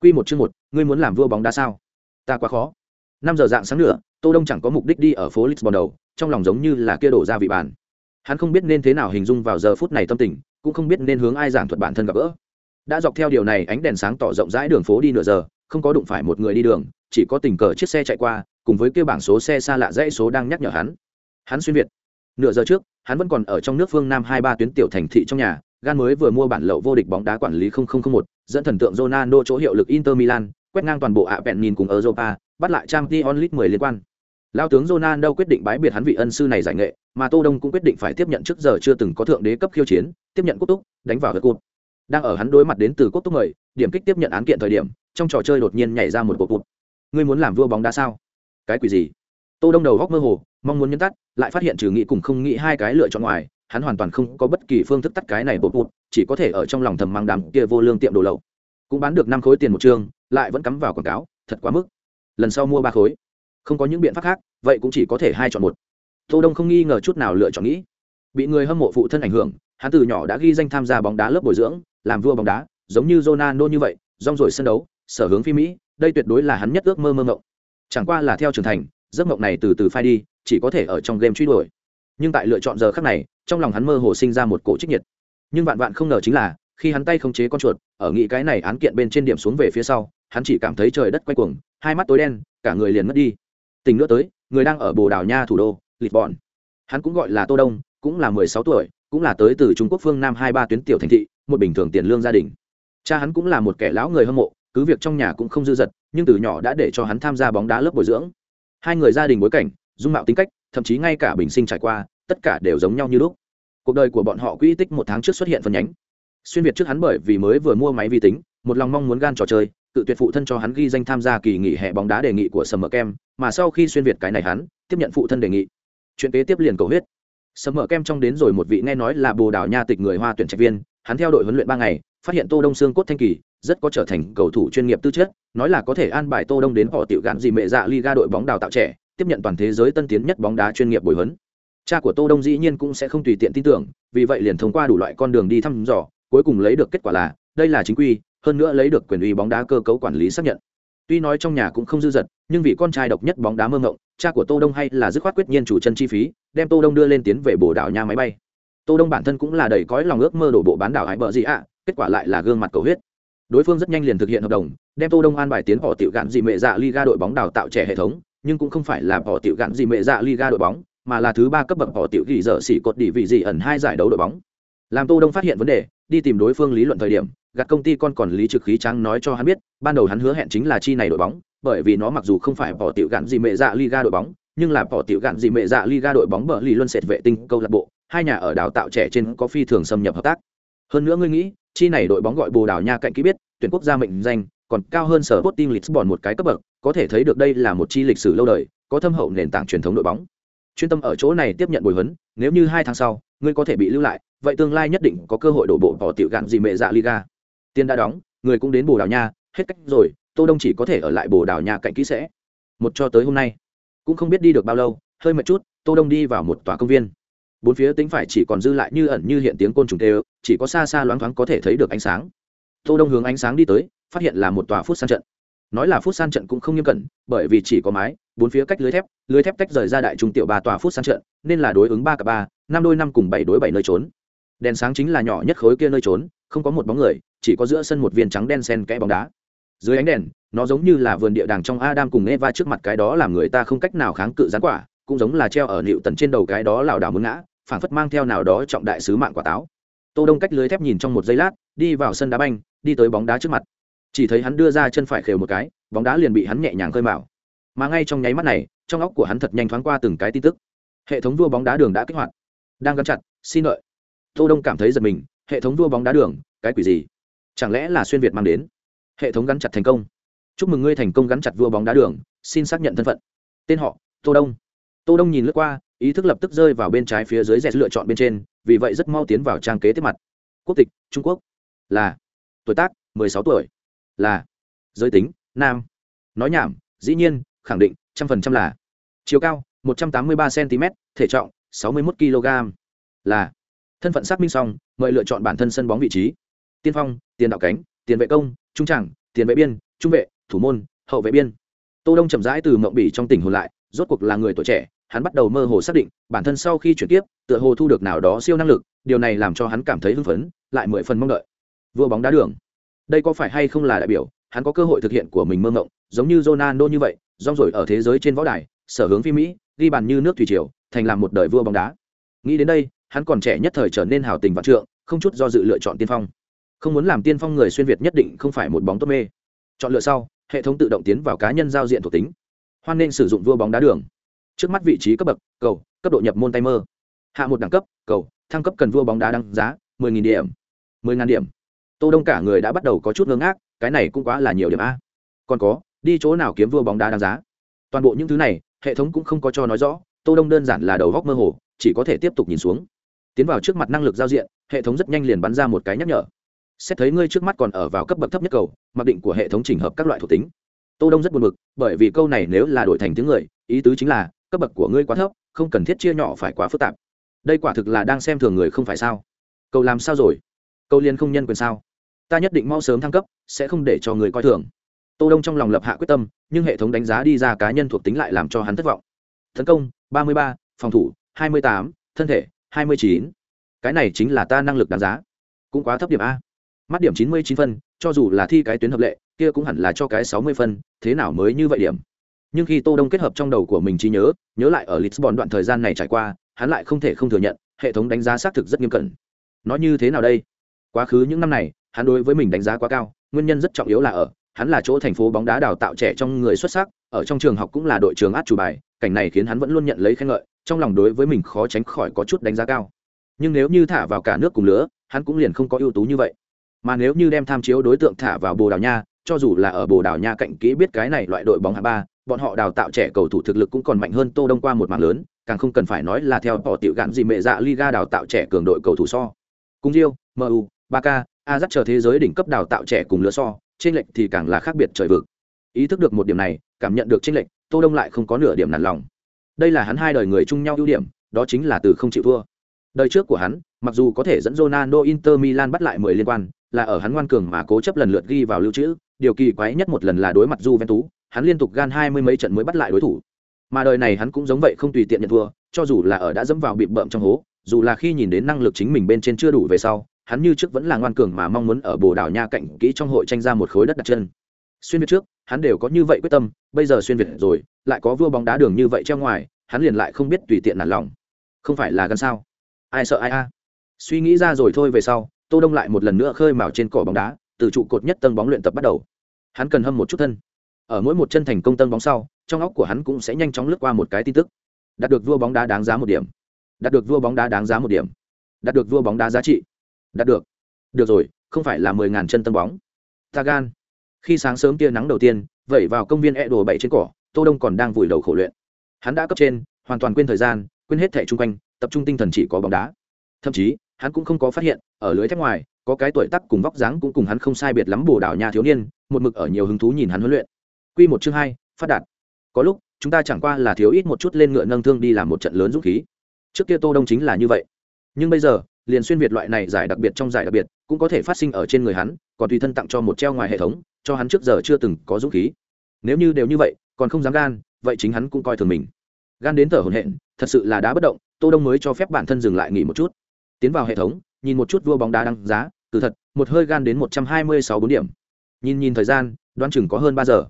Quy một chương một, ngươi muốn làm vua bóng đá sao? Ta quá khó. Năm giờ dạng sáng nữa, Tô Đông chẳng có mục đích đi ở phố Lisbon đầu, trong lòng giống như là kia đổ ra vị bàn. Hắn không biết nên thế nào hình dung vào giờ phút này tâm tình, cũng không biết nên hướng ai giảng thuật bản thân gặp gỡ. Đã dọc theo điều này ánh đèn sáng tỏ rộng rãi đường phố đi nửa giờ, không có đụng phải một người đi đường, chỉ có tình cờ chiếc xe chạy qua, cùng với kia bảng số xe xa lạ dãy số đang nhắc nhở hắn. Hắn xuyên việt. Nửa giờ trước, hắn vẫn còn ở trong nước phương Nam hai ba tuyến tiểu thành thị trong nhà, gan mới vừa mua bản lậu vô địch bóng đá quản lý 0001, dẫn thần tượng Ronaldo chỗ hiệu lực Inter Milan, quét ngang toàn bộ ạ vẹn nhìn cùng Europa, bắt lại Champions League 10 liên quan. Lao tướng Ronaldo quyết định bái biệt hắn vị ân sư này giải nghệ, mà Tô Đông cũng quyết định phải tiếp nhận trước giờ chưa từng có thượng đế cấp khiêu chiến, tiếp nhận quốc túc, đánh vào vật cột. Đang ở hắn đối mặt đến từ quốc túc mời, điểm kích tiếp nhận án kiện thời điểm, trong trò chơi đột nhiên nhảy ra một cột cột. Ngươi muốn làm vua bóng đá sao? Cái quỷ gì? Tô Đông đầu góc mơ hồ, mong muốn nhấn tắt, lại phát hiện trừ nghĩ cùng không nghĩ hai cái lựa chọn ngoài, hắn hoàn toàn không có bất kỳ phương thức tắt cái này bột bột, chỉ có thể ở trong lòng thầm mang đám kia vô lương tiệm đồ lậu. Cũng bán được năm khối tiền một chương, lại vẫn cắm vào quảng cáo, thật quá mức. Lần sau mua ba khối. Không có những biện pháp khác, vậy cũng chỉ có thể hai chọn một. Tô đông không nghi ngờ chút nào lựa chọn nghĩ. Bị người hâm mộ phụ thân ảnh hưởng, hắn từ nhỏ đã ghi danh tham gia bóng đá lớp bồi dưỡng, làm vua bóng đá, giống như Ronaldo như vậy, rong rồi sân đấu, sở hướng phi mỹ, đây tuyệt đối là hắn nhất ước mơ mơ mộng. Chẳng qua là theo trưởng thành, giấc mộng này từ từ phai đi, chỉ có thể ở trong game truy đuổi nhưng tại lựa chọn giờ khắc này, trong lòng hắn mơ hồ sinh ra một cổ trích nhiệt. Nhưng vạn vạn không ngờ chính là, khi hắn tay không chế con chuột, ở nghĩ cái này án kiện bên trên điểm xuống về phía sau, hắn chỉ cảm thấy trời đất quay cuồng, hai mắt tối đen, cả người liền mất đi. Tình nữa tới, người đang ở bồ đào nha thủ đô, lisbon. Hắn cũng gọi là tô đông, cũng là mười sáu tuổi, cũng là tới từ trung quốc phương nam hai ba tuyến tiểu thành thị, một bình thường tiền lương gia đình. Cha hắn cũng là một kẻ lão người hâm mộ, cứ việc trong nhà cũng không dư dật, nhưng từ nhỏ đã để cho hắn tham gia bóng đá lớp bồi dưỡng. Hai người gia đình bối cảnh, dung mạo tính cách thậm chí ngay cả bình sinh trải qua, tất cả đều giống nhau như lúc. Cuộc đời của bọn họ quỹ tích một tháng trước xuất hiện phần nhánh. Xuyên việt trước hắn bởi vì mới vừa mua máy vi tính, một lòng mong muốn gan trò chơi tự tuyệt phụ thân cho hắn ghi danh tham gia kỳ nghỉ hè bóng đá đề nghị của sầm mờ kem mà sau khi xuyên việt cái này hắn, tiếp nhận phụ thân đề nghị. Chuyện kế tiếp liền cầu huyết. Sầm mờ kem trong đến rồi một vị nghe nói là bồ đào nha tịch người hoa tuyển trạch viên, hắn theo đội huấn luyện ba ngày, phát hiện tô đông xương cốt thanh kỳ, rất có trở thành cầu thủ chuyên nghiệp tư chất, nói là có thể an bài tô đông đến họ tiểu gạn gì mẹ dạ liga đội bóng đào tạo trẻ tiếp nhận toàn thế giới tân tiến nhất bóng đá chuyên nghiệp bồi huấn. Cha của tô đông dĩ nhiên cũng sẽ không tùy tiện tin tưởng, vì vậy liền thông qua đủ loại con đường đi thăm dò, cuối cùng lấy được kết quả là, đây là chính quy, hơn nữa lấy được quyền uy bóng đá cơ cấu quản lý xác nhận. Tuy nói trong nhà cũng không dư dật, nhưng vì con trai độc nhất bóng đá mơ ngộng cha của tô đông hay là dứt khoát quyết nhiên chủ chân chi phí, đem tô đông đưa lên tiến về bồ đảo nha máy bay. Tô đông bản thân cũng là đầy cõi lòng ước mơ đổ bộ bán đảo hải bờ gì ạ, kết quả lại là gương mặt cầu huyết. Đối phương rất nhanh liền thực hiện hợp đồng, đem tô đông an bài tiến họ tiểu gạn dị mẹ dạ liga đội bóng đào tạo trẻ hệ thống nhưng cũng không phải là bỏ tiểu gạn gì mẹ dạ liga đội bóng, mà là thứ ba cấp bậc bỏ tiểu ghi dở xỉ cột đi vị gì ẩn hai giải đấu đội bóng. Làm tô đông phát hiện vấn đề, đi tìm đối phương lý luận thời điểm, gạt công ty con còn lý trực khí trắng nói cho hắn biết, ban đầu hắn hứa hẹn chính là chi này đội bóng, bởi vì nó mặc dù không phải bỏ tiểu gạn gì mẹ dạ liga đội bóng, nhưng là bỏ tiểu gạn gì mẹ dạ liga đội bóng bờ lì luân sệt vệ tinh câu lạc bộ, hai nhà ở đào tạo trẻ trên có phi thường xâm nhập hợp tác. Hơn nữa ngươi nghĩ, chi này đội bóng gọi bồ đào nha cạnh kỹ biết, tuyển quốc gia mệnh danh còn cao hơn sở Sporting Lisbon một cái cấp bậc, có thể thấy được đây là một chi lịch sử lâu đời, có thâm hậu nền tảng truyền thống đội bóng. Chuyên tâm ở chỗ này tiếp nhận bồi huấn nếu như hai tháng sau ngươi có thể bị lưu lại vậy tương lai nhất định có cơ hội đổ bộ bỏ tiểu gạn gì mẹ dạ liga. Tiền đã đóng người cũng đến bồ đào nha hết cách rồi tô đông chỉ có thể ở lại bồ đào nha cạnh kỹ sẽ một cho tới hôm nay cũng không biết đi được bao lâu hơi mệt chút tô đông đi vào một tòa công viên. Bốn phía tính phải chỉ còn dư lại như ẩn như hiện tiếng côn trùng tê chỉ có xa xa loáng thoáng có thể thấy được ánh sáng. Tô đông hướng ánh sáng đi tới phát hiện là một tòa phút san trận. Nói là phút san trận cũng không nghiêm cẩn, bởi vì chỉ có mái, bốn phía cách lưới thép lưới thép tách rời ra đại trung tiểu ba tòa phút san trận, nên là đối ứng ba cả ba, năm đôi năm cùng bảy đối bảy nơi trốn. Đèn sáng chính là nhỏ nhất khối kia nơi trốn, không có một bóng người, chỉ có giữa sân một viên trắng đen sen kẽ bóng đá. Dưới ánh đèn, nó giống như là vườn địa đàng trong adam cùng eva trước mặt cái đó làm người ta không cách nào kháng cự gián quả, cũng giống là treo ở nịu tần trên đầu cái đó lảo đảo muốn ngã, phảng phất mang theo nào đó trọng đại sứ mạng quả táo. Tô đông cách lưới thép nhìn trong một giây lát, đi vào sân đá banh, đi tới bóng đá trước mặt chỉ thấy hắn đưa ra chân phải khều một cái, bóng đá liền bị hắn nhẹ nhàng khơi mạo mà ngay trong nháy mắt này, trong óc của hắn thật nhanh thoáng qua từng cái tin tức. Hệ thống vua bóng đá đường đã kích hoạt. Đang gắn chặt, xin lợi tô đông cảm thấy giật mình, hệ thống vua bóng đá đường, cái quỷ gì? Chẳng lẽ là xuyên việt mang đến? Hệ thống gắn chặt thành công. Chúc mừng ngươi thành công gắn chặt vua bóng đá đường, xin xác nhận thân phận. Tên họ, tô đông. Tô đông nhìn lướt qua, ý thức lập tức rơi vào bên trái phía dưới dẹt lựa chọn bên trên, vì vậy rất mau tiến vào trang kế tiếp mặt. Quốc tịch, trung quốc. Là, tuổi tác 16 tuổi là giới tính, nam. Nói nhảm, dĩ nhiên, khẳng định, trăm phần trăm là. Chiều cao, một trăm tám mươi ba cm thể trọng, sáu mươi một kg là. Thân phận xác minh xong, mời lựa chọn bản thân sân bóng vị trí. Tiên phong, tiền đạo cánh, tiền vệ công, trung trảng, tiền vệ biên, trung vệ, thủ môn, hậu vệ biên. Tô đông chậm rãi từ mộng bỉ trong tỉnh hồn lại, rốt cuộc là người tuổi trẻ, hắn bắt đầu mơ hồ xác định, bản thân sau khi chuyển tiếp, tựa hồ thu được nào đó siêu năng lực, điều này làm cho hắn cảm thấy hưng phấn, lại mười phần mong đợi. Vua bóng đá đường đây có phải hay không là đại biểu, hắn có cơ hội thực hiện của mình mơ mộng giống như Ronaldo như vậy, rong rổi ở thế giới trên võ đài, sở hướng phi mỹ, ghi bàn như nước thủy triều, thành làm một đời vua bóng đá. Nghĩ đến đây, hắn còn trẻ nhất thời trở nên hào tình vạn trượng, không chút do dự lựa chọn tiên phong. Không muốn làm tiên phong người xuyên việt nhất định không phải một bóng tốt mê. Chọn lựa sau, hệ thống tự động tiến vào cá nhân giao diện thuộc tính. Hoan nên sử dụng vua bóng đá đường. Trước mắt vị trí cấp bậc, cầu, cấp độ nhập môn tay mơ hạ một đẳng cấp, cầu, thăng cấp cần vua bóng đá đăng giá 10.000 điểm. 10.000 điểm tô đông cả người đã bắt đầu có chút ngơ ngác, cái này cũng quá là nhiều điểm a. Còn có, đi chỗ nào kiếm vua bóng đá đáng giá? Toàn bộ những thứ này, hệ thống cũng không có cho nói rõ, tô đông đơn giản là đầu góc mơ hồ, chỉ có thể tiếp tục nhìn xuống. Tiến vào trước mặt năng lực giao diện, hệ thống rất nhanh liền bắn ra một cái nhắc nhở. Xét thấy ngươi trước mắt còn ở vào cấp bậc thấp nhất cầu, mặc định của hệ thống chỉnh hợp các loại thuộc tính. Tô đông rất buồn bực, bởi vì câu này nếu là đổi thành tiếng người, ý tứ chính là, cấp bậc của ngươi quá thấp, không cần thiết chia nhỏ phải quá phức tạp. Đây quả thực là đang xem thường người không phải sao? Câu làm sao rồi? Câu liên không nhân quyền sao? Ta nhất định mau sớm thăng cấp sẽ không để cho người coi thường. Tô đông trong lòng lập hạ quyết tâm nhưng hệ thống đánh giá đi ra cá nhân thuộc tính lại làm cho hắn thất vọng. Tấn công 33, phòng thủ 28, thân thể 29. cái này chính là ta năng lực đáng giá. Cũng quá thấp điểm a. Mắt điểm 99 phân cho dù là thi cái tuyến hợp lệ kia cũng hẳn là cho cái 60 phân thế nào mới như vậy điểm? Nhưng khi tô đông kết hợp trong đầu của mình trí nhớ nhớ lại ở lisbon đoạn thời gian này trải qua hắn lại không thể không thừa nhận hệ thống đánh giá xác thực rất nghiêm cẩn. Nói như thế nào đây? Quá khứ những năm này hắn đối với mình đánh giá quá cao nguyên nhân rất trọng yếu là ở hắn là chỗ thành phố bóng đá đào tạo trẻ trong người xuất sắc ở trong trường học cũng là đội trưởng át chủ bài cảnh này khiến hắn vẫn luôn nhận lấy khen ngợi trong lòng đối với mình khó tránh khỏi có chút đánh giá cao. Nhưng nếu như thả vào cả nước cùng lứa hắn cũng liền không có ưu tú như vậy. Mà nếu như đem tham chiếu đối tượng thả vào bồ đào nha cho dù là ở bồ đào nha cạnh kỹ biết cái này loại đội bóng hạng ba bọn họ đào tạo trẻ cầu thủ thực lực cũng còn mạnh hơn tô đông qua một mảng lớn càng không cần phải nói là theo họ tiểu gạn gì mẹ dạ liga đào tạo trẻ cường đội cầu thủ so. Cùng Rio, MU, a dắt chờ thế giới đỉnh cấp đào tạo trẻ cùng lứa so, trên lệnh thì càng là khác biệt trời vực. Ý thức được một điểm này, cảm nhận được trên lệnh Tô Đông lại không có nửa điểm nản lòng. Đây là hắn hai đời người chung nhau ưu điểm, đó chính là từ không chịu thua. Đời trước của hắn, mặc dù có thể dẫn Ronaldo Inter Milan bắt lại 10 liên quan, là ở hắn ngoan cường mà cố chấp lần lượt ghi vào lưu trữ, điều kỳ quái nhất một lần là đối mặt Juventus, hắn liên tục gan hai mươi mấy trận mới bắt lại đối thủ. Mà đời này hắn cũng giống vậy không tùy tiện nhận thua, cho dù là ở đã dẫm vào bịp bợm trong hố, dù là khi nhìn đến năng lực chính mình bên trên chưa đủ về sau, hắn như trước vẫn là ngoan cường mà mong muốn ở Bồ Đào Nha cạnh kỹ trong hội tranh ra một khối đất đặt chân. Xuyên việt trước, hắn đều có như vậy quyết tâm, bây giờ xuyên việt rồi, lại có vua bóng đá đường như vậy treo ngoài, hắn liền lại không biết tùy tiện nản lòng. Không phải là gần sao? Ai sợ ai a? Suy nghĩ ra rồi thôi về sau, Tô Đông lại một lần nữa khơi mào trên cỏ bóng đá, từ trụ cột nhất tân bóng luyện tập bắt đầu. Hắn cần hâm một chút thân. Ở mỗi một chân thành công tân bóng sau, trong óc của hắn cũng sẽ nhanh chóng lướt qua một cái tin tức. Đạt được vua bóng đá đáng giá một điểm. Đạt được vua bóng đá đáng giá một điểm. Đạt được vua bóng đá giá trị đạt được. Được rồi, không phải là mười ngàn chân tân bóng. Ta gan. Khi sáng sớm tia nắng đầu tiên, vẩy vào công viên e đồ bảy trên cỏ, tô đông còn đang vùi đầu khổ luyện. Hắn đã cấp trên, hoàn toàn quên thời gian, quên hết thẻ chung quanh, tập trung tinh thần chỉ có bóng đá. Thậm chí, hắn cũng không có phát hiện, ở lưới thép ngoài, có cái tuổi tác cùng vóc dáng cũng cùng hắn không sai biệt lắm bồ đảo nhà thiếu niên, một mực ở nhiều hứng thú nhìn hắn huấn luyện. Quy một chương hai, phát đạt. Có lúc, chúng ta chẳng qua là thiếu ít một chút lên ngựa nâng thương đi làm một trận lớn dũng khí. Trước kia tô đông chính là như vậy. Nhưng bây giờ liền xuyên việt loại này giải đặc biệt trong giải đặc biệt, cũng có thể phát sinh ở trên người hắn, còn tùy thân tặng cho một treo ngoài hệ thống, cho hắn trước giờ chưa từng có dũng khí. Nếu như đều như vậy, còn không dám gan, vậy chính hắn cũng coi thường mình. Gan đến thở hồn hện thật sự là đá bất động, tô đông mới cho phép bản thân dừng lại nghỉ một chút. Tiến vào hệ thống, nhìn một chút vua bóng đá đăng giá, từ thật, một hơi gan đến một trăm hai mươi sáu bốn điểm. Nhìn nhìn thời gian, đoán chừng có hơn ba giờ.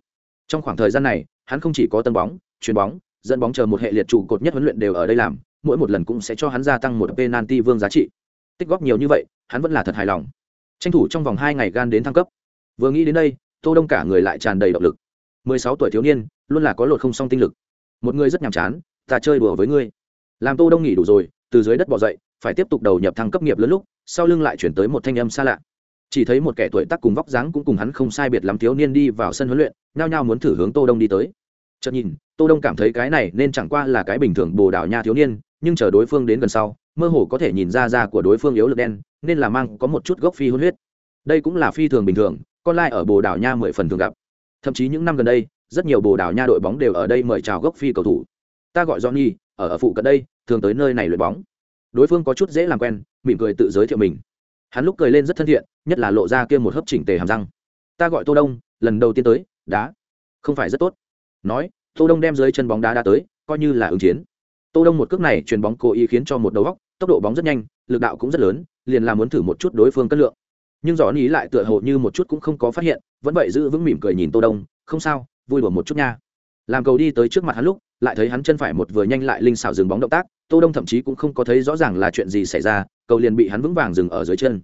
Trong khoảng thời gian này, hắn không chỉ có tân bóng, chuyền bóng, dẫn bóng chờ một hệ liệt trụ cột nhất huấn luyện đều ở đây làm, mỗi một lần cũng sẽ cho hắn gia tăng một penalty vương giá trị tích góp nhiều như vậy, hắn vẫn là thật hài lòng. Tranh thủ trong vòng hai ngày gan đến thăng cấp. Vừa nghĩ đến đây, tô đông cả người lại tràn đầy động lực. Mười sáu tuổi thiếu niên, luôn là có lột không song tinh lực. Một người rất nhàm chán, ta chơi đùa với ngươi. Làm tô đông nghỉ đủ rồi, từ dưới đất bỏ dậy, phải tiếp tục đầu nhập thăng cấp nghiệp lớn lúc, sau lưng lại chuyển tới một thanh âm xa lạ. Chỉ thấy một kẻ tuổi tác cùng vóc dáng cũng cùng hắn không sai biệt lắm thiếu niên đi vào sân huấn luyện, nhao nhao muốn thử hướng tô đông đi tới. Chợt nhìn, tô đông cảm thấy cái này nên chẳng qua là cái bình thường bồ đào nha thiếu niên, nhưng chờ đối phương đến gần sau mơ hồ có thể nhìn ra da của đối phương yếu lực đen, nên là mang có một chút gốc phi hôn huyết. Đây cũng là phi thường bình thường, con lai ở bồ đào nha mười phần thường gặp. Thậm chí những năm gần đây, rất nhiều bồ đào nha đội bóng đều ở đây mời chào gốc phi cầu thủ. Ta gọi johnny, ở ở phụ cận đây, thường tới nơi này luyện bóng. Đối phương có chút dễ làm quen, mỉm cười tự giới thiệu mình. Hắn lúc cười lên rất thân thiện, nhất là lộ ra kia một hấp chỉnh tề hàm răng. Ta gọi tô đông, lần đầu tiên tới, đá. Không phải rất tốt. Nói, tô đông đem dưới chân bóng đá đá tới, coi như là ứng chiến tô đông một cước này chuyền bóng cố ý khiến cho một đầu góc, tốc độ bóng rất nhanh, lực đạo cũng rất lớn, liền làm muốn thử một chút đối phương cân lượng. Nhưng Giọn ý lại tựa hồ như một chút cũng không có phát hiện, vẫn vậy giữ vững mỉm cười nhìn tô đông, không sao, vui đùa một chút nha. Làm cầu đi tới trước mặt hắn lúc, lại thấy hắn chân phải một vừa nhanh lại linh xảo dừng bóng động tác, tô đông thậm chí cũng không có thấy rõ ràng là chuyện gì xảy ra, cầu liền bị hắn vững vàng dừng ở dưới chân.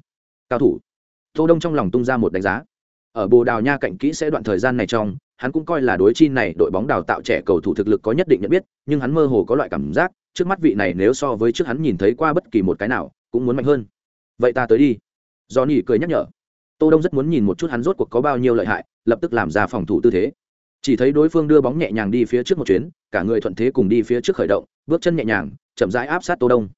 Cao thủ. Tô đông trong lòng tung ra một đánh giá. Ở bồ đào nha cạnh kỹ sẽ đoạn thời gian này trong hắn cũng coi là đối chi này đội bóng đào tạo trẻ cầu thủ thực lực có nhất định nhận biết, nhưng hắn mơ hồ có loại cảm giác, trước mắt vị này nếu so với trước hắn nhìn thấy qua bất kỳ một cái nào, cũng muốn mạnh hơn. Vậy ta tới đi. Do nỉ cười nhắc nhở. Tô đông rất muốn nhìn một chút hắn rốt cuộc có bao nhiêu lợi hại, lập tức làm ra phòng thủ tư thế. Chỉ thấy đối phương đưa bóng nhẹ nhàng đi phía trước một chuyến, cả người thuận thế cùng đi phía trước khởi động, bước chân nhẹ nhàng, chậm rãi áp sát tô đông.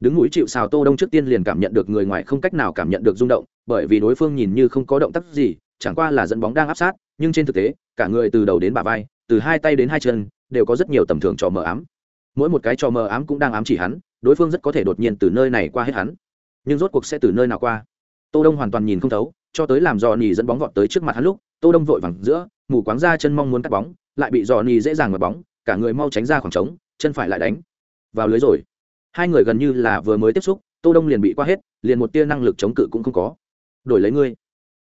Đứng núi chịu xào tô đông trước tiên liền cảm nhận được người ngoài không cách nào cảm nhận được rung động, bởi vì đối phương nhìn như không có động tác gì, chẳng qua là dẫn bóng đang áp sát nhưng trên thực tế, cả người từ đầu đến bả vai, từ hai tay đến hai chân, đều có rất nhiều tầm thường trò mờ ám. Mỗi một cái trò mờ ám cũng đang ám chỉ hắn, đối phương rất có thể đột nhiên từ nơi này qua hết hắn. Nhưng rốt cuộc sẽ từ nơi nào qua? Tô đông hoàn toàn nhìn không thấu, cho tới làm dò nỉ dẫn bóng vọt tới trước mặt hắn lúc, tô đông vội vàng giữa, mù quáng ra chân mong muốn cắt bóng, lại bị dò nỉ dễ dàng mở bóng, cả người mau tránh ra khoảng trống, chân phải lại đánh. Vào lưới rồi. Hai người gần như là vừa mới tiếp xúc, tô đông liền bị qua hết, liền một tia năng lực chống cự cũng không có. Đổi lấy ngươi.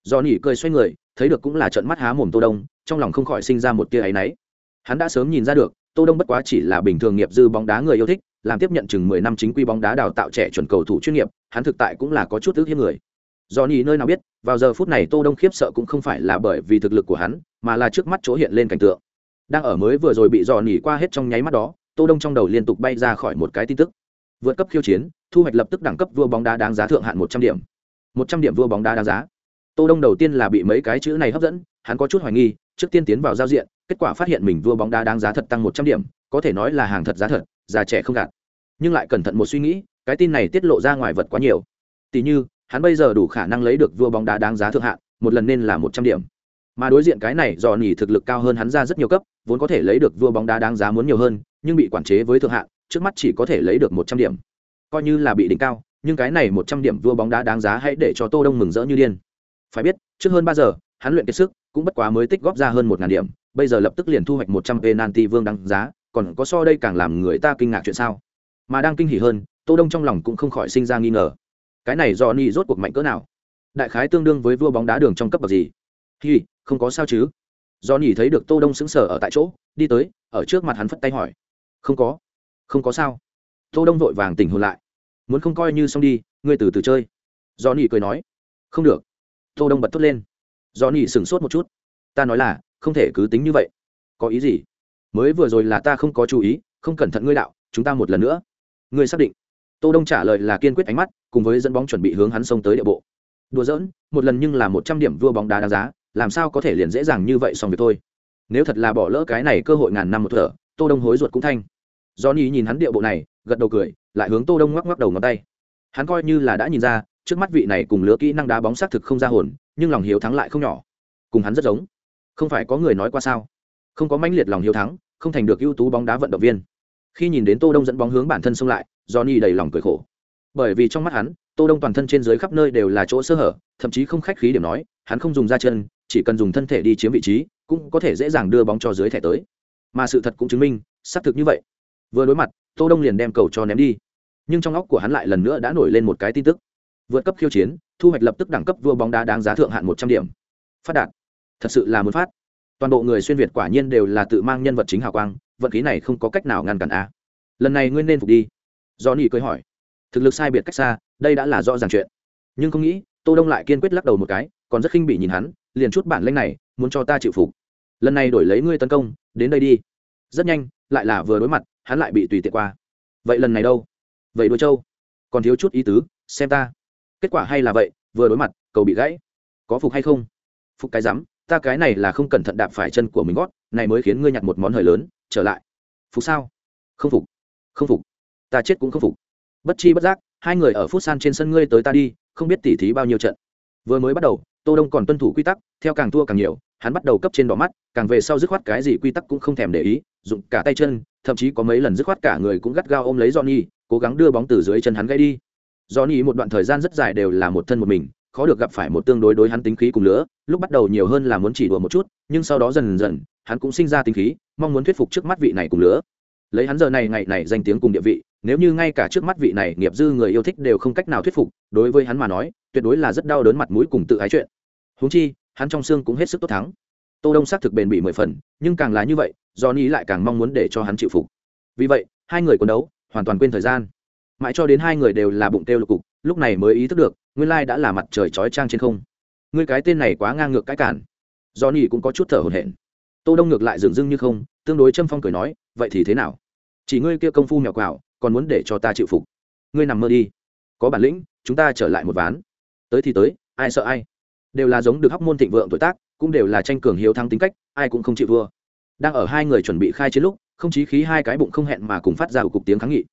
Dò nỉ cười xoay người thấy được cũng là trận mắt há mồm tô đông, trong lòng không khỏi sinh ra một tia áy náy. Hắn đã sớm nhìn ra được, tô đông bất quá chỉ là bình thường nghiệp dư bóng đá người yêu thích, làm tiếp nhận chừng mười năm chính quy bóng đá đào tạo trẻ chuẩn cầu thủ chuyên nghiệp, hắn thực tại cũng là có chút ước hiếp người. Do nhì nơi nào biết, vào giờ phút này tô đông khiếp sợ cũng không phải là bởi vì thực lực của hắn, mà là trước mắt chỗ hiện lên cảnh tượng. Đang ở mới vừa rồi bị dò nỉ qua hết trong nháy mắt đó, tô đông trong đầu liên tục bay ra khỏi một cái tin tức. Vượt cấp khiêu chiến, thu hoạch lập tức đẳng cấp vua bóng đá đáng giá thượng hạn một trăm điểm. Một trăm điểm vua bóng đá đáng giá tô đông đầu tiên là bị mấy cái chữ này hấp dẫn, hắn có chút hoài nghi, trước tiên tiến vào giao diện, kết quả phát hiện mình vua bóng đá đáng giá thật tăng một trăm điểm, có thể nói là hàng thật giá thật, già trẻ không gạt. Nhưng lại cẩn thận một suy nghĩ, cái tin này tiết lộ ra ngoài vật quá nhiều. Tỷ như, hắn bây giờ đủ khả năng lấy được vua bóng đá đáng giá thượng hạn một lần nên là một trăm điểm. Mà đối diện cái này, do nỉ thực lực cao hơn hắn ra rất nhiều cấp, vốn có thể lấy được vua bóng đá đáng giá muốn nhiều hơn, nhưng bị quản chế với thượng hạn trước mắt chỉ có thể lấy được một trăm điểm. Coi như là bị đỉnh cao, nhưng cái này một trăm điểm vua bóng đá đáng giá hãy để cho tô đông mừng rỡ như điên phải biết, trước hơn ba giờ, hắn luyện kiệt sức, cũng bất quá mới tích góp ra hơn một ngàn điểm, bây giờ lập tức liền thu hoạch một trăm penalty vương đăng giá, còn có so đây càng làm người ta kinh ngạc chuyện sao? Mà đang kinh hỉ hơn, tô đông trong lòng cũng không khỏi sinh ra nghi ngờ. Cái này do ni rốt cuộc mạnh cỡ nào? Đại khái tương đương với vua bóng đá đường trong cấp bậc gì? Hi, không có sao chứ? Do nhỉ thấy được tô đông sững sờ ở tại chỗ, đi tới, ở trước mặt hắn phất tay hỏi. Không có. Không có sao. Tô đông vội vàng tỉnh hồn lại. Muốn không coi như xong đi, ngươi từ từ chơi. Do nhỉ cười nói. Không được tô đông bật thốt lên. Do nỉ sửng sốt một chút. Ta nói là, không thể cứ tính như vậy. Có ý gì? Mới vừa rồi là ta không có chú ý, không cẩn thận ngươi đạo, chúng ta một lần nữa. Ngươi xác định. Tô đông trả lời là kiên quyết ánh mắt, cùng với dẫn bóng chuẩn bị hướng hắn xông tới địa bộ. Đùa giỡn, một lần nhưng là một trăm điểm vua bóng đá đáng giá, làm sao có thể liền dễ dàng như vậy xong việc thôi. Nếu thật là bỏ lỡ cái này cơ hội ngàn năm một thở, tô đông hối ruột cũng thanh. Johnny nhìn hắn địa bộ này, gật đầu cười, lại hướng tô đông ngoắc ngoắc đầu ngón tay. Hắn coi như là đã nhìn ra trước mắt vị này cùng lứa kỹ năng đá bóng xác thực không ra hồn, nhưng lòng hiếu thắng lại không nhỏ. Cùng hắn rất giống. Không phải có người nói qua sao? Không có mãnh liệt lòng hiếu thắng, không thành được ưu tú bóng đá vận động viên. Khi nhìn đến tô đông dẫn bóng hướng bản thân xông lại, johnny đầy lòng cười khổ. Bởi vì trong mắt hắn, tô đông toàn thân trên dưới khắp nơi đều là chỗ sơ hở, thậm chí không khách khí điểm nói, hắn không dùng ra chân, chỉ cần dùng thân thể đi chiếm vị trí, cũng có thể dễ dàng đưa bóng cho dưới thẻ tới. Mà sự thật cũng chứng minh, xác thực như vậy. Vừa đối mặt, tô đông liền đem cầu cho ném đi. Nhưng trong óc của hắn lại lần nữa đã nổi lên một cái tin tức vượt cấp khiêu chiến, thu hoạch lập tức đẳng cấp vua bóng đá đáng giá thượng hạn một trăm điểm. Phát đạt. Thật sự là muốn phát. Toàn bộ người xuyên việt quả nhiên đều là tự mang nhân vật chính hào quang, vận khí này không có cách nào ngăn cản a. Lần này ngươi nên phục đi. Do nỉ cười hỏi. Thực lực sai biệt cách xa, đây đã là rõ ràng chuyện. Nhưng không nghĩ, tô đông lại kiên quyết lắc đầu một cái, còn rất khinh bị nhìn hắn, liền chút bản lanh này, muốn cho ta chịu phục. Lần này đổi lấy ngươi tấn công, đến đây đi. Rất nhanh, lại là vừa đối mặt, hắn lại bị tùy tiện qua. Vậy lần này đâu? Vậy đôi châu còn thiếu chút ý tứ, xem ta kết quả hay là vậy, vừa đối mặt, cầu bị gãy. Có phục hay không? Phục cái rắm, ta cái này là không cẩn thận đạp phải chân của mình gót, này mới khiến ngươi nhặt một món hời lớn, trở lại. Phục sao? Không phục. Không phục. Ta chết cũng không phục. Bất chi bất giác, hai người ở phút san trên sân ngươi tới ta đi, không biết tỉ thí bao nhiêu trận. Vừa mới bắt đầu, tô đông còn tuân thủ quy tắc, theo càng thua càng nhiều, hắn bắt đầu cấp trên đỏ mắt, càng về sau dứt khoát cái gì quy tắc cũng không thèm để ý, dụng cả tay chân, thậm chí có mấy lần dứt khoát cả người cũng gắt gao ôm lấy johnny, cố gắng đưa bóng từ dưới chân hắn gãy đi. Do ni một đoạn thời gian rất dài đều là một thân một mình, khó được gặp phải một tương đối đối hắn tính khí cùng lứa lúc bắt đầu nhiều hơn là muốn chỉ đùa một chút, nhưng sau đó dần dần, hắn cũng sinh ra tính khí, mong muốn thuyết phục trước mắt vị này cùng lứa lấy hắn giờ này ngày này danh tiếng cùng địa vị, nếu như ngay cả trước mắt vị này nghiệp dư người yêu thích đều không cách nào thuyết phục, đối với hắn mà nói, tuyệt đối là rất đau đớn mặt mũi cùng tự ái chuyện. Huống chi, hắn trong xương cũng hết sức tốt thắng. Tô đông xác thực bền bỉ mười phần, nhưng càng là như vậy, do ni lại càng mong muốn để cho hắn chịu phục. Vì vậy, hai người còn đấu, hoàn toàn quên thời gian mãi cho đến hai người đều là bụng têu lục cục, lúc này mới ý thức được, nguyên lai đã là mặt trời chói trang trên không. Ngươi cái tên này quá ngang ngược cái cản. Do ni cũng có chút thở hổn hển. Tô đông ngược lại dường dưng như không, tương đối châm phong cười nói, vậy thì thế nào? Chỉ ngươi kia công phu mèo quào, còn muốn để cho ta chịu phục. Ngươi nằm mơ đi. Có bản lĩnh, chúng ta trở lại một ván. Tới thì tới, ai sợ ai? Đều là giống được hóc môn thịnh vượng tuổi tác, cũng đều là tranh cường hiếu thắng tính cách, ai cũng không chịu vua. Đang ở hai người chuẩn bị khai chiến lúc, không chí khí hai cái bụng không hẹn mà cùng phát ra cục tiếng kháng nghị.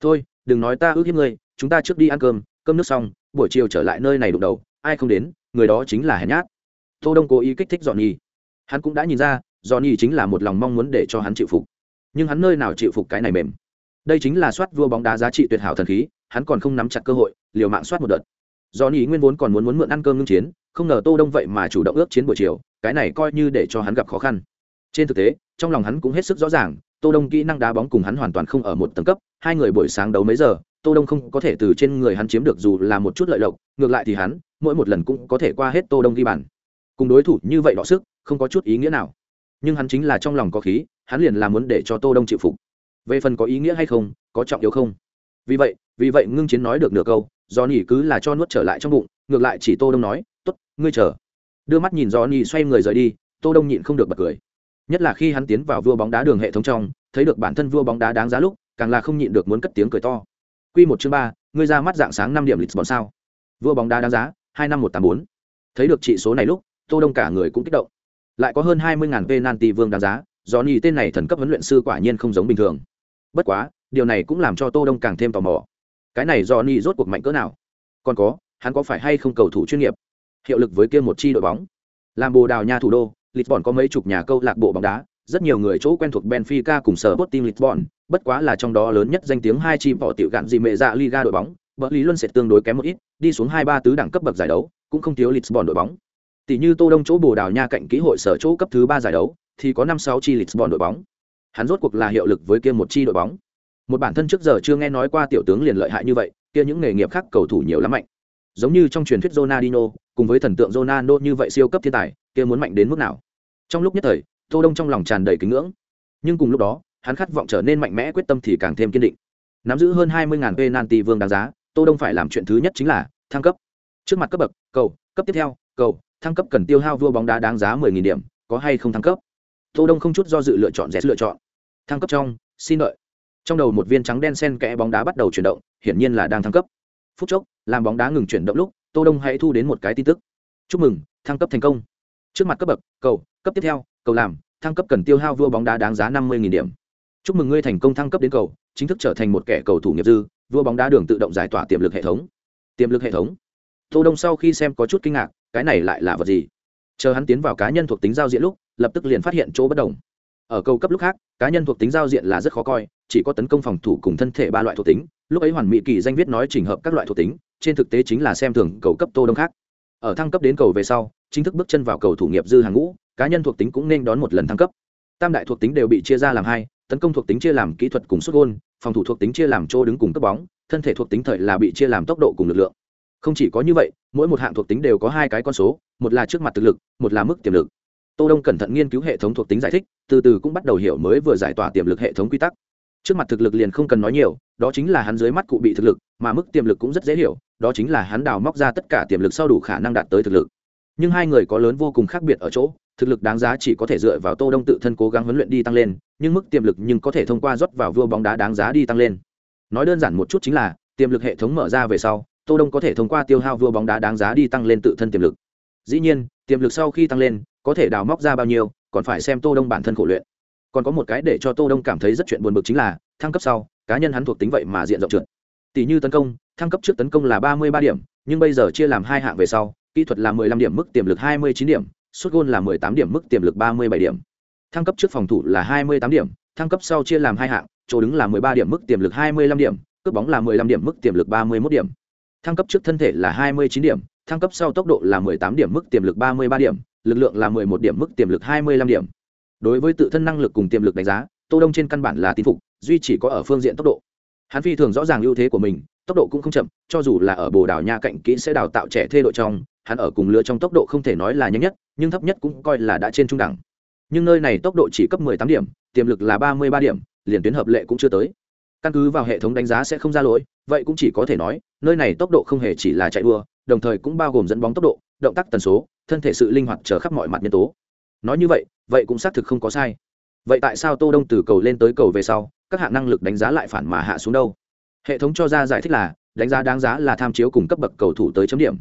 Thôi đừng nói ta ước hiếp ngươi, chúng ta trước đi ăn cơm cơm nước xong, buổi chiều trở lại nơi này đụng đầu, ai không đến, người đó chính là hèn nhát. Tô đông cố ý kích thích dọn nhi hắn cũng đã nhìn ra dọn nhi chính là một lòng mong muốn để cho hắn chịu phục. Nhưng hắn nơi nào chịu phục cái này mềm? Đây chính là soát vua bóng đá giá trị tuyệt hảo thần khí, hắn còn không nắm chặt cơ hội, liều mạng soát một đợt. Do Nhi nguyên vốn còn muốn muốn mượn ăn cơm ngưng chiến, không ngờ tô đông vậy mà chủ động ước chiến buổi chiều, cái này coi như để cho hắn gặp khó khăn. Trên thực tế, trong lòng hắn cũng hết sức rõ ràng tô đông kỹ năng đá bóng cùng hắn hoàn toàn không ở một tầng cấp, hai người buổi sáng đấu mấy giờ, tô đông không có thể từ trên người hắn chiếm được dù là một chút lợi lộc, ngược lại thì hắn, mỗi một lần cũng có thể qua hết tô đông ghi bàn. Cùng đối thủ như vậy đọ sức, không có chút ý nghĩa nào. Nhưng hắn chính là trong lòng có khí, hắn liền là muốn để cho tô đông chịu phục. Về phần có ý nghĩa hay không, có trọng yếu không? Vì vậy vì vậy ngưng chiến nói được nửa câu do nhỉ cứ là cho nuốt trở lại trong bụng, ngược lại chỉ tô đông nói, tốt, ngươi chờ. Đưa mắt nhìn do nhỉ xoay người rời đi, tô đông nhịn không được bật cười nhất là khi hắn tiến vào vua bóng đá đường hệ thống trong, thấy được bản thân vua bóng đá đáng giá lúc, càng là không nhịn được muốn cất tiếng cười to. Quy một chương ba, ngươi ra mắt dạng sáng năm điểm lịch bọn sao? Vua bóng đá đáng giá, hai năm một tám bốn. Thấy được trị số này lúc, tô đông cả người cũng kích động. Lại có hơn hai mươi ngàn penalty vương đáng giá do nhì tên này thần cấp huấn luyện sư quả nhiên không giống bình thường. Bất quá, điều này cũng làm cho tô đông càng thêm tò mò. Cái này do nhì rốt cuộc mạnh cỡ nào? Còn có, hắn có phải hay không cầu thủ chuyên nghiệp? Hiệu lực với kia một chi đội bóng. Làm bồ đào nha thủ đô lisbon có mấy chục nhà câu lạc bộ bóng đá, rất nhiều người chỗ quen thuộc benfica cùng sở Sporting lisbon, bất quá là trong đó lớn nhất danh tiếng hai chi bỏ tiểu gạn gì mẹ dạ liga đội bóng, bờ lý luân sẽ tương đối kém một ít, đi xuống hai ba tứ đẳng cấp bậc giải đấu, cũng không thiếu lisbon đội bóng. Tỷ như tô đông chỗ bồ đào nha cạnh ký hội sở chỗ cấp thứ ba giải đấu, thì có năm sáu chi lisbon đội bóng. Hắn rốt cuộc là hiệu lực với kia một chi đội bóng. Một bản thân trước giờ chưa nghe nói qua tiểu tướng liền lợi hại như vậy, kia những nghề nghiệp khác cầu thủ nhiều lắm mạnh giống như trong truyền thuyết Ronaldinho, cùng với thần tượng Ronaldo như vậy siêu cấp thiên tài, kia muốn mạnh đến mức nào? Trong lúc nhất thời, tô đông trong lòng tràn đầy kính ngưỡng. Nhưng cùng lúc đó, hắn khát vọng trở nên mạnh mẽ quyết tâm thì càng thêm kiên định. Nắm giữ hơn hai mươi ngàn penalty vương đáng giá, tô đông phải làm chuyện thứ nhất chính là thăng cấp. Trước mặt cấp bậc, cầu, cấp tiếp theo, cầu, thăng cấp cần tiêu hao vua bóng đá đáng giá mười nghìn điểm, có hay không thăng cấp? Tô đông không chút do dự lựa chọn rẻ lựa chọn. Thăng cấp trong, xin đợi. trong đầu một viên trắng đen sen kẽ bóng đá bắt đầu chuyển động, hiển nhiên là đang thăng cấp phút chốc, làm bóng đá ngừng chuyển động lúc, tô đông hãy thu đến một cái tin tức. Chúc mừng, thăng cấp thành công. Trước mặt cấp bậc, cầu, cấp tiếp theo, cầu làm, thăng cấp cần tiêu hao vua bóng đá đáng giá năm mươi điểm. Chúc mừng ngươi thành công thăng cấp đến cầu, chính thức trở thành một kẻ cầu thủ nghiệp dư, vua bóng đá đường tự động giải tỏa tiềm lực hệ thống. Tiềm lực hệ thống. Tô đông sau khi xem có chút kinh ngạc, cái này lại là vật gì? Chờ hắn tiến vào cá nhân thuộc tính giao diện lúc, lập tức liền phát hiện chỗ bất đồng. Ở cầu cấp lúc khác, cá nhân thuộc tính giao diện là rất khó coi, chỉ có tấn công phòng thủ cùng thân thể ba loại thuộc tính lúc ấy hoàn mỹ kỳ danh viết nói trình hợp các loại thuộc tính, trên thực tế chính là xem thường cầu cấp tô đông khác. Ở thăng cấp đến cầu về sau, chính thức bước chân vào cầu thủ nghiệp dư hàng ngũ, cá nhân thuộc tính cũng nên đón một lần thăng cấp. Tam đại thuộc tính đều bị chia ra làm hai, tấn công thuộc tính chia làm kỹ thuật cùng xuất gôn, phòng thủ thuộc tính chia làm chỗ đứng cùng cấp bóng, thân thể thuộc tính thời là bị chia làm tốc độ cùng lực lượng. Không chỉ có như vậy, mỗi một hạng thuộc tính đều có hai cái con số, một là trước mặt thực lực, một là mức tiềm lực. Tô đông cẩn thận nghiên cứu hệ thống thuộc tính giải thích, từ từ cũng bắt đầu hiểu mới vừa giải tỏa tiềm lực hệ thống quy tắc trước mặt thực lực liền không cần nói nhiều, đó chính là hắn dưới mắt cụ bị thực lực, mà mức tiềm lực cũng rất dễ hiểu, đó chính là hắn đào móc ra tất cả tiềm lực sau đủ khả năng đạt tới thực lực. Nhưng hai người có lớn vô cùng khác biệt ở chỗ, thực lực đáng giá chỉ có thể dựa vào tô đông tự thân cố gắng huấn luyện đi tăng lên, nhưng mức tiềm lực nhưng có thể thông qua rót vào vua bóng đá đáng giá đi tăng lên. Nói đơn giản một chút chính là, tiềm lực hệ thống mở ra về sau, tô đông có thể thông qua tiêu hao vua bóng đá đáng giá đi tăng lên tự thân tiềm lực. Dĩ nhiên, tiềm lực sau khi tăng lên, có thể đào móc ra bao nhiêu, còn phải xem tô đông bản thân khổ luyện còn có một cái để cho tô đông cảm thấy rất chuyện buồn bực chính là, thăng cấp sau, cá nhân hắn thuộc tính vậy mà diện rộng trượt. Tỷ như tấn công, thăng cấp trước tấn công là ba mươi ba điểm, nhưng bây giờ chia làm hai hạng về sau, kỹ thuật là mười lăm điểm mức tiềm lực hai mươi chín điểm, suất gôn là mười tám điểm mức tiềm lực ba mươi bảy điểm. Thăng cấp trước phòng thủ là hai mươi tám điểm, thăng cấp sau chia làm hai hạng, chỗ đứng là mười ba điểm mức tiềm lực hai mươi lăm điểm, cướp bóng là mười lăm điểm mức tiềm lực ba mươi 31 điểm. Thăng cấp trước thân thể là hai mươi chín điểm, thăng cấp sau tốc độ là 18 điểm mức tiềm lực 33 điểm, lực lượng là 11 điểm mức tiềm lực 25 điểm đối với tự thân năng lực cùng tiềm lực đánh giá, tô đông trên căn bản là tin phục, duy chỉ có ở phương diện tốc độ. Hắn phi thường rõ ràng ưu thế của mình, tốc độ cũng không chậm, cho dù là ở bồ đào nha cạnh kỹ sẽ đào tạo trẻ thê đội trong, hắn ở cùng lứa trong tốc độ không thể nói là nhanh nhất, nhưng thấp nhất cũng coi là đã trên trung đẳng. Nhưng nơi này tốc độ chỉ cấp 18 điểm, tiềm lực là 33 điểm, liền tuyến hợp lệ cũng chưa tới. Căn cứ vào hệ thống đánh giá sẽ không ra lỗi, vậy cũng chỉ có thể nói, nơi này tốc độ không hề chỉ là chạy đua, đồng thời cũng bao gồm dẫn bóng tốc độ, động tác tần số, thân thể sự linh hoạt trở khắp mọi mặt nhân tố. Nói như vậy vậy cũng xác thực không có sai. Vậy tại sao tô đông từ cầu lên tới cầu về sau, các hạng năng lực đánh giá lại phản mà hạ xuống đâu? Hệ thống cho ra giải thích là, đánh giá đáng giá là tham chiếu cùng cấp bậc cầu thủ tới chấm điểm.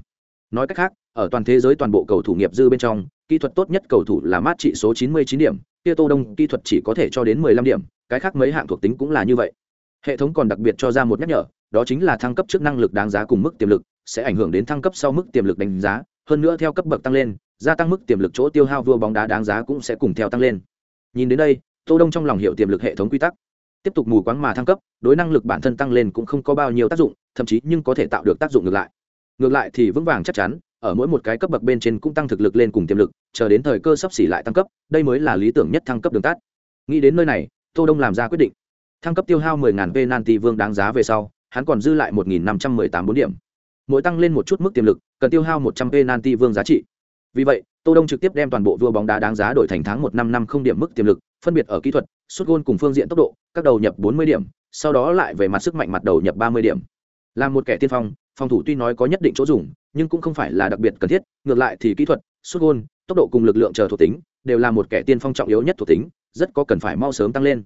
Nói cách khác, ở toàn thế giới toàn bộ cầu thủ nghiệp dư bên trong, kỹ thuật tốt nhất cầu thủ là mát trị số 99 điểm, kia tô đông kỹ thuật chỉ có thể cho đến 15 điểm, cái khác mấy hạng thuộc tính cũng là như vậy. Hệ thống còn đặc biệt cho ra một nhắc nhở, đó chính là thăng cấp trước năng lực đáng giá cùng mức tiềm lực, sẽ ảnh hưởng đến thăng cấp sau mức tiềm lực đánh giá, hơn nữa theo cấp bậc tăng lên gia tăng mức tiềm lực chỗ tiêu hao vua bóng đá đáng giá cũng sẽ cùng theo tăng lên. Nhìn đến đây, tô đông trong lòng hiểu tiềm lực hệ thống quy tắc. Tiếp tục mù quáng mà thăng cấp, đối năng lực bản thân tăng lên cũng không có bao nhiêu tác dụng, thậm chí nhưng có thể tạo được tác dụng ngược lại. Ngược lại thì vững vàng chắc chắn, ở mỗi một cái cấp bậc bên trên cũng tăng thực lực lên cùng tiềm lực, chờ đến thời cơ sắp xỉ lại tăng cấp, đây mới là lý tưởng nhất thăng cấp đường tắt. Nghĩ đến nơi này, tô đông làm ra quyết định. Thăng cấp tiêu hao 10.000 penalty vương đáng giá về sau, hắn còn dư lại 1.518 bốn điểm. Mỗi tăng lên một chút mức tiềm lực, cần tiêu hao 100 penalty vương giá trị vì vậy, tô đông trực tiếp đem toàn bộ vua bóng đá đáng giá đổi thành tháng một năm năm không điểm mức tiềm lực, phân biệt ở kỹ thuật, sút gôn cùng phương diện tốc độ, các đầu nhập 40 điểm, sau đó lại về mặt sức mạnh mặt đầu nhập 30 điểm. Là một kẻ tiên phong, phòng thủ tuy nói có nhất định chỗ dùng, nhưng cũng không phải là đặc biệt cần thiết, ngược lại thì kỹ thuật, sút gôn, tốc độ cùng lực lượng chờ thuộc tính, đều là một kẻ tiên phong trọng yếu nhất thuộc tính, rất có cần phải mau sớm tăng lên.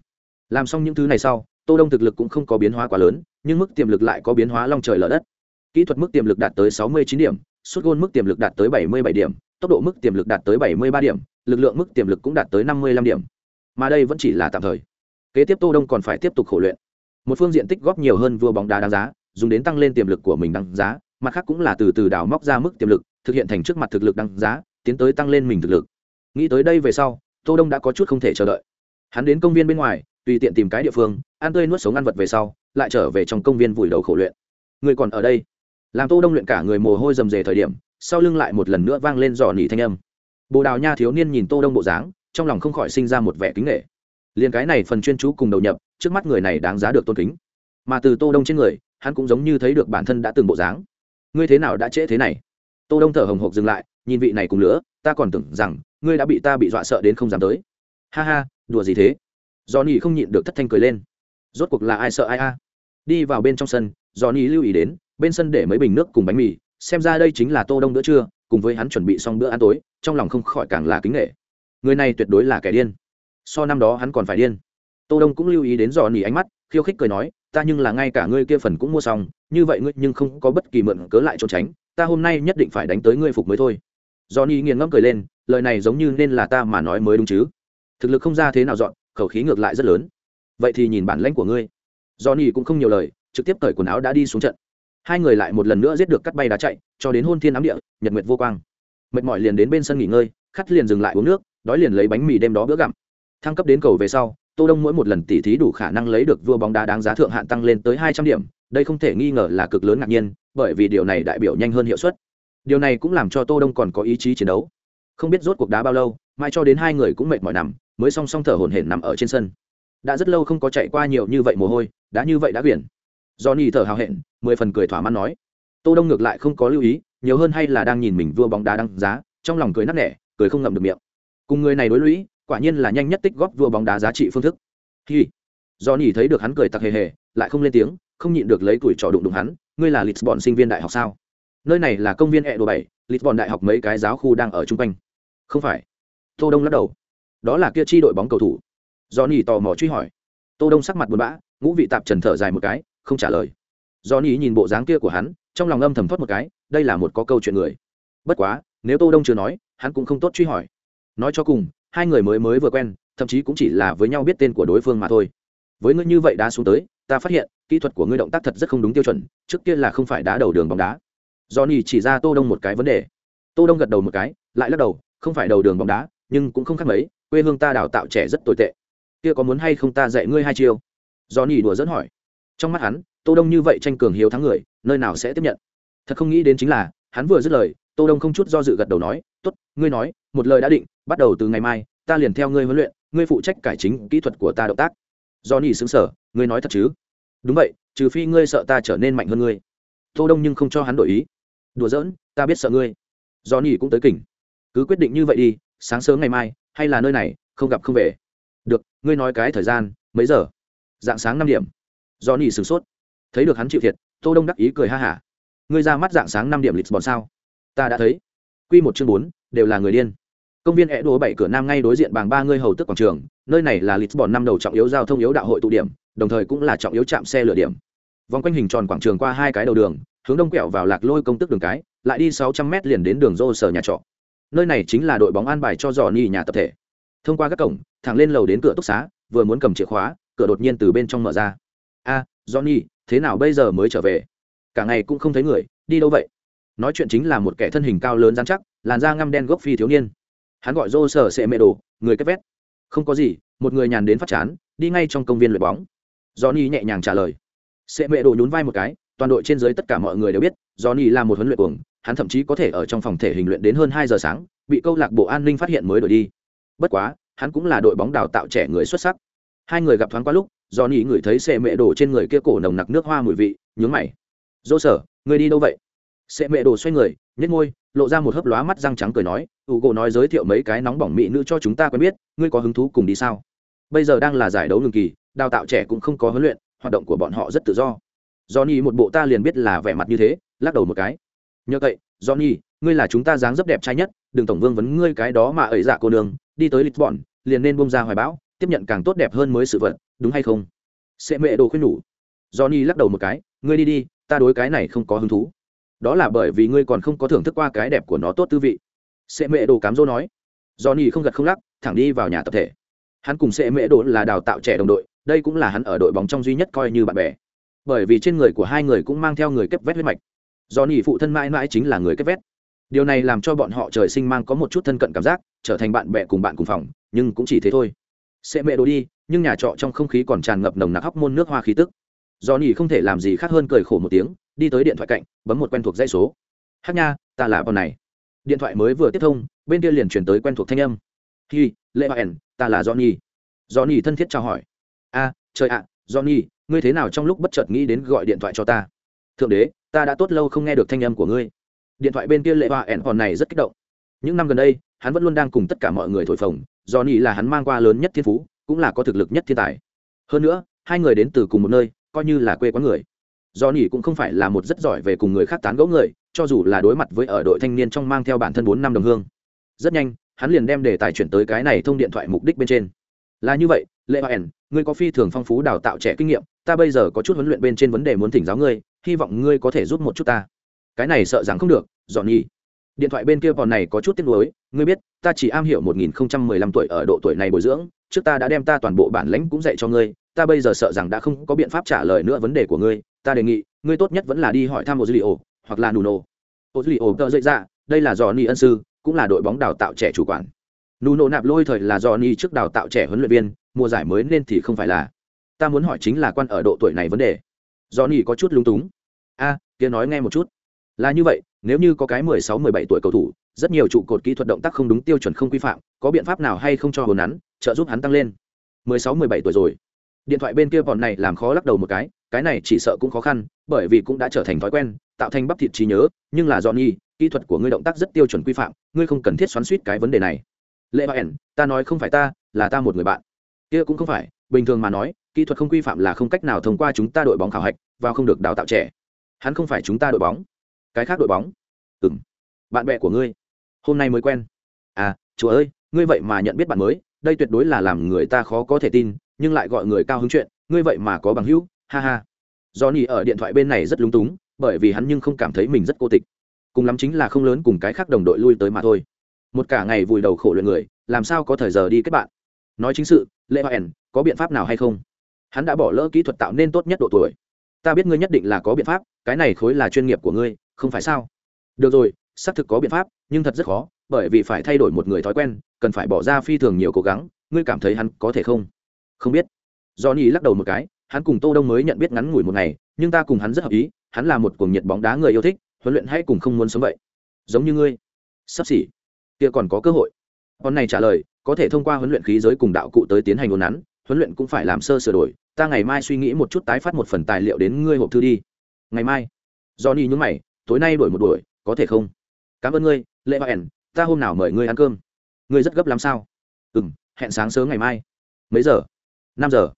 Làm xong những thứ này sau, tô đông thực lực cũng không có biến hóa quá lớn, nhưng mức tiềm lực lại có biến hóa long trời lở đất. Kỹ thuật mức tiềm lực đạt tới 69 điểm, sút gôn mức tiềm lực đạt tới 77 điểm tốc độ mức tiềm lực đạt tới 73 điểm, lực lượng mức tiềm lực cũng đạt tới 55 điểm. Mà đây vẫn chỉ là tạm thời. Kế tiếp tô đông còn phải tiếp tục khổ luyện. Một phương diện tích góp nhiều hơn vua bóng đá đáng giá, dùng đến tăng lên tiềm lực của mình đáng giá, mặt khác cũng là từ từ đào móc ra mức tiềm lực, thực hiện thành trước mặt thực lực đáng giá, tiến tới tăng lên mình thực lực. Nghĩ tới đây về sau, tô đông đã có chút không thể chờ đợi. Hắn đến công viên bên ngoài, tùy tiện tìm cái địa phương, ăn tươi nuốt sống ăn vật về sau, lại trở về trong công viên vùi đầu khổ luyện. Người còn ở đây? Làm tô đông luyện cả người mồ hôi rầm rề thời điểm sau lưng lại một lần nữa vang lên dò nỉ thanh âm. Bồ đào nha thiếu niên nhìn tô đông bộ dáng, trong lòng không khỏi sinh ra một vẻ kính nghệ. Liền cái này phần chuyên chú cùng đầu nhập, trước mắt người này đáng giá được tôn kính. Mà từ tô đông trên người, hắn cũng giống như thấy được bản thân đã từng bộ dáng. Ngươi thế nào đã trễ thế này? Tô đông thở hồng hộc dừng lại, nhìn vị này cùng nữa ta còn tưởng rằng, ngươi đã bị ta bị dọa sợ đến không dám tới. Ha ha, đùa gì thế? Johnny không nhịn được thất thanh cười lên. Rốt cuộc là ai sợ ai a? Đi vào bên trong sân johnny lưu ý đến, bên sân để mấy bình nước cùng bánh mì xem ra đây chính là tô đông bữa trưa, cùng với hắn chuẩn bị xong bữa ăn tối, trong lòng không khỏi càng là kính nghệ người này tuyệt đối là kẻ điên. So năm đó hắn còn phải điên. Tô đông cũng lưu ý đến johnny ánh mắt, khiêu khích cười nói, ta nhưng là ngay cả ngươi kia phần cũng mua xong, như vậy ngươi nhưng không có bất kỳ mượn cớ lại trốn tránh, ta hôm nay nhất định phải đánh tới ngươi phục mới thôi. Johnny nghiền ngẫm cười lên, lời này giống như nên là ta mà nói mới đúng chứ. Thực lực không ra thế nào dọn, khẩu khí ngược lại rất lớn. Vậy thì nhìn bản lãnh của ngươi. Johnny cũng không nhiều lời, trực tiếp cởi quần áo đã đi xuống trận hai người lại một lần nữa giết được cắt bay đá chạy, cho đến hôn thiên ám địa, nhật nguyệt vô quang. Mệt mỏi liền đến bên sân nghỉ ngơi, khắt liền dừng lại uống nước, đói liền lấy bánh mì đêm đó bữa gặm. Thăng cấp đến cầu về sau, tô đông mỗi một lần tỉ thí đủ khả năng lấy được vua bóng đá đáng giá thượng hạn tăng lên tới hai trăm điểm, đây không thể nghi ngờ là cực lớn ngạc nhiên, bởi vì điều này đại biểu nhanh hơn hiệu suất. Điều này cũng làm cho tô đông còn có ý chí chiến đấu. Không biết rốt cuộc đá bao lâu, mai cho đến hai người cũng mệt mỏi nằm, mới song song thở hổn hển nằm ở trên sân. Đã rất lâu không có chạy qua nhiều như vậy mồ hôi, đã như vậy đã quyển johnny thở hào hẹn, mười phần cười thỏa mãn nói. Tô đông ngược lại không có lưu ý, nhiều hơn hay là đang nhìn mình vua bóng đá đăng giá, trong lòng cười nát nẻ, cười không ngậm được miệng. Cùng người này đối lũy, quả nhiên là nhanh nhất tích góp vua bóng đá giá trị phương thức. Hi. Johnny thấy được hắn cười tặc hề hề, lại không lên tiếng, không nhịn được lấy tuổi trò đụng đụng hắn, ngươi là lisbon sinh viên đại học sao? Nơi này là công viên e đồ bảy, lisbon đại học mấy cái giáo khu đang ở chung quanh. Không phải. Tô đông lắc đầu. Đó là kia chi đội bóng cầu thủ. Do tò mò truy hỏi. Tô đông sắc mặt buồn bã, ngũ vị tạp trần thở dài một cái không trả lời. Do nhìn bộ dáng kia của hắn, trong lòng âm thầm thoát một cái, đây là một có câu chuyện người. Bất quá, nếu tô đông chưa nói, hắn cũng không tốt truy hỏi. Nói cho cùng, hai người mới mới vừa quen, thậm chí cũng chỉ là với nhau biết tên của đối phương mà thôi. Với ngươi như vậy đá xuống tới, ta phát hiện, kỹ thuật của ngươi động tác thật rất không đúng tiêu chuẩn, trước kia là không phải đá đầu đường bóng đá. Johnny chỉ ra tô đông một cái vấn đề. Tô đông gật đầu một cái, lại lắc đầu, không phải đầu đường bóng đá, nhưng cũng không khác mấy, quê hương ta đào tạo trẻ rất tồi tệ. Kia có muốn hay không ta dạy ngươi hai chiêu? Do đùa dẫn hỏi trong mắt hắn, tô đông như vậy tranh cường hiếu thắng người, nơi nào sẽ tiếp nhận? Thật không nghĩ đến chính là, hắn vừa dứt lời, tô đông không chút do dự gật đầu nói, tốt, ngươi nói, một lời đã định, bắt đầu từ ngày mai, ta liền theo ngươi huấn luyện, ngươi phụ trách cải chính kỹ thuật của ta động tác. Do nhỉ xứng sở ngươi nói thật chứ? Đúng vậy, trừ phi ngươi sợ ta trở nên mạnh hơn ngươi. Tô đông nhưng không cho hắn đổi ý. Đùa giỡn, ta biết sợ ngươi. Do nhỉ cũng tới kỉnh. Cứ quyết định như vậy đi, sáng sớm ngày mai, hay là nơi này, không gặp không về. Được, ngươi nói cái thời gian, mấy giờ? Dạng sáng năm điểm do nỉ sửng sốt. Thấy được hắn chịu thiệt, tô đông đắc ý cười ha hả. Ngươi ra mắt dạng sáng năm điểm lịch bọn sao? Ta đã thấy. Quy một chương bốn, đều là người điên. Công viên é đố bảy cửa nam ngay đối diện bằng ba ngươi hầu tức quảng trường, nơi này là lịch bọn năm đầu trọng yếu giao thông yếu đạo hội tụ điểm, đồng thời cũng là trọng yếu trạm xe lửa điểm. Vòng quanh hình tròn quảng trường qua hai cái đầu đường, hướng đông quẹo vào lạc lôi công tức đường cái, lại đi sáu trăm mét liền đến đường rô sở nhà trọ. Nơi này chính là đội bóng an bài cho dò ni nhà tập thể. Thông qua các cổng, thẳng lên lầu đến cửa túc xá, vừa muốn cầm chìa khóa, cửa đột nhiên từ bên trong mở ra a à, johnny thế nào bây giờ mới trở về? Cả ngày cũng không thấy người đi đâu vậy? Nói chuyện chính là một kẻ thân hình cao lớn dán chắc làn da ngăm đen gốc phi thiếu niên. Hắn gọi rô sở sệ mẹ đồ người cất vét. Không có gì một người nhàn đến phát chán đi ngay trong công viên luyện bóng. Johnny nhẹ nhàng trả lời. Sệ mẹ đồ nhún vai một cái toàn đội trên dưới tất cả mọi người đều biết johnny là một huấn luyện cuồng hắn thậm chí có thể ở trong phòng thể hình luyện đến hơn hai giờ sáng bị câu lạc bộ an ninh phát hiện mới đổi đi. Bất quá hắn cũng là đội bóng đào tạo trẻ người xuất sắc. Hai người gặp thoáng qua lúc Do johnny ngửi thấy xe mẹ đổ trên người kia cổ nồng nặc nước hoa mùi vị, nhướng mày. Dỗ sở người đi đâu vậy? Xe mẹ đổ xoay người nhét ngôi lộ ra một hớp lóa mắt răng trắng cười nói ủ gỗ nói giới thiệu mấy cái nóng bỏng mỹ nữ cho chúng ta quen biết, ngươi có hứng thú cùng đi sao? Bây giờ đang là giải đấu ngừng kỳ, đào tạo trẻ cũng không có huấn luyện, hoạt động của bọn họ rất tự do. Johnny một bộ ta liền biết là vẻ mặt như thế, lắc đầu một cái. Nhờ vậy johnny ngươi là chúng ta dáng dấp đẹp trai nhất, đừng tổng vương vấn ngươi cái đó mà ẩy dạ cô đường đi tới lịch bọn, liền nên bông ra hoài bão tiếp nhận càng tốt đẹp hơn mới sự vật, đúng hay không? Sẽ mẹ đồ khuyên nhủ. Johnny lắc đầu một cái, ngươi đi đi, ta đối cái này không có hứng thú. Đó là bởi vì ngươi còn không có thưởng thức qua cái đẹp của nó tốt tư vị. Sệ mẹ đồ cám dỗ nói. Johnny không gật không lắc, thẳng đi vào nhà tập thể. Hắn cùng sệ mẹ đồ là đào tạo trẻ đồng đội, đây cũng là hắn ở đội bóng trong duy nhất coi như bạn bè. Bởi vì trên người của hai người cũng mang theo người kết vét huyết mạch. Johnny phụ thân mãi mãi chính là người kết vét. Điều này làm cho bọn họ trời sinh mang có một chút thân cận cảm giác, trở thành bạn bè cùng bạn cùng phòng, nhưng cũng chỉ thế thôi sẽ mẹ đồ đi, nhưng nhà trọ trong không khí còn tràn ngập nồng nặc hóc môn nước hoa khí tức. Do Johnny không thể làm gì khác hơn cười khổ một tiếng, đi tới điện thoại cạnh, bấm một quen thuộc dây số. Hát nha, ta là bọn này. Điện thoại mới vừa tiếp thông, bên kia liền chuyển tới quen thuộc thanh âm. Hi lệ hoa ẻn ta là johnny. Johnny thân thiết chào hỏi. A, trời ạ, johnny, ngươi thế nào trong lúc bất chợt nghĩ đến gọi điện thoại cho ta? Thượng đế, ta đã tốt lâu không nghe được thanh âm của ngươi. Điện thoại bên kia lệ hoa ẻn còn này rất kích động những năm gần đây, hắn vẫn luôn đang cùng tất cả mọi người thổi phồng, do nhi là hắn mang qua lớn nhất thiên phú, cũng là có thực lực nhất thiên tài. Hơn nữa, hai người đến từ cùng một nơi, coi như là quê quán người. Do nhi cũng không phải là một rất giỏi về cùng người khác tán gẫu người, cho dù là đối mặt với ở đội thanh niên trong mang theo bản thân bốn năm đồng hương. Rất nhanh, hắn liền đem đề tài chuyển tới cái này thông điện thoại mục đích bên trên. Là như vậy lệ hoa ẻn ngươi có phi thường phong phú đào tạo trẻ kinh nghiệm, ta bây giờ có chút huấn luyện bên trên vấn đề muốn thỉnh giáo ngươi, hy vọng ngươi có thể giúp một chút ta. Cái này sợ rằng không được dọn nhi điện thoại bên kia còn này có chút tiếc nuối, ngươi biết, ta chỉ am hiểu một nghìn không trăm mười lăm tuổi ở độ tuổi này bồi dưỡng, trước ta đã đem ta toàn bộ bản lãnh cũng dạy cho ngươi, ta bây giờ sợ rằng đã không có biện pháp trả lời nữa vấn đề của ngươi, ta đề nghị, ngươi tốt nhất vẫn là đi hỏi thăm ô dư li ô hoặc là nuno. Ô dư li ô tờ dậy ra đây là do ni ân sư, cũng là đội bóng đào tạo trẻ chủ quản. Nuno nạp lôi thời là do ni trước đào tạo trẻ huấn luyện viên, mùa giải mới nên thì không phải là. Ta muốn hỏi chính là quan ở độ tuổi này vấn đề. Do ni có chút lung túng. A, kia nói nghe một chút. Là như vậy nếu như có cái mười sáu, mười bảy tuổi cầu thủ, rất nhiều trụ cột kỹ thuật động tác không đúng tiêu chuẩn không quy phạm, có biện pháp nào hay không cho hồn nắn trợ giúp hắn tăng lên? mười sáu, mười bảy tuổi rồi. Điện thoại bên kia bọn này làm khó lắc đầu một cái cái này chỉ sợ cũng khó khăn, bởi vì cũng đã trở thành thói quen, tạo thành bắp thịt trí nhớ, nhưng là do nhi kỹ thuật của ngươi động tác rất tiêu chuẩn quy phạm, ngươi không cần thiết xoắn xuýt cái vấn đề này. Lệ hoa ta nói không phải ta, là ta một người bạn. Kia cũng không phải, bình thường mà nói, kỹ thuật không quy phạm là không cách nào thông qua chúng ta đội bóng khảo hạch và không được đào tạo trẻ. Hắn không phải chúng ta đội bóng cái khác đội bóng. Ừ m bạn bè của ngươi. Hôm nay mới quen. À chúa ơi, ngươi vậy mà nhận biết bạn mới, đây tuyệt đối là làm người ta khó có thể tin, nhưng lại gọi người cao hứng chuyện, ngươi vậy mà có bằng hữu, ha ha. Johnny ở điện thoại bên này rất lúng túng, bởi vì hắn nhưng không cảm thấy mình rất cô tịch. Cùng lắm chính là không lớn cùng cái khác đồng đội lui tới mà thôi. Một cả ngày vùi đầu khổ luyện người, làm sao có thời giờ đi kết bạn? Nói chính sự lệ hoa ẻn có biện pháp nào hay không? Hắn đã bỏ lỡ kỹ thuật tạo nên tốt nhất độ tuổi. Ta biết ngươi nhất định là có biện pháp, cái này khối là chuyên nghiệp của ngươi không phải sao? Được rồi, xác thực có biện pháp, nhưng thật rất khó, bởi vì phải thay đổi một người thói quen, cần phải bỏ ra phi thường nhiều cố gắng, ngươi cảm thấy hắn có thể không? Không biết. Do nhi lắc đầu một cái, hắn cùng tô đông mới nhận biết ngắn ngủi một ngày, nhưng ta cùng hắn rất hợp ý, hắn là một cuồng nhiệt bóng đá người yêu thích, huấn luyện hay cùng không muốn sống vậy? Giống như ngươi. Sắp xỉ. Kia còn có cơ hội. Con này trả lời, có thể thông qua huấn luyện khí giới cùng đạo cụ tới tiến hành ồn nắn, huấn luyện cũng phải làm sơ sửa đổi, ta ngày mai suy nghĩ một chút tái phát một phần tài liệu đến ngươi hộp thư đi. Ngày mai. Do ni nhúng mày tối nay đổi một đuổi, có thể không? Cảm ơn ngươi, lệ hoa ẻn, ta hôm nào mời ngươi ăn cơm? Ngươi rất gấp làm sao? Ừ m hẹn sáng sớm ngày mai. Mấy giờ? Năm giờ.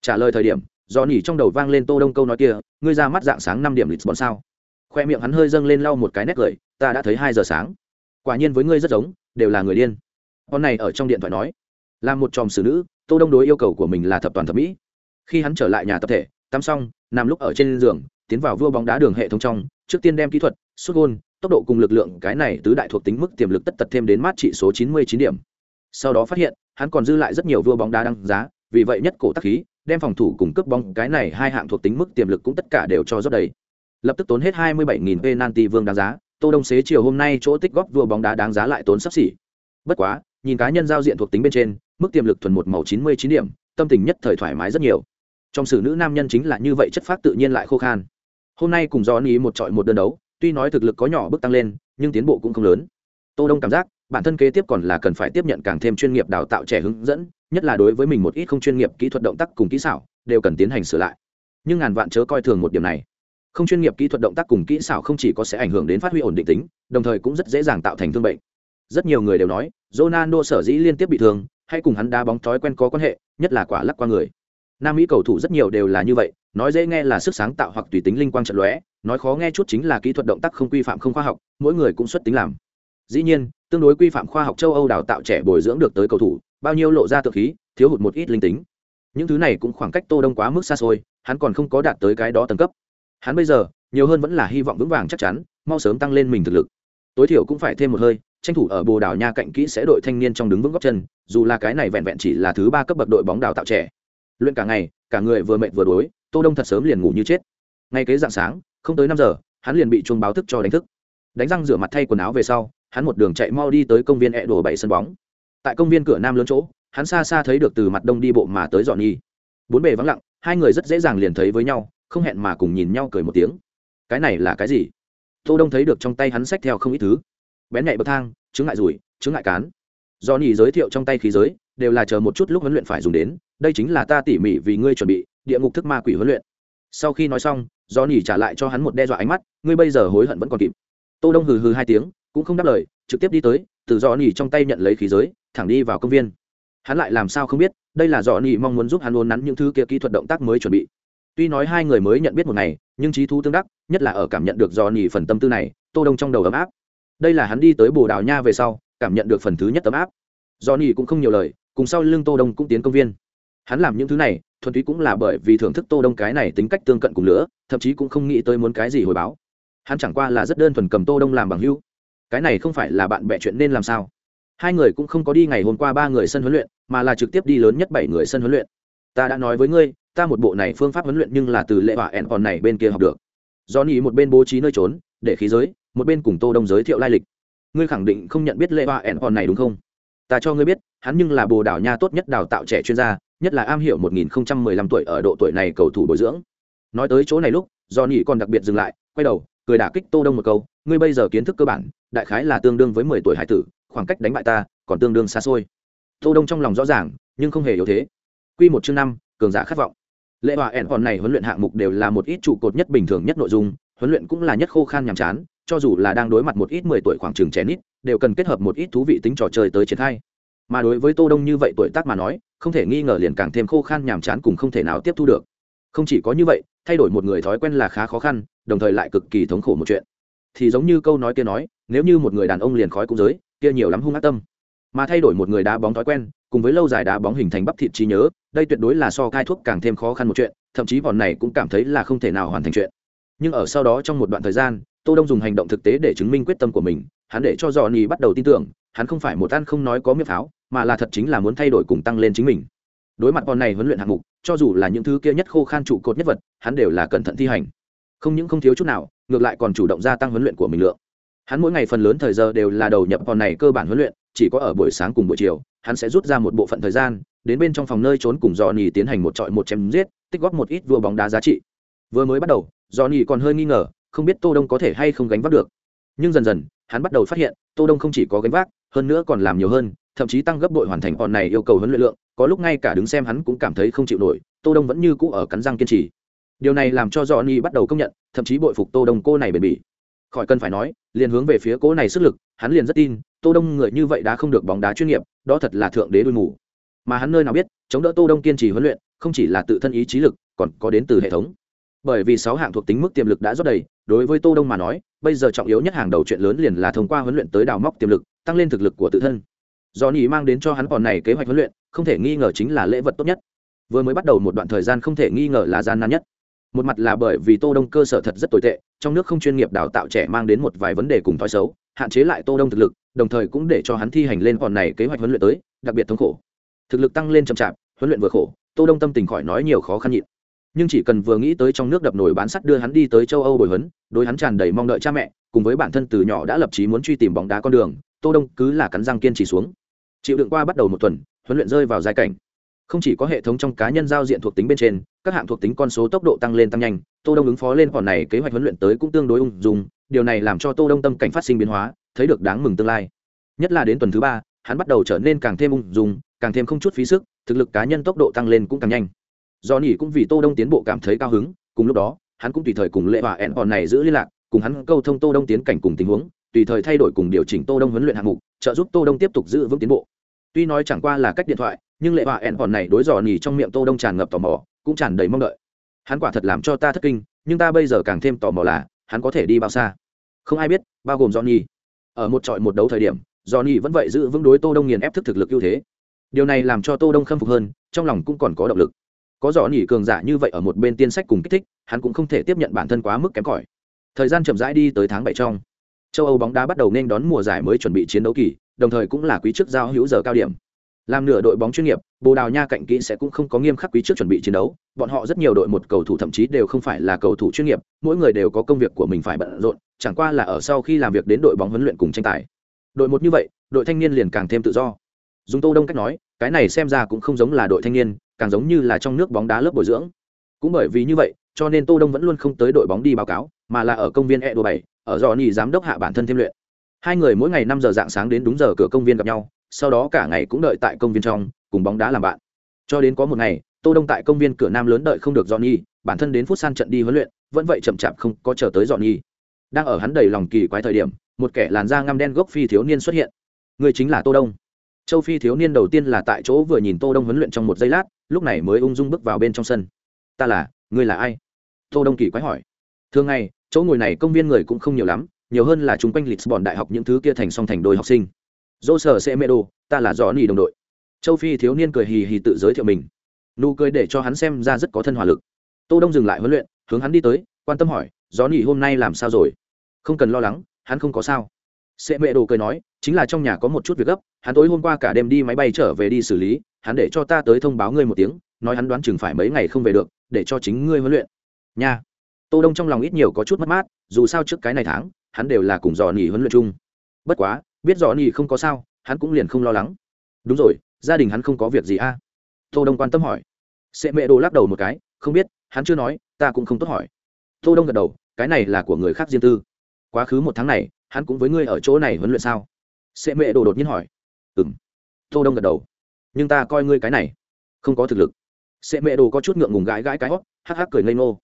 Trả lời thời điểm do nỉ trong đầu vang lên tô đông câu nói kia, ngươi ra mắt dạng sáng năm điểm lịch bọn sao? Khoe miệng hắn hơi dâng lên lau một cái nét cười, ta đã thấy hai giờ sáng. Quả nhiên với ngươi rất giống, đều là người điên. Con này ở trong điện thoại nói, là một tròm xử nữ, tô đông đối yêu cầu của mình là thập toàn thập mỹ. Khi hắn trở lại nhà tập thể, tắm xong, nằm lúc ở trên giường, tiến vào vua bóng đá đường hệ thống trong trước tiên đem kỹ thuật xuất gôn, tốc độ cùng lực lượng, cái này tứ đại thuộc tính mức tiềm lực tất tật thêm đến mát trị số 99 điểm. Sau đó phát hiện, hắn còn dư lại rất nhiều vua bóng đá đăng giá, vì vậy nhất cổ tắc khí, đem phòng thủ cùng cướp bóng, cái này hai hạng thuộc tính mức tiềm lực cũng tất cả đều cho rót đầy. Lập tức tốn hết 27.000 penalty vương đáng giá, tô đông xế chiều hôm nay chỗ tích góp vua bóng đá đáng giá lại tốn sắp xỉ. Bất quá, nhìn cá nhân giao diện thuộc tính bên trên, mức tiềm lực thuần một màu 99 điểm, tâm tình nhất thời thoải mái rất nhiều. Trong sự nữ nam nhân chính là như vậy chất phát tự nhiên lại khô khan hôm nay cùng do ý một trọi một đơn đấu, tuy nói thực lực có nhỏ bước tăng lên, nhưng tiến bộ cũng không lớn. Tô đông cảm giác, bản thân kế tiếp còn là cần phải tiếp nhận càng thêm chuyên nghiệp đào tạo trẻ hướng dẫn, nhất là đối với mình một ít không chuyên nghiệp kỹ thuật động tác cùng kỹ xảo, đều cần tiến hành sửa lại. Nhưng ngàn vạn chớ coi thường một điểm này. Không chuyên nghiệp kỹ thuật động tác cùng kỹ xảo không chỉ có sẽ ảnh hưởng đến phát huy ổn định tính, đồng thời cũng rất dễ dàng tạo thành thương bệnh. Rất nhiều người đều nói, Ronaldo sở dĩ liên tiếp bị thương, hay cùng hắn đá bóng thói quen có quan hệ, nhất là quả lắc qua người nam mỹ cầu thủ rất nhiều đều là như vậy, nói dễ nghe là sức sáng tạo hoặc tùy tính linh quang trận lóe, nói khó nghe chút chính là kỹ thuật động tác không quy phạm không khoa học, mỗi người cũng xuất tính làm. Dĩ nhiên, tương đối quy phạm khoa học châu âu đào tạo trẻ bồi dưỡng được tới cầu thủ, bao nhiêu lộ ra tự khí, thiếu hụt một ít linh tính. Những thứ này cũng khoảng cách tô đông quá mức xa xôi, hắn còn không có đạt tới cái đó tầng cấp. Hắn bây giờ, nhiều hơn vẫn là hy vọng vững vàng chắc chắn, mau sớm tăng lên mình thực lực. Tối thiểu cũng phải thêm một hơi, tranh thủ ở bồ đào nha cạnh kỹ sẽ đội thanh niên trong đứng vững góc chân, dù là cái này vẹn vẹn chỉ là thứ ba cấp bậc đội bóng đào tạo trẻ luyện cả ngày, cả người vừa mệt vừa đuối, tô đông thật sớm liền ngủ như chết. Ngay kế dạng sáng, không tới năm giờ, hắn liền bị chuông báo thức cho đánh thức. Đánh răng rửa mặt thay quần áo về sau, hắn một đường chạy mau đi tới công viên ẹ đổ bảy sân bóng. Tại công viên cửa nam lớn chỗ, hắn xa xa thấy được từ mặt đông đi bộ mà tới dọn nhi bốn bề vắng lặng, hai người rất dễ dàng liền thấy với nhau, không hẹn mà cùng nhìn nhau cười một tiếng. Cái này là cái gì? Tô đông thấy được trong tay hắn xách theo không ít thứ. Bén nhạy bậc thang chứng ngại rủi chứng ngại cán. Do nhì giới thiệu trong tay khí giới, đều là chờ một chút lúc huấn luyện phải dùng đến đây chính là ta tỉ mỉ vì ngươi chuẩn bị, địa ngục thức ma quỷ huấn luyện. Sau khi nói xong do nỉ trả lại cho hắn một đe dọa ánh mắt, ngươi bây giờ hối hận vẫn còn kịp. Tô đông hừ hừ hai tiếng, cũng không đáp lời, trực tiếp đi tới, từ do nỉ trong tay nhận lấy khí giới, thẳng đi vào công viên. Hắn lại làm sao không biết, đây là do nỉ mong muốn giúp hắn ôn nắn những thứ kia kỹ thuật động tác mới chuẩn bị. Tuy nói hai người mới nhận biết một ngày, nhưng trí thú tương đắc, nhất là ở cảm nhận được do nỉ phần tâm tư này, tô đông trong đầu ấm áp. Đây là hắn đi tới bồ đào nha về sau, cảm nhận được phần thứ nhất ấm áp. Do nỉ cũng không nhiều lời, cùng sau lưng tô đông cũng tiến công viên hắn làm những thứ này, thuần túy cũng là bởi vì thưởng thức tô đông cái này tính cách tương cận cùng nữa thậm chí cũng không nghĩ tới muốn cái gì hồi báo. Hắn chẳng qua là rất đơn thuần cầm tô đông làm bằng hữu. Cái này không phải là bạn bè chuyện nên làm sao? Hai người cũng không có đi ngày hôm qua ba người sân huấn luyện, mà là trực tiếp đi lớn nhất bảy người sân huấn luyện. Ta đã nói với ngươi, ta một bộ này phương pháp huấn luyện nhưng là từ lệ hỏa ẻn còn này bên kia học được. Do nhì một bên bố trí nơi trốn, để khí giới, một bên cùng tô đông giới thiệu lai lịch. Ngươi khẳng định không nhận biết lệ hỏa ẻn còn này đúng không? Ta cho ngươi biết, hắn nhưng là bồ đào nha tốt nhất đào tạo trẻ chuyên gia nhất là am hiểu 1015 tuổi ở độ tuổi này cầu thủ bồi dưỡng. Nói tới chỗ này lúc do còn đặc biệt dừng lại, quay đầu, cười đả kích tô đông một câu, ngươi bây giờ kiến thức cơ bản, đại khái là tương đương với 10 tuổi hải tử, khoảng cách đánh bại ta còn tương đương xa xôi. Tô đông trong lòng rõ ràng, nhưng không hề yếu thế. Quy một chương năm, cường giả khát vọng. Lễ hòa ẻn hòn này huấn luyện hạng mục đều là một ít trụ cột nhất bình thường nhất nội dung, huấn luyện cũng là nhất khô khan nhàm chán, cho dù là đang đối mặt một ít mười tuổi khoảng trường trẻ nít, đều cần kết hợp một ít thú vị tính trò chơi tới triển khai. Mà đối với tô đông như vậy tuổi tác mà nói không thể nghi ngờ liền càng thêm khô khan nhàm chán cùng không thể nào tiếp thu được. Không chỉ có như vậy, thay đổi một người thói quen là khá khó khăn, đồng thời lại cực kỳ thống khổ một chuyện. Thì giống như câu nói kia nói, nếu như một người đàn ông liền khói cũng giới, kia nhiều lắm hung ác tâm. Mà thay đổi một người đá bóng thói quen, cùng với lâu dài đá bóng hình thành bắp thịt trí nhớ, đây tuyệt đối là so cai thuốc càng thêm khó khăn một chuyện, thậm chí bọn này cũng cảm thấy là không thể nào hoàn thành chuyện. Nhưng ở sau đó trong một đoạn thời gian, tô đông dùng hành động thực tế để chứng minh quyết tâm của mình, hắn để cho dò nì bắt đầu tin tưởng, hắn không phải một ăn không nói có miệng pháo mà là thật chính là muốn thay đổi cùng tăng lên chính mình. Đối mặt con này huấn luyện hạng mục, cho dù là những thứ kia nhất khô khan trụ cột nhất vật, hắn đều là cẩn thận thi hành. Không những không thiếu chút nào, ngược lại còn chủ động gia tăng huấn luyện của mình lượng. Hắn mỗi ngày phần lớn thời giờ đều là đầu nhập con này cơ bản huấn luyện, chỉ có ở buổi sáng cùng buổi chiều, hắn sẽ rút ra một bộ phận thời gian, đến bên trong phòng nơi trốn cùng dò tiến hành một trọi một chém giết, tích góp một ít vua bóng đá giá trị. Vừa mới bắt đầu dò còn hơi nghi ngờ, không biết tô đông có thể hay không gánh vác được. Nhưng dần dần, hắn bắt đầu phát hiện, tô đông không chỉ có gánh vác, hơn nữa còn làm nhiều hơn thậm chí tăng gấp bội hoàn thành bọn này yêu cầu huấn luyện lượng, có lúc ngay cả đứng xem hắn cũng cảm thấy không chịu nổi, tô đông vẫn như cũ ở cắn răng kiên trì. Điều này làm cho johnny bắt đầu công nhận, thậm chí bội phục tô đông cô này bền bỉ. Khỏi cần phải nói, liền hướng về phía cố này sức lực, hắn liền rất tin, tô đông người như vậy đã không được bóng đá chuyên nghiệp, đó thật là thượng đế đuôi mù. Mà hắn nơi nào biết, chống đỡ tô đông kiên trì huấn luyện, không chỉ là tự thân ý chí lực, còn có đến từ hệ thống. Bởi vì sáu hạng thuộc tính mức tiềm lực đã rất đầy, đối với tô đông mà nói, bây giờ trọng yếu nhất hàng đầu chuyện lớn liền là thông qua huấn luyện tới đào móc tiềm lực, tăng lên thực lực của tự thân do nỉ mang đến cho hắn còn này kế hoạch huấn luyện, không thể nghi ngờ chính là lễ vật tốt nhất. Vừa mới bắt đầu một đoạn thời gian không thể nghi ngờ là gian nan nhất. Một mặt là bởi vì tô đông cơ sở thật rất tồi tệ, trong nước không chuyên nghiệp đào tạo trẻ mang đến một vài vấn đề cùng thói xấu, hạn chế lại tô đông thực lực, đồng thời cũng để cho hắn thi hành lên còn này kế hoạch huấn luyện tới, đặc biệt thống khổ. Thực lực tăng lên chậm chạp, huấn luyện vừa khổ, tô đông tâm tình khỏi nói nhiều khó khăn nhịn. Nhưng chỉ cần vừa nghĩ tới trong nước đập nổi bán sắt đưa hắn đi tới châu âu bồi huấn, đối hắn tràn đầy mong đợi cha mẹ, cùng với bản thân từ nhỏ đã lập chí muốn truy tìm bóng đá con đường, tô đông cứ là cắn răng kiên trì xuống chịu đựng qua bắt đầu một tuần, huấn luyện rơi vào giai cảnh. Không chỉ có hệ thống trong cá nhân giao diện thuộc tính bên trên, các hạng thuộc tính con số tốc độ tăng lên tăng nhanh, tô đông ứng phó lên khoản này kế hoạch huấn luyện tới cũng tương đối ung dung, điều này làm cho tô đông tâm cảnh phát sinh biến hóa, thấy được đáng mừng tương lai. Nhất là đến tuần thứ ba, hắn bắt đầu trở nên càng thêm ung dung, càng thêm không chút phí sức, thực lực cá nhân tốc độ tăng lên cũng càng nhanh. Do nỉ cũng vì tô đông tiến bộ cảm thấy cao hứng, cùng lúc đó, hắn cũng tùy thời cùng lệ và ẹn hòn này giữ liên lạc, cùng hắn câu thông tô đông tiến cảnh cùng tình huống tùy thời thay đổi cùng điều chỉnh tô đông huấn luyện hạng mục, trợ giúp tô đông tiếp tục giữ vững tiến bộ. Tuy nói chẳng qua là cách điện thoại, nhưng lệ và ẹn hòn này đối dò nhì trong miệng tô đông tràn ngập tò mò, cũng tràn đầy mong đợi. Hắn quả thật làm cho ta thất kinh, nhưng ta bây giờ càng thêm tò mò là, hắn có thể đi bao xa? Không ai biết, bao gồm johnny ở một trọi một đấu thời điểm johnny vẫn vậy giữ vững đối tô đông nghiền ép thức thực lực ưu thế. Điều này làm cho tô đông khâm phục hơn, trong lòng cũng còn có động lực. Có dò nhỉ cường giả như vậy ở một bên tiên sách cùng kích thích, hắn cũng không thể tiếp nhận bản thân quá mức kém cỏi. Thời gian chậm rãi đi tới tháng bảy trong châu âu bóng đá bắt đầu nên đón mùa giải mới chuẩn bị chiến đấu kỳ, đồng thời cũng là quý trước giao hữu giờ cao điểm. Làm nửa đội bóng chuyên nghiệp, bồ đào nha cạnh kỹ sẽ cũng không có nghiêm khắc quý trước chuẩn bị chiến đấu, bọn họ rất nhiều đội một cầu thủ thậm chí đều không phải là cầu thủ chuyên nghiệp, mỗi người đều có công việc của mình phải bận rộn, chẳng qua là ở sau khi làm việc đến đội bóng huấn luyện cùng tranh tài. Đội một như vậy, đội thanh niên liền càng thêm tự do. Dùng tô đông cách nói, cái này xem ra cũng không giống là đội thanh niên, càng giống như là trong nước bóng đá lớp bồi dưỡng. Cũng bởi vì như vậy, cho nên tô đông vẫn luôn không tới đội bóng đi báo cáo mà là ở công viên e đồ bảy, ở do nhì giám đốc hạ bản thân thêm luyện. Hai người mỗi ngày năm giờ dạng sáng đến đúng giờ cửa công viên gặp nhau, sau đó cả ngày cũng đợi tại công viên trong, cùng bóng đá làm bạn. Cho đến có một ngày, tô đông tại công viên cửa nam lớn đợi không được dọn nhi bản thân đến phút san trận đi huấn luyện, vẫn vậy chậm chạp không có chờ tới dọn nhi đang ở hắn đầy lòng kỳ quái thời điểm, một kẻ làn da ngăm đen gốc phi thiếu niên xuất hiện. Người chính là tô đông. Châu phi thiếu niên đầu tiên là tại chỗ vừa nhìn tô đông huấn luyện trong một giây lát, lúc này mới ung dung bước vào bên trong sân. Ta là, ngươi là ai? Tô đông kỳ quái hỏi. Thường ngày chỗ ngồi này công viên người cũng không nhiều lắm, nhiều hơn là chung quanh lisbon đại học những thứ kia thành song thành đôi học sinh. Dô sở sẽ mê đồ, ta là gió nỉ đồng đội. Châu phi thiếu niên cười hì hì tự giới thiệu mình. Nụ cười để cho hắn xem ra rất có thân hỏa lực. Tô đông dừng lại huấn luyện, hướng hắn đi tới, quan tâm hỏi gió nỉ hôm nay làm sao rồi? Không cần lo lắng, hắn không có sao. Sẽ mẹ đồ cười nói, chính là trong nhà có một chút việc gấp, hắn tối hôm qua cả đêm đi máy bay trở về đi xử lý, hắn để cho ta tới thông báo ngươi một tiếng, nói hắn đoán chừng phải mấy ngày không về được, để cho chính ngươi huấn luyện. Nha tô đông trong lòng ít nhiều có chút mất mát, dù sao trước cái này tháng, hắn đều là cùng dò nỉ huấn luyện chung. Bất quá, biết dò nỉ không có sao, hắn cũng liền không lo lắng. Đúng rồi, gia đình hắn không có việc gì a? À? tô đông quan tâm hỏi. Sệ mẹ đồ lắc đầu một cái, không biết, hắn chưa nói, ta cũng không tốt hỏi. Tô đông gật đầu, cái này là của người khác riêng tư. Quá khứ một tháng này, hắn cũng với ngươi ở chỗ này huấn luyện sao? Sệ mẹ đồ đột nhiên hỏi. Ừm. Tô đông gật đầu. Nhưng ta coi ngươi cái này, không có thực lực. Sệ mẹ đồ có chút ngượng ngùng gãi gãi cái hót, hắc hắc cười ngây ngô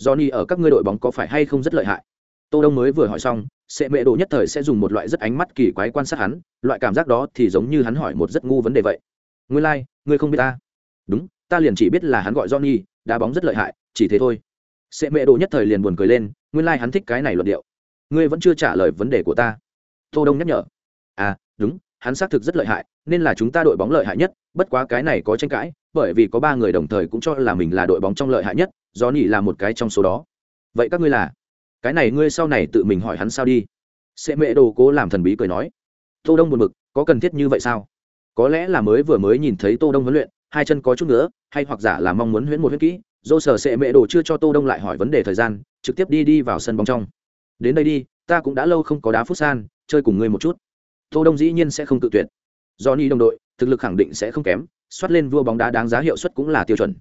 johnny ở các ngươi đội bóng có phải hay không rất lợi hại? Tô đông mới vừa hỏi xong sệ mẹ đồ nhất thời sẽ dùng một loại rất ánh mắt kỳ quái quan sát hắn loại cảm giác đó thì giống như hắn hỏi một rất ngu vấn đề vậy. Ngươi lai、like, ngươi không biết ta. Đúng ta liền chỉ biết là hắn gọi johnny đá bóng rất lợi hại chỉ thế thôi. Sệ mẹ đồ nhất thời liền buồn cười lên nguyên lai hắn thích cái này luận điệu. Ngươi vẫn chưa trả lời vấn đề của ta. Tô đông nhắc nhở. À đúng hắn xác thực rất lợi hại nên là chúng ta đội bóng lợi hại nhất bất quá cái này có tranh cãi bởi vì có ba người đồng thời cũng cho là mình là đội bóng trong lợi hại nhất do nỉ là một cái trong số đó. Vậy các ngươi là? Cái này ngươi sau này tự mình hỏi hắn sao đi. Sẽ mẹ đồ cố làm thần bí cười nói. Tô đông buồn bực, có cần thiết như vậy sao? Có lẽ là mới vừa mới nhìn thấy tô đông huấn luyện, hai chân có chút nữa hay hoặc giả là mong muốn huyễn một huyễn kỹ, dô sở sẽ mẹ đồ chưa cho tô đông lại hỏi vấn đề thời gian, trực tiếp đi đi vào sân bóng trong. Đến đây đi, ta cũng đã lâu không có đá phút san, chơi cùng ngươi một chút. Tô đông dĩ nhiên sẽ không tự tuyệt. Do ni đồng đội, thực lực khẳng định sẽ không kém, xoát lên vua bóng đá đáng giá hiệu suất cũng là tiêu chuẩn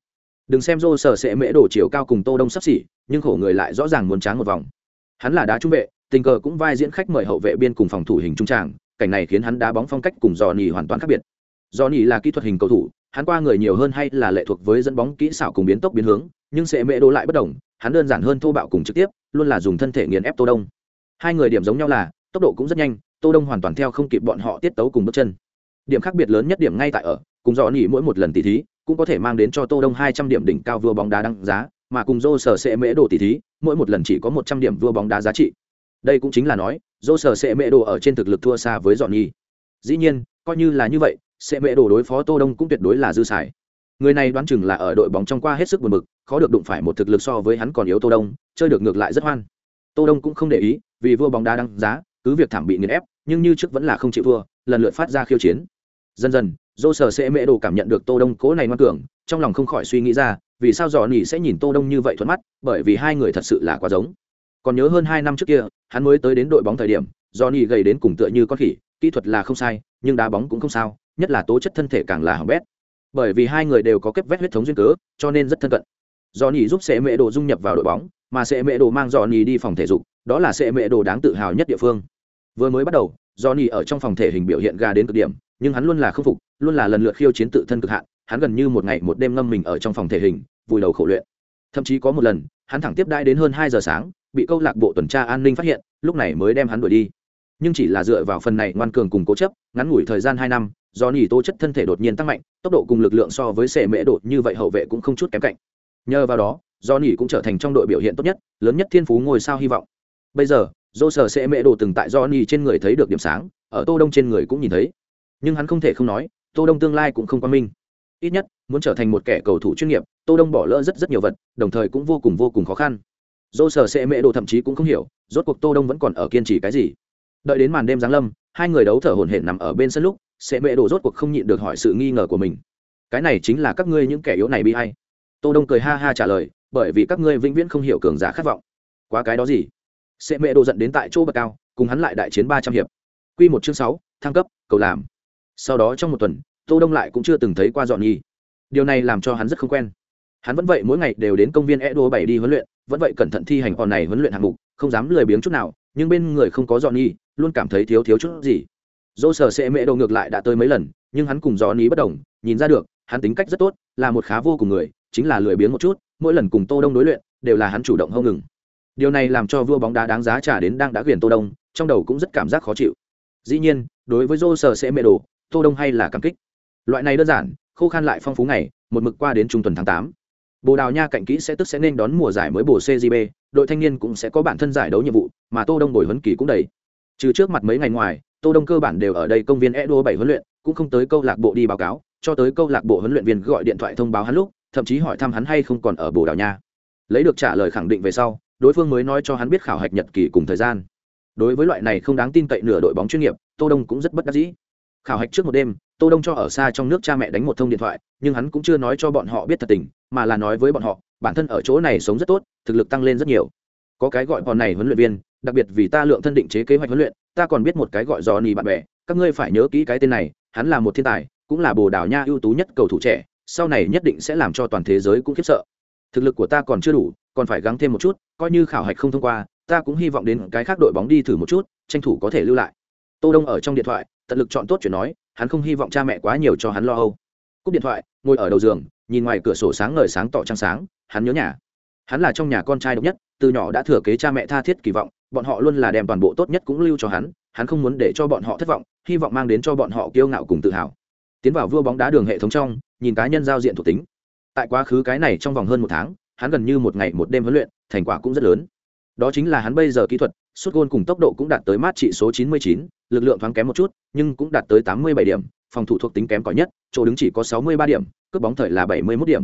đừng xem rô sở sẽ mễ đổ chiều cao cùng tô đông sắp xỉ, nhưng khổ người lại rõ ràng muốn tráng một vòng. Hắn là đá trung vệ, tình cờ cũng vai diễn khách mời hậu vệ biên cùng phòng thủ hình trung tràng, cảnh này khiến hắn đá bóng phong cách cùng dò nỉ hoàn toàn khác biệt. Dò nỉ là kỹ thuật hình cầu thủ, hắn qua người nhiều hơn hay là lệ thuộc với dẫn bóng kỹ xảo cùng biến tốc biến hướng, nhưng sẽ mẹ đổ lại bất đồng, hắn đơn giản hơn thô bạo cùng trực tiếp, luôn là dùng thân thể nghiền ép tô đông. Hai người điểm giống nhau là, tốc độ cũng rất nhanh, tô đông hoàn toàn theo không kịp bọn họ tiết tấu cùng bước chân. Điểm khác biệt lớn nhất điểm ngay tại ở, cùng dò nỉ mỗi một lần tỷ thí cũng có thể mang đến cho tô đông hai trăm điểm đỉnh cao vua bóng đá đăng giá, mà cùng dô sở sẽ mễ đồ tỷ thí, mỗi một lần chỉ có một trăm điểm vua bóng đá giá trị. Đây cũng chính là nói dô sở sẽ mễ đồ ở trên thực lực thua xa với dọn nhi dĩ nhiên, coi như là như vậy, sẽ mễ đồ đối phó tô đông cũng tuyệt đối là dư xài. Người này đoán chừng là ở đội bóng trong qua hết sức buồn bực, khó được đụng phải một thực lực so với hắn còn yếu tô đông, chơi được ngược lại rất hoan. Tô đông cũng không để ý, vì vua bóng đá đăng giá, cứ việc thảm bị nghiền ép, nhưng như trước vẫn là không chịu vua lần lượt phát ra khiêu chiến. Dần dần dô sở sẽ mễ đồ cảm nhận được tô đông cố này ngoan cường, trong lòng không khỏi suy nghĩ ra, vì sao dò nỉ sẽ nhìn tô đông như vậy thuận mắt, bởi vì hai người thật sự là quá giống. Còn nhớ hơn hai năm trước kia, hắn mới tới đến đội bóng thời điểm dò nỉ gầy đến cùng tựa như con khỉ, kỹ thuật là không sai, nhưng đá bóng cũng không sao, nhất là tố chất thân thể càng là hỏng bét. Bởi vì hai người đều có kết vết huyết thống duyên cớ, cho nên rất thân cận. Dò nỉ giúp sẽ mẹ đồ dung nhập vào đội bóng, mà sẽ mẹ đồ mang dò nỉ đi phòng thể dục, đó là sẽ mẹ đồ đáng tự hào nhất địa phương. Vừa mới bắt đầu do nỉ ở trong phòng thể hình biểu hiện gà đến cực điểm nhưng hắn luôn là khâm phục, luôn là lần lượt khiêu chiến tự thân cực hạn, hắn gần như một ngày một đêm ngâm mình ở trong phòng thể hình, vùi đầu khổ luyện. Thậm chí có một lần, hắn thẳng tiếp đai đến hơn hai giờ sáng, bị câu lạc bộ tuần tra an ninh phát hiện, lúc này mới đem hắn đuổi đi. Nhưng chỉ là dựa vào phần này ngoan cường cùng cố chấp, ngắn ngủi thời gian hai năm, do nỉ tố chất thân thể đột nhiên tăng mạnh, tốc độ cùng lực lượng so với sệ mễ đột như vậy hậu vệ cũng không chút kém cạnh. Nhờ vào đó, do nỉ cũng trở thành trong đội biểu hiện tốt nhất, lớn nhất thiên phú ngôi sao hy vọng. Bây giờ, dô sở sệ mễ đồ từng tại do nỉ trên người thấy được điểm sáng, ở tô đông trên người cũng nhìn thấy nhưng hắn không thể không nói, tô đông tương lai cũng không quan minh. Ít nhất, muốn trở thành một kẻ cầu thủ chuyên nghiệp, tô đông bỏ lỡ rất rất nhiều vật, đồng thời cũng vô cùng vô cùng khó khăn. Dô sở sẽ mễ đồ thậm chí cũng không hiểu, rốt cuộc tô đông vẫn còn ở kiên trì cái gì. Đợi đến màn đêm giáng lâm, hai người đấu thở hổn hển nằm ở bên sân lúc sẽ mễ đồ rốt cuộc không nhịn được hỏi sự nghi ngờ của mình. Cái này chính là các ngươi những kẻ yếu này bị hay? Tô đông cười ha ha trả lời, bởi vì các ngươi vĩnh viễn không hiểu cường giả khát vọng. Quá cái đó gì? Sẽ mễ đồ giận đến tại chỗ bậc cao, cùng hắn lại đại chiến ba trăm hiệp. Quy một chương sáu, thăng cấp, cầu làm sau đó trong một tuần, tô đông lại cũng chưa từng thấy qua dọn nhi. Điều này làm cho hắn rất không quen. Hắn vẫn vậy mỗi ngày đều đến công viên edo bảy đi huấn luyện, vẫn vậy cẩn thận thi hành hòn này huấn luyện hạng mục, không dám lười biếng chút nào, nhưng bên người không có dọn nhi, luôn cảm thấy thiếu thiếu chút gì. Dô sở sẽ mễ đồ ngược lại đã tới mấy lần, nhưng hắn cùng dọn nhi bất đồng, nhìn ra được, hắn tính cách rất tốt, là một khá vô cùng người, chính là lười biếng một chút, mỗi lần cùng tô đông đối luyện, đều là hắn chủ động không ngừng. Điều này làm cho vua bóng đá đáng giá trả đến đang đã quyền tô đông, trong đầu cũng rất cảm giác khó chịu. Dĩ nhiên, đối với dô sở sẽ mễ đồ tô đông hay là cảm kích? Loại này đơn giản, khô khan lại phong phú ngày, một mực qua đến trung tuần tháng tám. Bồ đào nha cạnh kỹ sẽ tức sẽ nên đón mùa giải mới bổ cgb đội thanh niên cũng sẽ có bản thân giải đấu nhiệm vụ, mà tô đông bồi huấn kỳ cũng đầy. Trừ trước mặt mấy ngày ngoài, tô đông cơ bản đều ở đây công viên edo bảy huấn luyện, cũng không tới câu lạc bộ đi báo cáo, cho tới câu lạc bộ huấn luyện viên gọi điện thoại thông báo hắn lúc, thậm chí hỏi thăm hắn hay không còn ở bồ đào nha. Lấy được trả lời khẳng định về sau, đối phương mới nói cho hắn biết khảo hạch nhật kỳ cùng thời gian. Đối với loại này không đáng tin cậy nửa đội bóng chuyên nghiệp, tô đông cũng rất bất đắc dĩ khảo hạch trước một đêm, tô đông cho ở xa trong nước cha mẹ đánh một thông điện thoại, nhưng hắn cũng chưa nói cho bọn họ biết thật tình, mà là nói với bọn họ, bản thân ở chỗ này sống rất tốt, thực lực tăng lên rất nhiều. Có cái gọi bọn này huấn luyện viên, đặc biệt vì ta lượng thân định chế kế hoạch huấn luyện, ta còn biết một cái gọi dò nì bạn bè, các ngươi phải nhớ kỹ cái tên này, hắn là một thiên tài, cũng là bồ đào nha ưu tú nhất cầu thủ trẻ, sau này nhất định sẽ làm cho toàn thế giới cũng khiếp sợ. Thực lực của ta còn chưa đủ, còn phải gắng thêm một chút, coi như khảo hạch không thông qua, ta cũng hy vọng đến cái khác đội bóng đi thử một chút, tranh thủ có thể lưu lại. Tô đông ở trong điện thoại tận lực chọn tốt chuyện nói, hắn không hy vọng cha mẹ quá nhiều cho hắn lo âu. Cúp điện thoại, ngồi ở đầu giường, nhìn ngoài cửa sổ sáng ngời sáng tỏ trăng sáng, hắn nhớ nhà. Hắn là trong nhà con trai độc nhất, từ nhỏ đã thừa kế cha mẹ tha thiết kỳ vọng, bọn họ luôn là đem toàn bộ tốt nhất cũng lưu cho hắn hắn không muốn để cho bọn họ thất vọng, hy vọng mang đến cho bọn họ kiêu ngạo cùng tự hào. Tiến vào vua bóng đá đường hệ thống trong, nhìn cá nhân giao diện thuộc tính. Tại quá khứ cái này trong vòng hơn một tháng, hắn gần như một ngày một đêm huấn luyện, thành quả cũng rất lớn. Đó chính là hắn bây giờ kỹ thuật suốt gôn cùng tốc độ cũng đạt tới mát trị số 99, lực lượng thoáng kém một chút nhưng cũng đạt tới 87 điểm phòng thủ thuộc tính kém cỏi nhất chỗ đứng chỉ có 63 điểm cướp bóng thời là 71 điểm.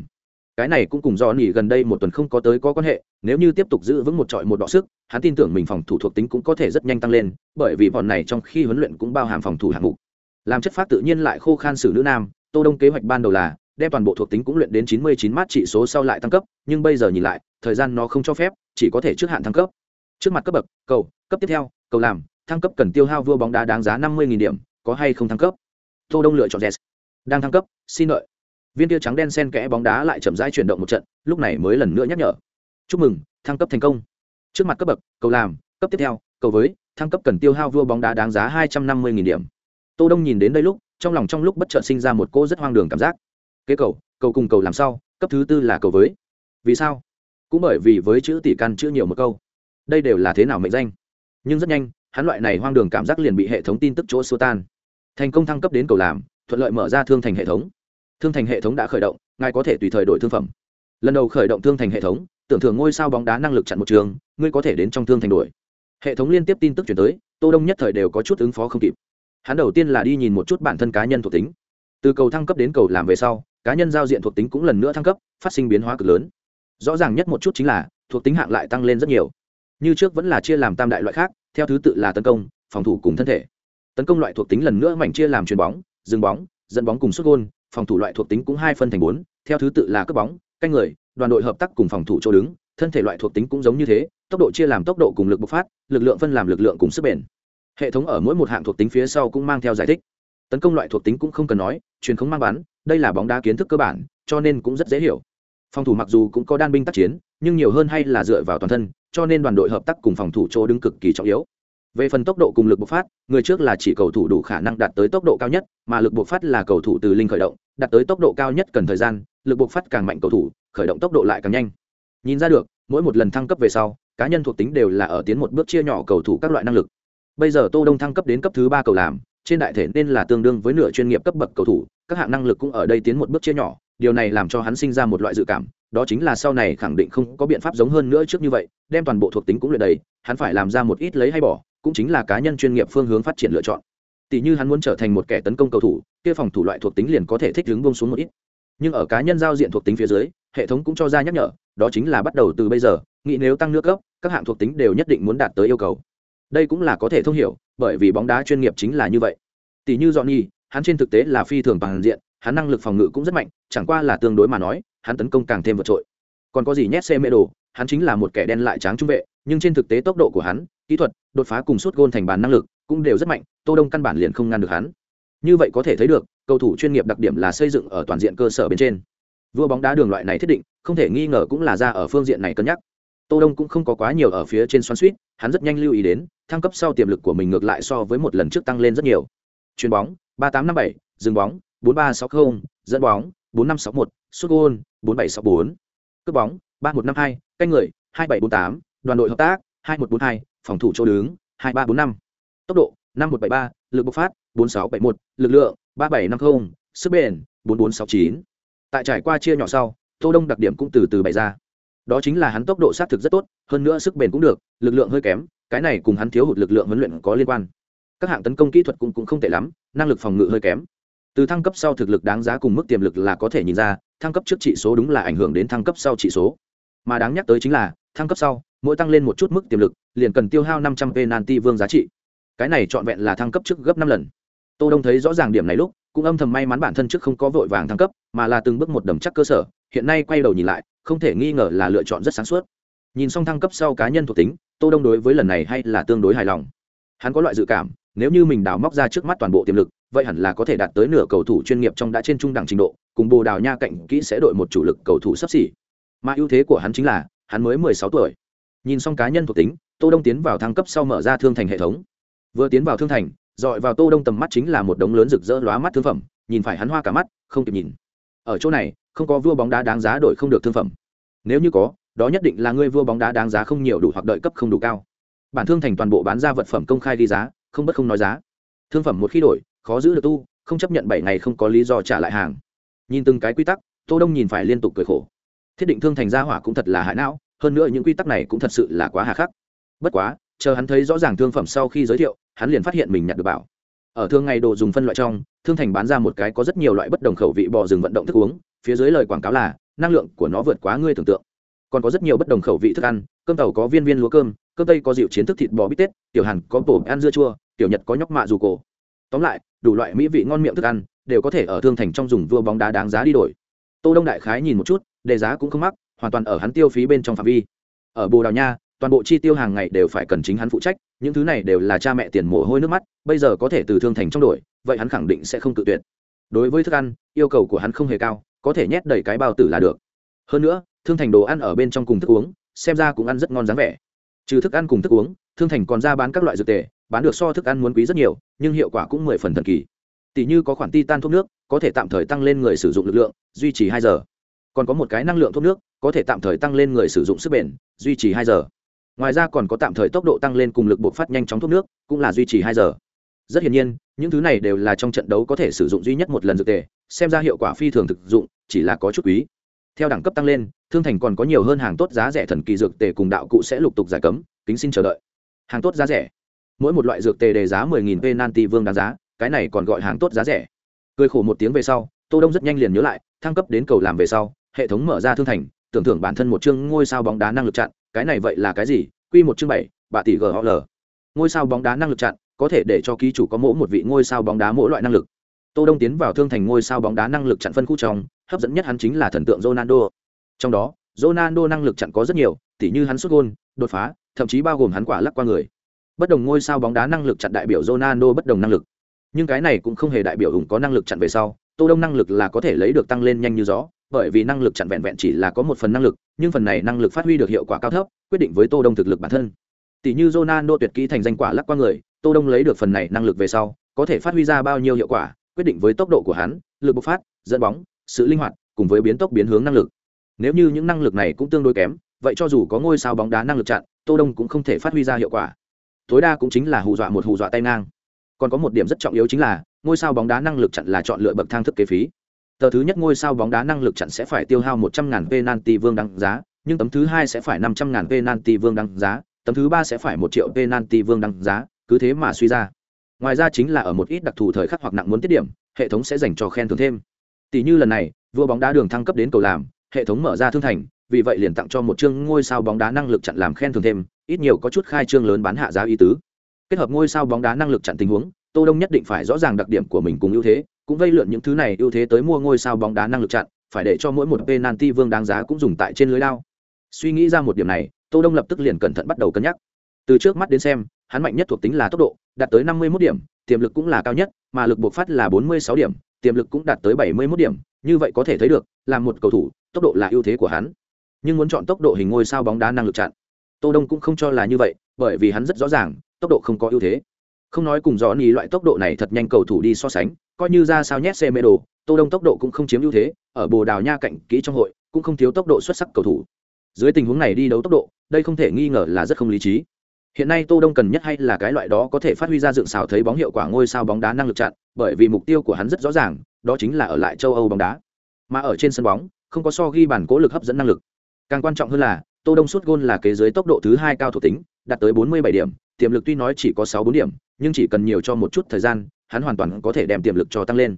Cái này cũng cùng do nỉ gần đây một tuần không có tới có quan hệ nếu như tiếp tục giữ vững một trọi một đọ sức hắn tin tưởng mình phòng thủ thuộc tính cũng có thể rất nhanh tăng lên bởi vì bọn này trong khi huấn luyện cũng bao hàm phòng thủ hạng mục. Làm chất phát tự nhiên lại khô khan sử nữ nam tô đông kế hoạch ban đầu là đem toàn bộ thuộc tính cũng luyện đến 99 mát trị số sau lại tăng cấp nhưng bây giờ nhìn lại thời gian nó không cho phép chỉ có thể trước hạn thăng cấp trước mặt cấp bậc, cầu, cấp tiếp theo, cầu làm, thăng cấp cần tiêu hao vua bóng đá đáng giá năm mươi điểm, có hay không thăng cấp? Tô đông lựa chọn jazz đang thăng cấp, xin lợi viên tiêu trắng đen sen kẽ bóng đá lại chậm rãi chuyển động một trận, lúc này mới lần nữa nhắc nhở. Chúc mừng, thăng cấp thành công. Trước mặt cấp bậc, cầu làm, cấp tiếp theo, cầu với, thăng cấp cần tiêu hao vua bóng đá đáng giá hai trăm năm mươi điểm. Tô đông nhìn đến đây lúc, trong lòng trong lúc bất chợt sinh ra một cô rất hoang đường cảm giác. Kế cầu cầu cùng cầu làm sau, cấp thứ tư là cầu với. Vì sao? Cũng bởi vì với chữ tỷ căn chữ nhiều một câu đây đều là thế nào mệnh danh? Nhưng rất nhanh, hắn loại này hoang đường cảm giác liền bị hệ thống tin tức chỗ xua tan. Thành công thăng cấp đến cầu làm, thuận lợi mở ra thương thành hệ thống. Thương thành hệ thống đã khởi động, ngài có thể tùy thời đổi thương phẩm. Lần đầu khởi động thương thành hệ thống, tưởng thưởng ngôi sao bóng đá năng lực chặn một trường, ngươi có thể đến trong thương thành đổi hệ thống liên tiếp tin tức chuyển tới, tô đông nhất thời đều có chút ứng phó không kịp. Hắn đầu tiên là đi nhìn một chút bản thân cá nhân thuộc tính. Từ cầu thăng cấp đến cầu làm về sau, cá nhân giao diện thuộc tính cũng lần nữa thăng cấp, phát sinh biến hóa cực lớn. Rõ ràng nhất một chút chính là, thuộc tính hạng lại tăng lên rất nhiều như trước vẫn là chia làm tam đại loại khác, theo thứ tự là tấn công, phòng thủ cùng thân thể. Tấn công loại thuộc tính lần nữa mảnh chia làm chuyền bóng dừng bóng, dẫn bóng cùng xuất gôn, phòng thủ loại thuộc tính cũng hai phân thành bốn, theo thứ tự là cướp bóng, canh người, đoàn đội hợp tác cùng phòng thủ chỗ đứng, thân thể loại thuộc tính cũng giống như thế, tốc độ chia làm tốc độ cùng lực bộc phát, lực lượng phân làm lực lượng cùng sức bền. Hệ thống ở mỗi một hạng thuộc tính phía sau cũng mang theo giải thích. Tấn công loại thuộc tính cũng không cần nói, truyền không mang bắn, đây là bóng đá kiến thức cơ bản, cho nên cũng rất dễ hiểu. Phòng thủ mặc dù cũng có đan binh tác chiến, nhưng nhiều hơn hay là dựa vào toàn thân cho nên đoàn đội hợp tác cùng phòng thủ chỗ đứng cực kỳ trọng yếu. Về phần tốc độ cùng lực bộc phát, người trước là chỉ cầu thủ đủ khả năng đạt tới tốc độ cao nhất, mà lực bộc phát là cầu thủ từ linh khởi động, đạt tới tốc độ cao nhất cần thời gian, lực bộc phát càng mạnh cầu thủ, khởi động tốc độ lại càng nhanh. Nhìn ra được, mỗi một lần thăng cấp về sau, cá nhân thuộc tính đều là ở tiến một bước chia nhỏ cầu thủ các loại năng lực. Bây giờ tô đông thăng cấp đến cấp thứ ba cầu làm, trên đại thể nên là tương đương với nửa chuyên nghiệp cấp bậc cầu thủ, các hạng năng lực cũng ở đây tiến một bước chia nhỏ, điều này làm cho hắn sinh ra một loại dự cảm đó chính là sau này khẳng định không có biện pháp giống hơn nữa trước như vậy đem toàn bộ thuộc tính cũng luyện đầy hắn phải làm ra một ít lấy hay bỏ cũng chính là cá nhân chuyên nghiệp phương hướng phát triển lựa chọn. Tỷ như hắn muốn trở thành một kẻ tấn công cầu thủ kia phòng thủ loại thuộc tính liền có thể thích ứng bông xuống một ít. Nhưng ở cá nhân giao diện thuộc tính phía dưới hệ thống cũng cho ra nhắc nhở đó chính là bắt đầu từ bây giờ nghĩ nếu tăng nước cấp các hạng thuộc tính đều nhất định muốn đạt tới yêu cầu. Đây cũng là có thể thông hiểu bởi vì bóng đá chuyên nghiệp chính là như vậy. Tỷ như Johnny, hắn trên thực tế là phi thường bằng diện hắn năng lực phòng ngự cũng rất mạnh, chẳng qua là tương đối mà nói, hắn tấn công càng thêm vượt trội. Còn có gì nhét xe mê đồ, hắn chính là một kẻ đen lại tráng trung vệ, nhưng trên thực tế tốc độ của hắn, kỹ thuật, đột phá cùng suốt gôn thành bàn năng lực cũng đều rất mạnh, tô đông căn bản liền không ngăn được hắn. Như vậy có thể thấy được, cầu thủ chuyên nghiệp đặc điểm là xây dựng ở toàn diện cơ sở bên trên. Vua bóng đá đường loại này thiết định, không thể nghi ngờ cũng là ra ở phương diện này cân nhắc. Tô đông cũng không có quá nhiều ở phía trên xoắn suýt hắn rất nhanh lưu ý đến, thăng cấp sau tiềm lực của mình ngược lại so với một lần trước tăng lên rất nhiều. Chuyền bóng, ba tám năm bảy, dừng bóng bốn ba sáu mươi dẫn bóng bốn năm sáu một sút gôn bốn bảy sáu bốn. Cướp bóng ba một năm hai canh người hai bảy bốn tám đoàn đội hợp tác hai một bốn hai phòng thủ chỗ đứng hai ba bốn năm. Tốc độ năm một bảy ba lực bộc phát bốn sáu bảy một lực lượng ba bảy năm mươi sức bền bốn bốn sáu chín. Tại trải qua chia nhỏ sau tô đông đặc điểm cũng từ từ bày ra. Đó chính là hắn tốc độ sát thực rất tốt hơn nữa sức bền cũng được lực lượng hơi kém cái này cùng hắn thiếu hụt lực lượng huấn luyện có liên quan. Các hạng tấn công kỹ thuật cũng, cũng không tệ lắm năng lực phòng ngự hơi kém từ thăng cấp sau thực lực đáng giá cùng mức tiềm lực là có thể nhìn ra, thăng cấp trước trị số đúng là ảnh hưởng đến thăng cấp sau trị số. Mà đáng nhắc tới chính là, thăng cấp sau, mỗi tăng lên một chút mức tiềm lực, liền cần tiêu hao năm trăm penalty vương giá trị. Cái này trọn vẹn là thăng cấp trước gấp năm lần. Tô đông thấy rõ ràng điểm này lúc, cũng âm thầm may mắn bản thân trước không có vội vàng thăng cấp, mà là từng bước một đầm chắc cơ sở, hiện nay quay đầu nhìn lại, không thể nghi ngờ là lựa chọn rất sáng suốt. Nhìn xong thăng cấp sau cá nhân thuộc tính, tô đông đối với lần này hay là tương đối hài lòng. Hắn có loại dự cảm nếu như mình đào móc ra trước mắt toàn bộ tiềm lực, vậy hẳn là có thể đạt tới nửa cầu thủ chuyên nghiệp trong đã trên trung đẳng trình độ, cùng bồ đào nha cạnh kỹ sẽ đội một chủ lực cầu thủ sắp xỉ. Mà ưu thế của hắn chính là, hắn mới mười sáu tuổi. Nhìn xong cá nhân thuộc tính, tô đông tiến vào thăng cấp sau mở ra thương thành hệ thống. Vừa tiến vào thương thành, dọi vào tô đông tầm mắt chính là một đống lớn rực rỡ lóa mắt thương phẩm, nhìn phải hắn hoa cả mắt, không kịp nhìn. Ở chỗ này, không có vua bóng đá đáng giá đổi không được thương phẩm. Nếu như có, đó nhất định là ngươi vua bóng đá đáng giá không nhiều đủ hoặc đợi cấp không đủ cao. Bản thương thành toàn bộ bán ra vật phẩm công khai đi giá không bất không nói giá. Thương phẩm một khi đổi, khó giữ được tu, không chấp nhận bảy ngày không có lý do trả lại hàng. Nhìn từng cái quy tắc, tô đông nhìn phải liên tục cười khổ. Thiết định thương thành gia hỏa cũng thật là hại não, hơn nữa những quy tắc này cũng thật sự là quá hà khắc. Bất quá, chờ hắn thấy rõ ràng thương phẩm sau khi giới thiệu, hắn liền phát hiện mình nhặt được bảo. Ở thương ngày đồ dùng phân loại trong, thương thành bán ra một cái có rất nhiều loại bất đồng khẩu vị bò rừng vận động thức uống, phía dưới lời quảng cáo là, năng lượng của nó vượt quá ngươi tưởng tượng. Còn có rất nhiều bất đồng khẩu vị thức ăn, cơm tàu có viên viên lúa cơm cơm tây có dịu chiến thức thịt bò bít tết, tiểu hàn có bổ ăn dưa chua tiểu nhật có nhóc mạ dù cổ. Tóm lại, đủ loại mỹ vị ngon miệng thức ăn đều có thể ở thương thành trong dùng vua bóng đá đáng giá đi đổi. Tô đông đại khái nhìn một chút, đề giá cũng không mắc, hoàn toàn ở hắn tiêu phí bên trong phạm vi. Ở bồ đào nha, toàn bộ chi tiêu hàng ngày đều phải cần chính hắn phụ trách, những thứ này đều là cha mẹ tiền mồ hôi nước mắt, bây giờ có thể từ thương thành trong đổi, vậy hắn khẳng định sẽ không tự tuyệt. Đối với thức ăn, yêu cầu của hắn không hề cao, có thể nhét đầy cái bao tử là được. Hơn nữa, thương thành đồ ăn ở bên trong cùng thức uống, xem ra cũng ăn rất ngon dáng vẻ. Trừ thức ăn cùng thức uống, thương thành còn ra bán các loại dược tề bán được so thức ăn muốn quý rất nhiều, nhưng hiệu quả cũng mười phần thần kỳ. Tỷ như có khoản ti tan thuốc nước, có thể tạm thời tăng lên người sử dụng lực lượng, duy trì hai giờ. Còn có một cái năng lượng thuốc nước, có thể tạm thời tăng lên người sử dụng sức bền, duy trì hai giờ. Ngoài ra còn có tạm thời tốc độ tăng lên cùng lực bộc phát nhanh chóng thuốc nước, cũng là duy trì hai giờ. Rất hiển nhiên, những thứ này đều là trong trận đấu có thể sử dụng duy nhất một lần dược tề, xem ra hiệu quả phi thường thực dụng, chỉ là có chút quý. Theo đẳng cấp tăng lên, thương thành còn có nhiều hơn hàng tốt giá rẻ thần kỳ dược tề cùng đạo cụ sẽ lục tục giải cấm, kính xin chờ đợi. Hàng tốt giá rẻ mỗi một loại dược tề đề giá mười nghìn penalty vương đáng giá, cái này còn gọi hàng tốt giá rẻ. Cười khổ một tiếng về sau, tô đông rất nhanh liền nhớ lại, thăng cấp đến cầu làm về sau, hệ thống mở ra thương thành, tưởng thưởng bản thân một chương ngôi sao bóng đá năng lực chặn, cái này vậy là cái gì? Quy một chương bảy, bà tỷ gol ngôi sao bóng đá năng lực chặn, có thể để cho ký chủ có mỗi một vị ngôi sao bóng đá mỗi loại năng lực. Tô đông tiến vào thương thành ngôi sao bóng đá năng lực chặn phân khu trong, hấp dẫn nhất hắn chính là thần tượng ronaldo. Trong đó, ronaldo năng lực chặn có rất nhiều, tỉ như hắn xuất gôn, đột phá, thậm chí bao gồm hắn quả lắc qua người bất đồng ngôi sao bóng đá năng lực chặn đại biểu ronaldo bất đồng năng lực. Nhưng cái này cũng không hề đại biểu ủng có năng lực chặn về sau, tô đông năng lực là có thể lấy được tăng lên nhanh như gió, bởi vì năng lực chặn vẹn vẹn chỉ là có một phần năng lực, nhưng phần này năng lực phát huy được hiệu quả cao thấp, quyết định với tô đông thực lực bản thân. Tỷ như ronaldo tuyệt kỹ thành danh quả lắc qua người, tô đông lấy được phần này năng lực về sau, có thể phát huy ra bao nhiêu hiệu quả, quyết định với tốc độ của hắn, lực bộc phát, dẫn bóng, sự linh hoạt, cùng với biến tốc biến hướng năng lực. Nếu như những năng lực này cũng tương đối kém, vậy cho dù có ngôi sao bóng đá năng lực chặn, tô đông cũng không thể phát huy ra hiệu quả tối đa cũng chính là hù dọa một hù dọa tay ngang. Còn có một điểm rất trọng yếu chính là, ngôi sao bóng đá năng lực chặn là chọn lựa bậc thang thức kế phí. Tờ thứ nhất ngôi sao bóng đá năng lực chặn sẽ phải tiêu hao một trăm ngàn penalty vương đăng giá, nhưng tấm thứ hai sẽ phải năm trăm ngàn penalty vương đăng giá, tấm thứ ba sẽ phải một triệu penalty vương đăng giá, cứ thế mà suy ra. Ngoài ra chính là ở một ít đặc thù thời khắc hoặc nặng muốn tiết điểm, hệ thống sẽ dành cho khen thưởng thêm. Tỷ như lần này, vua bóng đá đường thăng cấp đến cầu làm, hệ thống mở ra thương thành, vì vậy liền tặng cho một chương ngôi sao bóng đá năng lực chặn làm khen thưởng thêm ít nhiều có chút khai trương lớn bán hạ giá y tứ. Kết hợp ngôi sao bóng đá năng lực chặn tình huống, tô đông nhất định phải rõ ràng đặc điểm của mình cùng ưu thế, cũng vây lượn những thứ này ưu thế tới mua ngôi sao bóng đá năng lực chặn, phải để cho mỗi một penalty vương đáng giá cũng dùng tại trên lưới lao. Suy nghĩ ra một điểm này, tô đông lập tức liền cẩn thận bắt đầu cân nhắc. Từ trước mắt đến xem, hắn mạnh nhất thuộc tính là tốc độ, đạt tới năm mươi 51 điểm, tiềm lực cũng là cao nhất, mà lực bộc phát là bốn mươi sáu điểm, tiềm lực cũng đạt tới bảy mươi 71 điểm, như vậy có thể thấy được, là một cầu thủ, tốc độ là ưu thế của hắn. Nhưng muốn chọn tốc độ hình ngôi sao bóng đá năng lực chặn tô đông cũng không cho là như vậy, bởi vì hắn rất rõ ràng, tốc độ không có ưu thế. Không nói cùng rõ nhì loại tốc độ này thật nhanh cầu thủ đi so sánh, coi như ra sao nhét xe mê đồ, tô đông tốc độ cũng không chiếm ưu thế, ở bồ đào nha cạnh kỹ trong hội, cũng không thiếu tốc độ xuất sắc cầu thủ. Dưới tình huống này đi đấu tốc độ, đây không thể nghi ngờ là rất không lý trí. Hiện nay tô đông cần nhất hay là cái loại đó có thể phát huy ra dựng xào thấy bóng hiệu quả ngôi sao bóng đá năng lực chặn, bởi vì mục tiêu của hắn rất rõ ràng, đó chính là ở lại châu âu bóng đá. Mà ở trên sân bóng, không có so ghi bản cố lực hấp dẫn năng lực. Càng quan trọng hơn là tô đông suốt gôn là kế dưới tốc độ thứ hai cao thuộc tính, đạt tới 47 điểm, tiềm lực tuy nói chỉ có 64 điểm, nhưng chỉ cần nhiều cho một chút thời gian, hắn hoàn toàn có thể đem tiềm lực cho tăng lên.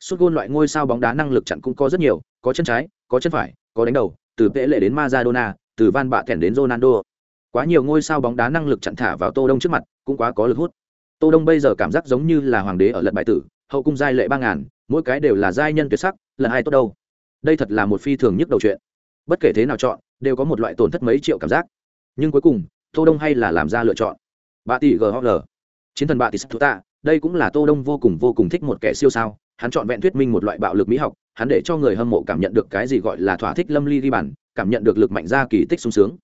Suốt gôn loại ngôi sao bóng đá năng lực chặn cũng có rất nhiều, có chân trái, có chân phải, có đánh đầu, từ pele lệ đến Maradona, từ van bạ kèn đến ronaldo. Quá nhiều ngôi sao bóng đá năng lực chặn thả vào tô đông trước mặt, cũng quá có lực hút. Tô đông bây giờ cảm giác giống như là hoàng đế ở lật bài tử, hậu cung giai lệ ba ngàn, mỗi cái đều là giai nhân tuyệt sắc lần hai tốt đâu. Đây thật là một phi thường nhất đầu chuyện. Bất kể thế nào chọn đều có một loại tổn thất mấy triệu cảm giác. Nhưng cuối cùng, tô đông hay là làm ra lựa chọn? Bà tỷ ghl chiến thần bà tỷ sắc đây cũng là tô đông vô cùng vô cùng thích một kẻ siêu sao. Hắn chọn vẹn thuyết minh một loại bạo lực mỹ học, hắn để cho người hâm mộ cảm nhận được cái gì gọi là thỏa thích lâm ly ghi bản cảm nhận được lực mạnh ra kỳ tích sung sướng.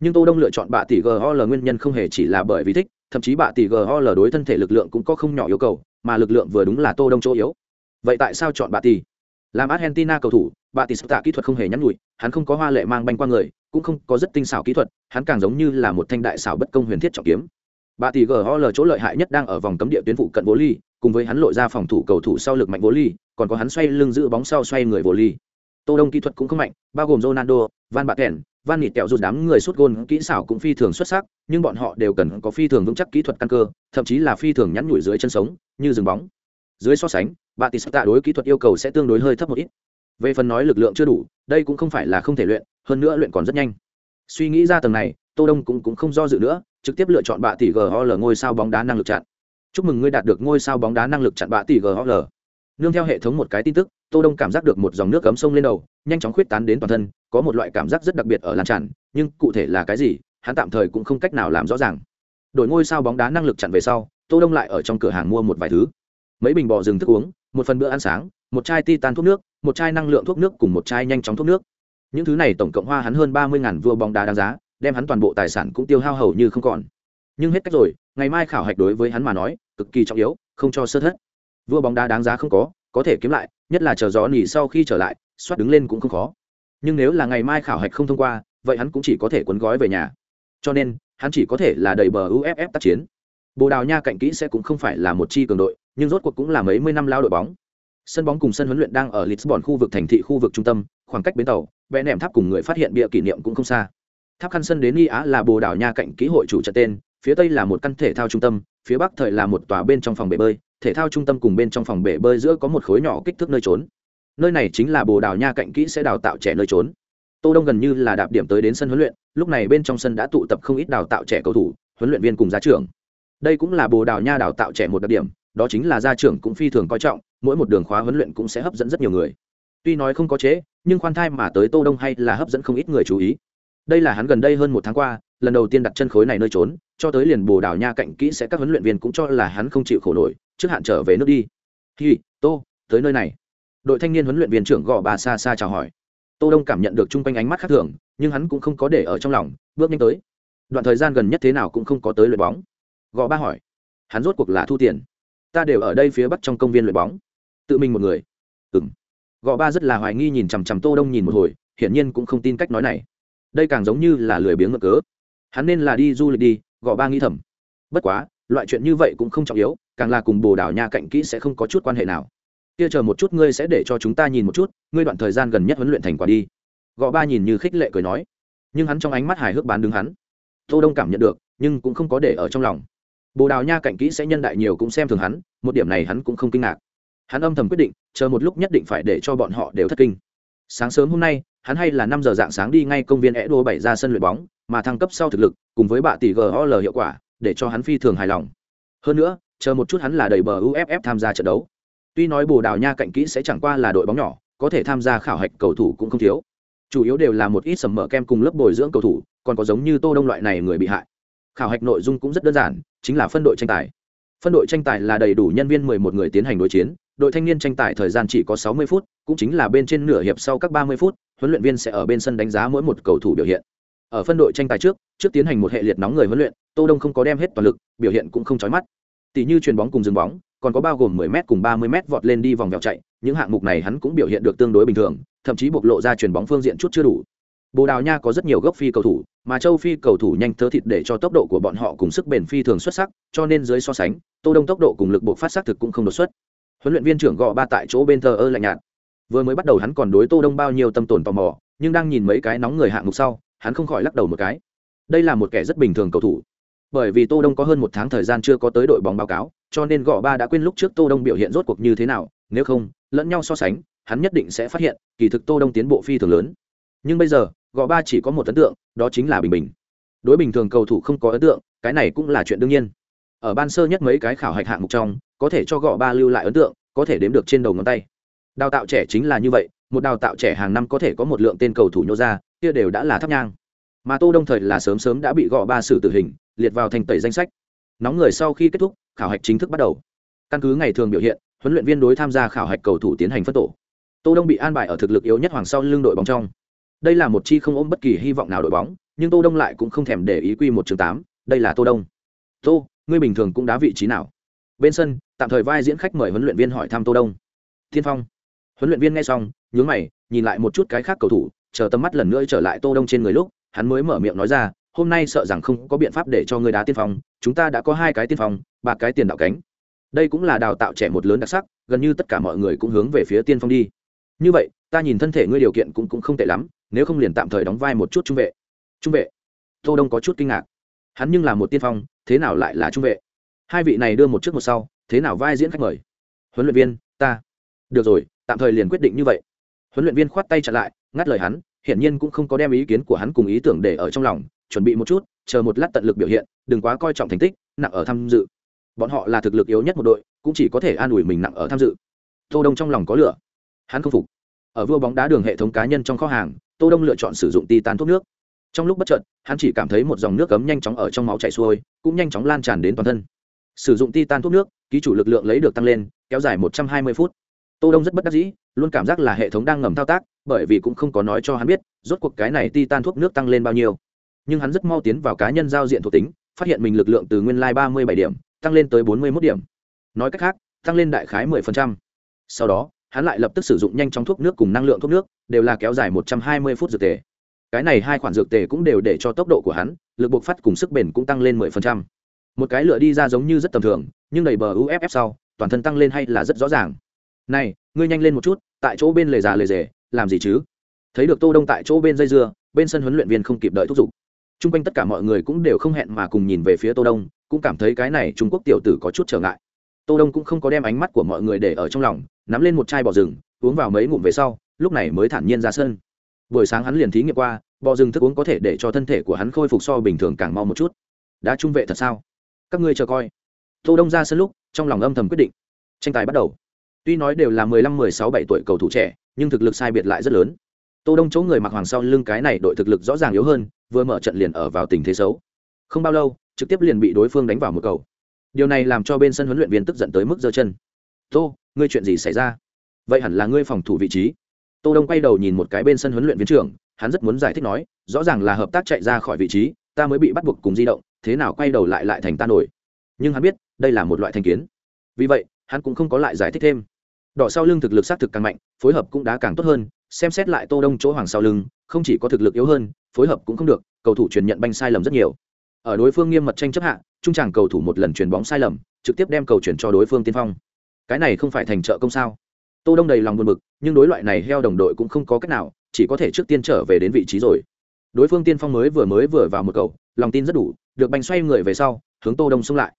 Nhưng tô đông lựa chọn bà tỷ ghl nguyên nhân không hề chỉ là bởi vì thích, thậm chí bà tỷ ghl đối thân thể lực lượng cũng có không nhỏ yêu cầu, mà lực lượng vừa đúng là tô đông chỗ yếu. Vậy tại sao chọn bà tỷ? Làm argentina cầu thủ bạ tỷ tạ kỹ thuật không hề nhắn nhủi, hắn không có hoa lệ mang banh qua người, cũng không có rất tinh xảo kỹ thuật, hắn càng giống như là một thanh đại xảo bất công huyền thiết trọng kiếm. Bạ tỷ gol chỗ lợi hại nhất đang ở vòng cấm địa tuyến phụ cận vô ly, cùng với hắn lội ra phòng thủ cầu thủ sau lực mạnh vô ly, còn có hắn xoay lưng giữ bóng sau xoay người vô ly. Tô đông kỹ thuật cũng không mạnh, bao gồm ronaldo, van bạc kèn van nịt kẹo rụt đám người sút gôn kỹ xảo cũng phi thường xuất sắc, nhưng bọn họ đều cần có phi thường vững chắc kỹ thuật căn cơ, thậm chí là phi thường nhắn nhủi dưới chân sống, như dừng bóng. Dưới so sánh bạn tỷ tạ đối kỹ thuật yêu cầu sẽ tương đối hơi thấp một ít. Về phần nói lực lượng chưa đủ đây cũng không phải là không thể luyện hơn nữa luyện còn rất nhanh. Suy nghĩ ra tầng này tô đông cũng, cũng không do dự nữa trực tiếp lựa chọn bạ tỷ gol ngôi sao bóng đá năng lực chặn. Chúc mừng ngươi đạt được ngôi sao bóng đá năng lực chặn bạ tỷ gol nương theo hệ thống một cái tin tức tô đông cảm giác được một dòng nước cấm sông lên đầu nhanh chóng khuyết tán đến toàn thân có một loại cảm giác rất đặc biệt ở lan tràn nhưng cụ thể là cái gì hắn tạm thời cũng không cách nào làm rõ ràng. Đổi ngôi sao bóng đá năng lực chặn về sau tô đông lại ở trong cửa hàng mua một vài thứ mấy bình bò rừng thức uống, một phần bữa ăn sáng, một chai titan thuốc nước, một chai năng lượng thuốc nước cùng một chai nhanh chóng thuốc nước. Những thứ này tổng cộng hoa hắn hơn ba mươi ngàn vua bóng đá đáng giá, đem hắn toàn bộ tài sản cũng tiêu hao hầu như không còn. Nhưng hết cách rồi, ngày mai khảo hạch đối với hắn mà nói, cực kỳ trọng yếu, không cho sơ thất. Vua bóng đá đáng giá không có có thể kiếm lại, nhất là chờ gió nỉ sau khi trở lại, soát đứng lên cũng không khó. Nhưng nếu là ngày mai khảo hạch không thông qua, vậy hắn cũng chỉ có thể cuốn gói về nhà. Cho nên, hắn chỉ có thể là đầy bờ uff tác chiến. Bồ đào nha cạnh kỹ sẽ cũng không phải là một chi cường đội nhưng rốt cuộc cũng là mấy mươi năm lao đội bóng. Sân bóng cùng sân huấn luyện đang ở lisbon khu vực thành thị khu vực trung tâm, khoảng cách bến tàu vẽ nệm tháp cùng người phát hiện bia kỷ niệm cũng không xa. Tháp khăn sân đến y á là bồ đào nha cạnh kỹ hội chủ trận tên, phía tây là một căn thể thao trung tâm, phía bắc thời là một tòa bên trong phòng bể bơi, thể thao trung tâm cùng bên trong phòng bể bơi giữa có một khối nhỏ kích thước nơi trốn. Nơi này chính là bồ đào nha cạnh kỹ sẽ đào tạo trẻ nơi trốn. Tô đông gần như là đạp điểm tới đến sân huấn luyện, lúc này bên trong sân đã tụ tập không ít đào tạo trẻ cầu thủ, huấn luyện viên cùng giá trưởng. Đây cũng là bồ đào nha đào tạo trẻ một đặc điểm đó chính là gia trưởng cũng phi thường coi trọng, mỗi một đường khóa huấn luyện cũng sẽ hấp dẫn rất nhiều người. Tuy nói không có chế, nhưng khoan thai mà tới tô đông hay là hấp dẫn không ít người chú ý. Đây là hắn gần đây hơn một tháng qua, lần đầu tiên đặt chân khối này nơi trốn, cho tới liền bồ đào nha cạnh kỹ sẽ các huấn luyện viên cũng cho là hắn không chịu khổ nổi, trước hạn trở về nước đi. Hi, tô, tới nơi này. Đội thanh niên huấn luyện viên trưởng gò bà xa xa chào hỏi. Tô đông cảm nhận được chung quanh ánh mắt khác thường, nhưng hắn cũng không có để ở trong lòng, bước nhanh tới. Đoạn thời gian gần nhất thế nào cũng không có tới luyện bóng. Gò ba hỏi. Hắn rốt cuộc là thu tiền ta đều ở đây phía bắc trong công viên luyện bóng. Tự mình một người. Ừng gò ba rất là hoài nghi nhìn chằm chằm tô đông nhìn một hồi, hiển nhiên cũng không tin cách nói này. Đây càng giống như là lười biếng ngược cớ. Hắn nên là đi du lịch đi, gò ba nghĩ thầm. Bất quá, loại chuyện như vậy cũng không trọng yếu, càng là cùng bồ đảo nha cạnh kỹ sẽ không có chút quan hệ nào. Kia chờ một chút ngươi sẽ để cho chúng ta nhìn một chút, ngươi đoạn thời gian gần nhất huấn luyện thành quả đi. Gò ba nhìn như khích lệ cười nói. Nhưng hắn trong ánh mắt hài hước bán đứng hắn. Tô đông cảm nhận được, nhưng cũng không có để ở trong lòng bồ đào nha cạnh kỹ sẽ nhân đại nhiều cũng xem thường hắn, một điểm này hắn cũng không kinh ngạc. Hắn âm thầm quyết định, chờ một lúc nhất định phải để cho bọn họ đều thất kinh. Sáng sớm hôm nay, hắn hay là năm giờ dạng sáng đi ngay công viên é đô bảy ra sân luyện bóng, mà thăng cấp sau thực lực, cùng với bạ tỷ gol hiệu quả, để cho hắn phi thường hài lòng. Hơn nữa, chờ một chút hắn là đầy bờ uff tham gia trận đấu. Tuy nói bồ đào nha cạnh kỹ sẽ chẳng qua là đội bóng nhỏ, có thể tham gia khảo hạch cầu thủ cũng không thiếu. Chủ yếu đều là một ít sầm mỡ kem cùng lớp bồi dưỡng cầu thủ, còn có giống như tô đông loại này người bị hại khảo hạch nội dung cũng rất đơn giản, chính là phân đội tranh tài. Phân đội tranh tài là đầy đủ nhân viên 11 người tiến hành đối chiến, đội thanh niên tranh tài thời gian chỉ có 60 phút, cũng chính là bên trên nửa hiệp sau các 30 phút, huấn luyện viên sẽ ở bên sân đánh giá mỗi một cầu thủ biểu hiện. Ở phân đội tranh tài trước trước tiến hành một hệ liệt nóng người huấn luyện, tô đông không có đem hết toàn lực, biểu hiện cũng không chói mắt. Tỷ như chuyền bóng cùng dừng bóng, còn có bao gồm 10 m cùng 30 m vọt lên đi vòng vèo chạy, những hạng mục này hắn cũng biểu hiện được tương đối bình thường, thậm chí bộc lộ ra chuyền bóng phương diện chút chưa đủ bồ đào nha có rất nhiều gốc phi cầu thủ, mà châu phi cầu thủ nhanh thơ thịt để cho tốc độ của bọn họ cùng sức bền phi thường xuất sắc, cho nên dưới so sánh, tô đông tốc độ cùng lực buộc phát sắc thực cũng không đột xuất. Huấn luyện viên trưởng gò ba tại chỗ bên thờ ơ lạnh nhạt. Vừa mới bắt đầu hắn còn đối tô đông bao nhiêu tâm tổn tò mò, nhưng đang nhìn mấy cái nóng người hạng mục sau, hắn không khỏi lắc đầu một cái. Đây là một kẻ rất bình thường cầu thủ. Bởi vì tô đông có hơn một tháng thời gian chưa có tới đội bóng báo cáo, cho nên gò ba đã quên lúc trước tô đông biểu hiện rốt cuộc như thế nào, nếu không, lẫn nhau so sánh, hắn nhất định sẽ phát hiện, kỳ thực tô đông tiến bộ phi thường lớn nhưng bây giờ, gò ba chỉ có một ấn tượng, đó chính là bình bình. Đối bình thường cầu thủ không có ấn tượng, cái này cũng là chuyện đương nhiên. Ở ban sơ nhất mấy cái khảo hạch hạng mục trong, có thể cho gò ba lưu lại ấn tượng, có thể đếm được trên đầu ngón tay. Đào tạo trẻ chính là như vậy, một đào tạo trẻ hàng năm có thể có một lượng tên cầu thủ nhô ra, kia đều đã là thắp nhang. Mà tô đông thời là sớm sớm đã bị gò ba xử tử hình, liệt vào thành tẩy danh sách. Nóng người sau khi kết thúc, khảo hạch chính thức bắt đầu. Căn cứ ngày thường biểu hiện, huấn luyện viên đối tham gia khảo hạch cầu thủ tiến hành phân tổ. Tô đông bị an bài ở thực lực yếu nhất hoàng sau lưng đội bóng trong đây là một chi không ôm bất kỳ hy vọng nào đội bóng, nhưng tô đông lại cũng không thèm để ý quy một chương tám, đây là tô đông. Tô, ngươi bình thường cũng đá vị trí nào? Bên sân, tạm thời vai diễn khách mời huấn luyện viên hỏi thăm tô đông. Thiên phong. Huấn luyện viên nghe xong, nhướng mày, nhìn lại một chút cái khác cầu thủ, chờ tầm mắt lần nữa trở lại tô đông trên người lúc, hắn mới mở miệng nói ra, hôm nay sợ rằng không có biện pháp để cho ngươi đá tiên phong, chúng ta đã có hai cái tiên phong, ba cái tiền đạo cánh. Đây cũng là đào tạo trẻ một lớn đặc sắc, gần như tất cả mọi người cũng hướng về phía tiên phong đi. Như vậy, ta nhìn thân thể ngươi điều kiện cũng cũng không tệ lắm nếu không liền tạm thời đóng vai một chút trung vệ. Trung vệ? Tô đông có chút kinh ngạc. Hắn nhưng là một tiên phong, thế nào lại là trung vệ? Hai vị này đưa một trước một sau, thế nào vai diễn khách mời? Huấn luyện viên, ta. Được rồi, tạm thời liền quyết định như vậy. Huấn luyện viên khoát tay chặn lại, ngắt lời hắn, hiển nhiên cũng không có đem ý kiến của hắn cùng ý tưởng để ở trong lòng, chuẩn bị một chút, chờ một lát tận lực biểu hiện, đừng quá coi trọng thành tích, nặng ở tham dự. Bọn họ là thực lực yếu nhất một đội, cũng chỉ có thể an ủi mình nặng ở tham dự. Tô đông trong lòng có lửa. Hắn không phục. Ở vua bóng đá đường hệ thống cá nhân trong kho hàng tô đông lựa chọn sử dụng titan thuốc nước. Trong lúc bất chợt, hắn chỉ cảm thấy một dòng nước cấm nhanh chóng ở trong máu chảy xuôi, cũng nhanh chóng lan tràn đến toàn thân. Sử dụng titan thuốc nước, ký chủ lực lượng lấy được tăng lên, kéo dài một trăm hai mươi phút. Tô đông rất bất đắc dĩ, luôn cảm giác là hệ thống đang ngầm thao tác, bởi vì cũng không có nói cho hắn biết, rốt cuộc cái này titan thuốc nước tăng lên bao nhiêu. Nhưng hắn rất mau tiến vào cá nhân giao diện thuộc tính, phát hiện mình lực lượng từ nguyên lai ba mươi bảy điểm, tăng lên tới bốn mươi mốt điểm. Nói cách khác, tăng lên đại khái mười phần trăm. Sau đó hắn lại lập tức sử dụng nhanh chóng thuốc nước cùng năng lượng thuốc nước, đều là kéo dài một trăm hai mươi phút dược tề. Cái này hai khoản dược tề cũng đều để cho tốc độ của hắn, lực buộc phát cùng sức bền cũng tăng lên mười phần trăm. Một cái lựa đi ra giống như rất tầm thường, nhưng đầy bờ uff sau, toàn thân tăng lên hay là rất rõ ràng. Này, ngươi nhanh lên một chút, tại chỗ bên lề già lề rề, làm gì chứ? Thấy được tô đông tại chỗ bên dây dưa, bên sân huấn luyện viên không kịp đợi thúc giục. Chung quanh tất cả mọi người cũng đều không hẹn mà cùng nhìn về phía tô đông, cũng cảm thấy cái này trung quốc tiểu tử có chút trở ngại. Tô đông cũng không có đem ánh mắt của mọi người để ở trong lòng nắm lên một chai bò rừng, uống vào mấy ngụm về sau, lúc này mới thản nhiên ra sân. Buổi sáng hắn liền thí nghiệm qua, bò rừng thức uống có thể để cho thân thể của hắn khôi phục so bình thường càng mau một chút. Đã trung vệ thật sao? Các ngươi chờ coi. Tô đông ra sân lúc, trong lòng âm thầm quyết định. Tranh tài bắt đầu. Tuy nói đều là mười lăm, mười sáu, bảy tuổi cầu thủ trẻ, nhưng thực lực sai biệt lại rất lớn. Tô đông chỗ người mặc hoàng sau lưng cái này đội thực lực rõ ràng yếu hơn, vừa mở trận liền ở vào tình thế xấu. Không bao lâu, trực tiếp liền bị đối phương đánh vào một cầu. Điều này làm cho bên sân huấn luyện viên tức giận tới mức giơ chân. Tô ngươi chuyện gì xảy ra? Vậy hẳn là ngươi phòng thủ vị trí. Tô đông quay đầu nhìn một cái bên sân huấn luyện viên trưởng, hắn rất muốn giải thích nói, rõ ràng là hợp tác chạy ra khỏi vị trí, ta mới bị bắt buộc cùng di động, thế nào quay đầu lại lại thành ta nổi. Nhưng hắn biết, đây là một loại thành kiến. Vì vậy, hắn cũng không có lại giải thích thêm. Đỏ sau lưng thực lực xác thực càng mạnh, phối hợp cũng đã càng tốt hơn, xem xét lại tô đông chỗ hoàng sau lưng, không chỉ có thực lực yếu hơn, phối hợp cũng không được, cầu thủ truyền nhận banh sai lầm rất nhiều. Ở đối phương nghiêm mật tranh chấp hạ, trung tràng cầu thủ một lần truyền bóng sai lầm, trực tiếp đem cầu chuyển cho đối phương tiên phong cái này không phải thành trợ công sao? Tô đông đầy lòng buồn bực, nhưng đối loại này heo đồng đội cũng không có cách nào, chỉ có thể trước tiên trở về đến vị trí rồi. Đối phương tiên phong mới vừa mới vừa vào một cầu, lòng tin rất đủ, được bành xoay người về sau, hướng tô đông xung lại.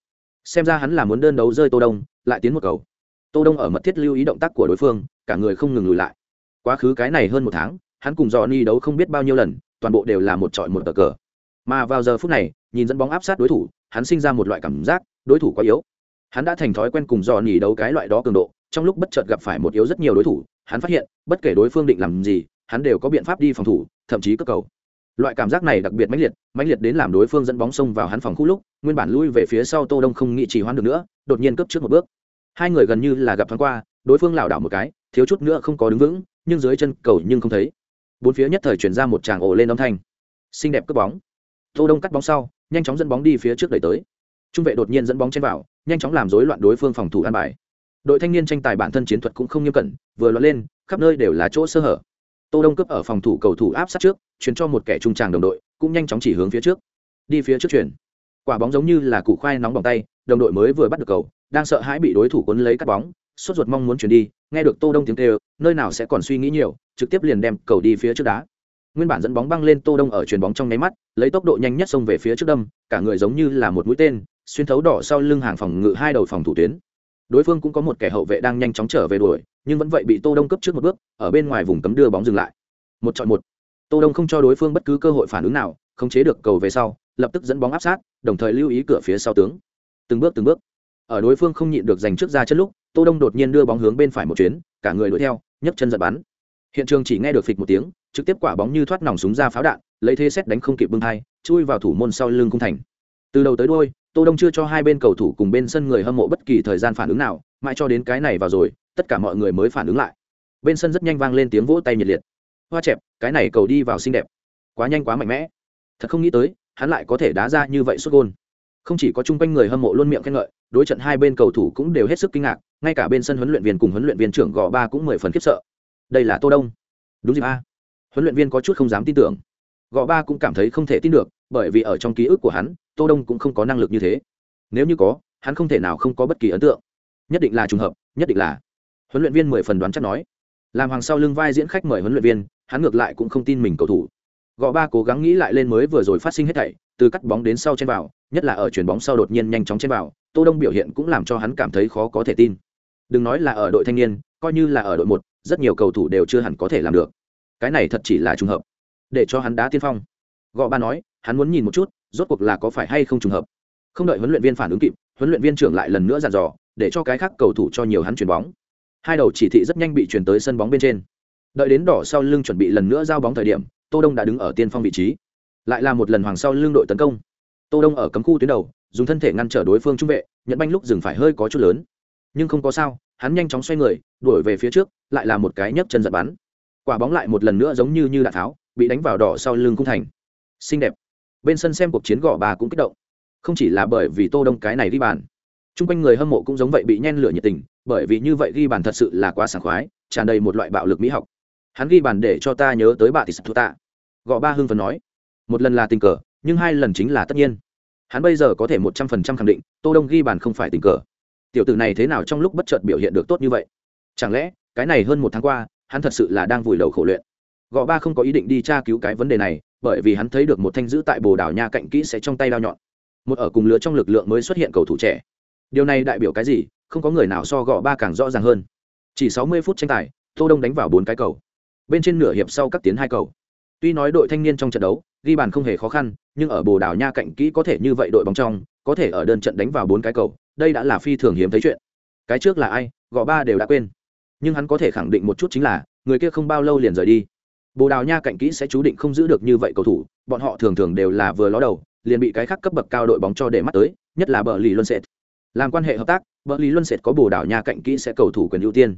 Xem ra hắn là muốn đơn đấu rơi tô đông, lại tiến một cầu. Tô đông ở mật thiết lưu ý động tác của đối phương, cả người không ngừng lùi lại. Quá khứ cái này hơn một tháng, hắn cùng dò ni đấu không biết bao nhiêu lần, toàn bộ đều là một trọi một tờ cờ. Mà vào giờ phút này, nhìn dẫn bóng áp sát đối thủ, hắn sinh ra một loại cảm giác, đối thủ quá yếu hắn đã thành thói quen cùng dò nỉ đấu cái loại đó cường độ, trong lúc bất chợt gặp phải một yếu rất nhiều đối thủ, hắn phát hiện, bất kể đối phương định làm gì, hắn đều có biện pháp đi phòng thủ, thậm chí cất cầu. Loại cảm giác này đặc biệt mãnh liệt mãnh liệt đến làm đối phương dẫn bóng xông vào hắn phòng khu lúc, nguyên bản lui về phía sau tô đông không nghĩ chỉ hoãn được nữa, đột nhiên cấp trước một bước. Hai người gần như là gặp thoáng qua, đối phương lảo đảo một cái, thiếu chút nữa không có đứng vững, nhưng dưới chân cầu nhưng không thấy. Bốn phía nhất thời chuyển ra một tràng ổ lên âm thanh. Xinh đẹp cướp bóng. Tô đông cắt bóng sau, nhanh chóng dẫn bóng đi phía trước đẩy tới trung vệ đột nhiên dẫn bóng trên vào, nhanh chóng làm rối loạn đối phương phòng thủ an bài. Đội thanh niên tranh tài bản thân chiến thuật cũng không nghiêm cẩn, vừa loạn lên, khắp nơi đều là chỗ sơ hở. Tô đông cướp ở phòng thủ cầu thủ áp sát trước, chuyển cho một kẻ trung tràng đồng đội, cũng nhanh chóng chỉ hướng phía trước. Đi phía trước chuyển. Quả bóng giống như là củ khoai nóng bỏng tay, đồng đội mới vừa bắt được cầu, đang sợ hãi bị đối thủ cuốn lấy cắt bóng, sốt ruột mong muốn chuyển đi, nghe được tô đông tiếng kêu, nơi nào sẽ còn suy nghĩ nhiều, trực tiếp liền đem cầu đi phía trước đá. Nguyên bản dẫn bóng băng lên tô đông ở chuyền bóng trong nháy mắt, lấy tốc độ nhanh nhất xông về phía trước đâm, cả người giống như là một mũi tên xuyên thấu đỏ sau lưng hàng phòng ngự hai đầu phòng thủ tuyến. Đối phương cũng có một kẻ hậu vệ đang nhanh chóng trở về đuổi, nhưng vẫn vậy bị tô đông cấp trước một bước, ở bên ngoài vùng cấm đưa bóng dừng lại. Một chọn một. Tô đông không cho đối phương bất cứ cơ hội phản ứng nào, khống chế được cầu về sau, lập tức dẫn bóng áp sát, đồng thời lưu ý cửa phía sau tướng. Từng bước từng bước. Ở đối phương không nhịn được giành trước ra chân lúc, tô đông đột nhiên đưa bóng hướng bên phải một chuyến, cả người đuổi theo, nhấc chân giật bắn. Hiện trường chỉ nghe được phịch một tiếng, trực tiếp quả bóng như thoát nòng súng ra pháo đạn, lấy thế xét đánh không kịp bưng hai chui vào thủ môn sau lưng cung thành. Từ đầu tới đuôi tô đông chưa cho hai bên cầu thủ cùng bên sân người hâm mộ bất kỳ thời gian phản ứng nào, mãi cho đến cái này vào rồi, tất cả mọi người mới phản ứng lại. Bên sân rất nhanh vang lên tiếng vỗ tay nhiệt liệt. Hoa chẹp cái này cầu đi vào xinh đẹp. Quá nhanh quá mạnh mẽ. Thật không nghĩ tới, hắn lại có thể đá ra như vậy sút gôn. Không chỉ có chung quanh người hâm mộ luôn miệng khen ngợi, đối trận hai bên cầu thủ cũng đều hết sức kinh ngạc, ngay cả bên sân huấn luyện viên cùng huấn luyện viên trưởng gò ba cũng mười phần khiếp sợ. Đây là tô đông. Đúng dịp a. Huấn luyện viên có chút không dám tin tưởng. Gò ba cũng cảm thấy không thể tin được bởi vì ở trong ký ức của hắn, tô đông cũng không có năng lực như thế. Nếu như có, hắn không thể nào không có bất kỳ ấn tượng. Nhất định là trùng hợp, nhất định là. Huấn luyện viên mười phần đoán chắc nói. Làm hoàng sau lưng vai diễn khách mời huấn luyện viên, hắn ngược lại cũng không tin mình cầu thủ. Gò ba cố gắng nghĩ lại lên mới vừa rồi phát sinh hết thảy, từ cắt bóng đến sau trên vào, nhất là ở chuyền bóng sau đột nhiên nhanh chóng trên vào, tô đông biểu hiện cũng làm cho hắn cảm thấy khó có thể tin. Đừng nói là ở đội thanh niên, coi như là ở đội một, rất nhiều cầu thủ đều chưa hẳn có thể làm được. Cái này thật chỉ là trùng hợp. Để cho hắn đá tiên phong. Gò ba nói hắn muốn nhìn một chút, rốt cuộc là có phải hay không trùng hợp. Không đợi huấn luyện viên phản ứng kịp, huấn luyện viên trưởng lại lần nữa dặn dò, để cho cái khác cầu thủ cho nhiều hắn chuyền bóng. Hai đầu chỉ thị rất nhanh bị chuyển tới sân bóng bên trên. Đợi đến đỏ sau lưng chuẩn bị lần nữa giao bóng thời điểm, tô đông đã đứng ở tiên phong vị trí. Lại là một lần hoàng sau lưng đội tấn công. Tô đông ở cấm khu tuyến đầu, dùng thân thể ngăn trở đối phương trung vệ, nhận banh lúc dừng phải hơi có chút lớn. Nhưng không có sao, hắn nhanh chóng xoay người, đuổi về phía trước, lại là một cái nhấc chân giật bắn. Quả bóng lại một lần nữa giống như như đạn tháo, bị đánh vào đỏ sau lưng cung thành. Xinh đẹp bên sân xem cuộc chiến gõ bà cũng kích động. Không chỉ là bởi vì tô đông cái này ghi bàn. Chung quanh người hâm mộ cũng giống vậy bị nhen lửa nhiệt tình, bởi vì như vậy ghi bàn thật sự là quá sảng khoái, tràn đầy một loại bạo lực mỹ học. Hắn ghi bàn để cho ta nhớ tới bà thì sập thu tạ gõ ba hưng phần nói, một lần là tình cờ, nhưng hai lần chính là tất nhiên. Hắn bây giờ có thể một trăm phần trăm khẳng định, tô đông ghi bàn không phải tình cờ. Tiểu tử này thế nào trong lúc bất chợt biểu hiện được tốt như vậy? Chẳng lẽ, cái này hơn một tháng qua, hắn thật sự là đang vùi đầu khổ luyện? Gõ ba không có ý định đi tra cứu cái vấn đề này bởi vì hắn thấy được một thanh giữ tại bồ Đào nha cạnh kỹ sẽ trong tay đao nhọn. Một ở cùng lứa trong lực lượng mới xuất hiện cầu thủ trẻ. Điều này đại biểu cái gì? Không có người nào so gõ ba càng rõ ràng hơn. Chỉ sáu mươi phút tranh tài, tô đông đánh vào bốn cái cầu. Bên trên nửa hiệp sau các tiến hai cầu. Tuy nói đội thanh niên trong trận đấu, ghi bàn không hề khó khăn, nhưng ở bồ Đào nha cạnh kỹ có thể như vậy đội bóng trong, có thể ở đơn trận đánh vào bốn cái cầu, đây đã là phi thường hiếm thấy chuyện. Cái trước là ai gõ ba đều đã quên. Nhưng hắn có thể khẳng định một chút chính là, người kia không bao lâu liền rời đi bồ đào nha cạnh kỹ sẽ chú định không giữ được như vậy cầu thủ, bọn họ thường thường đều là vừa ló đầu, liền bị cái khác cấp bậc cao đội bóng cho để mắt tới, nhất là bờ lì luân sệt. Làm quan hệ hợp tác, bờ lì luân sệt có bồ đào nha cạnh kỹ sẽ cầu thủ quyền ưu tiên.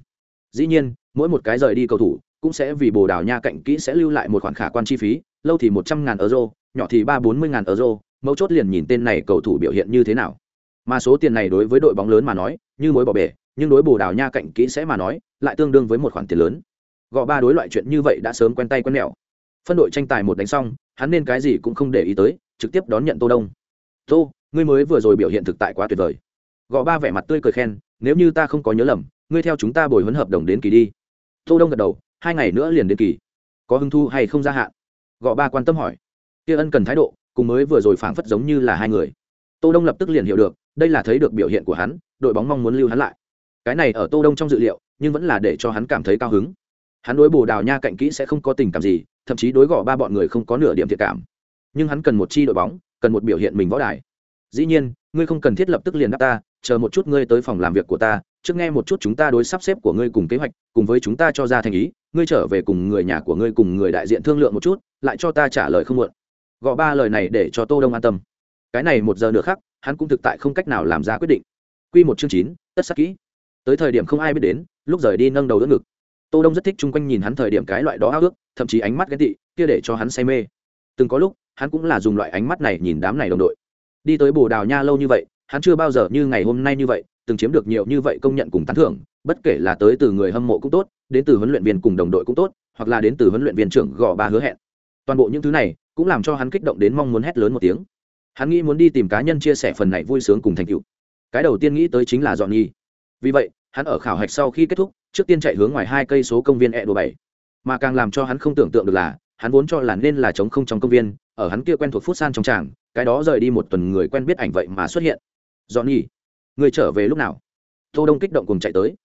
Dĩ nhiên, mỗi một cái rời đi cầu thủ cũng sẽ vì bồ đào nha cạnh kỹ sẽ lưu lại một khoản khả quan chi phí, lâu thì một trăm ngàn euro, nhỏ thì ba bốn mươi ngàn euro, mấu chốt liền nhìn tên này cầu thủ biểu hiện như thế nào. Mà số tiền này đối với đội bóng lớn mà nói, như mối bỏ bể, nhưng đối bồ đào nha cạnh kỹ sẽ mà nói, lại tương đương với một khoản tiền lớn gõ ba đối loại chuyện như vậy đã sớm quen tay quen mẹo. Phân đội tranh tài một đánh xong, hắn nên cái gì cũng không để ý tới, trực tiếp đón nhận tô đông. Tô, ngươi mới vừa rồi biểu hiện thực tại quá tuyệt vời. Gõ ba vẻ mặt tươi cười khen, nếu như ta không có nhớ lầm, ngươi theo chúng ta bồi huấn hợp đồng đến kỳ đi. Tô đông gật đầu, hai ngày nữa liền đến kỳ. Có hứng thu hay không gia hạn? Gõ ba quan tâm hỏi. Kia ân cần thái độ, cùng mới vừa rồi phảng phất giống như là hai người. Tô đông lập tức liền hiểu được, đây là thấy được biểu hiện của hắn, đội bóng mong muốn lưu hắn lại. Cái này ở tô đông trong dự liệu, nhưng vẫn là để cho hắn cảm thấy cao hứng hắn đối bồ đào nha cạnh kỹ sẽ không có tình cảm gì, thậm chí đối gõ ba bọn người không có nửa điểm thiệt cảm. Nhưng hắn cần một chi đội bóng, cần một biểu hiện mình võ đài. Dĩ nhiên, ngươi không cần thiết lập tức liền đáp ta, chờ một chút ngươi tới phòng làm việc của ta, trước nghe một chút chúng ta đối sắp xếp của ngươi cùng kế hoạch, cùng với chúng ta cho ra thành ý, ngươi trở về cùng người nhà của ngươi cùng người đại diện thương lượng một chút, lại cho ta trả lời không muộn. Gõ ba lời này để cho tô đông an tâm. Cái này một giờ nữa khác hắn cũng thực tại không cách nào làm ra quyết định. Quy một chương chín, tất sắc kỹ. Tới thời điểm không ai biết đến, lúc rời đi nâng đầu đỡ ngực tô đông rất thích chung quanh nhìn hắn thời điểm cái loại đó ao ước, thậm chí ánh mắt ghen tị, kia để cho hắn say mê. Từng có lúc, hắn cũng là dùng loại ánh mắt này nhìn đám này đồng đội. Đi tới bồ đào nha lâu như vậy, hắn chưa bao giờ như ngày hôm nay như vậy, từng chiếm được nhiều như vậy công nhận cùng tán thưởng, bất kể là tới từ người hâm mộ cũng tốt, đến từ huấn luyện viên cùng đồng đội cũng tốt, hoặc là đến từ huấn luyện viên trưởng gò ba hứa hẹn. Toàn bộ những thứ này, cũng làm cho hắn kích động đến mong muốn hét lớn một tiếng. Hắn nghĩ muốn đi tìm cá nhân chia sẻ phần này vui sướng cùng thành tựu. Cái đầu tiên nghĩ tới chính là dọn nhi. Vì vậy, hắn ở khảo hạch sau khi kết thúc trước tiên chạy hướng ngoài hai cây số công viên e đồ bảy. Mà càng làm cho hắn không tưởng tượng được là, hắn vốn cho là nên là trống không trong công viên, ở hắn kia quen thuộc phút san trong tràng, cái đó rời đi một tuần người quen biết ảnh vậy mà xuất hiện. Dọn nhi người trở về lúc nào? Tô đông kích động cùng chạy tới.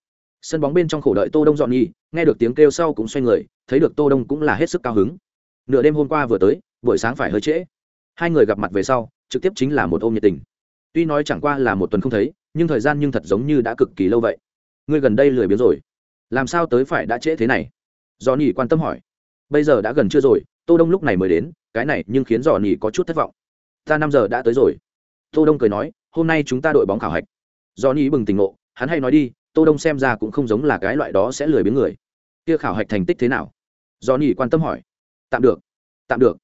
Sân bóng bên trong khổ đợi tô đông dọn nhi nghe được tiếng kêu sau cũng xoay người, thấy được tô đông cũng là hết sức cao hứng. Nửa đêm hôm qua vừa tới, buổi sáng phải hơi trễ. Hai người gặp mặt về sau, trực tiếp chính là một ôm nhiệt tình. Tuy nói chẳng qua là một tuần không thấy, nhưng thời gian nhưng thật giống như đã cực kỳ lâu vậy. Ngươi gần đây lười biếng rồi làm sao tới phải đã trễ thế này? Do nỉ quan tâm hỏi. Bây giờ đã gần chưa rồi, tô đông lúc này mới đến, cái này nhưng khiến dò nỉ có chút thất vọng. Ta năm giờ đã tới rồi. Tô đông cười nói, hôm nay chúng ta đội bóng khảo hạch. Do nỉ bừng tỉnh ngộ, hắn hay nói đi, tô đông xem ra cũng không giống là cái loại đó sẽ lười biếng người. Kia khảo hạch thành tích thế nào? Do nỉ quan tâm hỏi. Tạm được tạm được.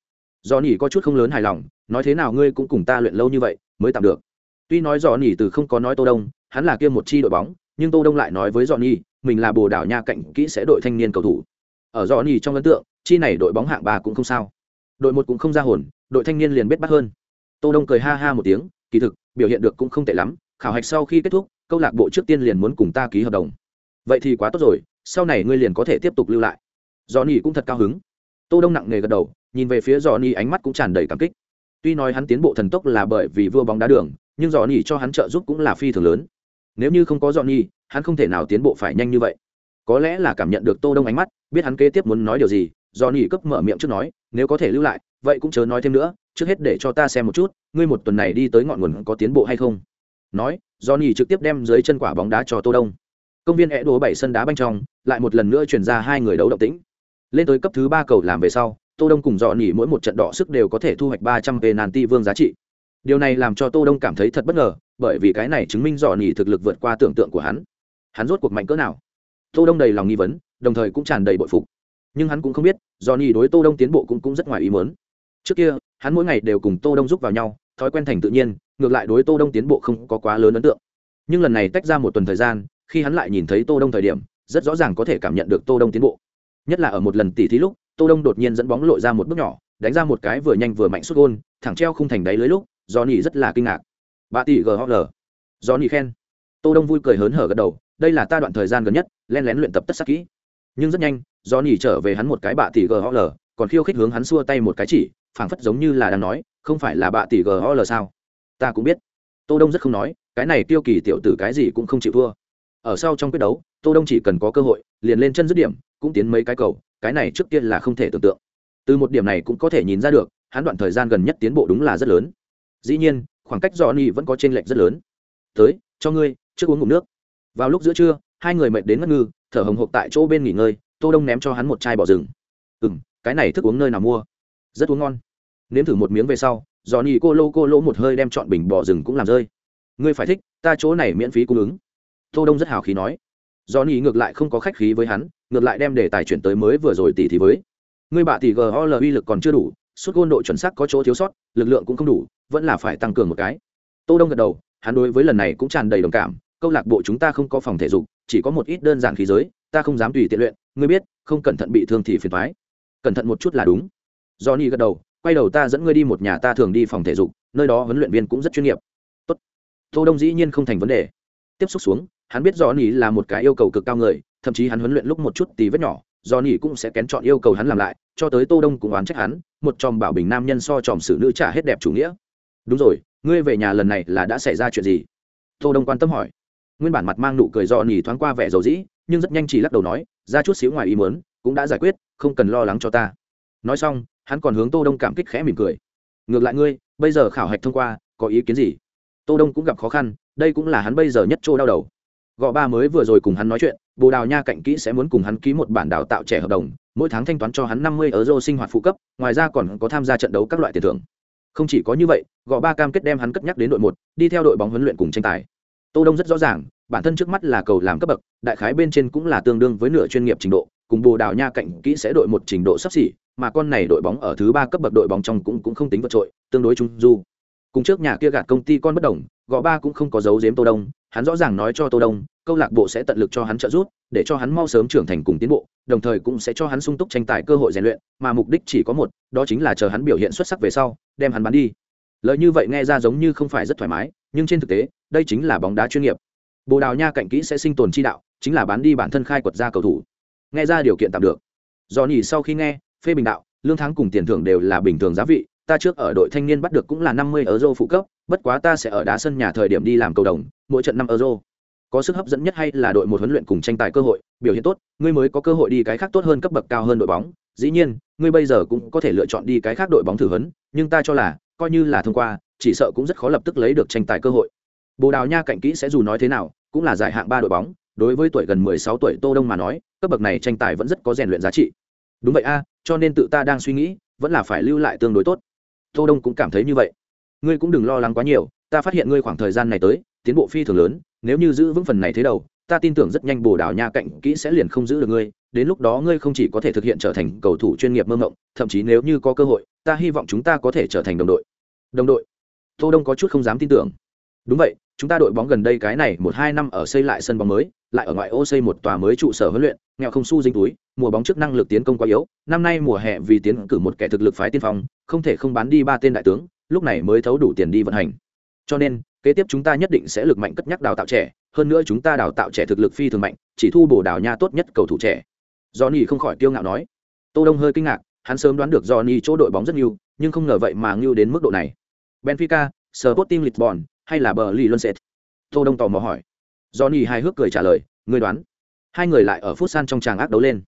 Do nỉ có chút không lớn hài lòng, nói thế nào ngươi cũng cùng ta luyện lâu như vậy, mới tạm được. Tuy nói dò nỉ từ không có nói tô đông, hắn là kia một chi đội bóng, nhưng tô đông lại nói với dò nỉ mình là bồ đảo nha cạnh kỹ sẽ đội thanh niên cầu thủ. Ở dò nỉ trong ấn tượng, chi này đội bóng hạng ba cũng không sao. Đội một cũng không ra hồn, đội thanh niên liền biết bắt hơn. Tô đông cười ha ha một tiếng, kỳ thực, biểu hiện được cũng không tệ lắm, khảo hạch sau khi kết thúc, câu lạc bộ trước tiên liền muốn cùng ta ký hợp đồng. Vậy thì quá tốt rồi, sau này ngươi liền có thể tiếp tục lưu lại. Dò nỉ cũng thật cao hứng. Tô đông nặng nề gật đầu, nhìn về phía dò nỉ ánh mắt cũng tràn đầy cảm kích. Tuy nói hắn tiến bộ thần tốc là bởi vì vua bóng đá đường, nhưng dò nỉ cho hắn trợ giúp cũng là phi thường lớn. Nếu như không có dò nỉ hắn không thể nào tiến bộ phải nhanh như vậy. Có lẽ là cảm nhận được tô đông ánh mắt, biết hắn kế tiếp muốn nói điều gì, do nỉ cấp mở miệng trước nói, nếu có thể lưu lại, vậy cũng chớ nói thêm nữa, trước hết để cho ta xem một chút, ngươi một tuần này đi tới ngọn nguồn có tiến bộ hay không? Nói, do nỉ trực tiếp đem dưới chân quả bóng đá cho tô đông. Công viên é đố bảy sân đá banh trong, lại một lần nữa chuyển ra hai người đấu động tĩnh. Lên tới cấp thứ ba cầu làm về sau, tô đông cùng dò nhỉ mỗi một trận đỏ sức đều có thể thu hoạch ba trăm penalty vương giá trị. Điều này làm cho tô đông cảm thấy thật bất ngờ, bởi vì cái này chứng minh dò nhỉ thực lực vượt qua tưởng tượng của hắn hắn rốt cuộc mạnh cỡ nào? Tô đông đầy lòng nghi vấn, đồng thời cũng tràn đầy bội phục. Nhưng hắn cũng không biết do nỉ đối tô đông tiến bộ cũng cũng rất ngoài ý muốn. Trước kia, hắn mỗi ngày đều cùng tô đông giúp vào nhau, thói quen thành tự nhiên, ngược lại đối tô đông tiến bộ không có quá lớn ấn tượng. Nhưng lần này tách ra một tuần thời gian, khi hắn lại nhìn thấy tô đông thời điểm, rất rõ ràng có thể cảm nhận được tô đông tiến bộ. Nhất là ở một lần tỉ thí lúc, tô đông đột nhiên dẫn bóng lội ra một bước nhỏ, đánh ra một cái vừa nhanh vừa mạnh xuất gôn, thẳng treo khung thành đáy lưới lúc do nỉ rất là kinh ngạc. Bà tỷ ghl do nỉ khen. Tô đông vui cười hớn hở gật đầu đây là ta đoạn thời gian gần nhất, len lén luyện tập tất sắc kỹ. Nhưng rất nhanh do nỉ trở về hắn một cái bạ tỷ ghl còn khiêu khích hướng hắn xua tay một cái chỉ, phảng phất giống như là đang nói, không phải là bạ tỷ ghl sao? Ta cũng biết. Tô đông rất không nói, cái này tiêu kỳ tiểu tử cái gì cũng không chịu thua. Ở sau trong quyết đấu, tô đông chỉ cần có cơ hội, liền lên chân dứt điểm, cũng tiến mấy cái cầu, cái này trước tiên là không thể tưởng tượng. Từ một điểm này cũng có thể nhìn ra được, hắn đoạn thời gian gần nhất tiến bộ đúng là rất lớn. Dĩ nhiên, khoảng cách do ni vẫn có trên lệch rất lớn. Tới, cho ngươi, trước uống ngụm nước vào lúc giữa trưa, hai người mệt đến ngất ngư, thở hồng hộc tại chỗ bên nghỉ ngơi, tô đông ném cho hắn một chai bỏ rừng. Ừ m cái này thức uống nơi nào mua? Rất uống ngon. Nếm thử một miếng về sau dò nỉ cô lô cô lỗ một hơi đem chọn bình bỏ rừng cũng làm rơi. Ngươi phải thích, ta chỗ này miễn phí cung ứng. Tô đông rất hào khí nói. Do nỉ ngược lại không có khách khí với hắn, ngược lại đem đề tài chuyển tới mới vừa rồi tỷ thì với. Ngươi bạ tỷ gol uy lực còn chưa đủ, suốt gôn độ chuẩn xác có chỗ thiếu sót, lực lượng cũng không đủ, vẫn là phải tăng cường một cái. Tô đông gật đầu, hắn đối với lần này cũng tràn đầy đồng cảm câu lạc bộ chúng ta không có phòng thể dục, chỉ có một ít đơn giản khí giới, ta không dám tùy tiện luyện, ngươi biết, không cẩn thận bị thương thì phiền thoái cẩn thận một chút là đúng. Johnny gật đầu, quay đầu ta dẫn ngươi đi một nhà ta thường đi phòng thể dục, nơi đó huấn luyện viên cũng rất chuyên nghiệp. Tốt. Tô đông dĩ nhiên không thành vấn đề. Tiếp xúc xuống, hắn biết johnny là một cái yêu cầu cực cao người, thậm chí hắn huấn luyện lúc một chút tí vết nhỏ, johnny cũng sẽ kén chọn yêu cầu hắn làm lại, cho tới tô đông cũng oán trách hắn, một tròm bảo bình nam nhân so tròm xử nữ trả hết đẹp chủ nghĩa. Đúng rồi, ngươi về nhà lần này là đã xảy ra chuyện gì? Tô đông quan tâm hỏi nguyên bản mặt mang nụ cười do nhì thoáng qua vẻ dầu dĩ, nhưng rất nhanh chỉ lắc đầu nói, ra chút xíu ngoài ý muốn, cũng đã giải quyết, không cần lo lắng cho ta. Nói xong, hắn còn hướng tô đông cảm kích khẽ mỉm cười. Ngược lại ngươi, bây giờ khảo hạch thông qua, có ý kiến gì? Tô đông cũng gặp khó khăn, đây cũng là hắn bây giờ nhất trô đau đầu. Gò ba mới vừa rồi cùng hắn nói chuyện, bồ đào nha cạnh kỹ sẽ muốn cùng hắn ký một bản đào tạo trẻ hợp đồng, mỗi tháng thanh toán cho hắn năm mươi euro sinh hoạt phụ cấp, ngoài ra còn có tham gia trận đấu các loại tiền thưởng. Không chỉ có như vậy, gò ba cam kết đem hắn cất nhắc đến đội một, đi theo đội bóng huấn luyện cùng tranh tài tô đông rất rõ ràng, bản thân trước mắt là cầu làm cấp bậc, đại khái bên trên cũng là tương đương với nửa chuyên nghiệp trình độ, cùng bồ đào nha cạnh kỹ sẽ đội một trình độ sắp xỉ, mà con này đội bóng ở thứ ba cấp bậc đội bóng trong cũng cũng không tính vượt trội, tương đối trung du. Cùng trước nhà kia gạt công ty con bất đồng, gò ba cũng không có dấu giếm tô đông, hắn rõ ràng nói cho tô đông, câu lạc bộ sẽ tận lực cho hắn trợ giúp, để cho hắn mau sớm trưởng thành cùng tiến bộ, đồng thời cũng sẽ cho hắn sung túc tranh tài cơ hội rèn luyện, mà mục đích chỉ có một, đó chính là chờ hắn biểu hiện xuất sắc về sau, đem hắn bán đi lời như vậy nghe ra giống như không phải rất thoải mái, nhưng trên thực tế, đây chính là bóng đá chuyên nghiệp. Bồ đào nha cạnh kỹ sẽ sinh tồn chi đạo, chính là bán đi bản thân khai quật ra cầu thủ. Nghe ra điều kiện tạm được. Do nhỉ sau khi nghe, phê bình đạo, lương tháng cùng tiền thưởng đều là bình thường giá vị, ta trước ở đội thanh niên bắt được cũng là năm mươi euro phụ cấp, bất quá ta sẽ ở đá sân nhà thời điểm đi làm cầu đồng, mỗi trận năm euro. Có sức hấp dẫn nhất hay là đội một huấn luyện cùng tranh tài cơ hội, biểu hiện tốt, ngươi mới có cơ hội đi cái khác tốt hơn cấp bậc cao hơn đội bóng. Dĩ nhiên, ngươi bây giờ cũng có thể lựa chọn đi cái khác đội bóng thử huấn, nhưng ta cho là coi như là thông qua, chỉ sợ cũng rất khó lập tức lấy được tranh tài cơ hội. Bồ đào nha cạnh kỹ sẽ dù nói thế nào, cũng là giải hạng ba đội bóng, đối với tuổi gần mười sáu tuổi tô đông mà nói, cấp bậc này tranh tài vẫn rất có rèn luyện giá trị. Đúng vậy a, cho nên tự ta đang suy nghĩ, vẫn là phải lưu lại tương đối tốt. Tô đông cũng cảm thấy như vậy. Ngươi cũng đừng lo lắng quá nhiều, ta phát hiện ngươi khoảng thời gian này tới, tiến bộ phi thường lớn, nếu như giữ vững phần này thế đầu ta tin tưởng rất nhanh bồ đào nha cạnh kỹ sẽ liền không giữ được ngươi, đến lúc đó ngươi không chỉ có thể thực hiện trở thành cầu thủ chuyên nghiệp mơ mộng, thậm chí nếu như có cơ hội, ta hy vọng chúng ta có thể trở thành đồng đội. Đồng đội? Tô đông có chút không dám tin tưởng. Đúng vậy, chúng ta đội bóng gần đây cái này một hai năm ở xây lại sân bóng mới, lại ở ngoại ô xây một tòa mới trụ sở huấn luyện, nghèo không su dính túi, mùa bóng trước năng lực tiến công quá yếu, năm nay mùa hè vì tiến cử một kẻ thực lực phái tiên phong, không thể không bán đi ba tên đại tướng, lúc này mới thấu đủ tiền đi vận hành cho nên, kế tiếp chúng ta nhất định sẽ lực mạnh cất nhắc đào tạo trẻ, hơn nữa chúng ta đào tạo trẻ thực lực phi thường mạnh, chỉ thu bổ đào nha tốt nhất cầu thủ trẻ. Johnny không khỏi tiêu ngạo nói. Tô đông hơi kinh ngạc, hắn sớm đoán được johnny chỗ đội bóng rất nhiều, nhưng không ngờ vậy mà ngưu đến mức độ này. Benfica, sporting lisbon hay là bờ lì luân sệt tô đông tò mò hỏi. Johnny hài hước cười trả lời, ngươi đoán. Hai người lại ở phút san trong tràng ác đấu lên.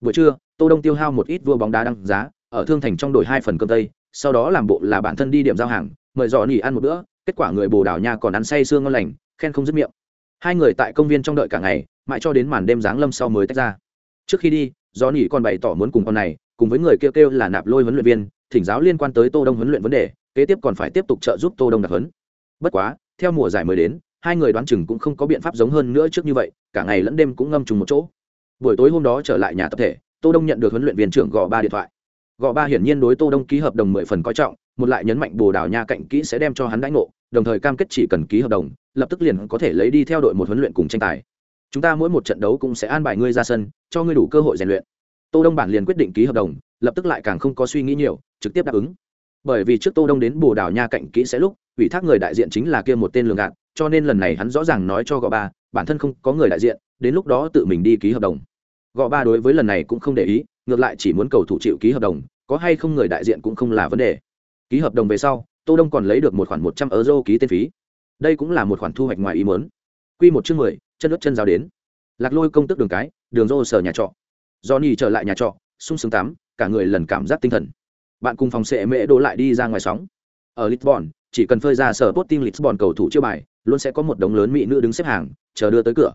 Buổi trưa, tô đông tiêu hao một ít vua bóng đá đăng giá, ở thương thành trong đổi hai phần cơm tây, sau đó làm bộ là bản thân đi điểm giao hàng, mời johnny ăn một bữa kết quả người bồ đào nha còn ăn say sương ngon lành, khen không dứt miệng. Hai người tại công viên trong đợi cả ngày, mãi cho đến màn đêm giáng lâm sau mới tách ra. Trước khi đi do nỉ còn bày tỏ muốn cùng con này, cùng với người kêu kêu là nạp lôi huấn luyện viên, thỉnh giáo liên quan tới tô đông huấn luyện vấn đề, kế tiếp còn phải tiếp tục trợ giúp tô đông đặc huấn. Bất quá, theo mùa giải mới đến, hai người đoán chừng cũng không có biện pháp giống hơn nữa trước như vậy, cả ngày lẫn đêm cũng ngâm trùng một chỗ. Buổi tối hôm đó trở lại nhà tập thể, tô đông nhận được huấn luyện viên trưởng gò ba điện thoại. Gò ba hiển nhiên đối tô đông ký hợp đồng mười phần coi trọng, một lại nhấn mạnh bồ đào nha cạnh kỹ sẽ đem cho hắn đãi ngộ đồng thời cam kết chỉ cần ký hợp đồng, lập tức liền có thể lấy đi theo đội một huấn luyện cùng tranh tài. Chúng ta mỗi một trận đấu cũng sẽ an bài ngươi ra sân, cho ngươi đủ cơ hội rèn luyện. Tô đông bản liền quyết định ký hợp đồng, lập tức lại càng không có suy nghĩ nhiều, trực tiếp đáp ứng. Bởi vì trước tô đông đến bồ đào nha cạnh kỹ sẽ lúc, ủy thác người đại diện chính là kia một tên lường gạt, cho nên lần này hắn rõ ràng nói cho gò ba, bản thân không có người đại diện, đến lúc đó tự mình đi ký hợp đồng. Gò ba đối với lần này cũng không để ý, ngược lại chỉ muốn cầu thủ chịu ký hợp đồng, có hay không người đại diện cũng không là vấn đề. Ký hợp đồng về sau tô đông còn lấy được một khoản một trăm euro ký tên phí. Đây cũng là một khoản thu hoạch ngoài ý muốn. Quy một chương mười, chân đất chân giáo đến. Lạc lôi công tức đường cái, đường rô sở nhà trọ. Johnny trở lại nhà trọ, sung sướng tắm, cả người lần cảm giác tinh thần. Bạn cùng phòng sẽ mễ đổ lại đi ra ngoài sóng. Ở lisbon, chỉ cần phơi ra sở tốt lisbon cầu thủ chưa bài, luôn sẽ có một đống lớn mỹ nữ đứng xếp hàng, chờ đưa tới cửa.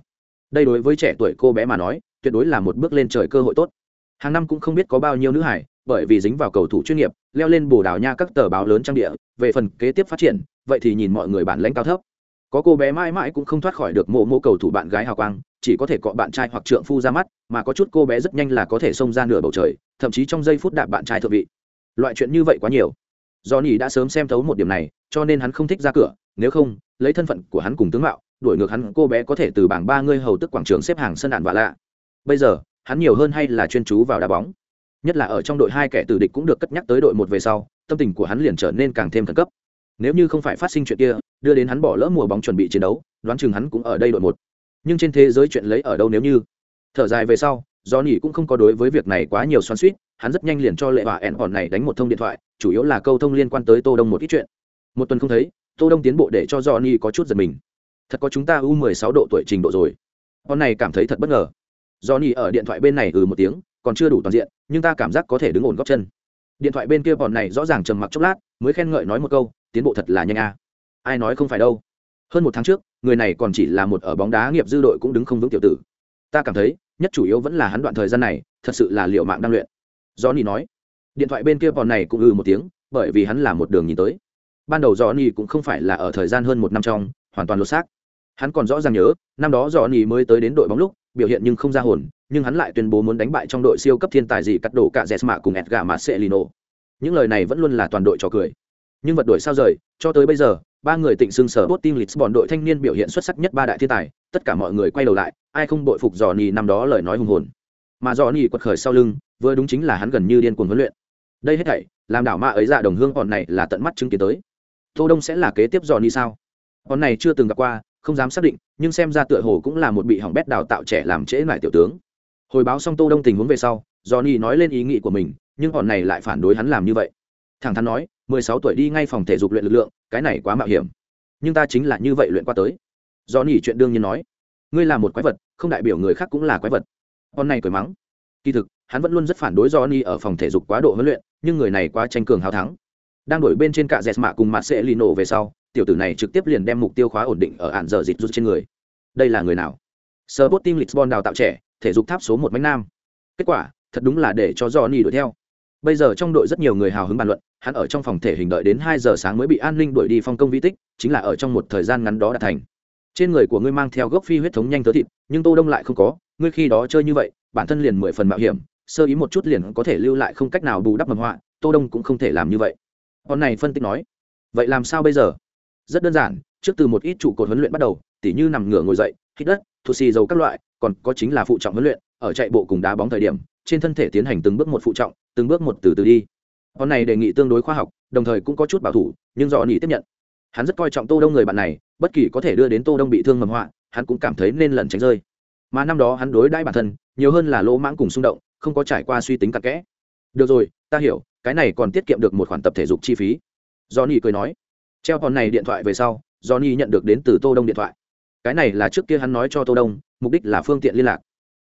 Đây đối với trẻ tuổi cô bé mà nói, tuyệt đối là một bước lên trời cơ hội tốt. Hàng năm cũng không biết có bao nhiêu nữ hải bởi vì dính vào cầu thủ chuyên nghiệp, leo lên bồ đào nha các tờ báo lớn trang địa, về phần kế tiếp phát triển, vậy thì nhìn mọi người bản lãnh cao thấp. Có cô bé mãi mãi cũng không thoát khỏi được mộ mộ cầu thủ bạn gái hào quang, chỉ có thể cọ bạn trai hoặc trượng phu ra mắt, mà có chút cô bé rất nhanh là có thể xông ra nửa bầu trời, thậm chí trong giây phút đạp bạn trai thượng vị. Loại chuyện như vậy quá nhiều. Do đã sớm xem thấu một điểm này, cho nên hắn không thích ra cửa, nếu không, lấy thân phận của hắn cùng tướng mạo, đuổi ngược hắn cô bé có thể từ bảng ba người hầu tức quảng trường xếp hàng sân đạn và lạ. Bây giờ, hắn nhiều hơn hay là chuyên chú vào đá bóng nhất là ở trong đội hai kẻ tử địch cũng được cất nhắc tới đội một về sau, tâm tình của hắn liền trở nên càng thêm khẩn cấp. Nếu như không phải phát sinh chuyện kia, đưa đến hắn bỏ lỡ mùa bóng chuẩn bị chiến đấu, đoán chừng hắn cũng ở đây đội một. Nhưng trên thế giới chuyện lấy ở đâu nếu như? Thở dài về sau do nhỉ cũng không có đối với việc này quá nhiều xoắn suýt hắn rất nhanh liền cho lệ bà ẹn hòn này đánh một thông điện thoại, chủ yếu là câu thông liên quan tới tô đông một ít chuyện. Một tuần không thấy, tô đông tiến bộ để cho do nhỉ có chút giật mình. Thật có chúng ta u 16 độ tuổi trình độ rồi. Con này cảm thấy thật bất ngờ. Do nhỉ ở điện thoại bên này ừ một tiếng còn chưa đủ toàn diện, nhưng ta cảm giác có thể đứng ổn góc chân. Điện thoại bên kia bọn này rõ ràng trầm mặc chốc lát, mới khen ngợi nói một câu, tiến bộ thật là nhanh a. Ai nói không phải đâu. Hơn một tháng trước, người này còn chỉ là một ở bóng đá nghiệp dư đội cũng đứng không vững tiểu tử. Ta cảm thấy, nhất chủ yếu vẫn là hắn đoạn thời gian này, thật sự là liệu mạng đang luyện. Johnny nói. Điện thoại bên kia bọn này cũng ừ một tiếng, bởi vì hắn là một đường nhìn tới. Ban đầu johnny cũng không phải là ở thời gian hơn một năm trong, hoàn toàn lột xác. Hắn còn rõ ràng nhớ, năm đó johnny mới tới đến đội bóng lúc, biểu hiện nhưng không ra hồn nhưng hắn lại tuyên bố muốn đánh bại trong đội siêu cấp thiên tài gì cắt đổ cả Jesma cùng Edgar Marcelino. Những lời này vẫn luôn là toàn đội trò cười. Nhưng vật đổi sao rời, cho tới bây giờ, ba người tịnh xưng sở Sporting Lisbon đội thanh niên biểu hiện xuất sắc nhất ba đại thiên tài, tất cả mọi người quay đầu lại, ai không bội phục Johnny năm đó lời nói hùng hồn. Mà Johnny quật khởi sau lưng, vừa đúng chính là hắn gần như điên cuồng huấn luyện. Đây hết thảy, làm đảo ma ấy dạ đồng hương bọn này là tận mắt chứng kiến tới. Tô Đông sẽ là kế tiếp Johnny sao? Bọn này chưa từng gặp qua, không dám xác định, nhưng xem ra tựa hồ cũng là một bị hỏng bét đào tạo trẻ làm trễ lại tiểu tướng hồi báo xong tô đông tình huống về sau johnny nói lên ý nghĩ của mình nhưng bọn này lại phản đối hắn làm như vậy. Thẳng thắn nói 16 tuổi đi ngay phòng thể dục luyện lực lượng cái này quá mạo hiểm. Nhưng ta chính là như vậy luyện qua tới. Johnny chuyện đương nhiên nói ngươi là một quái vật không đại biểu người khác cũng là quái vật. Con này cười mắng. Kỳ thực hắn vẫn luôn rất phản đối johnny ở phòng thể dục quá độ huấn luyện nhưng người này quá tranh cường hào thắng. Đang đổi bên trên cả dẹt mạ cùng mặt sẽ lino về sau tiểu tử này trực tiếp liền đem mục tiêu khóa ổn định ở ạn giờ dịch rút trên người. Đây là người nào? Sporting Lisbon đào tạo trẻ, thể dục tháp số một mánh nam. Kết quả, thật đúng là để cho johnny đuổi theo. Bây giờ trong đội rất nhiều người hào hứng bàn luận, hắn ở trong phòng thể hình đợi đến hai giờ sáng mới bị an ninh đuổi đi phong công vi tích, chính là ở trong một thời gian ngắn đó đã thành. Trên người của ngươi mang theo gốc phi huyết thống nhanh tớ thịt, nhưng tô đông lại không có, ngươi khi đó chơi như vậy, bản thân liền mười phần mạo hiểm, sơ ý một chút liền có thể lưu lại không cách nào bù đắp mầm họa, tô đông cũng không thể làm như vậy. Con này phân tích nói, vậy làm sao bây giờ? Rất đơn giản, trước từ một ít trụ cột huấn luyện bắt đầu, tỉ như nằm ngửa ngồi dậy, hít đất thụt xì dầu các loại còn có chính là phụ trọng huấn luyện, ở chạy bộ cùng đá bóng thời điểm, trên thân thể tiến hành từng bước một phụ trọng, từng bước một từ từ đi. Con này đề nghị tương đối khoa học, đồng thời cũng có chút bảo thủ, nhưng do nhỉ tiếp nhận. Hắn rất coi trọng tô đông người bạn này, bất kỳ có thể đưa đến tô đông bị thương mầm họa, hắn cũng cảm thấy nên lần tránh rơi. Mà năm đó hắn đối đãi bản thân, nhiều hơn là lỗ mãng cùng xung động, không có trải qua suy tính cặn kẽ. Được rồi, ta hiểu, cái này còn tiết kiệm được một khoản tập thể dục chi phí. Johnny cười nói. Treo con này điện thoại về sau, johnny nhận được đến từ tô đông điện thoại. Cái này là trước kia hắn nói cho tô đông mục đích là phương tiện liên lạc.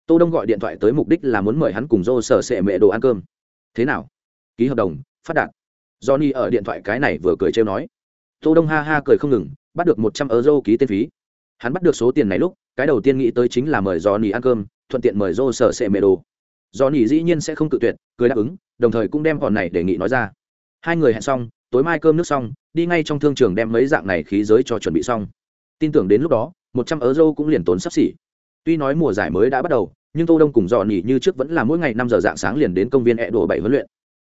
Tô đông gọi điện thoại tới mục đích là muốn mời hắn cùng dô sở sệ mẹ đồ ăn cơm. Thế nào? Ký hợp đồng, phát đạt. Johnny ở điện thoại cái này vừa cười trêu nói. Tô đông ha ha cười không ngừng, bắt được một trăm euro ký tên phí. Hắn bắt được số tiền này lúc, cái đầu tiên nghĩ tới chính là mời johnny ăn cơm, thuận tiện mời dô sở sệ mẹ đồ. Johnny dĩ nhiên sẽ không tự tuyệt, cười đáp ứng, đồng thời cũng đem bọn này đề nghị nói ra. Hai người hẹn xong, tối mai cơm nước xong, đi ngay trong thương trường đem mấy dạng này khí giới cho chuẩn bị xong. Tin tưởng đến lúc đó, một trăm euro cũng liền tốn sắp xỉ tuy nói mùa giải mới đã bắt đầu, nhưng tô đông cùng dò nỉ như trước vẫn là mỗi ngày năm giờ dạng sáng liền đến công viên e đồ bảy huấn luyện.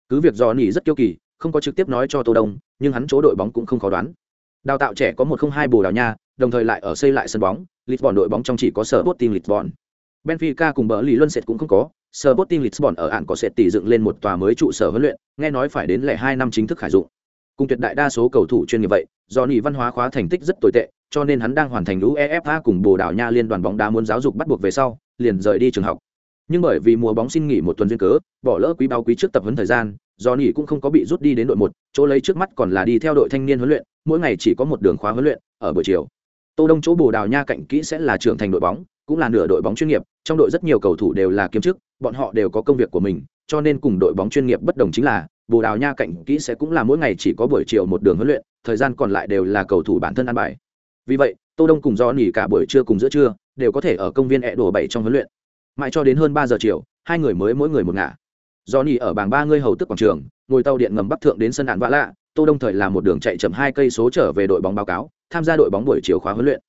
Cứ việc dò nỉ rất kiêu kỳ, không có trực tiếp nói cho tô đông, nhưng hắn chỗ đội bóng cũng không khó đoán. Đào tạo trẻ có một không hai bồ đào nha, đồng thời lại ở xây lại sân bóng, lisbon đội bóng trong chỉ có sở bot team lisbon. Benfica cùng bờ lì luân sệt cũng không có sở bot team lisbon ở ạn có sệt tỷ dựng lên một tòa mới trụ sở huấn luyện, nghe nói phải đến lẻ hai năm chính thức khải dụng. Cùng tuyệt đại đa số cầu thủ chuyên nghiệp vậy do nỉ văn hóa khóa thành tích rất tồi tệ cho nên hắn đang hoàn thành uefa cùng bồ đào nha liên đoàn bóng đá muốn giáo dục bắt buộc về sau, liền rời đi trường học. Nhưng bởi vì mùa bóng xin nghỉ một tuần duyên cớ, bỏ lỡ quý báo quý trước tập huấn thời gian, do nghỉ cũng không có bị rút đi đến đội một, chỗ lấy trước mắt còn là đi theo đội thanh niên huấn luyện, mỗi ngày chỉ có một đường khóa huấn luyện, ở buổi chiều. Tô đông chỗ bồ đào nha cạnh kỹ sẽ là trưởng thành đội bóng, cũng là nửa đội bóng chuyên nghiệp, trong đội rất nhiều cầu thủ đều là kiếm chức, bọn họ đều có công việc của mình, cho nên cùng đội bóng chuyên nghiệp bất đồng chính là, bồ đào nha cạnh kỹ sẽ cũng là mỗi ngày chỉ có buổi chiều một đường huấn luyện, thời gian còn lại đều là cầu thủ bản thân ăn bài vì vậy, tô đông cùng do nỉ cả buổi trưa cùng giữa trưa đều có thể ở công viên ẹ đổ bảy trong huấn luyện. Mãi cho đến hơn ba giờ chiều, hai người mới mỗi người một ngả. Do nỉ ở bảng ba ngươi hầu tức quảng trường, ngồi tàu điện ngầm bắc thượng đến sân đạn vã lạ, tô đông thời làm một đường chạy chậm hai cây số trở về đội bóng báo cáo, tham gia đội bóng buổi chiều khóa huấn luyện.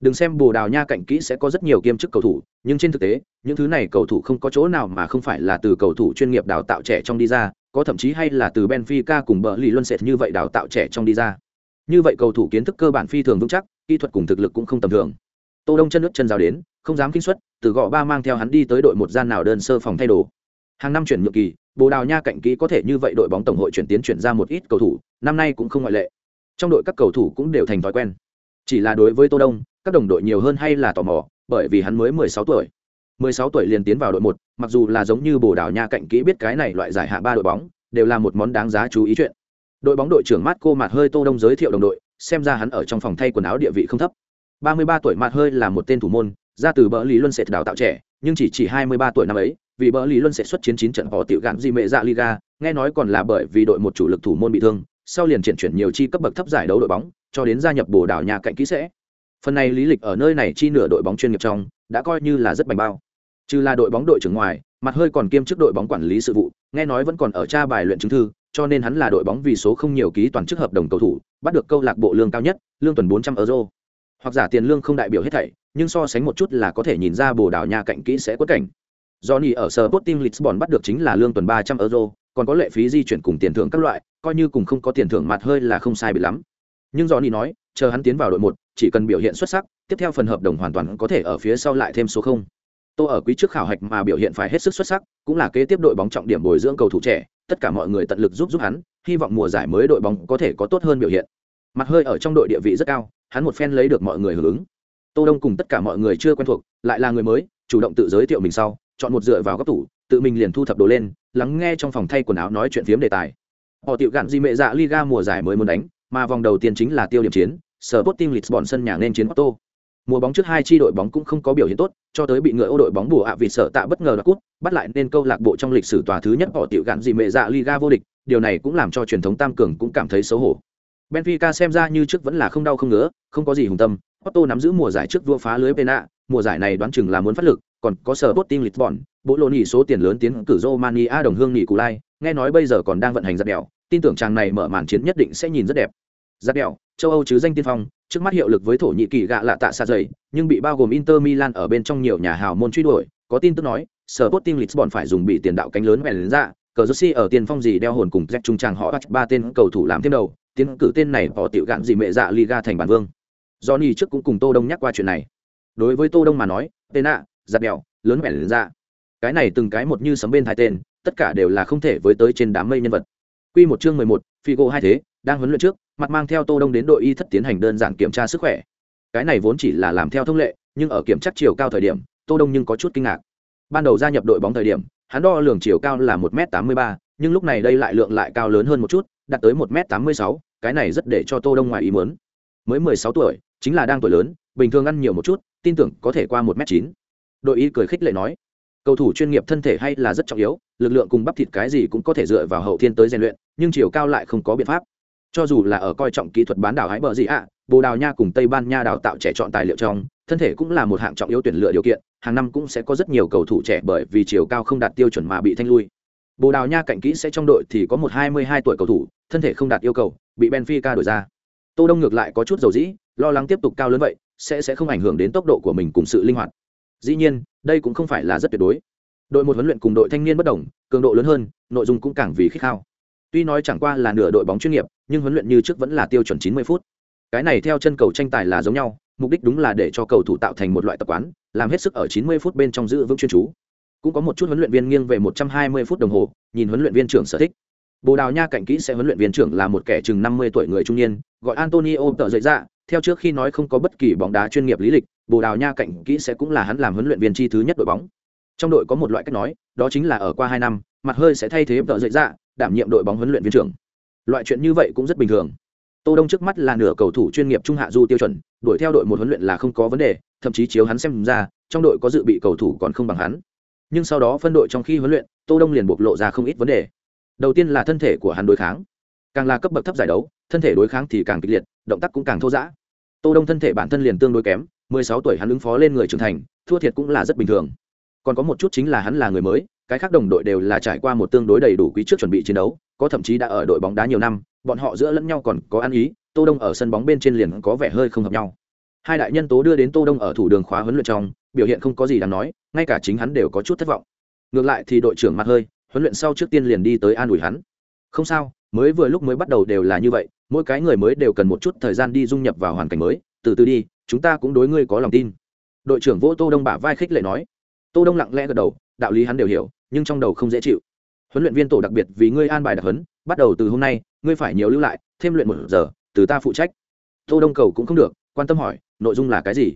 Đừng xem bồ đào nha cạnh kỹ sẽ có rất nhiều kiêm chức cầu thủ, nhưng trên thực tế, những thứ này cầu thủ không có chỗ nào mà không phải là từ cầu thủ chuyên nghiệp đào tạo trẻ trong đi ra, có thậm chí hay là từ benfica cùng bờ lì luân sệt như vậy đào tạo trẻ trong đi ra. Như vậy cầu thủ kiến thức cơ bản phi thường vững chắc kỹ thuật cùng thực lực cũng không tầm thường. Tô đông chân nước chân rào đến, không dám kinh xuất từ gõ ba mang theo hắn đi tới đội một gian nào đơn sơ phòng thay đồ. Hàng năm chuyển nhượng kỳ, bồ đào nha cạnh kỹ có thể như vậy đội bóng tổng hội chuyển tiến chuyển ra một ít cầu thủ, năm nay cũng không ngoại lệ. Trong đội các cầu thủ cũng đều thành thói quen. Chỉ là đối với tô đông, các đồng đội nhiều hơn hay là tò mò, bởi vì hắn mới 16 tuổi. 16 tuổi liền tiến vào đội một, mặc dù là giống như bồ đào nha cạnh kỹ biết cái này loại giải hạ ba đội bóng, đều là một món đáng giá chú ý chuyện. Đội bóng đội trưởng mát cô mặt hơi tô đông giới thiệu đồng đội xem ra hắn ở trong phòng thay quần áo địa vị không thấp. 33 tuổi mạt hơi là một tên thủ môn, ra từ bỡ lý luân sẽ đào tạo trẻ, nhưng chỉ chỉ 23 tuổi năm ấy, vì bỡ lý luân sẽ xuất chiến chín trận võ tiểu gạn di mệ dạ liga, nghe nói còn là bởi vì đội một chủ lực thủ môn bị thương, sau liền chuyển chuyển nhiều chi cấp bậc thấp giải đấu đội bóng, cho đến gia nhập bồ đào nhà cạnh kỹ sẽ phần này lý lịch ở nơi này chi nửa đội bóng chuyên nghiệp trong, đã coi như là rất bành bao. Trừ là đội bóng đội trưởng ngoài mặt hơi còn kiêm chức đội bóng quản lý sự vụ, nghe nói vẫn còn ở tra bài luyện chứng thư cho nên hắn là đội bóng vì số không nhiều ký toàn chức hợp đồng cầu thủ bắt được câu lạc bộ lương cao nhất lương tuần 400 euro hoặc giả tiền lương không đại biểu hết thảy nhưng so sánh một chút là có thể nhìn ra bồ đào nha cạnh kỹ sẽ quất cảnh Johnny ở Sporting Lisbon bắt được chính là lương tuần 300 euro, còn có lệ phí di chuyển cùng tiền thưởng các loại, coi như cùng không có tiền thưởng mặt hơi là không sai bị lắm. Nhưng Johnny nói, chờ hắn tiến vào đội một, chỉ cần biểu hiện xuất sắc, tiếp theo phần hợp đồng hoàn toàn có thể ở phía sau lại thêm số không. Tô ở quý trước khảo hạch mà biểu hiện phải hết sức xuất sắc, cũng là kế tiếp đội bóng trọng điểm bồi dưỡng cầu thủ trẻ, tất cả mọi người tận lực giúp giúp hắn, hy vọng mùa giải mới đội bóng có thể có tốt hơn biểu hiện. Mặt hơi ở trong đội địa vị rất cao, hắn một phen lấy được mọi người hưởng ứng. Tô Đông cùng tất cả mọi người chưa quen thuộc, lại là người mới, chủ động tự giới thiệu mình sau, chọn một dựa vào góc tủ tự mình liền thu thập đồ lên lắng nghe trong phòng thay quần áo nói chuyện phiếm đề tài họ tiểu gạn gì mẹ dạ liga mùa giải mới muốn đánh mà vòng đầu tiên chính là tiêu điểm chiến sở lisbon sân nhà nên chiến otto mùa bóng trước hai chi đội bóng cũng không có biểu hiện tốt, cho tới bị ngựa ô đội bóng bùa ạ vì sợ tạ bất ngờ đoạt cút bắt lại nên câu lạc bộ trong lịch sử tòa thứ nhất họ tiểu gạn gì mệ dạ liga vô địch, điều này cũng làm cho truyền thống tam cường cũng cảm thấy xấu hổ. Benfica xem ra như trước vẫn là không đau không ngứa, không có gì hùng tâm otto nắm giữ mùa giải trước vua phá lưới pena, mùa giải này đoán chừng là muốn phát lực, còn có sở bot team lisbon bộ lộ nghỉ số tiền lớn tiến cử romania đồng hương nghỉ cù lai nghe nói bây giờ còn đang vận hành giặt đèo, tin tưởng chàng này mở màn chiến nhất định sẽ nhìn rất đẹp. Giặt đèo, châu âu chứ danh tiên phong trước mắt hiệu lực với thổ nhĩ kỳ gạ lạ tạ xa dày nhưng bị bao gồm inter milan ở bên trong nhiều nhà hào môn truy đuổi. Có tin tức nói sở bot team lisbon phải dùng bị tiền đạo cánh lớn bèn ra dạ. cờ josi ở tiền phong gì đeo hồn cùng jack trung tràng họ ba tên cầu thủ làm thêm đầu. Tiến cử tên này họ tiểu gạn gì mẹ dạ liga thành bản vương. Johnny trước cũng cùng tô đông nhắc qua chuyện này. Đối với tô đông mà nói tên ạ giặt đèo lớn bèn ra dạ. cái này từng cái một như sấm bên thái tên tất cả đều là không thể với tới trên đám mây nhân vật. Quy một chương mười một, Figo hai thế, đang huấn luyện trước, mặt mang theo Tô Đông đến đội y thất tiến hành đơn giản kiểm tra sức khỏe. Cái này vốn chỉ là làm theo thông lệ, nhưng ở kiểm tra chiều cao thời điểm, Tô Đông nhưng có chút kinh ngạc. Ban đầu gia nhập đội bóng thời điểm, hắn đo lường chiều cao là một m tám mươi ba, nhưng lúc này đây lại lượng lại cao lớn hơn một chút, đạt tới một m tám mươi sáu, cái này rất để cho Tô Đông ngoài ý muốn. Mới mười sáu tuổi, chính là đang tuổi lớn, bình thường ăn nhiều một chút, tin tưởng có thể qua một m chín. Đội y cười khích lệ nói, cầu thủ chuyên nghiệp thân thể hay là rất trọng yếu lực lượng cùng bắp thịt cái gì cũng có thể dựa vào hậu thiên tới rèn luyện nhưng chiều cao lại không có biện pháp cho dù là ở coi trọng kỹ thuật bán đảo hãy bờ gì ạ bồ đào nha cùng tây ban nha đào tạo trẻ chọn tài liệu trong thân thể cũng là một hạng trọng yếu tuyển lựa điều kiện hàng năm cũng sẽ có rất nhiều cầu thủ trẻ bởi vì chiều cao không đạt tiêu chuẩn mà bị thanh lui. Bồ đào nha cạnh kỹ sẽ trong đội thì có một hai mươi hai tuổi cầu thủ thân thể không đạt yêu cầu bị benfica đổi ra. Tô đông ngược lại có chút dầu dĩ lo lắng tiếp tục cao lớn vậy sẽ sẽ không ảnh hưởng đến tốc độ của mình cùng sự linh hoạt. Dĩ nhiên đây cũng không phải là rất tuyệt đối. Đội một huấn luyện cùng đội thanh niên bất đồng cường độ lớn hơn nội dung cũng càng vì khích khao. Tuy nói chẳng qua là nửa đội bóng chuyên nghiệp, nhưng huấn luyện như trước vẫn là tiêu chuẩn 90 phút. Cái này theo chân cầu tranh tài là giống nhau, mục đích đúng là để cho cầu thủ tạo thành một loại tập quán, làm hết sức ở 90 phút bên trong giữ vững chuyên chú. Cũng có một chút huấn luyện viên nghiêng về 120 phút đồng hồ, nhìn huấn luyện viên trưởng sở thích. Bồ Đào Nha cạnh kỹ sẽ huấn luyện viên trưởng là một kẻ chừng 50 tuổi người trung niên, gọi Antonio Tờ dậy ra, theo trước khi nói không có bất kỳ bóng đá chuyên nghiệp lý lịch, Bồ Đào Nha cạnh kỹ sẽ cũng là hắn làm huấn luyện viên chi thứ nhất đội bóng. Trong đội có một loại cách nói, đó chính là ở qua 2 năm, mặt hơi sẽ thay thế tờ dậy ra, đảm nhiệm đội bóng huấn luyện viên trưởng. Loại chuyện như vậy cũng rất bình thường. Tô Đông trước mắt là nửa cầu thủ chuyên nghiệp trung hạ du tiêu chuẩn, đuổi theo đội một huấn luyện là không có vấn đề, thậm chí chiếu hắn xem ra, trong đội có dự bị cầu thủ còn không bằng hắn. Nhưng sau đó phân đội trong khi huấn luyện, Tô Đông liền bộc lộ ra không ít vấn đề. Đầu tiên là thân thể của hắn đối kháng. Càng là cấp bậc thấp giải đấu, thân thể đối kháng thì càng kịch liệt, động tác cũng càng thô giã Tô Đông thân thể bản thân liền tương đối kém, 16 tuổi hắn ứng phó lên người trưởng thành, thua thiệt cũng là rất bình thường. Còn có một chút chính là hắn là người mới, cái khác đồng đội đều là trải qua một tương đối đầy đủ quý trước chuẩn bị chiến đấu, có thậm chí đã ở đội bóng đá nhiều năm, bọn họ giữa lẫn nhau còn có ăn ý, Tô Đông ở sân bóng bên trên liền có vẻ hơi không hợp nhau. Hai đại nhân tố đưa đến Tô Đông ở thủ đường khóa huấn luyện trong, biểu hiện không có gì đáng nói, ngay cả chính hắn đều có chút thất vọng. Ngược lại thì đội trưởng mặt hơi, huấn luyện sau trước tiên liền đi tới an ủi hắn. Không sao, mới vừa lúc mới bắt đầu đều là như vậy, mỗi cái người mới đều cần một chút thời gian đi dung nhập vào hoàn cảnh mới, từ từ đi, chúng ta cũng đối ngươi có lòng tin. Đội trưởng vỗ Tô Đông bả vai khích lệ nói. Tô Đông lặng lẽ gật đầu, đạo lý hắn đều hiểu, nhưng trong đầu không dễ chịu. Huấn luyện viên tổ đặc biệt vì ngươi an bài đặc huấn, bắt đầu từ hôm nay, ngươi phải nhiều lưu lại, thêm luyện một giờ, từ ta phụ trách. Tô đông cầu cũng không được quan tâm hỏi nội dung là cái gì?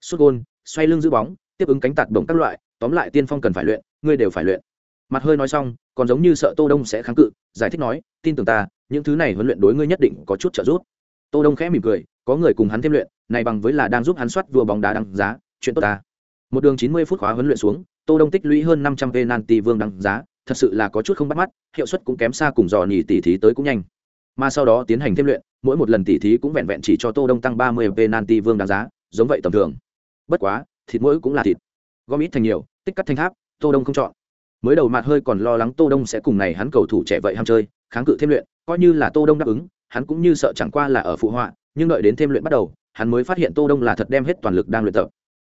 Xuất gôn xoay lưng giữ bóng tiếp ứng cánh tạt động các loại tóm lại tiên phong cần phải luyện ngươi đều phải luyện. Mặt hơi nói xong còn giống như sợ tô đông sẽ kháng cự giải thích nói tin tưởng ta những thứ này huấn luyện đối ngươi nhất định có chút trợ giúp. Tô đông khẽ mỉm cười có người cùng hắn thêm luyện này bằng với là đang giúp hắn soát vua bóng đá đăng giá chuyện tốt ta một đường 90 phút khóa huấn luyện xuống, tô đông tích lũy hơn 500 penalty vương đăng giá, thật sự là có chút không bắt mắt, hiệu suất cũng kém xa cùng dò nhì tỷ thí tới cũng nhanh. Mà sau đó tiến hành thêm luyện, mỗi một lần tỉ thí cũng vẹn vẹn chỉ cho tô đông tăng ba mươi penalty vương đăng giá, giống vậy tầm thường. Bất quá, thịt mỗi cũng là thịt. Gom ít thành nhiều, tích cắt thành tháp, tô đông không chọn. Mới đầu mặt hơi còn lo lắng tô đông sẽ cùng này hắn cầu thủ trẻ vậy ham chơi, kháng cự thêm luyện, coi như là tô đông đáp ứng, hắn cũng như sợ chẳng qua là ở phụ họa, nhưng đợi đến thêm luyện bắt đầu, hắn mới phát hiện tô đông là thật đem hết toàn lực đang luyện tập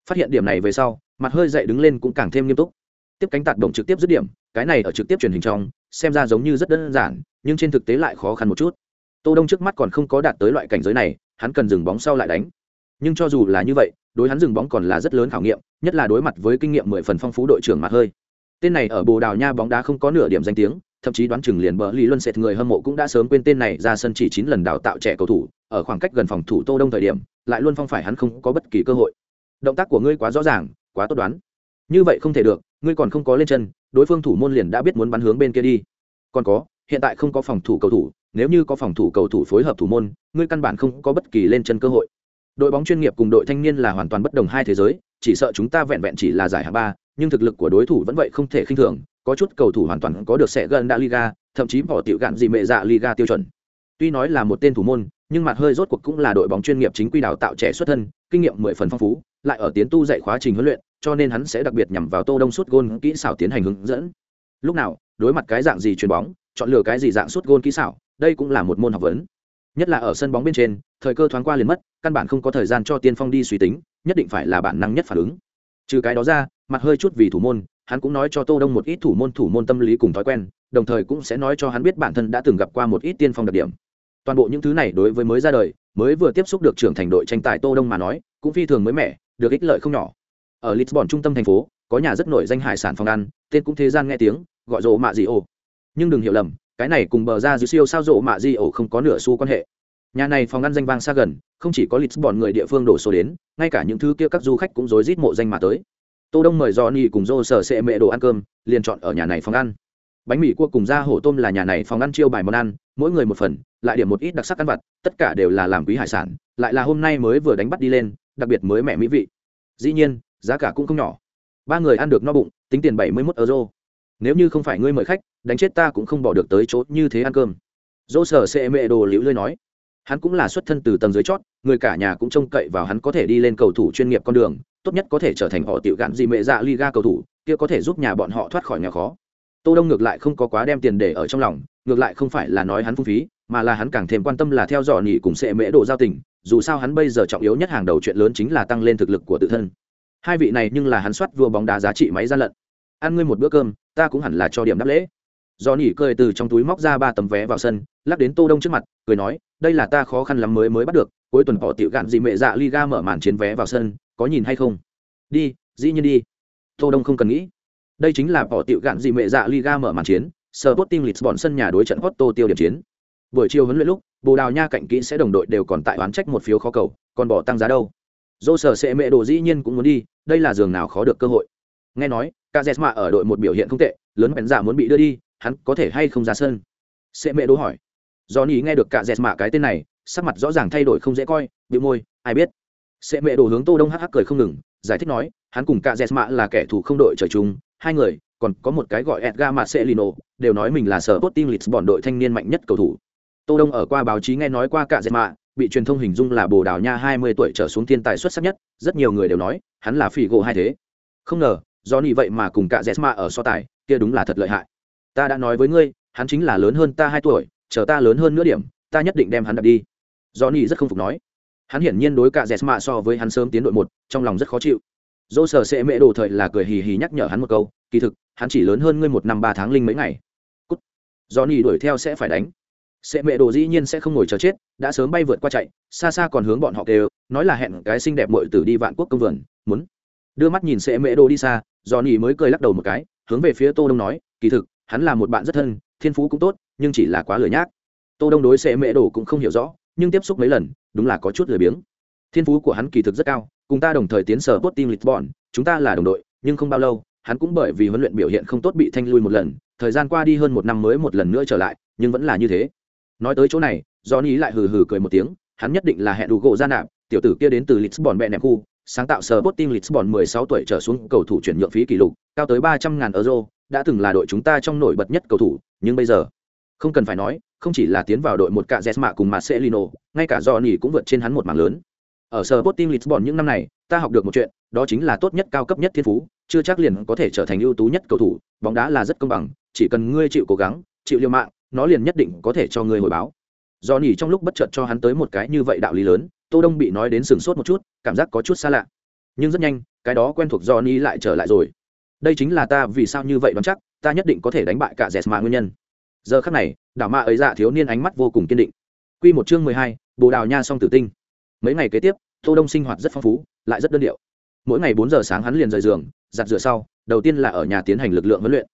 phát hiện điểm này về sau, mặt hơi dậy đứng lên cũng càng thêm nghiêm túc. Tiếp cánh tạt động trực tiếp dứt điểm, cái này ở trực tiếp truyền hình trong, xem ra giống như rất đơn giản, nhưng trên thực tế lại khó khăn một chút. Tô đông trước mắt còn không có đạt tới loại cảnh giới này, hắn cần dừng bóng sau lại đánh. Nhưng cho dù là như vậy, đối hắn dừng bóng còn là rất lớn khảo nghiệm, nhất là đối mặt với kinh nghiệm mười phần phong phú đội trưởng mặt hơi. Tên này ở bồ đào nha bóng đá không có nửa điểm danh tiếng, thậm chí đoán chừng liền bờ lý luân sệt người hâm mộ cũng đã sớm quên tên này ra sân chỉ chín lần đào tạo trẻ cầu thủ, ở khoảng cách gần phòng thủ tô đông thời điểm, lại luôn phong phải hắn không có bất kỳ cơ hội động tác của ngươi quá rõ ràng, quá tốt đoán. Như vậy không thể được, ngươi còn không có lên chân, đối phương thủ môn liền đã biết muốn bắn hướng bên kia đi. Còn có, hiện tại không có phòng thủ cầu thủ, nếu như có phòng thủ cầu thủ phối hợp thủ môn, ngươi căn bản không có bất kỳ lên chân cơ hội. Đội bóng chuyên nghiệp cùng đội thanh niên là hoàn toàn bất đồng hai thế giới, chỉ sợ chúng ta vẹn vẹn chỉ là giải hạng ba, nhưng thực lực của đối thủ vẫn vậy không thể khinh thường, có chút cầu thủ hoàn toàn có được sẽ gần đã liga, thậm chí bỏ tiểu gạn gì mẹ dạ liga tiêu chuẩn. Tuy nói là một tên thủ môn, nhưng mặt hơi rốt cuộc cũng là đội bóng chuyên nghiệp chính quy đào tạo trẻ xuất thân, kinh nghiệm mười phần phong phú lại ở tiến tu dạy khóa trình huấn luyện, cho nên hắn sẽ đặc biệt nhằm vào tô đông suốt gôn kỹ xảo tiến hành hướng dẫn. Lúc nào, đối mặt cái dạng gì chuyền bóng, chọn lựa cái gì dạng suốt gôn kỹ xảo, đây cũng là một môn học vấn. Nhất là ở sân bóng bên trên, thời cơ thoáng qua liền mất, căn bản không có thời gian cho tiên phong đi suy tính, nhất định phải là bản năng nhất phản ứng. Trừ cái đó ra, mặt hơi chút vì thủ môn, hắn cũng nói cho tô đông một ít thủ môn thủ môn tâm lý cùng thói quen, đồng thời cũng sẽ nói cho hắn biết bản thân đã từng gặp qua một ít tiên phong đặc điểm. Toàn bộ những thứ này đối với mới ra đời, mới vừa tiếp xúc được trưởng thành đội tranh tài tô đông mà nói, cũng phi thường mới mẻ được ích lợi không nhỏ. Ở lisbon trung tâm thành phố, có nhà rất nổi danh hải sản phòng ăn, tên cũng thế gian nghe tiếng, gọi rộ mạ dị ổ. Nhưng đừng hiểu lầm, cái này cùng bờ ra dưới siêu sao rộ mạ di ổ không có nửa xu quan hệ. Nhà này phòng ăn danh vang xa gần, không chỉ có lisbon người địa phương đổ số đến, ngay cả những thứ kia các du khách cũng rối rít mộ danh mà tới. Tô đông mời johnny cùng dô sở sệ mẹ đồ ăn cơm, liền chọn ở nhà này phòng ăn. Bánh mì cua cùng da hổ tôm là nhà này phòng ăn chiêu bài món ăn, mỗi người một phần, lại điểm một ít đặc sắc ăn vặt, tất cả đều là làm quý hải sản, lại là hôm nay mới vừa đánh bắt đi lên đặc biệt mới mẹ mỹ vị. Dĩ nhiên, giá cả cũng không nhỏ. Ba người ăn được no bụng, tính tiền bảy mươi mốt euro. Nếu như không phải ngươi mời khách, đánh chết ta cũng không bỏ được tới chỗ như thế ăn cơm. Dỗ sở xe mẹ đồ liễu lơi nói. Hắn cũng là xuất thân từ tầng dưới chót, người cả nhà cũng trông cậy vào hắn có thể đi lên cầu thủ chuyên nghiệp con đường, tốt nhất có thể trở thành họ tiểu gạn gì mẹ dạ liga cầu thủ, kia có thể giúp nhà bọn họ thoát khỏi nghèo khó. Tô đông ngược lại không có quá đem tiền để ở trong lòng, ngược lại không phải là nói hắn phung phí, mà là hắn càng thêm quan tâm là theo dõi nhị cùng sẽ mễ độ giao tình dù sao hắn bây giờ trọng yếu nhất hàng đầu chuyện lớn chính là tăng lên thực lực của tự thân. Hai vị này nhưng là hắn soát vua bóng đá giá trị máy gian lận. Ăn ngươi một bữa cơm, ta cũng hẳn là cho điểm đáp lễ. Do nỉ cười từ trong túi móc ra ba tấm vé vào sân, lắc đến tô đông trước mặt, cười nói, đây là ta khó khăn lắm mới mới bắt được, cuối tuần họ tiểu gạn gì mẹ dạ liga mở màn chiến vé vào sân, có nhìn hay không? Đi, dĩ nhiên đi. Tô đông không cần nghĩ. Đây chính là họ tiểu gạn gì mẹ dạ liga mở màn chiến, Sporting Lisbon sân nhà đối trận Porto tiêu điểm chiến buổi chiều huấn luyện lúc, bồ đào nha cạnh kỹ sẽ đồng đội đều còn tại oán trách một phiếu khó cầu, còn bỏ tăng giá đâu. Dô sở sẽ mẹ đồ dĩ nhiên cũng muốn đi, đây là giường nào khó được cơ hội. Nghe nói Cazeema ở đội một biểu hiện không tệ, lớn bèn giả muốn bị đưa đi, hắn có thể hay không ra sân? Sẽ mẹ đồ hỏi. Do ni nghe được Cazeema cái tên này, sắc mặt rõ ràng thay đổi không dễ coi bị môi, ai biết? Sẽ mẹ đồ hướng tô đông hắc hắc cười không ngừng, giải thích nói, hắn cùng Cazeema là kẻ thù không đội trời chung, hai người, còn có một cái gọi Edgar Marcelino, đều nói mình là sở Putin lịch bọn đội thanh niên mạnh nhất cầu thủ tô đông ở qua báo chí nghe nói qua cả dệt mạ, bị truyền thông hình dung là bồ đào nha hai mươi tuổi trở xuống thiên tài xuất sắc nhất, rất nhiều người đều nói, hắn là phỉ gỗ hai thế. Không ngờ do nhị vậy mà cùng cả dệt mạ ở so tài, kia đúng là thật lợi hại. Ta đã nói với ngươi, hắn chính là lớn hơn ta hai tuổi, chờ ta lớn hơn nửa điểm, ta nhất định đem hắn đặt đi. Do nhị rất không phục nói. Hắn hiển nhiên đối cả dệt mạ so với hắn sớm tiến đội một, trong lòng rất khó chịu. Dỗ sở sẽ mẹ đồ thời là cười hì hì nhắc nhở hắn một câu, kỳ thực, hắn chỉ lớn hơn ngươi một năm ba tháng linh mấy ngày. Cút. Do nhị đuổi theo sẽ phải đánh sẽ mẹ đồ dĩ nhiên sẽ không ngồi chờ chết, đã sớm bay vượt qua chạy, xa xa còn hướng bọn họ kêu, nói là hẹn cái xinh đẹp mội tử đi vạn quốc công vườn, muốn. Đưa mắt nhìn sẽ mẹ đồ đi xa do nỉ mới cười lắc đầu một cái, hướng về phía tô đông nói, kỳ thực, hắn là một bạn rất thân, thiên phú cũng tốt, nhưng chỉ là quá lười nhác. Tô đông đối sẽ mẹ đồ cũng không hiểu rõ, nhưng tiếp xúc mấy lần, đúng là có chút lười biếng. Thiên phú của hắn kỳ thực rất cao, cùng ta đồng thời tiến sở tốt team lisbon, chúng ta là đồng đội, nhưng không bao lâu, hắn cũng bởi vì huấn luyện biểu hiện không tốt bị thanh lui một lần, thời gian qua đi hơn một năm mới một lần nữa trở lại, nhưng vẫn là như thế nói tới chỗ này johnny lại hừ hừ cười một tiếng hắn nhất định là hẹn đủ gỗ ra nạp tiểu tử kia đến từ lisbon bẹ nẹp khu sáng tạo sở Sporting Lisbon 16 tuổi trở xuống cầu thủ chuyển nhượng phí kỷ lục, cao tới 300 ngàn euro, đã từng là đội chúng ta trong nổi bật nhất cầu thủ, nhưng bây giờ, không cần phải nói, không chỉ là tiến vào đội một cả Jesma cùng Marcelino, ngay cả Johnny cũng vượt trên hắn một mảng lớn. Ở sở Sporting Lisbon những năm này, ta học được một chuyện, đó chính là tốt nhất cao cấp nhất thiên phú, chưa chắc liền có thể trở thành ưu tú nhất cầu thủ, bóng đá là rất công bằng, chỉ cần ngươi chịu cố gắng, chịu liều mạng, nó liền nhất định có thể cho ngươi hồi báo. Do nhỉ trong lúc bất chợt cho hắn tới một cái như vậy đạo lý lớn tô đông bị nói đến sừng sốt một chút cảm giác có chút xa lạ. Nhưng rất nhanh cái đó quen thuộc do nhỉ lại trở lại rồi. Đây chính là ta vì sao như vậy đoán chắc ta nhất định có thể đánh bại cả dẹt mà nguyên nhân. Giờ khắc này đảo ma ấy dạ thiếu niên ánh mắt vô cùng kiên định. Quy một chương mười hai, bồ đào nha song tử tinh. Mấy ngày kế tiếp tô đông sinh hoạt rất phong phú lại rất đơn điệu. Mỗi ngày bốn giờ sáng hắn liền rời giường giặt rửa sau đầu tiên là ở nhà tiến hành lực lượng huấn luyện.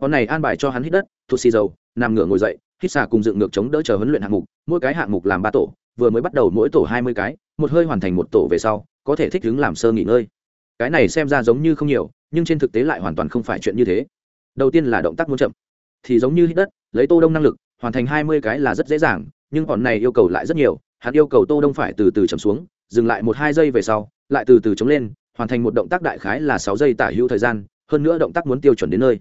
Con này an bài cho hắn hít đất thụt xì dầu nằm ngửa ngồi dậy, hít xà cùng dựng ngược chống đỡ chờ huấn luyện hạng mục, mỗi cái hạng mục làm ba tổ, vừa mới bắt đầu mỗi tổ hai mươi cái, một hơi hoàn thành một tổ về sau, có thể thích ứng làm sơ nghỉ ngơi. Cái này xem ra giống như không nhiều, nhưng trên thực tế lại hoàn toàn không phải chuyện như thế. Đầu tiên là động tác muốn chậm, thì giống như hít đất, lấy tô đông năng lực, hoàn thành hai mươi cái là rất dễ dàng, nhưng bọn này yêu cầu lại rất nhiều hắn yêu cầu tô đông phải từ từ chậm xuống, dừng lại một hai giây về sau, lại từ từ chống lên, hoàn thành một động tác đại khái là sáu giây tả hữu thời gian, hơn nữa động tác muốn tiêu chuẩn đến nơi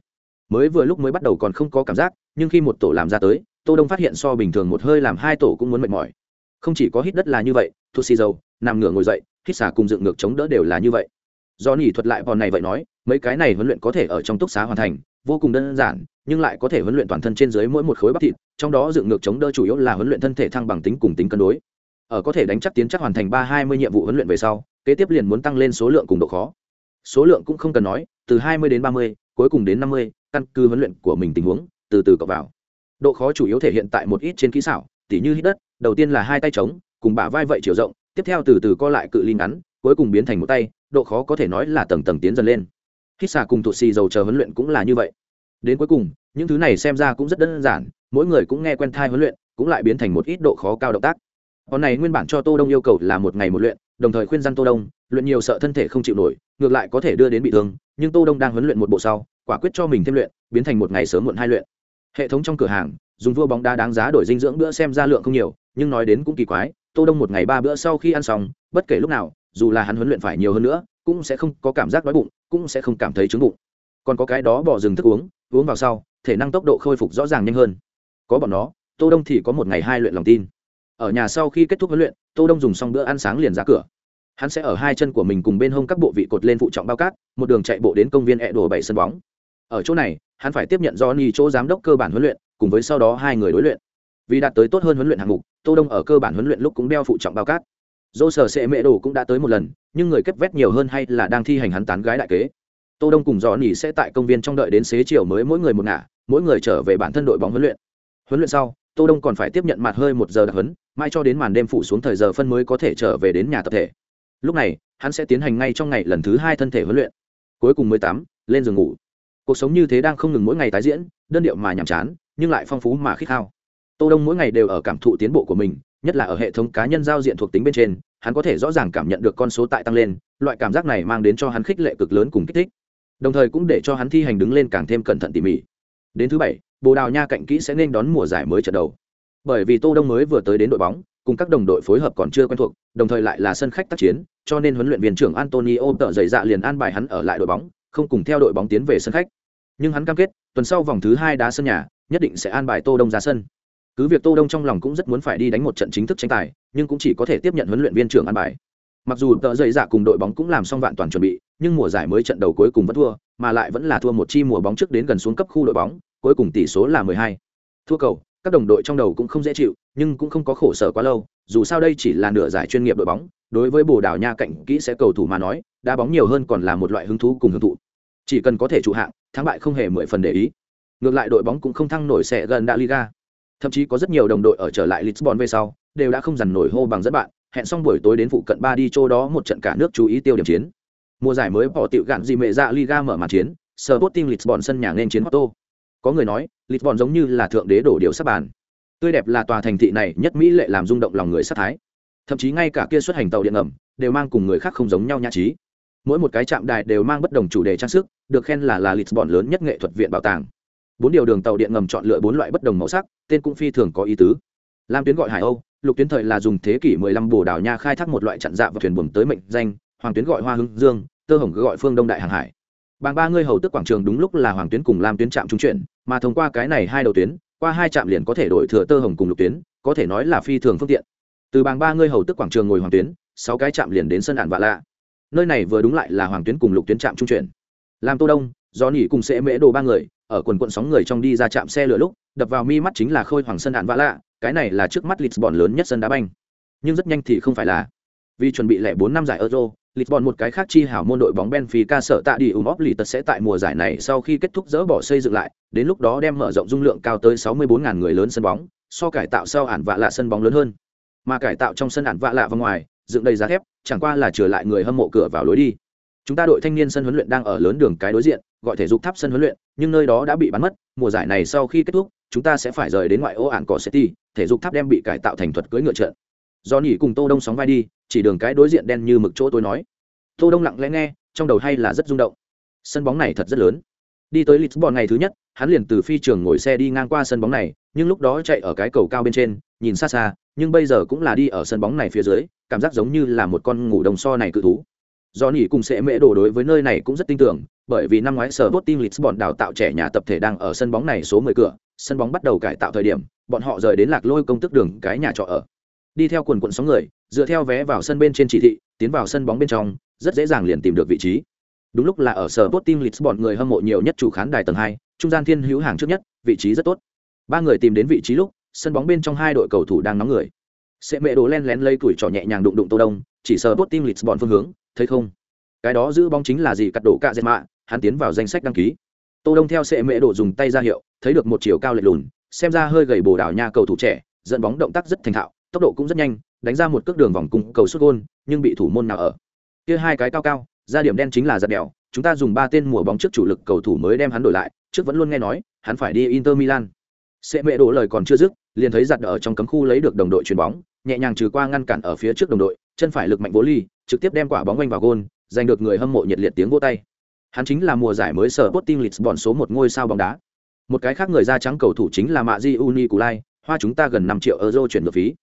mới vừa lúc mới bắt đầu còn không có cảm giác, nhưng khi một tổ làm ra tới, tô đông phát hiện so bình thường một hơi làm hai tổ cũng muốn mệt mỏi. Không chỉ có hít đất là như vậy thuốc xì dầu, nằm ngửa ngồi dậy, hít xả cùng dựng ngược chống đỡ đều là như vậy. Do nỉ thuật lại bọn này vậy nói, mấy cái này huấn luyện có thể ở trong túc xá hoàn thành, vô cùng đơn giản, nhưng lại có thể huấn luyện toàn thân trên dưới mỗi một khối bắp thịt, trong đó dựng ngược chống đỡ chủ yếu là huấn luyện thân thể thăng bằng tính cùng tính cân đối. Ở có thể đánh chắc tiến chắc hoàn thành ba hai mươi nhiệm vụ huấn luyện về sau, kế tiếp liền muốn tăng lên số lượng cùng độ khó. Số lượng cũng không cần nói, từ hai mươi đến ba mươi cuối cùng đến năm mươi, căn cứ huấn luyện của mình tình huống, từ từ cập vào. Độ khó chủ yếu thể hiện tại một ít trên kỹ xảo, tỉ như hít đất, đầu tiên là hai tay trống, cùng bả vai vậy chiều rộng, tiếp theo từ từ co lại cự ly ngắn, cuối cùng biến thành một tay, độ khó có thể nói là tầng tầng tiến dần lên. Hít xà cùng tụ xì dầu chờ huấn luyện cũng là như vậy. Đến cuối cùng, những thứ này xem ra cũng rất đơn giản, mỗi người cũng nghe quen thai huấn luyện, cũng lại biến thành một ít độ khó cao động tác. Còn này nguyên bản cho tô đông yêu cầu là một ngày một luyện đồng thời khuyên răn tô đông, luyện nhiều sợ thân thể không chịu nổi, ngược lại có thể đưa đến bị thương, nhưng tô đông đang huấn luyện một bộ sau, quả quyết cho mình thêm luyện, biến thành một ngày sớm muộn hai luyện. Hệ thống trong cửa hàng, dùng vua bóng đá đáng giá đổi dinh dưỡng bữa xem ra lượng không nhiều, nhưng nói đến cũng kỳ quái, tô đông một ngày ba bữa sau khi ăn xong, bất kể lúc nào, dù là hắn huấn luyện phải nhiều hơn nữa, cũng sẽ không có cảm giác đói bụng, cũng sẽ không cảm thấy chứng bụng. Còn có cái đó bỏ dừng thức uống uống vào sau, thể năng tốc độ khôi phục rõ ràng nhanh hơn. Có bọn nó, tô đông thì có một ngày hai luyện lòng tin ở nhà sau khi kết thúc huấn luyện tô đông dùng xong bữa ăn sáng liền ra cửa hắn sẽ ở hai chân của mình cùng bên hông các bộ vị cột lên phụ trọng bao cát một đường chạy bộ đến công viên ẹ đổ bảy sân bóng ở chỗ này hắn phải tiếp nhận Johnny chỗ giám đốc cơ bản huấn luyện, cùng với sau đó hai người đối luyện. Vì đạt tới tốt hơn huấn luyện hạng mục, Tô Đông ở cơ bản huấn luyện lúc cũng đeo phụ trọng bao cát. Dô sở sẽ mẹ đồ cũng đã tới một lần, nhưng người kết vét nhiều hơn hay là đang thi hành hắn tán gái đại kế. Tô Đông cùng Johnny sẽ tại công viên trong đợi đến xế chiều mới mỗi người một ngả, mỗi người trở về bản thân đội bóng huấn luyện huấn luyện sau tô đông còn phải tiếp nhận mặt hơi một giờ đặc huấn mai cho đến màn đêm phủ xuống thời giờ phân mới có thể trở về đến nhà tập thể. Lúc này, hắn sẽ tiến hành ngay trong ngày lần thứ hai thân thể huấn luyện. Cuối cùng mười tám, lên giường ngủ. Cuộc sống như thế đang không ngừng mỗi ngày tái diễn, đơn điệu mà nhàm chán, nhưng lại phong phú mà khít khao. Tô đông mỗi ngày đều ở cảm thụ tiến bộ của mình, nhất là ở hệ thống cá nhân giao diện thuộc tính bên trên, hắn có thể rõ ràng cảm nhận được con số tại tăng lên, loại cảm giác này mang đến cho hắn khích lệ cực lớn cùng kích thích. Đồng thời cũng để cho hắn thi hành đứng lên càng thêm cẩn thận tỉ mỉ. Đến thứ bảy, bồ đào nha cạnh kỹ sẽ nên đón mùa giải mới trận đầu bởi vì tô đông mới vừa tới đến đội bóng, cùng các đồng đội phối hợp còn chưa quen thuộc, đồng thời lại là sân khách tác chiến, cho nên huấn luyện viên trưởng antonio tợ dày dạ liền an bài hắn ở lại đội bóng, không cùng theo đội bóng tiến về sân khách. Nhưng hắn cam kết, tuần sau vòng thứ hai đá sân nhà, nhất định sẽ an bài tô đông ra sân. Cứ việc tô đông trong lòng cũng rất muốn phải đi đánh một trận chính thức tranh tài, nhưng cũng chỉ có thể tiếp nhận huấn luyện viên trưởng an bài. Mặc dù tợ dày dạ cùng đội bóng cũng làm xong vạn toàn chuẩn bị, nhưng mùa giải mới trận đầu cuối cùng vẫn thua, mà lại vẫn là thua một chi mùa bóng trước đến gần xuống cấp khu đội bóng, cuối cùng tỷ số là 12. thua cầu các đồng đội trong đầu cũng không dễ chịu, nhưng cũng không có khổ sở quá lâu, dù sao đây chỉ là nửa giải chuyên nghiệp đội bóng, đối với bồ đào nha cạnh kỹ sẽ cầu thủ mà nói, đá bóng nhiều hơn còn là một loại hứng thú cùng hưởng thụ. Chỉ cần có thể trụ hạng, thắng bại không hề mười phần để ý. Ngược lại đội bóng cũng không thăng nổi sẽ gần đã liga. Thậm chí có rất nhiều đồng đội ở trở lại lisbon về sau, đều đã không dằn nổi hô bằng dẫn bạn, hẹn xong buổi tối đến phụ cận ba đi chỗ đó một trận cả nước chú ý tiêu điểm chiến. Mùa giải mới bỏ tiệu gạn gì mẹ ra liga mở màn chiến, Sporting Lisbon sân nhà nên chiến Porto. Có người nói, lịch Lisbon giống như là thượng đế đổ điều sắp bàn. Tươi đẹp là tòa thành thị này nhất mỹ lệ làm rung động lòng người sát thái. Thậm chí ngay cả kia xuất hành tàu điện ngầm đều mang cùng người khác không giống nhau nhã trí. Mỗi một cái trạm đài đều mang bất đồng chủ đề trang sức, được khen là là lịch bọn lớn nhất nghệ thuật viện bảo tàng. Bốn điều đường tàu điện ngầm chọn lựa bốn loại bất đồng màu sắc, tên cũng phi thường có ý tứ. Lam tuyến gọi Hải Âu, lục tuyến thời là dùng thế kỷ 15 bồ đào nha khai thác một loại chặn dạ và thuyền buồm tới mệnh danh, hoàng tuyến gọi Hoa Hưng Dương, tơ hồng gọi Phương Đông Đại hàng hải bàng ba ngươi hầu tức quảng trường đúng lúc là hoàng tuyến cùng lam tuyến trạm trung chuyển mà thông qua cái này hai đầu tuyến, qua hai trạm liền có thể đổi thừa tơ hồng cùng lục tuyến, có thể nói là phi thường phương tiện. Từ bàng ba ngươi hầu tức quảng trường ngồi hoàng tuyến, sáu cái trạm liền đến sân ạn vạ lạ. Nơi này vừa đúng lại là hoàng tuyến cùng lục tuyến trạm trung chuyển. Làm tô đông do nỉ cùng sẽ mễ đồ ba người, ở quần quận sóng người trong đi ra trạm xe lửa lúc, đập vào mi mắt chính là khôi hoàng sân ạn vạ lạ, cái này là trước mắt lisbon lớn nhất sân đá banh. Nhưng rất nhanh thì không phải là vì chuẩn bị lẻ bốn năm giải euro Lisbon một cái khác chi hảo môn đội bóng Benfica sợ tạ đi ủng lì tật sẽ tại mùa giải này sau khi kết thúc dỡ bỏ xây dựng lại, đến lúc đó đem mở rộng dung lượng cao tới 64.000 người lớn sân bóng, so cải tạo sau ản vạ lạ sân bóng lớn hơn. Mà cải tạo trong sân ản vạ lạ và ngoài, dựng đầy giá thép, chẳng qua là trở lại người hâm mộ cửa vào lối đi. Chúng ta đội thanh niên sân huấn luyện đang ở lớn đường cái đối diện, gọi thể dục tháp sân huấn luyện, nhưng nơi đó đã bị bán mất, mùa giải này sau khi kết thúc, chúng ta sẽ phải rời đến ngoại ô ản cỏ City, thể dục tháp đem bị cải tạo thành thuật cưỡi ngựa trận. Do nhỉ cùng Tô Đông sóng vai đi, chỉ đường cái đối diện đen như mực chỗ tôi nói. Tô đông lặng lẽ nghe, trong đầu hay là rất rung động. Sân bóng này thật rất lớn. Đi tới lisbon ngày thứ nhất, hắn liền từ phi trường ngồi xe đi ngang qua sân bóng này, nhưng lúc đó chạy ở cái cầu cao bên trên, nhìn xa xa, nhưng bây giờ cũng là đi ở sân bóng này phía dưới, cảm giác giống như là một con ngủ đồng so này cự thú. Do nỉ cùng sẽ mễ đồ đối với nơi này cũng rất tin tưởng, bởi vì năm ngoái sở bot team lisbon đào tạo trẻ nhà tập thể đang ở sân bóng này số 10 cửa, sân bóng bắt đầu cải tạo thời điểm, bọn họ rời đến lạc lôi công tức đường cái nhà trọ ở. Đi theo quần quận sóng người dựa theo vé vào sân bên trên chỉ thị, tiến vào sân bóng bên trong, rất dễ dàng liền tìm được vị trí. Đúng lúc là ở sở bot team lisbon, người hâm mộ nhiều nhất chủ khán đài tầng hai, trung gian thiên hữu hàng trước nhất, vị trí rất tốt. Ba người tìm đến vị trí lúc, sân bóng bên trong hai đội cầu thủ đang nóng người. Sẽ mẹ đồ len lén lây tuổi trò nhẹ nhàng đụng đụng tô đông, chỉ sở bot team lisbon phương hướng, thấy không? Cái đó giữ bóng chính là gì cắt đổ cạ dệt mạ hắn tiến vào danh sách đăng ký. Tô đông theo sẽ mẹ đồ dùng tay ra hiệu, thấy được một chiều cao lệch lùn, xem ra hơi gầy bồ đảo nha cầu thủ trẻ, dẫn bóng động tác rất thành thạo, tốc độ cũng rất nhanh đánh ra một cước đường vòng cung cầu xuất gôn, nhưng bị thủ môn nào ở. Kia hai cái cao cao, ra điểm đen chính là giặt đèo, chúng ta dùng ba tên mùa bóng trước chủ lực cầu thủ mới đem hắn đổi lại, trước vẫn luôn nghe nói, hắn phải đi inter milan. Sẽ mẹ đổ lời còn chưa dứt, liền thấy giặt ở trong cấm khu lấy được đồng đội chuyền bóng, nhẹ nhàng trừ qua ngăn cản ở phía trước đồng đội, chân phải lực mạnh vô ly, trực tiếp đem quả bóng quanh vào gôn, giành được người hâm mộ nhiệt liệt tiếng vô tay. Hắn chính là mùa giải mới sở Sporting Lisbon số một ngôi sao bóng đá. Một cái khác người da trắng cầu thủ chính là mạ di uni kulai hoa chúng ta gần năm triệu euro chuyển ngược phí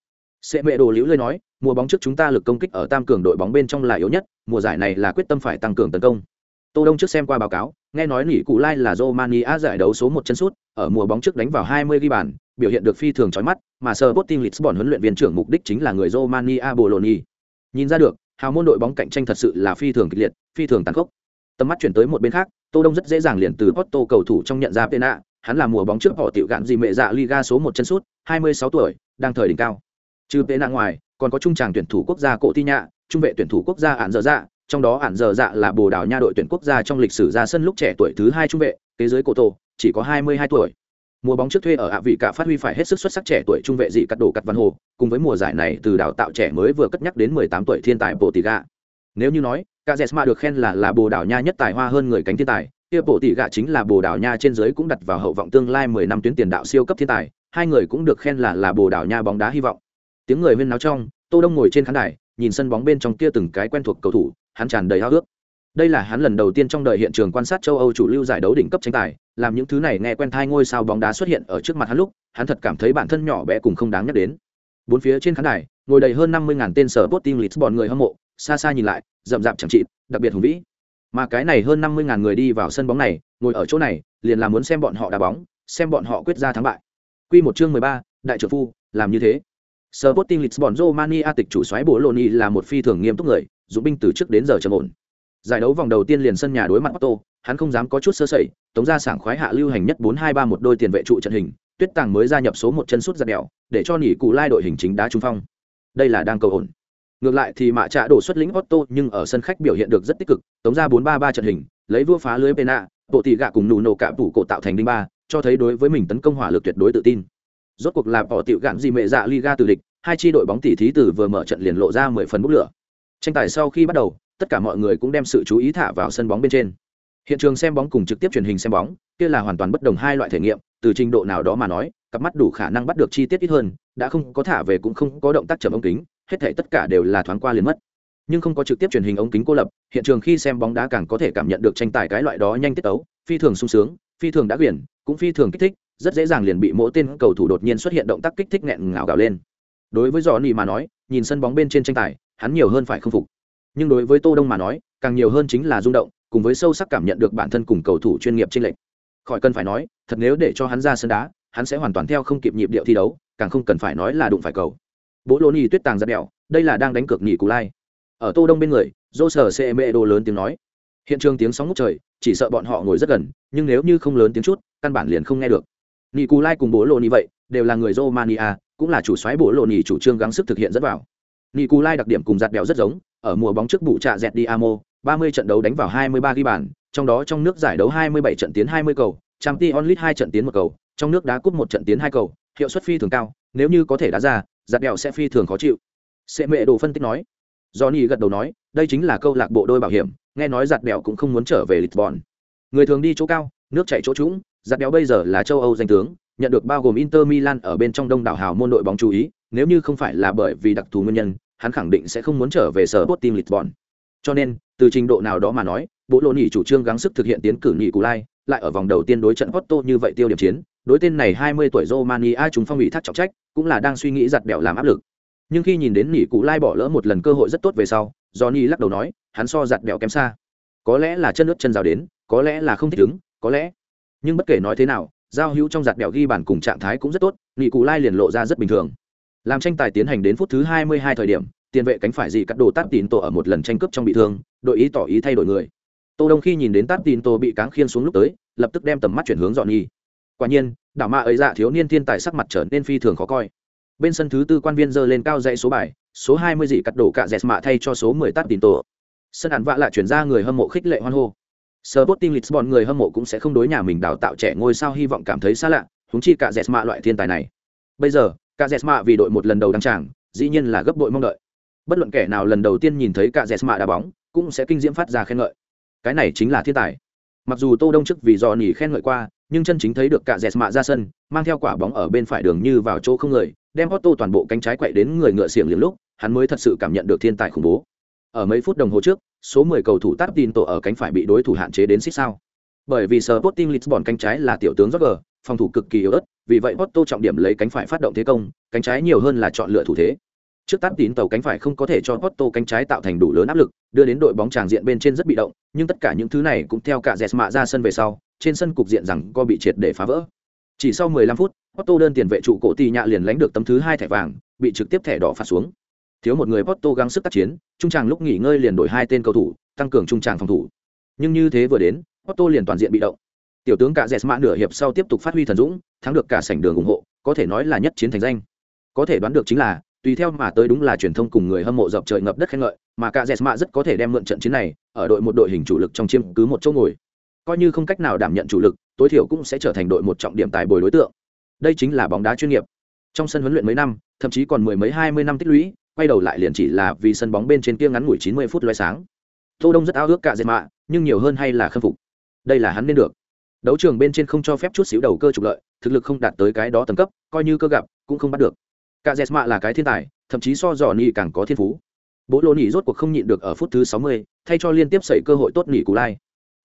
sẽ mẹ đồ liễu lơi nói, mùa bóng trước chúng ta lực công kích ở tam cường đội bóng bên trong là yếu nhất, mùa giải này là quyết tâm phải tăng cường tấn công. Tô đông trước xem qua báo cáo, nghe nói nghỉ cụ lai là romania giải đấu số một chân sút, ở mùa bóng trước đánh vào 20 ghi bàn, biểu hiện được phi thường chói mắt, mà sơ Sporting Lisbon huấn luyện viên trưởng mục đích chính là người romania bologna. Nhìn ra được, hào môn đội bóng cạnh tranh thật sự là phi thường kịch liệt, phi thường tàn khốc. Tầm mắt chuyển tới một bên khác, tô đông rất dễ dàng liền từ porto cầu thủ trong nhận ra pena, hắn là mùa bóng trước họ tiểu gạn gì mẹ dạ liga số một chân sút 26 tuổi, đang thời đỉnh cao trừ pena ngoài, còn có trung tràng tuyển thủ quốc gia cộ thi nhạ, trung vệ tuyển thủ quốc gia ạn dở dạ trong đó ản dở dạ là bồ đào nha đội tuyển quốc gia trong lịch sử ra sân lúc trẻ tuổi thứ hai trung vệ thế giới cổ tổ chỉ có hai mươi hai tuổi. Mùa bóng trước thuê ở ạ vị cả phát huy phải hết sức xuất sắc trẻ tuổi trung vệ dị cắt đổ cắt văn hồ, cùng với mùa giải này từ đào tạo trẻ mới vừa cất nhắc đến mười tám tuổi thiên tài bộ tỷ gạ nếu như nói Cazeema được khen là là bồ đào nha nhất tài hoa hơn người cánh thiên tài, kia bộ tỷ gạ chính là bồ đào nha trên dưới cũng đặt vào hậu vọng tương lai mười năm tuyến tiền đạo siêu cấp thiên tài, hai người cũng được khen là là bồ đào nha bóng đá hy vọng tiếng người huyên náo trong tô đông ngồi trên khán đài nhìn sân bóng bên trong kia từng cái quen thuộc cầu thủ hắn tràn đầy háo ước đây là hắn lần đầu tiên trong đời hiện trường quan sát châu âu chủ lưu giải đấu đỉnh cấp tranh tài làm những thứ này nghe quen thai ngôi sao bóng đá xuất hiện ở trước mặt hắn lúc hắn thật cảm thấy bản thân nhỏ bé cùng không đáng nhắc đến. Bốn phía trên khán đài ngồi đầy hơn năm mươi ngàn tên sở Sporting Lisbon người hâm mộ xa xa nhìn lại rậm rạp chẳng trị đặc biệt hùng vĩ. Mà cái này hơn năm mươi ngàn người đi vào sân bóng này ngồi ở chỗ này liền là muốn xem bọn họ đá bóng xem bọn họ quyết ra thắng bại. Quy một chương mười ba, đại trưởng phu làm như thế. Sporting Lisbon Romania tịch chủ soái Bologna là một phi thường nghiêm túc người, dụng binh từ trước đến giờ trầm ổn. Giải đấu vòng đầu tiên liền sân nhà đối mặt Otto, hắn không dám có chút sơ sẩy, tống ra sảng khoái hạ lưu hành nhất 4-2-3 một đôi tiền vệ trụ trận hình, Tuyết Tàng mới gia nhập số một chân sút giật đèo, để cho nỉ cụ lai đội hình chính đá trung phong. Đây là đang cầu ổn. Ngược lại thì mạ trạ đổ xuất lĩnh Otto nhưng ở sân khách biểu hiện được rất tích cực, tống ra 4-3-3 trận hình, lấy vua phá lưới pena, bộ tỷ gạ cùng nụ nổ cả tủ cổ tạo thành đinh ba, cho thấy đối với mình tấn công hỏa lực tuyệt đối tự tin. Rốt cuộc là bỏ tiểu gạn gì mẹ dạ Liga từ địch, hai chi đội bóng tỷ thí từ vừa mở trận liền lộ ra mười phần bốc lửa. Tranh tài sau khi bắt đầu, tất cả mọi người cũng đem sự chú ý thả vào sân bóng bên trên. Hiện trường xem bóng cùng trực tiếp truyền hình xem bóng, kia là hoàn toàn bất đồng hai loại thể nghiệm, từ trình độ nào đó mà nói, cặp mắt đủ khả năng bắt được chi tiết ít hơn, đã không có thả về cũng không có động tác chậm ống kính, hết thảy tất cả đều là thoáng qua liền mất. Nhưng không có trực tiếp truyền hình ống kính cô lập, hiện trường khi xem bóng đá càng có thể cảm nhận được tranh tài cái loại đó nhanh tiết tấu, phi thường sung sướng, phi thường đã quyển, cũng phi thường kích thích, rất dễ dàng liền bị mỗi tên cầu thủ đột nhiên xuất hiện động tác kích thích nghẹn ngào gào lên. Đối với giò nỉ mà nói, nhìn sân bóng bên trên tranh tài, hắn nhiều hơn phải không phục. Nhưng đối với tô đông mà nói, càng nhiều hơn chính là rung động, cùng với sâu sắc cảm nhận được bản thân cùng cầu thủ chuyên nghiệp trên lệnh khỏi cần phải nói, thật nếu để cho hắn ra sân đá, hắn sẽ hoàn toàn theo không kịp nhịp điệu thi đấu, càng không cần phải nói là đụng phải cầu. Bố lô nỉ tuyết tàng ra đèo đây là đang đánh cược nỉ cù lai. Ở tô đông bên người dô sở lớn tiếng nói. Hiện trường tiếng sóng ngút trời, chỉ sợ bọn họ ngồi rất gần, nhưng nếu như không lớn tiếng chút, căn bản liền không nghe được nị cù lai cùng bố lộ nị vậy, đều là người romania, cũng là chủ xoáy bố lộ nị chủ trương gắng sức thực hiện rất vào. Nị cù lai đặc điểm cùng giặt bèo rất giống, ở mùa bóng trước bụ trạ dẹt đi amo 30 trận đấu đánh vào 23 ghi bàn, trong đó trong nước giải đấu 27 trận tiến 20 cầu trang t onlit hai trận tiến một cầu, trong nước đá cúp một trận tiến hai cầu, hiệu suất phi thường cao, nếu như có thể đá ra, giặt bèo sẽ phi thường khó chịu. Sẽ Mệ đồ phân tích nói. Johnny gật đầu nói, đây chính là câu lạc bộ đôi bảo hiểm, nghe nói giặt bèo cũng không muốn trở về lisbon người thường đi chỗ cao, nước chảy chỗ trũng giặt béo bây giờ là châu âu danh tướng nhận được bao gồm Inter Milan ở bên trong đông đảo hào môn đội bóng chú ý, nếu như không phải là bởi vì đặc thù nguyên nhân, hắn khẳng định sẽ không muốn trở về sở Sporting Lisbon. Cho nên, từ trình độ nào đó mà nói, Bộ lộ nhị chủ trương gắng sức thực hiện tiến cử nhị Cù Lai, lại ở vòng đầu tiên đối trận Porto như vậy tiêu điểm chiến, đối tên này 20 tuổi Romania chúng phong bị thác trọng trách, cũng là đang suy nghĩ giặt bẻo làm áp lực. Nhưng khi nhìn đến nhị Cù Lai bỏ lỡ một lần cơ hội rất tốt về sau, Johnny lắc đầu nói, hắn so giặt bẻo kém xa. Có lẽ là chân nước chân rào đến, có lẽ là không thích ứng, có lẽ. Nhưng bất kể nói thế nào, giao hữu trong giặt đèo ghi bàn cùng trạng thái cũng rất tốt nghị cụ lai liền lộ ra rất bình thường. Làm tranh tài tiến hành đến phút thứ hai mươi hai thời điểm tiền vệ cánh phải dị cắt đồ tát tín tổ ở một lần tranh cướp trong bị thương đội ý tỏ ý thay đổi người. Tô đông khi nhìn đến tát tín tổ bị cáng khiên xuống lúc tới lập tức đem tầm mắt chuyển hướng dọn nhi quả nhiên đảo ma ấy dạ thiếu niên thiên tài sắc mặt trở nên phi thường khó coi. Bên sân thứ tư quan viên dơ lên cao dãy số bài số hai mươi dị cắt đổ cạ dẹt mạ thay cho số mười tát tín tổ. Sân ản vạ lại chuyển ra người hâm mộ khích lệ hoan hô. Sporting Lisbon người hâm mộ cũng sẽ không đối nhà mình đào tạo trẻ ngôi sao hy vọng cảm thấy xa lạ, huống chi cả Jesma loại thiên tài này. Bây giờ, cả Jesma vì đội một lần đầu đăng tràng, dĩ nhiên là gấp bội mong đợi. Bất luận kẻ nào lần đầu tiên nhìn thấy cả Jesma đá bóng, cũng sẽ kinh diễm phát ra khen ngợi. Cái này chính là thiên tài. Mặc dù Tô Đông trước vì do nỉ khen ngợi qua, nhưng chân chính thấy được cả Jesma ra sân, mang theo quả bóng ở bên phải đường như vào chỗ không người, đem Otto toàn bộ cánh trái quậy đến người ngựa xiềng liền lúc, hắn mới thật sự cảm nhận được thiên tài khủng bố. Ở mấy phút đồng hồ trước, số 10 cầu thủ tắt tin tổ ở cánh phải bị đối thủ hạn chế đến xích sao. Bởi vì Sporting Lisbon cánh trái là tiểu tướng Roger, phòng thủ cực kỳ yếu ớt, vì vậy Porto trọng điểm lấy cánh phải phát động thế công, cánh trái nhiều hơn là chọn lựa thủ thế. Trước tắt tín tàu cánh phải không có thể cho Porto cánh trái tạo thành đủ lớn áp lực, đưa đến đội bóng tràng diện bên trên rất bị động, nhưng tất cả những thứ này cũng theo cả Jesma ra sân về sau, trên sân cục diện rằng co bị triệt để phá vỡ. Chỉ sau 15 phút, Porto đơn tiền vệ trụ cổ tỷ nhạ liền lãnh được tấm thứ hai thẻ vàng, bị trực tiếp thẻ đỏ phạt xuống. Thiếu một người Porto gắng sức tác chiến, trung tràng lúc nghỉ ngơi liền đổi hai tên cầu thủ, tăng cường trung tràng phòng thủ. Nhưng như thế vừa đến, Porto liền toàn diện bị động. Tiểu tướng cả Jesma nửa hiệp sau tiếp tục phát huy thần dũng, thắng được cả sảnh đường ủng hộ, có thể nói là nhất chiến thành danh. Có thể đoán được chính là, tùy theo mà tới đúng là truyền thông cùng người hâm mộ dập trời ngập đất khen ngợi mà cả jesma rất có thể đem mượn trận chiến này ở đội một đội hình chủ lực trong chiêm cứ một chỗ ngồi coi như không cách nào đảm nhận chủ lực tối thiểu cũng sẽ trở thành đội một trọng điểm tài bồi đối tượng đây chính là bóng đá chuyên nghiệp trong sân huấn luyện mấy năm thậm chí còn mười mấy hai mươi năm tích lũy quay đầu lại liền chỉ là vì sân bóng bên trên kia ngắn ngủi chín mươi phút loé sáng. Tô đông rất ao ước cả diện mạ nhưng nhiều hơn hay là khâm phục. Đây là hắn nên được. Đấu trường bên trên không cho phép chút xíu đầu cơ trục lợi thực lực không đạt tới cái đó tầng cấp coi như cơ gặp cũng không bắt được. Cả dệt mạ là cái thiên tài thậm chí so dò nhị càng có thiên phú. Bố lô nỉ rốt cuộc không nhịn được ở phút thứ sáu mươi, thay cho liên tiếp xảy cơ hội tốt nỉ cú lai.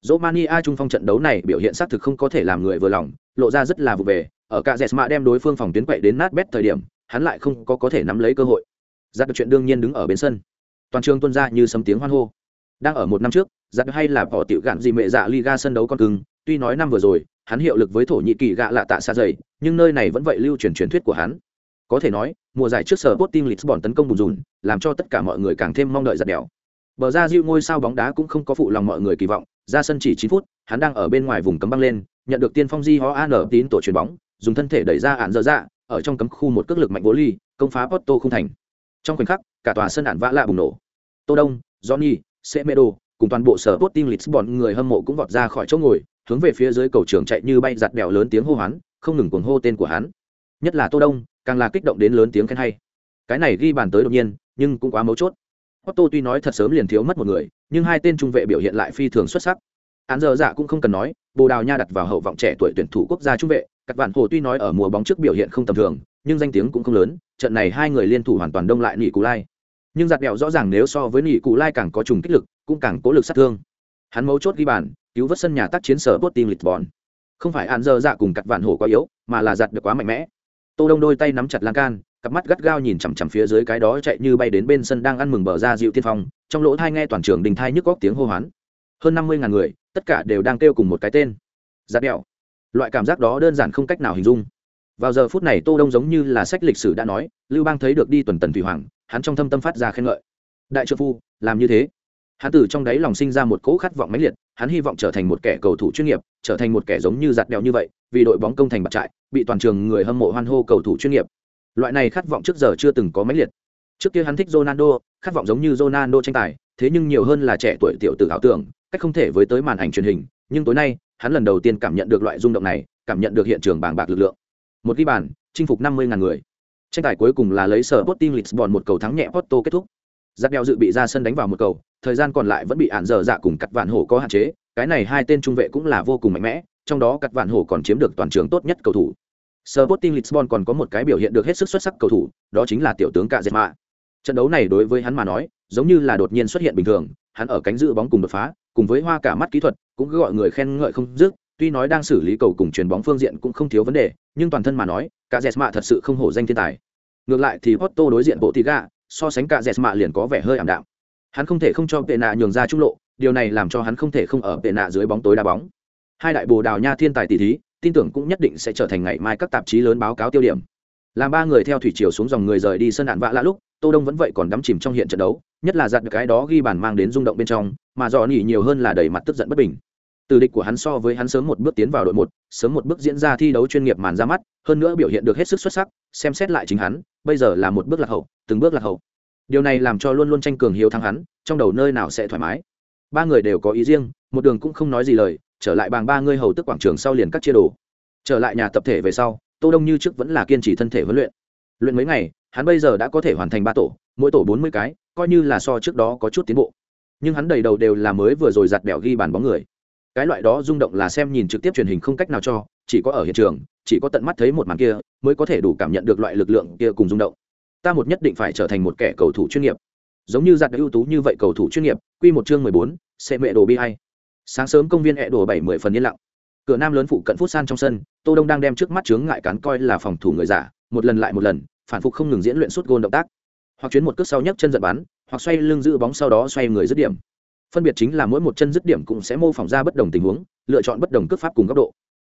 Romania trung phong trận đấu này biểu hiện xác thực không có thể làm người vừa lòng, lộ ra rất là vụ về, ở cả Jesma đem đối phương phòng tuyến quậy đến nát bét thời điểm, hắn lại không có có thể nắm lấy cơ hội. Giặt được chuyện đương nhiên đứng ở bên sân. Toàn trường tuân ra như sấm tiếng hoan hô. Đang ở một năm trước, giặt hay là bỏ tiểu gạn gì mẹ dạ Liga sân đấu con cứng, tuy nói năm vừa rồi, hắn hiệu lực với thổ nhĩ kỳ gạ lạ tạ xa dày, nhưng nơi này vẫn vậy lưu truyền truyền thuyết của hắn. Có thể nói, mùa giải trước sở Sporting Lisbon tấn công bùn rùn, làm cho tất cả mọi người càng thêm mong đợi giặt đèo. Bờ ra diêu ngôi sao bóng đá cũng không có phụ lòng mọi người kỳ vọng, ra sân chỉ chín phút, hắn đang ở bên ngoài vùng cấm băng lên, nhận được tiên phong Di Ho An tín tổ chuyền bóng, dùng thân thể đẩy ra ạn dở dạ, ở trong cấm khu một cước lực mạnh vô ly, công phá Porto không thành. Trong khoảnh khắc, cả tòa sân ản vã lạ bùng nổ. Tô Đông, Johnny, Semedo, cùng toàn bộ sở Sporting Lisbon người hâm mộ cũng vọt ra khỏi chỗ ngồi, hướng về phía dưới cầu trường chạy như bay giặt bèo lớn tiếng hô hoán, không ngừng cuồng hô tên của hắn. Nhất là Tô Đông, càng là kích động đến lớn tiếng khen hay. Cái này ghi bàn tới đột nhiên, nhưng cũng quá mấu chốt. Otto tuy nói thật sớm liền thiếu mất một người, nhưng hai tên trung vệ biểu hiện lại phi thường xuất sắc. Án giờ dạ cũng không cần nói, Bồ Đào Nha đặt vào hậu vọng trẻ tuổi tuyển thủ quốc gia trung vệ, các bạn hồ tuy nói ở mùa bóng trước biểu hiện không tầm thường, nhưng danh tiếng cũng không lớn, trận này hai người liên thủ hoàn toàn đông lại nỉ cù Lai. Nhưng giặt đẹo rõ ràng nếu so với nỉ cù Lai càng có trùng kích lực, cũng càng cố lực sát thương. Hắn mấu chốt ghi bàn, cứu vớt sân nhà tác chiến sở Sporting Lisbon. Không phải hạn giờ dạ cùng cắt vạn hổ quá yếu, mà là giặt được quá mạnh mẽ. Tô Đông đôi tay nắm chặt lan can, cặp mắt gắt gao nhìn chằm chằm phía dưới cái đó chạy như bay đến bên sân đang ăn mừng bờ ra dịu tiên phong trong lỗ thai nghe toàn trường đình thai nhức góc tiếng hô hoán hơn năm mươi ngàn người tất cả đều đang kêu cùng một cái tên giạt đẹo loại cảm giác đó đơn giản không cách nào hình dung vào giờ phút này tô đông giống như là sách lịch sử đã nói, lưu bang thấy được đi tuần tần thủy hoàng, hắn trong thâm tâm phát ra khen ngợi. Đại trợ phu, làm như thế. Hắn từ trong đáy lòng sinh ra một cỗ khát vọng mãnh liệt, hắn hy vọng trở thành một kẻ cầu thủ chuyên nghiệp, trở thành một kẻ giống như giặt đèo như vậy, vì đội bóng công thành bạc trại, bị toàn trường người hâm mộ hoan hô cầu thủ chuyên nghiệp. Loại này khát vọng trước giờ chưa từng có mãnh liệt. Trước kia hắn thích ronaldo, khát vọng giống như ronaldo tranh tài, thế nhưng nhiều hơn là trẻ tuổi tiểu tử ảo tưởng, cách không thể với tới màn ảnh truyền hình, nhưng tối nay, hắn lần đầu tiên cảm nhận được loại rung động này, cảm nhận được hiện trường bàng bạc lực lượng một ghi bàn chinh phục năm mươi ngàn người. Tranh tài cuối cùng là lấy sở Sporting Lisbon một cầu thắng nhẹ Porto kết thúc. Giáp đeo dự bị ra sân đánh vào một cầu thời gian còn lại vẫn bị ạn dở dạ cùng cắt vạn hổ có hạn chế cái này hai tên trung vệ cũng là vô cùng mạnh mẽ trong đó cắt vạn hổ còn chiếm được toàn trường tốt nhất cầu thủ. Sporting Lisbon còn có một cái biểu hiện được hết sức xuất sắc cầu thủ, đó chính là tiểu tướng Cạ Dệt Mạ. Trận đấu này đối với hắn mà nói, giống như là đột nhiên xuất hiện bình thường, hắn ở cánh giữ bóng cùng đột phá, cùng với hoa cả mắt kỹ thuật, cũng gọi người khen ngợi không dứt, tuy nói đang xử lý cầu cùng truyền bóng phương diện cũng không thiếu vấn đề, nhưng toàn thân mà nói, cả Dệt Mạ thật sự không hổ danh thiên tài. Ngược lại thì Otto đối diện bộ Tiga, so sánh cả Dệt Mạ liền có vẻ hơi ảm đạm. Hắn không thể không cho Pena nhường ra trung lộ, điều này làm cho hắn không thể không ở Pena dưới bóng tối đá bóng. Hai đại Bồ Đào Nha thiên tài tỷ thí, tin tưởng cũng nhất định sẽ trở thành ngày mai các tạp chí lớn báo cáo tiêu điểm làm ba người theo thủy chiều xuống dòng người rời đi sân đạn vạ lạ lúc tô đông vẫn vậy còn đắm chìm trong hiện trận đấu nhất là giặt được cái đó ghi bàn mang đến rung động bên trong mà dò nỉ nhiều hơn là đầy mặt tức giận bất bình từ địch của hắn so với hắn sớm một bước tiến vào đội một, sớm một bước diễn ra thi đấu chuyên nghiệp màn ra mắt, hơn nữa biểu hiện được hết sức xuất sắc, xem xét lại chính hắn, bây giờ là một bước lạc hậu, từng bước lạc hậu. Điều này làm cho luôn luôn tranh cường hiếu thắng hắn, trong đầu nơi nào sẽ thoải mái. Ba người đều có ý riêng, một đường cũng không nói gì lời, trở lại bàng ba ngươi hầu tức quảng trường sau liền cắt chia đồ. Trở lại nhà tập thể về sau, tô đông như trước vẫn là kiên trì thân thể huấn luyện. Luyện mấy ngày, hắn bây giờ đã có thể hoàn thành ba tổ, mỗi tổ bốn mươi cái, coi như là so trước đó có chút tiến bộ. Nhưng hắn đầy đầu đều là mới vừa rồi giặt bẻo ghi bàn bóng người cái loại đó rung động là xem nhìn trực tiếp truyền hình không cách nào cho, chỉ có ở hiện trường, chỉ có tận mắt thấy một màn kia, mới có thể đủ cảm nhận được loại lực lượng kia cùng rung động. Ta một nhất định phải trở thành một kẻ cầu thủ chuyên nghiệp. Giống như giặt ưu tú như vậy cầu thủ chuyên nghiệp, quy một chương mười bốn xe mẹ đồ bi hay sáng sớm công viên hẹ đồ bảy mươi phần yên lặng. Cửa nam lớn phụ cận phút san trong sân, tô đông đang đem trước mắt chướng ngại cán coi là phòng thủ người giả, một lần lại một lần, phản phục không ngừng diễn luyện suốt gôn động tác. Hoặc chuyến một cước sau nhấc chân giật bắn, hoặc xoay lưng giữ bóng sau đó xoay người dứt điểm phân biệt chính là mỗi một chân dứt điểm cũng sẽ mô phỏng ra bất đồng tình huống, lựa chọn bất đồng cước pháp cùng góc độ.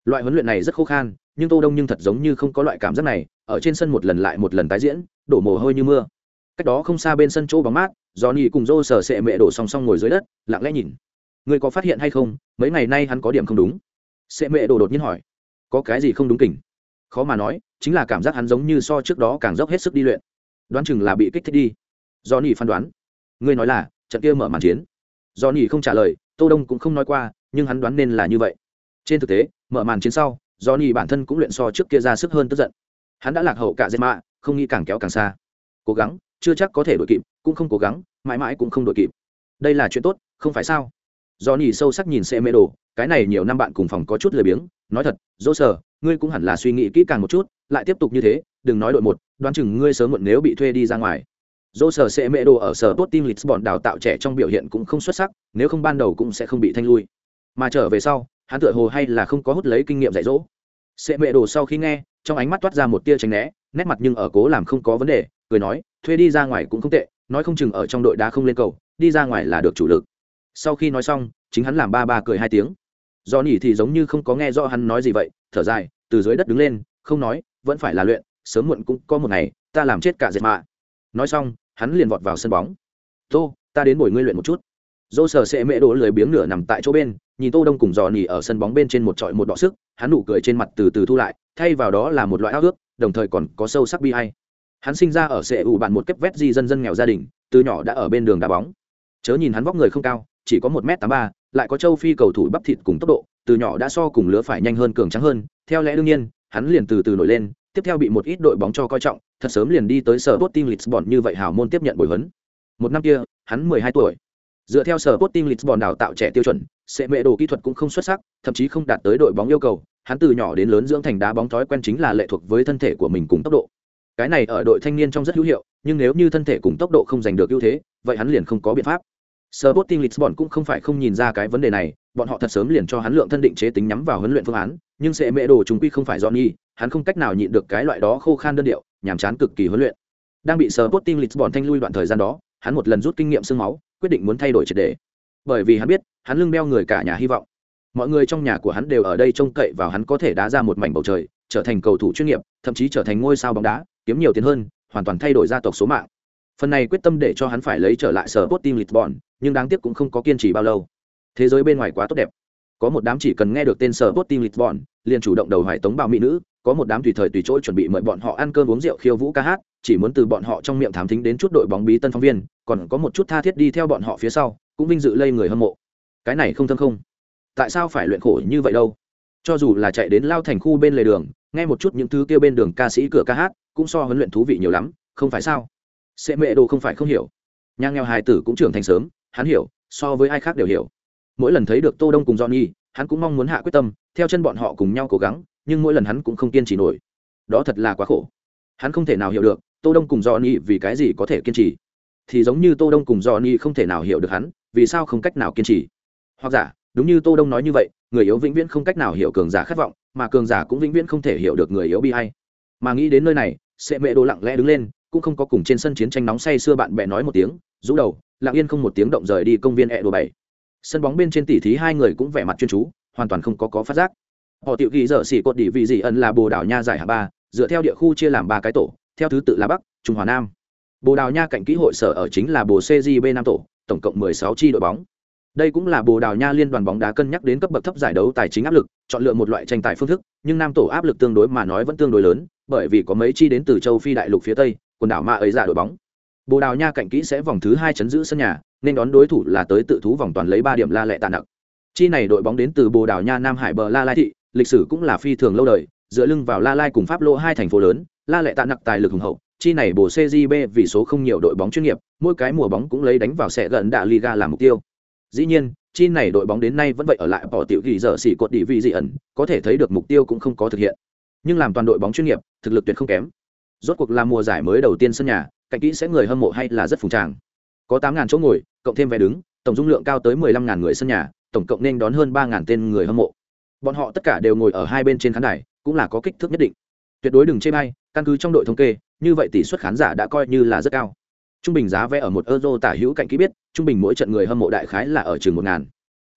Loại huấn luyện này rất khô khan, nhưng tô đông nhưng thật giống như không có loại cảm giác này, ở trên sân một lần lại một lần tái diễn, đổ mồ hôi như mưa. Cách đó không xa bên sân chỗ bóng mát, johnny cùng joe sờ sệ mẹ đổ song song ngồi dưới đất, lặng lẽ nhìn. Người có phát hiện hay không? Mấy ngày nay hắn có điểm không đúng. Sệ mẹ đổ đột nhiên hỏi. Có cái gì không đúng kỉnh khó mà nói, chính là cảm giác hắn giống như so trước đó càng dốc hết sức đi luyện. Đoán chừng là bị kích thích đi. Do phán đoán. Ngươi nói là, trận kia mở màn chiến do nỉ không trả lời, tô đông cũng không nói qua, nhưng hắn đoán nên là như vậy. Trên thực tế, mở màn chiến sau, do nỉ bản thân cũng luyện so trước kia ra sức hơn tức giận. Hắn đã lạc hậu cả dệt mạ không nghĩ càng kéo càng xa. Cố gắng, chưa chắc có thể đội kịp, cũng không cố gắng, mãi mãi cũng không đội kịp. Đây là chuyện tốt, không phải sao? Do nỉ sâu sắc nhìn xe mê đồ cái này nhiều năm bạn cùng phòng có chút lười biếng, nói thật, dỗ sở, ngươi cũng hẳn là suy nghĩ kỹ càng một chút, lại tiếp tục như thế, đừng nói đội một, đoán chừng ngươi sớm muộn nếu bị thuê đi ra ngoài. Dô sở sẽ mẹ đồ ở sở tốt team lisbon đào tạo trẻ trong biểu hiện cũng không xuất sắc, nếu không ban đầu cũng sẽ không bị thanh lui. Mà trở về sau, hắn tựa hồ hay là không có hút lấy kinh nghiệm dạy dỗ. Sẽ mẹ đồ sau khi nghe, trong ánh mắt toát ra một tia tránh né, nét mặt nhưng ở cố làm không có vấn đề, cười nói, thuê đi ra ngoài cũng không tệ, nói không chừng ở trong đội đá không lên cầu, đi ra ngoài là được chủ lực. Sau khi nói xong, chính hắn làm ba ba cười hai tiếng. Do nỉ thì giống như không có nghe rõ hắn nói gì vậy, thở dài, từ dưới đất đứng lên, không nói, vẫn phải là luyện, sớm muộn cũng có một ngày, ta làm chết cả dệt mạ. Nói xong hắn liền vọt vào sân bóng. Tô, ta đến buổi ngươi luyện một chút. Dô sờ sẽ mễ đỗ lười biếng nửa nằm tại chỗ bên, nhìn tô đông cùng dò nỉ ở sân bóng bên trên một trọi một đọ sức, hắn nụ cười trên mặt từ từ thu lại, thay vào đó là một loại ao ước, đồng thời còn có sâu sắc bi hay hắn sinh ra ở sệ ủ bạn một kép vét di dân dân nghèo gia đình, từ nhỏ đã ở bên đường đá bóng. Chớ nhìn hắn vóc người không cao, chỉ có một m tám ba, lại có châu phi cầu thủ bắp thịt cùng tốc độ, từ nhỏ đã so cùng lứa phải nhanh hơn cường trắng hơn, theo lẽ đương nhiên, hắn liền từ từ nổi lên, tiếp theo bị một ít đội bóng cho coi trọng thật sớm liền đi tới sở Sporting Lisbon như vậy hào môn tiếp nhận bồi huấn. Một năm kia hắn mười hai tuổi. Dựa theo sở Sporting Lisbon đào tạo trẻ tiêu chuẩn sẽ mẹ đồ kỹ thuật cũng không xuất sắc thậm chí không đạt tới đội bóng yêu cầu hắn từ nhỏ đến lớn dưỡng thành đá bóng thói quen chính là lệ thuộc với thân thể của mình cùng tốc độ. Cái này ở đội thanh niên trong rất hữu hiệu nhưng nếu như thân thể cùng tốc độ không giành được ưu thế vậy hắn liền không có biện pháp. Sporting Lisbon cũng không phải không nhìn ra cái vấn đề này, bọn họ thật sớm liền cho hắn lượng thân định chế tính nhắm vào huấn luyện phương án, nhưng sẽ mẹ đồ chúng quy không phải Johnny, hắn không cách nào nhịn được cái loại đó khô khan đơn điệu, nhàm chán cực kỳ huấn luyện. Đang bị Sporting Lisbon thanh lui đoạn thời gian đó, hắn một lần rút kinh nghiệm xương máu, quyết định muốn thay đổi triệt để. Bởi vì hắn biết, hắn lưng đeo người cả nhà hy vọng. Mọi người trong nhà của hắn đều ở đây trông cậy vào hắn có thể đá ra một mảnh bầu trời, trở thành cầu thủ chuyên nghiệp, thậm chí trở thành ngôi sao bóng đá, kiếm nhiều tiền hơn, hoàn toàn thay đổi gia tộc số mạng. Phần này quyết tâm để cho hắn phải lấy trở lại Sporting Lisbon, nhưng đáng tiếc cũng không có kiên trì bao lâu thế giới bên ngoài quá tốt đẹp có một đám chỉ cần nghe được tên sở bot team lisbon liền chủ động đầu hải tống bào mỹ nữ, có một đám tùy thời tùy chỗ chuẩn bị mời bọn họ ăn cơm uống rượu khiêu vũ ca hát, chỉ muốn từ bọn họ trong miệng thám thính đến chút đội bóng bí tân phóng viên, còn có một chút tha thiết đi theo bọn họ phía sau, cũng vinh dự lây người hâm mộ. Cái này không thâm không. Tại sao phải luyện khổ như vậy đâu? Cho dù là chạy đến lao thành khu bên lề đường, nghe một chút những thứ kêu bên đường ca sĩ cửa ca hát, cũng so huấn luyện thú vị nhiều lắm, không phải sao? Sẽ mẹ đồ không phải không hiểu. Nhà nghèo hài tử cũng trưởng thành sớm, hắn hiểu, so với ai khác đều hiểu. Mỗi lần thấy được tô đông cùng johnny hắn cũng mong muốn hạ quyết tâm, theo chân bọn họ cùng nhau cố gắng, nhưng mỗi lần hắn cũng không kiên trì nổi. Đó thật là quá khổ. Hắn không thể nào hiểu được, tô đông cùng do ni vì cái gì có thể kiên trì. Thì giống như tô đông cùng do ni không thể nào hiểu được hắn, vì sao không cách nào kiên trì. Hoặc giả, đúng như tô đông nói như vậy, người yếu vĩnh viễn không cách nào hiểu cường giả khát vọng, mà cường giả cũng vĩnh viễn không thể hiểu được người yếu bi hay mà nghĩ đến nơi này sẽ mẹ đồ lặng lẽ đứng lên, cũng không có cùng trên sân chiến tranh nóng say xưa bạn bè nói một tiếng, rũ đầu, lặng yên không một tiếng động rời đi công viên e đồ bảy sân bóng bên trên tỉ thí hai người cũng vẻ mặt chuyên chú, hoàn toàn không có có phát giác. Họ tiểu ghi dở xỉ cột đỉ vị dị ẩn là bồ đào nha giải hạ ba, dựa theo địa khu chia làm ba cái tổ, theo thứ tự là bắc, trung hòa nam. Bồ đào nha cạnh kỹ hội sở ở chính là bồ cgb nam tổ, tổng cộng 16 chi đội bóng. Đây cũng là bồ đào nha liên đoàn bóng đá cân nhắc đến cấp bậc thấp giải đấu tài chính áp lực, chọn lựa một loại tranh tài phương thức, nhưng nam tổ áp lực tương đối mà nói vẫn tương đối lớn, bởi vì có mấy chi đến từ châu phi đại lục phía tây, quần đảo ma ấy giả đội bóng bồ đào nha cạnh kỹ sẽ vòng thứ hai chấn giữ sân nhà, nên đón đối thủ là tới tự thú vòng toàn lấy ba điểm la lệ tạ nặc. Chi này đội bóng đến từ bồ đào nha nam hải bờ la lai thị, lịch sử cũng là phi thường lâu đời, dựa lưng vào la lai cùng pháp lô hai thành phố lớn, la lệ tạ nặc tài lực hùng hậu, chi này bồ cgb vì số không nhiều đội bóng chuyên nghiệp, mỗi cái mùa bóng cũng lấy đánh vào sẽ gần đạ liga làm mục tiêu. Dĩ nhiên, chi này đội bóng đến nay vẫn vậy ở lại bỏ tiểu ghi dở xỉ cột địa vị dị ẩn, có thể thấy được mục tiêu cũng không có thực hiện. Nhưng làm toàn đội bóng chuyên nghiệp, thực lực tuyệt không kém. Rốt cuộc là mùa giải mới đầu tiên sân nhà cạnh kỹ sẽ người hâm mộ hay là rất phùng tràng. Có tám ngàn chỗ ngồi, cộng thêm vé đứng, tổng dung lượng cao tới mười lăm ngàn người sân nhà, tổng cộng nên đón hơn ba ngàn tên người hâm mộ. Bọn họ tất cả đều ngồi ở hai bên trên khán đài, cũng là có kích thước nhất định. Tuyệt đối đừng chê bay căn cứ trong đội thống kê, như vậy tỷ suất khán giả đã coi như là rất cao. Trung bình giá vé ở một euro tả hữu cạnh kỹ biết, trung bình mỗi trận người hâm mộ đại khái là ở chừng một ngàn.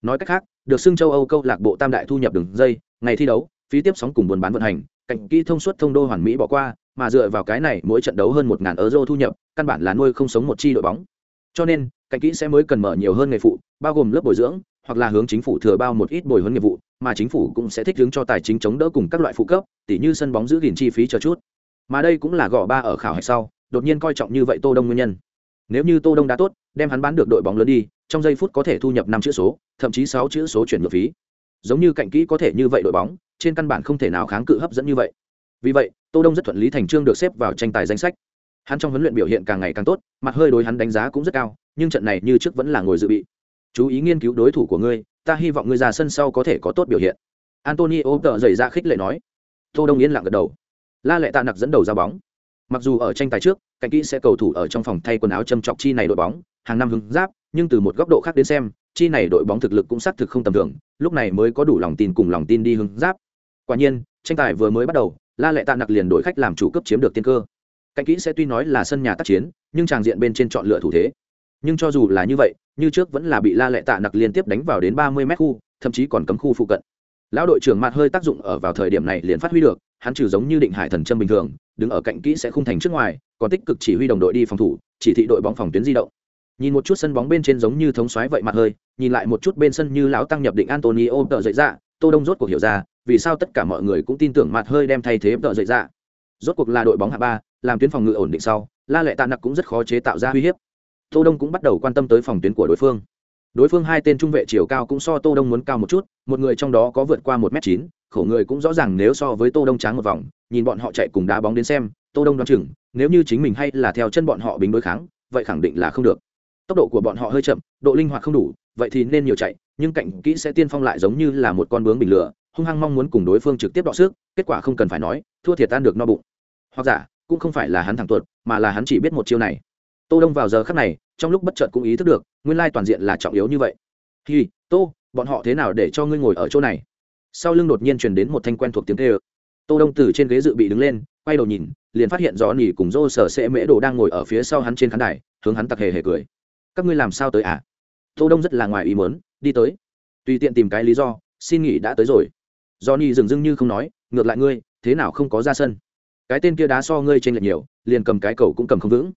Nói cách khác, được xưng châu âu câu lạc bộ tam đại thu nhập đường dây, ngày thi đấu, phí tiếp sóng cùng buôn bán vận hành, cạnh kỹ thông suốt thông đô hoàn mỹ bỏ qua mà dựa vào cái này mỗi trận đấu hơn một ngàn euro thu nhập, căn bản là nuôi không sống một chi đội bóng. Cho nên, cạnh kỹ sẽ mới cần mở nhiều hơn nghề phụ, bao gồm lớp bồi dưỡng, hoặc là hướng chính phủ thừa bao một ít bồi huấn nghiệp vụ, mà chính phủ cũng sẽ thích hướng cho tài chính chống đỡ cùng các loại phụ cấp, tỉ như sân bóng giữ gìn chi phí cho chút. Mà đây cũng là gõ ba ở khảo hạch sau, đột nhiên coi trọng như vậy tô đông nguyên nhân. Nếu như tô đông đã tốt, đem hắn bán được đội bóng lớn đi, trong giây phút có thể thu nhập năm chữ số, thậm chí sáu chữ số chuyển nhượng phí. Giống như cạnh kỹ có thể như vậy đội bóng, trên căn bản không thể nào kháng cự hấp dẫn như vậy vì vậy, tô đông rất thuận lý thành trương được xếp vào tranh tài danh sách. Hắn trong huấn luyện biểu hiện càng ngày càng tốt, mặt hơi đối hắn đánh giá cũng rất cao, nhưng trận này như trước vẫn là ngồi dự bị. Chú ý nghiên cứu đối thủ của ngươi, ta hy vọng ngươi ra sân sau có thể có tốt biểu hiện. Antonio tờ dày ra khích lệ nói. Tô đông yên lặng gật đầu. La lệ tạ nặc dẫn đầu ra bóng. Mặc dù ở tranh tài trước, cạnh kỹ sẽ cầu thủ ở trong phòng thay quần áo châm chọc chi này đội bóng, hàng năm hứng giáp, nhưng từ một góc độ khác đến xem, chi này đội bóng thực lực cũng xác thực không tầm thường, lúc này mới có đủ lòng tin cùng lòng tin đi hứng giáp. Quả nhiên, tranh tài vừa mới bắt đầu la lệ tạ nặc liền đổi khách làm chủ cấp chiếm được tiên cơ. Cạnh kỹ sẽ tuy nói là sân nhà tác chiến, nhưng tràng diện bên trên chọn lựa thủ thế. Nhưng cho dù là như vậy, như trước vẫn là bị la lệ tạ nặc liên tiếp đánh vào đến ba mươi mét khu, thậm chí còn cấm khu phụ cận. Lão đội trưởng mặt hơi tác dụng ở vào thời điểm này liền phát huy được, hắn trừ giống như định hải thần châm bình thường, đứng ở cạnh kỹ sẽ không thành trước ngoài, còn tích cực chỉ huy đồng đội đi phòng thủ, chỉ thị đội bóng phòng tuyến di động. Nhìn một chút sân bóng bên trên giống như thống xoáy vậy mặt hơi, nhìn lại một chút bên sân như lão tăng nhập định antonio tợ dậy ra tô đông rốt cuộc hiểu ra, vì sao tất cả mọi người cũng tin tưởng mặt hơi đem thay thế tợ dậy ra rốt cuộc là đội bóng hạ ba, làm tuyến phòng ngự ổn định sau, la lệ tạ nặc cũng rất khó chế tạo ra uy hiếp. Tô đông cũng bắt đầu quan tâm tới phòng tuyến của đối phương. Đối phương hai tên trung vệ chiều cao cũng so tô đông muốn cao một chút, một người trong đó có vượt qua một m chín, khổ người cũng rõ ràng nếu so với tô đông tráng một vòng, nhìn bọn họ chạy cùng đá bóng đến xem, tô đông đoán chừng, nếu như chính mình hay là theo chân bọn họ bính đối kháng, vậy khẳng định là không được. Tốc độ của bọn họ hơi chậm, độ linh hoạt không đủ vậy thì nên nhiều chạy, nhưng cạnh kỹ sẽ tiên phong lại giống như là một con bướm bình lửa, hung hăng mong muốn cùng đối phương trực tiếp đọ sức, kết quả không cần phải nói, thua thiệt tan được no bụng. Hoặc giả, cũng không phải là hắn thẳng tuột, mà là hắn chỉ biết một chiêu này. Tô đông vào giờ khắc này, trong lúc bất chợt cũng ý thức được, nguyên lai toàn diện là trọng yếu như vậy. Hi, tô, bọn họ thế nào để cho ngươi ngồi ở chỗ này? Sau lưng đột nhiên truyền đến một thanh quen thuộc tiếng kêu. Tô đông từ trên ghế dự bị đứng lên, quay đầu nhìn, liền phát hiện rõ nỉ cùng dô sở sẽ mễ đồ đang ngồi ở phía sau hắn trên khán đài, hướng hắn tặc hề hề cười. Các ngươi làm sao tới à? Tô đông rất là ngoài ý muốn, đi tới. Tùy tiện tìm cái lý do, xin nghỉ đã tới rồi. Do dừng dưng như không nói, ngược lại ngươi, thế nào không có ra sân? Cái tên kia đá so ngươi trên lệch nhiều, liền cầm cái cầu cũng cầm không vững.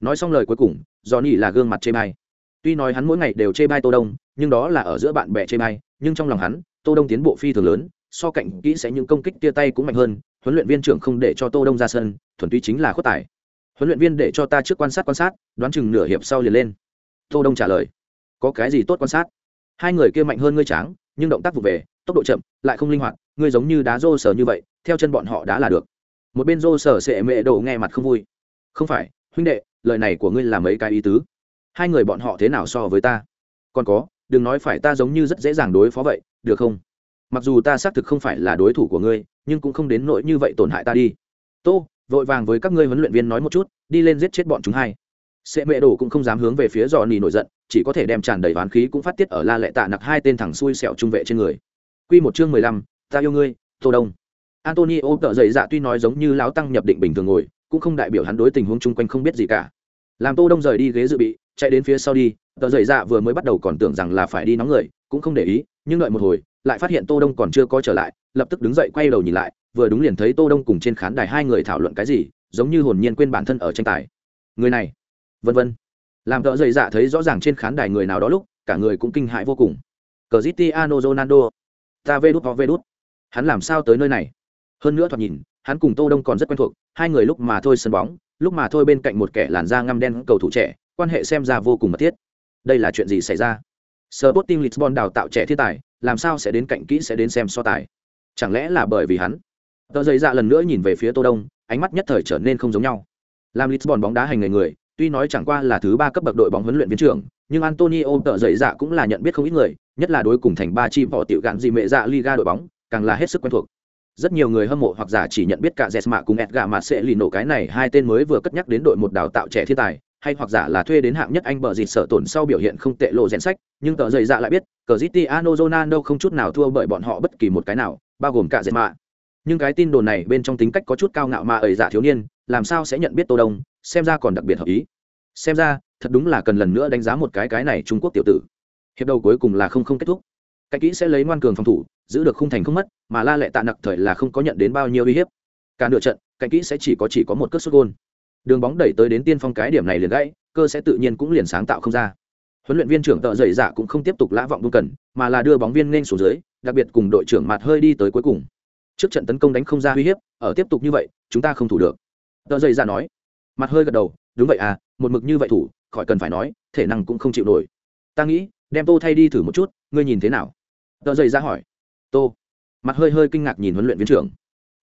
Nói xong lời cuối cùng do là gương mặt chê bai. Tuy nói hắn mỗi ngày đều chê bai tô đông, nhưng đó là ở giữa bạn bè chê bai, nhưng trong lòng hắn, tô đông tiến bộ phi thường lớn, so cạnh kỹ sẽ những công kích tia tay cũng mạnh hơn, huấn luyện viên trưởng không để cho tô đông ra sân, thuần túy chính là khuất tài. Huấn luyện viên để cho ta trước quan sát quan sát, đoán chừng nửa hiệp sau liền lên. Tô đông trả lời có cái gì tốt quan sát? Hai người kia mạnh hơn ngươi tráng, nhưng động tác vụ về, tốc độ chậm, lại không linh hoạt, ngươi giống như đá rô sở như vậy, theo chân bọn họ đã là được. Một bên rô sở sẽ mẹ đổ nghe mặt không vui. Không phải, huynh đệ, lời này của ngươi là mấy cái ý tứ? Hai người bọn họ thế nào so với ta? Còn có, đừng nói phải ta giống như rất dễ dàng đối phó vậy, được không? Mặc dù ta xác thực không phải là đối thủ của ngươi, nhưng cũng không đến nỗi như vậy tổn hại ta đi. Tô, vội vàng với các ngươi huấn luyện viên nói một chút, đi lên giết chết bọn chúng hai. Sệ mẹ Đổ cũng không dám hướng về phía dò nỉ nổi giận chỉ có thể đem tràn đầy oán khí cũng phát tiết ở la lệ tạ nặc hai tên thẳng xuôi sẹo trung vệ trên người. Quy một chương mười lăm, ta yêu ngươi, tô đông. Antonio tợ dậy dạ tuy nói giống như lão tăng nhập định bình thường ngồi, cũng không đại biểu hắn đối tình huống chung quanh không biết gì cả. Làm tô đông rời đi ghế dự bị, chạy đến phía sau đi, tợ dậy dạ vừa mới bắt đầu còn tưởng rằng là phải đi nóng người, cũng không để ý, nhưng đợi một hồi, lại phát hiện tô đông còn chưa có trở lại, lập tức đứng dậy quay đầu nhìn lại, vừa đúng liền thấy tô đông cùng trên khán đài hai người thảo luận cái gì, giống như hồn nhiên quên bản thân ở tranh tài. Người này, vân vân làm thợ dậy dạ thấy rõ ràng trên khán đài người nào đó lúc, cả người cũng kinh hãi vô cùng. Cristiano Ronaldo. Ta vê đút vê đút. Hắn làm sao tới nơi này? Hơn nữa thoạt nhìn, hắn cùng tô đông còn rất quen thuộc, hai người lúc mà thôi sân bóng, lúc mà thôi bên cạnh một kẻ làn da ngăm đen cầu thủ trẻ, quan hệ xem ra vô cùng mật thiết. Đây là chuyện gì xảy ra? Sporting Lisbon đào tạo trẻ thiên tài, làm sao sẽ đến cạnh kỹ sẽ đến xem so tài? Chẳng lẽ là bởi vì hắn? Tờ giấy dạ lần nữa nhìn về phía tô đông, ánh mắt nhất thời trở nên không giống nhau. Làm lisbon bóng đá hành nghề người tuy nói chẳng qua là thứ ba cấp bậc đội bóng huấn luyện viên trưởng nhưng antonio tờ Dậy dạ cũng là nhận biết không ít người nhất là đối cùng thành ba chi bỏ tiểu gạn dị mẹ dạ liga đội bóng càng là hết sức quen thuộc rất nhiều người hâm mộ hoặc giả chỉ nhận biết cả Jesma cùng Edgar mà sẽ lì nổ cái này hai tên mới vừa cất nhắc đến đội một đào tạo trẻ thiên tài, hay hoặc giả là thuê đến hạng nhất anh bờ dịt sợ tổn sau biểu hiện không tệ lộ rèn sách, nhưng tờ dày dạ lại biết, Cristiano Ronaldo không chút nào thua bởi bọn họ bất kỳ một cái nào, bao gồm cả Jesma. Nhưng cái tin đồn này bên trong tính cách có chút cao ngạo mà ẩy giả thiếu niên, làm sao sẽ nhận biết Tô Đông, xem ra còn đặc biệt hợp ý. Xem ra, thật đúng là cần lần nữa đánh giá một cái cái này Trung Quốc tiểu tử. Hiệp đầu cuối cùng là không không kết thúc. Cái kỹ sẽ lấy ngoan cường phòng thủ, giữ được khung thành không mất, mà La Lệ Tạ nặc thời là không có nhận đến bao nhiêu uy hiếp. Cả nửa trận, cái kỹ sẽ chỉ có chỉ có một cước sút gôn. Đường bóng đẩy tới đến tiên phong cái điểm này liền gãy, cơ sẽ tự nhiên cũng liền sáng tạo không ra. Huấn luyện viên trưởng tợ dậy dạ cũng không tiếp tục lã vọng buông cần, mà là đưa bóng viên lên xuống dưới, đặc biệt cùng đội trưởng mặt hơi đi tới cuối cùng. Trước trận tấn công đánh không ra uy hiếp, ở tiếp tục như vậy, chúng ta không thủ được. tờ dây ra dạ nói. mặt hơi gật đầu đúng vậy à một mực như vậy thủ khỏi cần phải nói thể năng cũng không chịu nổi. Ta nghĩ đem tô thay đi thử một chút ngươi nhìn thế nào? Tờ dây ra dạ hỏi. Tô. Mặt hơi hơi kinh ngạc nhìn huấn luyện viên trưởng.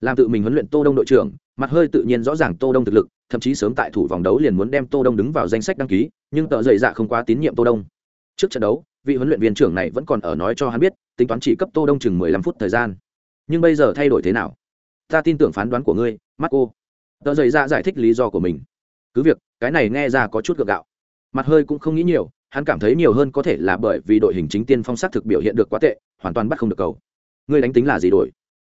Làm tự mình huấn luyện tô đông đội trưởng mặt hơi tự nhiên rõ ràng tô đông thực lực thậm chí sớm tại thủ vòng đấu liền muốn đem tô đông đứng vào danh sách đăng ký nhưng tờ dậy dạ không quá tín nhiệm tô đông. Trước trận đấu vị huấn luyện viên trưởng này vẫn còn ở nói cho hắn biết tính toán chỉ cấp tô đông chừng mười lăm phút thời gian nhưng bây giờ thay đổi thế nào? Ta tin tưởng phán đoán của ngươi mắt cô tờ dậy ra giải thích lý do của mình. Cứ việc, cái này nghe ra có chút gượng gạo. Mặt hơi cũng không nghĩ nhiều, hắn cảm thấy nhiều hơn có thể là bởi vì đội hình chính tiên phong sát thực biểu hiện được quá tệ, hoàn toàn bắt không được cầu. Ngươi đánh tính là gì đổi?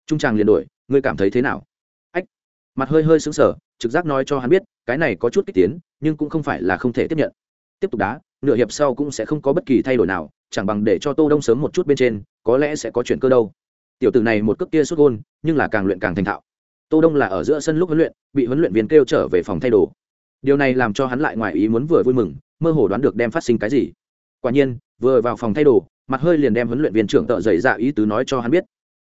Trung tràng liền đổi, ngươi cảm thấy thế nào? Ách! Mặt hơi hơi sững sờ, trực giác nói cho hắn biết, cái này có chút kích tiến, nhưng cũng không phải là không thể tiếp nhận. Tiếp tục đá, nửa hiệp sau cũng sẽ không có bất kỳ thay đổi nào, chẳng bằng để cho tô đông sớm một chút bên trên, có lẽ sẽ có chuyện cơ đâu tiểu tử này một cước kia xuất gôn nhưng là càng luyện càng thành thạo. Tô đông là ở giữa sân lúc huấn luyện bị huấn luyện viên kêu trở về phòng thay đồ. Điều này làm cho hắn lại ngoài ý muốn vừa vui mừng mơ hồ đoán được đem phát sinh cái gì. Quả nhiên vừa vào phòng thay đồ mặt hơi liền đem huấn luyện viên trưởng tợ dậy dạ ý tứ nói cho hắn biết.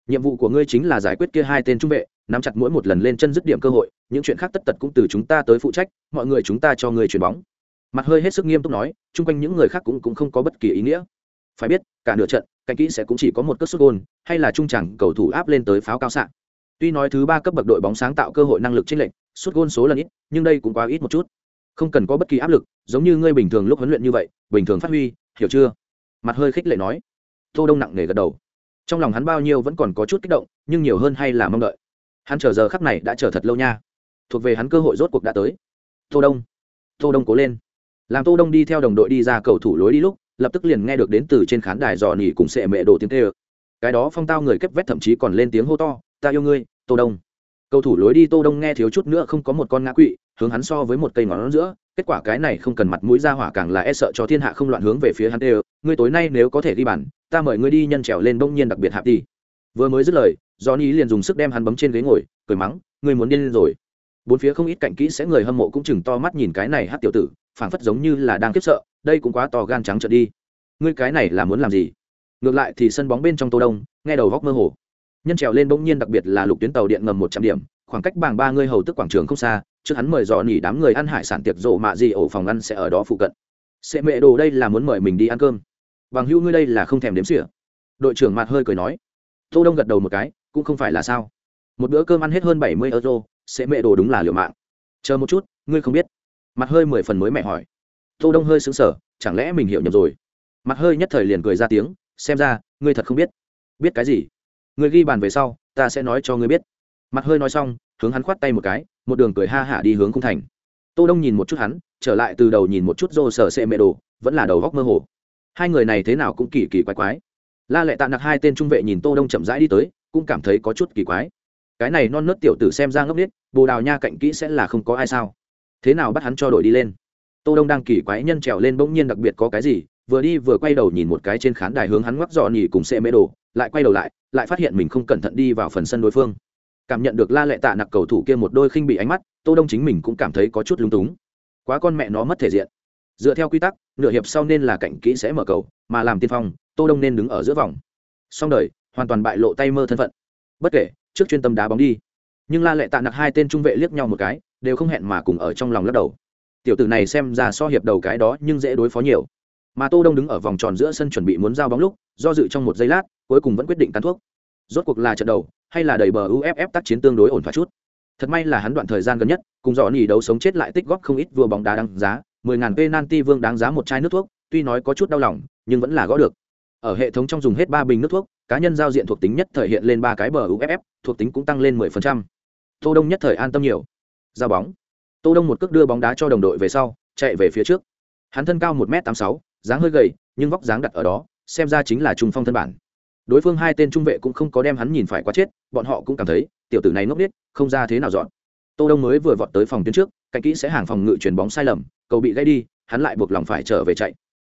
Nhiệm vụ của ngươi chính là giải quyết kia hai tên trung vệ nắm chặt mỗi một lần lên chân dứt điểm cơ hội những chuyện khác tất tật cũng từ chúng ta tới phụ trách mọi người chúng ta cho ngươi chuyền bóng. Mặt hơi hết sức nghiêm túc nói chung quanh những người khác cũng, cũng không có bất kỳ ý nghĩa phải biết, cả nửa trận, cạnh kỹ sẽ cũng chỉ có một cất xuất gôn, hay là trung chẳng cầu thủ áp lên tới pháo cao xạ. Tuy nói thứ ba cấp bậc đội bóng sáng tạo cơ hội năng lực chênh lệch xuất gôn số lần ít, nhưng đây cũng quá ít một chút. Không cần có bất kỳ áp lực, giống như ngươi bình thường lúc huấn luyện như vậy, bình thường phát huy, hiểu chưa? Mặt hơi khích lệ nói. Tô đông nặng nề gật đầu. Trong lòng hắn bao nhiêu vẫn còn có chút kích động, nhưng nhiều hơn hay là mong đợi. Hắn chờ giờ khắc này đã chờ thật lâu nha. Thuộc về hắn cơ hội rốt cuộc đã tới. Tô đông. Tô đông cố lên. Làm tô đông đi theo đồng đội đi ra cầu thủ lối đi lúc lập tức liền nghe được đến từ trên khán đài dò nỉ cùng sệ mẹ đồ tiếng kêu. Cái đó phong tao người kép vét thậm chí còn lên tiếng hô to, ta yêu ngươi, tô đông. Cầu thủ lối đi tô đông nghe thiếu chút nữa không có một con ngã quỵ, hướng hắn so với một cây ngón giữa, kết quả cái này không cần mặt mũi ra hỏa càng là e sợ cho thiên hạ không loạn hướng về phía hắn đều ngươi tối nay nếu có thể đi bàn, ta mời ngươi đi nhân trèo lên bỗng nhiên đặc biệt hạp đi. Vừa mới dứt lời johnny liền dùng sức đem hắn bấm trên ghế ngồi, cười mắng, ngươi muốn điên lên rồi. Bốn phía không ít cạnh kỹ sẽ người hâm mộ cũng chừng to mắt nhìn cái này hát tiểu tử, phảng phất giống như là đang kiếp sợ đây cũng quá to gan trắng trợn đi. Ngươi cái này là muốn làm gì? Ngược lại thì sân bóng bên trong tô đông, nghe đầu góc mơ hồ. Nhân trèo lên bỗng nhiên đặc biệt là lục tuyến tàu điện ngầm một trăm điểm, khoảng cách bảng ba ngươi hầu tức quảng trường không xa, trước hắn mời dò nỉ đám người ăn hải sản tiệc rộ mạ gì ổ phòng ăn sẽ ở đó phụ cận. Sẽ mẹ đồ đây là muốn mời mình đi ăn cơm. Bằng hữu ngươi đây là không thèm đếm xỉa. Đội trưởng mặt hơi cười nói. Tô đông gật đầu một cái, cũng không phải là sao. Một bữa cơm ăn hết hơn bảy mươi euro, sẽ mẹ đồ đúng là liều mạng. Chờ một chút, ngươi không biết. Mặt hơi mười phần mới mẹ hỏi tô đông hơi sững sờ, chẳng lẽ mình hiểu nhầm rồi? Mặt hơi nhất thời liền cười ra tiếng, xem ra, ngươi thật không biết. Biết cái gì? Ngươi ghi bàn về sau, ta sẽ nói cho ngươi biết. Mặt hơi nói xong, hướng hắn khoát tay một cái, một đường cười ha hả đi hướng cung thành. Tô đông nhìn một chút hắn, trở lại từ đầu nhìn một chút rô sở sệ mẹ đồ, vẫn là đầu góc mơ hồ. Hai người này thế nào cũng kỳ kỳ quái quái. La lệ tạ nặc hai tên trung vệ nhìn tô đông chậm rãi đi tới, cũng cảm thấy có chút kỳ quái. Cái này non nớt tiểu tử xem ra ngốc nghếch, bồ đào nha cạnh kỹ sẽ là không có ai sao? Thế nào bắt hắn cho đội đi lên? Tô đông đang kỳ quái nhân trèo lên bỗng nhiên đặc biệt có cái gì, vừa đi vừa quay đầu nhìn một cái trên khán đài hướng hắn ngoắc dò nhỉ cùng xe mê đồ, lại quay đầu lại lại phát hiện mình không cẩn thận đi vào phần sân đối phương. Cảm nhận được la lệ tạ nặc cầu thủ kia một đôi khinh bị ánh mắt, tô đông chính mình cũng cảm thấy có chút lung túng. Quá con mẹ nó mất thể diện. Dựa theo quy tắc, nửa hiệp sau nên là cảnh kỹ sẽ mở cầu, mà làm tiên phong, tô đông nên đứng ở giữa vòng. Xong đời, hoàn toàn bại lộ tay mơ thân phận. Bất kể, trước chuyên tâm đá bóng đi. Nhưng la lệ tạ nặc hai tên trung vệ liếc nhau một cái, đều không hẹn mà cùng ở trong lòng lắc đầu tiểu tử này xem ra so hiệp đầu cái đó nhưng dễ đối phó nhiều. Mà tô đông đứng ở vòng tròn giữa sân chuẩn bị muốn giao bóng lúc, do dự trong một giây lát, cuối cùng vẫn quyết định tán thuốc. Rốt cuộc là trận đầu, hay là đầy bờ uff tác chiến tương đối ổn thỏa chút? Thật may là hắn đoạn thời gian gần nhất, cùng dọn nhì đấu sống chết lại tích góp không ít vua bóng đá đáng giá, mười ngàn penalty vương đáng giá một chai nước thuốc, tuy nói có chút đau lòng, nhưng vẫn là gõ được. Ở hệ thống trong dùng hết ba bình nước thuốc, cá nhân giao diện thuộc tính nhất thời hiện lên ba cái bờ uff thuộc tính cũng tăng lên mười phần trăm. Tô đông nhất thời an tâm nhiều. Giao bóng tô đông một cước đưa bóng đá cho đồng đội về sau, chạy về phía trước. Hắn thân cao một m tám sáu, dáng hơi gầy, nhưng vóc dáng đặt ở đó, xem ra chính là trung phong thân bản. Đối phương hai tên trung vệ cũng không có đem hắn nhìn phải quá chết, bọn họ cũng cảm thấy, tiểu tử này ngốc nghếch, không ra thế nào dọn. Tô đông mới vừa vọt tới phòng tuyến trước, cạnh kỹ sẽ hàng phòng ngự chuyển bóng sai lầm, cầu bị gãy đi, hắn lại buộc lòng phải trở về chạy.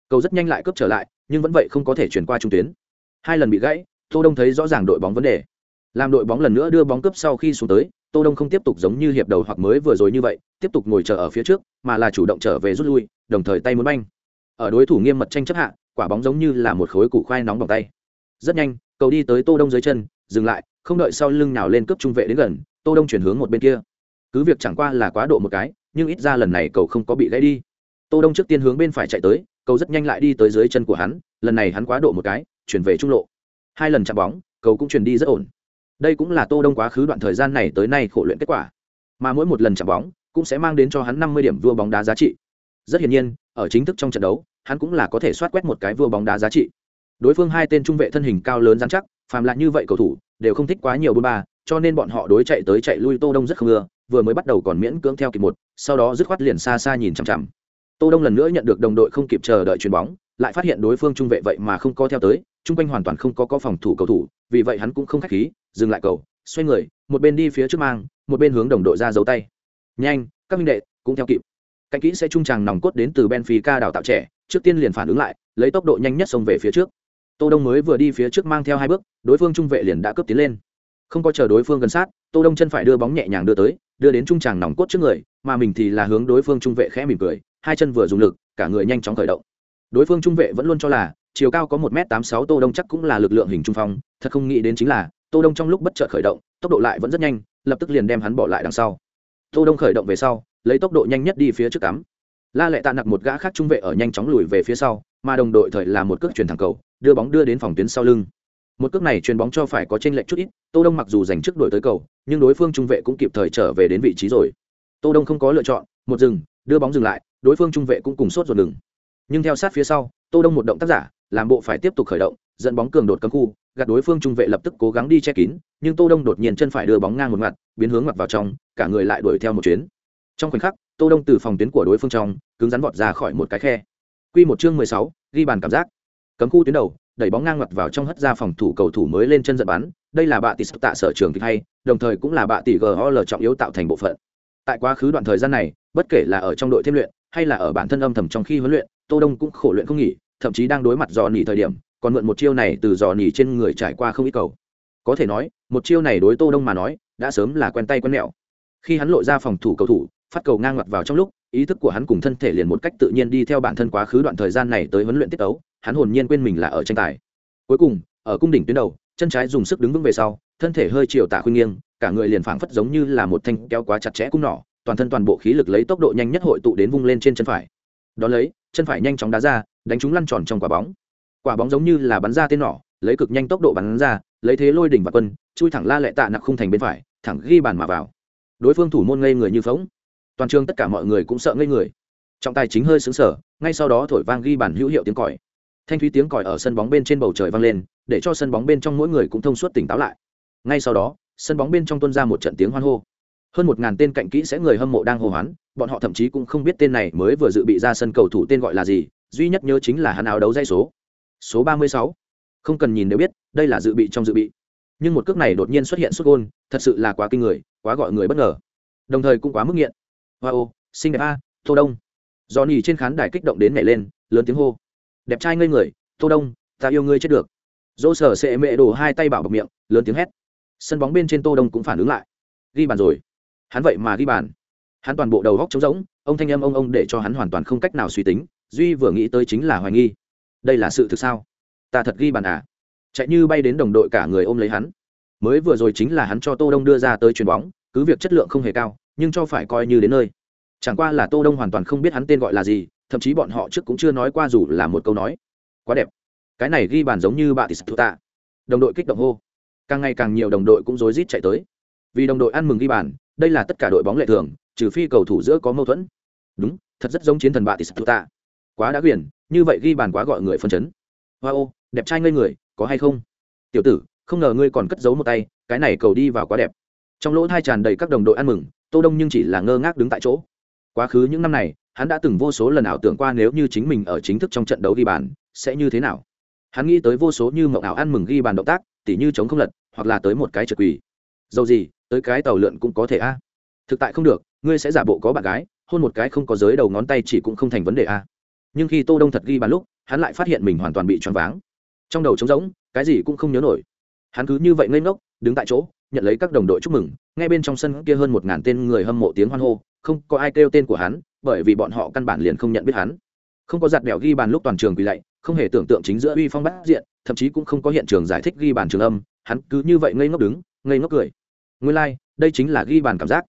Cầu rất nhanh lại cướp trở lại, nhưng vẫn vậy không có thể chuyển qua trung tuyến. Hai lần bị gãy, tô đông thấy rõ ràng đội bóng vấn đề làm đội bóng lần nữa đưa bóng cướp sau khi xuống tới, tô đông không tiếp tục giống như hiệp đầu hoặc mới vừa rồi như vậy, tiếp tục ngồi chờ ở phía trước, mà là chủ động trở về rút lui, đồng thời tay muốn banh. Ở đối thủ nghiêm mật tranh chấp hạ, quả bóng giống như là một khối củ khoai nóng bằng tay. Rất nhanh, cầu đi tới tô đông dưới chân, dừng lại, không đợi sau lưng nào lên cướp trung vệ đến gần, tô đông chuyển hướng một bên kia. Cứ việc chẳng qua là quá độ một cái, nhưng ít ra lần này cầu không có bị gãy đi. Tô đông trước tiên hướng bên phải chạy tới, cầu rất nhanh lại đi tới dưới chân của hắn, lần này hắn quá độ một cái, chuyển về trung lộ. Hai lần chạm bóng, cầu cũng chuyển đi rất ổn đây cũng là tô đông quá khứ đoạn thời gian này tới nay khổ luyện kết quả. Mà mỗi một lần chạm bóng, cũng sẽ mang đến cho hắn năm mươi điểm vua bóng đá giá trị. Rất hiển nhiên, ở chính thức trong trận đấu, hắn cũng là có thể soát quét một cái vua bóng đá giá trị. Đối phương hai tên trung vệ thân hình cao lớn rắn chắc, phàm lại như vậy cầu thủ, đều không thích quá nhiều bôn ba, cho nên bọn họ đối chạy tới chạy lui tô đông rất không ưa, vừa mới bắt đầu còn miễn cưỡng theo kịp một, sau đó dứt khoát liền xa xa nhìn chằm chằm. Tô đông lần nữa nhận được đồng đội không kịp chờ đợi chuyền bóng lại phát hiện đối phương trung vệ vậy mà không có theo tới trung quanh hoàn toàn không có có phòng thủ cầu thủ, vì vậy hắn cũng không khách khí, dừng lại cầu, xoay người, một bên đi phía trước mang, một bên hướng đồng đội ra giấu tay. Nhanh, các minh đệ, cũng theo kịp. Cạnh kỹ sẽ trung tràng nòng cốt đến từ benfica đào tạo trẻ, trước tiên liền phản ứng lại, lấy tốc độ nhanh nhất xông về phía trước. Tô đông mới vừa đi phía trước mang theo hai bước, đối phương trung vệ liền đã cướp tiến lên. Không có chờ đối phương gần sát, tô đông chân phải đưa bóng nhẹ nhàng đưa tới, đưa đến trung tràng nòng cốt trước người, mà mình thì là hướng đối phương trung vệ khẽ mỉm cười, hai chân vừa dùng lực, cả người nhanh chóng khởi động đối phương trung vệ vẫn luôn cho là chiều cao có một m tám sáu tô đông chắc cũng là lực lượng hình trung phong, thật không nghĩ đến chính là tô đông trong lúc bất chợt khởi động, tốc độ lại vẫn rất nhanh, lập tức liền đem hắn bỏ lại đằng sau. Tô đông khởi động về sau, lấy tốc độ nhanh nhất đi phía trước cắm. La lệ tạ nặc một gã khác trung vệ ở nhanh chóng lùi về phía sau, mà đồng đội thời là một cước chuyển thẳng cầu, đưa bóng đưa đến phòng tuyến sau lưng. Một cước này chuyền bóng cho phải có tranh lệch chút ít, tô đông mặc dù giành trước đổi tới cầu, nhưng đối phương trung vệ cũng kịp thời trở về đến vị trí rồi. Tô đông không có lựa chọn, một dừng, đưa bóng dừng lại, đối phương trung vệ cũng cùng sốt ruột ngừng nhưng theo sát phía sau tô đông một động tác giả làm bộ phải tiếp tục khởi động dẫn bóng cường đột cấm khu gạt đối phương trung vệ lập tức cố gắng đi che kín nhưng tô đông đột nhiên chân phải đưa bóng ngang một mặt biến hướng mặt vào trong cả người lại đuổi theo một chuyến. Trong khoảnh khắc tô đông từ phòng tuyến của đối phương trong cứng rắn vọt ra khỏi một cái khe. Quy một chương mười sáu, ghi bàn cảm giác. Cấm khu tuyến đầu đẩy bóng ngang mặt vào trong hất ra phòng thủ cầu thủ mới lên chân giật bắn đây là bạ tỷ tạ sở trường kịch hay đồng thời cũng là bạ tỷ gol trọng yếu tạo thành bộ phận. Tại quá khứ đoạn thời gian này bất kể là ở trong đội thêm luyện hay là ở bản thân âm thầm trong khi huấn luyện tô đông cũng khổ luyện không nghỉ, thậm chí đang đối mặt dò nỉ thời điểm, còn mượn một chiêu này từ dò nỉ trên người trải qua không ít cầu. Có thể nói, một chiêu này đối tô đông mà nói, đã sớm là quen tay quen mẹo. Khi hắn lộ ra phòng thủ cầu thủ, phát cầu ngang ngoặt vào trong lúc, ý thức của hắn cùng thân thể liền một cách tự nhiên đi theo bản thân quá khứ đoạn thời gian này tới huấn luyện tiết tấu, hắn hồn nhiên quên mình là ở tranh tài. Cuối cùng, ở cung đỉnh tuyến đầu, chân trái dùng sức đứng vững về sau, thân thể hơi chiều tạ khuyên nghiêng, cả người liền phảng phất giống như là một thanh kéo quá chặt chẽ cung nỏ, toàn thân toàn bộ khí lực lấy tốc độ nhanh nhất hội tụ đến vung lên trên chân phải. Đón lấy chân phải nhanh chóng đá ra, đánh chúng lăn tròn trong quả bóng. Quả bóng giống như là bắn ra tên nỏ, lấy cực nhanh tốc độ bắn ra, lấy thế lôi đỉnh và quân, chui thẳng la lệ tạ nặc khung thành bên phải, thẳng ghi bàn mà vào. Đối phương thủ môn ngây người như phóng toàn trường tất cả mọi người cũng sợ ngây người. Trọng tài chính hơi xứng sở ngay sau đó thổi vang ghi bàn hữu hiệu tiếng còi. Thanh thúy tiếng còi ở sân bóng bên trên bầu trời vang lên, để cho sân bóng bên trong mỗi người cũng thông suốt tỉnh táo lại. Ngay sau đó, sân bóng bên trong tuân ra một trận tiếng hoan hô. Hơn một ngàn tên cạnh kỹ sẽ người hâm mộ đang hô hoán bọn họ thậm chí cũng không biết tên này mới vừa dự bị ra sân cầu thủ tên gọi là gì, duy nhất nhớ chính là hắn áo đấu dây số. Số ba mươi sáu. Không cần nhìn đều biết, đây là dự bị trong dự bị. Nhưng một cước này đột nhiên xuất hiện xuất gôn, thật sự là quá kinh người, quá gọi người bất ngờ. Đồng thời cũng quá mức nghiện. Wow, xinh đẹp a, tô đông. Do nỉ trên khán đài kích động đến nhảy lên, lớn tiếng hô. Đẹp trai ngây người, tô đông, ta yêu ngươi chết được. Dỗ sở sẽ mẹ đổ hai tay bảo bọc miệng, lớn tiếng hét. Sân bóng bên trên tô đông cũng phản ứng lại. Ghi bàn rồi. Hắn vậy mà ghi bàn hắn toàn bộ đầu góc trống rỗng, ông thanh âm ông ông để cho hắn hoàn toàn không cách nào suy tính, duy vừa nghĩ tới chính là hoài nghi. Đây là sự thực sao? Ta thật ghi bàn à? Chạy như bay đến đồng đội cả người ôm lấy hắn. Mới vừa rồi chính là hắn cho tô đông đưa ra tới chuyền bóng, cứ việc chất lượng không hề cao, nhưng cho phải coi như đến nơi. Chẳng qua là tô đông hoàn toàn không biết hắn tên gọi là gì, thậm chí bọn họ trước cũng chưa nói qua dù là một câu nói. Quá đẹp. Cái này ghi bàn giống như bạn tỷ sụt tạ. Đồng đội kích động hô. Càng ngày càng nhiều đồng đội cũng rối rít chạy tới. Vì đồng đội ăn mừng ghi bàn, đây là tất cả đội bóng lệ thường trừ phi cầu thủ giữa có mâu thuẫn. Đúng, thật rất giống chiến thần bạ tỷ sụt tạ quá đã quyền, như vậy ghi bàn quá gọi người phân chấn. Wow đẹp trai ngây người, có hay không? Tiểu tử, không ngờ ngươi còn cất giấu một tay, cái này cầu đi vào quá đẹp. Trong lỗ thai tràn đầy các đồng đội ăn mừng, tô đông nhưng chỉ là ngơ ngác đứng tại chỗ. Quá khứ những năm này, hắn đã từng vô số lần ảo tưởng qua nếu như chính mình ở chính thức trong trận đấu ghi bàn, sẽ như thế nào. Hắn nghĩ tới vô số như mộng ảo ăn mừng ghi bàn động tác, tỉ như chống không lật, hoặc là tới một cái trượt quỳ. Dầu gì, tới cái tàu lượn cũng có thể a. Thực tại không được ngươi sẽ giả bộ có bạn gái hôn một cái không có giới đầu ngón tay chỉ cũng không thành vấn đề a. Nhưng khi tô đông thật ghi bàn lúc hắn lại phát hiện mình hoàn toàn bị choáng váng. Trong đầu trống rỗng cái gì cũng không nhớ nổi. Hắn cứ như vậy ngây ngốc đứng tại chỗ nhận lấy các đồng đội chúc mừng ngay bên trong sân kia hơn một ngàn tên người hâm mộ tiếng hoan hô không có ai kêu tên của hắn bởi vì bọn họ căn bản liền không nhận biết hắn. Không có giặt bẻo ghi bàn lúc toàn trường quỳ lạy không hề tưởng tượng chính giữa uy phong bát diện thậm chí cũng không có hiện trường giải thích ghi bàn trường âm hắn cứ như vậy ngây ngốc đứng ngây ngốc cười. Nguyên lai、like, đây chính là ghi bàn cảm giác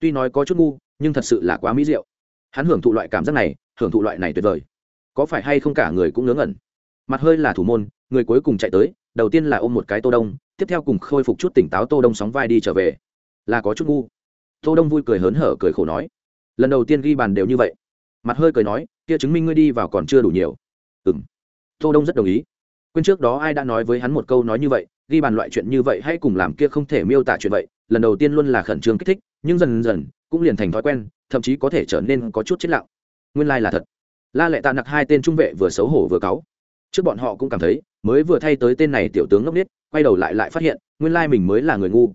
tuy nói có chút ngu, nhưng thật sự là quá mỹ diệu. Hắn hưởng thụ loại cảm giác này, hưởng thụ loại này tuyệt vời. Có phải hay không cả người cũng ngớ ngẩn. Mặt hơi là thủ môn, người cuối cùng chạy tới, đầu tiên là ôm một cái tô đông, tiếp theo cùng khôi phục chút tỉnh táo tô đông sóng vai đi trở về. Là có chút ngu. Tô đông vui cười hớn hở cười khổ nói, lần đầu tiên ghi bàn đều như vậy. Mặt hơi cười nói, kia chứng minh ngươi đi vào còn chưa đủ nhiều. Ừm. Tô đông rất đồng ý. Quên trước đó ai đã nói với hắn một câu nói như vậy, ghi bàn loại chuyện như vậy hãy cùng làm kia không thể miêu tả chuyện vậy, lần đầu tiên luôn là khẩn trương kích thích nhưng dần dần cũng liền thành thói quen, thậm chí có thể trở nên có chút chết lặng. Nguyên lai là thật. La lệ tạ nặc hai tên trung vệ vừa xấu hổ vừa cáu. Trước bọn họ cũng cảm thấy, mới vừa thay tới tên này tiểu tướng ngốc nít quay đầu lại lại phát hiện, nguyên lai mình mới là người ngu.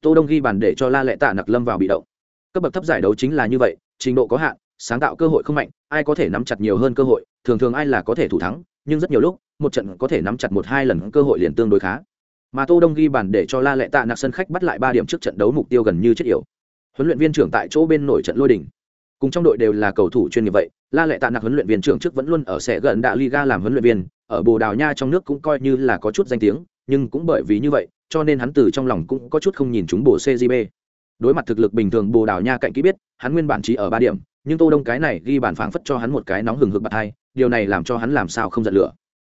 Tô đông ghi bàn để cho la lệ tạ nặc lâm vào bị động. Cấp bậc thấp giải đấu chính là như vậy, trình độ có hạn, sáng tạo cơ hội không mạnh, ai có thể nắm chặt nhiều hơn cơ hội, thường thường ai là có thể thủ thắng, nhưng rất nhiều lúc, một trận có thể nắm chặt một hai lần cơ hội liền tương đối khá. Mà tô đông ghi bàn để cho la lệ tạ nặc sân khách bắt lại ba điểm trước trận đấu mục tiêu gần như chết yểu huấn luyện viên trưởng tại chỗ bên nổi trận lôi đình. Cùng trong đội đều là cầu thủ chuyên nghiệp vậy, la lệ tạ nặc huấn luyện viên trưởng trước vẫn luôn ở sẽ gần đạ liga làm huấn luyện viên, ở bồ đào nha trong nước cũng coi như là có chút danh tiếng, nhưng cũng bởi vì như vậy, cho nên hắn từ trong lòng cũng có chút không nhìn chúng bồ cgb đối mặt thực lực bình thường bồ đào nha cạnh kỹ biết, hắn nguyên bản chỉ ở ba điểm, nhưng tô đông cái này ghi bàn phảng phất cho hắn một cái nóng hừng hực bạt hai, điều này làm cho hắn làm sao không giận lửa.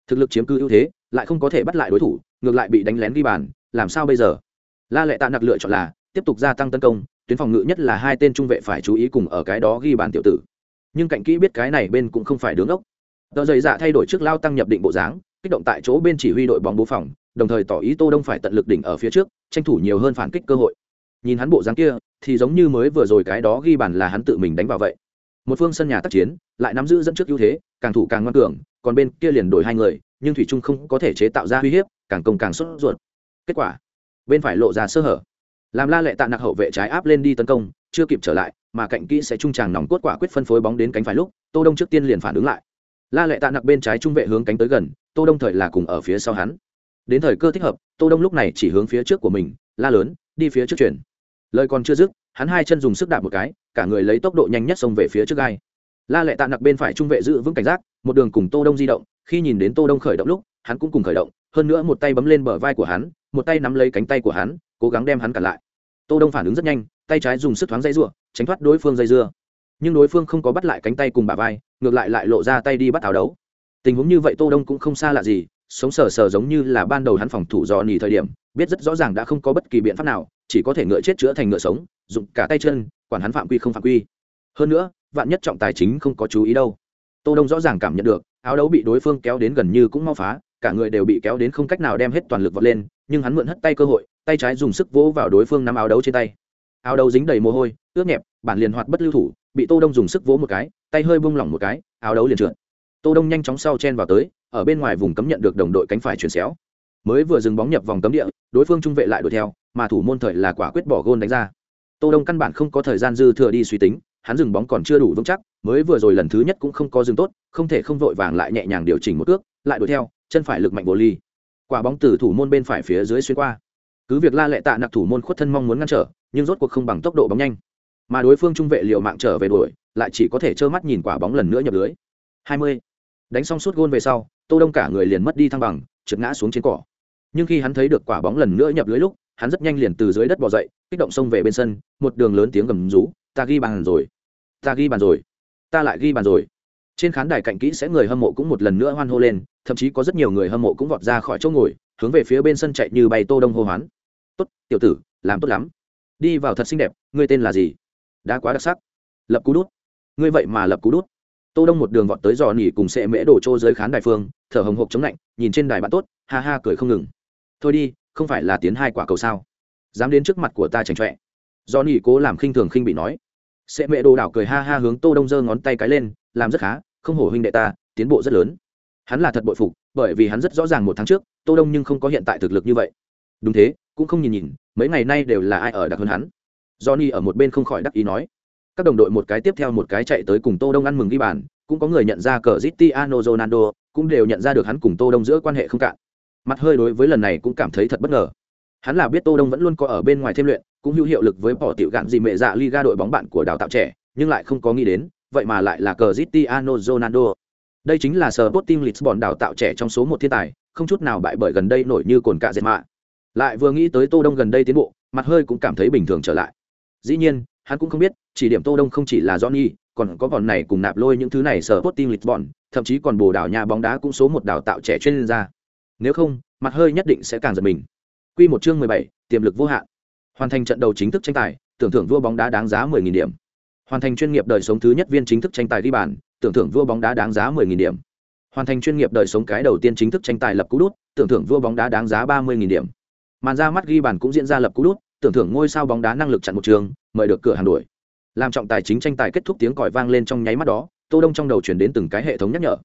Thực lực chiếm cứ ưu thế, lại không có thể bắt lại đối thủ, ngược lại bị đánh lén ghi bàn, làm sao bây giờ? La lệ tạ nặc lựa chọn là tiếp tục gia tăng tấn công tuyến phòng ngự nhất là hai tên trung vệ phải chú ý cùng ở cái đó ghi bàn tiểu tử. Nhưng cạnh kỹ biết cái này bên cũng không phải đứng ốc. Tờ dày dạ thay đổi trước lao tăng nhập định bộ dáng, kích động tại chỗ bên chỉ huy đội bóng bố phòng, đồng thời tỏ ý tô đông phải tận lực đỉnh ở phía trước, tranh thủ nhiều hơn phản kích cơ hội. Nhìn hắn bộ dáng kia, thì giống như mới vừa rồi cái đó ghi bàn là hắn tự mình đánh vào vậy. Một phương sân nhà tác chiến, lại nắm giữ dẫn trước ưu thế, càng thủ càng ngoan cường, còn bên kia liền đổi hai người, nhưng thủy trung không có thể chế tạo ra uy hiếp, càng công càng sốt ruột. Kết quả, bên phải lộ ra sơ hở làm la lệ tạ nặc hậu vệ trái áp lên đi tấn công, chưa kịp trở lại, mà cạnh kỹ sẽ trung tràng nòng cốt quả quyết phân phối bóng đến cánh phải lúc, tô đông trước tiên liền phản ứng lại. La lệ tạ nặc bên trái trung vệ hướng cánh tới gần, tô đông thời là cùng ở phía sau hắn. Đến thời cơ thích hợp, tô đông lúc này chỉ hướng phía trước của mình, la lớn, đi phía trước chuyển. Lời còn chưa dứt, hắn hai chân dùng sức đạp một cái, cả người lấy tốc độ nhanh nhất xông về phía trước gai. La lệ tạ nặc bên phải trung vệ giữ vững cảnh giác, một đường cùng tô đông di động, khi nhìn đến tô đông khởi động lúc, hắn cũng cùng khởi động, hơn nữa một tay bấm lên bờ vai của hắn, một tay nắm lấy cánh tay của hắn, cố gắng đem hắn cản lại tô đông phản ứng rất nhanh, tay trái dùng sức thoáng dây dưa tránh thoát đối phương dây dưa. Nhưng đối phương không có bắt lại cánh tay cùng bả vai, ngược lại lại lộ ra tay đi bắt tháo đấu. Tình huống như vậy tô đông cũng không xa lạ gì, sống sờ sờ giống như là ban đầu hắn phòng thủ dò nỉ thời điểm, biết rất rõ ràng đã không có bất kỳ biện pháp nào, chỉ có thể ngựa chết chữa thành ngựa sống dùng cả tay chân, quản hắn phạm quy không phạm quy. Hơn nữa, vạn nhất trọng tài chính không có chú ý đâu. Tô đông rõ ràng cảm nhận được, áo đấu bị đối phương kéo đến gần như cũng mau phá, cả người đều bị kéo đến không cách nào đem hết toàn lực vọt lên, nhưng hắn mượn hất tay cơ hội tay trái dùng sức vỗ vào đối phương nắm áo đấu trên tay. Áo đấu dính đầy mồ hôi, ướt nhẹp, bản liền hoạt bất lưu thủ, bị tô đông dùng sức vỗ một cái, tay hơi bung lỏng một cái, áo đấu liền trượt. Tô đông nhanh chóng sau chen vào tới, ở bên ngoài vùng cấm nhận được đồng đội cánh phải chuyển xéo. Mới vừa dừng bóng nhập vòng cấm địa, đối phương trung vệ lại đuổi theo, mà thủ môn thời là quả quyết bỏ gôn đánh ra. Tô đông căn bản không có thời gian dư thừa đi suy tính, hắn dừng bóng còn chưa đủ vững chắc, mới vừa rồi lần thứ nhất cũng không có dừng tốt, không thể không vội vàng lại nhẹ nhàng điều chỉnh một cước, lại đuổi theo, chân phải lực mạnh bồ ly. Quả bóng từ thủ môn bên phải phía dưới xuyên qua cứ việc la lệ tạ nặc thủ môn khuất thân mong muốn ngăn trở, nhưng rốt cuộc không bằng tốc độ bóng nhanh. Mà đối phương trung vệ liệu mạng trở về đuổi, lại chỉ có thể trơ mắt nhìn quả bóng lần nữa nhập lưới. 20. đánh xong suốt gôn về sau, tô đông cả người liền mất đi thăng bằng, trượt ngã xuống trên cỏ. Nhưng khi hắn thấy được quả bóng lần nữa nhập lưới lúc, hắn rất nhanh liền từ dưới đất bò dậy, kích động xông về bên sân, một đường lớn tiếng gầm rú, ta ghi bàn rồi. Ta ghi bàn rồi. Ta lại ghi bàn rồi. Trên khán đài cạnh kỹ sẽ người hâm mộ cũng một lần nữa hoan hô lên, thậm chí có rất nhiều người hâm mộ cũng vọt ra khỏi chỗ ngồi, hướng về phía bên sân chạy như bay tô đông hô hoán tốt, tiểu tử, làm tốt lắm. Đi vào thật xinh đẹp, ngươi tên là gì? Đã quá đặc sắc. Lập cú đút. Ngươi vậy mà lập cú đút. Tô đông một đường vọt tới dò nỉ cùng sệ mễ đổ trô dưới khán đài phương, thở hồng hộc chống lạnh, nhìn trên đài bạn tốt, ha ha cười không ngừng. Thôi đi, không phải là tiến hai quả cầu sao? Dám đến trước mặt của ta chảnh chọe. Giò nỉ cố làm khinh thường khinh bị nói. Sệ mẹ đồ đảo cười ha ha hướng tô đông giơ ngón tay cái lên, làm rất khá, không hổ huynh đệ ta, tiến bộ rất lớn. Hắn là thật bội phục, bởi vì hắn rất rõ ràng một tháng trước, tô đông nhưng không có hiện tại thực lực như vậy đúng thế, cũng không nhìn nhìn, mấy ngày nay đều là ai ở đặc hơn hắn? Johnny ở một bên không khỏi đắc ý nói. Các đồng đội một cái tiếp theo một cái chạy tới cùng tô đông ăn mừng ghi bàn, cũng có người nhận ra cờ Cristiano Ronaldo, cũng đều nhận ra được hắn cùng tô đông giữa quan hệ không cạn. Mặt hơi đối với lần này cũng cảm thấy thật bất ngờ. Hắn là biết tô đông vẫn luôn có ở bên ngoài thêm luyện, cũng hữu hiệu lực với bỏ tiểu gạn gì mẹ dạ liga đội bóng bạn của đào tạo trẻ, nhưng lại không có nghĩ đến, vậy mà lại là cờ Cristiano Ronaldo. Đây chính là Sporting Lisbon đào tạo trẻ trong số một thiên tài, không chút nào bại bởi gần đây nổi như cồn cạ dệt mạ lại vừa nghĩ tới tô đông gần đây tiến bộ mặt hơi cũng cảm thấy bình thường trở lại. Dĩ nhiên hắn cũng không biết chỉ điểm tô đông không chỉ là johnny còn có bọn này cùng nạp lôi những thứ này sở tốt tim lisbon thậm chí còn bồ đảo nhà bóng đá cũng số một đào tạo trẻ chuyên gia. Nếu không mặt hơi nhất định sẽ càng giật mình. Quy một chương mười bảy, tiềm lực vô hạn. Hoàn thành trận đầu chính thức tranh tài tưởng thưởng vua bóng đá đáng giá mười nghìn điểm. Hoàn thành chuyên nghiệp đời sống thứ nhất viên chính thức tranh tài đi bàn tưởng thưởng vua bóng đá đáng giá mười nghìn điểm. Hoàn thành chuyên nghiệp đời sống cái đầu tiên chính thức tranh tài lập cú đút tưởng thưởng vua bóng đá đáng giá 30.000 điểm màn ra mắt ghi bàn cũng diễn ra lập cú đút, tưởng thưởng ngôi sao bóng đá năng lực chặn một trường, mời được cửa hàng đuổi. Làm trọng tài chính tranh tài kết thúc tiếng còi vang lên trong nháy mắt đó, tô đông trong đầu chuyển đến từng cái hệ thống nhắc nhở.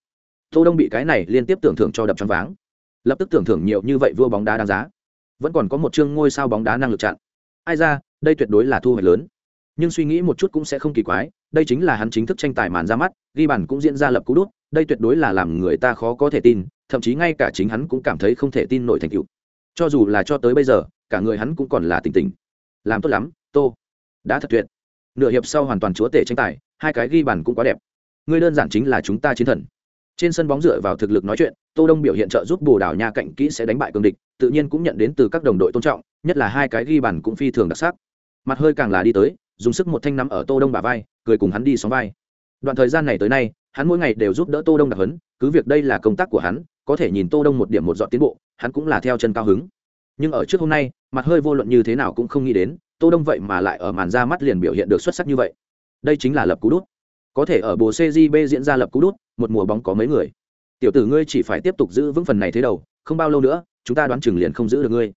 Tô đông bị cái này liên tiếp tưởng thưởng cho đập choáng váng. Lập tức tưởng thưởng nhiều như vậy vua bóng đá đáng giá. Vẫn còn có một chương ngôi sao bóng đá năng lực chặn. Ai ra, đây tuyệt đối là thu hoạch lớn. Nhưng suy nghĩ một chút cũng sẽ không kỳ quái, đây chính là hắn chính thức tranh tài màn ra mắt, ghi bàn cũng diễn ra lập cú đút, đây tuyệt đối là làm người ta khó có thể tin, thậm chí ngay cả chính hắn cũng cảm thấy không thể tin nổi thành tựu cho dù là cho tới bây giờ, cả người hắn cũng còn là tỉnh tỉnh. Làm tốt lắm, tô. Đã thật tuyệt. Nửa hiệp sau hoàn toàn chúa tể tranh tài, hai cái ghi bàn cũng quá đẹp. Ngươi đơn giản chính là chúng ta chiến thần. Trên sân bóng dựa vào thực lực nói chuyện, tô đông biểu hiện trợ giúp bồ đào nha cạnh kỹ sẽ đánh bại cường địch, tự nhiên cũng nhận đến từ các đồng đội tôn trọng, nhất là hai cái ghi bàn cũng phi thường đặc sắc. Mặt hơi càng là đi tới, dùng sức một thanh nắm ở tô đông bả vai, cười cùng hắn đi xóm vai. Đoạn thời gian này tới nay, hắn mỗi ngày đều giúp đỡ tô đông đặc hấn cứ việc đây là công tác của hắn có thể nhìn tô đông một điểm một dọn tiến bộ, hắn cũng là theo chân cao hứng. Nhưng ở trước hôm nay, mặt hơi vô luận như thế nào cũng không nghĩ đến, tô đông vậy mà lại ở màn ra mắt liền biểu hiện được xuất sắc như vậy. Đây chính là lập cú đút. Có thể ở bồ cgb diễn ra lập cú đút, một mùa bóng có mấy người. Tiểu tử ngươi chỉ phải tiếp tục giữ vững phần này thế đầu, không bao lâu nữa, chúng ta đoán chừng liền không giữ được ngươi.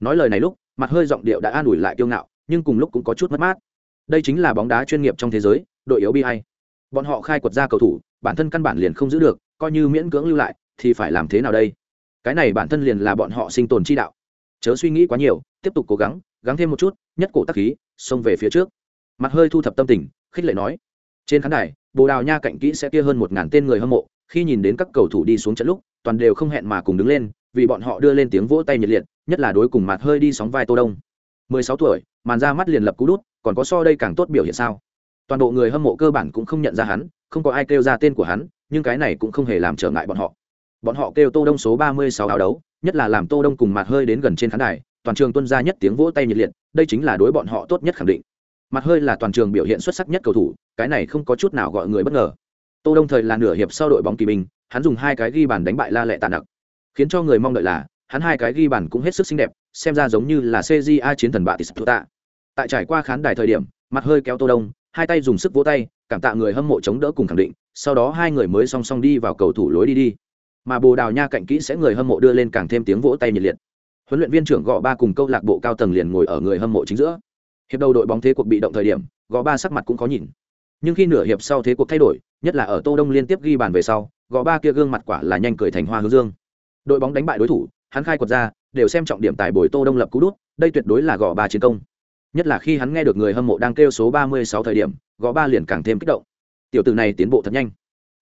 Nói lời này lúc, mặt hơi giọng điệu đã an ủi lại kiêu ngạo, nhưng cùng lúc cũng có chút mất mát. Đây chính là bóng đá chuyên nghiệp trong thế giới, đội yếu bi hay bọn họ khai quật ra cầu thủ, bản thân căn bản liền không giữ được, coi như miễn cưỡng lưu lại thì phải làm thế nào đây? Cái này bản thân liền là bọn họ sinh tồn chi đạo. Chớ suy nghĩ quá nhiều, tiếp tục cố gắng gắng thêm một chút, nhất cổ tắc khí, xông về phía trước. Mặt hơi thu thập tâm tình, khích lệ nói. Trên khán đài, bồ đào nha cạnh kỹ sẽ kia hơn một ngàn tên người hâm mộ, khi nhìn đến các cầu thủ đi xuống trận lúc, toàn đều không hẹn mà cùng đứng lên, vì bọn họ đưa lên tiếng vỗ tay nhiệt liệt, nhất là đối cùng mặt hơi đi sóng vai tô đông. 16 tuổi, màn ra mắt liền lập cú đút, còn có so đây càng tốt biểu hiện sao? Toàn bộ người hâm mộ cơ bản cũng không nhận ra hắn, không có ai kêu ra tên của hắn, nhưng cái này cũng không hề làm trở ngại bọn họ bọn họ kêu tô đông số 36 áo đấu, nhất là làm tô đông cùng mặt hơi đến gần trên khán đài, toàn trường tuân ra nhất tiếng vỗ tay nhiệt liệt, đây chính là đối bọn họ tốt nhất khẳng định. Mặt hơi là toàn trường biểu hiện xuất sắc nhất cầu thủ, cái này không có chút nào gọi người bất ngờ. Tô đông thời là nửa hiệp sau đội bóng kỳ binh, hắn dùng hai cái ghi bàn đánh bại la lệ tàn đặc khiến cho người mong đợi là, hắn hai cái ghi bàn cũng hết sức xinh đẹp, xem ra giống như là cja chiến thần bạ tis tạ tại trải qua khán đài thời điểm mặt hơi kéo tô đông, hai tay dùng sức vỗ tay, cảm tạ người hâm mộ chống đỡ cùng khẳng định, sau đó hai người mới song song đi vào cầu thủ lối đi đi mà bồ đào nha cạnh kỹ sẽ người hâm mộ đưa lên càng thêm tiếng vỗ tay nhiệt liệt. Huấn luyện viên trưởng gõ ba cùng câu lạc bộ cao tầng liền ngồi ở người hâm mộ chính giữa. Hiệp đầu đội bóng thế cuộc bị động thời điểm, gõ ba sắc mặt cũng có nhìn. Nhưng khi nửa hiệp sau thế cuộc thay đổi, nhất là ở tô đông liên tiếp ghi bàn về sau, gõ ba kia gương mặt quả là nhanh cười thành hoa hướng dương. Đội bóng đánh bại đối thủ, hắn khai quật ra, đều xem trọng điểm tài bồi tô đông lập cú đút, đây tuyệt đối là gõ ba chiến công. Nhất là khi hắn nghe được người hâm mộ đang kêu số 36 thời điểm, gõ ba liền càng thêm kích động. Tiểu tử này tiến bộ thật nhanh.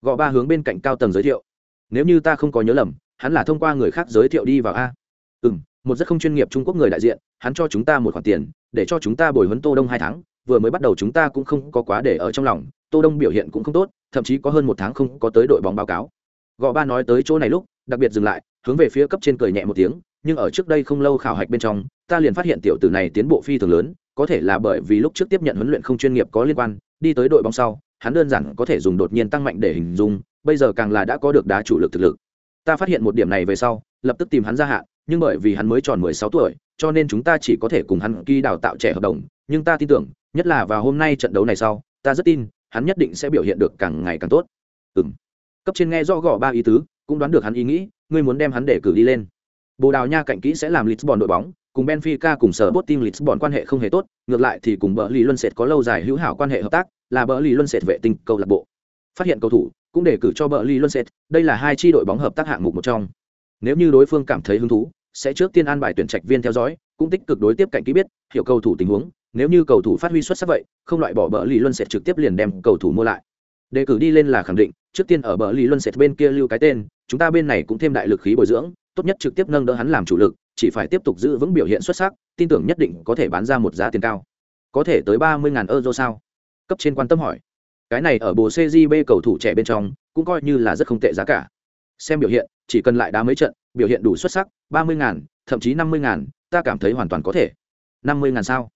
Gõ ba hướng bên cạnh cao tầng giới thiệu nếu như ta không có nhớ lầm, hắn là thông qua người khác giới thiệu đi vào a. Ừ một rất không chuyên nghiệp trung quốc người đại diện, hắn cho chúng ta một khoản tiền, để cho chúng ta bồi huấn tô đông hai tháng, vừa mới bắt đầu chúng ta cũng không có quá để ở trong lòng, tô đông biểu hiện cũng không tốt, thậm chí có hơn một tháng không có tới đội bóng báo cáo. Gò ba nói tới chỗ này lúc, đặc biệt dừng lại, hướng về phía cấp trên cười nhẹ một tiếng, nhưng ở trước đây không lâu khảo hạch bên trong, ta liền phát hiện tiểu tử này tiến bộ phi thường lớn, có thể là bởi vì lúc trước tiếp nhận huấn luyện không chuyên nghiệp có liên quan, đi tới đội bóng sau hắn đơn giản có thể dùng đột nhiên tăng mạnh để hình dung, bây giờ càng là đã có được đá chủ lực thực lực. Ta phát hiện một điểm này về sau, lập tức tìm hắn ra hạn, nhưng bởi vì hắn mới tròn mười sáu tuổi, cho nên chúng ta chỉ có thể cùng hắn ký đào tạo trẻ hợp đồng. Nhưng ta tin tưởng, nhất là vào hôm nay trận đấu này sau, ta rất tin, hắn nhất định sẽ biểu hiện được càng ngày càng tốt. Ừ m cấp trên nghe do gõ ba ý tứ, cũng đoán được hắn ý nghĩ, ngươi muốn đem hắn để cử đi lên. Bồ đào nha cạnh kỹ sẽ làm lisbon đội bóng, cùng benfica cùng sở bot team lisbon quan hệ không hề tốt, ngược lại thì cùng bờ lì luân sệt có lâu dài hữu hảo quan hệ hợp tác là bờ lì luân sệt vệ tinh câu lạc bộ. Phát hiện cầu thủ, cũng đề cử cho bờ lì luân sệt, đây là hai chi đội bóng hợp tác hạng mục một trong. Nếu như đối phương cảm thấy hứng thú, sẽ trước tiên an bài tuyển trạch viên theo dõi, cũng tích cực đối tiếp cạnh kỹ biết, hiểu cầu thủ tình huống. Nếu như cầu thủ phát huy xuất sắc vậy, không loại bỏ bờ lì luân sệt trực tiếp liền đem cầu thủ mua lại. Đề cử đi lên là khẳng định, trước tiên ở bờ lì luân sệt bên kia lưu cái tên, chúng ta bên này cũng thêm đại lực khí bồi dưỡng, tốt nhất trực tiếp nâng đỡ hắn làm chủ lực, chỉ phải tiếp tục giữ vững biểu hiện xuất sắc, tin tưởng nhất định có thể bán ra một giá tiền cao. Có thể tới ba mươi euro sao? Cấp trên quan tâm hỏi. Cái này ở bồ cgb cầu thủ trẻ bên trong, cũng coi như là rất không tệ giá cả. Xem biểu hiện, chỉ cần lại đá mấy trận, biểu hiện đủ xuất sắc, ba mươi ngàn, thậm chí năm mươi ngàn, ta cảm thấy hoàn toàn có thể. năm mươi ngàn sao?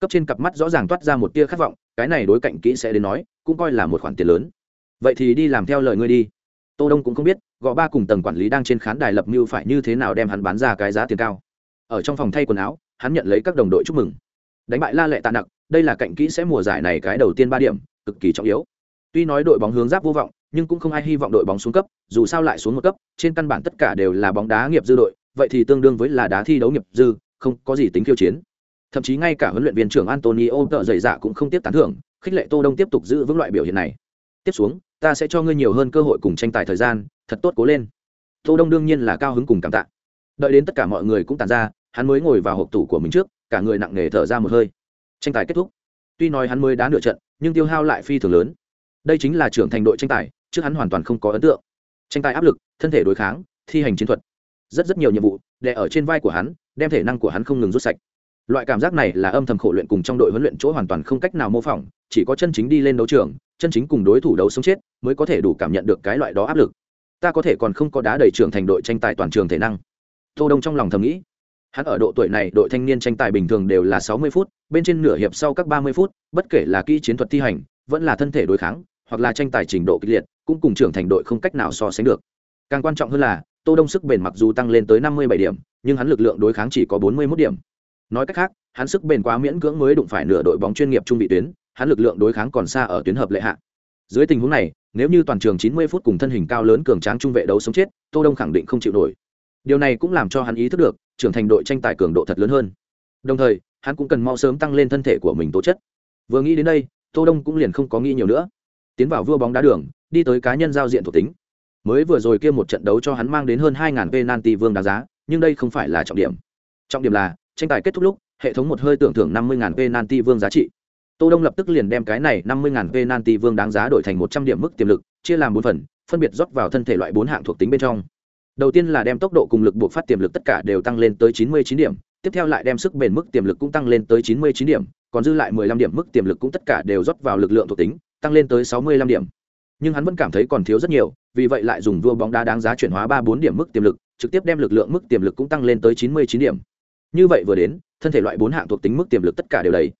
Cấp trên cặp mắt rõ ràng toát ra một tia khát vọng, cái này đối cạnh kỹ sẽ đến nói, cũng coi là một khoản tiền lớn. Vậy thì đi làm theo lời ngươi đi. Tô đông cũng không biết, gõ ba cùng tầng quản lý đang trên khán đài lập mưu phải như thế nào đem hắn bán ra cái giá tiền cao. Ở trong phòng thay quần áo, hắn nhận lấy các đồng đội chúc mừng. Đánh bại la lệ tạ nặng đây là cạnh kỹ sẽ mùa giải này cái đầu tiên ba điểm, cực kỳ trọng yếu. Tuy nói đội bóng hướng giáp vô vọng, nhưng cũng không ai hy vọng đội bóng xuống cấp, dù sao lại xuống một cấp, trên căn bản tất cả đều là bóng đá nghiệp dư đội, vậy thì tương đương với là đá thi đấu nghiệp dư, không có gì tính khiêu chiến. Thậm chí ngay cả huấn luyện viên trưởng antonio tợ dày dạ cũng không tiếp tán thưởng, khích lệ tô đông tiếp tục giữ vững loại biểu hiện này. Tiếp xuống, ta sẽ cho ngươi nhiều hơn cơ hội cùng tranh tài thời gian, thật tốt cố lên. Tô đông đương nhiên là cao hứng cùng cảm tạ. Đợi đến tất cả mọi người cũng tàn ra, hắn mới ngồi vào hộp tủ của mình trước, cả người nặng nề thở ra một hơi tranh tài kết thúc. Tuy nói hắn mới đá nửa trận, nhưng tiêu hao lại phi thường lớn. Đây chính là trưởng thành đội tranh tài, trước hắn hoàn toàn không có ấn tượng. Tranh tài áp lực, thân thể đối kháng, thi hành chiến thuật. Rất rất nhiều nhiệm vụ, đè ở trên vai của hắn, đem thể năng của hắn không ngừng rút sạch. Loại cảm giác này là âm thầm khổ luyện cùng trong đội huấn luyện chỗ hoàn toàn không cách nào mô phỏng, chỉ có chân chính đi lên đấu trường, chân chính cùng đối thủ đấu sống chết, mới có thể đủ cảm nhận được cái loại đó áp lực. Ta có thể còn không có đá đầy trưởng thành đội tranh tài toàn trường thể năng. Tô đông trong lòng thầm nghĩ hắn ở độ tuổi này, đội thanh niên tranh tài bình thường đều là sáu mươi phút, bên trên nửa hiệp sau các ba mươi phút, bất kể là kỹ chiến thuật thi hành, vẫn là thân thể đối kháng, hoặc là tranh tài trình độ kịch liệt, cũng cùng trưởng thành đội không cách nào so sánh được. Càng quan trọng hơn là, tô đông sức bền mặc dù tăng lên tới năm mươi bảy điểm, nhưng hắn lực lượng đối kháng chỉ có bốn mươi 41 điểm. Nói cách khác, hắn sức bền quá miễn cưỡng mới đụng phải nửa đội bóng chuyên nghiệp trung vị tuyến, hắn lực lượng đối kháng còn xa ở tuyến hợp lệ hạ. Dưới tình huống này, nếu như toàn trường 90 phút cùng thân hình cao lớn cường tráng trung vệ đấu sống chết, tô đông khẳng định không chịu nổi. Điều này cũng làm cho hắn ý thức được trưởng thành đội tranh tài cường độ thật lớn hơn. Đồng thời, hắn cũng cần mau sớm tăng lên thân thể của mình tố chất. Vừa nghĩ đến đây, tô đông cũng liền không có nghĩ nhiều nữa. Tiến vào vua bóng đá đường, đi tới cá nhân giao diện thuộc tính. Mới vừa rồi kia một trận đấu cho hắn mang đến hơn 2.000 penalty vương đáng giá, nhưng đây không phải là trọng điểm. Trọng điểm là, tranh tài kết thúc lúc, hệ thống một hơi tưởng thưởng 50.000 penalty vương giá trị. Tô đông lập tức liền đem cái này 50.000 penalty vương đáng giá đổi thành 100 điểm mức tiềm lực, chia làm bốn phần, phân biệt rót vào thân thể loại bốn hạng thuộc tính bên trong đầu tiên là đem tốc độ cùng lực buộc phát tiềm lực tất cả đều tăng lên tới 99 điểm, tiếp theo lại đem sức bền mức tiềm lực cũng tăng lên tới 99 điểm, còn dư lại 15 điểm mức tiềm lực cũng tất cả đều rót vào lực lượng thuộc tính, tăng lên tới 65 điểm. Nhưng hắn vẫn cảm thấy còn thiếu rất nhiều, vì vậy lại dùng vua bóng đá đáng giá chuyển hóa ba bốn điểm mức tiềm lực, trực tiếp đem lực lượng mức tiềm lực cũng tăng lên tới 99 điểm. Như vậy vừa đến, thân thể loại bốn hạng thuộc tính mức tiềm lực tất cả đều đầy.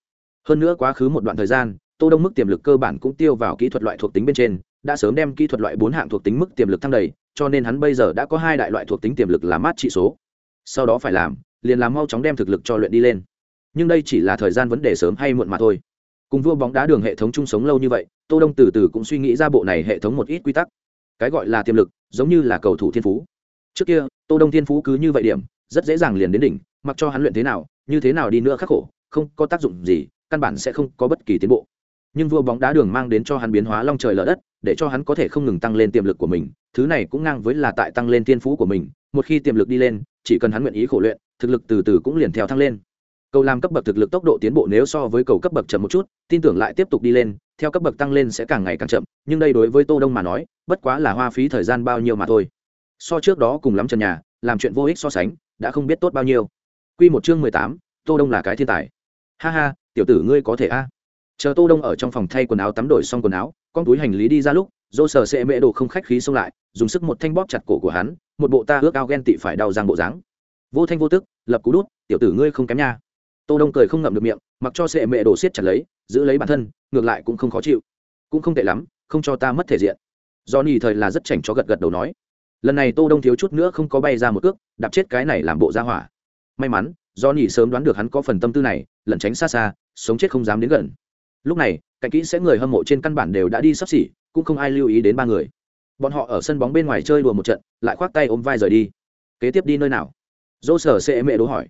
Hơn nữa quá khứ một đoạn thời gian, tô đông mức tiềm lực cơ bản cũng tiêu vào kỹ thuật loại thuộc tính bên trên đã sớm đem kỹ thuật loại bốn hạng thuộc tính mức tiềm lực thăng đầy, cho nên hắn bây giờ đã có hai đại loại thuộc tính tiềm lực là mát trị số. Sau đó phải làm, liền làm mau chóng đem thực lực cho luyện đi lên. Nhưng đây chỉ là thời gian vấn đề sớm hay muộn mà thôi. Cùng vua bóng đá đường hệ thống chung sống lâu như vậy, tô đông từ từ cũng suy nghĩ ra bộ này hệ thống một ít quy tắc. Cái gọi là tiềm lực, giống như là cầu thủ thiên phú. Trước kia, tô đông thiên phú cứ như vậy điểm, rất dễ dàng liền đến đỉnh, mặc cho hắn luyện thế nào, như thế nào đi nữa khắc khổ, không có tác dụng gì, căn bản sẽ không có bất kỳ tiến bộ. Nhưng vua bóng đá đường mang đến cho hắn biến hóa long trời lở đất để cho hắn có thể không ngừng tăng lên tiềm lực của mình, thứ này cũng ngang với là tại tăng lên tiên phú của mình, một khi tiềm lực đi lên, chỉ cần hắn nguyện ý khổ luyện, thực lực từ từ cũng liền theo thăng lên. Cầu làm cấp bậc thực lực tốc độ tiến bộ nếu so với cầu cấp bậc chậm một chút, tin tưởng lại tiếp tục đi lên, theo cấp bậc tăng lên sẽ càng ngày càng chậm, nhưng đây đối với tô đông mà nói, bất quá là hoa phí thời gian bao nhiêu mà thôi. So trước đó cùng lắm trần nhà, làm chuyện vô ích so sánh, đã không biết tốt bao nhiêu. Quy một chương mười tám, tô đông là cái thiên tài. Ha ha, tiểu tử ngươi có thể a chờ tô đông ở trong phòng thay quần áo tắm đổi xong quần áo, con túi hành lý đi ra lúc, dô sờ sẽ mễ đồ không khách khí xông lại, dùng sức một thanh bóp chặt cổ của hắn, một bộ ta ước ao ghen tị phải đau răng bộ dáng. Vô thanh vô tức, lập cú đút, tiểu tử ngươi không kém nha. Tô đông cười không ngậm được miệng, mặc cho sệ mẹ đồ siết chặt lấy, giữ lấy bản thân, ngược lại cũng không khó chịu. Cũng không tệ lắm, không cho ta mất thể diện. Do nhì thời là rất chảnh cho gật gật đầu nói. Lần này tô đông thiếu chút nữa không có bay ra một cước, đạp chết cái này làm bộ ra hỏa. May mắn do nhì sớm đoán được hắn có phần tâm tư này, lẩn tránh xa xa, sống chết không dám đến gần lúc này cạnh kỹ sẽ người hâm mộ trên căn bản đều đã đi sắp xỉ, cũng không ai lưu ý đến ba người. Bọn họ ở sân bóng bên ngoài chơi đùa một trận, lại khoác tay ôm vai rời đi. Kế tiếp đi nơi nào? Dô sở sẽ mẹ đố hỏi.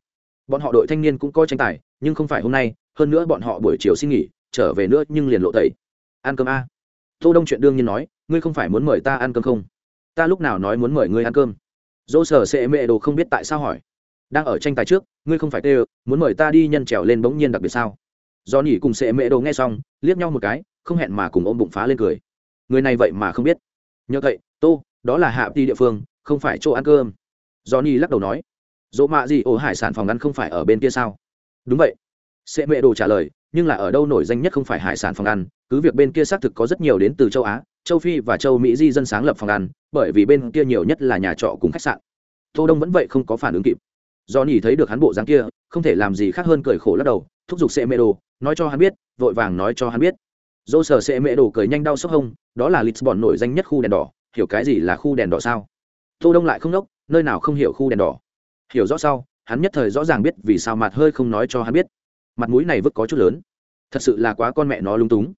Bọn họ đội thanh niên cũng coi tranh tài, nhưng không phải hôm nay, hơn nữa bọn họ buổi chiều xin nghỉ, trở về nữa nhưng liền lộ tẩy. Ăn cơm a. Tô đông chuyện đương nhiên nói, ngươi không phải muốn mời ta ăn cơm không? Ta lúc nào nói muốn mời ngươi ăn cơm? Dô sở sẽ mẹ đồ không biết tại sao hỏi. Đang ở tranh tài trước, ngươi không phải tê muốn mời ta đi nhân trèo lên bỗng nhiên đặc biệt sao? Do nhỉ cùng sệ mẹ đồ nghe xong, liếc nhau một cái, không hẹn mà cùng ôm bụng phá lên cười. Người này vậy mà không biết. Nhờ vậy, tô, đó là hạ đi địa phương, không phải chỗ ăn cơm. Do nhỉ lắc đầu nói. Dỗ mạ gì ổ hải sản phòng ăn không phải ở bên kia sao? Đúng vậy. Sệ mẹ đồ trả lời, nhưng là ở đâu nổi danh nhất không phải hải sản phòng ăn, cứ việc bên kia xác thực có rất nhiều đến từ châu á, châu phi và châu mỹ di dân sáng lập phòng ăn, bởi vì bên kia nhiều nhất là nhà trọ cùng khách sạn. Tô đông vẫn vậy không có phản ứng kịp do nhỉ thấy được hắn bộ dáng kia, không thể làm gì khác hơn cười khổ lắc đầu, thúc giục xe mê đồ nói cho hắn biết, vội vàng nói cho hắn biết. Dô sở xe mê đồ cười nhanh đau sốc hông, đó là lisbon nổi danh nhất khu đèn đỏ, hiểu cái gì là khu đèn đỏ sao? Tô đông lại không đốc, nơi nào không hiểu khu đèn đỏ? Hiểu rõ sau, hắn nhất thời rõ ràng biết vì sao mặt hơi không nói cho hắn biết. Mặt mũi này vứt có chút lớn. Thật sự là quá con mẹ nó lung túng.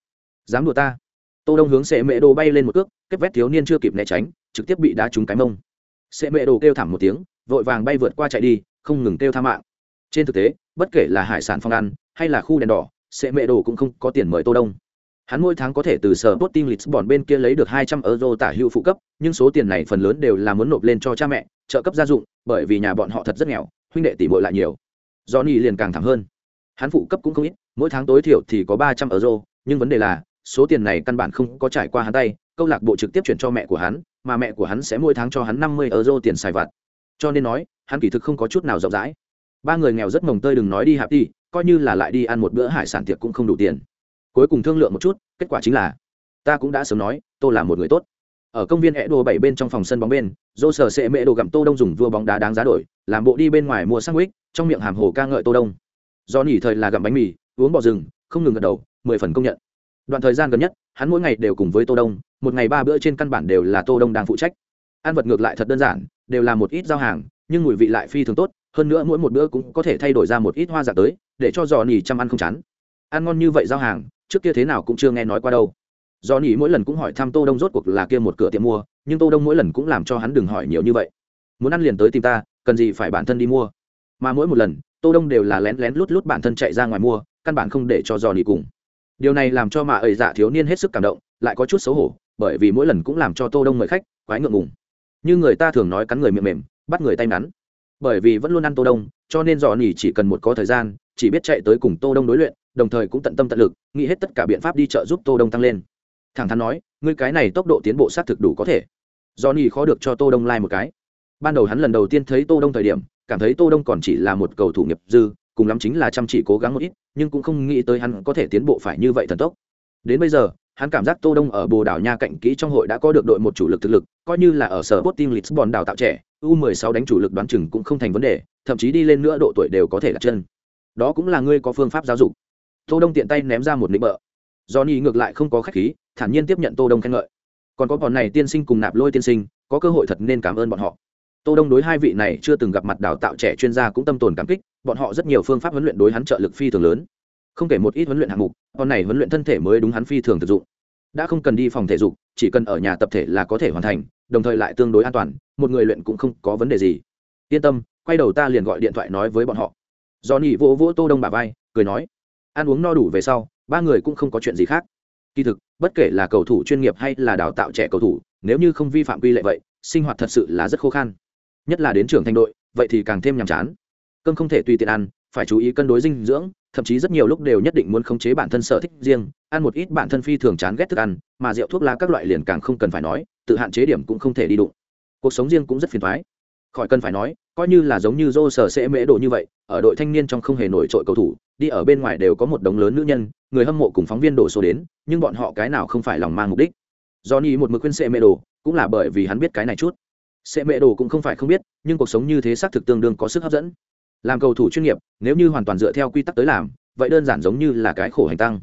Dám đùa ta. Tô đông hướng xe mẹ đồ bay lên một cước kết vét thiếu niên chưa kịp né tránh, trực tiếp bị đá trúng cái mông. Xe mẹ đồ kêu thảm một tiếng, vội vàng bay vượt qua chạy đi không ngừng kêu tha mạng trên thực tế bất kể là hải sản phong ăn hay là khu đèn đỏ sẽ mẹ đồ cũng không có tiền mời tô đông hắn mỗi tháng có thể từ sở Sporting Lisbon bên kia lấy được 200 euro tả hữu phụ cấp, nhưng số tiền này phần lớn đều là muốn nộp lên cho cha mẹ, trợ cấp gia dụng, bởi vì nhà bọn họ thật rất nghèo, huynh đệ tỷ muội lại nhiều. Johnny liền càng thảm hơn. Hắn phụ cấp cũng không ít, mỗi tháng tối thiểu thì có 300 euro, nhưng vấn đề là, số tiền này căn bản không có trải qua hắn tay, câu lạc bộ trực tiếp chuyển cho mẹ của hắn, mà mẹ của hắn sẽ mỗi tháng cho hắn 50 euro tiền xài vặt. Cho nên nói, hắn kỳ thực không có chút nào rộng rãi. Ba người nghèo rất mồng tơi đừng nói đi hạp đi, coi như là lại đi ăn một bữa hải sản tiệc cũng không đủ tiền. Cuối cùng thương lượng một chút kết quả chính là ta cũng đã sớm nói tôi là một người tốt. Ở công viên e đồ bảy bên trong phòng sân bóng bên dô sở sệ mễ đồ gặm tô đông dùng vua bóng đá đáng giá đổi làm bộ đi bên ngoài mua sang sandwich trong miệng hàm hồ ca ngợi tô đông. Do nỉ thời là gặm bánh mì uống bò rừng không ngừng gật đầu mười phần công nhận. Đoạn thời gian gần nhất hắn mỗi ngày đều cùng với tô đông một ngày ba bữa trên căn bản đều là tô đông đang phụ trách. Ăn vật ngược lại thật đơn giản đều là một ít giao hàng nhưng mùi vị lại phi thường tốt, hơn nữa mỗi một bữa cũng có thể thay đổi ra một ít hoa giả tới, để cho giò nỉ chăm ăn không chán. Ăn ngon như vậy giao hàng, trước kia thế nào cũng chưa nghe nói qua đâu. Do nhỉ mỗi lần cũng hỏi thăm tô đông rốt cuộc là kia một cửa tiệm mua, nhưng tô đông mỗi lần cũng làm cho hắn đừng hỏi nhiều như vậy. Muốn ăn liền tới tìm ta, cần gì phải bản thân đi mua. Mà mỗi một lần, tô đông đều là lén lén lút lút bản thân chạy ra ngoài mua, căn bản không để cho dò nhỉ cùng. Điều này làm cho mà ẩy dạ thiếu niên hết sức cảm động, lại có chút xấu hổ, bởi vì mỗi lần cũng làm cho tô đông mời khách, quái ngượng ngùng. Như người ta thường nói cắn người miệng mềm bắt người tay ngắn. Bởi vì vẫn luôn ăn tô đông, cho nên dò nỉ chỉ cần một có thời gian, chỉ biết chạy tới cùng tô đông đối luyện, đồng thời cũng tận tâm tận lực, nghĩ hết tất cả biện pháp đi trợ giúp tô đông tăng lên. Thẳng thắn nói, ngươi cái này tốc độ tiến bộ xác thực đủ có thể. Johnny khó được cho tô đông lai、like、một like một cái. Ban đầu hắn lần đầu tiên thấy tô đông thời điểm, cảm thấy tô đông còn chỉ là một cầu thủ nghiệp dư, cùng lắm chính là chăm chỉ cố gắng một ít, nhưng cũng không nghĩ tới hắn có thể tiến bộ phải như vậy thần tốc. Đến bây giờ hắn cảm giác tô đông ở bồ đảo nha cạnh kỹ trong hội đã có được đội một chủ lực thực lực, coi như là ở sở Sporting Lisbon đào tạo trẻ, u 16 đánh chủ lực đoán chừng cũng không thành vấn đề, thậm chí đi lên nữa độ tuổi đều có thể đặt chân. Đó cũng là ngươi có phương pháp giáo dục. Tô đông tiện tay ném ra một nịnh bợ. Johnny ngược lại không có khách khí, thản nhiên tiếp nhận tô đông khen ngợi. Còn có bọn này tiên sinh cùng nạp lôi tiên sinh, có cơ hội thật nên cảm ơn bọn họ. Tô đông đối hai vị này chưa từng gặp mặt đào tạo trẻ chuyên gia cũng tâm tồn cảm kích, bọn họ rất nhiều phương pháp huấn luyện đối hắn trợ lực phi thường lớn không kể một ít huấn luyện hạng mục, con này huấn luyện thân thể mới đúng hắn phi thường thực dụng. Đã không cần đi phòng thể dục, chỉ cần ở nhà tập thể là có thể hoàn thành, đồng thời lại tương đối an toàn, một người luyện cũng không có vấn đề gì. Yên tâm, quay đầu ta liền gọi điện thoại nói với bọn họ. Johnny vỗ vỗ tô đông bà vai, cười nói, ăn uống no đủ về sau, ba người cũng không có chuyện gì khác. Kỳ thực, bất kể là cầu thủ chuyên nghiệp hay là đào tạo trẻ cầu thủ, nếu như không vi phạm quy lệ vậy, sinh hoạt thật sự là rất khó khăn nhất là đến trưởng thành đội, vậy thì càng thêm nhàm chán. Cơm không thể tùy tiện ăn, phải chú ý cân đối dinh dưỡng thậm chí rất nhiều lúc đều nhất định muốn khống chế bản thân sở thích riêng, ăn một ít bản thân phi thường chán ghét thức ăn, mà rượu thuốc lá các loại liền càng không cần phải nói, tự hạn chế điểm cũng không thể đi đụng. Cuộc sống riêng cũng rất phiền thoái khỏi cần phải nói, coi như là giống như dô sở sẽ mễ độ như vậy, ở đội thanh niên trong không hề nổi trội cầu thủ, đi ở bên ngoài đều có một đống lớn nữ nhân, người hâm mộ cùng phóng viên đổ số đến, nhưng bọn họ cái nào không phải lòng mang mục đích. Johnny một mực khuyên sẽ mễ đồ, cũng là bởi vì hắn biết cái này chút. Sẽ mễ đồ cũng không phải không biết, nhưng cuộc sống như thế xác thực tương đương có sức hấp dẫn làm cầu thủ chuyên nghiệp, nếu như hoàn toàn dựa theo quy tắc tới làm, vậy đơn giản giống như là cái khổ hành tăng.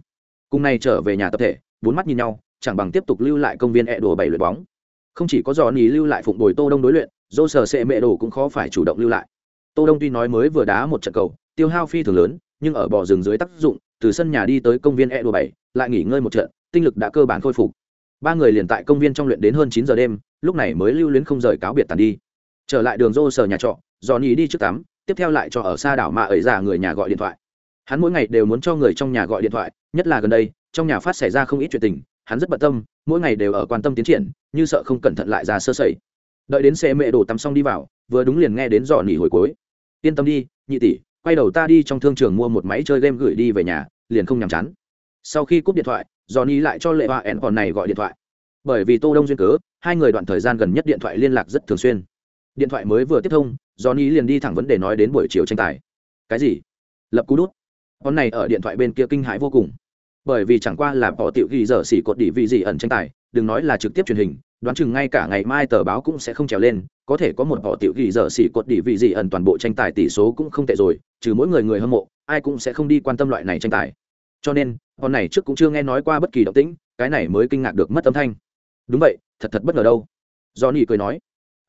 Cùng này trở về nhà tập thể, bốn mắt nhìn nhau, chẳng bằng tiếp tục lưu lại công viên ẹ đùa bảy luyện bóng. Không chỉ có dò nỉ lưu lại phụng bồi tô đông đối luyện dô sờ sệ mẹ đồ cũng khó phải chủ động lưu lại. Tô đông tuy nói mới vừa đá một trận cầu, tiêu hao phi thường lớn, nhưng ở bỏ rừng dưới tác dụng, từ sân nhà đi tới công viên e đùa bảy, lại nghỉ ngơi một trận, tinh lực đã cơ bản khôi phục. Ba người liền tại công viên trong luyện đến hơn chín giờ đêm, lúc này mới lưu luyến không rời cáo biệt tàn đi. Trở lại đường dô sờ nhà trọ dò nỉ đi trước tắm tiếp theo lại cho ở xa đảo mà ấy giả người nhà gọi điện thoại. Hắn mỗi ngày đều muốn cho người trong nhà gọi điện thoại, nhất là gần đây, trong nhà phát xảy ra không ít chuyện tình, hắn rất bận tâm, mỗi ngày đều ở quan tâm tiến triển, như sợ không cẩn thận lại ra sơ sẩy. Đợi đến xe mẹ đổ tắm xong đi vào, vừa đúng liền nghe đến dò nỉ hồi cuối. Yên tâm đi, nhị tỷ, quay đầu ta đi trong thương trường mua một máy chơi game gửi đi về nhà, liền không nhàm chán. Sau khi cúp điện thoại dò nỉ lại cho lệ hoa ẻn còn này gọi điện thoại. Bởi vì tô đông duyên cớ, hai người đoạn thời gian gần nhất điện thoại liên lạc rất thường xuyên điện thoại mới vừa tiếp thông, johnny liền đi thẳng vấn đề nói đến buổi chiều tranh tài. Cái gì? Lập cú đút. Con này ở điện thoại bên kia kinh hãi vô cùng. Bởi vì chẳng qua là bỏ tiểu ghi giờ xỉ cột đỉ vị gì ẩn tranh tài, đừng nói là trực tiếp truyền hình, đoán chừng ngay cả ngày mai tờ báo cũng sẽ không trèo lên, có thể có một bỏ tiểu ghi giờ xỉ cột đỉ vị gì ẩn toàn bộ tranh tài tỷ số cũng không tệ rồi, trừ mỗi người người hâm mộ, ai cũng sẽ không đi quan tâm loại này tranh tài. Cho nên, con này trước cũng chưa nghe nói qua bất kỳ động tĩnh, cái này mới kinh ngạc được mất âm thanh. Đúng vậy, thật thật bất ngờ đâu. Do nỉ cười nói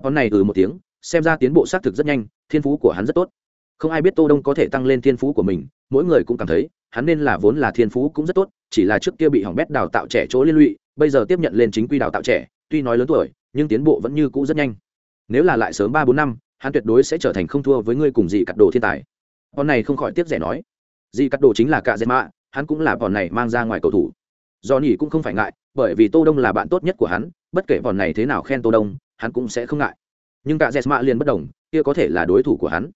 con này ừ một tiếng, xem ra tiến bộ xác thực rất nhanh, thiên phú của hắn rất tốt. Không ai biết tô đông có thể tăng lên thiên phú của mình, mỗi người cũng cảm thấy, hắn nên là vốn là thiên phú cũng rất tốt, chỉ là trước kia bị hỏng bét đào tạo trẻ chỗ liên lụy, bây giờ tiếp nhận lên chính quy đào tạo trẻ, tuy nói lớn tuổi, nhưng tiến bộ vẫn như cũ rất nhanh. Nếu là lại sớm ba bốn năm, hắn tuyệt đối sẽ trở thành không thua với ngươi cùng dị cắt đồ thiên tài. Con này không khỏi tiếc rẻ nói. Dị cắt đồ chính là cạ dệt mạ hắn cũng là bọn này mang ra ngoài cầu thủ. Do nhỉ cũng không phải ngại, bởi vì tô đông là bạn tốt nhất của hắn, bất kể bọn này thế nào khen tô đông hắn cũng sẽ không ngại. Nhưng cả dệt mạ liền bất đồng, kia có thể là đối thủ của hắn.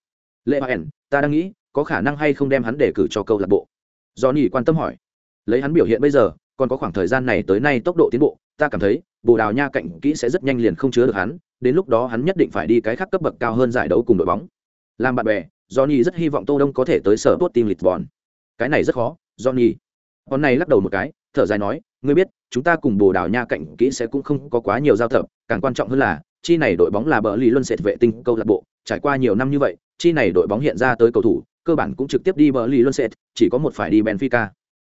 Lệ hoa ta đang nghĩ, có khả năng hay không đem hắn để cử cho câu lạc bộ? Do nhỉ quan tâm hỏi. Lấy hắn biểu hiện bây giờ, còn có khoảng thời gian này tới nay tốc độ tiến bộ, ta cảm thấy, bồ đào nha cạnh kỹ sẽ rất nhanh liền không chứa được hắn, đến lúc đó hắn nhất định phải đi cái khác cấp bậc cao hơn giải đấu cùng đội bóng. Làm bạn bè, johnny rất hy vọng tô đông có thể tới sở tốt team lisbon. Cái này rất khó, johnny. Con này lắc đầu một cái, thở dài nói ngươi biết, chúng ta cùng bồ đào nha cạnh kỹ sẽ cũng không có quá nhiều giao tập, càng quan trọng hơn là, chi này đội bóng là bờ lì luân sệt vệ tinh câu lạc bộ, trải qua nhiều năm như vậy, chi này đội bóng hiện ra tới cầu thủ, cơ bản cũng trực tiếp đi bờ lì luân sệt, chỉ có một phải đi benfica.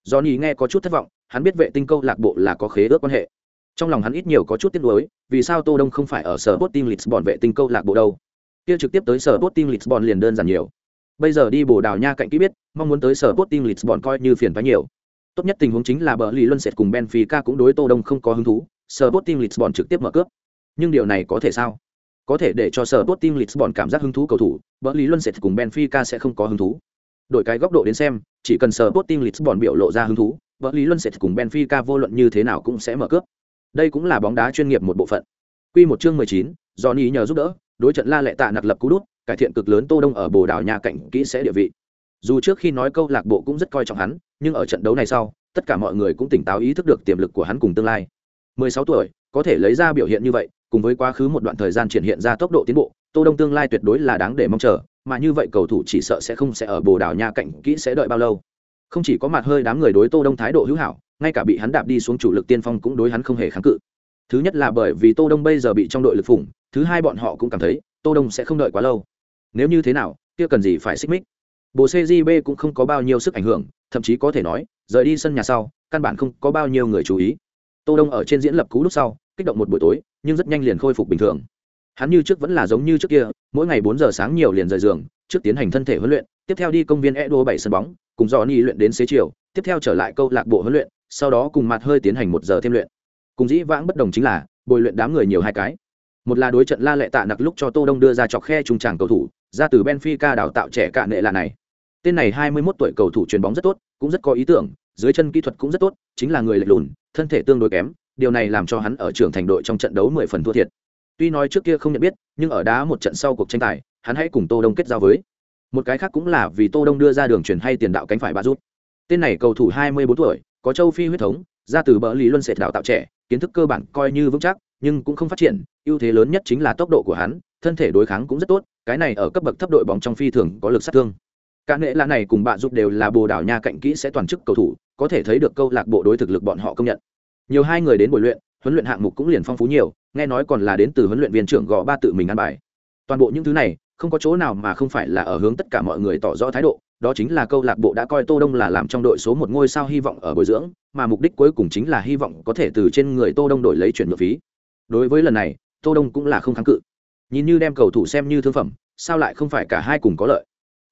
Johnny nghe có chút thất vọng, hắn biết vệ tinh câu lạc bộ là có khế ước quan hệ. Trong lòng hắn ít nhiều có chút tiếc nuối, vì sao tô đông không phải ở sở Sporting lisbon vệ tinh câu lạc bộ đâu? Kia trực tiếp tới sở Sporting lisbon liền đơn giản nhiều. Bây giờ đi bồ đào nha cạnh kỹ biết, mong muốn tới sở Sporting lisbon coi như phiền phái nhiều tốt nhất tình huống chính là bờ lì luân sệt cùng benfica cũng đối tô đông không có hứng thú sở lisbon trực tiếp mở cướp. Nhưng điều này có thể sao? Có thể để cho sở lisbon cảm giác hứng thú cầu thủ bờ lì luân sệt cùng benfica sẽ không có hứng thú. Đổi cái góc độ đến xem chỉ cần sở lisbon biểu lộ ra hứng thú bờ lì luân sệt cùng benfica vô luận như thế nào cũng sẽ mở cướp. Đây cũng là bóng đá chuyên nghiệp một bộ phận. Quy một chương 19, Johnny nhờ giúp đỡ, đối trận La Lệ Tạ nặc lập cú đút, cải thiện cực lớn Tô Đông ở Bồ Đào Nha cạnh kỹ sẽ địa vị. Dù trước khi nói câu lạc bộ cũng rất coi trọng hắn, nhưng ở trận đấu này sau, tất cả mọi người cũng tỉnh táo ý thức được tiềm lực của hắn cùng tương lai. 16 tuổi, có thể lấy ra biểu hiện như vậy, cùng với quá khứ một đoạn thời gian triển hiện ra tốc độ tiến bộ, Tô Đông tương lai tuyệt đối là đáng để mong chờ, mà như vậy cầu thủ chỉ sợ sẽ không sẽ ở Bồ Đào Nha cạnh kỹ sẽ đợi bao lâu. Không chỉ có mặt hơi đám người đối Tô Đông thái độ hữu hảo, ngay cả bị hắn đạp đi xuống chủ lực tiên phong cũng đối hắn không hề kháng cự thứ nhất là bởi vì tô đông bây giờ bị trong đội lực phủng thứ hai bọn họ cũng cảm thấy tô đông sẽ không đợi quá lâu nếu như thế nào kia cần gì phải xích mích bộ cgb cũng không có bao nhiêu sức ảnh hưởng, thậm chí có thể nói, rời đi sân nhà sau, căn bản không có bao nhiêu người chú ý. Tô đông ở trên diễn lập cú lúc sau, kích động một buổi tối, nhưng rất nhanh liền khôi phục bình thường. Hắn như trước vẫn là giống như trước kia, mỗi ngày bốn giờ sáng nhiều liền rời giường, trước tiến hành thân thể huấn luyện, tiếp theo đi công viên edo bảy sân bóng, cùng dò ni luyện đến xế chiều, tiếp theo trở lại câu lạc bộ huấn luyện, sau đó cùng mặt hơi tiến hành một giờ thêm luyện. Cùng dĩ vãng bất đồng chính là, bồi luyện đám người nhiều hai cái. Một là đối trận la lệ tạ nặc lúc cho tô đông đưa ra chọc khe trung tràng cầu thủ, ra từ benfica đào tạo trẻ cạn nệ là này tên này hai mươi 21 tuổi cầu thủ chuyền bóng rất tốt, cũng rất có ý tưởng, dưới chân kỹ thuật cũng rất tốt, chính là người lệch lùn, thân thể tương đối kém, điều này làm cho hắn ở trưởng thành đội trong trận đấu mười phần thua thiệt. Tuy nói trước kia không nhận biết, nhưng ở đá một trận sau cuộc tranh tài, hắn hãy cùng tô đông kết giao với. Một cái khác cũng là vì tô đông đưa ra đường chuyển hay tiền đạo cánh phải ba rút. Tên này cầu thủ hai mươi bốn tuổi, có châu phi huyết thống, ra từ bờ lý luân sệt đào tạo trẻ, kiến thức cơ bản coi như vững chắc, nhưng cũng không phát triển, ưu thế lớn nhất chính là tốc độ của hắn, thân thể đối kháng cũng rất tốt, cái này ở cấp bậc thấp đội bóng trong phi thường có lực sát thương cả nghệ là này cùng bạn giúp đều là bồ đảo nha cạnh kỹ sẽ toàn chức cầu thủ, có thể thấy được câu lạc bộ đối thực lực bọn họ công nhận. Nhiều hai người đến buổi luyện, huấn luyện hạng mục cũng liền phong phú nhiều, nghe nói còn là đến từ huấn luyện viên trưởng gò ba tự mình ăn bài. Toàn bộ những thứ này, không có chỗ nào mà không phải là ở hướng tất cả mọi người tỏ rõ thái độ, đó chính là câu lạc bộ đã coi tô đông là làm trong đội số một ngôi sao hy vọng ở bồi dưỡng, mà mục đích cuối cùng chính là hy vọng có thể từ trên người tô đông đổi lấy chuyển nhượng phí. Đối với lần này, tô đông cũng là không kháng cự. Nhìn như đem cầu thủ xem như thương phẩm, sao lại không phải cả hai cùng có lợi?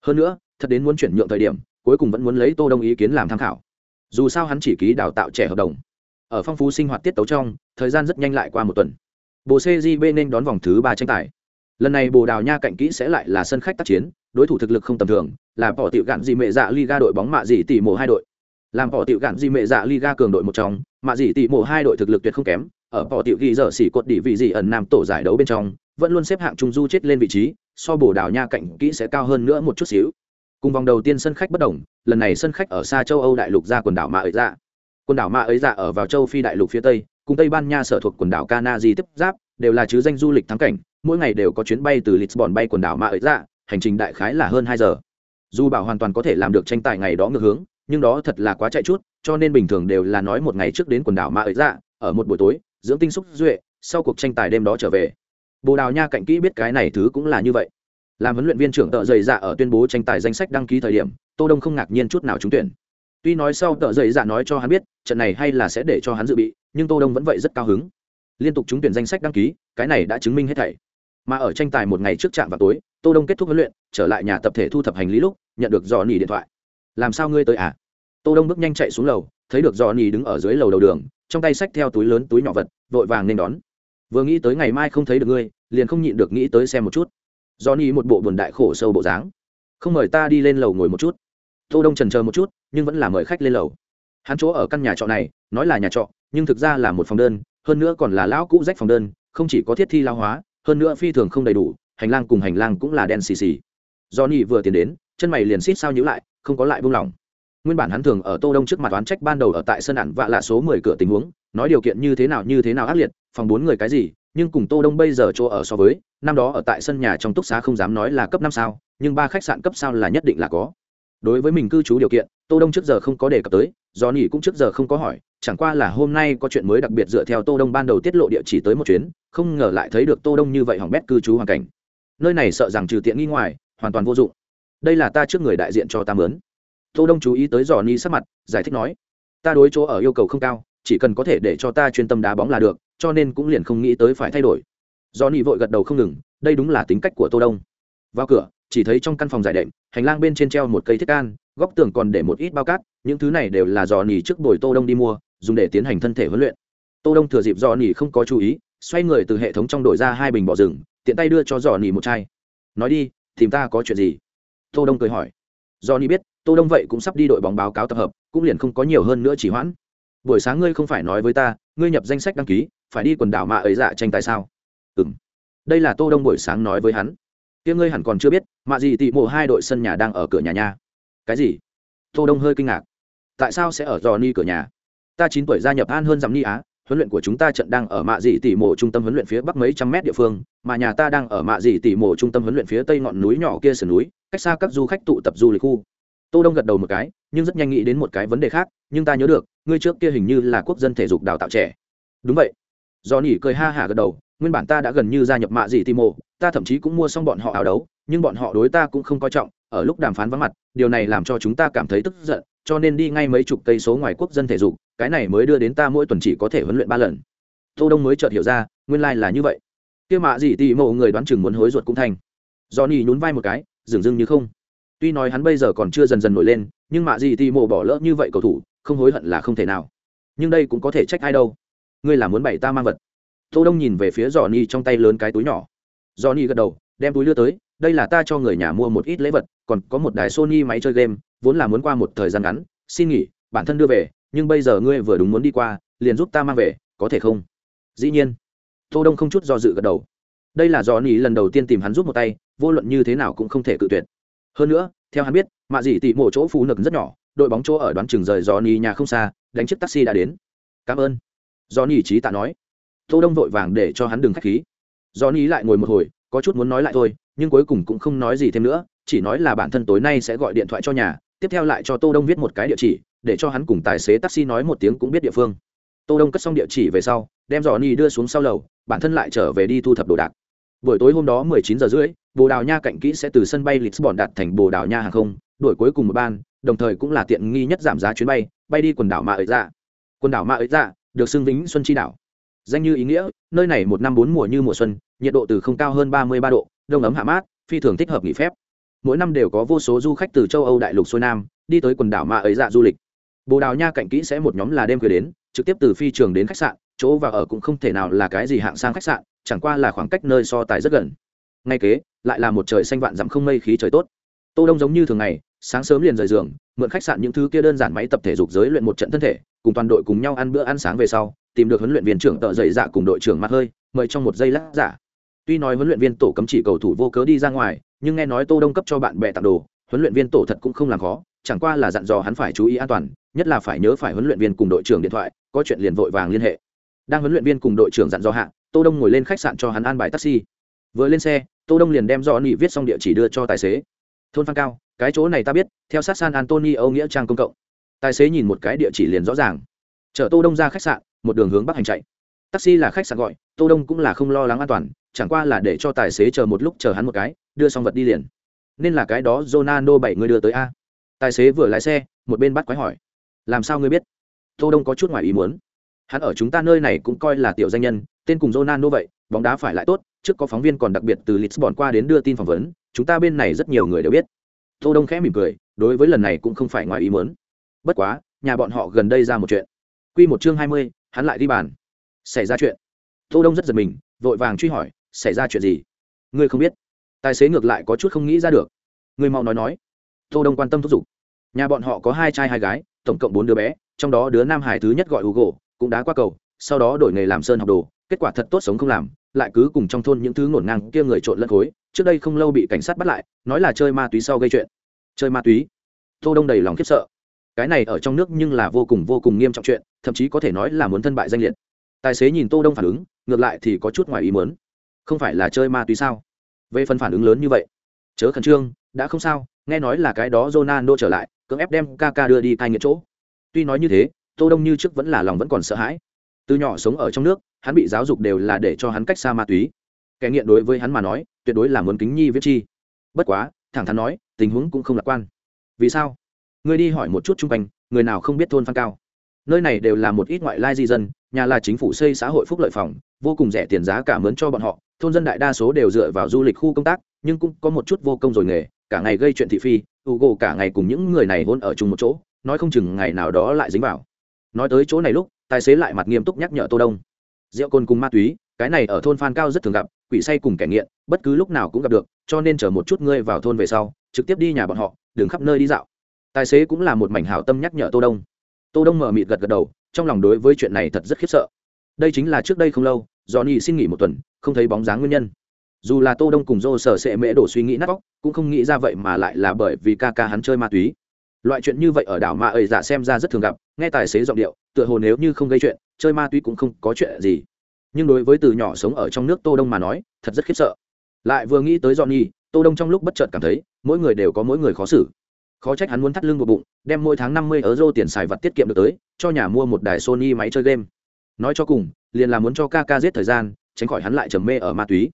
Hơn nữa thật đến muốn chuyển nhượng thời điểm, cuối cùng vẫn muốn lấy tô đông ý kiến làm tham khảo. Dù sao hắn chỉ ký đào tạo trẻ hợp đồng. Ở phong phú sinh hoạt tiết tấu trong, thời gian rất nhanh lại qua một tuần. Bộ cgb nên đón vòng thứ ba tranh tài. Lần này bồ đào nha cạnh kỹ sẽ lại là sân khách tác chiến, đối thủ thực lực không tầm thường, là bỏ tiểu gạn gì mẹ dạ liga đội bóng mạ dị tỷ mộ hai đội. Làm bỏ tiểu gạn gì mẹ dạ liga cường đội một trong, mạ dị tỷ mộ hai đội thực lực tuyệt không kém, ở bỏ tiểu ghi dở xỉ cột đỉ vị dị ẩn nam tổ giải đấu bên trong, vẫn luôn xếp hạng trung du chết lên vị trí, so bồ đào nha cạnh kỹ sẽ cao hơn nữa một chút xíu cùng vòng đầu tiên sân khách bất đồng, lần này sân khách ở xa châu âu đại lục ra quần đảo mạ ấy dạ. Quần đảo mạ ấy dạ ở vào châu phi đại lục phía tây, cùng tây ban nha sở thuộc quần đảo Canary tiếp giáp, đều là chứ danh du lịch thắng cảnh, mỗi ngày đều có chuyến bay từ lisbon bay quần đảo mạ ấy dạ hành trình đại khái là hơn hai giờ. Dù bảo hoàn toàn có thể làm được tranh tài ngày đó ngược hướng, nhưng đó thật là quá chạy chút, cho nên bình thường đều là nói một ngày trước đến quần đảo mạ ấy dạ ở một buổi tối, dưỡng tinh xúc duệ, sau cuộc tranh tài đêm đó trở về. Bồ đào nha cạnh kỹ biết cái này thứ cũng là như vậy làm huấn luyện viên trưởng tợ dày dạ ở tuyên bố tranh tài danh sách đăng ký thời điểm, tô đông không ngạc nhiên chút nào trúng tuyển. Tuy nói sau tợ dày dạ nói cho hắn biết, trận này hay là sẽ để cho hắn dự bị, nhưng tô đông vẫn vậy rất cao hứng. Liên tục trúng tuyển danh sách đăng ký, cái này đã chứng minh hết thảy. Mà ở tranh tài một ngày trước trạm vào tối, tô đông kết thúc huấn luyện, trở lại nhà tập thể thu thập hành lý lúc, nhận được dò nỉ điện thoại. Làm sao ngươi tới à? Tô đông bước nhanh chạy xuống lầu, thấy được dò nỉ đứng ở dưới lầu đầu đường, trong tay xách theo túi lớn túi nhỏ vật, vội vàng nên đón. Vừa nghĩ tới ngày mai không thấy được ngươi, liền không nhịn được nghĩ tới xem một chút. Johnny một bộ buồn đại khổ sâu bộ dáng. Không mời ta đi lên lầu ngồi một chút. Tô đông chần chờ một chút, nhưng vẫn là mời khách lên lầu. Hắn chỗ ở căn nhà trọ này, nói là nhà trọ, nhưng thực ra là một phòng đơn, hơn nữa còn là lão cũ rách phòng đơn, không chỉ có thiết thi lao hóa, hơn nữa phi thường không đầy đủ, hành lang cùng hành lang cũng là đen xì xì. Do vừa tiến đến, chân mày liền xít sao nhíu lại, không có lại buông lỏng. Nguyên bản hắn thường ở tô đông trước mặt oán trách ban đầu ở tại sân ẩn vạ lạ số mười cửa tình huống, nói điều kiện như thế nào như thế nào ác liệt, phòng bốn người cái gì nhưng cùng tô đông bây giờ chỗ ở so với, năm đó ở tại sân nhà trong túc xá không dám nói là cấp năm sao, nhưng ba khách sạn cấp sao là nhất định là có. Đối với mình cư trú điều kiện, tô đông trước giờ không có đề cập tới do nhỉ cũng trước giờ không có hỏi, chẳng qua là hôm nay có chuyện mới đặc biệt dựa theo tô đông ban đầu tiết lộ địa chỉ tới một chuyến, không ngờ lại thấy được tô đông như vậy hỏng bét cư trú hoàn cảnh. Nơi này sợ rằng trừ tiện nghi ngoài, hoàn toàn vô dụng. Đây là ta trước người đại diện cho ta mướn. Tô đông chú ý tới dò ni sắc mặt, giải thích nói, ta đối chỗ ở yêu cầu không cao, chỉ cần có thể để cho ta chuyên tâm đá bóng là được cho nên cũng liền không nghĩ tới phải thay đổi. Do vội gật đầu không ngừng, đây đúng là tính cách của tô đông. Vào cửa, chỉ thấy trong căn phòng giải đệm, hành lang bên trên treo một cây thiết can, góc tường còn để một ít bao cát, những thứ này đều là dò nỉ trước buổi tô đông đi mua, dùng để tiến hành thân thể huấn luyện. Tô đông thừa dịp dò nỉ không có chú ý, xoay người từ hệ thống trong đổi ra hai bình bỏ rừng, tiện tay đưa cho dò nỉ một chai. Nói đi, tìm ta có chuyện gì? Tô đông cười hỏi. Do nỉ biết, tô đông vậy cũng sắp đi đội bóng báo cáo tập hợp, cũng liền không có nhiều hơn nữa chỉ hoãn. Buổi sáng ngươi không phải nói với ta, ngươi nhập danh sách đăng ký phải đi quần đảo mạ ấy dạ tranh tài sao? Ừm. Đây là tô đông buổi sáng nói với hắn. Tiếng ngươi hẳn còn chưa biết, mạ gì tị mộ hai đội sân nhà đang ở cửa nhà nha. Cái gì? Tô đông hơi kinh ngạc. Tại sao sẽ ở dò ni cửa nhà? Ta chín tuổi gia nhập an hơn dặm ni á, huấn luyện của chúng ta trận đang ở mạ dị tỷ mộ trung tâm huấn luyện phía bắc mấy trăm mét địa phương, mà nhà ta đang ở mạ dị tỷ mộ trung tâm huấn luyện phía tây ngọn núi nhỏ kia sườn núi, cách xa các du khách tụ tập du lịch khu. Tô đông gật đầu một cái, nhưng rất nhanh nghĩ đến một cái vấn đề khác, nhưng ta nhớ được, ngươi trước kia hình như là quốc dân thể dục đào tạo trẻ. Đúng vậy do nỉ cười ha hả gật đầu, nguyên bản ta đã gần như gia nhập mạ dị tỷ mộ ta thậm chí cũng mua xong bọn họ áo đấu, nhưng bọn họ đối ta cũng không coi trọng, ở lúc đàm phán vắng mặt, điều này làm cho chúng ta cảm thấy tức giận, cho nên đi ngay mấy chục cây số ngoài quốc dân thể dục, cái này mới đưa đến ta mỗi tuần chỉ có thể huấn luyện ba lần. Tô đông mới chợt hiểu ra, nguyên lai là như vậy. Kia mạ dị tì mộ người đoán chừng muốn hối ruột cũng thành. Johnny nhún vai một cái dường dưng như không. Tuy nói hắn bây giờ còn chưa dần dần nổi lên, nhưng mạ dị tì mộ bỏ lỡ như vậy cầu thủ, không hối hận là không thể nào. Nhưng đây cũng có thể trách ai đâu ngươi là muốn bày ta mang vật. Tô đông nhìn về phía johnny trong tay lớn cái túi nhỏ. Johnny gật đầu, đem túi đưa tới, đây là ta cho người nhà mua một ít lễ vật, còn có một đài sony máy chơi game, vốn là muốn qua một thời gian ngắn, xin nghỉ, bản thân đưa về, nhưng bây giờ ngươi vừa đúng muốn đi qua, liền giúp ta mang về, có thể không? Dĩ nhiên. Tô đông không chút do dự gật đầu. Đây là do nỉ lần đầu tiên tìm hắn giúp một tay, vô luận như thế nào cũng không thể cự tuyệt. Hơn nữa, theo hắn biết, mạ dị tị mộ chỗ phú nực rất nhỏ, đội bóng chỗ ở đoán chừng rời do nỉ nhà không xa, đánh chiếc taxi đã đến. Cảm ơn do nỉ trí tạ nói. Tô đông vội vàng để cho hắn đừng khách khí. Do nỉ lại ngồi một hồi, có chút muốn nói lại thôi, nhưng cuối cùng cũng không nói gì thêm nữa, chỉ nói là bản thân tối nay sẽ gọi điện thoại cho nhà, tiếp theo lại cho tô đông viết một cái địa chỉ, để cho hắn cùng tài xế taxi nói một tiếng cũng biết địa phương. Tô đông cất xong địa chỉ về sau, đem dò ni đưa xuống sau lầu, bản thân lại trở về đi thu thập đồ đạc. Buổi tối hôm đó 19 giờ rưỡi, bồ đào nha cạnh kỹ sẽ từ sân bay lisbon đặt thành bồ đào nha hàng không, đuổi cuối cùng một ban, đồng thời cũng là tiện nghi nhất giảm giá chuyến bay bay đi quần đảo ma ấy ra quần đảo ma ấy ra được xưng vĩnh xuân chi đảo. Danh như ý nghĩa, nơi này một năm bốn mùa như mùa xuân, nhiệt độ từ không cao hơn 33 độ, đông ấm hạ mát, phi thường thích hợp nghỉ phép. Mỗi năm đều có vô số du khách từ châu âu, đại lục xuôi nam, đi tới quần đảo mạ ấy dạ du lịch. Bồ đào nha cạnh kỹ sẽ một nhóm là đêm khuya đến, trực tiếp từ phi trường đến khách sạn, chỗ và ở cũng không thể nào là cái gì hạng sang khách sạn, chẳng qua là khoảng cách nơi so tài rất gần. Ngay kế, lại là một trời xanh vạn dặm không mây khí trời tốt tô đông giống như thường ngày, sáng sớm liền rời giường, mượn khách sạn những thứ kia đơn giản máy tập thể dục giới luyện một trận thân thể, cùng toàn đội cùng nhau ăn bữa ăn sáng về sau, tìm được huấn luyện viên trưởng tợ dậy dạ cùng đội trưởng mặt hơi, mời trong một giây lát giả tuy nói huấn luyện viên tổ cấm chỉ cầu thủ vô cớ đi ra ngoài, nhưng nghe nói tô đông cấp cho bạn bè tặng đồ, huấn luyện viên tổ thật cũng không làm khó, chẳng qua là dặn dò hắn phải chú ý an toàn, nhất là phải nhớ phải huấn luyện viên cùng đội trưởng điện thoại, có chuyện liền vội vàng liên hệ. Đang huấn luyện viên cùng đội trưởng dặn dò hạ, tô đông ngồi lên khách sạn cho hắn an bài taxi. Vừa lên xe, tô đông liền đem do nị viết xong địa chỉ đưa cho tài xế thôn phan cao, cái chỗ này ta biết, theo sát san antonio nghĩa trang công cộng. Tài xế nhìn một cái địa chỉ liền rõ ràng. Chở tô đông ra khách sạn, một đường hướng bắc hành chạy. Taxi là khách sạn gọi, tô đông cũng là không lo lắng an toàn, chẳng qua là để cho tài xế chờ một lúc chờ hắn một cái, đưa xong vật đi liền. Nên là cái đó Ronaldo bảy người đưa tới a. Tài xế vừa lái xe, một bên bắt quái hỏi. Làm sao ngươi biết? Tô đông có chút ngoài ý muốn. Hắn ở chúng ta nơi này cũng coi là tiểu danh nhân, tên cùng Ronaldo vậy, bóng đá phải lại tốt, trước có phóng viên còn đặc biệt từ Lisbon qua đến đưa tin phỏng vấn chúng ta bên này rất nhiều người đều biết. Tô đông khẽ mỉm cười đối với lần này cũng không phải ngoài ý muốn. Bất quá nhà bọn họ gần đây ra một chuyện. Quy một chương hai mươi, hắn lại đi bàn. Xảy ra chuyện. Tô đông rất giật mình vội vàng truy hỏi xảy ra chuyện gì? Ngươi không biết. Tài xế ngược lại có chút không nghĩ ra được. Ngươi mau nói nói. Tô đông quan tâm thúc giục. Nhà bọn họ có hai trai hai gái tổng cộng bốn đứa bé trong đó đứa nam hải thứ nhất gọi hugo cũng đã qua cầu sau đó đổi nghề làm sơn học đồ kết quả thật tốt sống không làm lại cứ cùng trong thôn những thứ ngổn ngang kia người trộn lẫn khối trước đây không lâu bị cảnh sát bắt lại, nói là chơi ma túy sau gây chuyện. Chơi ma túy? Tô đông đầy lòng khiếp sợ. Cái này ở trong nước nhưng là vô cùng vô cùng nghiêm trọng chuyện, thậm chí có thể nói là muốn thân bại danh liệt. Tài xế nhìn tô đông phản ứng, ngược lại thì có chút ngoài ý muốn. Không phải là chơi ma túy sao? Về phần phản ứng lớn như vậy, chớ khẩn trương, đã không sao, nghe nói là cái đó Ronaldo trở lại, cưỡng ép đem Kaka đưa đi cai nghiện chỗ. Tuy nói như thế, tô đông như trước vẫn là lòng vẫn còn sợ hãi. Từ nhỏ sống ở trong nước, hắn bị giáo dục đều là để cho hắn cách xa ma túy kẻ nghiện đối với hắn mà nói, tuyệt đối là muốn kính nhi viết chi. Bất quá, thẳng thắn nói, tình huống cũng không lạc quan. Vì sao? Người đi hỏi một chút chung quanh, người nào không biết thôn phan cao? Nơi này đều là một ít ngoại lai di dân, nhà là chính phủ xây xã hội phúc lợi phòng, vô cùng rẻ tiền giá cả mướn cho bọn họ, thôn dân đại đa số đều dựa vào du lịch khu công tác, nhưng cũng có một chút vô công rồi nghề, cả ngày gây chuyện thị phi u gỗ cả ngày cùng những người này hôn ở chung một chỗ, nói không chừng ngày nào đó lại dính vào. Nói tới chỗ này lúc, tài xế lại mặt nghiêm túc nhắc nhở tô đông. Rượu cồn cùng ma túy cái này ở thôn phan cao rất thường gặp quỷ say cùng kẻ nghiện bất cứ lúc nào cũng gặp được cho nên chờ một chút ngươi vào thôn về sau trực tiếp đi nhà bọn họ đường khắp nơi đi dạo. Tài xế cũng là một mảnh hảo tâm nhắc nhở tô đông. Tô đông mở mịt gật gật đầu trong lòng đối với chuyện này thật rất khiếp sợ. Đây chính là trước đây không lâu johnny xin nghỉ một tuần không thấy bóng dáng nguyên nhân. Dù là tô đông cùng dô sở sệ mễ đổ suy nghĩ nát vóc, cũng không nghĩ ra vậy mà lại là bởi vì ca ca hắn chơi ma túy. Loại chuyện như vậy ở đảo ma ơi dạ xem ra rất thường gặp nghe tài xế giọng điệu tựa hồ nếu như không gây chuyện chơi ma túy cũng không có chuyện gì nhưng đối với từ nhỏ sống ở trong nước tô đông mà nói, thật rất khiếp sợ. Lại vừa nghĩ tới johnny, tô đông trong lúc bất chợt cảm thấy, mỗi người đều có mỗi người khó xử. Khó trách hắn muốn thắt lưng một bụng, đem mỗi tháng năm mươi euro tiền xài vật tiết kiệm được tới, cho nhà mua một đài sony máy chơi game. Nói cho cùng, liền là muốn cho ca ca giết thời gian, tránh khỏi hắn lại trầm mê ở ma túy.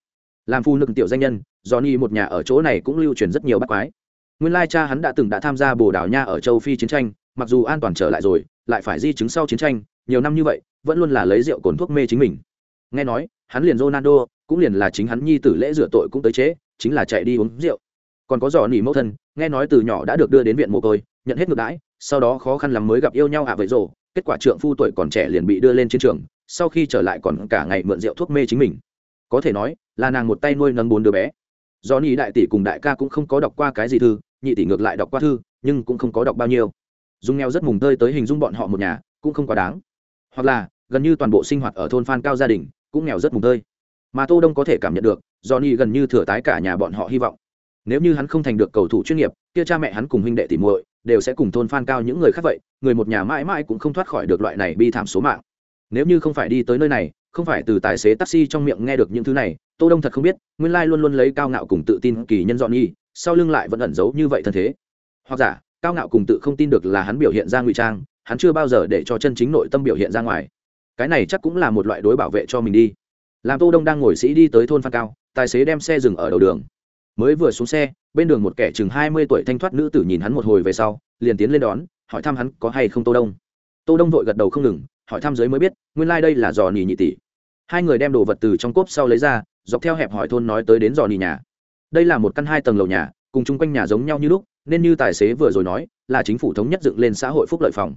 Làm phu nực tiểu danh nhân, johnny một nhà ở chỗ này cũng lưu truyền rất nhiều bác quái. Nguyên lai cha hắn đã từng đã tham gia bồ đảo nha ở châu phi chiến tranh, mặc dù an toàn trở lại rồi, lại phải di chứng sau chiến tranh, nhiều năm như vậy, vẫn luôn là lấy rượu cồn thuốc mê chính mình nghe nói, hắn liền ronaldo, cũng liền là chính hắn nhi tử lễ rửa tội cũng tới chế, chính là chạy đi uống rượu. Còn có dò nỉ mẫu thân, nghe nói từ nhỏ đã được đưa đến viện mồ côi, nhận hết ngược đãi, sau đó khó khăn lắm mới gặp yêu nhau ạ à vậy rồ, kết quả trượng phu tuổi còn trẻ liền bị đưa lên chiến trường, sau khi trở lại còn cả ngày mượn rượu thuốc mê chính mình. Có thể nói, là nàng một tay nuôi nâng bốn đứa bé. Do nỉ đại tỷ cùng đại ca cũng không có đọc qua cái gì thư, nhị tỷ ngược lại đọc qua thư, nhưng cũng không có đọc bao nhiêu. Dung nghèo rất mùng tơi tới hình dung bọn họ một nhà, cũng không quá đáng. Hoặc là, gần như toàn bộ sinh hoạt ở thôn phan cao gia đình cũng nghèo rất mùng tơi. Mà tô đông có thể cảm nhận được, johnny gần như thừa tái cả nhà bọn họ hy vọng. Nếu như hắn không thành được cầu thủ chuyên nghiệp, kia cha mẹ hắn cùng huynh đệ tỉ muội đều sẽ cùng thôn phan cao những người khác vậy, người một nhà mãi mãi cũng không thoát khỏi được loại này bi thảm số mạng. Nếu như không phải đi tới nơi này, không phải từ tài xế taxi trong miệng nghe được những thứ này, tô đông thật không biết, nguyên lai luôn luôn lấy cao ngạo cùng tự tin kỳ nhân dọn nhi sau lưng lại vẫn ẩn giấu như vậy thân thế. Hoặc giả, cao ngạo cùng tự không tin được là hắn biểu hiện ra ngụy trang, hắn chưa bao giờ để cho chân chính nội tâm biểu hiện ra ngoài cái này chắc cũng là một loại đối bảo vệ cho mình đi. Làm tô đông đang ngồi sĩ đi tới thôn phan cao, tài xế đem xe dừng ở đầu đường. Mới vừa xuống xe, bên đường một kẻ chừng hai mươi tuổi thanh thoát nữ tử nhìn hắn một hồi về sau, liền tiến lên đón, hỏi thăm hắn có hay không tô đông. Tô đông vội gật đầu không ngừng, hỏi thăm giới mới biết, nguyên lai đây là giò nỉ nhị tỷ. Hai người đem đồ vật từ trong cốp sau lấy ra, dọc theo hẹp hỏi thôn nói tới đến giò nỉ nhà. Đây là một căn hai tầng lầu nhà, cùng chung quanh nhà giống nhau như lúc, nên như tài xế vừa rồi nói, là chính phủ thống nhất dựng lên xã hội phúc lợi phòng.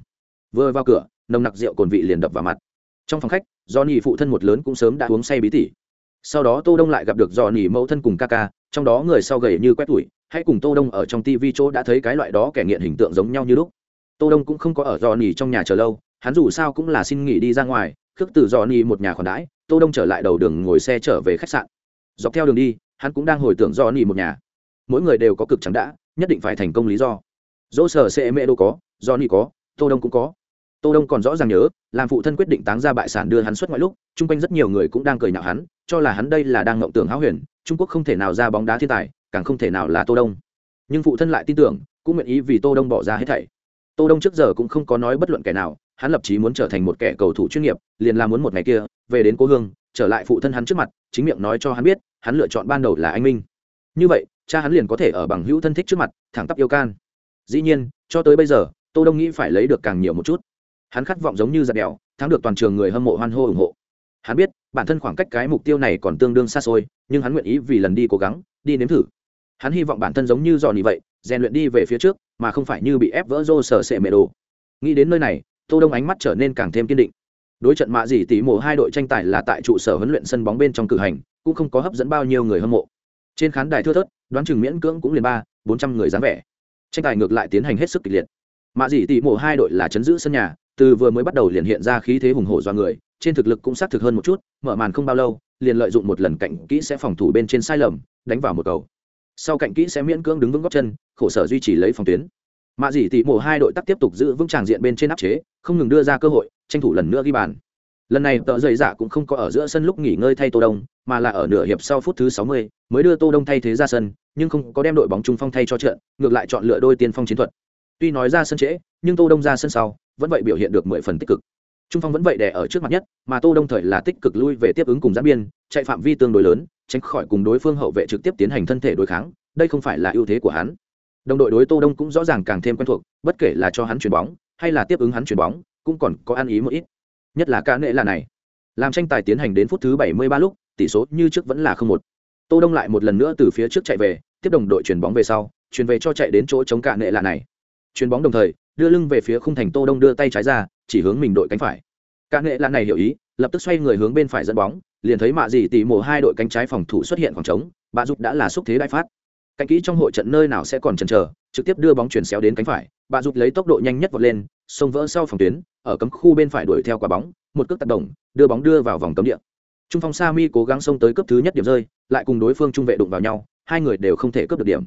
Vừa vào cửa, nồng nặc rượu cồn vị liền đập vào mặt trong phòng khách do nhị phụ thân một lớn cũng sớm đã uống say bí tỉ. Sau đó tô đông lại gặp được do nhị mẫu thân cùng ca ca trong đó người sau gầy như quét tuổi hãy cùng tô đông ở trong tivi chỗ đã thấy cái loại đó kẻ nghiện hình tượng giống nhau như lúc. Tô đông cũng không có ở do nhị trong nhà chờ lâu, hắn dù sao cũng là xin nghỉ đi ra ngoài, khước từ do nhị một nhà khoản đãi, tô đông trở lại đầu đường ngồi xe trở về khách sạn. Dọc theo đường đi, hắn cũng đang hồi tưởng do nhị một nhà. Mỗi người đều có cực chẳng đã, nhất định phải thành công lý do. Dỗ sở sẽ mẹ đâu có do nhị có, tô đông cũng có tô đông còn rõ ràng nhớ, làm phụ thân quyết định táng ra bại sản đưa hắn xuất ngoại lúc, chung quanh rất nhiều người cũng đang cười nhạo hắn, cho là hắn đây là đang ngậm tưởng háo huyền, trung quốc không thể nào ra bóng đá thiên tài, càng không thể nào là tô đông. Nhưng phụ thân lại tin tưởng, cũng nguyện ý vì tô đông bỏ ra hết thảy. Tô đông trước giờ cũng không có nói bất luận kẻ nào, hắn lập chí muốn trở thành một kẻ cầu thủ chuyên nghiệp, liền là muốn một ngày kia, về đến cố hương, trở lại phụ thân hắn trước mặt, chính miệng nói cho hắn biết, hắn lựa chọn ban đầu là anh minh. Như vậy, cha hắn liền có thể ở bằng hữu thân thích trước mặt, thẳng tắp yêu can. Dĩ nhiên, cho tới bây giờ, tô đông nghĩ phải lấy được càng nhiều một chút hắn khát vọng giống như giặt đèo, thắng được toàn trường người hâm mộ hoan hô ủng hộ. Hắn biết, bản thân khoảng cách cái mục tiêu này còn tương đương xa xôi, nhưng hắn nguyện ý vì lần đi cố gắng, đi nếm thử. Hắn hy vọng bản thân giống như dò nỉ vậy, rèn luyện đi về phía trước, mà không phải như bị ép vỡ rô sở sệ mệ đồ. Nghĩ đến nơi này, tô đông ánh mắt trở nên càng thêm kiên định. Đối trận mạ dỉ tỷ mộ hai đội tranh tài là tại trụ sở huấn luyện sân bóng bên trong cử hành, cũng không có hấp dẫn bao nhiêu người hâm mộ. Trên khán đài thưa thớt, đoán chừng miễn cưỡng cũng liền ba, bốn trăm người dáng vẻ. Tranh tài ngược lại tiến hành hết sức kịch liệt. Mạ dỉ tỷ mộ hai đội là chấn giữ sân nhà từ vừa mới bắt đầu liền hiện ra khí thế hùng hổ do người trên thực lực cũng xác thực hơn một chút mở màn không bao lâu liền lợi dụng một lần cạnh kỹ sẽ phòng thủ bên trên sai lầm đánh vào một cầu. Sau cạnh kỹ sẽ miễn cưỡng đứng vững góc chân khổ sở duy trì lấy phòng tuyến. Mạ dỉ tỉ mổ hai đội tắc tiếp tục giữ vững tràng diện bên trên áp chế không ngừng đưa ra cơ hội tranh thủ lần nữa ghi bàn. Lần này tợ dày giả dạ cũng không có ở giữa sân lúc nghỉ ngơi thay tô đông mà là ở nửa hiệp sau phút thứ 60, mới đưa tô đông thay thế ra sân nhưng không có đem đội bóng trung phong thay cho trận ngược lại chọn lựa đôi tiên phong chiến thuật. Tuy nói ra sân trễ nhưng tô đông ra sân sau vẫn vậy biểu hiện được mười phần tích cực. Trung phong vẫn vậy đè ở trước mặt nhất, mà tô đông thời là tích cực lui về tiếp ứng cùng giãn biên, chạy phạm vi tương đối lớn, tránh khỏi cùng đối phương hậu vệ trực tiếp tiến hành thân thể đối kháng, đây không phải là ưu thế của hắn. Đồng đội đối tô đông cũng rõ ràng càng thêm quen thuộc, bất kể là cho hắn chuyền bóng, hay là tiếp ứng hắn chuyền bóng, cũng còn có ăn ý một ít. Nhất là ca nệ là này, làm tranh tài tiến hành đến phút thứ 73 lúc, tỷ số như trước vẫn là không một. Tô đông lại một lần nữa từ phía trước chạy về, tiếp đồng đội chuyền bóng về sau, chuyền về cho chạy đến chỗ chống ca nệ là này chuyền bóng đồng thời, đưa lưng về phía khung thành tô đông đưa tay trái ra, chỉ hướng mình đội cánh phải. Ca nghệ lạ này hiểu ý, lập tức xoay người hướng bên phải dẫn bóng, liền thấy mạ gì tỉ mổ hai đội cánh trái phòng thủ xuất hiện khoảng trống bà dục đã là xúc thế đại phát. Cạnh kỹ trong hội trận nơi nào sẽ còn chần chờ, trực tiếp đưa bóng chuyển xéo đến cánh phải bà dục lấy tốc độ nhanh nhất vọt lên, xông vỡ sau phòng tuyến, ở cấm khu bên phải đuổi theo quả bóng, một cước tác động, đưa bóng đưa vào vòng cấm địa. Trung phong sa mi cố gắng xông tới cấp thứ nhất điểm rơi, lại cùng đối phương trung vệ đụng vào nhau, hai người đều không thể cướp được điểm.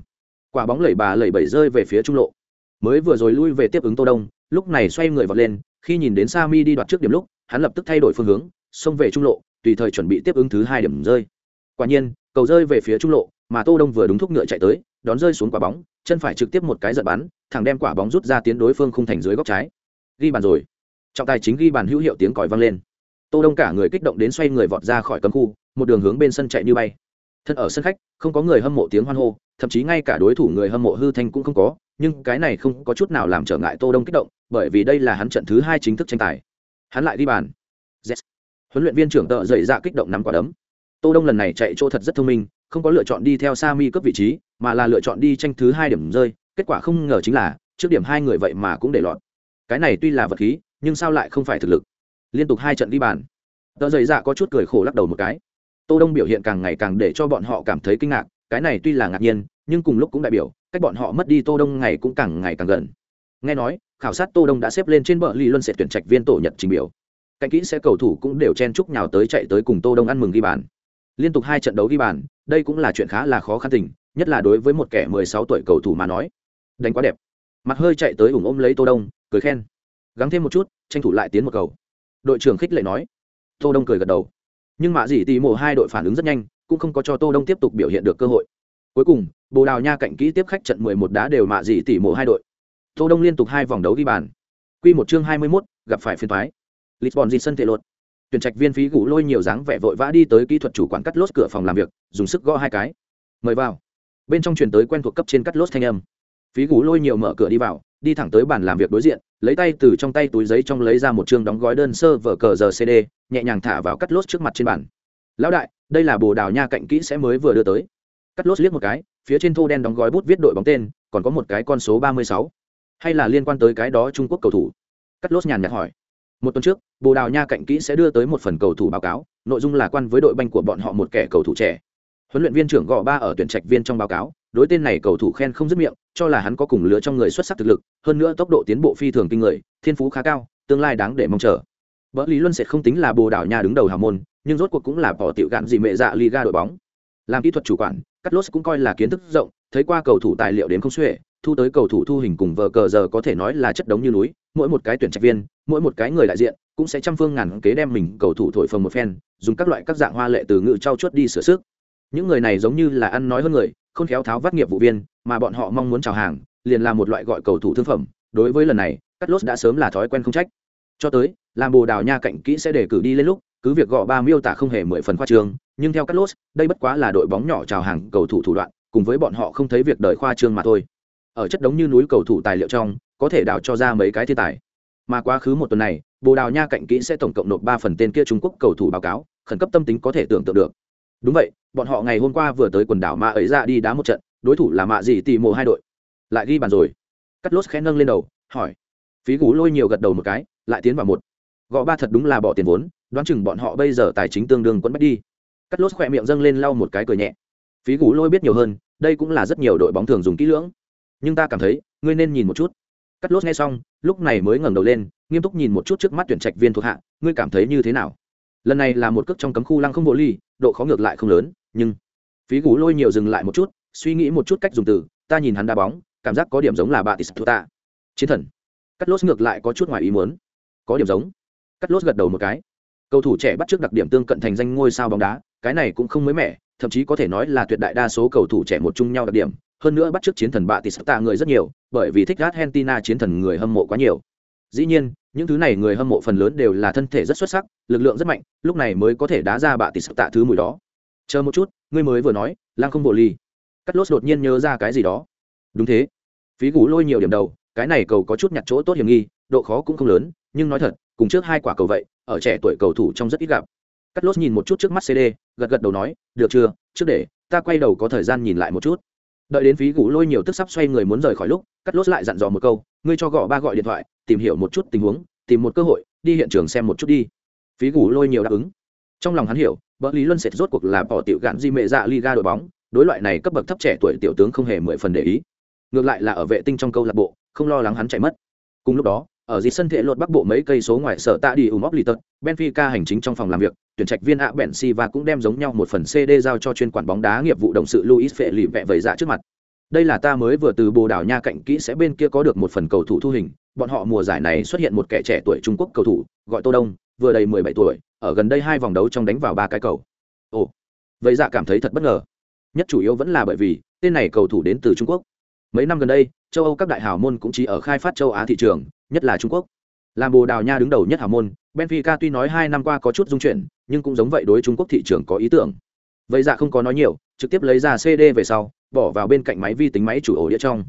Quả bóng lẩy bà lẩy bẩy rơi về phía trung lộ mới vừa rồi lui về tiếp ứng tô đông, lúc này xoay người vọt lên, khi nhìn đến sa mi đi đoạt trước điểm lúc, hắn lập tức thay đổi phương hướng, xông về trung lộ, tùy thời chuẩn bị tiếp ứng thứ hai điểm rơi. Quả nhiên, cầu rơi về phía trung lộ, mà tô đông vừa đúng thúc ngựa chạy tới, đón rơi xuống quả bóng, chân phải trực tiếp một cái giật bắn, thẳng đem quả bóng rút ra tiến đối phương khung thành dưới góc trái. Ghi bàn rồi. Trọng tài chính ghi bàn hữu hiệu tiếng còi vang lên. Tô đông cả người kích động đến xoay người vọt ra khỏi cấm khu, một đường hướng bên sân chạy như bay. Thân ở sân khách, không có người hâm mộ tiếng hoan hô, thậm chí ngay cả đối thủ người hâm mộ hư thanh cũng không có nhưng cái này không có chút nào làm trở ngại tô đông kích động, bởi vì đây là hắn trận thứ hai chính thức tranh tài. Hắn lại ghi bàn. Yes. huấn luyện viên trưởng tợ dậy dạ kích động nắm quả đấm. Tô đông lần này chạy chỗ thật rất thông minh, không có lựa chọn đi theo sa mi cấp vị trí, mà là lựa chọn đi tranh thứ hai điểm rơi, kết quả không ngờ chính là, trước điểm hai người vậy mà cũng để lọt. Cái này tuy là vật khí, nhưng sao lại không phải thực lực? Liên tục hai trận đi bàn. Tờ dậy dạ có chút cười khổ lắc đầu một cái. Tô đông biểu hiện càng ngày càng để cho bọn họ cảm thấy kinh ngạc, cái này tuy là ngạc nhiên, nhưng cùng lúc cũng đại biểu cách bọn họ mất đi tô đông ngày cũng càng ngày càng gần. Nghe nói, khảo sát tô đông đã xếp lên trên bờ ly luân sẽ tuyển trạch viên tổ nhật trình biểu. Cạnh kỹ sẽ cầu thủ cũng đều chen chúc nhào tới chạy tới cùng tô đông ăn mừng ghi bàn. Liên tục hai trận đấu ghi bàn, đây cũng là chuyện khá là khó khăn tình, nhất là đối với một kẻ 16 tuổi cầu thủ mà nói. Đánh quá đẹp. Mặt hơi chạy tới ủng ôm lấy tô đông, cười khen. Gắng thêm một chút, tranh thủ lại tiến một cầu. Đội trưởng khích lệ nói. Tô đông cười gật đầu. Nhưng mạ gì tì mộ hai đội phản ứng rất nhanh, cũng không có cho tô đông tiếp tục biểu hiện được cơ hội cuối cùng bồ đào nha cạnh kỹ tiếp khách trận 11 đá đều mạ gì tỉ mộ hai đội. Tô đông liên tục hai vòng đấu ghi bàn. Quy một chương 21, gặp phải phiên toái. Lisbon di sân thể luật tuyển trạch viên phí gủ lôi nhiều dáng vẻ vội vã đi tới kỹ thuật chủ quản cắt lốt cửa phòng làm việc dùng sức gõ hai cái. Mời vào. Bên trong truyền tới quen thuộc cấp trên cắt lốt thanh âm. Phí gủ lôi nhiều mở cửa đi vào đi thẳng tới bàn làm việc đối diện lấy tay từ trong tay túi giấy trong lấy ra một chương đóng gói đơn sơ vở cờ giờ cd nhẹ nhàng thả vào cắt lốt trước mặt trên bàn. Lão đại đây là bồ đào nha cạnh kỹ sẽ mới vừa đưa tới cắt lốt liếc một cái, phía trên thô đen đóng gói bút viết đội bóng tên, còn có một cái con số ba mươi sáu. Hay là liên quan tới cái đó trung quốc cầu thủ? Cắt lốt nhàn nhạt hỏi. Một tuần trước, bồ đào nha cạnh kỹ sẽ đưa tới một phần cầu thủ báo cáo, nội dung là quan với đội banh của bọn họ một kẻ cầu thủ trẻ. Huấn luyện viên trưởng gò ba ở tuyển trạch viên trong báo cáo, đối tên này cầu thủ khen không dứt miệng, cho là hắn có cùng lứa trong người xuất sắc thực lực, hơn nữa tốc độ tiến bộ phi thường kinh người, thiên phú khá cao, tương lai đáng để mong chờ. Vợ lý luân sẽ không tính là bồ đào nha đứng đầu hào môn, nhưng rốt cuộc cũng là bỏ tiểu gạn dị mẹ dạ liga đội bóng. Làm kỹ thuật chủ quản Carlos lốt cũng coi là kiến thức rộng, thấy qua cầu thủ tài liệu đến không xuể, thu tới cầu thủ thu hình cùng vờ cờ giờ có thể nói là chất đống như núi, mỗi một cái tuyển trạch viên, mỗi một cái người đại diện, cũng sẽ trăm phương ngàn kế đem mình cầu thủ thổi phồng một phen, dùng các loại các dạng hoa lệ từ ngữ trao chuốt đi sửa sức. Những người này giống như là ăn nói hơn người không khéo tháo vắt nghiệp vụ viên, mà bọn họ mong muốn chào hàng, liền là một loại gọi cầu thủ thương phẩm. Đối với lần này, Carlos lốt đã sớm là thói quen không trách. Cho tới, làm bồ đào nha cạnh kỹ sẽ để cử đi lên lúc, cứ việc gõ ba miêu tả không hề mười phần khoa trương nhưng theo Carlos, đây bất quá là đội bóng nhỏ chào hàng cầu thủ thủ đoạn cùng với bọn họ không thấy việc đời khoa trương mà thôi. Ở chất đống như núi cầu thủ tài liệu trong có thể đào cho ra mấy cái thiên tài. Mà quá khứ một tuần này bồ đào nha cạnh kỹ sẽ tổng cộng nộp ba phần tên kia trung quốc cầu thủ báo cáo khẩn cấp tâm tính có thể tưởng tượng được. Đúng vậy bọn họ ngày hôm qua vừa tới quần đảo ma ấy ra đi đá một trận đối thủ là mạ gì tỷ mộ hai đội. Lại ghi bàn rồi. Carlos khẽ nâng lên đầu hỏi. Phí gú lôi nhiều gật đầu một cái lại tiến vào một. Gõ ba thật đúng là bỏ tiền vốn đoán chừng bọn họ bây giờ tài chính tương đương quẫn bắt đi cắt lốt khỏe miệng dâng lên lau một cái cười nhẹ. Phí gú lôi biết nhiều hơn, đây cũng là rất nhiều đội bóng thường dùng kỹ lưỡng. Nhưng ta cảm thấy, ngươi nên nhìn một chút. Cắt lốt nghe xong, lúc này mới ngẩng đầu lên, nghiêm túc nhìn một chút trước mắt tuyển trạch viên thuộc hạ, ngươi cảm thấy như thế nào? Lần này là một cước trong cấm khu lăng không bộ ly, độ khó ngược lại không lớn, nhưng phí gú lôi nhiều dừng lại một chút, suy nghĩ một chút cách dùng từ, ta nhìn hắn đá bóng, cảm giác có điểm giống là bà tis ta chiến thần. Cắt lốt ngược lại có chút ngoài ý muốn. Có điểm giống. Cắt lốt gật đầu một cái. Cầu thủ trẻ bắt trước đặc điểm tương cận thành danh ngôi sao bóng đá cái này cũng không mới mẻ, thậm chí có thể nói là tuyệt đại đa số cầu thủ trẻ một chung nhau đặc điểm. Hơn nữa bắt trước chiến thần bạ thì sắp tạ người rất nhiều, bởi vì thích argentina chiến thần người hâm mộ quá nhiều. Dĩ nhiên, những thứ này người hâm mộ phần lớn đều là thân thể rất xuất sắc, lực lượng rất mạnh, lúc này mới có thể đá ra bạ thì sắp tạ thứ mùi đó. Chờ một chút, ngươi mới vừa nói lang không bộ ly cắt lốt đột nhiên nhớ ra cái gì đó. Đúng thế. Phí gú lôi nhiều điểm đầu, cái này cầu có chút nhặt chỗ tốt hiểm nghi, độ khó cũng không lớn, nhưng nói thật, cùng trước hai quả cầu vậy, ở trẻ tuổi cầu thủ trong rất ít gặp cắt lốt nhìn một chút trước mắt cd gật gật đầu nói, được chưa? Trước để, ta quay đầu có thời gian nhìn lại một chút. Đợi đến phí gủ lôi nhiều tức sắp xoay người muốn rời khỏi lúc cắt lốt lại dặn dò một câu, ngươi cho gõ ba gọi điện thoại, tìm hiểu một chút tình huống, tìm một cơ hội, đi hiện trường xem một chút đi. Phí gủ lôi nhiều đáp ứng. Trong lòng hắn hiểu bỡ lý luân sệt rốt cuộc là bỏ tiểu gạn di mệ dạ liga đội bóng, đối loại này cấp bậc thấp trẻ tuổi tiểu tướng không hề mười phần để ý. Ngược lại là ở vệ tinh trong câu lạc bộ, không lo lắng hắn chạy mất. Cùng lúc đó ở dịp sân thể luật bắc bộ mấy cây số ngoài sở tạ đi ủng óc lì tật, benfica hành chính trong phòng làm việc, tuyển trạch viên ạ bèn si và cũng đem giống nhau một phần cd giao cho chuyên quản bóng đá nghiệp vụ đồng sự luis phệ lì vẹ vầy dạ trước mặt. Đây là ta mới vừa từ bồ đảo nha cạnh kỹ sẽ bên kia có được một phần cầu thủ thu hình, bọn họ mùa giải này xuất hiện một kẻ trẻ tuổi trung quốc cầu thủ, gọi tô đông, vừa đầy mười bảy tuổi, ở gần đây hai vòng đấu trong đánh vào ba cái cầu. Ồ vậy dạ cảm thấy thật bất ngờ. Nhất chủ yếu vẫn là bởi vì, tên này cầu thủ đến từ trung quốc. Mấy năm gần đây, châu âu các đại hào môn cũng chỉ ở khai phát châu á thị trường nhất là trung quốc. Làm bồ đào nha đứng đầu nhất hào môn, benfica tuy nói hai năm qua có chút dung chuyển, nhưng cũng giống vậy đối trung quốc thị trường có ý tưởng. Vậy dạ không có nói nhiều, trực tiếp lấy ra cd về sau, bỏ vào bên cạnh máy vi tính máy chủ ổ đĩa trong.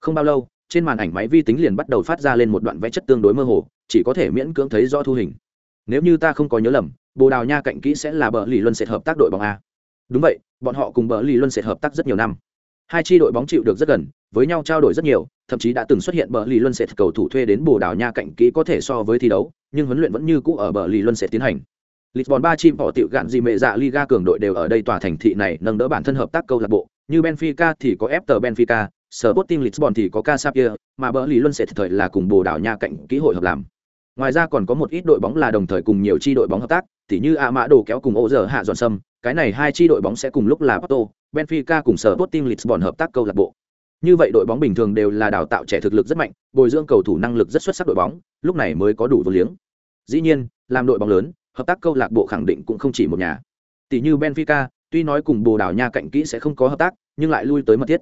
Không bao lâu, trên màn ảnh máy vi tính liền bắt đầu phát ra lên một đoạn vẽ chất tương đối mơ hồ, chỉ có thể miễn cưỡng thấy rõ thu hình. Nếu như ta không có nhớ lầm, bồ đào nha cạnh kỹ sẽ là bờ lì luân sệt hợp tác đội bóng a. Đúng vậy, bọn họ cùng bờ lì luân sệt hợp tác rất nhiều năm. Hai tri đội bóng chịu được rất gần với nhau trao đổi rất nhiều thậm chí đã từng xuất hiện bờ lì luân sẽ cầu thủ thuê đến bồ đào nha cạnh kỹ có thể so với thi đấu nhưng huấn luyện vẫn như cũ ở bờ lì luân sẽ tiến hành Lisbon ba chim họ tiểu gạn gì mẹ dạ Liga cường đội đều ở đây tòa thành thị này nâng đỡ bản thân hợp tác câu lạc bộ, như Benfica thì có F Benfica, Sporting Lisbon thì có casapia mà bờ lì luân sẽ thời là cùng Bồ Đào Nha cạnh kỹ hội hợp làm. Ngoài ra còn có một ít đội bóng là đồng thời cùng nhiều chi đội bóng hợp tác, tỉ như A Mã Đồ kéo cùng Ô giờ hạ dọn sâm, cái này hai chi đội bóng sẽ cùng lúc là Porto, Benfica cùng Sporting Lisbon hợp tác câu lạc bộ. Như vậy đội bóng bình thường đều là đào tạo trẻ thực lực rất mạnh, bồi dưỡng cầu thủ năng lực rất xuất sắc đội bóng, lúc này mới có đủ vô liếng. Dĩ nhiên, làm đội bóng lớn, hợp tác câu lạc bộ khẳng định cũng không chỉ một nhà. Tỷ như Benfica, tuy nói cùng Bồ Đào Nha cạnh kỹ sẽ không có hợp tác, nhưng lại lui tới mật thiết.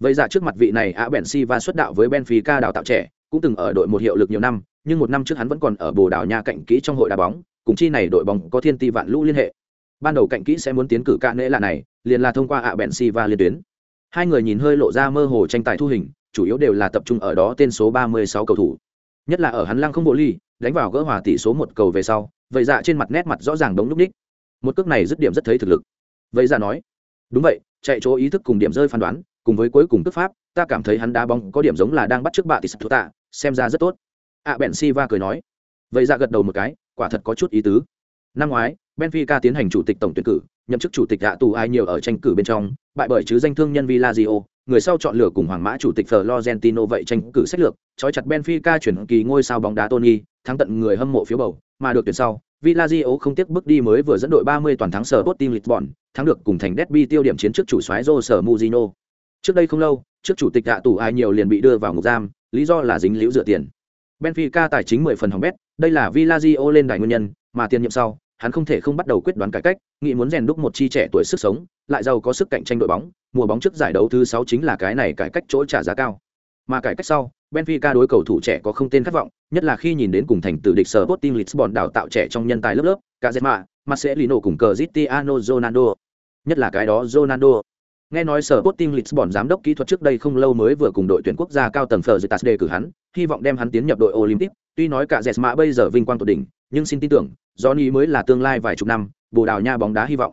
Vậy ra trước mặt vị này A Si Silva xuất đạo với Benfica đào tạo trẻ, cũng từng ở đội một hiệu lực nhiều năm, nhưng một năm trước hắn vẫn còn ở Bồ Đào Nha cạnh kỹ trong hội đá bóng, cùng chi này đội bóng có thiên ti vạn lũ liên hệ. Ban đầu cạnh kỹ sẽ muốn tiến cử ca nễ là này, liền là thông qua A Si Silva liên tuyến. Hai người nhìn hơi lộ ra mơ hồ tranh tài thu hình, chủ yếu đều là tập trung ở đó tên số 36 cầu thủ. Nhất là ở hắn lăng không bộ ly, đánh vào gỡ hòa tỷ số một cầu về sau, vậy dạ trên mặt nét mặt rõ ràng đống lúc đích một cước này dứt điểm rất thấy thực lực. Vậy dạ nói đúng vậy chạy chỗ ý thức cùng điểm rơi phán đoán cùng với cuối cùng tức pháp ta cảm thấy hắn đá bóng có điểm giống là đang bắt trước bạ tỷ sạch tạ xem ra rất tốt. Ạ bèn si va cười nói. Vậy dạ gật đầu một cái quả thật có chút ý tứ. Năm ngoái benfica tiến hành chủ tịch tổng tuyển cử nhậm chức chủ tịch ạ tù ai nhiều ở tranh cử bên trong bại bởi chứ danh thương nhân Villazio, người sau chọn lựa cùng hoàng mã chủ tịch Florentino vậy tranh cử sách lược, trói chặt Benfica chuyển kỳ ngôi sao bóng đá Tony, thắng tận người hâm mộ phiếu bầu, mà được tuyển sau, Villazio không tiếc bước đi mới vừa dẫn đội 30 toàn thắng sở Sporting Lisbon, thắng được cùng thành derby tiêu điểm chiến trước chủ soái Jose Mourinho. Trước đây không lâu, trước chủ tịch hạ tù ai nhiều liền bị đưa vào ngục giam, lý do là dính liễu rửa tiền. Benfica tài chính 10 phần hỏng bét, đây là Villazio lên đài nguyên nhân, mà tiền nhiệm sau, hắn không thể không bắt đầu quyết đoán cải cách, nghĩ muốn rèn đúc một chi trẻ tuổi sức sống, lại giàu có sức cạnh tranh đội bóng, mùa bóng trước giải đấu thứ 6 chính là cái này cải cách chỗ trả giá cao. Mà cải cách sau, Benfica đối cầu thủ trẻ có không tên khát vọng, nhất là khi nhìn đến cùng thành tử địch Sporting Lisbon đào tạo trẻ trong nhân tài lớp lớp, Casemiro, Marcelino cùng Cristiano Ronaldo. Nhất là cái đó Ronaldo. Nghe nói sở Sporting Lisbon giám đốc kỹ thuật trước đây không lâu mới vừa cùng đội tuyển quốc gia cao tầng Ferzitas đề cử hắn, hy vọng đem hắn tiến nhập đội Olympic, tuy nói cả Jesma bây giờ vinh quang tột đỉnh, nhưng xin tin tưởng, Johnny mới là tương lai vài chục năm, Bồ Đào Nha bóng đá hy vọng.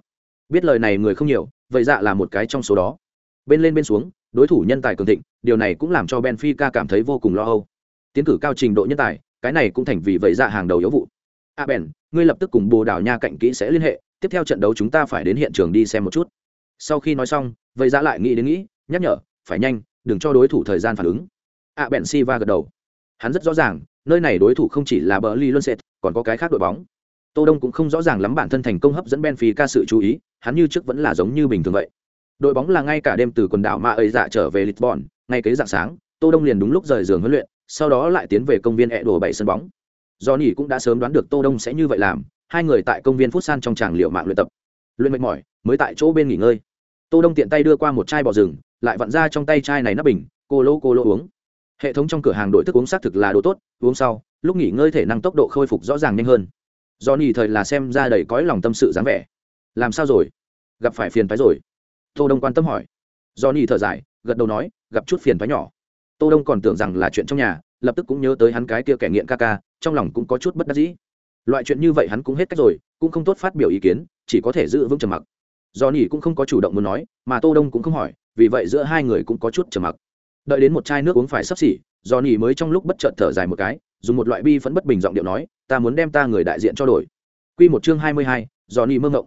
Biết lời này người không nhiều, vậy dạ là một cái trong số đó. Bên lên bên xuống, đối thủ nhân tài cường thịnh, điều này cũng làm cho Benfica cảm thấy vô cùng lo âu. Tiến cử cao trình độ nhân tài, cái này cũng thành vì vậy dạ hàng đầu yếu vụ. A Ben, ngươi lập tức cùng Bồ Đào Nha cạnh kỹ sẽ liên hệ, tiếp theo trận đấu chúng ta phải đến hiện trường đi xem một chút. Sau khi nói xong, vậy dạ lại nghĩ đến nghĩ, nhắc nhở, phải nhanh, đừng cho đối thủ thời gian phản ứng. A Ben Silva gật đầu. Hắn rất rõ ràng, nơi này đối thủ không chỉ là bờ Ly Luân Sệt, còn có cái khác đội bóng. Tô Đông cũng không rõ ràng lắm bản thân thành công hấp dẫn Benfica sự chú ý, hắn như trước vẫn là giống như bình thường vậy. Đội bóng là ngay cả đêm từ quần đảo Ma ấy dạ trở về Lisbon, ngay kế dạng sáng, Tô Đông liền đúng lúc rời giường huấn luyện, sau đó lại tiến về công viên ẹ đổ bảy sân bóng. Johnny cũng đã sớm đoán được Tô Đông sẽ như vậy làm, hai người tại công viên Phút San trong tràng liệu mạng luyện tập. Luyện mệt mỏi, mới tại chỗ bên nghỉ ngơi. Tô Đông tiện tay đưa qua một chai bò rừng, lại vặn ra trong tay chai này nắp bình, cô lô cô lô uống. Hệ thống trong cửa hàng đổi thức uống xác thực là đồ tốt, uống sau, lúc nghỉ ngơi thể năng tốc độ khôi phục rõ ràng nhanh hơn. do nhì thời là xem ra đầy cõi lòng tâm sự dáng vẻ. Làm sao rồi? Gặp phải phiền phái rồi? Tô Đông quan tâm hỏi. do nhì thở dài, gật đầu nói, gặp chút phiền phái nhỏ. Tô Đông còn tưởng rằng là chuyện trong nhà, lập tức cũng nhớ tới hắn cái kia kẻ nghiện ca ca, trong lòng cũng có chút bất đắc dĩ. Loại chuyện như vậy hắn cũng hết cách rồi, cũng không tốt phát biểu ý kiến, chỉ có thể giữ vững trầm mặc. do nhì cũng không có chủ động muốn nói, mà Tô Đông cũng không hỏi, vì vậy giữa hai người cũng có chút trầm mặc. Đợi đến một chai nước uống phải sắp xỉ, Johnny mới trong lúc bất chợt thở dài một cái, dùng một loại bi phẫn bất bình giọng điệu nói, ta muốn đem ta người đại diện cho đổi. Quy một chương hai mươi hai do nỉ mơ ngộng.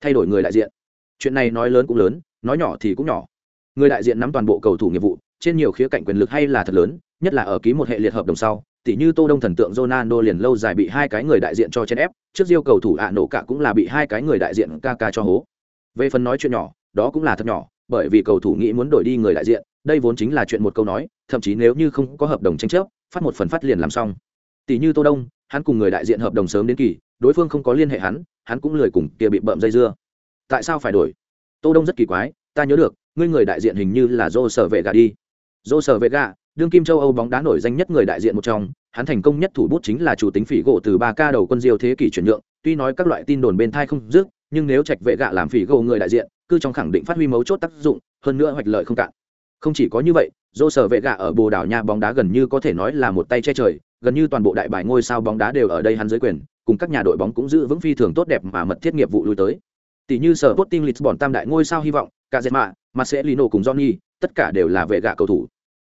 Thay đổi người đại diện. Chuyện này nói lớn cũng lớn, nói nhỏ thì cũng nhỏ. Người đại diện nắm toàn bộ cầu thủ nghiệp vụ, trên nhiều khía cạnh quyền lực hay là thật lớn, nhất là ở ký một hệ liệt hợp đồng sau, tỉ như Tô Đông thần tượng Ronaldo liền lâu dài bị hai cái người đại diện cho chen ép, trước diêu cầu thủ ạ nổ cả cũng là bị hai cái người đại diện ca ca cho hố. Về phần nói chuyện nhỏ, đó cũng là thật nhỏ, bởi vì cầu thủ nghĩ muốn đổi đi người đại diện, đây vốn chính là chuyện một câu nói, thậm chí nếu như không có hợp đồng tranh chấp, phát một phần phát liền làm xong. Tỷ như Tô Đông, hắn cùng người đại diện hợp đồng sớm đến kỳ, đối phương không có liên hệ hắn, hắn cũng lười cùng kia bị bậm dây dưa. Tại sao phải đổi? Tô Đông rất kỳ quái, ta nhớ được, ngươi người đại diện hình như là Joe Sở Vệ Gà đi. Joe Sở Vệ Gà, đương kim châu Âu bóng đá nổi danh nhất người đại diện một trong, hắn thành công nhất thủ bút chính là chủ tính phỉ gỗ từ 3K đầu quân diêu thế kỷ chuyển nhượng, tuy nói các loại tin đồn bên tai không dứt, nhưng nếu trạch vệ gạ làm phỉ gầu người đại diện, cư trong khẳng định phát huy mấu chốt tác dụng, hơn nữa hoạch lợi không cạn. Không chỉ có như vậy, dô sở vệ gạ ở bồ đảo nha bóng đá gần như có thể nói là một tay che trời gần như toàn bộ đại bài ngôi sao bóng đá đều ở đây hắn dưới quyền cùng các nhà đội bóng cũng giữ vững phi thường tốt đẹp mà mật thiết nghiệp vụ lui tới tỷ như sở Sporting Lisbon tam đại ngôi sao hy vọng Casemiro, Marcelino cùng Johnny tất cả đều là vệ gạ cầu thủ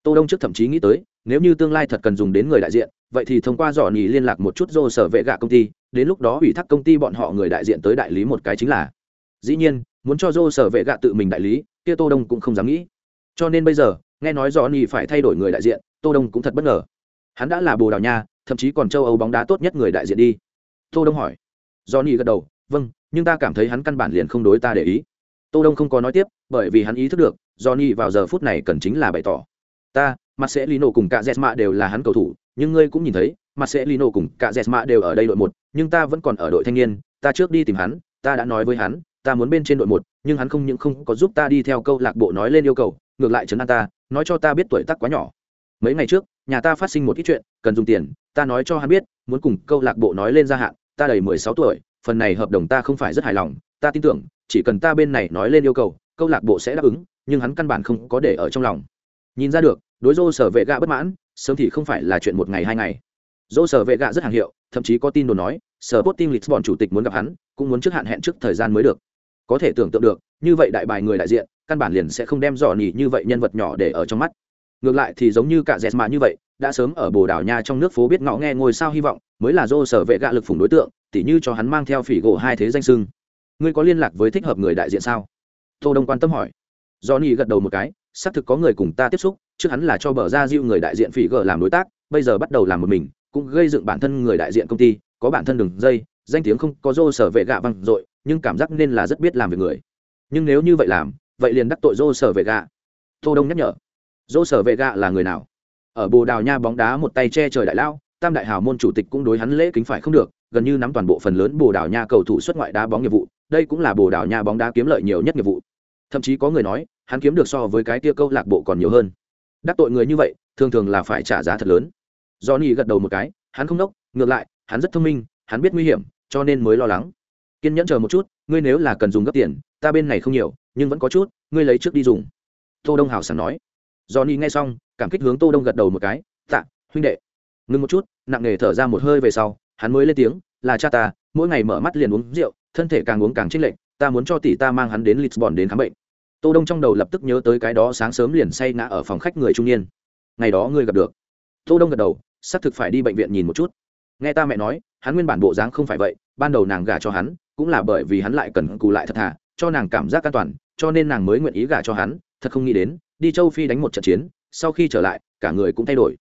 tô đông trước thậm chí nghĩ tới nếu như tương lai thật cần dùng đến người đại diện vậy thì thông qua dò nhì liên lạc một chút dô sở vệ gạ công ty đến lúc đó ủy thác công ty bọn họ người đại diện tới đại lý một cái chính là dĩ nhiên muốn cho dô sở vệ gạ tự mình đại lý kia tô đông cũng không dám nghĩ cho nên bây giờ nghe nói Johnny phải thay đổi người đại diện, Tô Đông cũng thật bất ngờ. Hắn đã là Bồ Đào Nha, thậm chí còn châu Âu bóng đá tốt nhất người đại diện đi. Tô Đông hỏi. do nhì gật đầu, "Vâng, nhưng ta cảm thấy hắn căn bản liền không đối ta để ý." Tô Đông không có nói tiếp, bởi vì hắn ý thức được, do nhì vào giờ phút này cần chính là bày tỏ. "Ta, Mặt sẽ Lino cùng cả Jesma đều là hắn cầu thủ, nhưng ngươi cũng nhìn thấy, mặt sẽ Lino cùng cả Jesma đều ở đây đội một, nhưng ta vẫn còn ở đội thanh niên, ta trước đi tìm hắn, ta đã nói với hắn, ta muốn bên trên đội một, nhưng hắn không những không có giúp ta đi theo câu lạc bộ nói lên yêu cầu, ngược lại chấn an ta, nói cho ta biết tuổi tác quá nhỏ. Mấy ngày trước nhà ta phát sinh một ít chuyện cần dùng tiền ta nói cho hắn biết muốn cùng câu lạc bộ nói lên gia hạn ta đầy mười sáu tuổi phần này hợp đồng ta không phải rất hài lòng ta tin tưởng chỉ cần ta bên này nói lên yêu cầu câu lạc bộ sẽ đáp ứng nhưng hắn căn bản không có để ở trong lòng. Nhìn ra được đối dô sở vệ gạ bất mãn, sớm thì không phải là chuyện một ngày hai ngày. Dô sở vệ gạ rất hàng hiệu, thậm chí có tin đồn nói, sở bot lịch bọn chủ tịch muốn gặp hắn, cũng muốn trước hạn hẹn trước thời gian mới được. Có thể tưởng tượng được, như vậy đại bài người đại diện, căn bản liền sẽ không đem dò nỉ như vậy nhân vật nhỏ để ở trong mắt. Ngược lại thì giống như cả dẹt mà như vậy, đã sớm ở bồ đảo nha trong nước phố biết ngõ nghe ngôi sao hy vọng, mới là dô sở vệ gạ lực phủng đối tượng, tỉ như cho hắn mang theo phỉ gỗ hai thế danh sưng ngươi có liên lạc với thích hợp người đại diện sao? Tô đông quan tâm hỏi. Do johnny gật đầu một cái, xác thực có người cùng ta tiếp xúc trước hắn là cho bờ ra diệu người đại diện phỉ gờ làm đối tác, bây giờ bắt đầu làm một mình, cũng gây dựng bản thân người đại diện công ty, có bản thân đường dây, danh tiếng không có dô sở vệ gạ văng dội, nhưng cảm giác nên là rất biết làm việc người. Nhưng nếu như vậy làm, vậy liền đắc tội dô sở vệ gạ. Tô đông nhắc nhở dô sở vệ gạ là người nào? Ở bồ đào nha bóng đá một tay che trời đại lao tam đại hào môn chủ tịch cũng đối hắn lễ kính phải không được, gần như nắm toàn bộ phần lớn bồ đào nha cầu thủ xuất ngoại đá bóng nghiệp vụ, đây cũng là bồ đào nha bóng đá kiếm lợi nhiều nhất nghiệp vụ. Thậm chí có người nói, hắn kiếm được so với cái tia câu lạc bộ còn nhiều hơn đắc tội người như vậy, thường thường là phải trả giá thật lớn. Do ni gật đầu một cái, hắn không đốc, ngược lại, hắn rất thông minh, hắn biết nguy hiểm, cho nên mới lo lắng. Kiên nhẫn chờ một chút, ngươi nếu là cần dùng gấp tiền, ta bên này không nhiều, nhưng vẫn có chút, ngươi lấy trước đi dùng. Tô đông hào sảng nói. Do ni nghe xong, cảm kích hướng tô đông gật đầu một cái, tạ, huynh đệ. Ngừng một chút, nặng nề thở ra một hơi về sau, hắn mới lên tiếng, là cha ta, mỗi ngày mở mắt liền uống rượu, thân thể càng uống càng chênh lệch, ta muốn cho tỷ ta mang hắn đến lisbon đến khám bệnh tô đông trong đầu lập tức nhớ tới cái đó sáng sớm liền say ngã ở phòng khách người trung niên. Ngày đó ngươi gặp được. Tô đông gật đầu, xác thực phải đi bệnh viện nhìn một chút. Nghe ta mẹ nói, hắn nguyên bản bộ dáng không phải vậy, ban đầu nàng gả cho hắn, cũng là bởi vì hắn lại cần cù lại thật thà, cho nàng cảm giác an toàn, cho nên nàng mới nguyện ý gả cho hắn, thật không nghĩ đến, đi châu phi đánh một trận chiến, sau khi trở lại, cả người cũng thay đổi.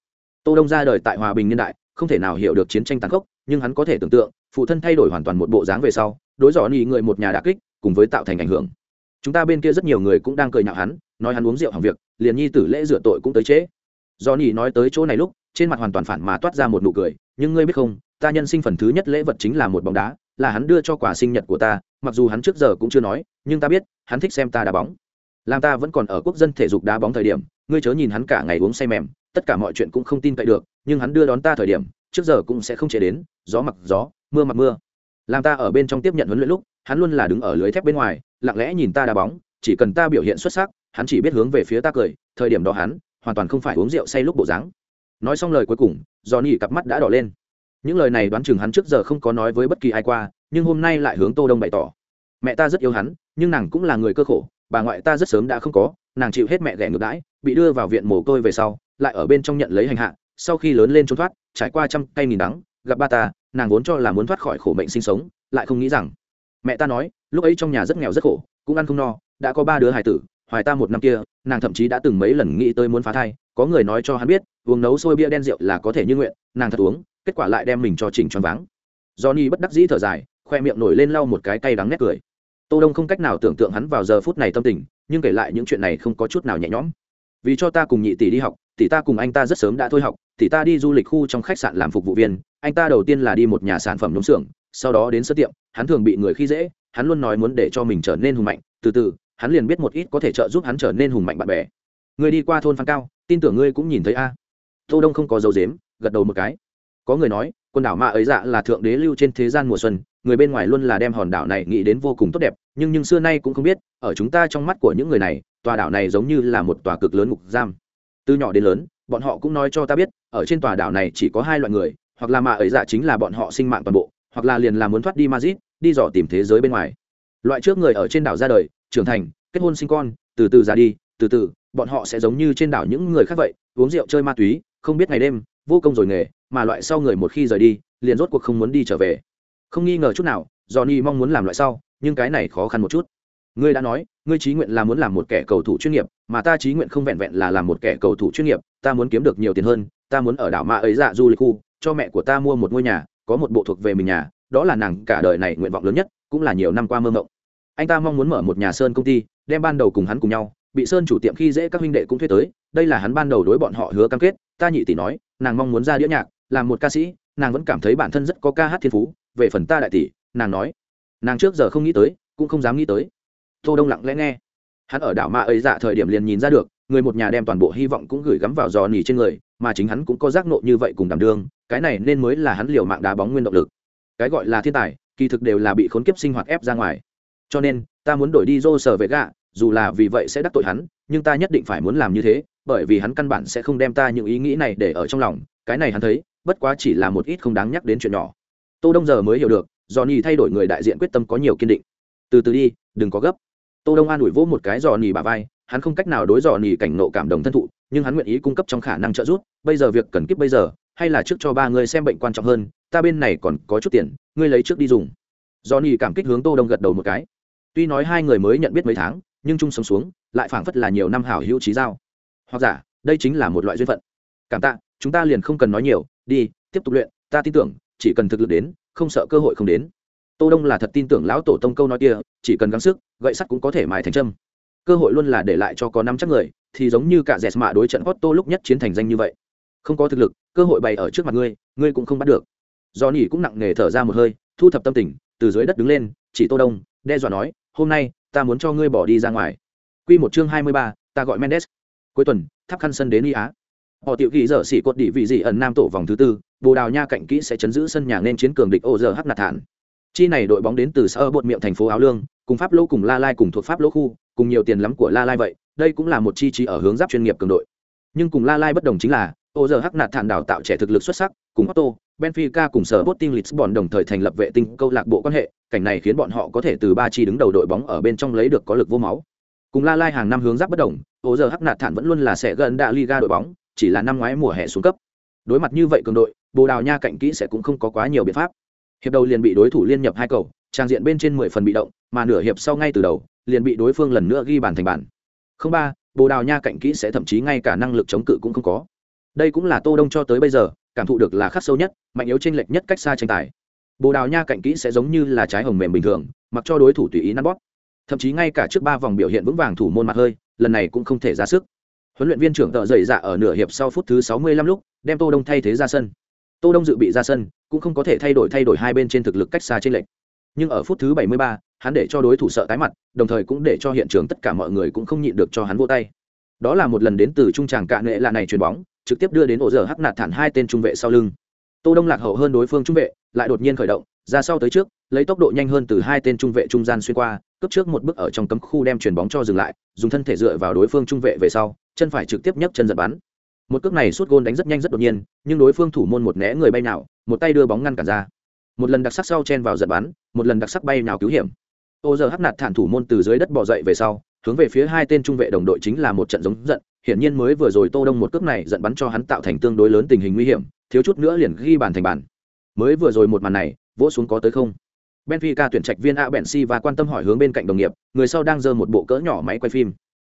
Tô đông ra đời tại hòa bình niên đại, không thể nào hiểu được chiến tranh tàn khốc, nhưng hắn có thể tưởng tượng, phụ thân thay đổi hoàn toàn một bộ dáng về sau, đối dò nhị người một nhà đà kích, cùng với tạo thành ảnh hưởng chúng ta bên kia rất nhiều người cũng đang cười nhạo hắn, nói hắn uống rượu hàng việc, liền nhi tử lễ rửa tội cũng tới trễ. Do nhị nói tới chỗ này lúc, trên mặt hoàn toàn phản mà toát ra một nụ cười, nhưng ngươi biết không, ta nhân sinh phần thứ nhất lễ vật chính là một bóng đá, là hắn đưa cho quà sinh nhật của ta, mặc dù hắn trước giờ cũng chưa nói, nhưng ta biết, hắn thích xem ta đá bóng. Làm ta vẫn còn ở quốc dân thể dục đá bóng thời điểm, ngươi chớ nhìn hắn cả ngày uống say mềm, tất cả mọi chuyện cũng không tin cậy được, nhưng hắn đưa đón ta thời điểm, trước giờ cũng sẽ không chế đến, gió mặc gió, mưa mặc mưa. Làm ta ở bên trong tiếp nhận huấn luyện lúc, hắn luôn là đứng ở lưới thép bên ngoài lặng lẽ nhìn ta đá bóng, chỉ cần ta biểu hiện xuất sắc, hắn chỉ biết hướng về phía ta cười, thời điểm đó hắn hoàn toàn không phải uống rượu say lúc bộ dáng. Nói xong lời cuối cùng do nỉ cặp mắt đã đỏ lên. Những lời này đoán chừng hắn trước giờ không có nói với bất kỳ ai qua, nhưng hôm nay lại hướng tô đông bày tỏ. Mẹ ta rất yêu hắn, nhưng nàng cũng là người cơ khổ, bà ngoại ta rất sớm đã không có, nàng chịu hết mẹ ghẻ ngược đãi, bị đưa vào viện mồ côi về sau, lại ở bên trong nhận lấy hành hạ, sau khi lớn lên trốn thoát, trải qua trăm cây nghìn đắng, gặp ba ta, nàng vốn cho là muốn thoát khỏi khổ mệnh sinh sống, lại không nghĩ rằng mẹ ta nói, lúc ấy trong nhà rất nghèo rất khổ, cũng ăn không no, đã có ba đứa hài tử, hoài ta một năm kia, nàng thậm chí đã từng mấy lần nghĩ tới muốn phá thai, có người nói cho hắn biết, uống nấu sôi bia đen rượu là có thể như nguyện, nàng thật uống, kết quả lại đem mình cho chỉnh choáng váng. Johnny bất đắc dĩ thở dài, khoe miệng nổi lên lau một cái cay đắng nét cười. Tô đông không cách nào tưởng tượng hắn vào giờ phút này tâm tình, nhưng kể lại những chuyện này không có chút nào nhẹ nhõm. Vì cho ta cùng nhị tỷ đi học tỷ ta cùng anh ta rất sớm đã thôi học tỷ ta đi du lịch khu trong khách sạn làm phục vụ viên, anh ta đầu tiên là đi một nhà sản phẩm nông xưởng sau đó đến sơ tiệm, hắn thường bị người khi dễ, hắn luôn nói muốn để cho mình trở nên hùng mạnh, từ từ, hắn liền biết một ít có thể trợ giúp hắn trở nên hùng mạnh bạn bè. Người đi qua thôn phan cao, tin tưởng ngươi cũng nhìn thấy a. Tô đông không có dấu dếm gật đầu một cái. Có người nói, quần đảo ma ấy dạ là thượng đế lưu trên thế gian mùa xuân, người bên ngoài luôn là đem hòn đảo này nghĩ đến vô cùng tốt đẹp, nhưng nhưng xưa nay cũng không biết, ở chúng ta trong mắt của những người này, tòa đảo này giống như là một tòa cực lớn ngục giam. Từ nhỏ đến lớn, bọn họ cũng nói cho ta biết, ở trên tòa đảo này chỉ có hai loại người, hoặc là mà ấy dạ chính là bọn họ sinh mạng toàn bộ hoặc là liền là muốn thoát đi Madrid, đi dò tìm thế giới bên ngoài. Loại trước người ở trên đảo ra đời, trưởng thành, kết hôn sinh con, từ từ ra đi, từ từ, bọn họ sẽ giống như trên đảo những người khác vậy, uống rượu chơi ma túy, không biết ngày đêm, vô công rồi nghề, mà loại sau người một khi rời đi, liền rốt cuộc không muốn đi trở về. Không nghi ngờ chút nào, Johnny mong muốn làm loại sau, nhưng cái này khó khăn một chút. Ngươi đã nói, ngươi chí nguyện là muốn làm một kẻ cầu thủ chuyên nghiệp, mà ta chí nguyện không vẹn vẹn là làm một kẻ cầu thủ chuyên nghiệp, ta muốn kiếm được nhiều tiền hơn, ta muốn ở đảo Ma ấy dạ du lịch khu, cho mẹ của ta mua một ngôi nhà, có một bộ thuộc về mình nhà, đó là nàng cả đời này nguyện vọng lớn nhất cũng là nhiều năm qua mơ mộng. Anh ta mong muốn mở một nhà sơn công ty đem ban đầu cùng hắn cùng nhau bị sơn chủ tiệm khi dễ các huynh đệ cũng thuê tới đây là hắn ban đầu đối bọn họ hứa cam kết ta nhị tỷ nói nàng mong muốn ra đĩa nhạc làm một ca sĩ nàng vẫn cảm thấy bản thân rất có ca hát thiên phú về phần ta đại tỷ nàng nói nàng trước giờ không nghĩ tới cũng không dám nghĩ tới. Tô đông lặng lẽ nghe hắn ở đảo ma ấy dạ thời điểm liền nhìn ra được, người một nhà đem toàn bộ hy vọng cũng gửi gắm vào giò nỉ trên người, mà chính hắn cũng có giác nộ như vậy cùng đảm đương, cái này nên mới là hắn liều mạng đá bóng nguyên động lực. Cái gọi là thiên tài, kỳ thực đều là bị khốn kiếp sinh hoạt ép ra ngoài. Cho nên, ta muốn đổi đi dô sở về gạ dù là vì vậy sẽ đắc tội hắn, nhưng ta nhất định phải muốn làm như thế, bởi vì hắn căn bản sẽ không đem ta những ý nghĩ này để ở trong lòng, cái này hắn thấy, bất quá chỉ là một ít không đáng nhắc đến chuyện nhỏ. Tô đông giờ mới hiểu được do nhi thay đổi người đại diện quyết tâm có nhiều kiên định. Từ từ đi, đừng có gấp tô đông an ủi vỗ một cái giò nỉ bà vai, hắn không cách nào đối giò nỉ cảnh nộ cảm đồng thân thụ, nhưng hắn nguyện ý cung cấp trong khả năng trợ giúp, bây giờ việc cần kiếp bây giờ, hay là trước cho ba người xem bệnh quan trọng hơn, ta bên này còn có chút tiền, ngươi lấy trước đi dùng. Giò nỉ cảm kích hướng tô đông gật đầu một cái. Tuy nói hai người mới nhận biết mấy tháng, nhưng chung sống xuống, lại phảng phất là nhiều năm hảo hữu trí giao. Hoặc giả, đây chính là một loại duyên phận. Cảm tạ, chúng ta liền không cần nói nhiều, đi, tiếp tục luyện, ta tin tưởng, chỉ cần thực lực đến, không sợ cơ hội không đến tô đông là thật tin tưởng lão tổ tông câu nói kia chỉ cần gắng sức gậy sắt cũng có thể mài thành trâm cơ hội luôn là để lại cho có năm chắc người thì giống như cả dẹt mạ đối trận Otto lúc nhất chiến thành danh như vậy. Không có thực lực cơ hội bày ở trước mặt ngươi ngươi cũng không bắt được. Do nỉ cũng nặng nề thở ra một hơi thu thập tâm tình từ dưới đất đứng lên chỉ tô đông đe dọa nói hôm nay ta muốn cho ngươi bỏ đi ra ngoài. Quy một chương hai mươi ba, ta gọi mendes. Cuối tuần tháp khăn sân đến y á. Họ tiểu ghi dở xỉ cột đỉ vị dị ẩn nam tổ vòng thứ tư bồ đào nha cạnh kỹ sẽ chấn giữ sân nhà nên chiến cường địch ô giờ hắc nạt thản chi này đội bóng đến từ sở bột miệng thành phố áo lương, cùng pháp lô cùng la lai cùng thuộc pháp lô khu, cùng nhiều tiền lắm của la lai vậy, đây cũng là một chi trí ở hướng giáp chuyên nghiệp cường đội. Nhưng cùng la lai bất đồng chính là, ô giờ hắc nạt thản đào tạo trẻ thực lực xuất sắc, cùng otto benfica cùng sở bot team lisbon đồng thời thành lập vệ tinh câu lạc bộ quan hệ, cảnh này khiến bọn họ có thể từ ba chi đứng đầu đội bóng ở bên trong lấy được có lực vô máu. Cùng la lai hàng năm hướng giáp bất đồng, ô giờ hắc nạt thản vẫn luôn là sẽ gần đạ liga đội bóng, chỉ là năm ngoái mùa hè xuống cấp. Đối mặt như vậy cường đội, bồ đào nha cạnh kỹ sẽ cũng không có quá nhiều biện pháp hiệp đầu liền bị đối thủ liên nhập hai cầu, trang diện bên trên mười phần bị động, mà nửa hiệp sau ngay từ đầu, liền bị đối phương lần nữa ghi bàn thành bàn. Không ba, bồ đào nha cạnh kỹ sẽ thậm chí ngay cả năng lực chống cự cũng không có. Đây cũng là tô đông cho tới bây giờ, cảm thụ được là khắc sâu nhất, mạnh yếu chênh lệch nhất cách xa tranh tài. Bồ đào nha cạnh kỹ sẽ giống như là trái hồng mềm bình thường, mặc cho đối thủ tùy ý nắn bóp. Thậm chí ngay cả trước ba vòng biểu hiện vững vàng thủ môn mặt hơi, lần này cũng không thể ra sức. Huấn luyện viên trưởng tợ dậy dạ ở nửa hiệp sau phút thứ 65 lúc, đem tô đông thay thế ra sân tô đông dự bị ra sân cũng không có thể thay đổi thay đổi hai bên trên thực lực cách xa trên lệnh nhưng ở phút thứ 73, hắn để cho đối thủ sợ tái mặt đồng thời cũng để cho hiện trường tất cả mọi người cũng không nhịn được cho hắn vỗ tay. Đó là một lần đến từ trung tràng cạn nghệ là này chuyền bóng trực tiếp đưa đến ổ giờ hắc nạt thản hai tên trung vệ sau lưng. Tô đông lạc hậu hơn đối phương trung vệ lại đột nhiên khởi động ra sau tới trước lấy tốc độ nhanh hơn từ hai tên trung vệ trung gian xuyên qua cướp trước một bước ở trong cấm khu đem chuyền bóng cho dừng lại dùng thân thể dựa vào đối phương trung vệ về sau chân phải trực tiếp nhấc chân giật bắn một cước này suốt gôn đánh rất nhanh rất đột nhiên, nhưng đối phương thủ môn một né người bay nào, một tay đưa bóng ngăn cản ra. Một lần đặc sắc sau chen vào giật bắn, một lần đặc sắc bay nào cứu hiểm. Ô giờ hắc nạt thản thủ môn từ dưới đất bỏ dậy về sau, hướng về phía hai tên trung vệ đồng đội chính là một trận giống giận, hiển nhiên mới vừa rồi tô đông một cước này giận bắn cho hắn tạo thành tương đối lớn tình hình nguy hiểm, thiếu chút nữa liền ghi bàn thành bàn. Mới vừa rồi một màn này, vỗ xuống có tới không? Benfica tuyển trạch viên a bèn si và quan tâm hỏi hướng bên cạnh đồng nghiệp, người sau đang giơ một bộ cỡ nhỏ máy quay phim.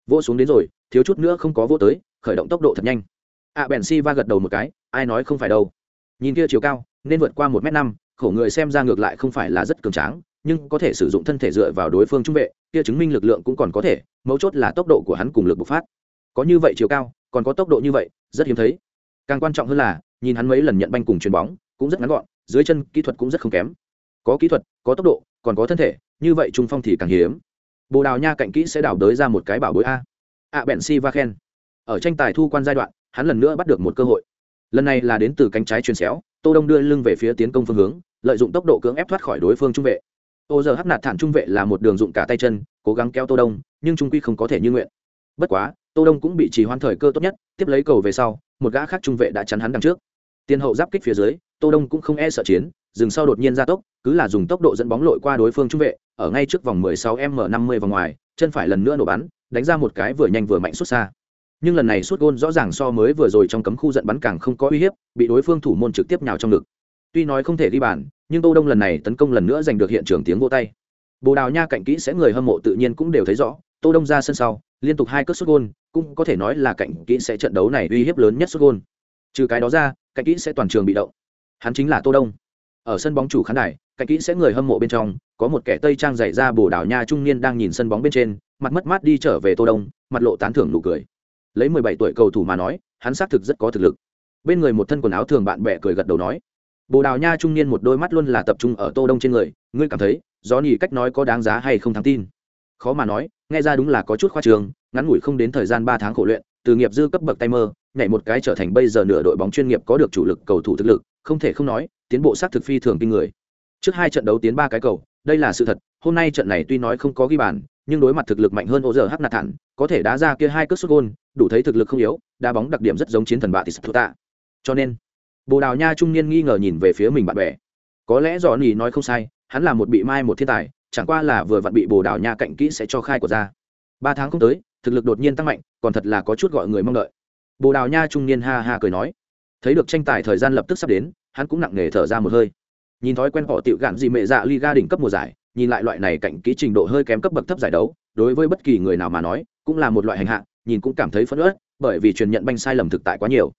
Vỗ xuống đến rồi, thiếu chút nữa không có vỗ tới, khởi động tốc độ thật nhanh ạ bèn si va gật đầu một cái, ai nói không phải đâu. Nhìn kia chiều cao, nên vượt qua một m năm, khổ người xem ra ngược lại không phải là rất cường tráng, nhưng có thể sử dụng thân thể dựa vào đối phương trung vệ, kia chứng minh lực lượng cũng còn có thể, mấu chốt là tốc độ của hắn cùng lực bộc phát. Có như vậy chiều cao, còn có tốc độ như vậy, rất hiếm thấy. Càng quan trọng hơn là, nhìn hắn mấy lần nhận banh cùng chuyền bóng, cũng rất ngắn gọn, dưới chân kỹ thuật cũng rất không kém. Có kỹ thuật, có tốc độ, còn có thân thể, như vậy trung phong thì càng hiếm. Bồ đào nha cạnh kỹ sẽ đào đới ra một cái bảo bối a. A bèn si va khen. Ở tranh tài thu quan giai đoạn hắn lần nữa bắt được một cơ hội. Lần này là đến từ cánh trái chuyền xéo, tô đông đưa lưng về phía tiến công phương hướng, lợi dụng tốc độ cưỡng ép thoát khỏi đối phương trung vệ. Ô giờ hắc nạt thản trung vệ là một đường dụng cả tay chân, cố gắng kéo tô đông, nhưng trung quy không có thể như nguyện. Bất quá, tô đông cũng bị trì hoãn thời cơ tốt nhất, tiếp lấy cầu về sau, một gã khác trung vệ đã chắn hắn đằng trước. Tiền hậu giáp kích phía dưới, tô đông cũng không e sợ chiến, dừng sau đột nhiên ra tốc, cứ là dùng tốc độ dẫn bóng lội qua đối phương trung vệ, ở ngay trước vòng 16 m 50 vòng ngoài, chân phải lần nữa nổ bắn, đánh ra một cái vừa nhanh vừa mạnh xuất xa nhưng lần này suốt gôn rõ ràng so mới vừa rồi trong cấm khu giận bắn càng không có uy hiếp, bị đối phương thủ môn trực tiếp nhào trong ngực. Tuy nói không thể ghi bàn, nhưng tô đông lần này tấn công lần nữa giành được hiện trường tiếng vô tay. Bồ đào nha cạnh kỹ sẽ người hâm mộ tự nhiên cũng đều thấy rõ, tô đông ra sân sau, liên tục hai cất suốt gôn, cũng có thể nói là cạnh kỹ sẽ trận đấu này uy hiếp lớn nhất suốt gôn. Trừ cái đó ra, cạnh kỹ sẽ toàn trường bị động. Hắn chính là tô đông. Ở sân bóng chủ khán đài, cạnh kỹ sẽ người hâm mộ bên trong, có một kẻ tây trang dày ra bồ đào nha trung niên đang nhìn sân bóng bên trên, mặt mất mát đi trở về tô đông, mặt lộ tán thưởng nụ cười lấy mười bảy tuổi cầu thủ mà nói, hắn xác thực rất có thực lực. Bên người một thân quần áo thường bạn bè cười gật đầu nói, bồ đào nha trung niên một đôi mắt luôn là tập trung ở tô đông trên người, ngươi cảm thấy gió nhỉ cách nói có đáng giá hay không thắng tin? Khó mà nói, nghe ra đúng là có chút khoa trường ngắn ngủi không đến thời gian ba tháng khổ luyện, từ nghiệp dư cấp bậc tay mơ nhảy một cái trở thành bây giờ nửa đội bóng chuyên nghiệp có được chủ lực cầu thủ thực lực, không thể không nói, tiến bộ xác thực phi thường kinh người. Trước hai trận đấu tiến ba cái cầu, đây là sự thật, hôm nay trận này tuy nói không có ghi bàn nhưng đối mặt thực lực mạnh hơn ô giờ hắc nạt thản, có thể đá ra kia hai cước sút gôn, đủ thấy thực lực không yếu, đá bóng đặc điểm rất giống chiến thần bạ tis tạ. Cho nên, bồ đào nha trung niên nghi ngờ nhìn về phía mình bạn bè. Có lẽ dò nỉ nói không sai, hắn là một bị mai một thiên tài, chẳng qua là vừa vặn bị bồ đào nha cạnh kỹ sẽ cho khai của ra. Ba tháng không tới, thực lực đột nhiên tăng mạnh, còn thật là có chút gọi người mong đợi. Bồ đào nha trung niên ha ha cười nói. Thấy được tranh tài thời gian lập tức sắp đến, hắn cũng nặng nề thở ra một hơi. Nhìn thói quen họ tiểu gạn gì mẹ dạ liga đỉnh cấp mùa giải nhìn lại loại này cạnh kỹ trình độ hơi kém cấp bậc thấp giải đấu, đối với bất kỳ người nào mà nói, cũng là một loại hành hạ, nhìn cũng cảm thấy phẫn uất, bởi vì truyền nhận banh sai lầm thực tại quá nhiều.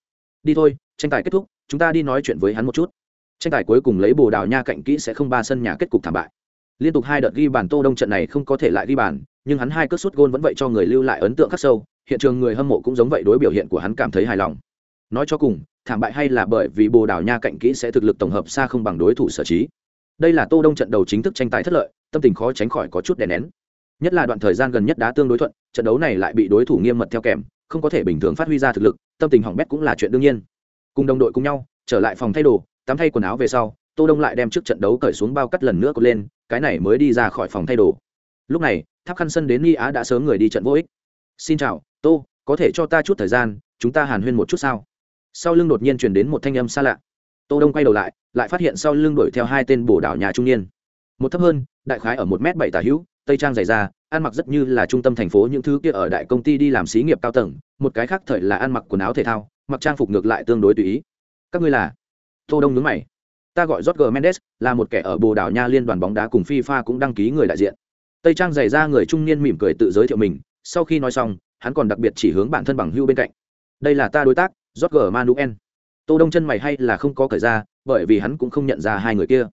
Đi thôi, tranh tài kết thúc, chúng ta đi nói chuyện với hắn một chút. Tranh tài cuối cùng lấy bồ đào nha cạnh kỹ sẽ không ba sân nhà kết cục thảm bại. Liên tục hai đợt ghi bàn tô đông trận này không có thể lại ghi bàn, nhưng hắn hai cất sút gôn vẫn vậy cho người lưu lại ấn tượng khắc sâu, hiện trường người hâm mộ cũng giống vậy đối biểu hiện của hắn cảm thấy hài lòng. Nói cho cùng, thảm bại hay là bởi vì bồ đào nha cạnh kỹ sẽ thực lực tổng hợp xa không bằng đối thủ sở trí đây là tô đông trận đầu chính thức tranh tài thất lợi, tâm tình khó tránh khỏi có chút đè nén. Nhất là đoạn thời gian gần nhất đá tương đối thuận, trận đấu này lại bị đối thủ nghiêm mật theo kèm, không có thể bình thường phát huy ra thực lực, tâm tình hỏng bét cũng là chuyện đương nhiên. Cùng đồng đội cùng nhau, trở lại phòng thay đồ, tắm thay quần áo về sau, tô đông lại đem trước trận đấu cởi xuống bao cắt lần nữa cột lên, cái này mới đi ra khỏi phòng thay đồ. Lúc này, tháp khăn sân đến nghi á đã sớm người đi trận vô ích. Xin chào, tô, có thể cho ta chút thời gian, chúng ta hàn huyên một chút sao? Sau lưng đột nhiên truyền đến một thanh âm xa lạ tô đông quay đầu lại lại phát hiện sau lưng đuổi theo hai tên bổ đảo nhà trung niên. Một thấp hơn, đại khái ở một m bảy tả hữu, tây trang dày da, ăn mặc rất như là trung tâm thành phố những thứ kia ở đại công ty đi làm xí nghiệp cao tầng, một cái khác thời là ăn mặc quần áo thể thao, mặc trang phục ngược lại tương đối tùy ý. Các ngươi là? Tô đông nhướng mày. Ta gọi Jorge Mendes, là một kẻ ở bồ đảo nha liên đoàn bóng đá cùng FIFA cũng đăng ký người đại diện. Tây trang dày da người trung niên mỉm cười tự giới thiệu mình, sau khi nói xong, hắn còn đặc biệt chỉ hướng bản thân bằng hưu bên cạnh. Đây là ta đối tác, Jorge Manuel tô đông chân mày hay là không có cởi ra, bởi vì hắn cũng không nhận ra hai người kia.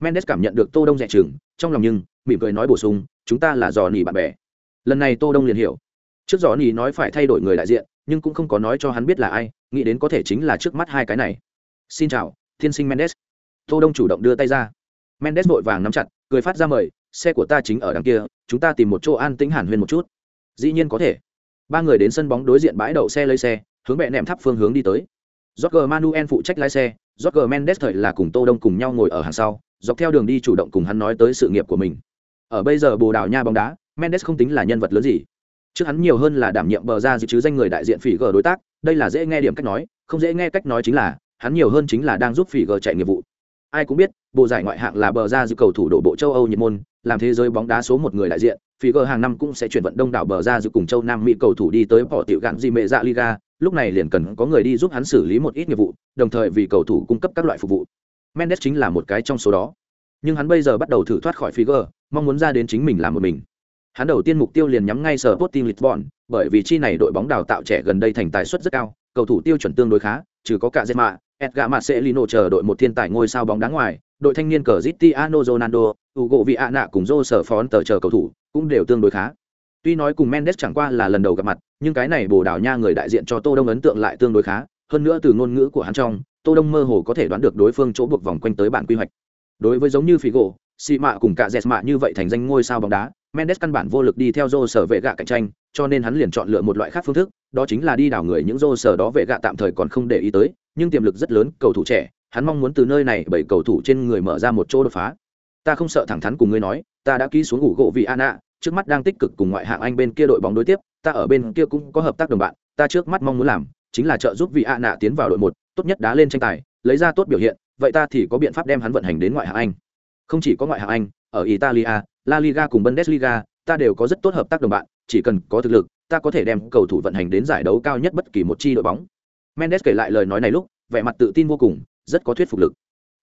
Mendes cảm nhận được tô đông dè chừng, trong lòng nhưng, mỉm cười nói bổ sung, chúng ta là dò nỉ bạn bè. Lần này tô đông liền hiểu. Trước dò nỉ nói phải thay đổi người đại diện, nhưng cũng không có nói cho hắn biết là ai, nghĩ đến có thể chính là trước mắt hai cái này. Xin chào thiên sinh mendes. Tô đông chủ động đưa tay ra. Mendes vội vàng nắm chặt, cười phát ra mời, xe của ta chính ở đằng kia, chúng ta tìm một chỗ an tĩnh hẳn huyên một chút. Dĩ nhiên có thể. Ba người đến sân bóng đối diện bãi đậu xe lấy xe, hướng bệ nệm tháp phương hướng đi tới. Jorge Manuel phụ trách lái xe, Jorge Mendes thời là cùng Tô Đông cùng nhau ngồi ở hàng sau, dọc theo đường đi chủ động cùng hắn nói tới sự nghiệp của mình. Ở bây giờ Bồ Đào Nha bóng đá, Mendes không tính là nhân vật lớn gì. Trước hắn nhiều hơn là đảm nhiệm bờ ra dự chứ danh người đại diện phỉ gờ đối tác, đây là dễ nghe điểm cách nói, không dễ nghe cách nói chính là, hắn nhiều hơn chính là đang giúp phỉ gờ chạy nghiệp vụ. Ai cũng biết, bộ giải ngoại hạng là bờ ra dự cầu thủ đổ bộ châu Âu nhiệt môn, làm thế giới bóng đá số một người đại diện, phỉ gờ hàng năm cũng sẽ chuyển vận đông đảo bờ ra dự cùng châu Nam Mỹ cầu thủ đi tới bỏ tiểu gạn gì mẹ dạ Liga, lúc này liền cần có người đi giúp hắn xử lý một ít nghiệp vụ đồng thời vì cầu thủ cung cấp các loại phục vụ mendes chính là một cái trong số đó nhưng hắn bây giờ bắt đầu thử thoát khỏi Figo, mong muốn ra đến chính mình làm một mình. Hắn đầu tiên mục tiêu liền nhắm ngay sở Sporting Lisbon, bởi vì chi này đội bóng đào tạo trẻ gần đây thành tài suất rất cao, cầu thủ tiêu chuẩn tương đối khá, trừ có cả Zema, Edgar Marcelino chờ đội một thiên tài ngôi sao bóng đá ngoài, đội thanh niên Cristiano Ronaldo, Hugo Viana cùng Jose tờ chờ cầu thủ cũng đều tương đối khá. Tuy nói cùng Mendes chẳng qua là lần đầu gặp mặt, nhưng cái này Bồ Đào Nha người đại diện cho Tô Đông ấn tượng lại tương đối khá, hơn nữa từ ngôn ngữ của hắn trong, Tô Đông mơ hồ có thể đoán được đối phương chỗ buộc vòng quanh tới bản quy hoạch. Đối với giống như Figo, Si Mạ cùng cả Jesma như vậy thành danh ngôi sao bóng đá, Mendes căn bản vô lực đi theo Jose sở vệ gạ cạnh tranh, cho nên hắn liền chọn lựa một loại khác phương thức, đó chính là đi đào người những Jose sở đó vệ gạ tạm thời còn không để ý tới, nhưng tiềm lực rất lớn, cầu thủ trẻ, hắn mong muốn từ nơi này bảy cầu thủ trên người mở ra một chỗ đột phá. Ta không sợ thẳng thắn cùng ngươi nói, ta đã ký xuống ngủ gỗ vì Anna, trước mắt đang tích cực cùng ngoại hạng Anh bên kia đội bóng đối tiếp, ta ở bên kia cũng có hợp tác đồng bạn, ta trước mắt mong muốn làm chính là trợ giúp vị Anna nạ tiến vào đội một, tốt nhất đá lên tranh tài, lấy ra tốt biểu hiện, vậy ta thì có biện pháp đem hắn vận hành đến ngoại hạng Anh. Không chỉ có ngoại hạng Anh, ở Italia, La Liga cùng Bundesliga, ta đều có rất tốt hợp tác đồng bạn, chỉ cần có thực lực, ta có thể đem cầu thủ vận hành đến giải đấu cao nhất bất kỳ một chi đội bóng. Mendes kể lại lời nói này lúc, vẻ mặt tự tin vô cùng, rất có thuyết phục lực.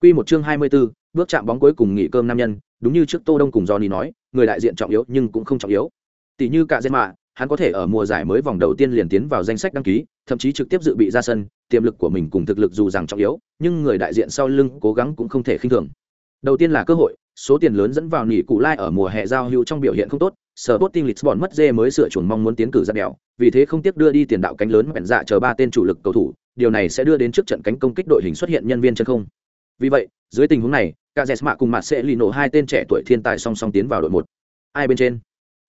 Quy một chương 24, bước chạm bóng cuối cùng nghỉ cơm nam nhân, đúng như trước Tô Đông cùng Johnny nói, người đại diện trọng yếu nhưng cũng không trọng yếu. Tỷ như cả Zema, hắn có thể ở mùa giải mới vòng đầu tiên liền tiến vào danh sách đăng ký, thậm chí trực tiếp dự bị ra sân, tiềm lực của mình cùng thực lực dù rằng trọng yếu, nhưng người đại diện sau lưng cố gắng cũng không thể khinh thường. Đầu tiên là cơ hội, số tiền lớn dẫn vào nỉ cụ lai ở mùa hè giao hữu trong biểu hiện không tốt, Sporting Lisbon mất dê mới sửa chuẩn mong muốn tiến cử ra đèo, vì thế không tiếc đưa đi tiền đạo cánh lớn bèn dạ chờ ba tên chủ lực cầu thủ, điều này sẽ đưa đến trước trận cánh công kích đội hình xuất hiện nhân viên chân không. Vì vậy, dưới tình huống này, cả mạ cùng mặt sẽ lì nổ hai tên trẻ tuổi thiên tài song song tiến vào đội một. Ai bên trên?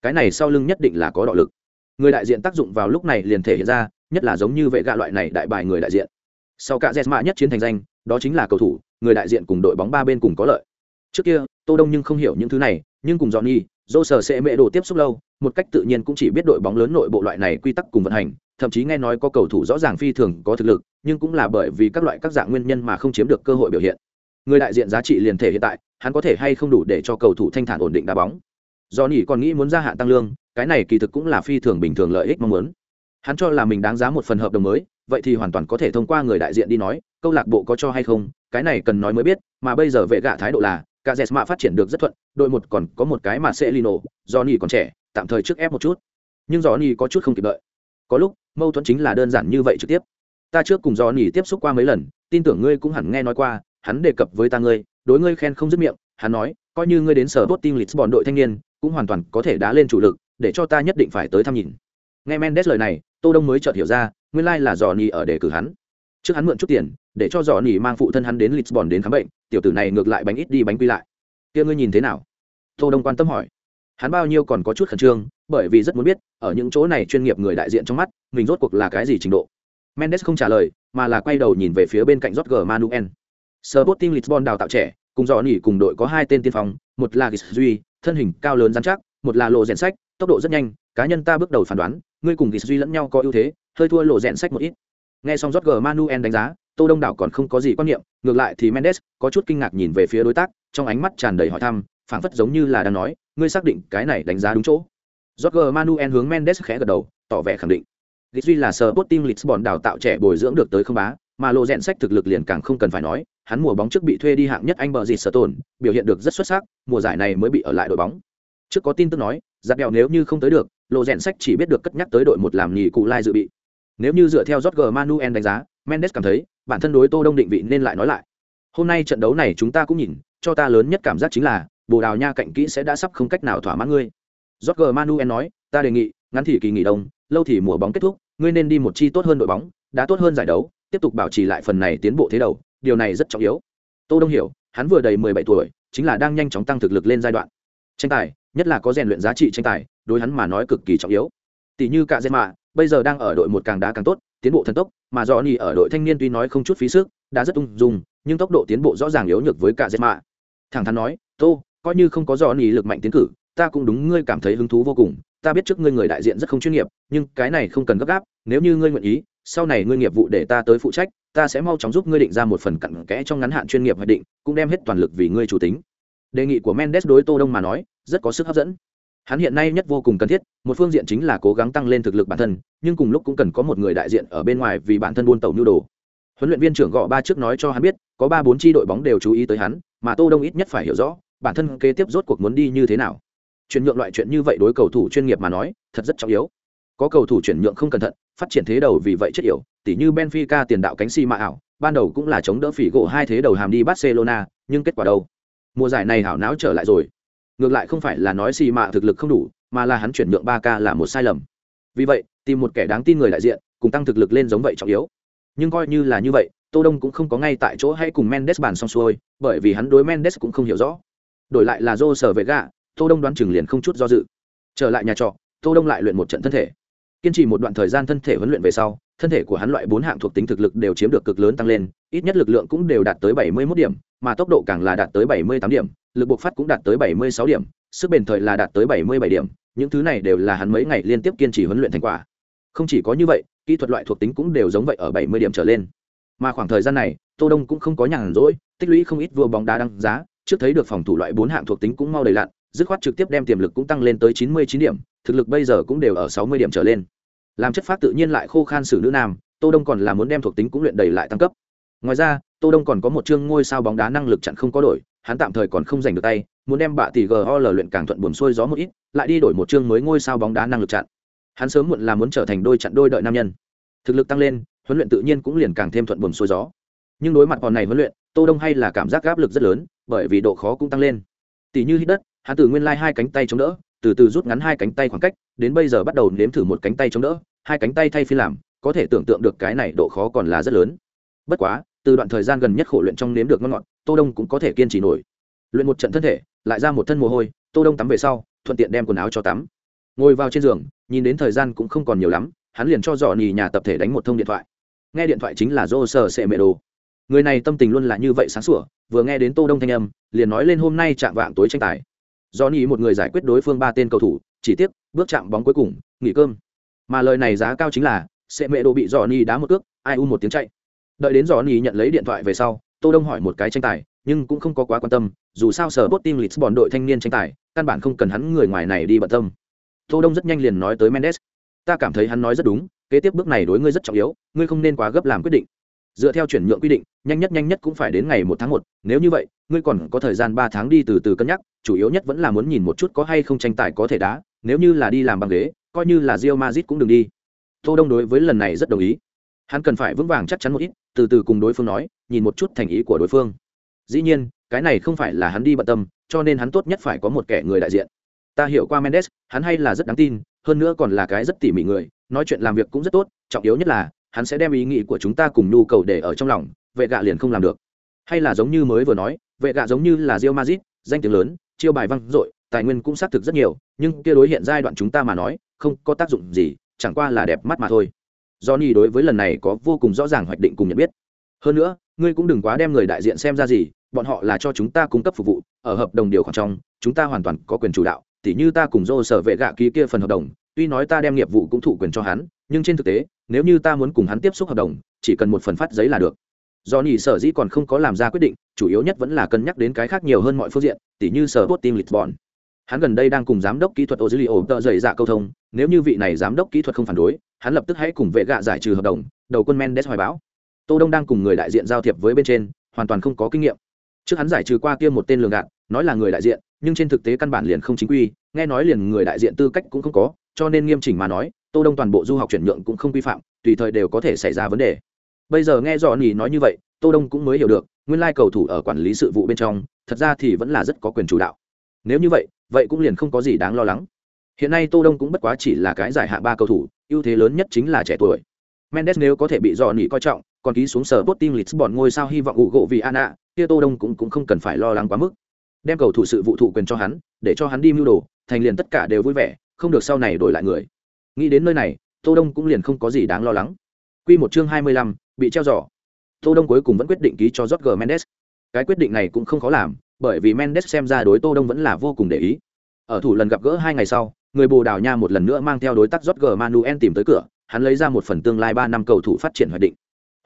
Cái này sau lưng nhất định là có đạo lực. Người đại diện tác dụng vào lúc này liền thể hiện ra, nhất là giống như vệ gạ loại này đại bài người đại diện. Sau cả mạ nhất chiến thành danh, đó chính là cầu thủ, người đại diện cùng đội bóng ba bên cùng có lợi. Trước kia, Tô Đông nhưng không hiểu những thứ này, nhưng cùng Johnny, sở sẽ mẹ đồ tiếp xúc lâu, một cách tự nhiên cũng chỉ biết đội bóng lớn nội bộ loại này quy tắc cùng vận hành, thậm chí nghe nói có cầu thủ rõ ràng phi thường có thực lực, nhưng cũng là bởi vì các loại các dạng nguyên nhân mà không chiếm được cơ hội biểu hiện. Người đại diện giá trị liền thể hiện tại hắn có thể hay không đủ để cho cầu thủ thanh thản ổn định đá bóng. Johnny còn nghĩ muốn gia hạn tăng lương cái này kỳ thực cũng là phi thường bình thường lợi ích mong muốn. Hắn cho là mình đáng giá một phần hợp đồng mới vậy thì hoàn toàn có thể thông qua người đại diện đi nói câu lạc bộ có cho hay không cái này cần nói mới biết mà bây giờ vệ gạ thái độ là cả dẹt phát triển được rất thuận đội một còn có một cái mà Celino, Johnny còn trẻ tạm thời trước ép một chút. Nhưng Johnny có chút không kịp đợi có lúc, mâu thuẫn chính là đơn giản như vậy trực tiếp. Ta trước cùng do nỉ tiếp xúc qua mấy lần, tin tưởng ngươi cũng hẳn nghe nói qua, hắn đề cập với ta ngươi, đối ngươi khen không dứt miệng, hắn nói, coi như ngươi đến sở bot team lisbon đội thanh niên, cũng hoàn toàn có thể đá lên chủ lực, để cho ta nhất định phải tới thăm nhìn. Nghe mendes lời này, tô đông mới chợt hiểu ra, nguyên lai là dò nỉ ở đề cử hắn. Trước hắn mượn chút tiền, để cho dò nỉ mang phụ thân hắn đến lisbon đến khám bệnh, tiểu tử này ngược lại bánh ít đi bánh quy lại. Kia ngươi nhìn thế nào? Tô đông quan tâm hỏi hắn bao nhiêu còn có chút khẩn trương bởi vì rất muốn biết ở những chỗ này chuyên nghiệp người đại diện trong mắt mình rốt cuộc là cái gì trình độ mendes không trả lời mà là quay đầu nhìn về phía bên cạnh jorge manuel Sporting Lisbon đào tạo trẻ, cùng dò nỉ cùng đội có hai tên tiên phong, một là Duy, thân hình cao lớn dán chắc, một là lộ rèn sách, tốc độ rất nhanh, cá nhân ta bước đầu phán đoán, ngươi cùng Duy lẫn nhau có ưu thế, hơi thua lộ rèn sách một ít. Nghe xong Jorge Manuel đánh giá, Tô Đông đảo còn không có gì quan niệm, ngược lại thì Mendes có chút kinh ngạc nhìn về phía đối tác, trong ánh mắt tràn đầy hỏi thăm, phảng phất giống như là đang nói, ngươi xác định cái này đánh giá đúng chỗ. Roger Manuel hướng Mendes khẽ gật đầu, tỏ vẻ khẳng định. Duy là sở Sporting Lisbon đào tạo trẻ bồi dưỡng được tới không bá, mà lộ rèn sách thực lực liền càng không cần phải nói, hắn mùa bóng trước bị thuê đi hạng nhất anh bờ dịt sở tồn biểu hiện được rất xuất sắc mùa giải này mới bị ở lại đội bóng trước có tin tức nói giặt đèo nếu như không tới được lộ rèn sách chỉ biết được cất nhắc tới đội một làm nhì cụ lai dự bị nếu như dựa theo Roger Manuel đánh giá mendes cảm thấy bản thân đối tô đông định vị nên lại nói lại hôm nay trận đấu này chúng ta cũng nhìn cho ta lớn nhất cảm giác chính là bồ đào nha cạnh kỹ sẽ đã sắp không cách nào thỏa mãn ngươi. Jorge Manuel nói, ta đề nghị, ngắn thì kỳ nghỉ đông, lâu thì mùa bóng kết thúc, ngươi nên đi một chi tốt hơn đội bóng đã tốt hơn giải đấu, tiếp tục bảo trì lại phần này tiến bộ thế đầu, điều này rất trọng yếu. Tô đông hiểu, hắn vừa đầy mười bảy tuổi, chính là đang nhanh chóng tăng thực lực lên giai đoạn. Tranh tài, nhất là có rèn luyện giá trị tranh tài, đối hắn mà nói cực kỳ trọng yếu. Tỷ như cả dệt mạ bây giờ đang ở đội một càng đá càng tốt, tiến bộ thần tốc, mà do nhì ở đội thanh niên tuy nói không chút phí sức đã rất ung dung, nhưng tốc độ tiến bộ rõ ràng yếu nhược với cả dệt mạ thẳng thắn nói, tô coi như không có do nỉ lực mạnh tiến cử, ta cũng đúng ngươi cảm thấy hứng thú vô cùng. Ta biết trước ngươi người đại diện rất không chuyên nghiệp, nhưng cái này không cần gấp gáp. Nếu như ngươi nguyện ý, sau này ngươi nghiệp vụ để ta tới phụ trách, ta sẽ mau chóng giúp ngươi định ra một phần cặn kẽ trong ngắn hạn chuyên nghiệp hoạch định, cũng đem hết toàn lực vì ngươi chủ tính. Đề nghị của mendes đối tô đông mà nói, rất có sức hấp dẫn. Hắn hiện nay nhất vô cùng cần thiết, một phương diện chính là cố gắng tăng lên thực lực bản thân, nhưng cùng lúc cũng cần có một người đại diện ở bên ngoài vì bản thân buôn tàu nhu đồ. Huấn luyện viên trưởng gõ ba trước nói cho hắn biết, có ba bốn tri đội bóng đều chú ý tới hắn, mà tô đông ít nhất phải hiểu rõ bản thân kế tiếp rốt cuộc muốn đi như thế nào? Chuyển nhượng loại chuyện như vậy đối cầu thủ chuyên nghiệp mà nói, thật rất trọng yếu. Có cầu thủ chuyển nhượng không cẩn thận, phát triển thế đầu vì vậy chết yểu, tỉ như benfica tiền đạo cánh si mạ ảo, ban đầu cũng là chống đỡ phỉ gỗ hai thế đầu hàm đi barcelona, nhưng kết quả đâu? Mùa giải này hảo não trở lại rồi. Ngược lại không phải là nói si mạ thực lực không đủ, mà là hắn chuyển nhượng ba k là một sai lầm. Vì vậy, tìm một kẻ đáng tin người đại diện, cùng tăng thực lực lên giống vậy trọng yếu. Nhưng coi như là như vậy, tô đông cũng không có ngay tại chỗ hay cùng mendes bàn xong xuôi, bởi vì hắn đối mendes cũng không hiểu rõ đổi lại là dô sở vệ gạ, tô đông đoán chừng liền không chút do dự. Trở lại nhà trọ, tô đông lại luyện một trận thân thể. Kiên trì một đoạn thời gian thân thể huấn luyện về sau, thân thể của hắn loại bốn hạng thuộc tính thực lực đều chiếm được cực lớn tăng lên, ít nhất lực lượng cũng đều đạt tới bảy mươi 71 điểm, mà tốc độ càng là đạt tới bảy mươi tám điểm, lực bộc phát cũng đạt tới bảy mươi sáu điểm, sức bền thời là đạt tới bảy mươi bảy điểm, những thứ này đều là hắn mấy ngày liên tiếp kiên trì huấn luyện thành quả. Không chỉ có như vậy, kỹ thuật loại thuộc tính cũng đều giống vậy ở bảy mươi điểm trở lên. Mà khoảng thời gian này, tô đông cũng không có nhàn rỗi, tích lũy không ít vua bóng đá đăng giá trước thấy được phòng thủ loại bốn hạng thuộc tính cũng mau đầy lặn, dứt khoát trực tiếp đem tiềm lực cũng tăng lên tới chín mươi chín điểm, thực lực bây giờ cũng đều ở sáu mươi điểm trở lên. Làm chất phát tự nhiên lại khô khan sử nữ nam, tô đông còn là muốn đem thuộc tính cũng luyện đầy lại tăng cấp. Ngoài ra, tô đông còn có một chương ngôi sao bóng đá năng lực chặn không có đổi, hắn tạm thời còn không giành được tay, muốn đem bạ tỷ gol luyện càng thuận buồm xuôi gió một ít, lại đi đổi một chương mới ngôi sao bóng đá năng lực chặn. Hắn sớm muộn là muốn trở thành đôi chặn đôi đợi nam nhân. Thực lực tăng lên, huấn luyện tự nhiên cũng liền càng thêm thuận buồm xuôi gió. Nhưng đối mặt còn này huấn luyện, tô đông hay là cảm giác áp lực rất lớn bởi vì độ khó cũng tăng lên. Tỷ như hít đất, hắn từ nguyên lai hai cánh tay chống đỡ, từ từ rút ngắn hai cánh tay khoảng cách, đến bây giờ bắt đầu nếm thử một cánh tay chống đỡ, hai cánh tay thay phi làm, có thể tưởng tượng được cái này độ khó còn là rất lớn. Bất quá, từ đoạn thời gian gần nhất khổ luyện trong nếm được ngon ngọt, tô đông cũng có thể kiên trì nổi. Luyện một trận thân thể, lại ra một thân mồ hôi, tô đông tắm về sau, thuận tiện đem quần áo cho tắm. Ngồi vào trên giường, nhìn đến thời gian cũng không còn nhiều lắm, hắn liền cho dò nì nhà tập thể đánh một thông điện thoại. Nghe điện thoại chính là dô sờ sệ mệ đồ người này tâm tình luôn là như vậy sáng sủa, vừa nghe đến tô đông thanh âm, liền nói lên hôm nay chạm vạng tối tranh tài. Do nỉ một người giải quyết đối phương ba tên cầu thủ, chỉ tiếc, bước chạm bóng cuối cùng, nghỉ cơm. Mà lời này giá cao chính là, sẽ mẹ đồ bị dò nỉ đá một cước, ai u một tiếng chạy. Đợi đến dò nỉ nhận lấy điện thoại về sau, tô đông hỏi một cái tranh tài, nhưng cũng không có quá quan tâm, dù sao sở bot team lisbon đội thanh niên tranh tài, căn bản không cần hắn người ngoài này đi bận tâm. Tô đông rất nhanh liền nói tới mendes. Ta cảm thấy hắn nói rất đúng, kế tiếp bước này đối ngươi rất trọng yếu, ngươi không nên quá gấp làm quyết định dựa theo chuyển nhượng quy định, nhanh nhất nhanh nhất cũng phải đến ngày một tháng một, nếu như vậy, ngươi còn có thời gian ba tháng đi từ từ cân nhắc, chủ yếu nhất vẫn là muốn nhìn một chút có hay không tranh tài có thể đá, nếu như là đi làm bằng ghế, coi như là rio mazit cũng đừng đi. Tô đông đối với lần này rất đồng ý. Hắn cần phải vững vàng chắc chắn một ít, từ từ cùng đối phương nói, nhìn một chút thành ý của đối phương. Dĩ nhiên, cái này không phải là hắn đi bận tâm, cho nên hắn tốt nhất phải có một kẻ người đại diện. Ta hiểu qua mendes, hắn hay là rất đáng tin, hơn nữa còn là cái rất tỉ mỉ người, nói chuyện làm việc cũng rất tốt, trọng yếu nhất là hắn sẽ đem ý nghĩ của chúng ta cùng nhu cầu để ở trong lòng, vệ gạ liền không làm được. Hay là giống như mới vừa nói, vệ gạ giống như là rio mazit danh tiếng lớn, chiêu bài văng dội, tài nguyên cũng xác thực rất nhiều, nhưng kia đối hiện giai đoạn chúng ta mà nói, không có tác dụng gì, chẳng qua là đẹp mắt mà thôi. Johnny đối với lần này có vô cùng rõ ràng hoạch định cùng nhận biết. Hơn nữa, ngươi cũng đừng quá đem người đại diện xem ra gì, bọn họ là cho chúng ta cung cấp phục vụ, ở hợp đồng điều khoản trong, chúng ta hoàn toàn có quyền chủ đạo, tỉ như ta cùng dô sở vệ gạ ký kia phần hợp đồng, tuy nói ta đem nghiệp vụ cũng thụ quyền cho hắn nhưng trên thực tế, nếu như ta muốn cùng hắn tiếp xúc hợp đồng, chỉ cần một phần phát giấy là được. Do nhì sở dĩ còn không có làm ra quyết định, chủ yếu nhất vẫn là cân nhắc đến cái khác nhiều hơn mọi phương diện, tỉ như sở bot team lisbon. Hắn gần đây đang cùng giám đốc kỹ thuật ô dữ liệu tợ dày dạ câu thông, nếu như vị này giám đốc kỹ thuật không phản đối, hắn lập tức hãy cùng vệ gạ giải trừ hợp đồng, đầu quân mendes hoài báo. Tô đông đang cùng người đại diện giao thiệp với bên trên, hoàn toàn không có kinh nghiệm. Trước hắn giải trừ qua kia một tên lường gạt, nói là người đại diện, nhưng trên thực tế căn bản liền không chính quy, nghe nói liền người đại diện tư cách cũng không có, cho nên nghiêm chỉnh mà nói tô đông toàn bộ du học chuyển nhượng cũng không vi phạm tùy thời đều có thể xảy ra vấn đề bây giờ nghe dọn nhì nói như vậy tô đông cũng mới hiểu được nguyên lai cầu thủ ở quản lý sự vụ bên trong thật ra thì vẫn là rất có quyền chủ đạo nếu như vậy vậy cũng liền không có gì đáng lo lắng hiện nay tô đông cũng bất quá chỉ là cái giải hạ ba cầu thủ ưu thế lớn nhất chính là trẻ tuổi mendes nếu có thể bị dọn nhì coi trọng còn ký xuống sở Sporting Lisbon ngôi sao hy vọng ủ gỗ vì Ana, kia Tô Đông cũng cũng không cần phải lo lắng quá mức. Đem cầu thủ sự vụ thụ quyền cho hắn, để cho hắn đi mưu đồ, thành liền tất cả đều vui vẻ, không được sau này đổi lại người. Nghĩ đến nơi này, Tô Đông cũng liền không có gì đáng lo lắng. Quy một chương 25, bị treo giỏ. Tô Đông cuối cùng vẫn quyết định ký cho Jorge Mendes. Cái quyết định này cũng không khó làm, bởi vì Mendes xem ra đối Tô Đông vẫn là vô cùng để ý. Ở thủ lần gặp gỡ hai ngày sau, người Bồ Đào Nha một lần nữa mang theo đối tác Jorge Manuel tìm tới cửa, hắn lấy ra một phần tương lai 3 năm cầu thủ phát triển hoạch định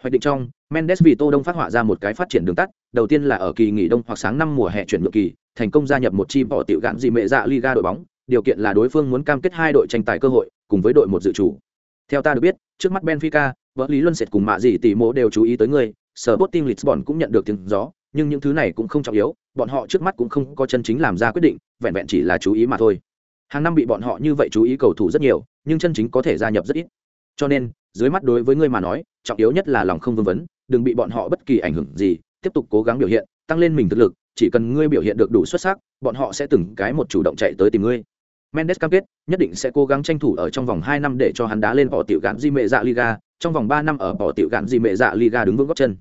hoạch định trong mendes vì tô đông phát họa ra một cái phát triển đường tắt đầu tiên là ở kỳ nghỉ đông hoặc sáng năm mùa hè chuyển nhượng kỳ thành công gia nhập một chi bỏ tiểu gạn gì mẹ dạ liga đội bóng điều kiện là đối phương muốn cam kết hai đội tranh tài cơ hội cùng với đội một dự chủ. Theo ta được biết, trước mắt benfica, vợ lý luân sệt cùng mạ gì tỷ mộ đều chú ý tới ngươi. sở Sporting Lisbon cũng nhận được tiếng gió, nhưng những thứ này cũng không trọng yếu, bọn họ trước mắt cũng không có chân chính làm ra quyết định, vẹn vẹn chỉ là chú ý mà thôi. Hàng năm bị bọn họ như vậy chú ý cầu thủ rất nhiều, nhưng chân chính có thể gia nhập rất ít. Cho nên, dưới mắt đối với ngươi mà nói, trọng yếu nhất là lòng không vương vấn, đừng bị bọn họ bất kỳ ảnh hưởng gì, tiếp tục cố gắng biểu hiện, tăng lên mình thực lực, chỉ cần ngươi biểu hiện được đủ xuất sắc, bọn họ sẽ từng cái một chủ động chạy tới tìm ngươi mendes cam kết nhất định sẽ cố gắng tranh thủ ở trong vòng hai năm để cho hắn đá lên bỏ tiểu gạn di mệ dạ liga trong vòng ba năm ở bỏ tiểu gạn di mệ dạ liga đứng vững gót chân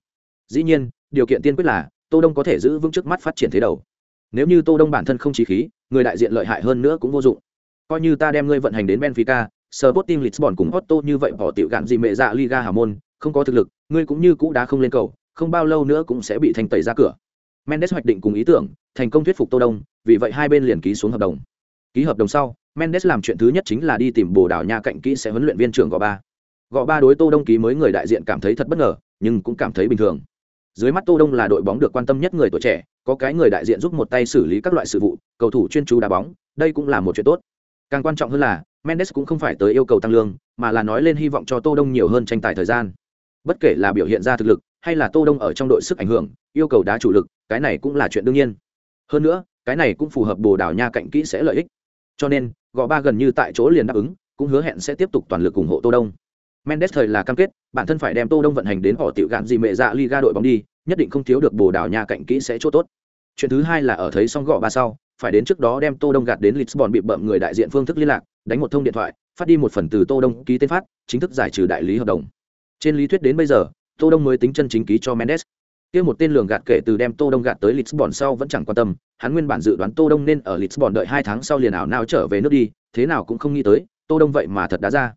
dĩ nhiên điều kiện tiên quyết là tô đông có thể giữ vững trước mắt phát triển thế đầu nếu như tô đông bản thân không chí khí người đại diện lợi hại hơn nữa cũng vô dụng coi như ta đem ngươi vận hành đến benfica Sporting Lisbon cùng Otto như vậy bỏ tiểu gạn di mẹ dạ Liga hào môn, không có thực lực, ngươi cũng như cũ đá không lên cầu, không bao lâu nữa cũng sẽ bị thành tẩy ra cửa. Mendes hoạch định cùng ý tưởng, thành công thuyết phục Tô Đông, vì vậy hai bên liền ký xuống hợp đồng. Ký hợp đồng sau, Mendes làm chuyện thứ nhất chính là đi tìm Bồ Đào Nha cạnh kỹ sẽ huấn luyện viên trưởng gò ba. Gò ba đối Tô Đông ký mới người đại diện cảm thấy thật bất ngờ, nhưng cũng cảm thấy bình thường. Dưới mắt Tô Đông là đội bóng được quan tâm nhất người tuổi trẻ, có cái người đại diện giúp một tay xử lý các loại sự vụ, cầu thủ chuyên chú đá bóng, đây cũng là một chuyện tốt. Càng quan trọng hơn là, mendes cũng không phải tới yêu cầu tăng lương mà là nói lên hy vọng cho tô đông nhiều hơn tranh tài thời gian bất kể là biểu hiện ra thực lực hay là tô đông ở trong đội sức ảnh hưởng yêu cầu đá chủ lực cái này cũng là chuyện đương nhiên hơn nữa cái này cũng phù hợp bồ đào nha cạnh kỹ sẽ lợi ích cho nên, gò ba gần như tại chỗ liền đáp ứng, cũng hứa hẹn sẽ tiếp tục toàn lực ủng hộ tô đông. Mendes thời là cam kết, bản thân phải đem tô đông vận hành đến họ tiểu gạn gì mẹ dạ liga đội bóng đi, nhất định không thiếu được bồ đào nhà cạnh kỹ sẽ chỗ tốt. Chuyện thứ hai là ở thấy xong gò ba sau, phải đến trước đó đem tô đông gạt đến lisbon bị bậm người đại diện phương thức liên lạc, đánh một thông điện thoại, phát đi một phần từ tô đông ký tên phát, chính thức giải trừ đại lý hợp đồng. Trên lý thuyết đến bây giờ, tô đông mới tính chân chính ký cho mendes kia một tên lường gạt kể từ đem tô đông gạt tới lisbon sau vẫn chẳng quan tâm, hắn nguyên bản dự đoán tô đông nên ở lisbon đợi hai tháng sau liền ảo nào trở về nước đi, thế nào cũng không nghĩ tới, tô đông vậy mà thật đã ra.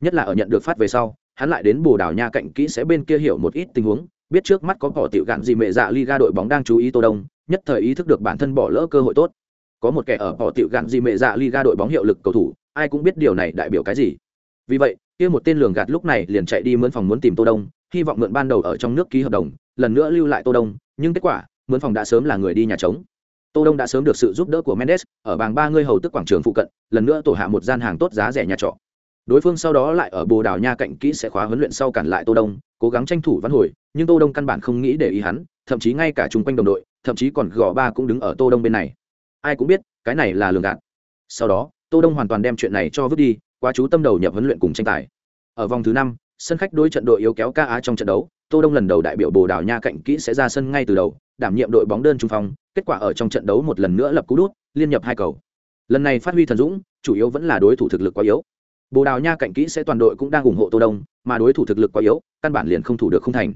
Nhất là ở nhận được phát về sau, hắn lại đến bồ đào nha cạnh kỹ sẽ bên kia hiểu một ít tình huống, biết trước mắt có cỏ tiểu gạn gì mẹ dạ liga đội bóng đang chú ý tô đông, nhất thời ý thức được bản thân bỏ lỡ cơ hội tốt. Có một kẻ ở cỏ tiểu gạn gì mẹ dạ liga đội bóng hiệu lực cầu thủ, ai cũng biết điều này đại biểu cái gì. Vì vậy, kia một tên lường gạt lúc này liền chạy đi mướn phòng muốn tìm tô đông, hy vọng mượn ban đầu ở trong nước ký hợp đồng lần nữa lưu lại tô đông, nhưng kết quả, mướn phòng đã sớm là người đi nhà trống. Tô đông đã sớm được sự giúp đỡ của mendes, ở bảng ba người hầu tức quảng trường phụ cận, lần nữa tổ hạ một gian hàng tốt giá rẻ nhà trọ. Đối phương sau đó lại ở bồ đào nha cạnh kỹ sẽ khóa huấn luyện sau cản lại tô đông, cố gắng tranh thủ vãn hồi, nhưng tô đông căn bản không nghĩ để ý hắn, thậm chí ngay cả chung quanh đồng đội, thậm chí còn gò ba cũng đứng ở tô đông bên này. Ai cũng biết, cái này là lường gạt. Sau đó, tô đông hoàn toàn đem chuyện này cho vứt đi, quá chú tâm đầu nhập huấn luyện cùng tranh tài. Ở vòng thứ năm sân khách đối trận đội yếu kéo ca á trong trận đấu, tô đông lần đầu đại biểu bồ đào nha cạnh kỹ sẽ ra sân ngay từ đầu, đảm nhiệm đội bóng đơn trung phong, kết quả ở trong trận đấu một lần nữa lập cú đút, liên nhập hai cầu. Lần này phát huy thần dũng, chủ yếu vẫn là đối thủ thực lực quá yếu. Bồ đào nha cạnh kỹ sẽ toàn đội cũng đang ủng hộ tô đông, mà đối thủ thực lực quá yếu, căn bản liền không thủ được không thành.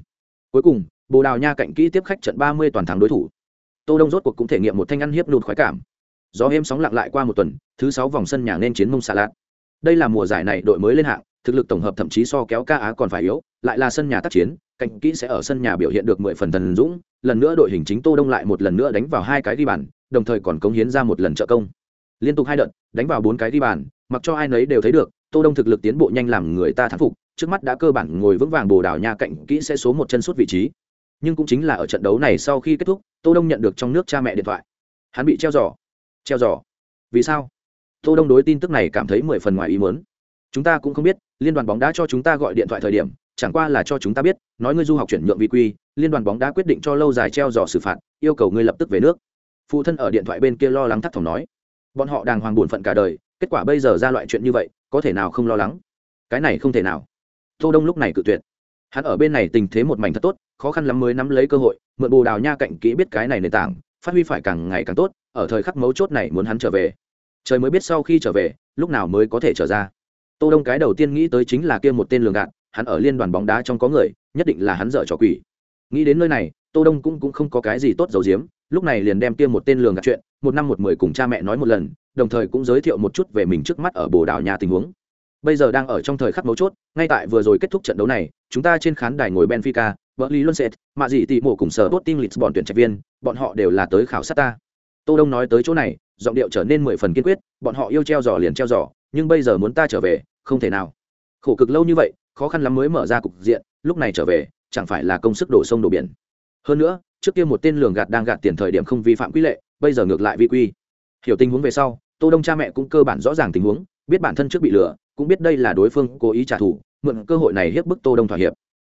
Cuối cùng, bồ đào nha cạnh kỹ tiếp khách trận 30 toàn thắng đối thủ. Tô đông rốt cuộc cũng thể nghiệm một thanh ăn hiếp lụt khoái cảm. Gió êm sóng lặng lại qua một tuần, thứ sáu vòng sân nhà nên chiến mông xà lạt. Đây là mùa giải này đội mới lên hạng thực lực tổng hợp thậm chí so kéo ca á còn phải yếu, lại là sân nhà tác chiến cạnh kỹ sẽ ở sân nhà biểu hiện được mười phần thần dũng, lần nữa đội hình chính tô đông lại một lần nữa đánh vào hai cái ghi bàn, đồng thời còn cống hiến ra một lần trợ công. Liên tục hai đợt, đánh vào bốn cái ghi bàn, mặc cho ai nấy đều thấy được, tô đông thực lực tiến bộ nhanh làm người ta thán phục, trước mắt đã cơ bản ngồi vững vàng bồ đào nha cạnh kỹ sẽ số một chân suốt vị trí. Nhưng cũng chính là ở trận đấu này sau khi kết thúc, tô đông nhận được trong nước cha mẹ điện thoại. Hắn bị treo giò. Treo giò. Vì sao? Tô đông đối tin tức này cảm thấy mười phần ngoài ý muốn. Chúng ta cũng không biết liên đoàn bóng đá cho chúng ta gọi điện thoại thời điểm, chẳng qua là cho chúng ta biết, nói ngươi du học chuyển nhượng vi quy, liên đoàn bóng đá quyết định cho lâu dài treo giò xử phạt, yêu cầu ngươi lập tức về nước. Phụ thân ở điện thoại bên kia lo lắng thắt thỏm nói. Bọn họ đàng hoàng buồn phận cả đời, kết quả bây giờ ra loại chuyện như vậy, có thể nào không lo lắng? Cái này không thể nào. Tô đông lúc này cự tuyệt. Hắn ở bên này tình thế một mảnh thật tốt, khó khăn lắm mới nắm lấy cơ hội, mượn bồ đào nha cạnh kỹ biết cái này nền tảng, phát huy phải càng ngày càng tốt, ở thời khắc mấu chốt này muốn hắn trở về. Trời mới biết sau khi trở về, lúc nào mới có thể trở ra tô đông cái đầu tiên nghĩ tới chính là kia một tên lường gạt, hắn ở liên đoàn bóng đá trong có người, nhất định là hắn dở trò quỷ. Nghĩ đến nơi này, tô đông cũng cũng không có cái gì tốt dầu giếm, lúc này liền đem kia một tên lường gạt chuyện, một năm một mười cùng cha mẹ nói một lần, đồng thời cũng giới thiệu một chút về mình trước mắt ở bồ đào nha tình huống. Bây giờ đang ở trong thời khắc mấu chốt, ngay tại vừa rồi kết thúc trận đấu này, chúng ta trên khán đài ngồi benfica vợ lý luân sệt, mạ dị tị mổ cùng sở tốt tim lisbon tuyển trạch viên, bọn họ đều là tới khảo sát ta. Tô đông nói tới chỗ này, giọng điệu trở nên mười phần kiên quyết, bọn họ yêu treo giò liền treo giò nhưng bây giờ muốn ta trở về, không thể nào. Khổ cực lâu như vậy, khó khăn lắm mới mở ra cục diện, lúc này trở về, chẳng phải là công sức đổ sông đổ biển. Hơn nữa, trước kia một tên lường gạt đang gạt tiền thời điểm không vi phạm quy lệ, bây giờ ngược lại vi quy. Hiểu tình huống về sau, tô đông cha mẹ cũng cơ bản rõ ràng tình huống, biết bản thân trước bị lừa, cũng biết đây là đối phương cố ý trả thù, mượn cơ hội này hiếp bức tô đông thỏa hiệp.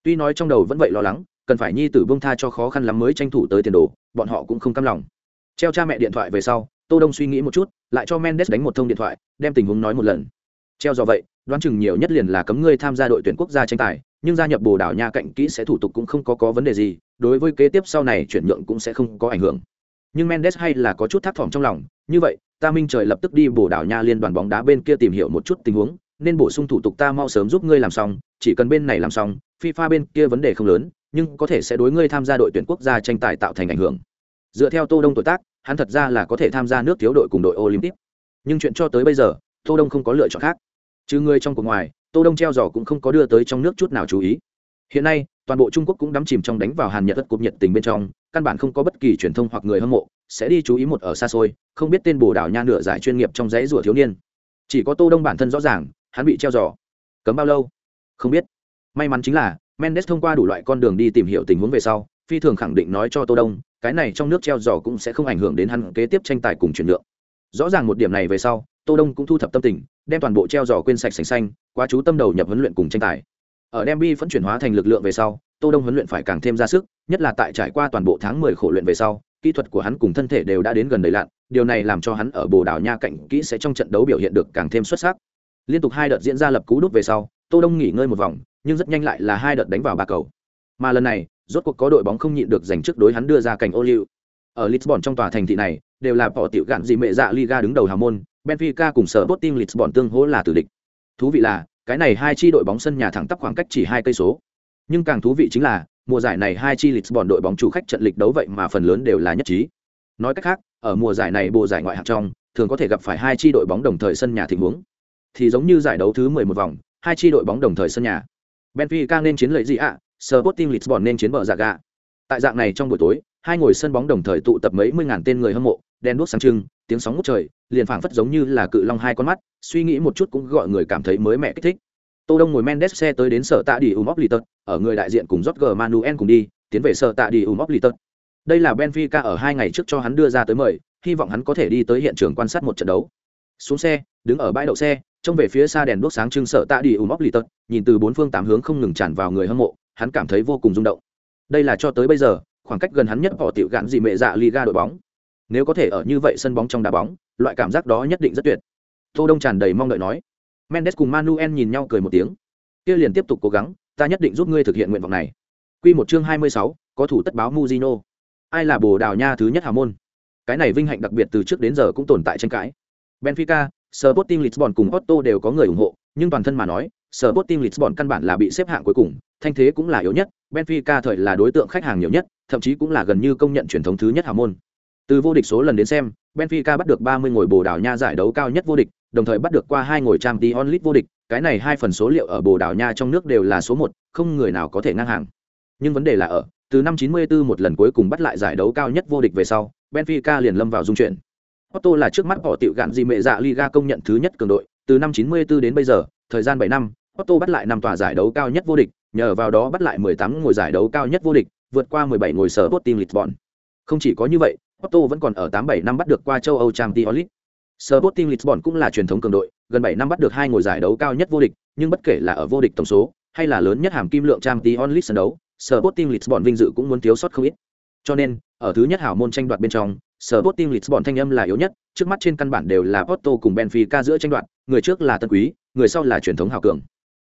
Tuy nói trong đầu vẫn vậy lo lắng, cần phải nhi tử bông tha cho khó khăn lắm mới tranh thủ tới tiền đồ, bọn họ cũng không cam lòng. Treo cha mẹ điện thoại về sau, tô đông suy nghĩ một chút lại cho mendes đánh một thông điện thoại, đem tình huống nói một lần. Treo do vậy, đoán chừng nhiều nhất liền là cấm ngươi tham gia đội tuyển quốc gia tranh tài, nhưng gia nhập bồ đảo nha cạnh kỹ sẽ thủ tục cũng không có có vấn đề gì, đối với kế tiếp sau này chuyển nhượng cũng sẽ không có ảnh hưởng. Nhưng mendes hay là có chút thác thỏm trong lòng, như vậy, ta minh trời lập tức đi bồ đảo nha liên đoàn bóng đá bên kia tìm hiểu một chút tình huống, nên bổ sung thủ tục ta mau sớm giúp ngươi làm xong, chỉ cần bên này làm xong, fifa bên kia vấn đề không lớn, nhưng có thể sẽ đối ngươi tham gia đội tuyển quốc gia tranh tài tạo thành ảnh hưởng. Dựa theo tô đông tuổi tác hắn thật ra là có thể tham gia nước thiếu đội cùng đội olympic. Nhưng chuyện cho tới bây giờ, tô đông không có lựa chọn khác. Chứ người trong cuộc ngoài, tô đông treo giò cũng không có đưa tới trong nước chút nào chú ý. Hiện nay, toàn bộ trung quốc cũng đắm chìm trong đánh vào hàn nhật đất cục nhiệt tình bên trong, căn bản không có bất kỳ truyền thông hoặc người hâm mộ, sẽ đi chú ý một ở xa xôi, không biết tên bồ đảo nha nửa giải chuyên nghiệp trong dãy rùa thiếu niên. Chỉ có tô đông bản thân rõ ràng, hắn bị treo giò cấm bao lâu? Không biết. May mắn chính là, mendes thông qua đủ loại con đường đi tìm hiểu tình huống về sau, phi thường khẳng định nói cho tô đông cái này trong nước treo giò cũng sẽ không ảnh hưởng đến hắn kế tiếp tranh tài cùng chuyển nhượng. Rõ ràng một điểm này về sau, tô đông cũng thu thập tâm tình, đem toàn bộ treo giò quên sạch sành xanh, quá chú tâm đầu nhập huấn luyện cùng tranh tài. Ở đem bi vẫn chuyển hóa thành lực lượng về sau, tô đông huấn luyện phải càng thêm ra sức, nhất là tại trải qua toàn bộ tháng 10 khổ luyện về sau, kỹ thuật của hắn cùng thân thể đều đã đến gần đầy lặn, điều này làm cho hắn ở bồ đào nha cạnh kỹ sẽ trong trận đấu biểu hiện được càng thêm xuất sắc. Liên tục hai đợt diễn ra lập cú đút về sau, tô đông nghỉ ngơi một vòng, nhưng rất nhanh lại là hai đợt đánh vào ba cầu. Mà lần này rốt cuộc có đội bóng không nhịn được giành trước đối hắn đưa ra cảnh ô liu. Ở lisbon trong tòa thành thị này, đều là bỏ tiểu gạn gì mẹ dạ liga đứng đầu hào môn, benfica cùng sở bot team lisbon tương hỗ là tử địch. Thú vị là, cái này hai chi đội bóng sân nhà thẳng tắp khoảng cách chỉ hai cây số. Nhưng càng thú vị chính là, mùa giải này hai chi lisbon đội bóng chủ khách trận lịch đấu vậy mà phần lớn đều là nhất trí. Nói cách khác, ở mùa giải này bộ giải ngoại hạng trong, thường có thể gặp phải hai chi đội bóng đồng thời sân nhà tình huống. Thì giống như giải đấu thứ 11 vòng, hai chi đội bóng đồng thời sân nhà. Benfica nên chiến lợi gì ạ? à? Sporting Lisbon nên chiến bờ dạ giả gạ. Tại dạng này trong buổi tối, hai ngồi sân bóng đồng thời tụ tập mấy mươi ngàn tên người hâm mộ, đèn đuốc sáng trưng, tiếng sóng ngút trời, liền phảng phất giống như là cự long hai con mắt, suy nghĩ một chút cũng gọi người cảm thấy mới mẻ kích thích. Tô Đông ngồi Mendes xe tới đến sở tạ đi Umoplitot, ở người đại diện cùng Jorge Manuel cùng đi, tiến về sở tạ đi Umoplitot. Đây là Benfica ở hai ngày trước cho hắn đưa ra tới mời, hy vọng hắn có thể đi tới hiện trường quan sát một trận đấu. Xuống xe, đứng ở bãi đậu xe, trông về phía xa đèn đuốc sáng trưng sở tạ đi Umoplitot, nhìn từ bốn phương tám hướng không ngừng tràn vào người hâm mộ, hắn cảm thấy vô cùng rung động. Đây là cho tới bây giờ khoảng cách gần hắn nhất họ tiểu gạn gì mẹ dạ liga đội bóng. Nếu có thể ở như vậy sân bóng trong đá bóng loại cảm giác đó nhất định rất tuyệt. Tô đông tràn đầy mong đợi nói. Mendes cùng manuel nhìn nhau cười một tiếng. Kia liền tiếp tục cố gắng ta nhất định giúp ngươi thực hiện nguyện vọng này. Quy một chương 26, có thủ tất báo muzino ai là bồ đào nha thứ nhất hào môn? Cái này vinh hạnh đặc biệt từ trước đến giờ cũng tồn tại tranh cãi. Benfica sporting lisbon cùng otto đều có người ủng hộ nhưng toàn thân mà nói Sporting Lisbon căn bản là bị xếp hạng cuối cùng, thanh thế cũng là yếu nhất, Benfica thời là đối tượng khách hàng nhiều nhất, thậm chí cũng là gần như công nhận truyền thống thứ nhất hào môn. Từ vô địch số lần đến xem, Benfica bắt được 30 ngồi Bồ Đào Nha giải đấu cao nhất vô địch, đồng thời bắt được qua hai ngồi Champions League vô địch, cái này hai phần số liệu ở Bồ Đào Nha trong nước đều là số 1, không người nào có thể ngang hàng. Nhưng vấn đề là ở, từ năm 94 một lần cuối cùng bắt lại giải đấu cao nhất vô địch về sau, Benfica liền lâm vào dung chuyển. Otto là trước mắt họ tiểu gạn gì mẹ dạ Liga công nhận thứ nhất cường đội, từ năm 94 đến bây giờ, thời gian 7 năm, Otto bắt lại năm tòa giải đấu cao nhất vô địch, nhờ vào đó bắt lại 18 ngôi giải đấu cao nhất vô địch, vượt qua 17 ngôi sở Sporting Lisbon. Không chỉ có như vậy, Otto vẫn còn ở 87 năm bắt được qua châu Âu Champions League. Sporting Lisbon cũng là truyền thống cường đội, gần 7 năm bắt được hai ngôi giải đấu cao nhất vô địch, nhưng bất kể là ở vô địch tổng số hay là lớn nhất hàm kim lượng Champions League sân đấu, Sporting Lisbon vinh dự cũng muốn thiếu sót không ít. Cho nên, ở thứ nhất hảo môn tranh đoạt bên trong, Sporting Lisbon thanh âm là yếu nhất, trước mắt trên căn bản đều là Porto cùng Benfica giữa tranh đoạt, người trước là tân quý, người sau là truyền thống hảo cường.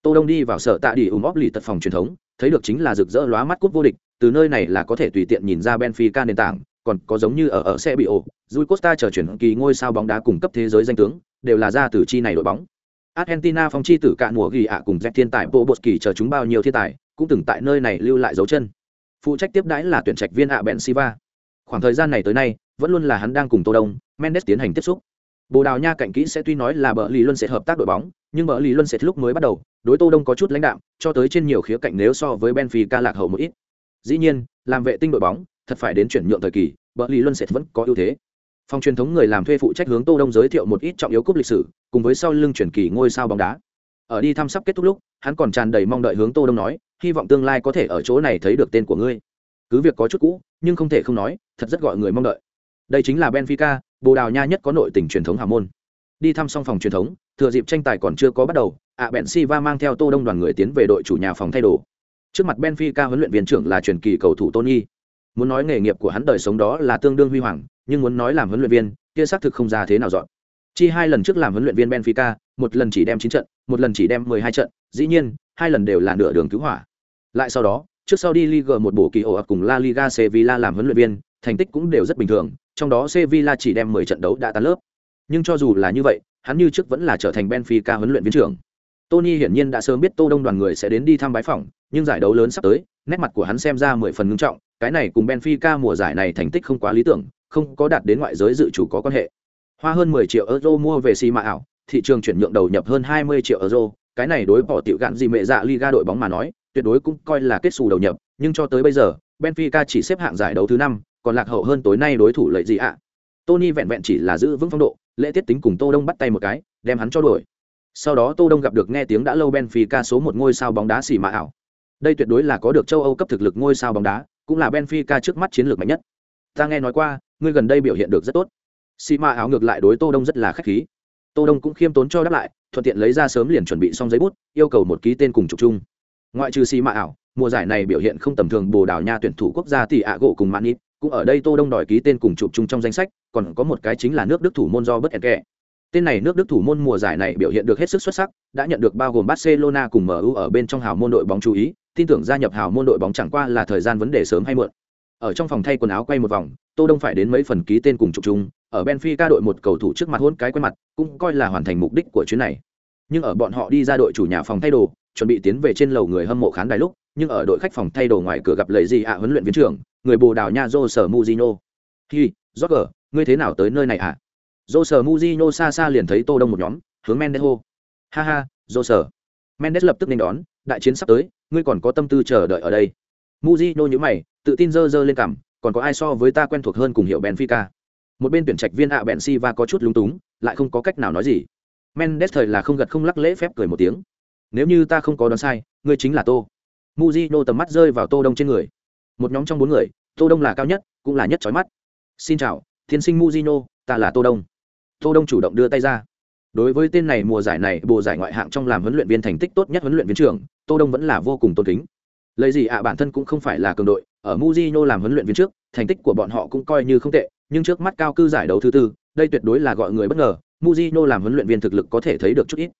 Tô Đông đi vào sở tạ đi ủng óp lì tật phòng truyền thống, thấy được chính là rực rỡ lóa mắt cúp vô địch, từ nơi này là có thể tùy tiện nhìn ra Benfica nền tảng, còn có giống như ở ở xe bị ổ, Rui Costa chờ chuyển kỳ ngôi sao bóng đá cung cấp thế giới danh tướng, đều là ra từ chi này đội bóng. Argentina phong chi tử cạn mùa ghi ạ cùng Jack thiên tài Boboski chờ chúng bao nhiêu thiên tài, cũng từng tại nơi này lưu lại dấu chân. Phụ trách tiếp đãi là tuyển trạch viên ạ Ben Siva. Khoảng thời gian này tới nay, vẫn luôn là hắn đang cùng Tô Đông, Mendes tiến hành tiếp xúc. Bồ Đào Nha cạnh kỹ sẽ tuy nói là bờ lì luân sẽ hợp tác đội bóng, nhưng bờ lì luân sẽ lúc mới bắt đầu, đối Tô Đông có chút lãnh đạm, cho tới trên nhiều khía cạnh nếu so với Benfica lạc hậu một ít. Dĩ nhiên, làm vệ tinh đội bóng, thật phải đến chuyển nhượng thời kỳ, bờ lì luân sẽ vẫn có ưu thế. Phòng truyền thống người làm thuê phụ trách hướng Tô Đông giới thiệu một ít trọng yếu cúp lịch sử, cùng với sau lưng chuyển kỳ ngôi sao bóng đá. Ở đi thăm sắp kết thúc lúc, hắn còn tràn đầy mong đợi hướng Tô Đông nói, hy vọng tương lai có thể ở chỗ này thấy được tên của ngươi. Cứ việc có chút cũ, nhưng không thể không nói, thật rất gọi người mong đợi. Đây chính là Benfica, Bồ Đào Nha nhất có nội tình truyền thống hào môn. Đi thăm xong phòng truyền thống, thừa dịp tranh tài còn chưa có bắt đầu, ạ bèn va mang theo Tô Đông đoàn người tiến về đội chủ nhà phòng thay đồ. Trước mặt Benfica huấn luyện viên trưởng là truyền kỳ cầu thủ Tony. Muốn nói nghề nghiệp của hắn đời sống đó là tương đương huy hoàng, nhưng muốn nói làm huấn luyện viên, kia xác thực không ra thế nào dọn. Chi hai lần trước làm huấn luyện viên Benfica, một lần chỉ đem chín trận, một lần chỉ đem 12 trận, dĩ nhiên, hai lần đều là nửa đường cứu hỏa. Lại sau đó, trước sau đi Liga một bổ kỳ ổ ập cùng La Liga Sevilla làm huấn luyện viên, thành tích cũng đều rất bình thường, trong đó Sevilla chỉ đem 10 trận đấu đã tan lớp. Nhưng cho dù là như vậy, hắn như trước vẫn là trở thành Benfica huấn luyện viên trưởng. Tony hiển nhiên đã sớm biết Tô Đông đoàn người sẽ đến đi thăm bái phỏng, nhưng giải đấu lớn sắp tới, nét mặt của hắn xem ra mười phần nghiêm trọng, cái này cùng Benfica mùa giải này thành tích không quá lý tưởng, không có đạt đến ngoại giới dự chủ có quan hệ. Hoa hơn 10 triệu euro mua về xi mạ ảo, thị trường chuyển nhượng đầu nhập hơn 20 triệu euro, cái này đối bỏ tiểu gạn gì mẹ dạ Liga đội bóng mà nói, tuyệt đối cũng coi là kết xù đầu nhập, nhưng cho tới bây giờ, Benfica chỉ xếp hạng giải đấu thứ năm, còn lạc hậu hơn tối nay đối thủ lợi gì ạ. Tony vẹn vẹn chỉ là giữ vững phong độ, lễ tiết tính cùng Tô Đông bắt tay một cái, đem hắn cho đuổi. Sau đó Tô Đông gặp được nghe tiếng đã lâu Benfica số một ngôi sao bóng đá xỉ mạ ảo. Đây tuyệt đối là có được châu Âu cấp thực lực ngôi sao bóng đá, cũng là Benfica trước mắt chiến lược mạnh nhất. Ta nghe nói qua, ngươi gần đây biểu hiện được rất tốt. Xỉ mạ ảo ngược lại đối Tô Đông rất là khách khí. Tô Đông cũng khiêm tốn cho đáp lại, thuận tiện lấy ra sớm liền chuẩn bị xong giấy bút, yêu cầu một ký tên cùng chụp chung. Ngoại trừ xỉ mạ ảo, mùa giải này biểu hiện không tầm thường Bồ Đào Nha tuyển thủ quốc gia tỷ ạ gỗ cùng mãn ít cũng ở đây Tô Đông đòi ký tên cùng chụp chung trong danh sách, còn có một cái chính là nước Đức thủ môn do bất kẻ. Tên này nước Đức thủ môn mùa giải này biểu hiện được hết sức xuất sắc, đã nhận được bao gồm Barcelona cùng MU ở bên trong hào môn đội bóng chú ý, tin tưởng gia nhập hào môn đội bóng chẳng qua là thời gian vấn đề sớm hay muộn. Ở trong phòng thay quần áo quay một vòng, Tô Đông phải đến mấy phần ký tên cùng chụp chung, ở Benfica đội một cầu thủ trước mặt hôn cái quen mặt, cũng coi là hoàn thành mục đích của chuyến này. Nhưng ở bọn họ đi ra đội chủ nhà phòng thay đồ, chuẩn bị tiến về trên lầu người hâm mộ khán đài lúc, nhưng ở đội khách phòng thay đồ ngoài cửa gặp lấy gì ạ huấn luyện viên trưởng, người Bồ Đào Nha Jose Mourinho. "Hi, Roger, ngươi thế nào tới nơi này ạ?" À? Jose Mourinho xa xa liền thấy Tô Đông một nhóm, hướng Mendes hô. "Ha ha, Jose." Mendes lập tức nên đón, đại chiến sắp tới, ngươi còn có tâm tư chờ đợi ở đây. Mourinho nhữ mày, tự tin dơ dơ lên cằm, còn có ai so với ta quen thuộc hơn cùng hiệu Benfica. Một bên tuyển trạch viên ạ Ben Silva có chút lúng túng, lại không có cách nào nói gì. Mendes thời là không gật không lắc lễ phép cười một tiếng. Nếu như ta không có đoán sai, ngươi chính là Tô. Mujino tầm mắt rơi vào Tô Đông trên người. Một nhóm trong bốn người, Tô Đông là cao nhất, cũng là nhất chói mắt. "Xin chào, thiên sinh muzino ta là Tô Đông." Tô Đông chủ động đưa tay ra. Đối với tên này mùa giải này, bộ giải ngoại hạng trong làm huấn luyện viên thành tích tốt nhất huấn luyện viên trưởng, Tô Đông vẫn là vô cùng tôn kính. Lấy gì ạ bản thân cũng không phải là cường đội, ở muzino làm huấn luyện viên trước, thành tích của bọn họ cũng coi như không tệ, nhưng trước mắt cao cư giải đấu thứ tư, đây tuyệt đối là gọi người bất ngờ, muzino làm huấn luyện viên thực lực có thể thấy được chút ít.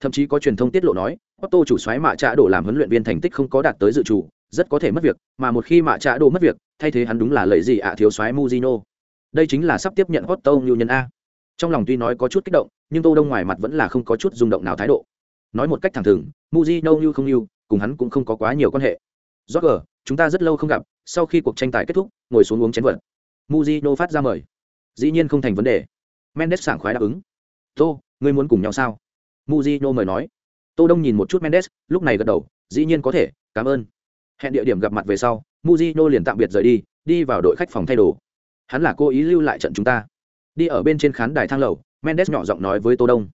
Thậm chí có truyền thông tiết lộ nói, Otto chủ soái mạ trạ đổ làm huấn luyện viên thành tích không có đạt tới dự chủ, rất có thể mất việc, mà một khi mạ trạ đổ mất việc, thay thế hắn đúng là lấy gì ạ thiếu soái muzino đây chính là sắp tiếp nhận Otto như nhân a. Trong lòng tuy nói có chút kích động, nhưng Tô Đông ngoài mặt vẫn là không có chút rung động nào thái độ. Nói một cách thẳng thừng, Muji no như không như, cùng hắn cũng không có quá nhiều quan hệ. Roger, chúng ta rất lâu không gặp, sau khi cuộc tranh tài kết thúc, ngồi xuống uống chén vật. Mujino phát ra mời. dĩ nhiên không thành vấn đề mendes sảng khoái đáp ứng tô ngươi muốn cùng nhau sao Muji no mời nói tô đông nhìn một chút mendes lúc này gật đầu dĩ nhiên có thể cảm ơn hẹn địa điểm gặp mặt về sau Muji no liền tạm biệt rời đi đi vào đội khách phòng thay đồ hắn là cố ý lưu lại trận chúng ta. Đi ở bên trên khán đài thang lầu, mendes nhỏ giọng nói với tô đông.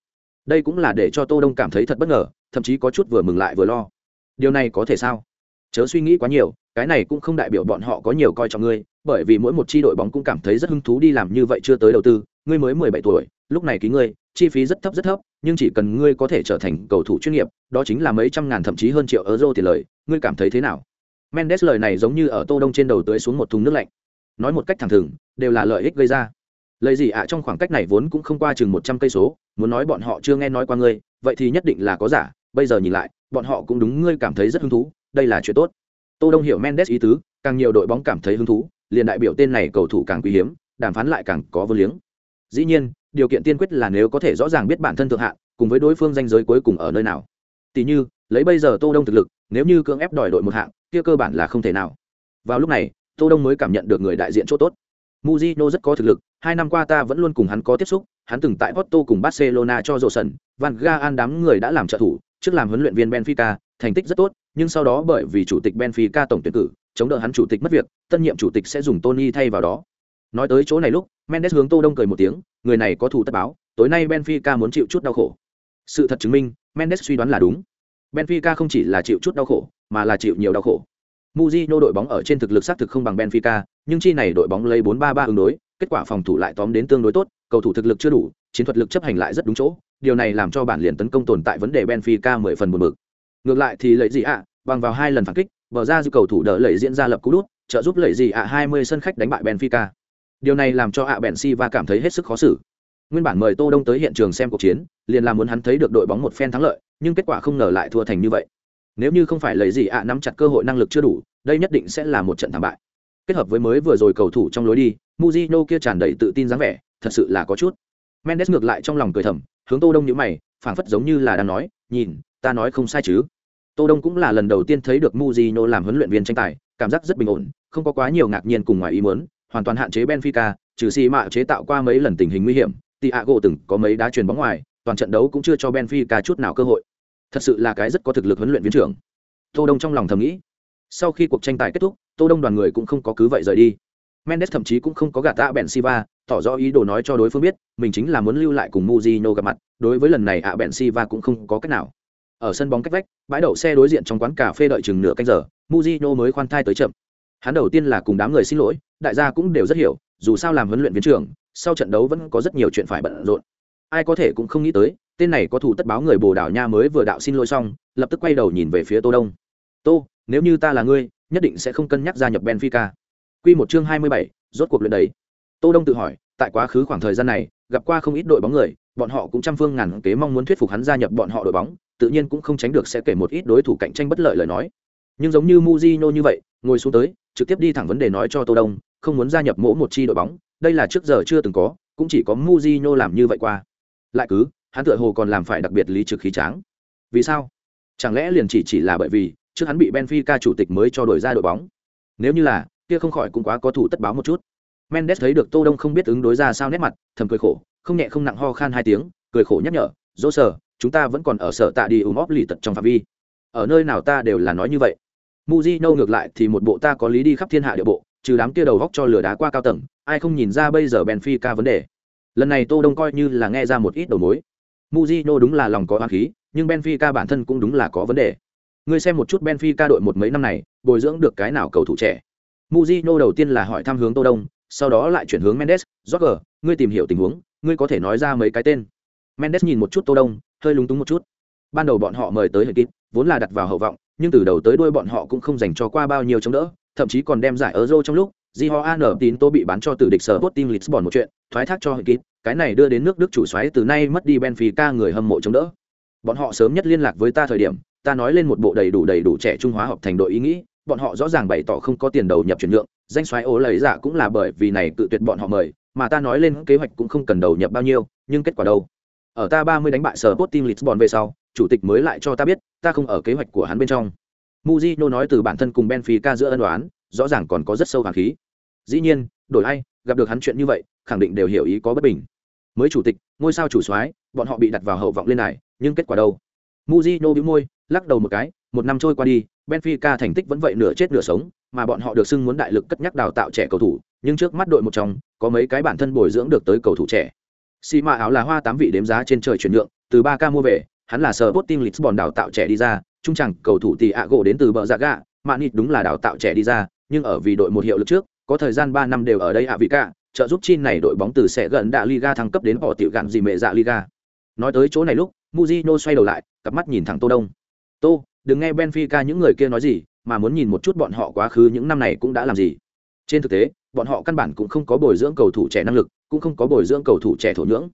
Đây cũng là để cho tô đông cảm thấy thật bất ngờ, thậm chí có chút vừa mừng lại vừa lo. Điều này có thể sao? Chớ suy nghĩ quá nhiều, cái này cũng không đại biểu bọn họ có nhiều coi trọng ngươi, bởi vì mỗi một chi đội bóng cũng cảm thấy rất hứng thú đi làm như vậy chưa tới đầu tư, ngươi mới mười bảy tuổi, lúc này ký ngươi, chi phí rất thấp rất thấp, nhưng chỉ cần ngươi có thể trở thành cầu thủ chuyên nghiệp, đó chính là mấy trăm ngàn thậm chí hơn triệu euro tiền lời, ngươi cảm thấy thế nào? Mendes lời này giống như ở tô đông trên đầu tưới xuống một thùng nước lạnh nói một cách thẳng thừng, đều là lợi ích gây ra. Lời gì ạ, trong khoảng cách này vốn cũng không qua chừng một trăm cây số, muốn nói bọn họ chưa nghe nói qua ngươi, vậy thì nhất định là có giả, bây giờ nhìn lại, bọn họ cũng đúng ngươi cảm thấy rất hứng thú, đây là chuyện tốt. Tô đông hiểu mendes ý tứ, càng nhiều đội bóng cảm thấy hứng thú, liền đại biểu tên này cầu thủ càng quý hiếm, đàm phán lại càng có vô liếng. Dĩ nhiên, điều kiện tiên quyết là nếu có thể rõ ràng biết bản thân thượng hạn cùng với đối phương danh giới cuối cùng ở nơi nào. Tỷ như, lấy bây giờ tô đông thực lực, nếu như cưỡng ép đòi đội một hạng, kia cơ bản là không thể nào. Vào lúc này tô đông mới cảm nhận được người đại diện chỗ tốt Mujino rất có thực lực, hai năm qua ta vẫn luôn cùng hắn có tiếp xúc, hắn từng tại Porto cùng Barcelona cho rổ sân, Van Gaal đám người đã làm trợ thủ, trước làm huấn luyện viên Benfica, thành tích rất tốt, nhưng sau đó bởi vì chủ tịch Benfica tổng tuyển cử, chống đỡ hắn chủ tịch mất việc, tân nhiệm chủ tịch sẽ dùng Tony thay vào đó. Nói tới chỗ này lúc, Mendes hướng Tô Đông cười một tiếng, người này có thủ tất báo, tối nay Benfica muốn chịu chút đau khổ. Sự thật chứng minh, Mendes suy đoán là đúng. Benfica không chỉ là chịu chút đau khổ, mà là chịu nhiều đau khổ. Mujino đội bóng ở trên thực lực xác thực không bằng Benfica, nhưng chi này đội bóng lấy 4-3-3 ứng đối, kết quả phòng thủ lại tóm đến tương đối tốt, cầu thủ thực lực chưa đủ, chiến thuật lực chấp hành lại rất đúng chỗ, điều này làm cho bản liền tấn công tồn tại vấn đề Benfica 10 phần buồn bực. Ngược lại thì lợi gì ạ, bằng vào hai lần phản kích, bờ ra dư cầu thủ đỡ lợi diễn ra lập cú đút, trợ giúp lợi gì ạ 20 sân khách đánh bại Benfica. Điều này làm cho ạ Ben Silva cảm thấy hết sức khó xử. Nguyên bản mời Tô Đông tới hiện trường xem cuộc chiến, liền là muốn hắn thấy được đội bóng một phen thắng lợi, nhưng kết quả không ngờ lại thua thành như vậy. Nếu như không phải lấy gì ạ nắm chặt cơ hội năng lực chưa đủ, đây nhất định sẽ là một trận thảm bại. Kết hợp với mới vừa rồi cầu thủ trong lối đi, Mujino kia tràn đầy tự tin dáng vẻ, thật sự là có chút. Mendes ngược lại trong lòng cười thầm, hướng Tô Đông nhíu mày, phảng phất giống như là đang nói, nhìn, ta nói không sai chứ. Tô Đông cũng là lần đầu tiên thấy được Mujino làm huấn luyện viên tranh tài, cảm giác rất bình ổn, không có quá nhiều ngạc nhiên cùng ngoài ý muốn, hoàn toàn hạn chế Benfica, trừ xì mạ chế tạo qua mấy lần tình hình nguy hiểm, Tiago từng có mấy đá truyền bóng ngoài, toàn trận đấu cũng chưa cho Benfica chút nào cơ hội. Thật sự là cái rất có thực lực huấn luyện viên trưởng. Tô Đông trong lòng thầm nghĩ. Sau khi cuộc tranh tài kết thúc, Tô Đông đoàn người cũng không có cứ vậy rời đi. Mendes thậm chí cũng không có gạt tạ bèn Siva, tỏ rõ ý đồ nói cho đối phương biết, mình chính là muốn lưu lại cùng muzino gặp mặt, đối với lần này ạ bèn Siva cũng không có cách nào. Ở sân bóng cách vách, bãi đậu xe đối diện trong quán cà phê đợi chừng nửa canh giờ, muzino mới khoan thai tới chậm. Hắn đầu tiên là cùng đám người xin lỗi, đại gia cũng đều rất hiểu, dù sao làm huấn luyện viên trưởng, sau trận đấu vẫn có rất nhiều chuyện phải bận rộn. Ai có thể cũng không nghĩ tới, tên này có thủ tất báo người Bồ Đào Nha mới vừa đạo xin lỗi xong, lập tức quay đầu nhìn về phía Tô Đông. "Tô, nếu như ta là ngươi, nhất định sẽ không cân nhắc gia nhập Benfica." Quy một chương 27, rốt cuộc luyện đấy. Tô Đông tự hỏi, tại quá khứ khoảng thời gian này, gặp qua không ít đội bóng người, bọn họ cũng trăm phương ngàn kế mong muốn thuyết phục hắn gia nhập bọn họ đội bóng, tự nhiên cũng không tránh được sẽ kể một ít đối thủ cạnh tranh bất lợi lời nói. Nhưng giống như Mujino như vậy, ngồi xuống tới, trực tiếp đi thẳng vấn đề nói cho Tô Đông, không muốn gia nhập mỗi một chi đội bóng, đây là trước giờ chưa từng có, cũng chỉ có Mujino làm như vậy qua. Lại cứ, hắn tựa hồ còn làm phải đặc biệt lý trực khí tráng. Vì sao? Chẳng lẽ liền chỉ chỉ là bởi vì trước hắn bị Benfica chủ tịch mới cho đổi ra đội bóng? Nếu như là, kia không khỏi cũng quá có thủ tất báo một chút. Mendes thấy được Tô Đông không biết ứng đối ra sao nét mặt, thầm cười khổ, không nhẹ không nặng ho khan hai tiếng, cười khổ nhắc nhở, "Dỗ sở, chúng ta vẫn còn ở sở tạ đi ùm óp lì tật trong phạm vi. Ở nơi nào ta đều là nói như vậy." Mujino ngược lại thì một bộ ta có lý đi khắp thiên hạ địa bộ, trừ đám kia đầu góc cho lửa đá qua cao tầng, ai không nhìn ra bây giờ Benfica vấn đề. Lần này Tô Đông coi như là nghe ra một ít đầu mối. Mujino đúng là lòng có oán khí, nhưng Benfica bản thân cũng đúng là có vấn đề. Ngươi xem một chút Benfica đội một mấy năm này, bồi dưỡng được cái nào cầu thủ trẻ. Mujino đầu tiên là hỏi thăm hướng Tô Đông, sau đó lại chuyển hướng Mendes, "Roger, ngươi tìm hiểu tình huống, ngươi có thể nói ra mấy cái tên?" Mendes nhìn một chút Tô Đông, hơi lúng túng một chút. Ban đầu bọn họ mời tới Hiệp vốn là đặt vào hậu vọng, nhưng từ đầu tới đuôi bọn họ cũng không dành cho qua bao nhiêu chống đỡ, thậm chí còn đem giải Euro trong lúc Jihoan tín tô bị bán cho từ địch sở Sporting Lisbon một chuyện, thoái thác cho Hiệp cái này đưa đến nước Đức chủ xoáy từ nay mất đi Benfica người hâm mộ chống đỡ. Bọn họ sớm nhất liên lạc với ta thời điểm, ta nói lên một bộ đầy đủ đầy đủ trẻ trung hóa học thành đội ý nghĩ, bọn họ rõ ràng bày tỏ không có tiền đầu nhập chuyển nhượng, danh xoáy ố lấy giả cũng là bởi vì này tự tuyệt bọn họ mời, mà ta nói lên kế hoạch cũng không cần đầu nhập bao nhiêu, nhưng kết quả đâu? Ở ta 30 đánh bại sở Sporting Lisbon về sau, chủ tịch mới lại cho ta biết, ta không ở kế hoạch của hắn bên trong. Mujino nói từ bản thân cùng Benfica giữa ân đoán, rõ ràng còn có rất sâu hàn khí. Dĩ nhiên, đổi ai, gặp được hắn chuyện như vậy, khẳng định đều hiểu ý có bất bình mới chủ tịch, ngôi sao chủ soái, bọn họ bị đặt vào hậu vọng lên này nhưng kết quả đâu? Muzino bĩu môi, lắc đầu một cái, một năm trôi qua đi, Benfica thành tích vẫn vậy nửa chết nửa sống, mà bọn họ được xưng muốn đại lực cất nhắc đào tạo trẻ cầu thủ, nhưng trước mắt đội một trong, có mấy cái bản thân bồi dưỡng được tới cầu thủ trẻ. Xì mạ áo là hoa tám vị đếm giá trên trời chuyển nhượng, từ ba ca mua về, hắn là sở bot team lisbon đào tạo trẻ đi ra, trung chẳng cầu thủ tỷ ạ gỗ đến từ bờ dạ gạ mạn nịt đúng là đào tạo trẻ đi ra, nhưng ở vì đội một hiệu lực trước, có thời gian ba năm đều ở đây ạ vị cả trợ giúp chi này đội bóng từ sẽ gần đạ liga thăng cấp đến họ tiểu gạn gì mẹ dạ liga. Nói tới chỗ này lúc muzino xoay đầu lại, cặp mắt nhìn thẳng tô đông. Tô, đừng nghe benfica những người kia nói gì, mà muốn nhìn một chút bọn họ quá khứ những năm này cũng đã làm gì. Trên thực tế, bọn họ căn bản cũng không có bồi dưỡng cầu thủ trẻ năng lực, cũng không có bồi dưỡng cầu thủ trẻ thổ nhưỡng.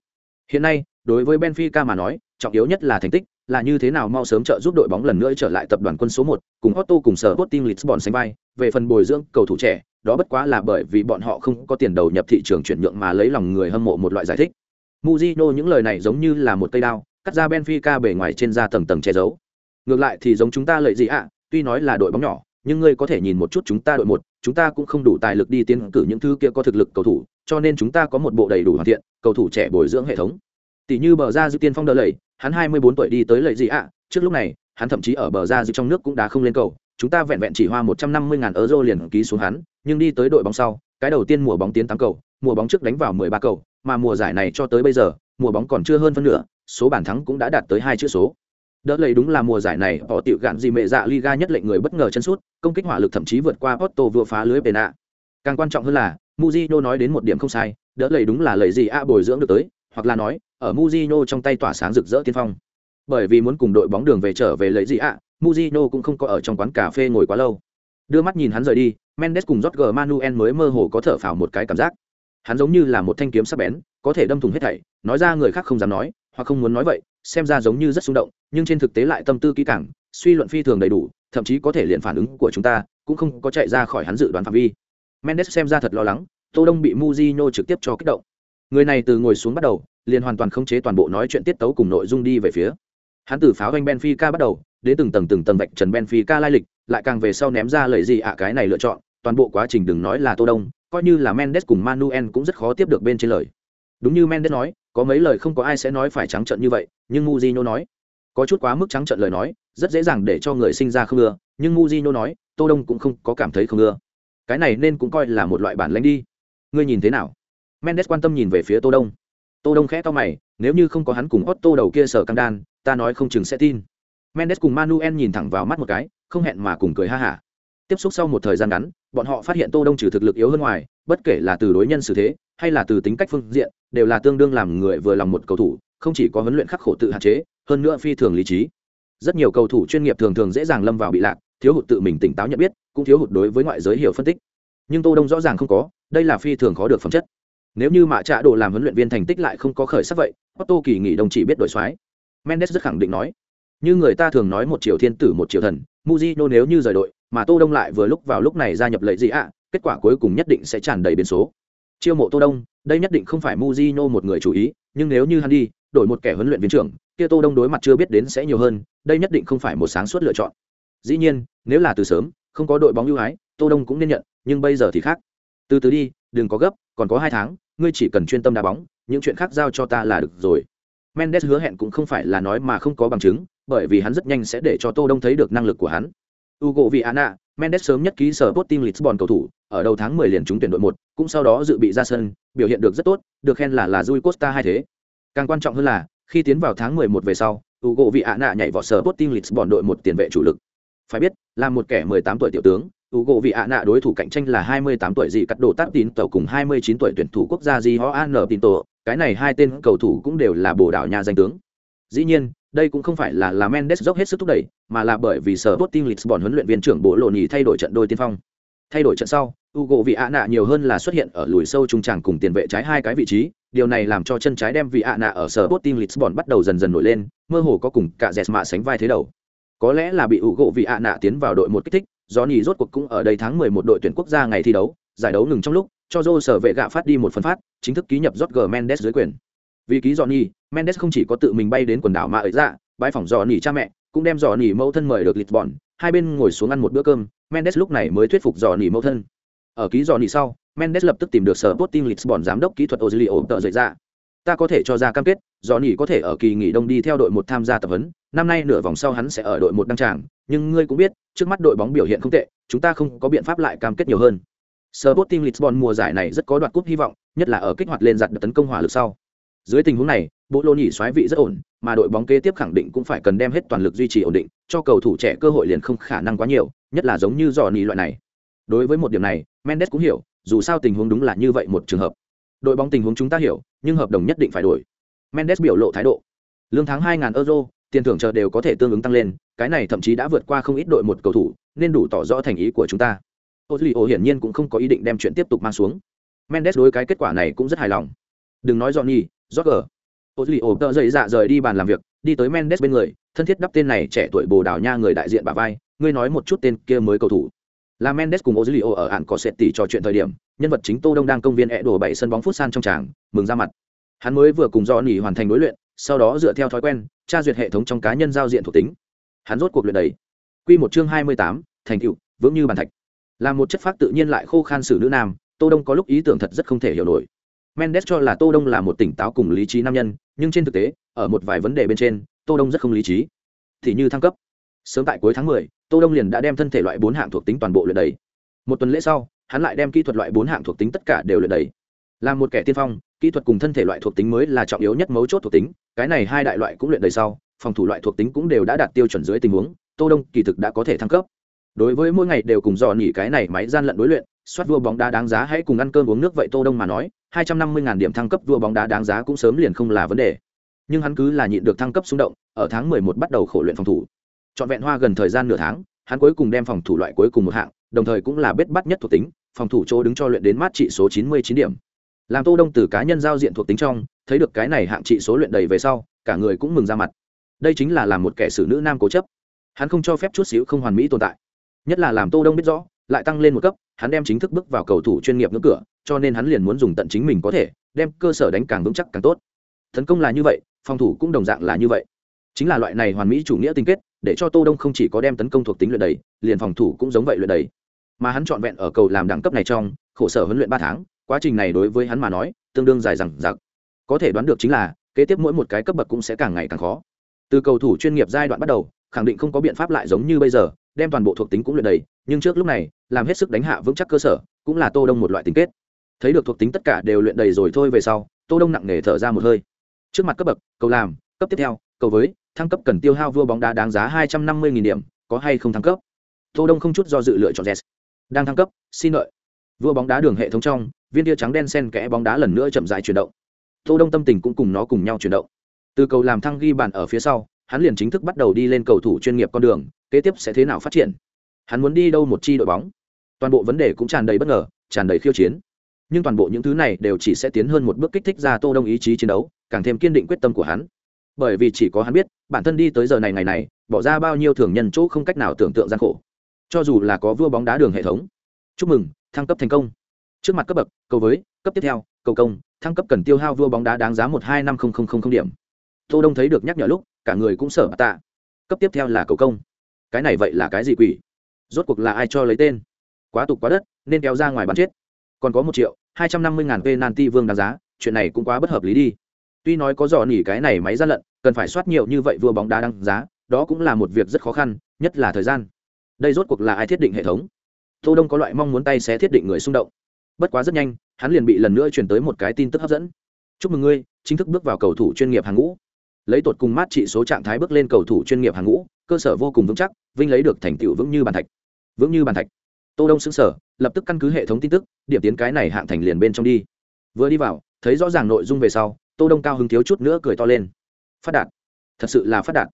Hiện nay, đối với benfica mà nói, trọng yếu nhất là thành tích, là như thế nào mau sớm trợ giúp đội bóng lần nữa trở lại tập đoàn quân số một, cùng Otto cùng sở Sporting Lisbon sánh vai, về phần bồi dưỡng cầu thủ trẻ đó bất quá là bởi vì bọn họ không có tiền đầu nhập thị trường chuyển nhượng mà lấy lòng người hâm mộ một loại giải thích. Mujino những lời này giống như là một cây đao, cắt ra Benfica bề ngoài trên da tầng tầng che giấu. Ngược lại thì giống chúng ta lợi gì ạ? Tuy nói là đội bóng nhỏ, nhưng ngươi có thể nhìn một chút chúng ta đội một, chúng ta cũng không đủ tài lực đi tiến cử những thứ kia có thực lực cầu thủ, cho nên chúng ta có một bộ đầy đủ hoàn thiện, cầu thủ trẻ bồi dưỡng hệ thống. Tỷ như bờ ra dư tiên phong đỡ lầy, hắn hai mươi bốn tuổi đi tới lợi gì ạ? Trước lúc này, hắn thậm chí ở bờ ra dư trong nước cũng đã không lên cầu chúng ta vẹn vẹn chỉ hoa một trăm năm mươi ngàn euro liền ký xuống hắn, nhưng đi tới đội bóng sau, cái đầu tiên mùa bóng tiến tám cầu, mùa bóng trước đánh vào mười ba cầu, mà mùa giải này cho tới bây giờ, mùa bóng còn chưa hơn phân nửa, số bàn thắng cũng đã đạt tới hai chữ số. Đỡ lấy đúng là mùa giải này, họ tiểu gạn gì mẹ dạ liga nhất lệnh người bất ngờ chân sút, công kích hỏa lực thậm chí vượt qua Porto vừa phá lưới pena. Càng quan trọng hơn là Mujino nói đến một điểm không sai, đỡ lấy đúng là lời gì a bồi dưỡng được tới, hoặc là nói, ở Mujino trong tay tỏa sáng rực rỡ tiên phong. Bởi vì muốn cùng đội bóng đường về trở về lấy gì a Mujino cũng không có ở trong quán cà phê ngồi quá lâu. Đưa mắt nhìn hắn rời đi, Mendes cùng Jorge Manuel mới mơ hồ có thở phào một cái cảm giác. Hắn giống như là một thanh kiếm sắc bén, có thể đâm thủng hết thảy, nói ra người khác không dám nói, hoặc không muốn nói vậy, xem ra giống như rất xung động, nhưng trên thực tế lại tâm tư kỹ càng, suy luận phi thường đầy đủ, thậm chí có thể liền phản ứng của chúng ta, cũng không có chạy ra khỏi hắn dự đoán phạm vi. Mendes xem ra thật lo lắng, tô đông bị muzino trực tiếp cho kích động. Người này từ ngồi xuống bắt đầu, liền hoàn toàn khống chế toàn bộ nói chuyện tiết tấu cùng nội dung đi về phía. Hắn từ pháo anh benfica bắt đầu đến từng tầng từng tầng vạch trần benfica lai lịch, lại càng về sau ném ra lời gì ạ? À, cái này lựa chọn, toàn bộ quá trình đừng nói là tô đông, coi như là mendes cùng manuel cũng rất khó tiếp được bên trên lời. Đúng như mendes nói, có mấy lời không có ai sẽ nói phải trắng trợn như vậy, nhưng muzino nói, có chút quá mức trắng trợn lời nói, rất dễ dàng để cho người sinh ra không ưa, nhưng muzino nói, tô đông cũng không có cảm thấy không ưa. Cái này nên cũng coi là một loại bản lãnh đi. Ngươi nhìn thế nào? Mendes quan tâm nhìn về phía tô đông. Tô đông khẽ to mày, nếu như không có hắn cùng otto đầu kia sở căng đan, ta nói không chừng sẽ tin mendes cùng manuel nhìn thẳng vào mắt một cái, không hẹn mà cùng cười ha hả. Tiếp xúc sau một thời gian ngắn, bọn họ phát hiện tô đông trừ thực lực yếu hơn ngoài, bất kể là từ đối nhân xử thế, hay là từ tính cách phương diện, đều là tương đương làm người vừa lòng một cầu thủ, không chỉ có huấn luyện khắc khổ tự hạn chế, hơn nữa phi thường lý trí. Rất nhiều cầu thủ chuyên nghiệp thường thường dễ dàng lâm vào bị lạc, thiếu hụt tự mình tỉnh táo nhận biết, cũng thiếu hụt đối với ngoại giới hiểu phân tích. Nhưng tô đông rõ ràng không có, đây là phi thường khó được phẩm chất. Nếu như mạ trạ đồ làm huấn luyện viên thành tích lại không có khởi sắc vậy otto kỳ nghỉ đồng chỉ biết đổi soái. Mendes rất khẳng định nói như người ta thường nói một triệu thiên tử một triệu thần muzino nếu như rời đội, mà tô đông lại vừa lúc vào lúc này gia nhập lợi gì ạ, kết quả cuối cùng nhất định sẽ tràn đầy biến số. Chiêu mộ tô đông, đây nhất định không phải muzino một người chủ ý, nhưng nếu như hắn đi, đổi một kẻ huấn luyện viên trưởng, kia tô đông đối mặt chưa biết đến sẽ nhiều hơn, đây nhất định không phải một sáng suốt lựa chọn. Dĩ nhiên, nếu là từ sớm, không có đội bóng ưu ái, tô đông cũng nên nhận, nhưng bây giờ thì khác. Từ từ đi, đừng có gấp, còn có hai tháng, ngươi chỉ cần chuyên tâm đá bóng, những chuyện khác giao cho ta là được rồi. Mendes hứa hẹn cũng không phải là nói mà không có bằng chứng bởi vì hắn rất nhanh sẽ để cho tô đông thấy được năng lực của hắn Ugo Viana, Mendes sớm nhất ký sở Sporting Lisbon cầu thủ, ở đầu tháng 10 liền trúng tuyển đội 1, cũng sau đó dự bị ra sân, biểu hiện được rất tốt, được khen là là Rui Costa hai thế. Càng quan trọng hơn là, khi tiến vào tháng 11 về sau, Ugo Viana nhảy vào sở Sporting Lisbon đội một tiền vệ chủ lực. Phải biết, là một kẻ 18 tuổi tiểu tướng, Ugo Viana đối thủ cạnh tranh là 28 tuổi gì cắt đồ tát tín tàu cùng 29 tuổi tuyển thủ quốc gia gì An Tinto, cái này hai tên cầu thủ cũng đều là bồ đảo nhà danh tướng. Dĩ nhiên, đây cũng không phải là là Mendes dốc hết sức thúc đẩy, mà là bởi vì sở Sporting Lisbon huấn luyện viên trưởng Bộ Loni thay đổi trận đôi tiên phong. Thay đổi trận sau, Ugo Viana nhiều hơn là xuất hiện ở lùi sâu trung tràng cùng tiền vệ trái hai cái vị trí, điều này làm cho chân trái đem Viana ở sở Sporting Lisbon bắt đầu dần dần nổi lên, mơ hồ có cùng cả Jesma sánh vai thế đầu. Có lẽ là bị Ugo Viana tiến vào đội một kích thích, Johnny rốt cuộc cũng ở đây tháng 11 đội tuyển quốc gia ngày thi đấu, giải đấu ngừng trong lúc, cho Joe sở vệ gạ phát đi một phần phát, chính thức ký nhập Jorge Mendes dưới quyền. Vì ký Johnny, Mendes không chỉ có tự mình bay đến quần đảo mà ở ra, dạ, bãi phòng Johnny cha mẹ, cũng đem Johnny mẫu thân mời được lịch bọn hai bên ngồi xuống ăn một bữa cơm, Mendes lúc này mới thuyết phục Johnny mẫu thân. ở ký dò nỉ sau mendes lập tức tìm được sở Sporting Lisbon giám đốc kỹ thuật ozilio tợ dậy ra. Ta có thể cho ra cam kết dò nỉ có thể ở kỳ nghỉ đông đi theo đội một tham gia tập huấn năm nay nửa vòng sau hắn sẽ ở đội một đăng tràng. Nhưng ngươi cũng biết trước mắt đội bóng biểu hiện không tệ chúng ta không có biện pháp lại cam kết nhiều hơn. Sporting Lisbon mùa giải này rất có đoạt cúp hy vọng nhất là ở kích hoạt lên giặt tấn công hỏa lực sau dưới tình huống này, bộ lô nhỉ xoáy vị rất ổn, mà đội bóng kế tiếp khẳng định cũng phải cần đem hết toàn lực duy trì ổn định, cho cầu thủ trẻ cơ hội liền không khả năng quá nhiều, nhất là giống như dò nỉ loại này. Đối với một điểm này, mendes cũng hiểu, dù sao tình huống đúng là như vậy một trường hợp. Đội bóng tình huống chúng ta hiểu, nhưng hợp đồng nhất định phải đổi. Mendes biểu lộ thái độ. Lương tháng 2.000 euro, tiền thưởng chờ đều có thể tương ứng tăng lên, cái này thậm chí đã vượt qua không ít đội một cầu thủ, nên đủ tỏ rõ thành ý của chúng ta. Ozilio hiển nhiên cũng không có ý định đem chuyện tiếp tục mang xuống. Mendes đối cái kết quả này cũng rất hài lòng. Đừng nói johnny Roger. Ozilio tợ dậy dạ rời đi bàn làm việc đi tới mendes bên người thân thiết đắp tên này trẻ tuổi bồ đào nha người đại diện bà vai ngươi nói một chút tên kia mới cầu thủ. Là mendes cùng ozilio ở hạn có sệt tỉ trò chuyện thời điểm nhân vật chính tô đông đang công viên ẻ đổ bảy sân bóng phút san trong tràng mừng ra mặt. Hắn mới vừa cùng do nỉ hoàn thành đối luyện sau đó dựa theo thói quen tra duyệt hệ thống trong cá nhân giao diện thuộc tính. Hắn rốt cuộc luyện đầy. Quy một chương hai mươi tám, thành tựu vững như bàn thạch. Là một chất phác tự nhiên lại khô khan sử nữ nam tô đông có lúc ý tưởng thật rất không thể hiểu nổi mendes cho là tô đông là một tỉnh táo cùng lý trí nam nhân nhưng trên thực tế ở một vài vấn đề bên trên tô đông rất không lý trí. Thì như thăng cấp. Sớm tại cuối tháng 10, tô đông liền đã đem thân thể loại bốn hạng thuộc tính toàn bộ luyện đầy. Một tuần lễ sau hắn lại đem kỹ thuật loại bốn hạng thuộc tính tất cả đều luyện đầy. Làm một kẻ tiên phong kỹ thuật cùng thân thể loại thuộc tính mới là trọng yếu nhất mấu chốt thuộc tính cái này hai đại loại cũng luyện đầy sau phòng thủ loại thuộc tính cũng đều đã đạt tiêu chuẩn dưới tình huống tô đông kỳ thực đã có thể thăng cấp đối với mỗi ngày đều cùng dò nỉ cái này máy gian lận đối luyện, soát vua bóng đá đáng giá hãy cùng ăn cơm uống nước vậy tô đông mà nói, hai trăm năm mươi điểm thăng cấp vua bóng đá đáng giá cũng sớm liền không là vấn đề. Nhưng hắn cứ là nhịn được thăng cấp xung động, ở tháng mười một bắt đầu khổ luyện phòng thủ. Trọn vẹn hoa gần thời gian nửa tháng, hắn cuối cùng đem phòng thủ loại cuối cùng một hạng, đồng thời cũng là bết bắt nhất thuộc tính, phòng thủ chỗ đứng cho luyện đến mát trị số chín mươi chín điểm. Làm tô đông từ cá nhân giao diện thuộc tính trong, thấy được cái này hạng trị số luyện đầy về sau, cả người cũng mừng ra mặt. Đây chính là làm một kẻ xử nữ nam cố chấp. Hắn không cho phép chút xíu không hoàn mỹ tồn tại nhất là làm tô đông biết rõ, lại tăng lên một cấp, hắn đem chính thức bước vào cầu thủ chuyên nghiệp ngưỡng cửa, cho nên hắn liền muốn dùng tận chính mình có thể, đem cơ sở đánh càng vững chắc càng tốt. Tấn công là như vậy, phòng thủ cũng đồng dạng là như vậy. Chính là loại này hoàn mỹ chủ nghĩa tinh kết, để cho tô đông không chỉ có đem tấn công thuộc tính luyện đầy, liền phòng thủ cũng giống vậy luyện đầy. Mà hắn chọn vẹn ở cầu làm đẳng cấp này trong, khổ sở huấn luyện ba tháng, quá trình này đối với hắn mà nói, tương đương dài dằng dặc. Có thể đoán được chính là, kế tiếp mỗi một cái cấp bậc cũng sẽ càng ngày càng khó. Từ cầu thủ chuyên nghiệp giai đoạn bắt đầu, khẳng định không có biện pháp lại giống như bây giờ đem toàn bộ thuộc tính cũng luyện đầy, nhưng trước lúc này, làm hết sức đánh hạ vững chắc cơ sở, cũng là tô đông một loại tính kết. Thấy được thuộc tính tất cả đều luyện đầy rồi thôi về sau, tô đông nặng nề thở ra một hơi. Trước mặt cấp bậc, cầu làm, cấp tiếp theo, cầu với, thăng cấp cần tiêu hao vua bóng đá đáng giá hai trăm năm mươi điểm, có hay không thăng cấp? Tô đông không chút do dự lựa chọn yes. đang thăng cấp, xin lợi vua bóng đá đường hệ thống trong, viên tia trắng đen sen kẽ bóng đá lần nữa chậm rãi chuyển động. Tô đông tâm tình cũng cùng nó cùng nhau chuyển động. Từ cầu làm thăng ghi bàn ở phía sau, hắn liền chính thức bắt đầu đi lên cầu thủ chuyên nghiệp con đường kế tiếp sẽ thế nào phát triển? Hắn muốn đi đâu một chi đội bóng? Toàn bộ vấn đề cũng tràn đầy bất ngờ, tràn đầy khiêu chiến. Nhưng toàn bộ những thứ này đều chỉ sẽ tiến hơn một bước kích thích ra tô đông ý chí chiến đấu, càng thêm kiên định quyết tâm của hắn. Bởi vì chỉ có hắn biết, bản thân đi tới giờ này ngày này, bỏ ra bao nhiêu thường nhân chỗ không cách nào tưởng tượng gian khổ. Cho dù là có vua bóng đá đường hệ thống. Chúc mừng, thăng cấp thành công. Trước mặt cấp bậc, cầu với, cấp tiếp theo, cầu công, thăng cấp cần tiêu hao vua bóng đá đáng giá một hai năm không không không điểm. Tô đông thấy được nhắc nhở lúc, cả người cũng sở tạ. Cấp tiếp theo là cầu công cái này vậy là cái gì quỷ? Rốt cuộc là ai cho lấy tên? Quá tục quá đất, nên kéo ra ngoài bắn chết. Còn có một triệu, hai trăm năm mươi ngàn penalty vương đáng giá, chuyện này cũng quá bất hợp lý đi. Tuy nói có dò nỉ cái này máy gian lận, cần phải soát nhiều như vậy vua bóng đá đáng giá, đó cũng là một việc rất khó khăn, nhất là thời gian. Đây rốt cuộc là ai thiết định hệ thống? Tô đông có loại mong muốn tay sẽ thiết định người xung động. Bất quá rất nhanh, hắn liền bị lần nữa chuyển tới một cái tin tức hấp dẫn. Chúc mừng ngươi, chính thức bước vào cầu thủ chuyên nghiệp hàng ngũ lấy tột cùng mát trị số trạng thái bước lên cầu thủ chuyên nghiệp hàng ngũ, cơ sở vô cùng vững chắc, vinh lấy được thành tựu vững như bàn thạch. Vững như bàn thạch. Tô đông xứng sở lập tức căn cứ hệ thống tin tức, điểm tiến cái này hạng thành liền bên trong đi. Vừa đi vào, thấy rõ ràng nội dung về sau, tô đông cao hứng thiếu chút nữa cười to lên. Phát đạt. Thật sự là phát đạt.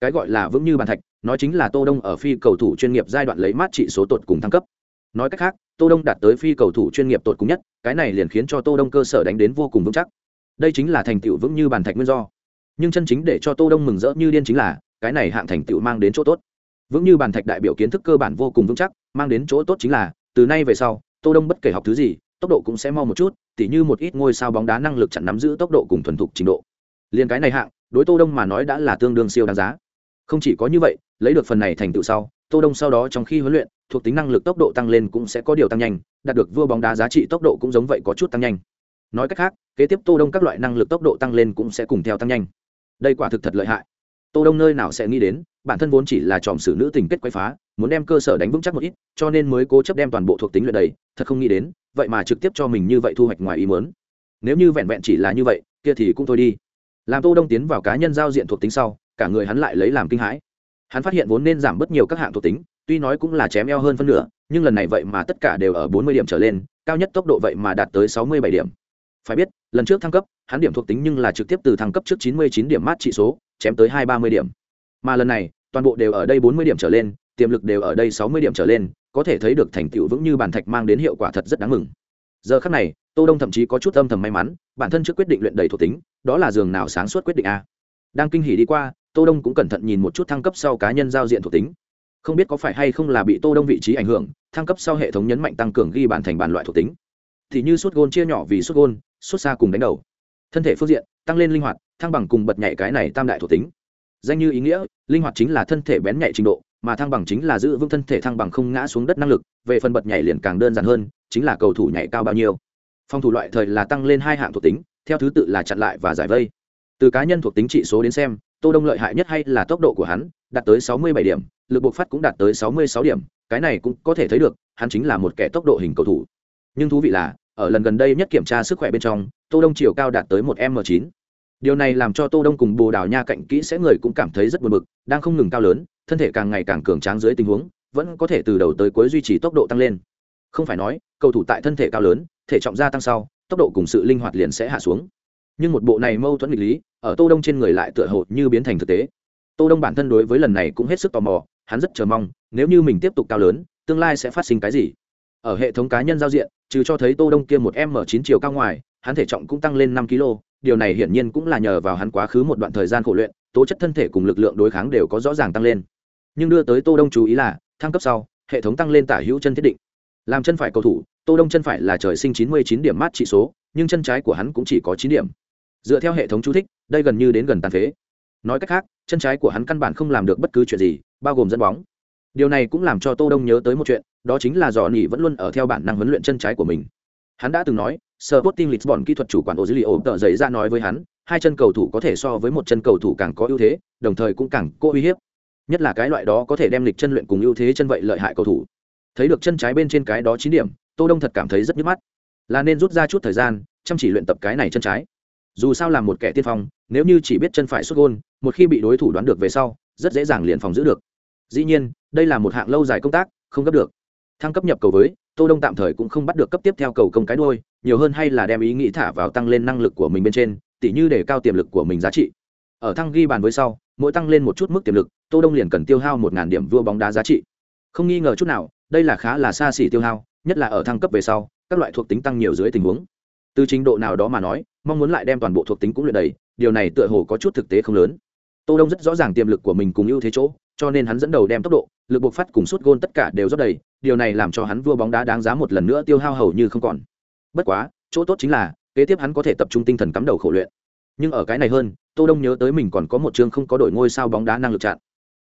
Cái gọi là vững như bàn thạch, nói chính là tô đông ở phi cầu thủ chuyên nghiệp giai đoạn lấy mát trị số tột cùng thăng cấp. Nói cách khác, tô đông đạt tới phi cầu thủ chuyên nghiệp tột cùng nhất, cái này liền khiến cho tô đông cơ sở đánh đến vô cùng vững chắc. Đây chính là thành tựu vững như bàn thạch nguyên do nhưng chân chính để cho tô đông mừng rỡ như điên chính là, cái này hạng thành tựu mang đến chỗ tốt. Vững như bàn thạch đại biểu kiến thức cơ bản vô cùng vững chắc, mang đến chỗ tốt chính là, từ nay về sau, tô đông bất kể học thứ gì, tốc độ cũng sẽ mau một chút, tỉ như một ít ngôi sao bóng đá năng lực chặn nắm giữ tốc độ cùng thuần thục trình độ. Liền cái này hạng, đối tô đông mà nói đã là tương đương siêu đáng giá. Không chỉ có như vậy, lấy được phần này thành tựu sau, tô đông sau đó trong khi huấn luyện, thuộc tính năng lực tốc độ tăng lên cũng sẽ có điều tăng nhanh, đạt được vua bóng đá giá trị tốc độ cũng giống vậy có chút tăng nhanh. Nói cách khác, kế tiếp tô đông các loại năng lực tốc độ tăng lên cũng sẽ cùng theo tăng nhanh đây quả thực thật lợi hại. Tô đông nơi nào sẽ nghĩ đến, bản thân vốn chỉ là tròm xử nữ tình kết quay phá, muốn đem cơ sở đánh vững chắc một ít, cho nên mới cố chấp đem toàn bộ thuộc tính luyện đầy, thật không nghĩ đến, vậy mà trực tiếp cho mình như vậy thu hoạch ngoài ý muốn. Nếu như vẹn vẹn chỉ là như vậy, kia thì cũng thôi đi. Làm tô đông tiến vào cá nhân giao diện thuộc tính sau, cả người hắn lại lấy làm kinh hãi. Hắn phát hiện vốn nên giảm bớt nhiều các hạng thuộc tính, tuy nói cũng là chém eo hơn phân nửa, nhưng lần này vậy mà tất cả đều ở 40 điểm trở lên, cao nhất tốc độ vậy mà đạt tới 67 điểm. Phải biết, lần trước thăng cấp hắn điểm thuộc tính nhưng là trực tiếp từ thăng cấp trước 99 điểm mát trị số, chém tới hai ba mươi điểm. Mà lần này, toàn bộ đều ở đây 40 điểm trở lên, tiềm lực đều ở đây 60 điểm trở lên, có thể thấy được thành tựu vững như bàn thạch mang đến hiệu quả thật rất đáng mừng. Giờ khắc này, tô đông thậm chí có chút âm thầm may mắn, bản thân trước quyết định luyện đầy thuộc tính, đó là giường nào sáng suốt quyết định a. Đang kinh hỉ đi qua, tô đông cũng cẩn thận nhìn một chút thăng cấp sau cá nhân giao diện thuộc tính. Không biết có phải hay không là bị tô đông vị trí ảnh hưởng, thăng cấp sau hệ thống nhấn mạnh tăng cường ghi bản thành bản loại thuộc tính. Thì như suốt gôn chia nhỏ vì suốt gôn suốt xa cùng đánh đầu thân thể phương diện, tăng lên linh hoạt, thăng bằng cùng bật nhảy cái này tam đại thuộc tính. Danh như ý nghĩa, linh hoạt chính là thân thể bén nhạy trình độ, mà thăng bằng chính là giữ vững thân thể thăng bằng không ngã xuống đất năng lực, về phần bật nhảy liền càng đơn giản hơn, chính là cầu thủ nhảy cao bao nhiêu. Phòng thủ loại thời là tăng lên hai hạng thuộc tính, theo thứ tự là chặn lại và giải vây. Từ cá nhân thuộc tính trị số đến xem, tô đông lợi hại nhất hay là tốc độ của hắn, đạt tới 67 điểm, lực bộc phát cũng đạt tới 66 điểm, cái này cũng có thể thấy được, hắn chính là một kẻ tốc độ hình cầu thủ. Nhưng thú vị là ở lần gần đây nhất kiểm tra sức khỏe bên trong, tô đông chiều cao đạt tới một m 9 điều này làm cho tô đông cùng bồ đào nha cạnh kỹ sẽ người cũng cảm thấy rất buồn bực, đang không ngừng cao lớn, thân thể càng ngày càng cường tráng dưới tình huống, vẫn có thể từ đầu tới cuối duy trì tốc độ tăng lên. Không phải nói, cầu thủ tại thân thể cao lớn, thể trọng gia tăng sau, tốc độ cùng sự linh hoạt liền sẽ hạ xuống. Nhưng một bộ này mâu thuẫn nghịch lý, ở tô đông trên người lại tựa hồ như biến thành thực tế. Tô đông bản thân đối với lần này cũng hết sức tò mò, hắn rất chờ mong, nếu như mình tiếp tục cao lớn, tương lai sẽ phát sinh cái gì? Ở hệ thống cá nhân giao diện trừ cho thấy tô đông kia một m 9 chiều cao ngoài, hắn thể trọng cũng tăng lên 5 kg điều này hiển nhiên cũng là nhờ vào hắn quá khứ một đoạn thời gian khổ luyện, tố chất thân thể cùng lực lượng đối kháng đều có rõ ràng tăng lên. Nhưng đưa tới tô đông chú ý là, thăng cấp sau, hệ thống tăng lên tả hữu chân thiết định. Làm chân phải cầu thủ, tô đông chân phải là trời sinh 99 điểm mát trị số, nhưng chân trái của hắn cũng chỉ có 9 điểm. Dựa theo hệ thống chú thích, đây gần như đến gần tàn phế. Nói cách khác, chân trái của hắn căn bản không làm được bất cứ chuyện gì, bao gồm dẫn bóng. Điều này cũng làm cho tô đông nhớ tới một chuyện đó chính là dò nỉ vẫn luôn ở theo bản năng huấn luyện chân trái của mình hắn đã từng nói Sporting Lisbon kỹ thuật chủ quản Ozilio tờ giấy ra nói với hắn, hai chân cầu thủ có thể so với một chân cầu thủ càng có ưu thế, đồng thời cũng càng có uy hiếp. Nhất là cái loại đó có thể đem lịch chân luyện cùng ưu thế chân vậy lợi hại cầu thủ. Thấy được chân trái bên trên cái đó chín điểm, Tô Đông thật cảm thấy rất nhức mắt. Là nên rút ra chút thời gian, chăm chỉ luyện tập cái này chân trái. Dù sao làm một kẻ tiên phong, nếu như chỉ biết chân phải sút gôn, một khi bị đối thủ đoán được về sau, rất dễ dàng liền phòng giữ được. Dĩ nhiên, đây là một hạng lâu dài công tác, không gấp được. Thăng cấp nhập cầu với, Tô Đông tạm thời cũng không bắt được cấp tiếp theo cầu công cái đôi nhiều hơn hay là đem ý nghĩ thả vào tăng lên năng lực của mình bên trên tỉ như để cao tiềm lực của mình giá trị. Ở thăng ghi bàn với sau mỗi tăng lên một chút mức tiềm lực tô đông liền cần tiêu hao một ngàn điểm vua bóng đá giá trị. Không nghi ngờ chút nào đây là khá là xa xỉ tiêu hao nhất là ở thăng cấp về sau các loại thuộc tính tăng nhiều dưới tình huống. Từ trình độ nào đó mà nói mong muốn lại đem toàn bộ thuộc tính cũng luyện đầy điều này tựa hồ có chút thực tế không lớn. Tô đông rất rõ ràng tiềm lực của mình cùng ưu thế chỗ cho nên hắn dẫn đầu đem tốc độ lực buộc phát cùng suốt gôn tất cả đều rất đầy điều này làm cho hắn vua bóng đá đáng giá một lần nữa tiêu hao hầu như không còn. Bất quá, chỗ tốt chính là, kế tiếp hắn có thể tập trung tinh thần cắm đầu khổ luyện. Nhưng ở cái này hơn, tô đông nhớ tới mình còn có một chương không có đổi ngôi sao bóng đá năng lực chặn.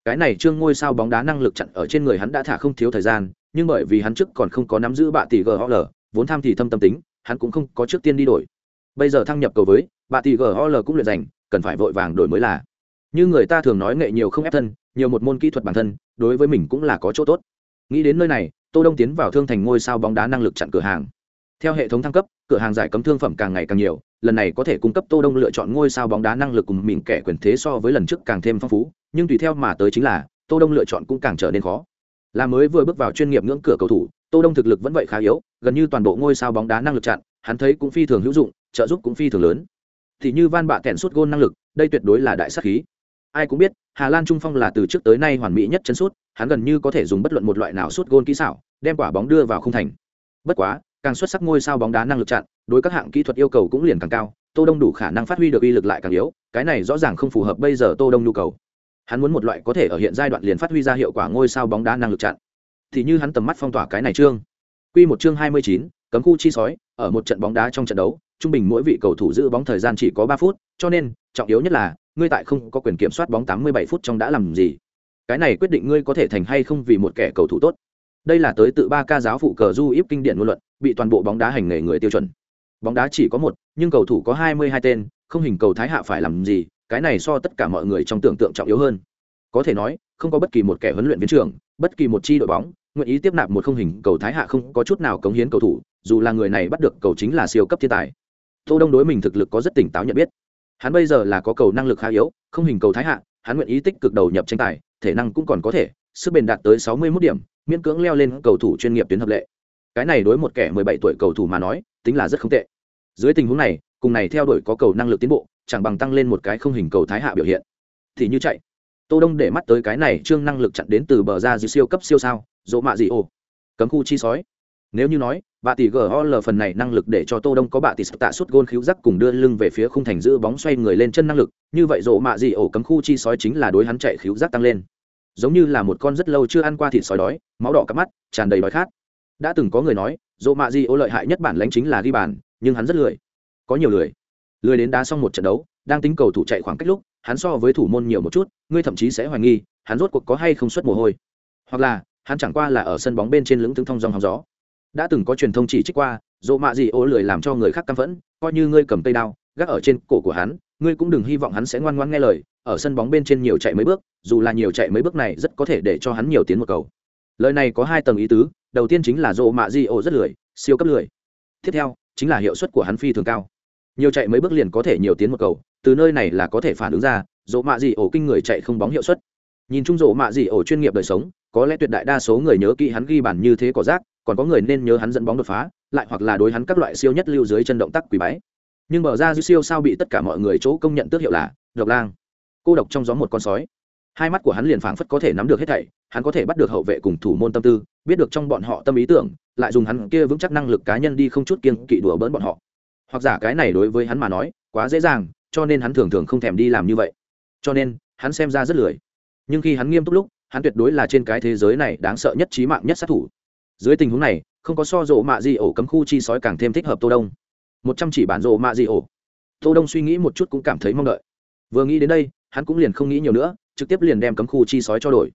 Cái này chương ngôi sao bóng đá năng lực chặn ở trên người hắn đã thả không thiếu thời gian, nhưng bởi vì hắn trước còn không có nắm giữ bạ tỷ ghl vốn tham thì thâm tâm tính, hắn cũng không có trước tiên đi đổi. Bây giờ thăng nhập cầu với, bạ tỷ ghl cũng luyện dành cần phải vội vàng đổi mới là. Như người ta thường nói nghệ nhiều không ép thân, nhiều một môn kỹ thuật bản thân, đối với mình cũng là có chỗ tốt nghĩ đến nơi này, tô đông tiến vào thương thành ngôi sao bóng đá năng lực chặn cửa hàng. Theo hệ thống thăng cấp, cửa hàng giải cấm thương phẩm càng ngày càng nhiều, lần này có thể cung cấp tô đông lựa chọn ngôi sao bóng đá năng lực cùng mình kẻ quyền thế so với lần trước càng thêm phong phú, nhưng tùy theo mà tới chính là, tô đông lựa chọn cũng càng trở nên khó. Là mới vừa bước vào chuyên nghiệp ngưỡng cửa cầu thủ, tô đông thực lực vẫn vậy khá yếu, gần như toàn bộ ngôi sao bóng đá năng lực chặn, hắn thấy cũng phi thường hữu dụng, trợ giúp cũng phi thường lớn. Thì như van bạ kẹn suốt gôn năng lực, đây tuyệt đối là đại sắc khí ai cũng biết hà lan trung phong là từ trước tới nay hoàn mỹ nhất chân sút hắn gần như có thể dùng bất luận một loại nào suốt gôn kỹ xảo đem quả bóng đưa vào khung thành. Bất quá càng xuất sắc ngôi sao bóng đá năng lực chặn đối các hạng kỹ thuật yêu cầu cũng liền càng cao tô đông đủ khả năng phát huy được uy lực lại càng yếu cái này rõ ràng không phù hợp bây giờ tô đông nhu cầu. Hắn muốn một loại có thể ở hiện giai đoạn liền phát huy ra hiệu quả ngôi sao bóng đá năng lực chặn. Thì như hắn tầm mắt phong tỏa cái này trương quy một chương 29, cấm khu chi sói ở một trận bóng đá trong trận đấu trung bình mỗi vị cầu thủ giữ bóng thời gian chỉ có 3 phút cho nên trọng yếu nhất là ngươi tại không có quyền kiểm soát bóng 87 phút trong đã làm gì? Cái này quyết định ngươi có thể thành hay không vì một kẻ cầu thủ tốt. Đây là tới tự ba ca giáo phụ cờ du íp kinh điển ngôn luận, bị toàn bộ bóng đá hành nghề người tiêu chuẩn. Bóng đá chỉ có một, nhưng cầu thủ có hai mươi hai tên, không hình cầu thái hạ phải làm gì, cái này so tất cả mọi người trong tưởng tượng trọng yếu hơn. Có thể nói, không có bất kỳ một kẻ huấn luyện viên trưởng, bất kỳ một chi đội bóng, nguyện ý tiếp nạp một không hình cầu thái hạ không có chút nào cống hiến cầu thủ, dù là người này bắt được cầu chính là siêu cấp thiên tài. Tô đông đối mình thực lực có rất tỉnh táo nhận biết hắn bây giờ là có cầu năng lực khá yếu, không hình cầu thái hạ, hắn nguyện ý tích cực đầu nhập tranh tài, thể năng cũng còn có thể, sức bền đạt tới sáu mươi 61 điểm, miễn cưỡng leo lên cầu thủ chuyên nghiệp tuyến hợp lệ. Cái này đối một kẻ mười bảy tuổi cầu thủ mà nói, tính là rất không tệ. Dưới tình huống này, cùng này theo đuổi có cầu năng lực tiến bộ, chẳng bằng tăng lên một cái không hình cầu thái hạ biểu hiện. Thì như chạy. Tô đông để mắt tới cái này trương năng lực chặn đến từ bờ ra dưới siêu cấp siêu sao, dỗ mạ gì ô cấm khu chi sói nếu như nói, bà tỷ gol phần này năng lực để cho tô đông có bà tỷ tạ suốt gôn khiếu giác cùng đưa lưng về phía khung thành giữ bóng xoay người lên chân năng lực, như vậy rộ mạ gì ổ cấm khu chi sói chính là đối hắn chạy khiếu giác tăng lên. Giống như là một con rất lâu chưa ăn qua thịt sói đói, máu đỏ cắp mắt, tràn đầy đói khát. Đã từng có người nói, rộ mạ gì ổ lợi hại nhất bản lãnh chính là ghi bàn, nhưng hắn rất lười. Có nhiều lười. Lười đến đá xong một trận đấu, đang tính cầu thủ chạy khoảng cách lúc, hắn so với thủ môn nhiều một chút, ngươi thậm chí sẽ hoài nghi, hắn rốt cuộc có hay không xuất mồ hôi. Hoặc là, hắn chẳng qua là ở sân bóng bên trên lưỡng tướng thông dòng hóng gió đã từng có truyền thông chỉ trích qua, dỗ mạ gì ô lười làm cho người khác căm phẫn, coi như ngươi cầm tay đao, gác ở trên cổ của hắn, ngươi cũng đừng hy vọng hắn sẽ ngoan ngoan nghe lời, ở sân bóng bên trên nhiều chạy mấy bước, dù là nhiều chạy mấy bước này rất có thể để cho hắn nhiều tiến một cầu. Lời này có hai tầng ý tứ, đầu tiên chính là dỗ mạ di ổ rất lười, siêu cấp lười. Tiếp theo, chính là hiệu suất của hắn phi thường cao. Nhiều chạy mấy bước liền có thể nhiều tiến một cầu, từ nơi này là có thể phản ứng ra, dỗ mạ di ổ kinh người chạy không bóng hiệu suất. Nhìn chung dỗ mạ di ổ chuyên nghiệp đời sống, có lẽ tuyệt đại đa số người nhớ kỹ hắn ghi bản như thế có rác còn có người nên nhớ hắn dẫn bóng đột phá, lại hoặc là đối hắn các loại siêu nhất lưu dưới chân động tác quỷ bái. Nhưng mở ra dư siêu sao bị tất cả mọi người chỗ công nhận tước hiệu là độc lang. Cô độc trong gió một con sói. Hai mắt của hắn liền phảng phất có thể nắm được hết thảy, hắn có thể bắt được hậu vệ cùng thủ môn tâm tư, biết được trong bọn họ tâm ý tưởng, lại dùng hắn kia vững chắc năng lực cá nhân đi không chút kiên kỵ đùa bỡn bọn họ. Hoặc giả cái này đối với hắn mà nói, quá dễ dàng, cho nên hắn thường thường không thèm đi làm như vậy. Cho nên, hắn xem ra rất lười. Nhưng khi hắn nghiêm túc lúc, hắn tuyệt đối là trên cái thế giới này đáng sợ nhất trí mạng nhất sát thủ dưới tình huống này, không có so rộ mạ di ổ cấm khu chi sói càng thêm thích hợp tô đông. Một trăm chỉ bản rộ mạ di ổ. Tô đông suy nghĩ một chút cũng cảm thấy mong đợi. Vừa nghĩ đến đây, hắn cũng liền không nghĩ nhiều nữa, trực tiếp liền đem cấm khu chi sói cho đổi.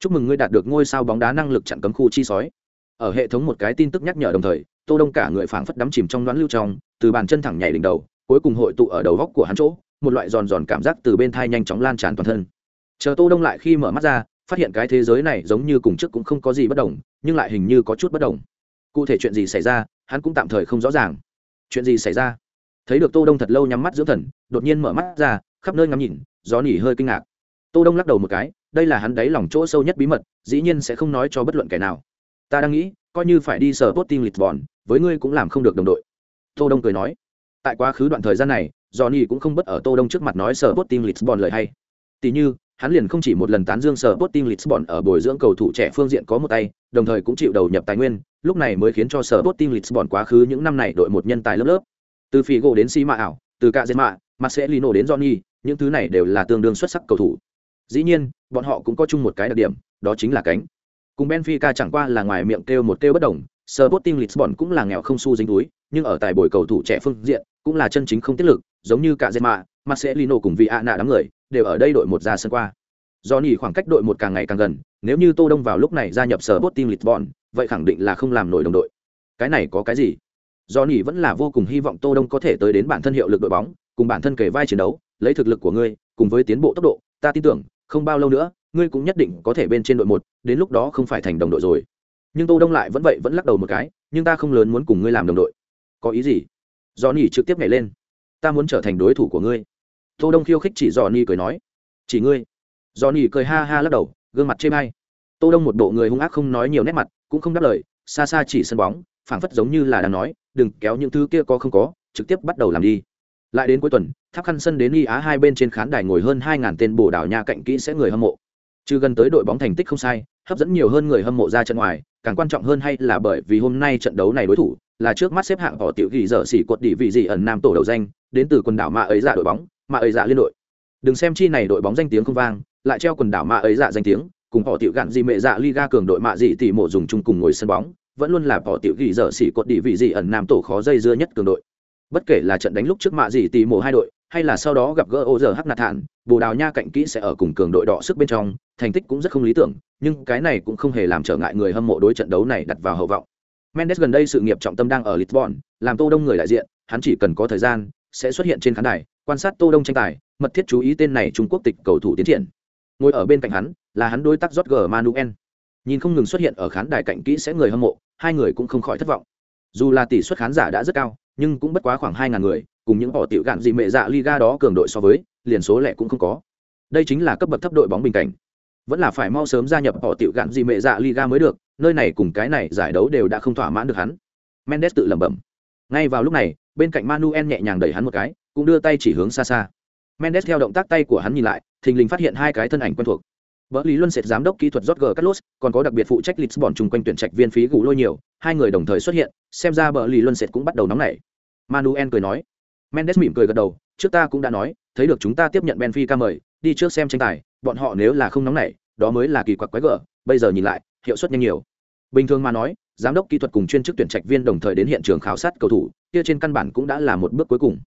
Chúc mừng ngươi đạt được ngôi sao bóng đá năng lực chặn cấm khu chi sói. Ở hệ thống một cái tin tức nhắc nhở đồng thời, tô đông cả người phảng phất đắm chìm trong đoán lưu trong, từ bàn chân thẳng nhảy đỉnh đầu, cuối cùng hội tụ ở đầu góc của hắn chỗ, một loại giòn giòn cảm giác từ bên thai nhanh chóng lan tràn toàn thân. Chờ tô đông lại khi mở mắt ra phát hiện cái thế giới này giống như cùng trước cũng không có gì bất đồng, nhưng lại hình như có chút bất đồng. Cụ thể chuyện gì xảy ra, hắn cũng tạm thời không rõ ràng. Chuyện gì xảy ra? Thấy được tô đông thật lâu nhắm mắt dưỡng thần, đột nhiên mở mắt ra, khắp nơi ngắm nhìn, gió nỉ hơi kinh ngạc. Tô đông lắc đầu một cái, đây là hắn đáy lòng chỗ sâu nhất bí mật, dĩ nhiên sẽ không nói cho bất luận kẻ nào. Ta đang nghĩ, coi như phải đi sở tốt tim vòn với ngươi cũng làm không được đồng đội. Tô đông cười nói. Tại quá khứ đoạn thời gian này johnny cũng không bất ở tô đông trước mặt nói sở tốt tim lisbon lời hay. Tỷ như hắn liền không chỉ một lần tán dương sở Sporting Lisbon ở bồi dưỡng cầu thủ trẻ phương diện có một tay, đồng thời cũng chịu đầu nhập tài nguyên, lúc này mới khiến cho sở Sporting Lisbon quá khứ những năm này đội một nhân tài lớp lớp. Từ Figo đến Sima ảo, từ Cazema, Marcelino đến Johnny, những thứ này đều là tương đương xuất sắc cầu thủ. Dĩ nhiên, bọn họ cũng có chung một cái đặc điểm, đó chính là cánh. Cùng Benfica chẳng qua là ngoài miệng kêu một kêu bất đồng, Sporting Lisbon cũng là nghèo không xu dính túi, nhưng ở tài bồi cầu thủ trẻ phương diện, cũng là chân chính không tiết lực, giống như cả Zema, Marcelino cùng Viana đám người, đều ở đây đội một ra sân qua. Do nhỉ khoảng cách đội một càng ngày càng gần, nếu như Tô Đông vào lúc này gia nhập sở Sporting Lisbon, vậy khẳng định là không làm nổi đồng đội. Cái này có cái gì? Do nhỉ vẫn là vô cùng hy vọng Tô Đông có thể tới đến bản thân hiệu lực đội bóng, cùng bản thân kề vai chiến đấu, lấy thực lực của ngươi, cùng với tiến bộ tốc độ, ta tin tưởng, không bao lâu nữa, ngươi cũng nhất định có thể bên trên đội một, đến lúc đó không phải thành đồng đội rồi. Nhưng Tô Đông lại vẫn vậy vẫn lắc đầu một cái, nhưng ta không lớn muốn cùng ngươi làm đồng đội. Có ý gì? Do nhỉ trực tiếp nhảy lên. Ta muốn trở thành đối thủ của ngươi tô đông khiêu khích chỉ dò ni cười nói. Chỉ ngươi. Dò ni cười ha ha lắc đầu, gương mặt chê bay. tô đông một bộ người hung ác không nói nhiều nét mặt, cũng không đáp lời, xa xa chỉ sân bóng, phảng phất giống như là đang nói, đừng kéo những thứ kia có không có, trực tiếp bắt đầu làm đi. Lại đến cuối tuần, tháp khăn sân đến y á hai bên trên khán đài ngồi hơn hai ngàn tên bồ đảo nha cạnh kỹ sẽ người hâm mộ. Trừ gần tới đội bóng thành tích không sai, hấp dẫn nhiều hơn người hâm mộ ra trận ngoài, càng quan trọng hơn hay là bởi vì hôm nay trận đấu này đối thủ là trước mắt xếp hạng họ tiểu ghi dở xỉ quật đỉ vị gì ẩn nam tổ đầu danh, đến từ quần đảo mạ ấy giả đội bóng mà ấy dạ liên đội đừng xem chi này đội bóng danh tiếng không vang lại treo quần đảo mà ấy dạ danh tiếng cùng họ tiểu gạn gì mẹ dạ liga cường đội mạ gì tỷ mộ dùng chung cùng ngồi sân bóng vẫn luôn là họ tiểu ghi dở xỉ cột địa vị gì ẩn nam tổ khó dây dưa nhất cường đội bất kể là trận đánh lúc trước mạ gì tỷ mộ hai đội hay là sau đó gặp gỡ ô giờ hắc nạt thản bồ đào nha cạnh kỹ sẽ ở cùng cường đội đỏ sức bên trong thành tích cũng rất không lý tưởng nhưng cái này cũng không hề làm trở ngại người hâm mộ đối trận đấu này đặt vào hậu vọng. Mendes gần đây sự nghiệp trọng tâm đang ở Lisbon, làm Tô Đông người đại diện, hắn chỉ cần có thời gian sẽ xuất hiện trên khán đài, quan sát Tô Đông tranh tài, mật thiết chú ý tên này Trung Quốc tịch cầu thủ tiến triển. Ngồi ở bên cạnh hắn là hắn đối tác Jorge Manuel. Nhìn không ngừng xuất hiện ở khán đài cạnh kỹ sẽ người hâm mộ, hai người cũng không khỏi thất vọng. Dù là tỷ suất khán giả đã rất cao, nhưng cũng bất quá khoảng hai ngàn người, cùng những bỏ tiểu gạn gì mệ dạ Liga đó cường đội so với, liền số lẻ cũng không có. Đây chính là cấp bậc thấp đội bóng bình cảnh vẫn là phải mau sớm gia nhập họ tiểu gạn gì mẹ dạ liga mới được nơi này cùng cái này giải đấu đều đã không thỏa mãn được hắn mendes tự lẩm bẩm ngay vào lúc này bên cạnh manuel nhẹ nhàng đẩy hắn một cái cũng đưa tay chỉ hướng xa xa mendes theo động tác tay của hắn nhìn lại thình lình phát hiện hai cái thân ảnh quen thuộc Bỡ Lý Luân Sệt giám đốc kỹ thuật Jorge Carlos, còn có đặc biệt phụ trách Lisbon chung quanh tuyển trạch viên phí gù lôi nhiều, hai người đồng thời xuất hiện, xem ra Bỡ Lý Luân Sệt cũng bắt đầu nóng nảy. Manuel cười nói. Mendes mỉm cười gật đầu, trước ta cũng đã nói, thấy được chúng ta tiếp nhận Benfica mời, đi trước xem tranh tài, bọn họ nếu là không nóng nảy, đó mới là kỳ quặc quái gở bây giờ nhìn lại hiệu suất nhanh nhiều bình thường mà nói giám đốc kỹ thuật cùng chuyên chức tuyển trạch viên đồng thời đến hiện trường khảo sát cầu thủ kia trên căn bản cũng đã là một bước cuối cùng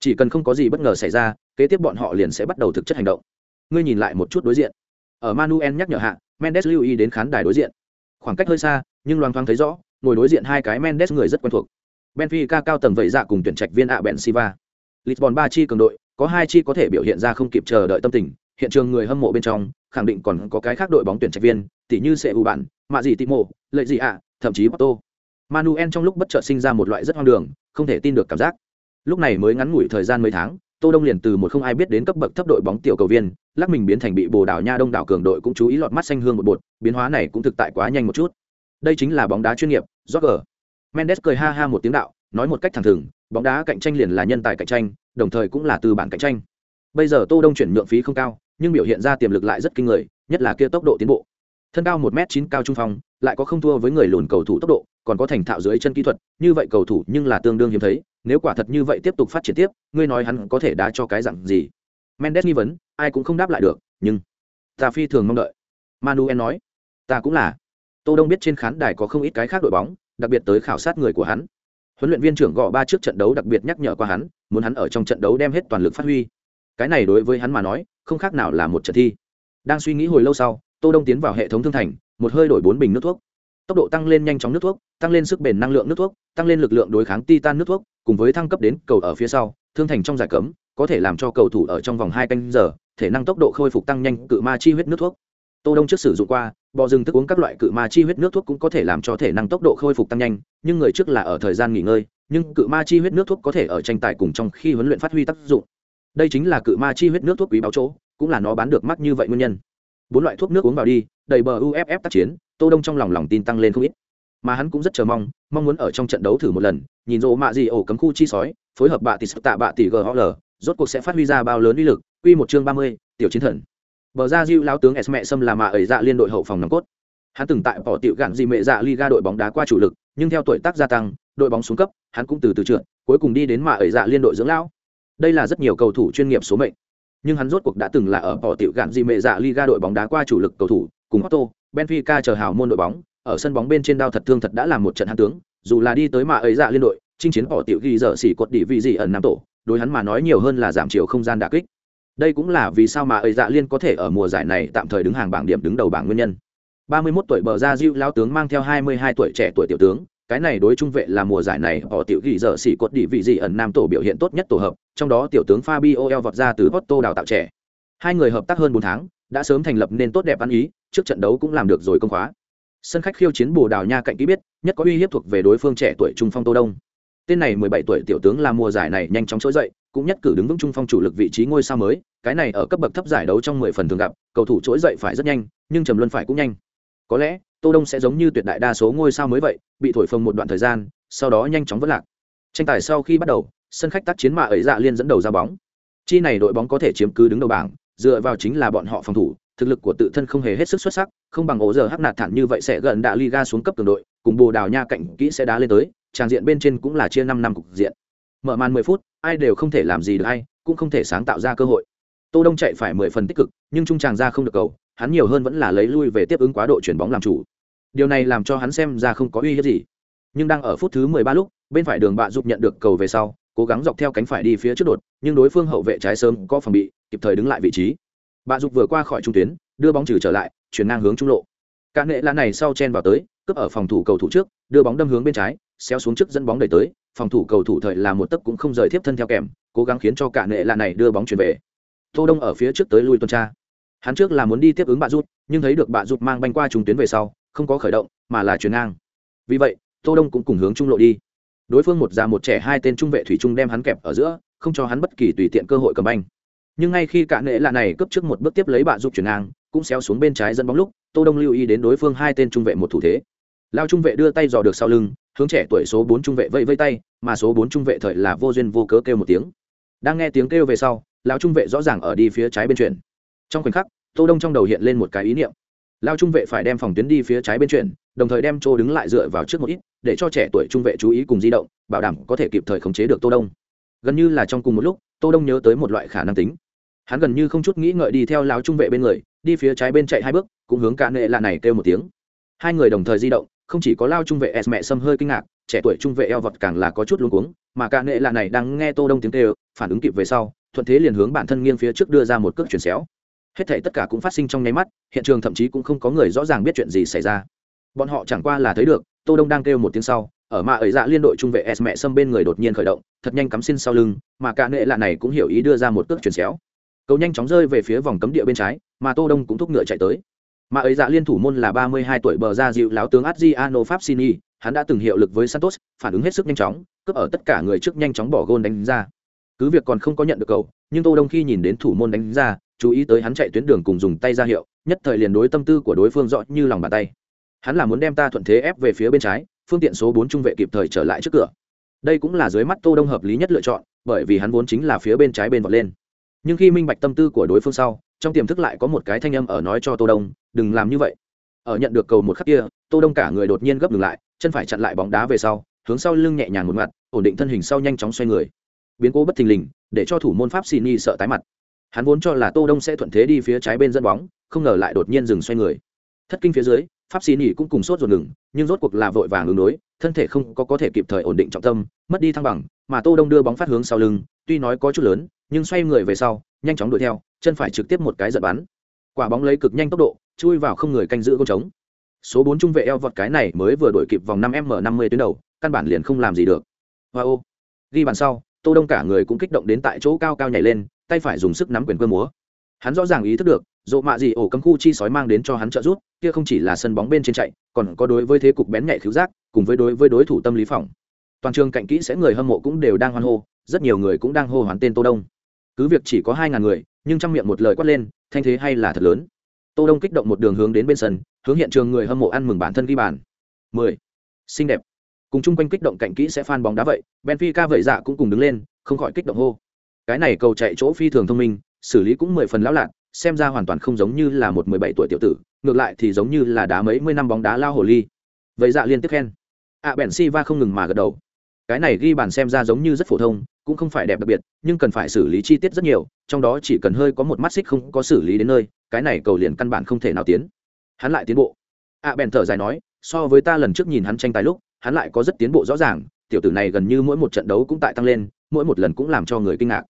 chỉ cần không có gì bất ngờ xảy ra kế tiếp bọn họ liền sẽ bắt đầu thực chất hành động. Ngươi nhìn lại một chút đối diện. Ở manuel nhắc nhở hạ mendes lưu ý đến khán đài đối diện. Khoảng cách hơi xa nhưng loang thoáng thấy rõ ngồi đối diện hai cái mendes người rất quen thuộc. Benfica cao tầng vẩy dạ cùng tuyển trạch viên ạ Ben siva lisbon ba chi cường đội có hai chi có thể biểu hiện ra không kịp chờ đợi tâm tình hiện trường người hâm mộ bên trong khẳng định còn có cái khác đội bóng tuyển trạch viên tỷ như sẽ ủ bản mạ gì timo lợi gì ạ thậm chí Porto. Manuel trong lúc bất chợt sinh ra một loại rất hoang đường, không thể tin được cảm giác. Lúc này mới ngắn ngủi thời gian mấy tháng, Tô Đông liền từ một không ai biết đến cấp bậc thấp đội bóng tiểu cầu viên, lắc mình biến thành bị Bồ Đào Nha Đông đảo cường đội cũng chú ý lọt mắt xanh hương một bột, biến hóa này cũng thực tại quá nhanh một chút. Đây chính là bóng đá chuyên nghiệp, Roger. Mendes cười ha ha một tiếng đạo, nói một cách thẳng thừng, bóng đá cạnh tranh liền là nhân tài cạnh tranh, đồng thời cũng là từ bản cạnh tranh. Bây giờ Tô Đông chuyển nhượng phí không cao, nhưng biểu hiện ra tiềm lực lại rất kinh người nhất là kia tốc độ tiến bộ thân cao một m chín cao trung phong lại có không thua với người lùn cầu thủ tốc độ còn có thành thạo dưới chân kỹ thuật như vậy cầu thủ nhưng là tương đương hiếm thấy nếu quả thật như vậy tiếp tục phát triển tiếp, ngươi nói hắn có thể đá cho cái dặn gì? Mendes nghi vấn, ai cũng không đáp lại được, nhưng ta phi thường mong đợi. Manuel nói, ta cũng là. Tô đông biết trên khán đài có không ít cái khác đội bóng, đặc biệt tới khảo sát người của hắn. Huấn luyện viên trưởng gõ ba trước trận đấu đặc biệt nhắc nhở qua hắn, muốn hắn ở trong trận đấu đem hết toàn lực phát huy. Cái này đối với hắn mà nói, không khác nào là một trận thi. Đang suy nghĩ hồi lâu sau, tô đông tiến vào hệ thống thương thành, một hơi đổi bốn bình nước thuốc tốc độ tăng lên nhanh chóng nước thuốc, tăng lên sức bền năng lượng nước thuốc, tăng lên lực lượng đối kháng titan nước thuốc, cùng với thăng cấp đến cầu ở phía sau, thương thành trong giải cấm, có thể làm cho cầu thủ ở trong vòng hai canh giờ, thể năng tốc độ khôi phục tăng nhanh, cự ma chi huyết nước thuốc. Tô đông trước sử dụng qua, bò rừng thức uống các loại cự ma chi huyết nước thuốc cũng có thể làm cho thể năng tốc độ khôi phục tăng nhanh, nhưng người trước là ở thời gian nghỉ ngơi, nhưng cự ma chi huyết nước thuốc có thể ở tranh tài cùng trong khi huấn luyện phát huy tác dụng. Đây chính là cự ma chi huyết nước thuốc quý báo chỗ, cũng là nó bán được mắc như vậy nguyên nhân. Bốn loại thuốc nước uống vào đi, đầy bờ uff tác chiến tô đông trong lòng lòng tin tăng lên không ít. Mà hắn cũng rất chờ mong mong muốn ở trong trận đấu thử một lần nhìn rộ mạ gì ổ cấm khu chi sói phối hợp bạ tỷ sức tạ bạ tỷ ghl rốt cuộc sẽ phát huy ra bao lớn uy lực. Quy một chương ba mươi, tiểu chiến thần. Bờ ra diêu lão tướng s mẹ sâm là mạ ẩy dạ liên đội hậu phòng nòng cốt. Hắn từng tại bỏ tiểu gạn gì mẹ dạ liga đội bóng đá qua chủ lực nhưng theo tuổi tác gia tăng đội bóng xuống cấp hắn cũng từ từ trượt cuối cùng đi đến mạ ẩy dạ liên đội dưỡng lão. Đây là rất nhiều cầu thủ chuyên nghiệp số mệnh. Nhưng hắn rốt cuộc đã từng là ở bỏ tiểu gạn gì mẹ dạ liga đội bóng đá qua chủ lực cầu thủ cùng Otto, Benfica chờ hào môn đội bóng, ở sân bóng bên trên đao thật thương thật đã làm một trận hắn tướng, dù là đi tới mà ấy dạ liên đội, chinh chiến bỏ tiểu ghi giờ xỉ cột địa vị gì ẩn nam tổ, đối hắn mà nói nhiều hơn là giảm chiều không gian đả kích. Đây cũng là vì sao mà ấy dạ liên có thể ở mùa giải này tạm thời đứng hàng bảng điểm đứng đầu bảng nguyên nhân. 31 tuổi bờ ra diêu lão tướng mang theo 22 tuổi trẻ tuổi tiểu tướng, cái này đối trung vệ là mùa giải này họ tiểu ghi giờ xỉ cột địa vị gì ẩn nam tổ biểu hiện tốt nhất tổ hợp, trong đó tiểu tướng Fabio El vọt ra từ Porto đào tạo trẻ. Hai người hợp tác hơn bốn tháng, đã sớm thành lập nên tốt đẹp ăn ý trước trận đấu cũng làm được rồi công khóa. Sân khách khiêu chiến bồ đào nha cạnh kỹ biết, nhất có uy hiếp thuộc về đối phương trẻ tuổi trung phong tô đông. Tên này 17 tuổi tiểu tướng là mùa giải này nhanh chóng trỗi dậy, cũng nhất cử đứng vững trung phong chủ lực vị trí ngôi sao mới, cái này ở cấp bậc thấp giải đấu trong 10 phần thường gặp, cầu thủ trỗi dậy phải rất nhanh, nhưng trầm luân phải cũng nhanh. Có lẽ, tô đông sẽ giống như tuyệt đại đa số ngôi sao mới vậy, bị thổi phồng một đoạn thời gian, sau đó nhanh chóng vất lạc. Tranh tài sau khi bắt đầu, sân khách tác chiến mà ấy dạ liên dẫn đầu ra bóng. Chi này đội bóng có thể chiếm cứ đứng đầu bảng, dựa vào chính là bọn họ phòng thủ thực lực của tự thân không hề hết sức xuất sắc, không bằng ổ giờ hắc nạt thản như vậy sẽ gần đạ liga xuống cấp cường đội, cùng bồ đào nha cạnh kỹ sẽ đá lên tới, tràng diện bên trên cũng là chia năm năm cục diện. Mở màn mười phút, ai đều không thể làm gì được ai cũng không thể sáng tạo ra cơ hội. Tô đông chạy phải mười phần tích cực, nhưng trung tràng ra không được cầu, hắn nhiều hơn vẫn là lấy lui về tiếp ứng quá độ chuyển bóng làm chủ. Điều này làm cho hắn xem ra không có uy hiếp gì. Nhưng đang ở phút thứ mười ba lúc, bên phải đường bạ giúp nhận được cầu về sau, cố gắng dọc theo cánh phải đi phía trước đột, nhưng đối phương hậu vệ trái sớm có phòng bị, kịp thời đứng lại vị trí. Bà dục vừa qua khỏi trung tuyến, đưa bóng trừ trở lại, chuyển ngang hướng trung lộ. Cả nệ lan này sau chen vào tới, cướp ở phòng thủ cầu thủ trước, đưa bóng đâm hướng bên trái, xéo xuống trước dẫn bóng đẩy tới, phòng thủ cầu thủ thời là một tấc cũng không rời tiếp thân theo kèm, cố gắng khiến cho cả nệ lan này đưa bóng chuyển về. Tô đông ở phía trước tới lui tuần tra. Hắn trước là muốn đi tiếp ứng bà rút nhưng thấy được bà rút mang banh qua trung tuyến về sau, không có khởi động, mà là chuyển ngang. Vì vậy, tô đông cũng cùng hướng trung lộ đi. Đối phương một già một trẻ hai tên trung vệ thủy trung đem hắn kẹp ở giữa, không cho hắn bất kỳ tùy tiện cơ hội cầm banh nhưng ngay khi cả nệ lạ này cướp trước một bước tiếp lấy bạ giúp chuyển ngang, cũng xéo xuống bên trái dẫn bóng lúc, tô đông lưu ý đến đối phương hai tên trung vệ một thủ thế. Lao trung vệ đưa tay dò được sau lưng, hướng trẻ tuổi số bốn trung vệ vây vây tay, mà số bốn trung vệ thời là vô duyên vô cớ kêu một tiếng. Đang nghe tiếng kêu về sau, lao trung vệ rõ ràng ở đi phía trái bên chuyển. Trong khoảnh khắc, tô đông trong đầu hiện lên một cái ý niệm. Lao trung vệ phải đem phòng tuyến đi phía trái bên chuyển, đồng thời đem chỗ đứng lại dựa vào trước một ít, để cho trẻ tuổi trung vệ chú ý cùng di động, bảo đảm có thể kịp thời khống chế được tô đông. Gần như là trong cùng một lúc, tô đông nhớ tới một loại khả năng tính hắn gần như không chút nghĩ ngợi đi theo lão trung vệ bên người, đi phía trái bên chạy hai bước, cũng hướng cả nệ lạ này kêu một tiếng. Hai người đồng thời di động, không chỉ có lao trung vệ s mẹ sâm hơi kinh ngạc, trẻ tuổi trung vệ eo vật càng là có chút luống cuống, mà cả nệ lạ này đang nghe tô đông tiếng kêu, phản ứng kịp về sau, thuận thế liền hướng bản thân nghiêng phía trước đưa ra một cước chuyển xéo. Hết thảy tất cả cũng phát sinh trong nháy mắt, hiện trường thậm chí cũng không có người rõ ràng biết chuyện gì xảy ra. Bọn họ chẳng qua là thấy được, tô đông đang kêu một tiếng sau, ở mà ấy dạ liên đội trung vệ s mẹ sâm bên người đột nhiên khởi động, thật nhanh cắm xin sau lưng, mà cả nệ lạ này cũng hiểu ý đưa ra một cước chuyển xéo cầu nhanh chóng rơi về phía vòng cấm địa bên trái mà tô đông cũng thúc ngựa chạy tới mà ấy dạ liên thủ môn là 32 tuổi bờ ra dịu láo tướng Adriano Fabsini, hắn đã từng hiệu lực với Santos, phản ứng hết sức nhanh chóng, cướp ở tất cả người trước nhanh chóng bỏ gôn đánh ra. Cứ việc còn không có nhận được cầu, nhưng Tô Đông khi nhìn đến thủ môn đánh ra, chú ý tới hắn chạy tuyến đường cùng dùng tay ra hiệu, nhất thời liền đối tâm tư của đối phương rõ như lòng bàn tay. Hắn là muốn đem ta thuận thế ép về phía bên trái, phương tiện số 4 trung vệ kịp thời trở lại trước cửa. Đây cũng là dưới mắt Tô Đông hợp lý nhất lựa chọn, bởi vì hắn vốn chính là phía bên trái bên vọt lên. Nhưng khi minh bạch tâm tư của đối phương sau, trong tiềm thức lại có một cái thanh âm ở nói cho Tô Đông, đừng làm như vậy. Ở nhận được cầu một khắc kia tô đông cả người đột nhiên gấp ngừng lại chân phải chặn lại bóng đá về sau hướng sau lưng nhẹ nhàng một mặt ổn định thân hình sau nhanh chóng xoay người. Biến cố bất thình lình để cho thủ môn pháp xì sợ tái mặt. Hắn vốn cho là tô đông sẽ thuận thế đi phía trái bên dẫn bóng không ngờ lại đột nhiên dừng xoay người. Thất kinh phía dưới pháp xì cũng cùng sốt ruột ngừng nhưng rốt cuộc là vội vàng ứng đối thân thể không có có thể kịp thời ổn định trọng tâm mất đi thăng bằng mà tô đông đưa bóng phát hướng sau lưng tuy nói có chút lớn nhưng xoay người về sau, nhanh chóng đuổi theo, chân phải trực tiếp một cái giật bắn. Quả bóng lấy cực nhanh tốc độ, chui vào không người canh giữ gôn trống. Số bốn trung vệ eo vọt cái này mới vừa đổi kịp vòng năm m năm mươi tuyến đầu, căn bản liền không làm gì được. Wow ghi bàn sau, tô đông cả người cũng kích động đến tại chỗ cao cao nhảy lên, tay phải dùng sức nắm quyền cơ múa. Hắn rõ ràng ý thức được dộ mạ gì ổ cấm khu chi sói mang đến cho hắn trợ giúp, kia không chỉ là sân bóng bên trên chạy, còn có đối với thế cục bén nhạy khiếu giác, cùng với đối với đối thủ tâm lý phòng toàn trường cạnh kỹ sẽ người hâm mộ cũng đều đang hoan hô, rất nhiều người cũng đang hô hoán tên tô đông cứ việc chỉ có hai ngàn người nhưng trong miệng một lời quát lên thanh thế hay là thật lớn. Tô đông kích động một đường hướng đến bên sân hướng hiện trường người hâm mộ ăn mừng bản thân ghi bàn. Mười. Xinh đẹp. Cùng chung quanh kích động cạnh kỹ sẽ phan bóng đá vậy benfica vậy dạ cũng cùng đứng lên không khỏi kích động hô. Cái này cầu chạy chỗ phi thường thông minh xử lý cũng mười phần lão lạc xem ra hoàn toàn không giống như là một mười bảy tuổi tiểu tử ngược lại thì giống như là đá mấy mươi năm bóng đá lao hồ ly vậy dạ liên tiếp khen. Ạ à, bèn si va không ngừng mà gật đầu. Cái này ghi bàn xem ra giống như rất phổ thông cũng không phải đẹp đặc biệt nhưng cần phải xử lý chi tiết rất nhiều trong đó chỉ cần hơi có một mắt xích không có xử lý đến nơi cái này cầu liền căn bản không thể nào tiến. Hắn lại tiến bộ. Ạ à, bèn thở dài nói so với ta lần trước nhìn hắn tranh tài lúc hắn lại có rất tiến bộ rõ ràng tiểu tử này gần như mỗi một trận đấu cũng tại tăng lên mỗi một lần cũng làm cho người kinh ngạc.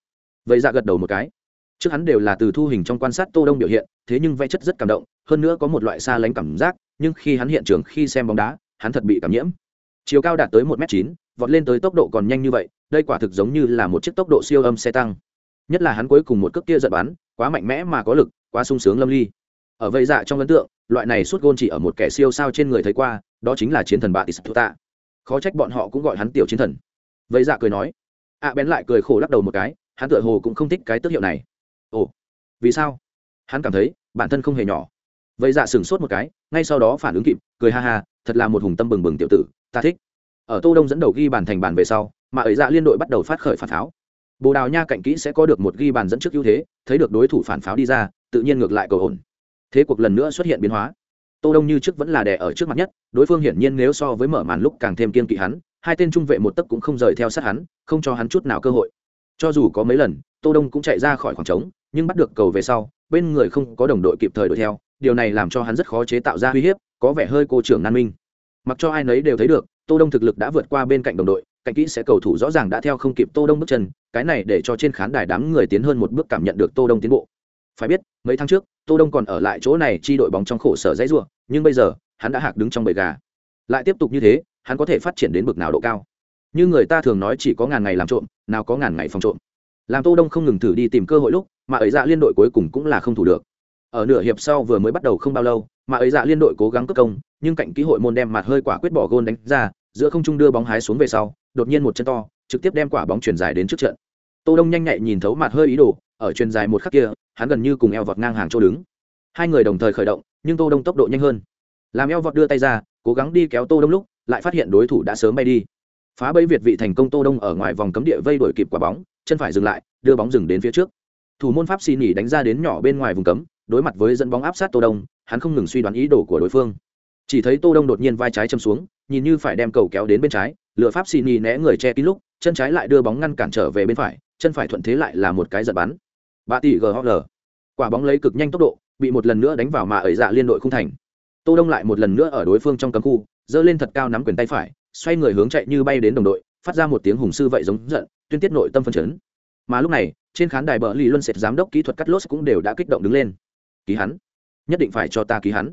Vậy ra gật đầu một cái. Trước hắn đều là từ thu hình trong quan sát tô đông biểu hiện thế nhưng vẽ chất rất cảm động hơn nữa có một loại xa lánh cảm giác nhưng khi hắn hiện trường khi xem bóng đá hắn thật bị cảm nhiễm. Chiều cao đạt tới một m chín vọt lên tới tốc độ còn nhanh như vậy đây quả thực giống như là một chiếc tốc độ siêu âm xe tăng. Nhất là hắn cuối cùng một cước kia giật bắn, quá mạnh mẽ mà có lực, quá sung sướng lâm ly. Ở vây dạ trong ấn tượng, loại này suốt gôn chỉ ở một kẻ siêu sao trên người thấy qua, đó chính là chiến thần bạ tis tạ khó trách bọn họ cũng gọi hắn tiểu chiến thần. Vây dạ cười nói. Ạ bén lại cười khổ lắc đầu một cái, hắn tựa hồ cũng không thích cái tước hiệu này. Ồ, vì sao? Hắn cảm thấy, bản thân không hề nhỏ. Vây dạ sửng sốt một cái, ngay sau đó phản ứng kịp, cười ha ha, thật là một hùng tâm bừng bừng tiểu tử, ta thích. Ở tô đông dẫn đầu ghi bàn thành bàn về sau mà ấy dạ liên đội bắt đầu phát khởi phản pháo. Bồ đào nha cạnh kỹ sẽ có được một ghi bàn dẫn trước ưu thế, thấy được đối thủ phản pháo đi ra, tự nhiên ngược lại cầu ổn. Thế cuộc lần nữa xuất hiện biến hóa. Tô đông như trước vẫn là đè ở trước mặt nhất, đối phương hiển nhiên nếu so với mở màn lúc càng thêm kiên kỵ hắn, hai tên trung vệ một tấc cũng không rời theo sát hắn, không cho hắn chút nào cơ hội. Cho dù có mấy lần, tô đông cũng chạy ra khỏi khoảng trống, nhưng bắt được cầu về sau, bên người không có đồng đội kịp thời đuổi theo, điều này làm cho hắn rất khó chế tạo ra uy hiếp, có vẻ hơi cô trưởng nan minh. Mặc cho ai nấy đều thấy được, tô đông thực lực đã vượt qua bên cạnh đồng đội cạnh kỹ sẽ cầu thủ rõ ràng đã theo không kịp tô đông bước chân, cái này để cho trên khán đài đám người tiến hơn một bước cảm nhận được tô đông tiến bộ. Phải biết, mấy tháng trước, tô đông còn ở lại chỗ này chi đội bóng trong khổ sở dãy rủa, nhưng bây giờ, hắn đã hạc đứng trong bầy gà. Lại tiếp tục như thế, hắn có thể phát triển đến bực nào độ cao. Như người ta thường nói chỉ có ngàn ngày làm trộm, nào có ngàn ngày phòng trộm. Làm tô đông không ngừng thử đi tìm cơ hội lúc, mà ấy dạ liên đội cuối cùng cũng là không thủ được. Ở nửa hiệp sau vừa mới bắt đầu không bao lâu, mà ấy dạ liên đội cố gắng cất công, nhưng cạnh kỹ hội môn đem mặt hơi quả quyết bỏ gôn đánh ra giữa không trung đưa bóng hái xuống về sau, đột nhiên một chân to, trực tiếp đem quả bóng chuyển dài đến trước trận. Tô đông nhanh nhạy nhìn thấu mặt hơi ý đồ, ở truyền dài một khắc kia, hắn gần như cùng eo vọt ngang hàng chỗ đứng. Hai người đồng thời khởi động, nhưng tô đông tốc độ nhanh hơn. Làm eo vọt đưa tay ra, cố gắng đi kéo tô đông lúc, lại phát hiện đối thủ đã sớm bay đi. Phá bẫy việt vị thành công tô đông ở ngoài vòng cấm địa vây đuổi kịp quả bóng, chân phải dừng lại, đưa bóng dừng đến phía trước. Thủ môn pháp xin nghỉ đánh ra đến nhỏ bên ngoài vùng cấm, đối mặt với dẫn bóng áp sát tô đông, hắn không ngừng suy đoán ý đồ của đối phương. Chỉ thấy tô đông đột nhiên vai trái châm xuống nhìn như phải đem cầu kéo đến bên trái, lựa pháp xin nhì né người che kín lúc, chân trái lại đưa bóng ngăn cản trở về bên phải, chân phải thuận thế lại là một cái giật bắn. Bà tỷ ghl quả bóng lấy cực nhanh tốc độ, bị một lần nữa đánh vào mà ẩy dạ liên đội không thành. Tô đông lại một lần nữa ở đối phương trong cấm khu, giơ lên thật cao nắm quyền tay phải, xoay người hướng chạy như bay đến đồng đội, phát ra một tiếng hùng sư vậy giống giận, tuyên tiết nội tâm phân chấn. Mà lúc này, trên khán đài bờ lì luân sệt giám đốc kỹ thuật cắt lốt cũng đều đã kích động đứng lên. Ký hắn. Nhất định phải cho ta ký hắn.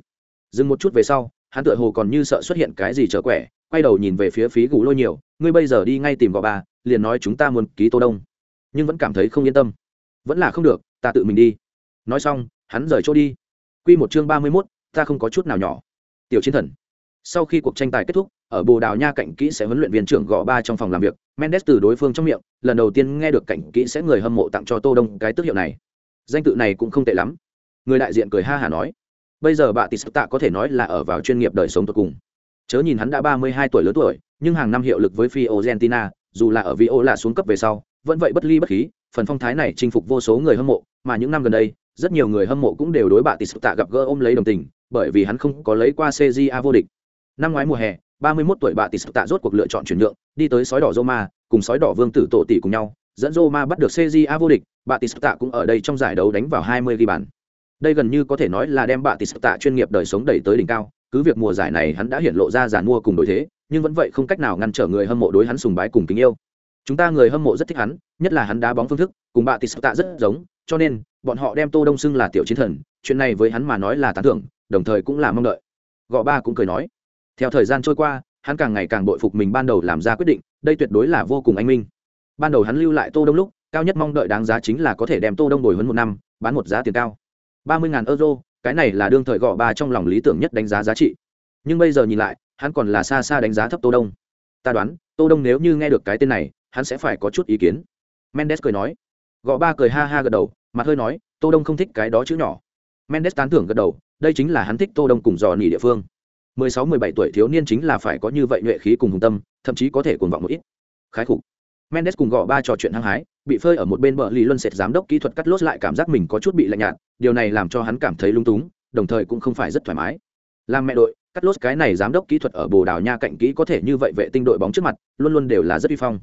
Dừng một chút về sau hắn tựa hồ còn như sợ xuất hiện cái gì trở quẻ quay đầu nhìn về phía phí gù lôi nhiều ngươi bây giờ đi ngay tìm gò bà liền nói chúng ta muốn ký tô đông. Nhưng vẫn cảm thấy không yên tâm. Vẫn là không được ta tự mình đi. Nói xong hắn rời chỗ đi. Quy một chương ba mươi 31, ta không có chút nào nhỏ. Tiểu chiến thần. Sau khi cuộc tranh tài kết thúc ở bồ đào nha cạnh kỹ sẽ huấn luyện viên trưởng gõ ba trong phòng làm việc mendes từ đối phương trong miệng lần đầu tiên nghe được Cảnh kỹ sẽ người hâm mộ tặng cho tô đông cái tước hiệu này. Danh tự này cũng không tệ lắm. Người đại diện cười ha hả nói bây giờ bà tis tạ có thể nói là ở vào chuyên nghiệp đời sống tột cùng chớ nhìn hắn đã ba mươi hai tuổi lớn tuổi nhưng hàng năm hiệu lực với Fiorentina, dù là ở Viola xuống cấp về sau, vẫn vậy bất ly bất khí, phần phong thái này chinh phục vô số người hâm mộ, mà những năm gần đây, rất nhiều người hâm mộ cũng đều đối bà Tạ gặp gỡ ôm lấy đồng tình, bởi vì hắn không có lấy qua CJA vô địch. Năm ngoái mùa hè, 31 tuổi bà Tạ rốt cuộc lựa chọn chuyển nhượng, đi tới sói đỏ Roma, cùng sói đỏ Vương tử tổ tỷ cùng nhau, dẫn Roma bắt được CJA vô địch, bà Tạ cũng ở đây trong giải đấu đánh vào 20 ghi bàn. Đây gần như có thể nói là đem bạ bà Tạ chuyên nghiệp đời sống đẩy tới đỉnh cao, cứ việc mùa giải này hắn đã hiện lộ ra giàn mua cùng đối thế, nhưng vẫn vậy không cách nào ngăn trở người hâm mộ đối hắn sùng bái cùng kính yêu. Chúng ta người hâm mộ rất thích hắn, nhất là hắn đá bóng phương thức, cùng bạ bà Tạ rất giống, cho nên bọn họ đem Tô Đông xưng là tiểu chiến thần, chuyện này với hắn mà nói là tán thưởng, đồng thời cũng là mong đợi. Gõ ba cũng cười nói, theo thời gian trôi qua, hắn càng ngày càng bội phục mình ban đầu làm ra quyết định, đây tuyệt đối là vô cùng anh minh. Ban đầu hắn lưu lại Tô Đông lúc, cao nhất mong đợi đáng giá chính là có thể đem Tô Đông đổi huấn một năm, bán một giá tiền cao. 30.000 euro, cái này là đương thời gõ ba trong lòng lý tưởng nhất đánh giá giá trị. Nhưng bây giờ nhìn lại, hắn còn là xa xa đánh giá thấp Tô Đông. Ta đoán, Tô Đông nếu như nghe được cái tên này, hắn sẽ phải có chút ý kiến. Mendes cười nói. Gõ ba cười ha ha gật đầu, mặt hơi nói, Tô Đông không thích cái đó chữ nhỏ. Mendes tán thưởng gật đầu, đây chính là hắn thích Tô Đông cùng dò nỉ địa phương. 16-17 tuổi thiếu niên chính là phải có như vậy nhuệ khí cùng hùng tâm, thậm chí có thể cuồng vọng một ít. Khái khủng. Mendes cùng gõ ba trò chuyện hăng hái, bị phơi ở một bên bờ lì luân sệt giám đốc kỹ thuật cắt lốt lại cảm giác mình có chút bị lạnh nhạt, điều này làm cho hắn cảm thấy lung túng, đồng thời cũng không phải rất thoải mái. Làm mẹ đội, cắt lốt cái này giám đốc kỹ thuật ở Bồ Đào Nha cạnh kỹ có thể như vậy vệ tinh đội bóng trước mặt, luôn luôn đều là rất uy phong.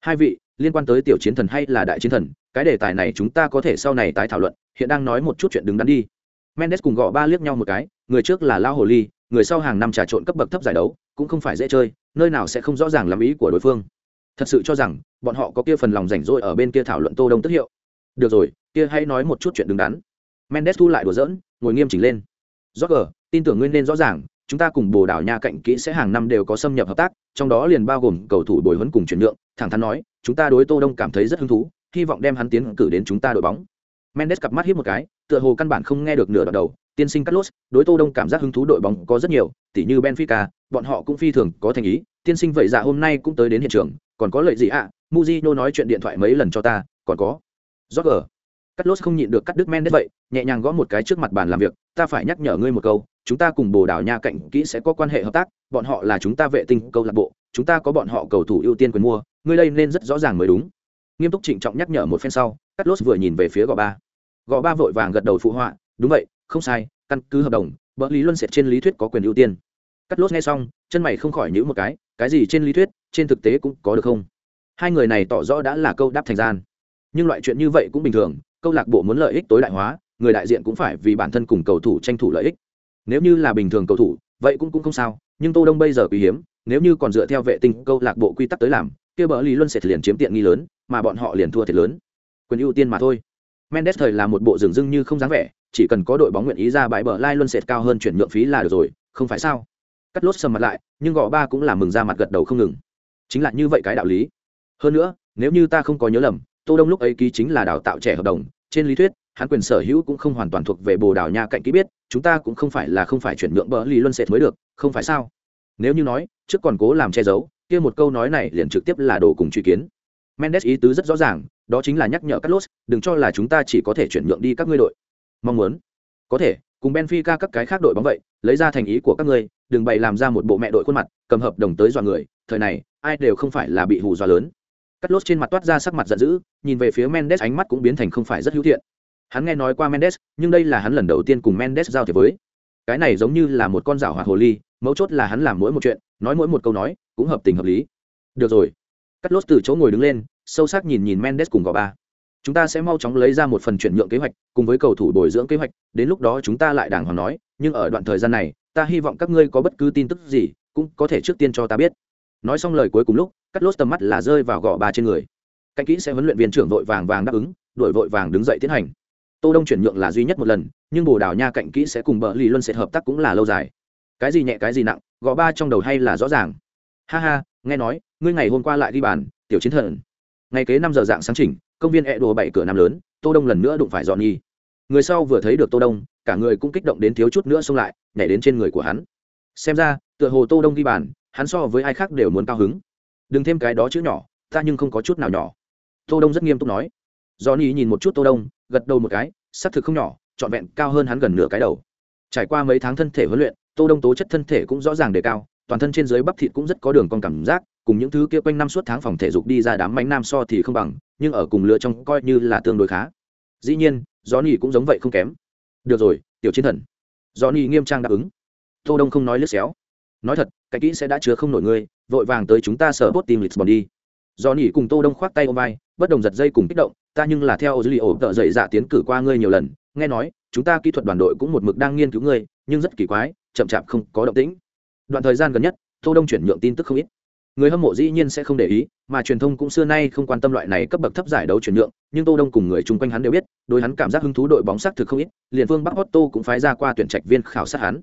Hai vị, liên quan tới tiểu chiến thần hay là đại chiến thần, cái đề tài này chúng ta có thể sau này tái thảo luận, hiện đang nói một chút chuyện đứng đắn đi. Mendes cùng gõ ba liếc nhau một cái, người trước là Lao Hồ Ly, người sau hàng năm trà trộn cấp bậc thấp giải đấu, cũng không phải dễ chơi, nơi nào sẽ không rõ ràng làm ý của đối phương. Thật sự cho rằng, bọn họ có kia phần lòng rảnh rỗi ở bên kia thảo luận Tô Đông tức hiệu. Được rồi, kia hãy nói một chút chuyện đứng đắn. Mendes thu lại đùa giỡn, ngồi nghiêm chỉnh lên. Roger, tin tưởng ngươi nên rõ ràng, chúng ta cùng Bồ Đào Nha cạnh kỹ sẽ hàng năm đều có xâm nhập hợp tác, trong đó liền bao gồm cầu thủ bồi huấn cùng chuyển nhượng, thẳng thắn nói, chúng ta đối Tô Đông cảm thấy rất hứng thú, hy vọng đem hắn tiến cử đến chúng ta đội bóng. Mendes cặp mắt híp một cái, tựa hồ căn bản không nghe được nửa đoạn đầu, tiên sinh Carlos, đối Tô Đông cảm giác hứng thú đội bóng có rất nhiều, tỉ như Benfica, bọn họ cũng phi thường có thành ý, tiên sinh vậy dạ hôm nay cũng tới đến hiện trường, còn có lợi gì ạ? À? Mujino nói chuyện điện thoại mấy lần cho ta, còn có. Roger. Carlos không nhịn được cắt đứt men Mendes vậy, nhẹ nhàng gõ một cái trước mặt bàn làm việc, ta phải nhắc nhở ngươi một câu, chúng ta cùng Bồ Đào Nha cạnh kỹ sẽ có quan hệ hợp tác, bọn họ là chúng ta vệ tinh câu lạc bộ, chúng ta có bọn họ cầu thủ ưu tiên quyền mua, ngươi đây nên rất rõ ràng mới đúng. Nghiêm túc trịnh trọng nhắc nhở một phen sau, Carlos vừa nhìn về phía gò ba. Gò ba vội vàng gật đầu phụ họa, đúng vậy, không sai, căn cứ hợp đồng, bỡ lý luân sẽ trên lý thuyết có quyền ưu tiên cắt lốt nghe xong, chân mày không khỏi nhíu một cái, cái gì trên lý thuyết, trên thực tế cũng có được không? Hai người này tỏ rõ đã là câu đáp thành gian. Nhưng loại chuyện như vậy cũng bình thường, câu lạc bộ muốn lợi ích tối đại hóa, người đại diện cũng phải vì bản thân cùng cầu thủ tranh thủ lợi ích nếu như là bình thường cầu thủ vậy cũng cũng không sao nhưng tô đông bây giờ quý hiếm nếu như còn dựa theo vệ tinh câu lạc bộ quy tắc tới làm kia bờ lý luân sẽ liền chiếm tiện nghi lớn mà bọn họ liền thua thiệt lớn quyền ưu tiên mà thôi mendes thời là một bộ rừng dưng như không dáng vẻ chỉ cần có đội bóng nguyện ý ra bãi bờ lai luân sệt cao hơn chuyển nhượng phí là được rồi không phải sao cắt lốt sầm mặt lại nhưng gò ba cũng là mừng ra mặt gật đầu không ngừng. Chính là như vậy cái đạo lý. Hơn nữa nếu như ta không có nhớ lầm tô đông lúc ấy ký chính là đào tạo trẻ hợp đồng. Trên lý thuyết hắn quyền sở hữu cũng không hoàn toàn thuộc về bồ đào nha cạnh kỹ biết chúng ta cũng không phải là không phải chuyển nhượng bờ lý luân sệt mới được không phải sao? Nếu như nói trước còn cố làm che giấu kia một câu nói này liền trực tiếp là đồ cùng truy kiến. Mendes ý tứ rất rõ ràng đó chính là nhắc nhở Carlos, đừng cho là chúng ta chỉ có thể chuyển nhượng đi các ngươi đội. Mong muốn, có thể, cùng Benfica các cái khác đội bóng vậy, lấy ra thành ý của các ngươi, đừng bày làm ra một bộ mẹ đội khuôn mặt, cầm hợp đồng tới dọa người, thời này, ai đều không phải là bị hù dọa lớn. Carlos trên mặt toát ra sắc mặt giận dữ, nhìn về phía Mendes ánh mắt cũng biến thành không phải rất hữu thiện. Hắn nghe nói qua Mendes, nhưng đây là hắn lần đầu tiên cùng Mendes giao thiệp với. Cái này giống như là một con rảo hoạt hồ ly, mấu chốt là hắn làm mỗi một chuyện, nói mỗi một câu nói, cũng hợp tình hợp lý. Được rồi. Carlos từ chỗ ngồi đứng lên, sâu sắc nhìn nhìn Mendes cùng gò ba. Chúng ta sẽ mau chóng lấy ra một phần chuyển nhượng kế hoạch, cùng với cầu thủ bồi dưỡng kế hoạch, đến lúc đó chúng ta lại đàng hoàng nói, nhưng ở đoạn thời gian này, ta hy vọng các ngươi có bất cứ tin tức gì, cũng có thể trước tiên cho ta biết. Nói xong lời cuối cùng lúc, cắt lốt tầm mắt là rơi vào gò ba trên người. Cạnh kỹ sẽ huấn luyện viên trưởng vội vàng vàng đáp ứng, đổi vội vàng đứng dậy tiến hành. Tô Đông chuyển nhượng là duy nhất một lần, nhưng Bồ Đào Nha cạnh kỹ sẽ cùng bờ lì luân sẽ hợp tác cũng là lâu dài. Cái gì nhẹ cái gì nặng, gò ba trong đầu hay là rõ ràng. Ha ha, nghe nói, ngươi ngày hôm qua lại đi bàn, tiểu chiến thần ngày kế năm giờ dạng sáng chỉnh công viên e đồ bảy cửa năm lớn, tô đông lần nữa đụng phải dọn nhi người sau vừa thấy được tô đông, cả người cũng kích động đến thiếu chút nữa xông lại, nhảy đến trên người của hắn. Xem ra, tựa hồ tô đông ghi bàn, hắn so với ai khác đều muốn cao hứng. Đừng thêm cái đó chữ nhỏ, ta nhưng không có chút nào nhỏ. Tô đông rất nghiêm túc nói. Johnny nhìn một chút tô đông, gật đầu một cái, xác thực không nhỏ, trọn vẹn cao hơn hắn gần nửa cái đầu. Trải qua mấy tháng thân thể huấn luyện, tô đông tố chất thân thể cũng rõ ràng đề cao, toàn thân trên dưới bắp thịt cũng rất có đường con cảm giác cùng những thứ kia quanh năm suốt tháng phòng thể dục đi ra đám mánh nam so thì không bằng, nhưng ở cùng lựa trong coi như là tương đối khá. Dĩ nhiên, johnny cũng giống vậy không kém. Được rồi, tiểu chiến thần. Johnny nghiêm trang đáp ứng. Tô đông không nói lướt xéo. Nói thật, cái kỹ sẽ đã chứa không nổi ngươi, vội vàng tới chúng ta sở bot team lisbon đi. Johnny cùng tô đông khoác tay ôm vai, bất đồng giật dây cùng kích động, ta nhưng là theo dữ liệu tợ dậy dạ tiến cử qua ngươi nhiều lần, nghe nói, chúng ta kỹ thuật đoàn đội cũng một mực đang nghiên cứu ngươi, nhưng rất kỳ quái, chậm chạp không có động tĩnh. Đoạn thời gian gần nhất, tô đông chuyển nhượng tin tức không ít người hâm mộ dĩ nhiên sẽ không để ý, mà truyền thông cũng xưa nay không quan tâm loại này cấp bậc thấp giải đấu chuyển nhượng, nhưng tô đông cùng người chung quanh hắn đều biết, đối hắn cảm giác hứng thú đội bóng sắc thực không ít, liền phương bắc otto cũng phái ra qua tuyển trạch viên khảo sát hắn.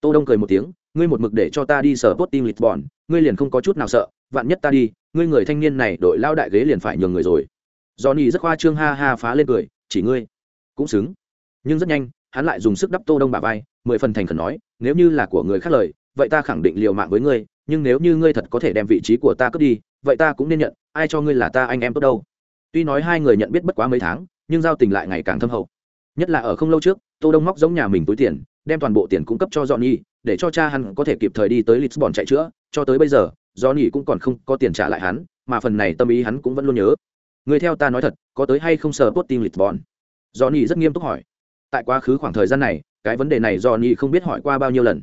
Tô đông cười một tiếng, ngươi một mực để cho ta đi sở bot team lisbon, ngươi liền không có chút nào sợ, vạn nhất ta đi, ngươi người thanh niên này đội lao đại ghế liền phải nhường người rồi. Johnny rất khoa trương ha ha phá lên cười, chỉ ngươi cũng xứng. Nhưng rất nhanh, hắn lại dùng sức đắp tô đông bả vai, mười phần thành khẩn nói, nếu như là của người khác lời, vậy ta khẳng định liều mạng với ngươi nhưng nếu như ngươi thật có thể đem vị trí của ta cướp đi, vậy ta cũng nên nhận, ai cho ngươi là ta anh em tốt đâu. Tuy nói hai người nhận biết bất quá mấy tháng, nhưng giao tình lại ngày càng thâm hậu. Nhất là ở không lâu trước, tô đông móc giống nhà mình túi tiền, đem toàn bộ tiền cung cấp cho johnny, để cho cha hắn có thể kịp thời đi tới lisbon chạy chữa. Cho tới bây giờ, johnny cũng còn không có tiền trả lại hắn, mà phần này tâm ý hắn cũng vẫn luôn nhớ. Người theo ta nói thật, có tới hay không sờ tốt tim lisbon? Johnny rất nghiêm túc hỏi. Tại quá khứ khoảng thời gian này, cái vấn đề này johnny không biết hỏi qua bao nhiêu lần.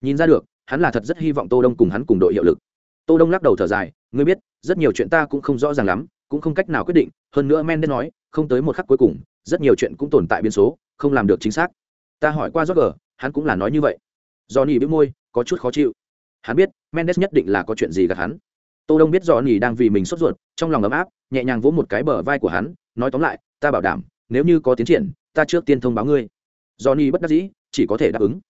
Nhìn ra được hắn là thật rất hy vọng tô đông cùng hắn cùng đội hiệu lực. Tô đông lắc đầu thở dài ngươi biết rất nhiều chuyện ta cũng không rõ ràng lắm cũng không cách nào quyết định hơn nữa mendes nói không tới một khắc cuối cùng rất nhiều chuyện cũng tồn tại biến số không làm được chính xác. Ta hỏi qua Roger, hắn cũng là nói như vậy. Johnny bĩu môi có chút khó chịu. Hắn biết mendes nhất định là có chuyện gì gặp hắn. Tô đông biết johnny đang vì mình sốt ruột trong lòng ấm áp nhẹ nhàng vỗ một cái bờ vai của hắn nói tóm lại ta bảo đảm nếu như có tiến triển ta trước tiên thông báo ngươi. Johnny bất đắc dĩ chỉ có thể đáp ứng.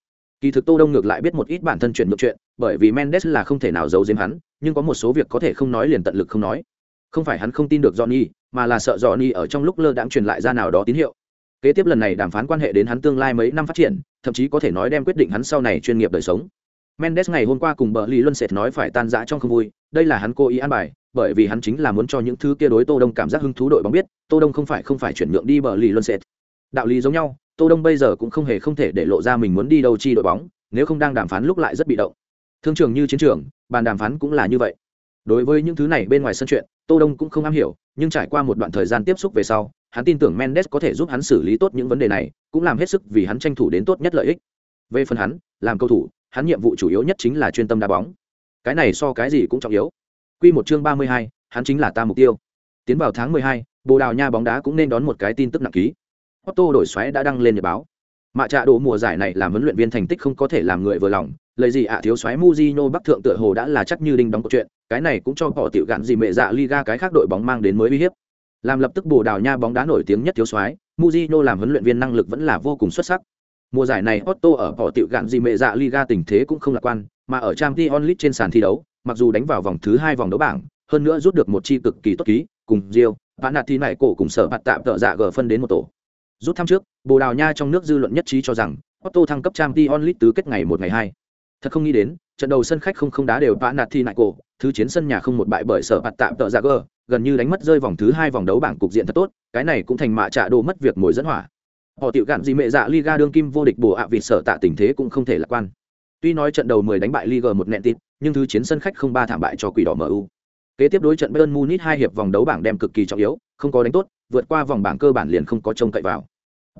Kỳ thực Tô Đông ngược lại biết một ít bản thân chuyện nhượng chuyện, bởi vì Mendes là không thể nào giấu giếm hắn, nhưng có một số việc có thể không nói liền tận lực không nói. Không phải hắn không tin được Johnny, mà là sợ Johnny ở trong lúc lơ đãng truyền lại ra nào đó tín hiệu. Kế tiếp lần này đàm phán quan hệ đến hắn tương lai mấy năm phát triển, thậm chí có thể nói đem quyết định hắn sau này chuyên nghiệp đời sống. Mendes ngày hôm qua cùng bờ Lý Luân Sệt nói phải tan rã trong không vui, đây là hắn cố ý an bài, bởi vì hắn chính là muốn cho những thứ kia đối Tô Đông cảm giác hứng thú đội bóng biết, Tô Đông không phải không phải chuyển nhượng đi bờ Lý Luân Sệt. Đạo lý giống nhau, tô đông bây giờ cũng không hề không thể để lộ ra mình muốn đi đâu chi đội bóng nếu không đang đàm phán lúc lại rất bị động. Thương trường như chiến trường bàn đàm phán cũng là như vậy. Đối với những thứ này bên ngoài sân chuyện tô đông cũng không am hiểu nhưng trải qua một đoạn thời gian tiếp xúc về sau hắn tin tưởng mendes có thể giúp hắn xử lý tốt những vấn đề này cũng làm hết sức vì hắn tranh thủ đến tốt nhất lợi ích. Về phần hắn làm cầu thủ hắn nhiệm vụ chủ yếu nhất chính là chuyên tâm đá bóng. Cái này so cái gì cũng trọng yếu. Quy một chương ba mươi hai, hắn chính là ta mục tiêu. Tiến vào tháng mười hai, bồ đào nha bóng đá cũng nên đón một cái tin tức nặng ký. Otto đổi xoáy đã đăng lên nhật báo. Mạ trạ đồ mùa giải này làm huấn luyện viên thành tích không có thể làm người vừa lòng, lời gì ạ thiếu xoáy Mujino Bắc thượng tựa hồ đã là chắc như đinh đóng câu chuyện, cái này cũng cho họ tiểu gạn gì mẹ dạ Liga cái khác đội bóng mang đến mới uy hiếp. Làm lập tức bổ đào nha bóng đá nổi tiếng nhất thiếu xoáy, Mujino làm huấn luyện viên năng lực vẫn là vô cùng xuất sắc. Mùa giải này Otto ở bỏ tiểu gạn gì mẹ dạ Liga tình thế cũng không lạc quan, mà ở Champions League trên sàn thi đấu, mặc dù đánh vào vòng thứ hai vòng đấu bảng, hơn nữa rút được một chi cực kỳ tốt ký, cùng Rio, bạn nạt thi này cổ cùng sở bạt tạm tợ dạ gờ phân đến một tổ. Rút thăm trước, Bồ Đào Nha trong nước dư luận nhất trí cho rằng Otto thăng cấp trang Champions League tứ kết ngày một ngày hai. Thật không nghĩ đến, trận đầu sân khách không không đá đều vã nạt thi này cổ, thứ chiến sân nhà không một bại bởi sở bạt tạm tợ ra gờ, gần như đánh mất rơi vòng thứ hai vòng đấu bảng cục diện thật tốt, cái này cũng thành mạ trả đồ mất việc mồi dẫn hỏa. Họ tiểu gạn gì mẹ dạ liga đương kim vô địch bồ ạ à vì sở tạ tình thế cũng không thể lạc quan. Tuy nói trận đầu 10 đánh bại liga một nẹn tịt, nhưng thứ chiến sân khách không ba thảm bại cho quỷ đỏ mu kế tiếp đối trận bayern munich hai hiệp vòng đấu bảng đem cực kỳ trọng yếu không có đánh tốt vượt qua vòng bảng cơ bản liền không có trông cậy vào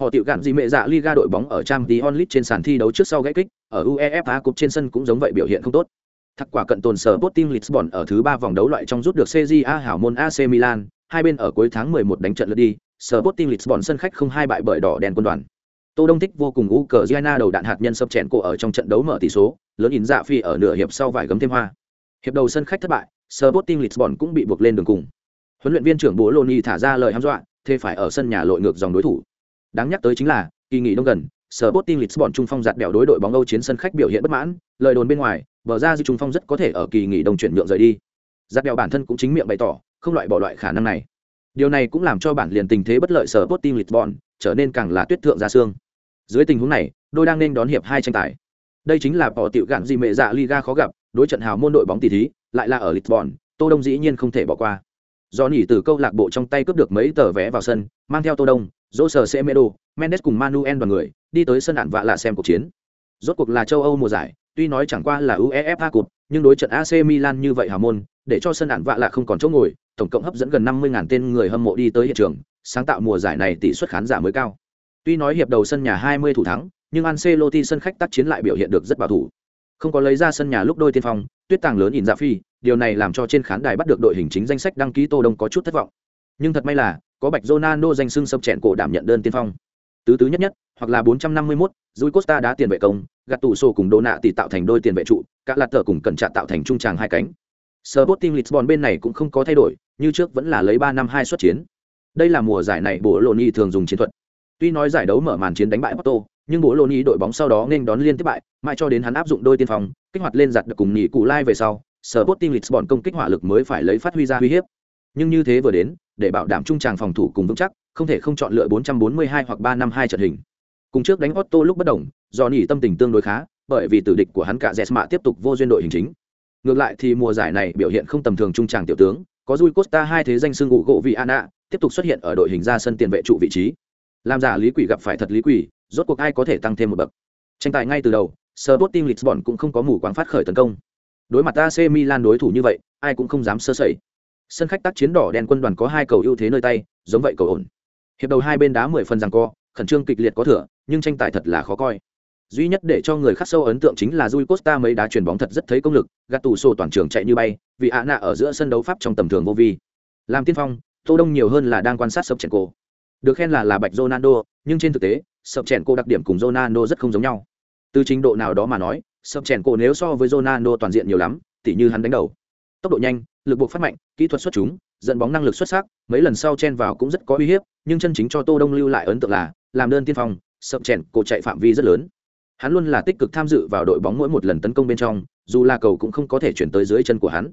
họ tiểu gạn gì mẹ dạ liga đội bóng ở trang tí onlit trên sàn thi đấu trước sau gãy kích ở uefa cup trên sân cũng giống vậy biểu hiện không tốt Thắc quả cận tồn sở Sporting Lisbon ở thứ ba vòng đấu loại trong rút được CJA hảo môn AC Milan, hai bên ở cuối tháng 11 đánh trận lượt đi, Sporting Lisbon sân khách không hai bại bởi đỏ đen quân đoàn. Tô Đông thích vô cùng Ukraine đầu đạn hạt nhân sập chèn cổ ở trong trận đấu mở tỷ số, lớn in dạ phi ở nửa hiệp sau vài gấm thêm hoa. Hiệp đầu sân khách thất bại, Sporting Lisbon cũng bị buộc lên đường cùng. Huấn luyện viên trưởng Bố Loni thả ra lời hăm dọa, thế phải ở sân nhà lội ngược dòng đối thủ. Đáng nhắc tới chính là, kỳ nghỉ đông gần, Sporting Lisbon trung phong giật đèo đối đội bóng Âu chiến sân khách biểu hiện bất mãn, lời đồn bên ngoài, bờ ra dư trung phong rất có thể ở kỳ nghỉ đông chuyển nhượng rời đi. Giật đèo bản thân cũng chính miệng bày tỏ, không loại bỏ loại khả năng này. Điều này cũng làm cho bản liền tình thế bất lợi Sporting Lisbon trở nên càng là tuyết thượng ra xương. Dưới tình huống này, đôi đang nên đón hiệp hai tranh tài. Đây chính là bỏ tiểu gạn gì mẹ dạ Liga khó gặp, đối trận hào môn đội bóng tỷ thí, lại là ở Lisbon, Tô Đông dĩ nhiên không thể bỏ qua. Do từ câu lạc bộ trong tay cướp được mấy tờ vé vào sân, mang theo Tô Đông, Jose Semedo, Mendes cùng Manuel và người, đi tới sân ản vạ lạ xem cuộc chiến. Rốt cuộc là châu Âu mùa giải, tuy nói chẳng qua là UEFA Cup, nhưng đối trận AC Milan như vậy hào môn, để cho sân ản vạ lạ không còn chỗ ngồi, tổng cộng hấp dẫn gần 50.000 tên người hâm mộ đi tới hiện trường, sáng tạo mùa giải này tỷ suất khán giả mới cao. Tuy nói hiệp đầu sân nhà 20 thủ thắng, nhưng Ancelotti sân khách tác chiến lại biểu hiện được rất bảo thủ. Không có lấy ra sân nhà lúc đôi tiên phong, tuyết tàng lớn ỉn dạ phi, điều này làm cho trên khán đài bắt được đội hình chính danh sách đăng ký Tô Đông có chút thất vọng. Nhưng thật may là, có Bạch Ronaldo danh sưng sập chẹn cổ đảm nhận đơn tiên phong. Tứ tứ nhất nhất, hoặc là 451, Rui Costa đá tiền vệ công, gạt tủ sổ cùng Đô nạ tỷ tạo thành đôi tiền vệ trụ, các lạt tờ cùng cẩn trạng tạo thành trung tràng hai cánh. Sporting Lisbon bên này cũng không có thay đổi, như trước vẫn là lấy 3 năm 2 xuất chiến. Đây là mùa giải này bộ Loni thường dùng chiến thuật. Tuy nói giải đấu mở màn chiến đánh bại Porto, nhưng bộ ý đội bóng sau đó nên đón liên tiếp bại, mãi cho đến hắn áp dụng đôi tiên phòng, kích hoạt lên giặt được cùng nghỉ cụ lai về sau, Sporting Lisbon công kích hỏa lực mới phải lấy phát huy ra uy hiếp. Nhưng như thế vừa đến, để bảo đảm trung tràng phòng thủ cùng vững chắc, không thể không chọn lựa 442 hoặc 352 trận hình. Cùng trước đánh Otto lúc bất động, do nhỉ tâm tình tương đối khá, bởi vì tử địch của hắn cả Jesma tiếp tục vô duyên đội hình chính. Ngược lại thì mùa giải này biểu hiện không tầm thường trung tràng tiểu tướng, có Rui Costa hai thế danh xương ngụ gỗ vị Anna, tiếp tục xuất hiện ở đội hình ra sân tiền vệ trụ vị trí. Làm giả lý quỷ gặp phải thật lý quỷ, rốt cuộc ai có thể tăng thêm một bậc. Tranh tài ngay từ đầu, Sporting Lisbon cũng không có mù quáng phát khởi tấn công. Đối mặt AC Milan đối thủ như vậy, ai cũng không dám sơ sẩy. Sân khách tác chiến đỏ đen quân đoàn có hai cầu ưu thế nơi tay, giống vậy cầu ổn. Hiệp đầu hai bên đá 10 phần giằng co, khẩn trương kịch liệt có thừa, nhưng tranh tài thật là khó coi duy nhất để cho người khắc sâu ấn tượng chính là Rui Costa mấy đá chuyền bóng thật rất thấy công lực, gạt tủ sổ toàn trường chạy như bay, vì ạ nạ ở giữa sân đấu pháp trong tầm thường vô vi. Làm tiên phong, Tô Đông nhiều hơn là đang quan sát sập trận cổ. Được khen là là bạch Ronaldo, nhưng trên thực tế, sập chèn cô đặc điểm cùng Ronaldo rất không giống nhau. Từ trình độ nào đó mà nói, sập chèn cô nếu so với Ronaldo toàn diện nhiều lắm, tỉ như hắn đánh đầu. Tốc độ nhanh, lực buộc phát mạnh, kỹ thuật xuất chúng, dẫn bóng năng lực xuất sắc, mấy lần sau chen vào cũng rất có uy hiếp, nhưng chân chính cho Tô Đông lưu lại ấn tượng là, làm đơn tiên phong, sập chèn cô chạy phạm vi rất lớn Hắn luôn là tích cực tham dự vào đội bóng mỗi một lần tấn công bên trong, dù là cầu cũng không có thể chuyển tới dưới chân của hắn.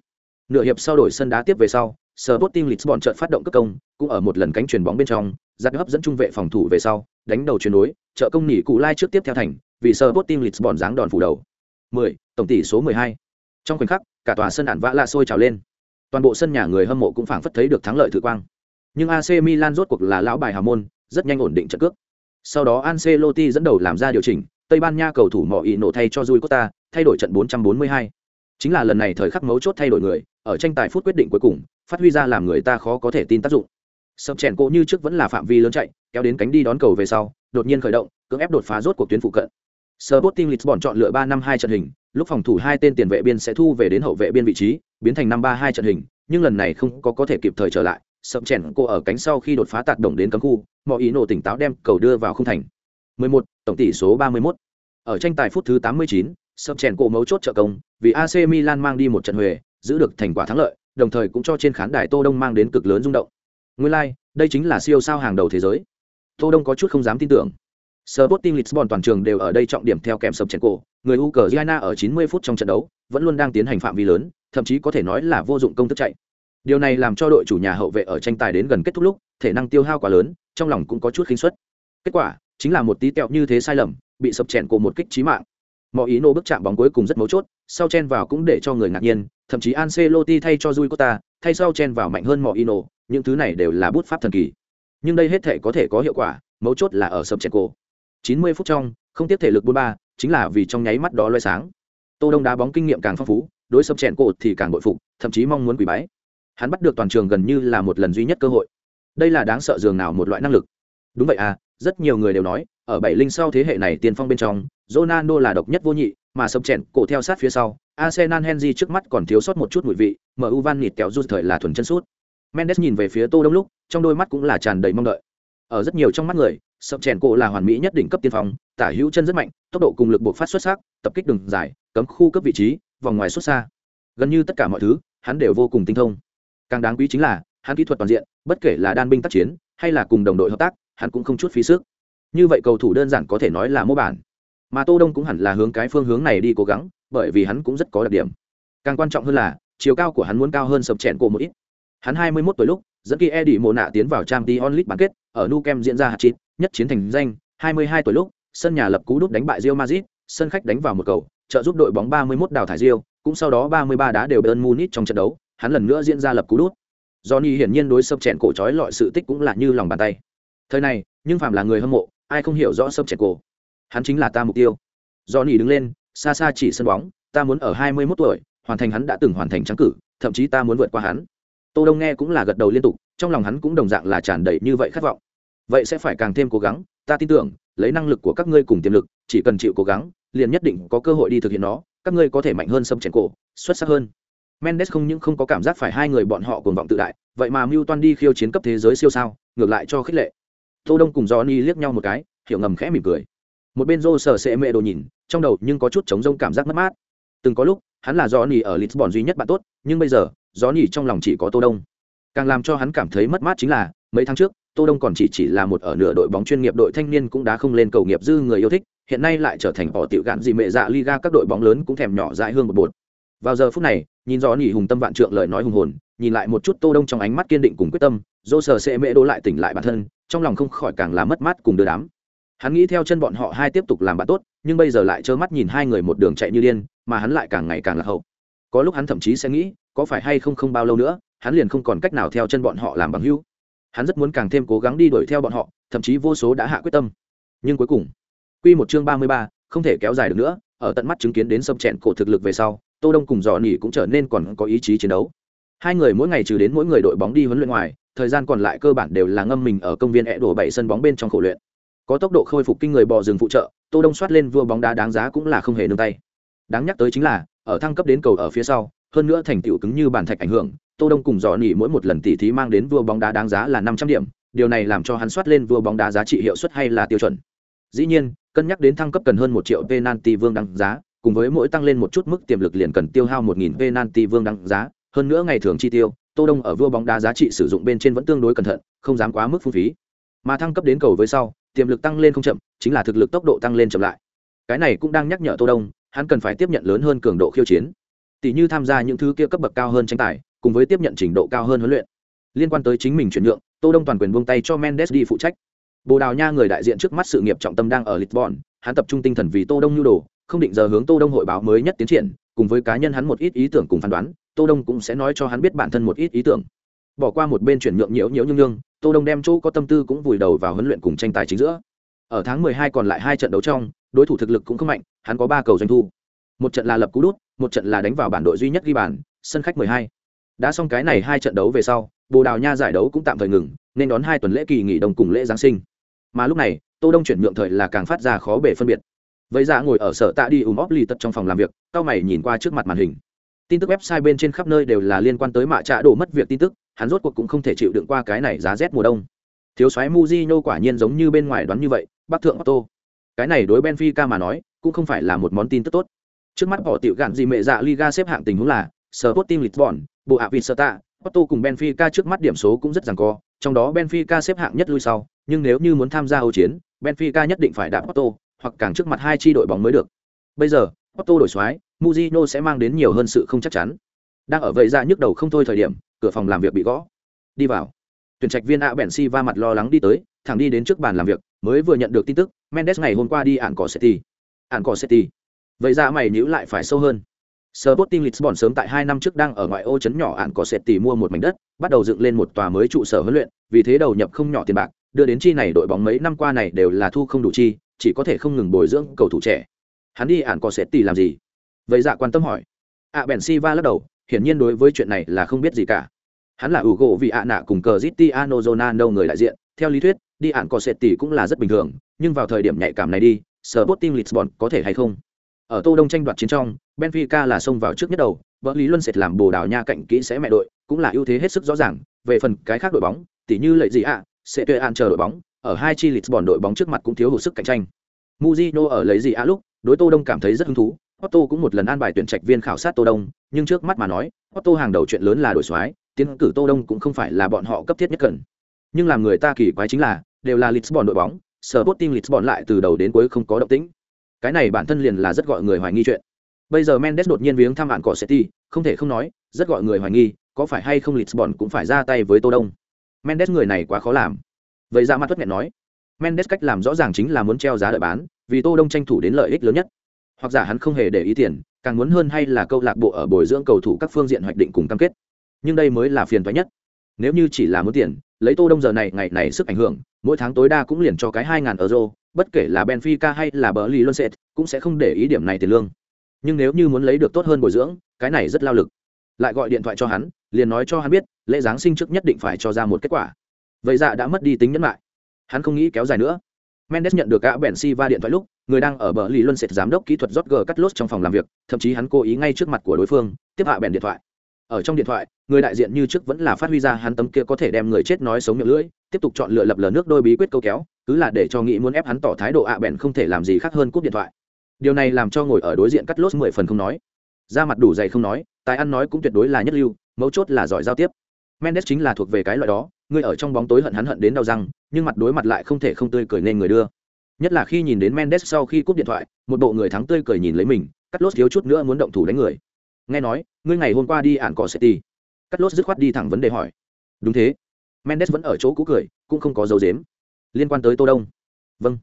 Nửa hiệp sau đổi sân đá tiếp về sau, Sporting Lisbon chợt phát động cấp công, cũng ở một lần cánh chuyển bóng bên trong, giật hấp dẫn trung vệ phòng thủ về sau, đánh đầu chuyển đối, trợ công nỉ cụ lai trước tiếp theo thành, vì Sporting Lisbon dáng đòn phủ đầu. 10, tổng tỷ số 12. Trong khoảnh khắc, cả tòa sân ản vã la sôi trào lên. Toàn bộ sân nhà người hâm mộ cũng phảng phất thấy được thắng lợi thử quang. Nhưng AC Milan rốt cuộc là lão bài hào môn, rất nhanh ổn định trận cước. Sau đó Ancelotti dẫn đầu làm ra điều chỉnh, Tây Ban Nha cầu thủ mỏ ý nổ thay cho Rui Costa, thay đổi trận 442. Chính là lần này thời khắc mấu chốt thay đổi người, ở tranh tài phút quyết định cuối cùng, phát huy ra làm người ta khó có thể tin tác dụng. Sập chèn cỗ như trước vẫn là phạm vi lớn chạy, kéo đến cánh đi đón cầu về sau, đột nhiên khởi động, cưỡng ép đột phá rốt cuộc tuyến phụ cận. Sporting Lisbon chọn lựa 352 trận hình, lúc phòng thủ hai tên tiền vệ biên sẽ thu về đến hậu vệ biên vị trí, biến thành 532 trận hình, nhưng lần này không có có thể kịp thời trở lại, sập chèn cô ở cánh sau khi đột phá tạt động đến cấm khu, mọi ý nổ tỉnh táo đem cầu đưa vào không thành. 11, tổng tỷ số 31. Ở tranh tài phút thứ 89, sập chèn cô mấu chốt trợ công, vì AC Milan mang đi một trận huề, giữ được thành quả thắng lợi, đồng thời cũng cho trên khán đài Tô Đông mang đến cực lớn rung động. Nguyên lai, like, đây chính là siêu sao hàng đầu thế giới. tô đông có chút không dám tin tưởng Sporting Lisbon toàn trường đều ở đây trọng điểm theo kèm sập chèn cổ, người Ukraine ở 90 phút trong trận đấu vẫn luôn đang tiến hành phạm vi lớn, thậm chí có thể nói là vô dụng công thức chạy. Điều này làm cho đội chủ nhà hậu vệ ở tranh tài đến gần kết thúc lúc, thể năng tiêu hao quá lớn, trong lòng cũng có chút khinh suất. Kết quả, chính là một tí tẹo như thế sai lầm, bị sập chèn cổ một kích chí mạng. Mọi ý nô bước chạm bóng cuối cùng rất mấu chốt, sau chen vào cũng để cho người ngạc nhiên, thậm chí Ancelotti thay cho Rui Costa, thay sau chen vào mạnh hơn mọi Ino những thứ này đều là bút pháp thần kỳ. Nhưng đây hết thể có thể có hiệu quả, mấu chốt là ở sập chèn cổ. 90 phút trong, không tiếp thể lực 43, chính là vì trong nháy mắt đó loé sáng. Tô Đông đá bóng kinh nghiệm càng phong phú, đối sập chèn cổ thì càng bội phục, thậm chí mong muốn quỷ bái. Hắn bắt được toàn trường gần như là một lần duy nhất cơ hội. Đây là đáng sợ dường nào một loại năng lực. Đúng vậy à, rất nhiều người đều nói, ở bảy linh sau thế hệ này tiền phong bên trong, Ronaldo là độc nhất vô nhị, mà sập chèn cổ theo sát phía sau, Arsenal Henry trước mắt còn thiếu sót một chút mùi vị, MU Van Nịt kéo rút thời là thuần chân sút. Mendes nhìn về phía Tô Đông lúc, trong đôi mắt cũng là tràn đầy mong đợi. Ở rất nhiều trong mắt người, sập chèn cổ là hoàn mỹ nhất đỉnh cấp tiên phong, tả hữu chân rất mạnh, tốc độ cùng lực buộc phát xuất sắc, tập kích đường dài, cấm khu cấp vị trí, vòng ngoài xuất xa. Gần như tất cả mọi thứ, hắn đều vô cùng tinh thông. Càng đáng quý chính là, hắn kỹ thuật toàn diện, bất kể là đan binh tác chiến, hay là cùng đồng đội hợp tác, hắn cũng không chút phí sức. Như vậy cầu thủ đơn giản có thể nói là mô bản. Mà Tô Đông cũng hẳn là hướng cái phương hướng này đi cố gắng, bởi vì hắn cũng rất có đặc điểm. Càng quan trọng hơn là, chiều cao của hắn muốn cao hơn sập chèn cổ một ít. Hắn 21 tuổi lúc, dẫn kỳ Eddie Mộ nạ tiến vào Champions League bán kết, ở Nou Camp diễn ra hạt chít, nhất chiến thành danh, 22 tuổi lúc, sân nhà lập cú đúp đánh bại Real Madrid, sân khách đánh vào một cầu, trợ giúp đội bóng 31 đào thải Real, cũng sau đó 33 đá đều Bayern Munich trong trận đấu, hắn lần nữa diễn ra lập cú đúp. Johnny hiển nhiên đối sập chèn cổ chói lọi sự tích cũng là như lòng bàn tay. Thời này, nhưng phạm là người hâm mộ, ai không hiểu rõ sập chèn cổ. Hắn chính là ta mục tiêu. Johnny đứng lên, xa xa chỉ sân bóng, ta muốn ở 21 tuổi, hoàn thành hắn đã từng hoàn thành trắng cử, thậm chí ta muốn vượt qua hắn. Tô Đông nghe cũng là gật đầu liên tục, trong lòng hắn cũng đồng dạng là tràn đầy như vậy khát vọng. Vậy sẽ phải càng thêm cố gắng, ta tin tưởng, lấy năng lực của các ngươi cùng tiềm lực, chỉ cần chịu cố gắng, liền nhất định có cơ hội đi thực hiện nó, các ngươi có thể mạnh hơn sâm chèn cổ, xuất sắc hơn. Mendes không những không có cảm giác phải hai người bọn họ cuồng vọng tự đại, vậy mà Mưu Toan đi khiêu chiến cấp thế giới siêu sao, ngược lại cho khích lệ. Tô Đông cùng Johnny liếc nhau một cái, hiểu ngầm khẽ mỉm cười. Một bên Rô sở sệ mẹ đồ nhìn, trong đầu nhưng có chút chống rông cảm giác mất mát. Từng có lúc, hắn là Johnny ở Lisbon duy nhất bạn tốt, nhưng bây giờ, gió nhỉ trong lòng chỉ có Tô Đông. Càng làm cho hắn cảm thấy mất mát chính là, mấy tháng trước, Tô Đông còn chỉ chỉ là một ở nửa đội bóng chuyên nghiệp đội thanh niên cũng đã không lên cầu nghiệp dư người yêu thích, hiện nay lại trở thành bỏ tiểu gạn gì mẹ dạ Liga các đội bóng lớn cũng thèm nhỏ dại hương một bột. Vào giờ phút này, nhìn gió nhỉ hùng tâm vạn trượng lời nói hùng hồn, nhìn lại một chút Tô Đông trong ánh mắt kiên định cùng quyết tâm, Dô sờ sẽ mẹ đỗ lại tỉnh lại bản thân, trong lòng không khỏi càng là mất mát cùng đưa đám. Hắn nghĩ theo chân bọn họ hai tiếp tục làm bạn tốt, nhưng bây giờ lại trơ mắt nhìn hai người một đường chạy như điên, mà hắn lại càng ngày càng lạc hậu. Có lúc hắn thậm chí sẽ nghĩ, có phải hay không không bao lâu nữa, hắn liền không còn cách nào theo chân bọn họ làm bằng hữu. Hắn rất muốn càng thêm cố gắng đi đuổi theo bọn họ thậm chí vô số đã hạ quyết tâm. Nhưng cuối cùng quy một chương ba mươi ba, không thể kéo dài được nữa ở tận mắt chứng kiến đến sâm chẹn cổ thực lực về sau tô đông cùng dò nỉ cũng trở nên còn có ý chí chiến đấu. Hai người mỗi ngày trừ đến mỗi người đội bóng đi huấn luyện ngoài thời gian còn lại cơ bản đều là ngâm mình ở công viên ẹ đổ bảy sân bóng bên trong khổ luyện. Có tốc độ khôi phục kinh người bò rừng phụ trợ tô đông soát lên vua bóng đá đáng giá cũng là không hề nương tay. Đáng nhắc tới chính là ở thăng cấp đến cầu ở phía sau hơn nữa thành tựu cứng như bản thạch ảnh hưởng, tô đông cùng dò nỉ mỗi một lần tỉ thí mang đến vua bóng đá đáng giá là năm trăm điểm, điều này làm cho hắn soát lên vua bóng đá giá trị hiệu suất hay là tiêu chuẩn. Dĩ nhiên, cân nhắc đến thăng cấp cần hơn một triệu penalty vương đáng giá, cùng với mỗi tăng lên một chút mức tiềm lực liền cần tiêu hao một nghìn penalty vương đáng giá, hơn nữa ngày thường chi tiêu, tô đông ở vua bóng đá giá trị sử dụng bên trên vẫn tương đối cẩn thận, không dám quá mức phung phí. Mà thăng cấp đến cầu với sau, tiềm lực tăng lên không chậm, chính là thực lực tốc độ tăng lên chậm lại. Cái này cũng đang nhắc nhở tô đông, hắn cần phải tiếp nhận lớn hơn cường độ khiêu chiến tỷ như tham gia những thứ kia cấp bậc cao hơn tranh tài, cùng với tiếp nhận trình độ cao hơn huấn luyện. Liên quan tới chính mình chuyển nhượng, tô đông toàn quyền buông tay cho mendes đi phụ trách. Bồ đào nha người đại diện trước mắt sự nghiệp trọng tâm đang ở lisbon, hắn tập trung tinh thần vì tô đông nhu đồ, không định giờ hướng tô đông hội báo mới nhất tiến triển, cùng với cá nhân hắn một ít ý tưởng cùng phán đoán, tô đông cũng sẽ nói cho hắn biết bản thân một ít ý tưởng. Bỏ qua một bên chuyển nhượng nhiễu nhiễu nhương nhương, tô đông đem chỗ có tâm tư cũng vùi đầu vào huấn luyện cùng tranh tài chính giữa. Ở tháng 12 còn lại hai trận đấu trong, đối thủ thực lực cũng không mạnh, hắn có ba cầu doanh thu. Một trận là lập cú đút một trận là đánh vào bản đội duy nhất ghi bàn, sân khách 12. đã xong cái này hai trận đấu về sau, bồ đào nha giải đấu cũng tạm thời ngừng, nên đón hai tuần lễ kỳ nghỉ đông cùng lễ giáng sinh. Mà lúc này, tô đông chuyển nhượng thời là càng phát ra khó bề phân biệt. Vậy ra dạ ngồi ở sở tạ đi ùm óp lì tật trong phòng làm việc, cao mày nhìn qua trước mặt màn hình. Tin tức website bên trên khắp nơi đều là liên quan tới mạ trạ đổ mất việc tin tức, hắn rốt cuộc cũng không thể chịu đựng qua cái này giá rét mùa đông. Thiếu soái Mujino quả nhiên giống như bên ngoài đoán như vậy, bắc thượng Otto. Cái này đối Benfica mà nói, cũng không phải là một món tin tức tốt. Trước mắt bỏ tiểu gạn gì mẹ dạ Liga xếp hạng tình huống là Sporting Lisbon, Bộ Avista, Porto cùng Benfica trước mắt điểm số cũng rất giằng co, trong đó Benfica xếp hạng nhất lui sau, nhưng nếu như muốn tham gia Âu chiến, Benfica nhất định phải đạp Porto, hoặc càng trước mặt hai chi đội bóng mới được. Bây giờ, Porto đổi xoái, Mujino sẽ mang đến nhiều hơn sự không chắc chắn. Đang ở vậy ra nhức đầu không thôi thời điểm, cửa phòng làm việc bị gõ. Đi vào. Tuyển trạch viên A Bèn Si va mặt lo lắng đi tới, thẳng đi đến trước bàn làm việc, mới vừa nhận được tin tức, Mendes ngày hôm qua đi ản cỏ City. Ản cỏ City. Vậy ra mày nhữ lại phải sâu hơn. Sporting Lisbon sớm tại hai năm trước đang ở ngoại ô trấn nhỏ ản có sệt tỷ mua một mảnh đất, bắt đầu dựng lên một tòa mới trụ sở huấn luyện, vì thế đầu nhập không nhỏ tiền bạc, đưa đến chi này đội bóng mấy năm qua này đều là thu không đủ chi, chỉ có thể không ngừng bồi dưỡng cầu thủ trẻ. Hắn đi ản có sệt tỷ làm gì? Vậy dạ quan tâm hỏi. À Ben Silva lắc đầu, hiển nhiên đối với chuyện này là không biết gì cả. Hắn là Ugo vì ạ nạ cùng Cristiano Ronaldo người đại diện, theo lý thuyết, đi ản có sệt tỷ cũng là rất bình thường, nhưng vào thời điểm nhạy cảm này đi, Sporting Lisbon có thể hay không? Ở Tô Đông tranh đoạt chiến trong, Benfica là xông vào trước nhất đầu, vợ Lý Luân Sệt làm Bồ Đào Nha cạnh kỹ sẽ mẹ đội, cũng là ưu thế hết sức rõ ràng, về phần cái khác đội bóng, tỉ như lợi gì ạ, sẽ tuệ an chờ đội bóng, ở hai chi Lisbon đội bóng trước mặt cũng thiếu hụt sức cạnh tranh. Mujino ở lấy gì ạ lúc, đối Tô Đông cảm thấy rất hứng thú, Otto cũng một lần an bài tuyển trạch viên khảo sát Tô Đông, nhưng trước mắt mà nói, Otto hàng đầu chuyện lớn là đổi soái, tiến cử Tô Đông cũng không phải là bọn họ cấp thiết nhất cần. Nhưng làm người ta kỳ quái chính là, đều là Lisbon đội bóng, Sporting Lisbon lại từ đầu đến cuối không có động tĩnh cái này bản thân liền là rất gọi người hoài nghi chuyện. Bây giờ mendes đột nhiên viếng thăm bạn cỏ city không thể không nói, rất gọi người hoài nghi, có phải hay không lisbon cũng phải ra tay với tô đông? Mendes người này quá khó làm. Vậy dạ ra mặt tuất nghẹn nói, mendes cách làm rõ ràng chính là muốn treo giá đợi bán, vì tô đông tranh thủ đến lợi ích lớn nhất. Hoặc giả hắn không hề để ý tiền, càng muốn hơn hay là câu lạc bộ ở bồi dưỡng cầu thủ các phương diện hoạch định cùng cam kết. Nhưng đây mới là phiền toái nhất. Nếu như chỉ là muốn tiền, lấy tô đông giờ này, ngày này sức ảnh hưởng, mỗi tháng tối đa cũng liền cho cái hai ngàn euro bất kể là benfica hay là bờ lì sẽ cũng sẽ không để ý điểm này tiền lương. Nhưng nếu như muốn lấy được tốt hơn bồi dưỡng, cái này rất lao lực. Lại gọi điện thoại cho hắn, liền nói cho hắn biết, lễ giáng sinh trước nhất định phải cho ra một kết quả. Vậy dạ đã mất đi tính nhẫn lại hắn không nghĩ kéo dài nữa. Mendes nhận được cả bèn va điện thoại lúc, người đang ở bờ lì luân sệt giám đốc kỹ thuật rót g cắt trong phòng làm việc, thậm chí hắn cố ý ngay trước mặt của đối phương, tiếp hạ bèn điện thoại ở trong điện thoại, người đại diện như trước vẫn là phát huy ra hắn tấm kia có thể đem người chết nói sống miệng lưỡi, tiếp tục chọn lựa lập lờ nước đôi bí quyết câu kéo, cứ là để cho nghĩ muốn ép hắn tỏ thái độ ạ à bèn không thể làm gì khác hơn cúp điện thoại. Điều này làm cho ngồi ở đối diện cắt lốt mười phần không nói. Ra mặt đủ dày không nói, tài ăn nói cũng tuyệt đối là nhất lưu, mấu chốt là giỏi giao tiếp. Mendes chính là thuộc về cái loại đó, người ở trong bóng tối hận hắn hận đến đau răng, nhưng mặt đối mặt lại không thể không tươi cười nên người đưa. Nhất là khi nhìn đến mendes sau khi cúp điện thoại, một bộ người thắng tươi cười nhìn lấy mình, cắt lốt thiếu chút nữa muốn động thủ đánh người nghe nói ngươi ngày hôm qua đi ạn cỏ city cắt lốt dứt khoát đi thẳng vấn đề hỏi. Đúng thế. Mendes vẫn ở chỗ cũ cười cũng không có dấu dếm. Liên quan tới tô đông. Vâng.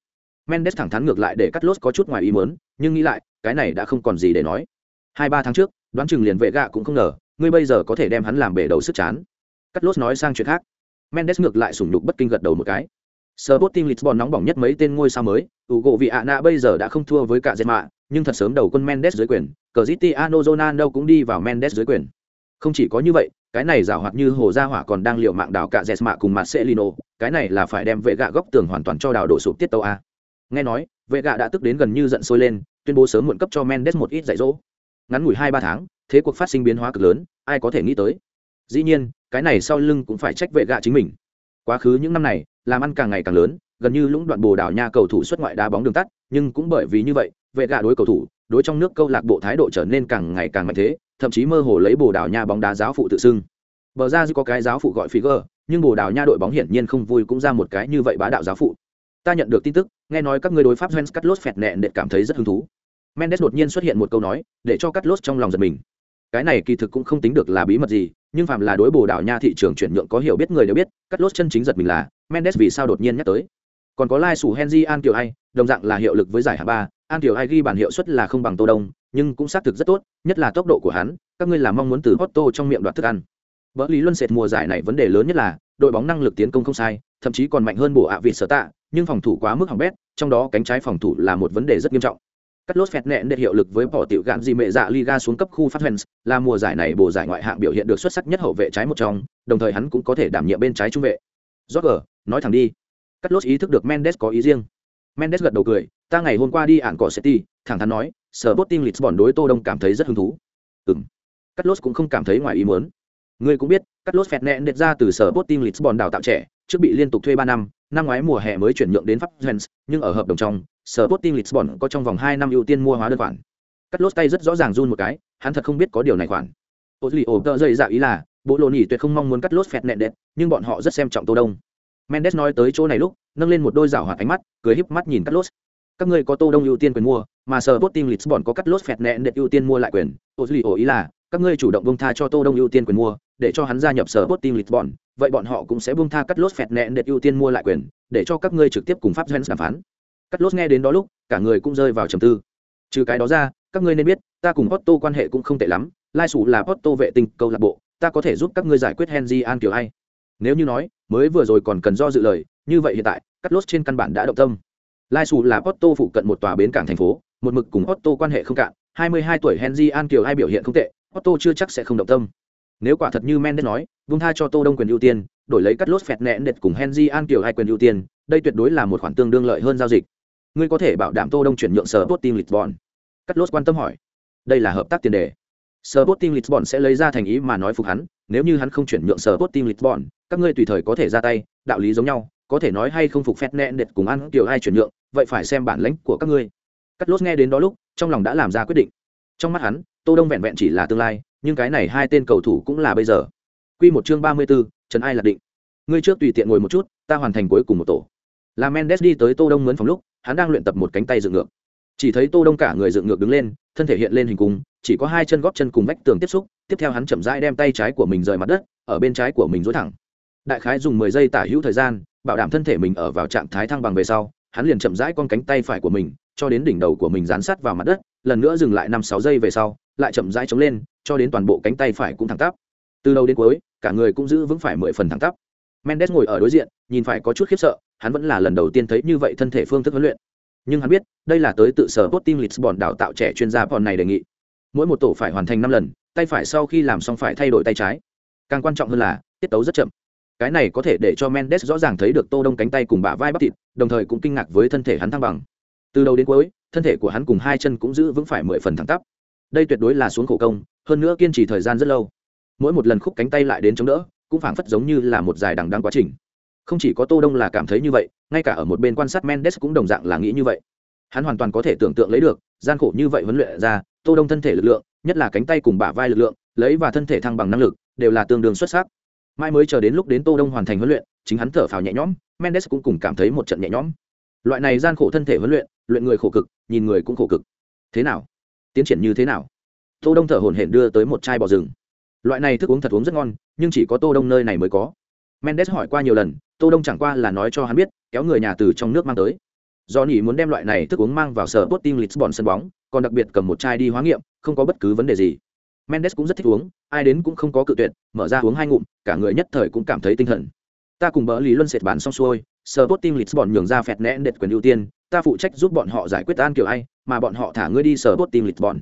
Mendes thẳng thắn ngược lại để cắt lốt có chút ngoài ý muốn nhưng nghĩ lại cái này đã không còn gì để nói. Hai ba tháng trước đoán chừng liền vệ gạ cũng không ngờ ngươi bây giờ có thể đem hắn làm bể đầu sức chán. Cắt lốt nói sang chuyện khác. Mendes ngược lại sủng nhục bất kinh gật đầu một cái. Sporting Lisbon nóng bỏng nhất mấy tên ngôi sao mới, Ugo Viana bây giờ đã không thua với cả Zema, nhưng thật sớm đầu quân Mendes dưới quyền, Cristiano Ronaldo cũng đi vào Mendes dưới quyền. Không chỉ có như vậy, cái này giả hoạt như hồ gia hỏa còn đang liều mạng đào cả Jesma cùng Marcelino, cái này là phải đem vệ gạ góc tường hoàn toàn cho đào đổ sụp tiết tấu a. Nghe nói, vệ gạ đã tức đến gần như giận sôi lên, tuyên bố sớm muộn cấp cho Mendes một ít dạy dỗ. Ngắn ngủi hai ba tháng, thế cuộc phát sinh biến hóa cực lớn, ai có thể nghĩ tới. Dĩ nhiên, cái này sau lưng cũng phải trách vệ gạ chính mình. Quá khứ những năm này, làm ăn càng ngày càng lớn, gần như lũng đoạn Bồ Đào Nha cầu thủ xuất ngoại đá bóng đường tắt, nhưng cũng bởi vì như vậy, vệ gạ đối cầu thủ, đối trong nước câu lạc bộ thái độ trở nên càng ngày càng mạnh thế, thậm chí mơ hồ lấy Bồ Đào Nha bóng đá giáo phụ tự xưng. Bờ ra có cái giáo phụ gọi Figer, nhưng Bồ Đào Nha đội bóng hiển nhiên không vui cũng ra một cái như vậy bá đạo giáo phụ. Ta nhận được tin tức, nghe nói các người đối pháp Jens Carlos phẹt nẹn để cảm thấy rất hứng thú. Mendes đột nhiên xuất hiện một câu nói, để cho Carlos trong lòng giật mình. Cái này kỳ thực cũng không tính được là bí mật gì, nhưng phạm là đối Bồ Đào Nha thị trường chuyển nhượng có hiểu biết người đều biết, Carlos chân chính giật mình là Mendes vì sao đột nhiên nhắc tới. Còn có Lai Sủ Henry An kiểu Ai, đồng dạng là hiệu lực với giải hạng ba, An tiểu Ai ghi bản hiệu suất là không bằng Tô Đông, nhưng cũng xác thực rất tốt, nhất là tốc độ của hắn, các ngươi là mong muốn từ Otto trong miệng đoạt thức ăn. vợ lý luân sệt mùa giải này vấn đề lớn nhất là đội bóng năng lực tiến công không sai, thậm chí còn mạnh hơn bộ ạ vị sở tạ, nhưng phòng thủ quá mức hỏng bét, trong đó cánh trái phòng thủ là một vấn đề rất nghiêm trọng. Cắt lốt phẹt nẹn để hiệu lực với bỏ tiểu gạn gì mẹ dạ Liga xuống cấp khu phát Hens, là mùa giải này bộ giải ngoại hạng biểu hiện được xuất sắc nhất hậu vệ trái một trong, đồng thời hắn cũng có thể đảm nhiệm bên trái trung vệ. Roger, nói thẳng đi. Cắt lốt ý thức được Mendes có ý riêng. Mendes gật đầu cười, ta ngày hôm qua đi ản cỏ City, thẳng thắn nói, Sporting Lisbon đối Tô Đông cảm thấy rất hứng thú. Ừm. Cắt lốt cũng không cảm thấy ngoài ý muốn. Ngươi cũng biết, Carlos đệt ra từ sở Sporting Lisbon đào tạo trẻ, trước bị liên tục thuê 3 năm, năm ngoái mùa hè mới chuyển nhượng đến Pháp Jens, nhưng ở hợp đồng trong, sở Sporting Lisbon có trong vòng 2 năm ưu tiên mua hóa đơn khoản. Carlos tay rất rõ ràng run một cái, hắn thật không biết có điều này khoản. Ozilio tơ dây dạ ý là, bộ lô nhỉ tuyệt không mong muốn Carlos đệt, nhưng bọn họ rất xem trọng Tô Đông. Mendes nói tới chỗ này lúc, nâng lên một đôi rảo hoạt ánh mắt, cười híp mắt nhìn cắt lốt các ngươi có tô đông ưu tiên quyền mua, mà sở tốt team lisbon có cắt lốt phẹt nẹn để ưu tiên mua lại quyền. Tô duy ý là, các ngươi chủ động buông tha cho tô đông ưu tiên quyền mua, để cho hắn gia nhập sở tốt team lisbon, vậy bọn họ cũng sẽ buông tha cắt lốt phẹt nẹn để ưu tiên mua lại quyền, để cho các ngươi trực tiếp cùng pháp Jens đàm phán. Cắt lốt nghe đến đó lúc, cả người cũng rơi vào trầm tư. Trừ cái đó ra, các ngươi nên biết, ta cùng Otto quan hệ cũng không tệ lắm, lai sủ là Otto vệ tinh câu lạc bộ, ta có thể giúp các ngươi giải quyết Henry An kiểu hay nếu như nói, mới vừa rồi còn cần do dự lời như vậy hiện tại cắt lốt trên căn bản đã động tâm. Lai sủ là Otto phụ cận một tòa bến cảng thành phố một mực cùng Otto quan hệ không cạn 22 tuổi Henry An kiều ai biểu hiện không tệ Otto chưa chắc sẽ không động tâm. Nếu quả thật như Mendes nói vung tha cho Tô Đông quyền ưu tiên đổi lấy cắt lốt phẹt nẹn đệt cùng Henry An kiều hai quyền ưu tiên đây tuyệt đối là một khoản tương đương lợi hơn giao dịch. Ngươi có thể bảo đảm Tô Đông chuyển nhượng sở tốt team Lisbon. Cắt lốt quan tâm hỏi. Đây là hợp tác tiền đề. Sporting Lisbon sẽ lấy ra thành ý mà nói phục hắn, nếu như hắn không chuyển nhượng Sporting Lisbon, các ngươi tùy thời có thể ra tay, đạo lý giống nhau, có thể nói hay không phục phép nện đệt cùng ăn kiểu ai chuyển nhượng, vậy phải xem bản lĩnh của các ngươi. Cắt lốt nghe đến đó lúc, trong lòng đã làm ra quyết định. Trong mắt hắn, Tô Đông vẹn vẹn chỉ là tương lai, nhưng cái này hai tên cầu thủ cũng là bây giờ. Quy một chương 34, Trần Ai là định. Ngươi trước tùy tiện ngồi một chút, ta hoàn thành cuối cùng một tổ. Là Mendes đi tới Tô Đông mướn phòng lúc, hắn đang luyện tập một cánh tay dựng ngược. Chỉ thấy Tô Đông cả người dựng ngược đứng lên, thân thể hiện lên hình cung, chỉ có hai chân góp chân cùng vách tường tiếp xúc tiếp theo hắn chậm rãi đem tay trái của mình rời mặt đất ở bên trái của mình duỗi thẳng đại khái dùng mười giây tả hữu thời gian bảo đảm thân thể mình ở vào trạng thái thăng bằng về sau, hắn liền chậm rãi con cánh tay phải của mình, cho đến đỉnh đầu của mình dán sát vào mặt đất, lần nữa dừng lại năm sáu giây về sau, lại chậm rãi chống lên, cho đến toàn bộ cánh tay phải cũng thẳng tắp. Từ đầu đến cuối, cả người cũng giữ vững phải mười phần thẳng tắp. Mendes ngồi ở đối diện, nhìn phải có chút khiếp sợ, hắn vẫn là lần đầu tiên thấy như vậy thân thể phương thức huấn luyện. Nhưng hắn biết, đây là tới tự sở tốt team lisbon đào tạo trẻ chuyên gia bọn này đề nghị. Mỗi một tổ phải hoàn thành năm lần, tay phải sau khi làm xong phải thay đổi tay trái. Càng quan trọng hơn là, tiết tấu rất chậm cái này có thể để cho mendes rõ ràng thấy được tô đông cánh tay cùng bả vai bắp thịt, đồng thời cũng kinh ngạc với thân thể hắn thăng bằng. Từ đầu đến cuối, thân thể của hắn cùng hai chân cũng giữ vững phải mười phần thẳng tắp. Đây tuyệt đối là xuống khổ công, hơn nữa kiên trì thời gian rất lâu. Mỗi một lần khúc cánh tay lại đến chống đỡ, cũng phảng phất giống như là một dài đằng đăng quá trình. Không chỉ có tô đông là cảm thấy như vậy, ngay cả ở một bên quan sát mendes cũng đồng dạng là nghĩ như vậy. Hắn hoàn toàn có thể tưởng tượng lấy được, gian khổ như vậy huấn luyện ra, tô đông thân thể lực lượng, nhất là cánh tay cùng bả vai lực lượng, lấy và thân thể thăng bằng năng lực, đều là tương đương xuất sắc mai mới chờ đến lúc đến tô đông hoàn thành huấn luyện, chính hắn thở phào nhẹ nhõm, mendes cũng cùng cảm thấy một trận nhẹ nhõm. Loại này gian khổ thân thể huấn luyện luyện người khổ cực, nhìn người cũng khổ cực. Thế nào? Tiến triển như thế nào? Tô đông thở hổn hển đưa tới một chai bò rừng. Loại này thức uống thật uống rất ngon, nhưng chỉ có tô đông nơi này mới có. Mendes hỏi qua nhiều lần, tô đông chẳng qua là nói cho hắn biết, kéo người nhà từ trong nước mang tới. Do nhỉ muốn đem loại này thức uống mang vào sở tốt lisbon sân bóng, còn đặc biệt cầm một chai đi hóa nghiệm, không có bất cứ vấn đề gì mendes cũng rất thích uống, ai đến cũng không có cự tuyệt, mở ra uống hai ngụm, cả người nhất thời cũng cảm thấy tinh thần. Ta cùng bỡ lý luân sệt bán xong xuôi sở tốt team lisbon nhường ra phẹt nẽn đệt quyền ưu tiên, ta phụ trách giúp bọn họ giải quyết an kiểu ai, mà bọn họ thả ngươi đi sở tốt team lisbon.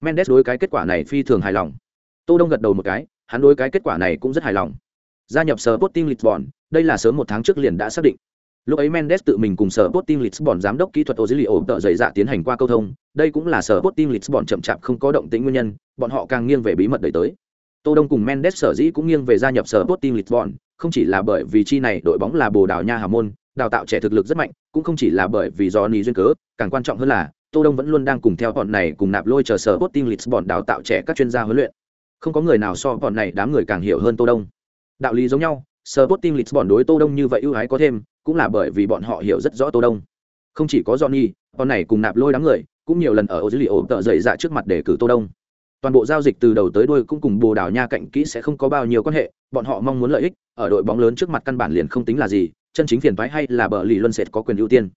Mendes đối cái kết quả này phi thường hài lòng. Tô đông gật đầu một cái, hắn đối cái kết quả này cũng rất hài lòng. Gia nhập sở tốt team lisbon, đây là sớm một tháng trước liền đã xác định lúc ấy mendes tự mình cùng sở bot team lisbon giám đốc kỹ thuật ô dữ liệu tợ dày dạ tiến hành qua câu thông đây cũng là sở bot team lisbon chậm chạp không có động tĩnh nguyên nhân bọn họ càng nghiêng về bí mật đẩy tới. Tô đông cùng mendes sở dĩ cũng nghiêng về gia nhập sở bot team lisbon không chỉ là bởi vì chi này đội bóng là bồ đào nha hà môn đào tạo trẻ thực lực rất mạnh cũng không chỉ là bởi vì do ni duyên cớ càng quan trọng hơn là tô đông vẫn luôn đang cùng theo bọn này cùng nạp lôi chờ sở bot team lisbon đào tạo trẻ các chuyên gia huấn luyện. Không có người nào so bọn này đám người càng hiểu hơn tô đông. Đạo lý giống nhau Sporting Lisbon đối Tô Đông như vậy ưu ái có thêm, cũng là bởi vì bọn họ hiểu rất rõ Tô Đông. Không chỉ có Johnny, con này cùng nạp lôi đám người, cũng nhiều lần ở Ozilio tợ dậy dạ trước mặt để cử Tô Đông. Toàn bộ giao dịch từ đầu tới đuôi cũng cùng Bồ Đào Nha cạnh kỹ sẽ không có bao nhiêu quan hệ, bọn họ mong muốn lợi ích, ở đội bóng lớn trước mặt căn bản liền không tính là gì, chân chính phiền toái hay là bờ lì luân sệt có quyền ưu tiên.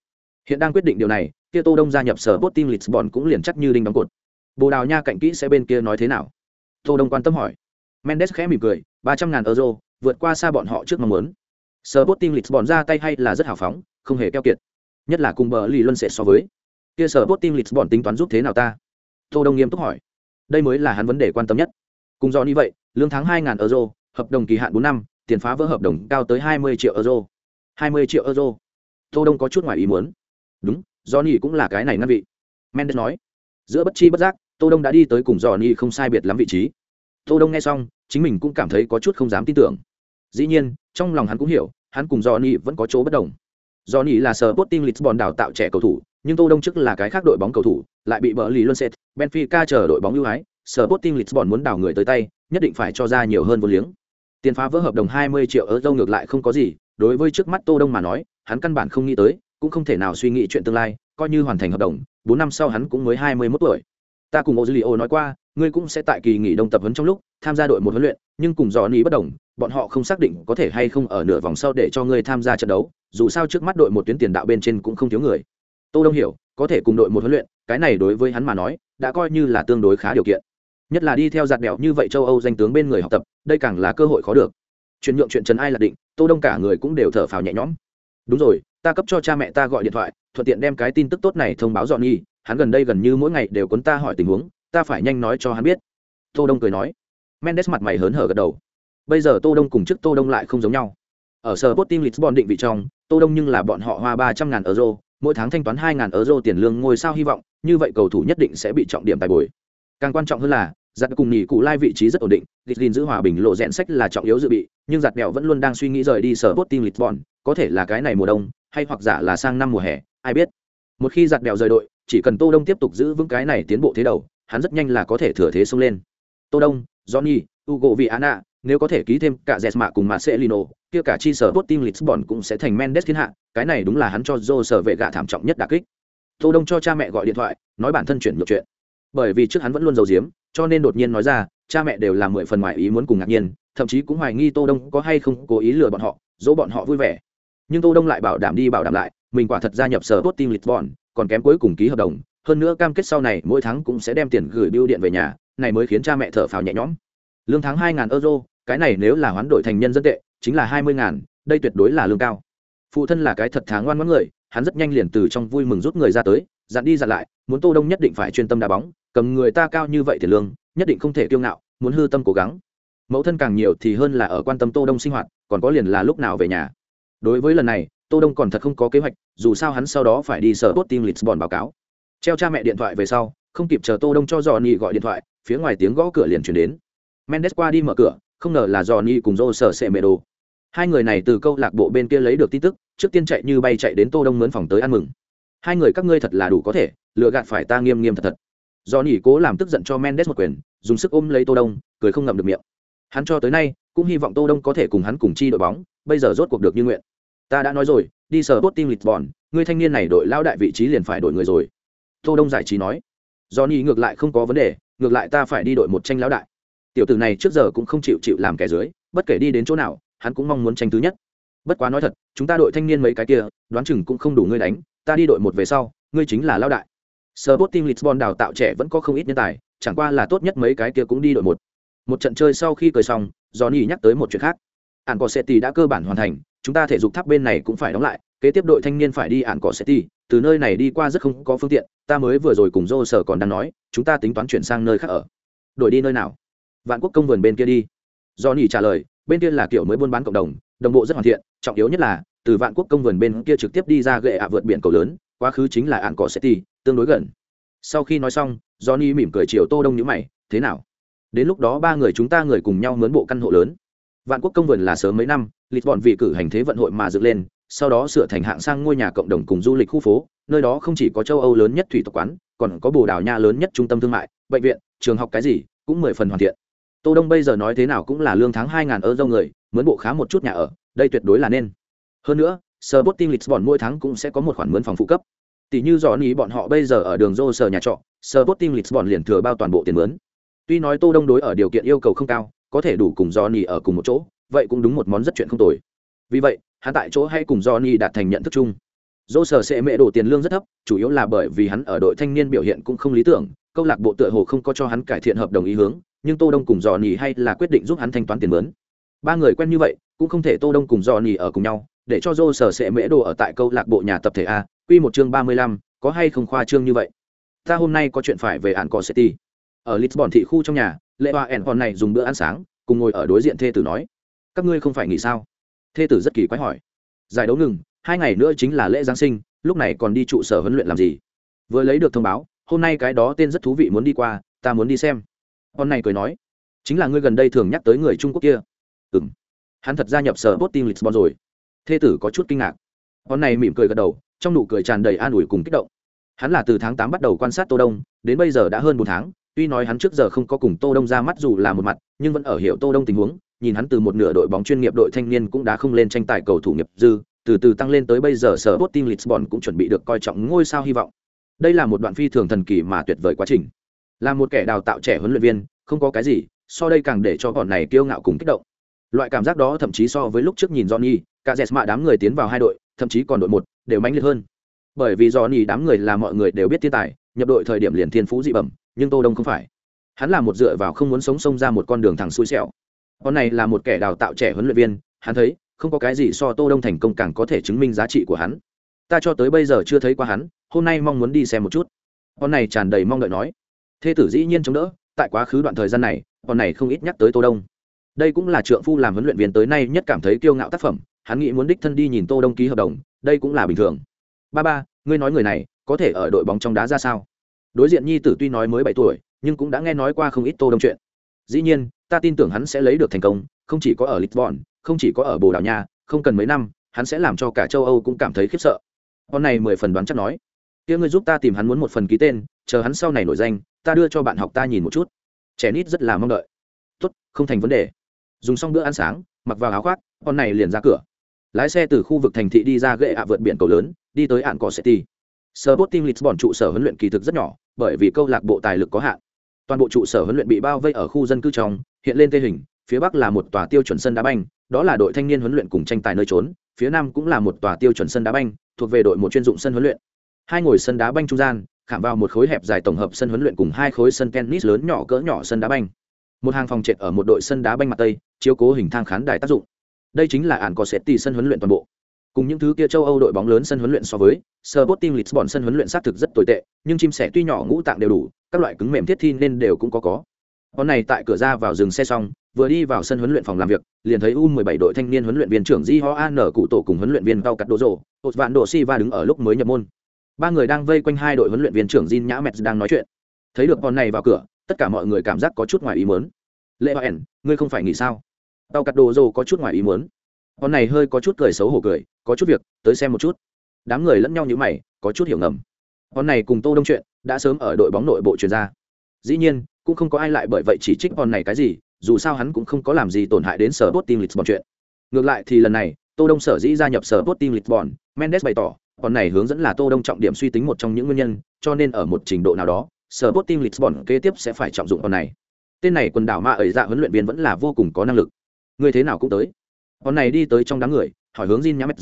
Hiện đang quyết định điều này, kia Tô Đông gia nhập sở Sporting Lisbon cũng liền chắc như đinh đóng cột. Bồ Đào Nha cạnh kỹ sẽ bên kia nói thế nào? Tô Đông quan tâm hỏi. Mendes khẽ mỉm cười, ba trăm ngàn euro, vượt qua xa bọn họ trước mong muốn. Sporting Lisbon ra tay hay là rất hào phóng, không hề keo kiệt. Nhất là cùng bờ lì luân sẽ so với. Kia Sporting Lisbon tính toán giúp thế nào ta? Tô Đông nghiêm túc hỏi. Đây mới là hắn vấn đề quan tâm nhất. Cùng do như vậy, lương tháng 2000 euro, hợp đồng kỳ hạn 4 năm, tiền phá vỡ hợp đồng cao tới 20 triệu euro. 20 triệu euro. Tô Đông có chút ngoài ý muốn. Đúng, Johnny cũng là cái này ngăn vị. Mendes nói. Giữa bất chi bất giác, Tô Đông đã đi tới cùng Johnny không sai biệt lắm vị trí. Tô Đông nghe xong, chính mình cũng cảm thấy có chút không dám tin tưởng. Dĩ nhiên, trong lòng hắn cũng hiểu, hắn cùng Johnny vẫn có chỗ bất đồng. Johnny là Sporting Lisbon đào tạo trẻ cầu thủ, nhưng Tô Đông chức là cái khác đội bóng cầu thủ, lại bị bỡ lì luân set, Benfica chờ đội bóng ưu ái, Sporting Lisbon muốn đào người tới tay, nhất định phải cho ra nhiều hơn vô liếng. Tiền phá vỡ hợp đồng 20 triệu euro ngược lại không có gì, đối với trước mắt tô đông mà nói hắn căn bản không nghĩ tới cũng không thể nào suy nghĩ chuyện tương lai coi như hoàn thành hợp đồng bốn năm sau hắn cũng mới hai mươi 21 tuổi ta cùng Ozilio nói qua ngươi cũng sẽ tại kỳ nghỉ đông tập huấn trong lúc tham gia đội một huấn luyện, nhưng cùng dò ni bất đồng, bọn họ không xác định có thể hay không ở nửa vòng sau để cho ngươi tham gia trận đấu, dù sao trước mắt đội một tuyến tiền đạo bên trên cũng không thiếu người. Tô đông hiểu, có thể cùng đội một huấn luyện, cái này đối với hắn mà nói, đã coi như là tương đối khá điều kiện. Nhất là đi theo giạt bẹo như vậy châu âu danh tướng bên người học tập, đây càng là cơ hội khó được. Chuyển nhượng chuyện trần ai là định, tô đông cả người cũng đều thở phào nhẹ nhõm. Đúng rồi, ta cấp cho cha mẹ ta gọi điện thoại, thuận tiện đem cái tin tức tốt này thông báo dọn nghi hắn gần đây gần như mỗi ngày đều cuốn ta hỏi tình huống ta phải nhanh nói cho hắn biết. Tô đông cười nói. Mendes mặt mày hớn hở gật đầu. Bây giờ tô đông cùng trước tô đông lại không giống nhau. Ở sở Sporting Lisbon định vị trong, tô đông nhưng là bọn họ hoa ba trăm ngàn euro, mỗi tháng thanh toán hai ngàn euro tiền lương ngôi sao hy vọng, như vậy cầu thủ nhất định sẽ bị trọng điểm tài bồi. Càng quan trọng hơn là, giặt cùng nhì cụ lai vị trí rất ổn định Gitlin giữ hòa bình lộ rẽn sách là trọng yếu dự bị, nhưng giặt mẹo vẫn luôn đang suy nghĩ rời đi sở Sporting Lisbon, có thể là cái này mùa đông, hay hoặc giả là sang năm mùa hè, ai biết. Một khi giặt mẹo rời đội, chỉ cần tô đông tiếp tục giữ vững cái này tiến bộ thế đầu hắn rất nhanh là có thể thừa thế xông lên tô đông johnny ugo viana nếu có thể ký thêm cả Jesma cùng Marcelino, kia cả chi sở Sporting Lisbon cũng sẽ thành Mendes thiên hạ, cái này đúng là hắn cho Joe sở vệ gạ thảm trọng nhất đả kích. Tô Đông cho cha mẹ gọi điện thoại, nói bản thân chuyển nhượng chuyện. Bởi vì trước hắn vẫn luôn giấu giếm, cho nên đột nhiên nói ra, cha mẹ đều là mười phần ngoài ý muốn cùng ngạc nhiên, thậm chí cũng hoài nghi Tô Đông có hay không cố ý lừa bọn họ, dỗ bọn họ vui vẻ. Nhưng Tô Đông lại bảo đảm đi bảo đảm lại, mình quả thật gia nhập sở Sporting Lisbon, còn kém cuối cùng ký hợp đồng, hơn nữa cam kết sau này mỗi tháng cũng sẽ đem tiền gửi bưu điện về nhà, này mới khiến cha mẹ thở phào nhẹ nhõm. Lương tháng hai ngàn euro, cái này nếu là hoán đổi thành nhân dân tệ, chính là 20000, đây tuyệt đối là lương cao. Phụ thân là cái thật tháng ngoan ngoãn người, hắn rất nhanh liền từ trong vui mừng rút người ra tới, dặn đi dặn lại, muốn Tô Đông nhất định phải chuyên tâm đá bóng, cầm người ta cao như vậy thì lương, nhất định không thể kiêu ngạo, muốn hư tâm cố gắng. Mẫu thân càng nhiều thì hơn là ở quan tâm Tô Đông sinh hoạt, còn có liền là lúc nào về nhà. Đối với lần này, Tô Đông còn thật không có kế hoạch, dù sao hắn sau đó phải đi sở Sporting Lisbon báo cáo treo cha mẹ điện thoại về sau, không kịp chờ tô đông cho dò ni gọi điện thoại, phía ngoài tiếng gõ cửa liền chuyển đến. Mendes qua đi mở cửa, không ngờ là dò ni cùng dô sở sệ mê đồ. Hai người này từ câu lạc bộ bên kia lấy được tin tức, trước tiên chạy như bay chạy đến tô đông mướn phòng tới ăn mừng. Hai người, các ngươi thật là đủ có thể lựa gạt phải ta nghiêm nghiêm thật thật. Dò ni cố làm tức giận cho mendes một quyền, dùng sức ôm lấy tô đông, cười không ngậm được miệng. Hắn cho tới nay, cũng hy vọng tô đông có thể cùng hắn cùng chi đội bóng, bây giờ rốt cuộc được như nguyện. Ta đã nói rồi, đi sở tốt team lisbon ngươi thanh niên này đội lao đại vị trí liền phải đổi người rồi tô đông giải trí nói johnny ngược lại không có vấn đề ngược lại ta phải đi đội một tranh lão đại tiểu tử này trước giờ cũng không chịu chịu làm kẻ dưới bất kể đi đến chỗ nào hắn cũng mong muốn tranh thứ nhất bất quá nói thật chúng ta đội thanh niên mấy cái kia đoán chừng cũng không đủ ngươi đánh ta đi đội một về sau ngươi chính là lão đại Sporting Lisbon đào tạo trẻ vẫn có không ít nhân tài, chẳng qua là tốt nhất mấy cái kia cũng đi đội một. Một trận chơi sau khi cười xong, Johnny nhắc tới một chuyện khác. Ản Cỏ City đã cơ bản hoàn thành, chúng ta thể dục tháp bên này cũng phải đóng lại, kế tiếp đội thanh niên phải đi Ản Cỏ City, từ nơi này đi qua rất không có phương tiện ta mới vừa rồi cùng dô sở còn đang nói chúng ta tính toán chuyển sang nơi khác ở. Đổi đi nơi nào? Vạn quốc công vườn bên kia đi. Do nỉ trả lời bên kia là kiểu mới buôn bán cộng đồng đồng bộ rất hoàn thiện trọng yếu nhất là từ vạn quốc công vườn bên kia trực tiếp đi ra gậy ạ vượt biển cầu lớn quá khứ chính là ạn cỏ city tương đối gần. Sau khi nói xong johnny mỉm cười chiều tô đông nhữ mày thế nào? Đến lúc đó ba người chúng ta người cùng nhau mướn bộ căn hộ lớn. Vạn quốc công vườn là sớm mấy năm lịch bọn vì cử hành thế vận hội mà dựng lên sau đó sửa thành hạng sang ngôi nhà cộng đồng cùng du lịch khu phố, nơi đó không chỉ có châu âu lớn nhất thủy tộc quán, còn có bồ đào nha lớn nhất trung tâm thương mại, bệnh viện, trường học cái gì, cũng mười phần hoàn thiện. Tô đông bây giờ nói thế nào cũng là lương tháng hai ngàn euro người, mướn bộ khá một chút nhà ở, đây tuyệt đối là nên. Hơn nữa, Sporting Lisbon mỗi tháng cũng sẽ có một khoản mướn phòng phụ cấp. Tỷ như dọn ý bọn họ bây giờ ở đường rô sở nhà trọ, Sporting Lisbon liền thừa bao toàn bộ tiền mướn. Tuy nói tô đông đối ở điều kiện yêu cầu không cao, có thể đủ cùng dò ở cùng một chỗ, vậy cũng đúng một món rất chuyện không tồi. Vì vậy hắn tại chỗ hay cùng Johnny đạt thành nhận thức chung. Dỗ sở sẽ mẹ đổ tiền lương rất thấp, chủ yếu là bởi vì hắn ở đội thanh niên biểu hiện cũng không lý tưởng, câu lạc bộ tựa hồ không có cho hắn cải thiện hợp đồng ý hướng, nhưng Tô Đông cùng Johnny hay là quyết định giúp hắn thanh toán tiền mướn. Ba người quen như vậy, cũng không thể Tô Đông cùng Johnny ở cùng nhau, để cho Dỗ sở sẽ mẹ đổ ở tại câu lạc bộ nhà tập thể A, quy một chương 35, có hay không khoa trương như vậy. Ta hôm nay có chuyện phải về An City. Ở Lisbon thị khu trong nhà, Lệ Hoa Enhon này dùng bữa ăn sáng, cùng ngồi ở đối diện thê tử nói: "Các ngươi không phải nghỉ sao?" Thê tử rất kỳ quái hỏi. Giải đấu ngừng, hai ngày nữa chính là lễ giáng sinh, lúc này còn đi trụ sở huấn luyện làm gì? Vừa lấy được thông báo, hôm nay cái đó tên rất thú vị muốn đi qua, ta muốn đi xem. Con này cười nói. Chính là ngươi gần đây thường nhắc tới người trung quốc kia. Ừ m hắn thật gia nhập sở bot team lisbon rồi. Thê tử có chút kinh ngạc. Con này mỉm cười gật đầu, trong nụ cười tràn đầy an ủi cùng kích động. Hắn là từ tháng tám bắt đầu quan sát tô đông, đến bây giờ đã hơn một tháng, tuy nói hắn trước giờ không có cùng tô đông ra mắt dù là một mặt, nhưng vẫn ở hiểu tô đông tình huống nhìn hắn từ một nửa đội bóng chuyên nghiệp đội thanh niên cũng đã không lên tranh tài cầu thủ nghiệp dư từ từ tăng lên tới bây giờ sở Sporting Lisbon cũng chuẩn bị được coi trọng ngôi sao hy vọng. Đây là một đoạn phi thường thần kỳ mà tuyệt vời quá trình. Là một kẻ đào tạo trẻ huấn luyện viên không có cái gì so đây càng để cho bọn này kiêu ngạo cùng kích động. Loại cảm giác đó thậm chí so với lúc trước nhìn Johnny, cả dẹt mạ đám người tiến vào hai đội thậm chí còn đội một đều mãnh liệt hơn. Bởi vì Johnny đám người là mọi người đều biết thiên tài nhập đội thời điểm liền thiên phú dị bẩm nhưng tô đông không phải. Hắn là một dựa vào không muốn sống sông ra một con đường thẳng xui xẻo con này là một kẻ đào tạo trẻ huấn luyện viên, hắn thấy, không có cái gì so tô đông thành công càng có thể chứng minh giá trị của hắn. Ta cho tới bây giờ chưa thấy qua hắn, hôm nay mong muốn đi xem một chút. Con này tràn đầy mong đợi nói. Thê tử dĩ nhiên chống đỡ, tại quá khứ đoạn thời gian này, con này không ít nhắc tới tô đông. Đây cũng là trượng phu làm huấn luyện viên tới nay nhất cảm thấy kiêu ngạo tác phẩm, hắn nghĩ muốn đích thân đi nhìn tô đông ký hợp đồng, đây cũng là bình thường. Ba ba, ngươi nói người này, có thể ở đội bóng trong đá ra sao? Đối diện nhi tử tuy nói mới bảy tuổi, nhưng cũng đã nghe nói qua không ít tô đông chuyện. Dĩ nhiên ta tin tưởng hắn sẽ lấy được thành công không chỉ có ở lisbon không chỉ có ở bồ đào nha không cần mấy năm hắn sẽ làm cho cả châu âu cũng cảm thấy khiếp sợ. Con này mười phần đoán chắc nói kia ngươi giúp ta tìm hắn muốn một phần ký tên chờ hắn sau này nổi danh ta đưa cho bạn học ta nhìn một chút. Trẻ nít rất là mong đợi. Tốt không thành vấn đề. Dùng xong bữa ăn sáng mặc vào áo khoác con này liền ra cửa. Lái xe từ khu vực thành thị đi ra gậy ạ vượt biển cầu lớn đi tới ạn cỏ city. Sporting Lisbon trụ sở huấn luyện kỳ thực rất nhỏ, bởi vì câu lạc bộ tài lực có hạn. Toàn bộ trụ sở huấn luyện bị bao vây ở khu dân cư trong, hiện lên tê hình, phía bắc là một tòa tiêu chuẩn sân đá banh, đó là đội thanh niên huấn luyện cùng tranh tài nơi trốn, phía nam cũng là một tòa tiêu chuẩn sân đá banh, thuộc về đội một chuyên dụng sân huấn luyện. Hai ngồi sân đá banh trung gian, khảm vào một khối hẹp dài tổng hợp sân huấn luyện cùng hai khối sân tennis lớn nhỏ cỡ nhỏ sân đá banh. Một hàng phòng trệt ở một đội sân đá banh mặt tây, chiếu cố hình thang khán đài tác dụng. Đây chính là ản có sẽ tỷ sân huấn luyện toàn bộ. Cùng những thứ kia châu Âu đội bóng lớn sân huấn luyện so với, Sporting Lisbon sân huấn luyện xác thực rất tồi tệ, nhưng chim sẻ tuy nhỏ ngũ tạng đều đủ, các loại cứng mềm thiết thi nên đều cũng có có. Con này tại cửa ra vào dừng xe xong, vừa đi vào sân huấn luyện phòng làm việc, liền thấy U17 đội thanh niên huấn luyện viên trưởng Di Ho An cụ tổ cùng huấn luyện viên Cao Cắt Đỗ Dỗ, Tột vạn độ và đứng ở lúc mới nhập môn. Ba người đang vây quanh hai đội huấn luyện viên trưởng Jin Nhã Mets đang nói chuyện. Thấy được con này vào cửa, tất cả mọi người cảm giác có chút ngoài ý muốn. Lệ Hoèn, ngươi không phải nghỉ sao? Cao Cắt Đỗ Dỗ có chút ngoài ý muốn. Con này hơi có chút cười xấu hổ cười, có chút việc, tới xem một chút. Đám người lẫn nhau như mày, có chút hiểu ngầm. Con này cùng Tô Đông chuyện, đã sớm ở đội bóng nội bộ truyền ra. Dĩ nhiên, cũng không có ai lại bởi vậy chỉ trích con này cái gì, dù sao hắn cũng không có làm gì tổn hại đến sở Sporting Lisbon chuyện. Ngược lại thì lần này, Tô Đông sở dĩ gia nhập sở Sporting Lisbon, Mendes bày tỏ, con này hướng dẫn là Tô Đông trọng điểm suy tính một trong những nguyên nhân, cho nên ở một trình độ nào đó, sở Sporting Lisbon kế tiếp sẽ phải trọng dụng con này. Tên này quần đảo ma ở dạ huấn luyện viên vẫn là vô cùng có năng lực. Người thế nào cũng tới. Hòn này đi tới trong đám người, hỏi hướng Jin Nhamet.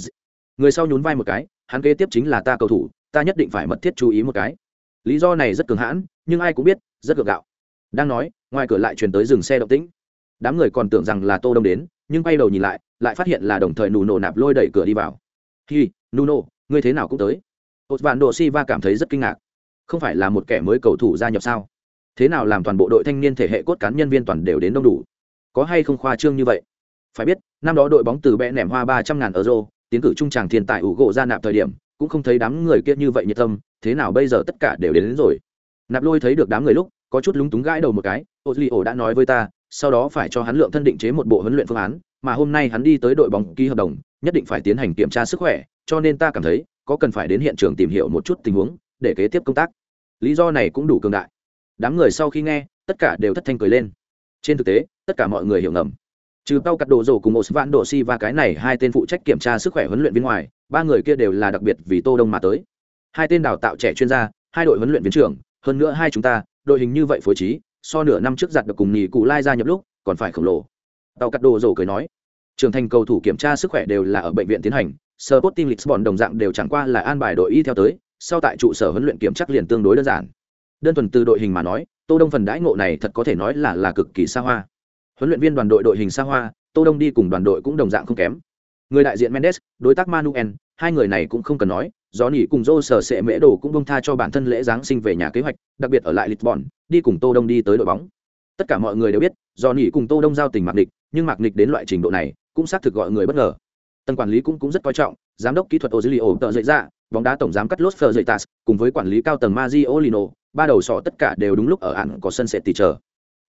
Người sau nhún vai một cái, hắn kế tiếp chính là ta cầu thủ, ta nhất định phải mật thiết chú ý một cái. Lý do này rất cường hãn, nhưng ai cũng biết, rất gượng gạo. Đang nói, ngoài cửa lại truyền tới dừng xe động tĩnh. Đám người còn tưởng rằng là tô đông đến nhưng quay đầu nhìn lại lại phát hiện là đồng thời nụ nổ nạp lôi đẩy cửa đi vào. Hi nuno ngươi thế nào cũng tới. Một vạn độ si cảm thấy rất kinh ngạc. Không phải là một kẻ mới cầu thủ gia nhập sao? Thế nào làm toàn bộ đội thanh niên thể hệ cốt cán nhân viên toàn đều đến đông đủ? Có hay không khoa trương như vậy? Phải biết năm đó đội bóng từ bẽ nẻm hoa ba trăm ngàn euro tiến cử trung tràng thiên tài ủ gỗ ra nạp thời điểm cũng không thấy đám người kia như vậy nhiệt tâm thế nào bây giờ tất cả đều đến, đến rồi. Nạp lôi thấy được đám người lúc có chút lúng túng gãi đầu một cái ô li ổ đã nói với ta sau đó phải cho hắn lượng thân định chế một bộ huấn luyện phương án mà hôm nay hắn đi tới đội bóng ký hợp đồng nhất định phải tiến hành kiểm tra sức khỏe cho nên ta cảm thấy có cần phải đến hiện trường tìm hiểu một chút tình huống để kế tiếp công tác. Lý do này cũng đủ cường đại. Đám người sau khi nghe tất cả đều thất thanh cười lên. Trên thực tế tất cả mọi người hiểu ngầm trừ tao cắt đồ rổ cùng một vạn đồ si và cái này, hai tên phụ trách kiểm tra sức khỏe huấn luyện viên ngoài, ba người kia đều là đặc biệt vì tô đông mà tới. Hai tên đào tạo trẻ chuyên gia, hai đội huấn luyện viên trưởng, hơn nữa hai chúng ta, đội hình như vậy phối trí, so nửa năm trước giặt được cùng nhì cụ lai ra nhập lúc, còn phải khổng lồ. Tàu cắt đồ rổ cười nói trưởng thành cầu thủ kiểm tra sức khỏe đều là ở bệnh viện tiến hành, Sporting Lisbon đồng dạng đều chẳng qua là an bài đội y theo tới, sau tại trụ sở huấn luyện kiểm chắc liền tương đối đơn giản. Đơn thuần từ đội hình mà nói, tô đông phần đãi ngộ này thật có thể nói là là cực kỳ xa hoa huấn luyện viên đoàn đội đội hình xa hoa, tô đông đi cùng đoàn đội cũng đồng dạng không kém. Người đại diện mendes, đối tác manuel, hai người này cũng không cần nói do nỉ cùng dô sở sệ mễ đồ cũng bông tha cho bản thân lễ giáng sinh về nhà kế hoạch, đặc biệt ở lại lisbon, đi cùng tô đông đi tới đội bóng. Tất cả mọi người đều biết do nỉ cùng tô đông giao tình mạc địch nhưng mạc địch đến loại trình độ này, cũng xác thực gọi người bất ngờ. Tầng quản lý cũng cũng rất coi trọng, giám đốc kỹ thuật ozilio tợ dậy ra, bóng đá tổng giám cắt lốt phờ dậy tas cùng với quản lý cao tầng mazio lino, ba đầu sọ tất cả đều đúng lúc ở ạn có sân sẽ tỉ chờ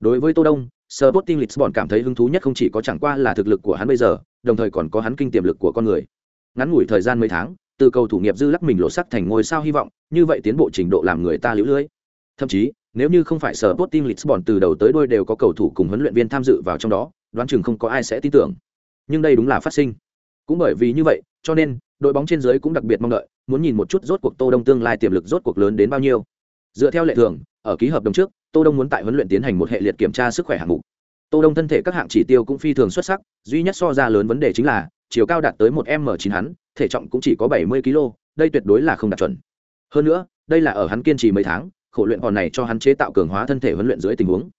đối với tô đông Sporting Lisbon cảm thấy hứng thú nhất không chỉ có chẳng qua là thực lực của hắn bây giờ, đồng thời còn có hắn kinh tiềm lực của con người. Ngắn ngủi thời gian mấy tháng, từ cầu thủ nghiệp dư lắc mình lộ sắc thành ngôi sao hy vọng, như vậy tiến bộ trình độ làm người ta liễu lưới. Thậm chí, nếu như không phải Sporting Lisbon từ đầu tới đuôi đều có cầu thủ cùng huấn luyện viên tham dự vào trong đó, đoán chừng không có ai sẽ tin tưởng nhưng đây đúng là phát sinh cũng bởi vì như vậy cho nên đội bóng trên dưới cũng đặc biệt mong đợi muốn nhìn một chút rốt cuộc tô đông tương lai tiềm lực rốt cuộc lớn đến bao nhiêu dựa theo lệ thường ở ký hợp đồng trước tô đông muốn tại huấn luyện tiến hành một hệ liệt kiểm tra sức khỏe hạng mục. Tô đông thân thể các hạng chỉ tiêu cũng phi thường xuất sắc, duy nhất so ra lớn vấn đề chính là, chiều cao đạt tới một m chín hắn, thể trọng cũng chỉ có 70 kg, đây tuyệt đối là không đạt chuẩn. Hơn nữa, đây là ở hắn kiên trì mấy tháng, khổ luyện hòn này cho hắn chế tạo cường hóa thân thể huấn luyện dưới tình huống.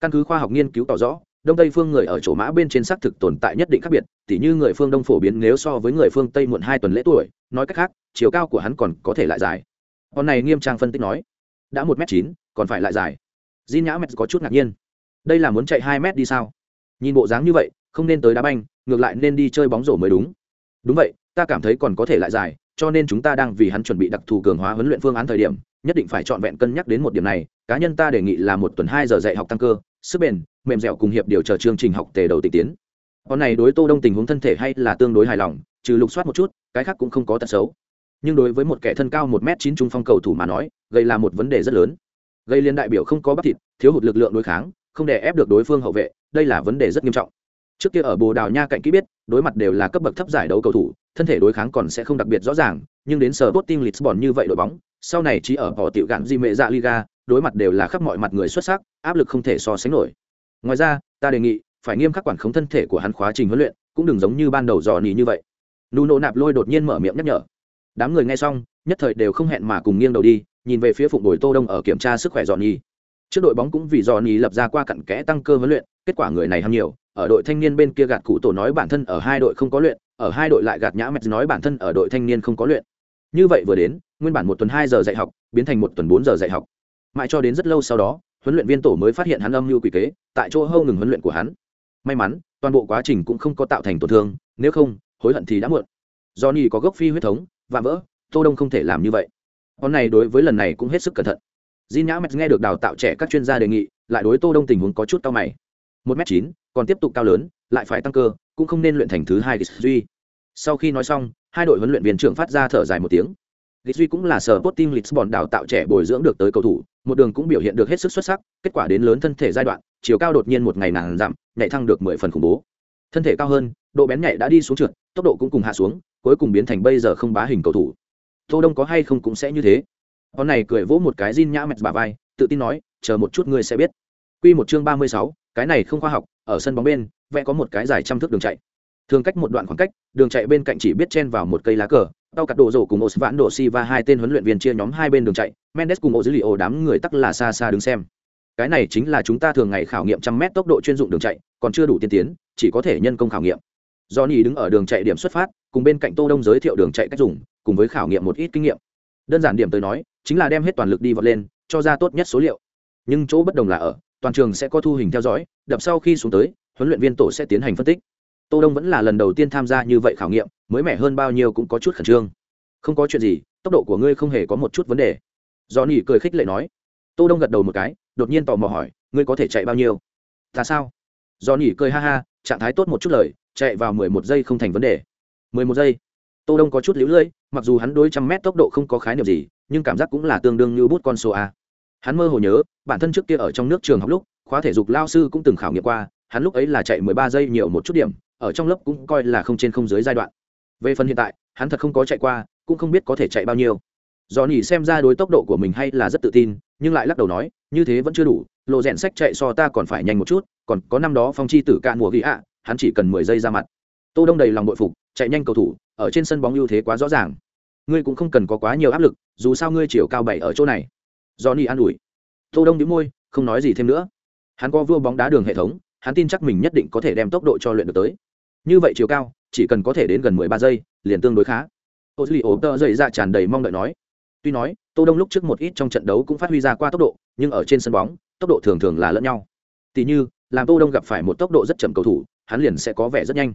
Căn cứ khoa học nghiên cứu tỏ rõ, đông tây phương người ở chỗ mã bên trên xác thực tồn tại nhất định khác biệt, tỉ như người phương đông phổ biến nếu so với người phương tây muộn hai tuần lễ tuổi, nói cách khác, chiều cao của hắn còn có thể lại dài. Hòn này nghiêm trang phân tích nói, đã một m chín, còn phải lại dài. Jin nhã mệt có chút ngạc nhiên. Đây là muốn chạy hai m đi sao? Nhìn bộ dáng như vậy, không nên tới đá banh, ngược lại nên đi chơi bóng rổ mới đúng. Đúng vậy, ta cảm thấy còn có thể lại dài, cho nên chúng ta đang vì hắn chuẩn bị đặc thù cường hóa huấn luyện phương án thời điểm, nhất định phải chọn vẹn cân nhắc đến một điểm này. Cá nhân ta đề nghị là một tuần hai giờ dạy học tăng cơ, sức bền, mềm dẻo cùng hiệp điều chờ chương trình học tề đầu tịch tiến. Con này đối tô đông tình huống thân thể hay là tương đối hài lòng, trừ lục soát một chút, cái khác cũng không có tật xấu. Nhưng đối với một kẻ thân cao một m chín trung phong cầu thủ mà nói, gây là một vấn đề rất lớn gây liên đại biểu không có bắp thịt, thiếu hụt lực lượng đối kháng, không để ép được đối phương hậu vệ, đây là vấn đề rất nghiêm trọng. Trước kia ở bồ đào nha cạnh kỹ biết, đối mặt đều là cấp bậc thấp giải đấu cầu thủ, thân thể đối kháng còn sẽ không đặc biệt rõ ràng, nhưng đến sở bot team lisbon như vậy đội bóng, sau này chỉ ở bỏ tiểu gạn di mệ dạ liga, đối mặt đều là khắp mọi mặt người xuất sắc, áp lực không thể so sánh nổi. Ngoài ra, ta đề nghị, phải nghiêm khắc quản khống thân thể của hắn khóa trình huấn luyện, cũng đừng giống như ban đầu dò nỉ như vậy. Nụ nộ nạp lôi đột nhiên mở miệng nhắc nhở. Đám người nghe xong, nhất thời đều không hẹn mà cùng nghiêng đầu đi nhìn về phía phụng đổi tô đông ở kiểm tra sức khỏe johnny. Trước đội bóng cũng vì johnny lập ra qua cặn kẽ tăng cơ huấn luyện, kết quả người này ham nhiều, ở đội thanh niên bên kia gạt cụ tổ nói bản thân ở hai đội không có luyện, ở hai đội lại gạt nhã mẹt nói bản thân ở đội thanh niên không có luyện. Như vậy vừa đến, nguyên bản một tuần hai giờ dạy học, biến thành một tuần bốn giờ dạy học. Mãi cho đến rất lâu sau đó, huấn luyện viên tổ mới phát hiện hắn âm mưu quỷ kế, tại chỗ hâu ngừng huấn luyện của hắn. May mắn, toàn bộ quá trình cũng không có tạo thành tổn thương, nếu không, hối hận thì đã muộn. Johnny có gốc phi huyết thống và vỡ, tô đông không thể làm như vậy con này đối với lần này cũng hết sức cẩn thận Jin Nhã Mets nghe được đào tạo trẻ các chuyên gia đề nghị, lại đối Tô Đông tình huống có chút cao mày. Một m chín, còn tiếp tục cao lớn, lại phải tăng cơ, cũng không nên luyện thành thứ hai duy. Sau khi nói xong, hai đội huấn luyện viên trưởng phát ra thở dài một tiếng. Duy cũng là sở Sporting Lisbon đào tạo trẻ bồi dưỡng được tới cầu thủ, một đường cũng biểu hiện được hết sức xuất sắc, kết quả đến lớn thân thể giai đoạn, chiều cao đột nhiên một ngày nàng giảm, nhảy thăng được mười phần khủng bố. Thân thể cao hơn, độ bén nhạy đã đi xuống trượt, tốc độ cũng cùng hạ xuống, cuối cùng biến thành bây giờ không bá hình cầu thủ. Tô Đông có hay không cũng sẽ như thế. Con này cười vỗ một cái Jin nhã mệt bà vai, tự tin nói, chờ một chút ngươi sẽ biết. Quy một chương ba mươi sáu, cái này không khoa học, ở sân bóng bên, vẽ có một cái dài trăm thước đường chạy. Thường cách một đoạn khoảng cách, đường chạy bên cạnh chỉ biết chen vào một cây lá cờ, tao cắt đồ rổ cùng Osvaldo si và hai tên huấn luyện viên chia nhóm hai bên đường chạy, Mendes cùng Ozilio đám người tắc là xa xa đứng xem. Cái này chính là chúng ta thường ngày khảo nghiệm trăm mét tốc độ chuyên dụng đường chạy, còn chưa đủ tiên tiến, chỉ có thể nhân công khảo nghiệm. Johnny đứng ở đường chạy điểm xuất phát, cùng bên cạnh Tô Đông giới thiệu đường chạy cách dùng, cùng với khảo nghiệm một ít kinh nghiệm. Đơn giản điểm tới nói, chính là đem hết toàn lực đi vọt lên, cho ra tốt nhất số liệu. Nhưng chỗ bất đồng là ở, toàn trường sẽ có thu hình theo dõi, đập sau khi xuống tới, huấn luyện viên tổ sẽ tiến hành phân tích. Tô Đông vẫn là lần đầu tiên tham gia như vậy khảo nghiệm, mới mẻ hơn bao nhiêu cũng có chút khẩn trương. Không có chuyện gì tốc độ của ngươi không hề có một chút vấn đề. Do nỉ cười khích lệ nói. Tô đông gật đầu một cái đột nhiên tò mò hỏi ngươi có thể chạy bao nhiêu? Ta sao? Do nỉ cười ha ha trạng thái tốt một chút lời chạy vào mười một giây không thành vấn đề. mười một giây tô đông có chút liễu lưỡi, mặc dù hắn đối trăm mét tốc độ không có khái niệm gì, nhưng cảm giác cũng là tương đương như bút con số a. Hắn mơ hồ nhớ, bản thân trước kia ở trong nước trường học lúc, khóa thể dục lao sư cũng từng khảo nghiệm qua, hắn lúc ấy là chạy mười ba giây nhiều một chút điểm, ở trong lớp cũng coi là không trên không dưới giai đoạn. Về phần hiện tại, hắn thật không có chạy qua, cũng không biết có thể chạy bao nhiêu. Do nhỉ xem ra đối tốc độ của mình hay là rất tự tin, nhưng lại lắc đầu nói, như thế vẫn chưa đủ, lộ rèn sách chạy so ta còn phải nhanh một chút, còn có năm đó phong chi tử cạn mùa ghi ạ, hắn chỉ cần mười giây ra mặt. Tô đông đầy lòng bội phục, chạy nhanh cầu thủ ở trên sân bóng ưu thế quá rõ ràng. Ngươi cũng không cần có quá nhiều áp lực, dù sao ngươi chiều cao bảy ở chỗ này. Do ni an ủi. Tô đông đĩu môi, không nói gì thêm nữa. Hắn có vua bóng đá đường hệ thống, hắn tin chắc mình nhất định có thể đem tốc độ cho luyện được tới. Như vậy chiều cao, chỉ cần có thể đến gần mười ba giây, liền tương đối khá. Ô duy ổ tơ dậy ra tràn đầy mong đợi nói. Tuy nói, tô đông lúc trước một ít trong trận đấu cũng phát huy ra qua tốc độ, nhưng ở trên sân bóng, tốc độ thường thường là lẫn nhau. Tỷ như, làm tô đông gặp phải một tốc độ rất chậm cầu thủ, hắn liền sẽ có vẻ rất nhanh.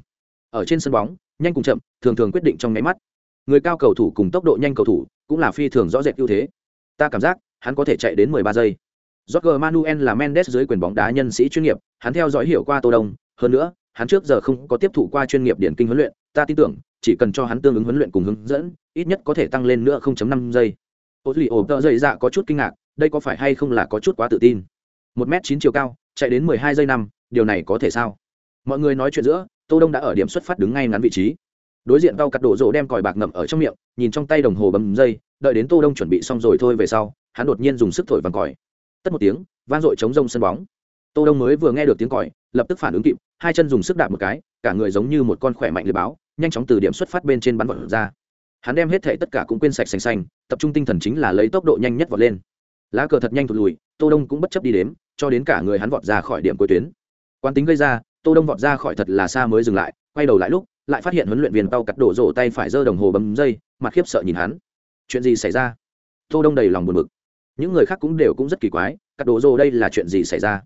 Ở trên sân bóng nhanh cùng chậm thường thường quyết định trong nháy mắt. Người cao cầu thủ cùng tốc độ nhanh cầu thủ cũng là phi thường rõ rệt ưu thế. Ta cảm giác hắn có thể chạy đến 13 giây. Jorge Manuel là Mendes dưới quyền bóng đá nhân sĩ chuyên nghiệp, hắn theo dõi hiểu qua Tô Đông, hơn nữa, hắn trước giờ không có tiếp thụ qua chuyên nghiệp điển kinh huấn luyện, ta tin tưởng, chỉ cần cho hắn tương ứng huấn luyện cùng hướng dẫn ít nhất có thể tăng lên nữa 0.5 giây ô lì ổ tợ dậy dạ có chút kinh ngạc đây có phải hay không là có chút quá tự tin? Một m chín chiều cao chạy đến 12 giây năm điều này có thể sao? Mọi người nói chuyện giữa tô đông đã ở điểm xuất phát đứng ngay ngắn vị trí. Đối diện tao cắt đổ rộ đem còi bạc ngậm ở trong miệng, nhìn trong tay đồng hồ bấm dây, đợi đến tô đông chuẩn bị xong rồi thôi về sau, hắn đột nhiên dùng sức thổi vàng còi. Tất một tiếng, vang dội chống rông sân bóng. Tô đông mới vừa nghe được tiếng còi, lập tức phản ứng kịp, hai chân dùng sức đạp một cái, cả người giống như một con khỏe mạnh liệt báo, nhanh chóng từ điểm xuất phát bên trên bắn vọt ra. Hắn đem hết thể tất cả cũng quên sạch sành xanh tập trung tinh thần chính là lấy tốc độ nhanh nhất vọt lên. Lá cờ thật nhanh thụt lùi, tô đông cũng bất chấp đi đếm, cho đến cả người hắn vọt ra khỏi điểm cuối tuyến. Quan tính gây ra tô đông vọt ra khỏi thật là xa mới dừng lại, quay đầu lại lúc, lại phát hiện huấn luyện viên tao cắt đổ rổ tay phải giơ đồng hồ bấm dây, mặt khiếp sợ nhìn hắn. Chuyện gì xảy ra? Tô đông đầy lòng buồn bực. Những người khác cũng đều cũng rất kỳ quái, cắt đổ rổ đây là chuyện gì xảy ra?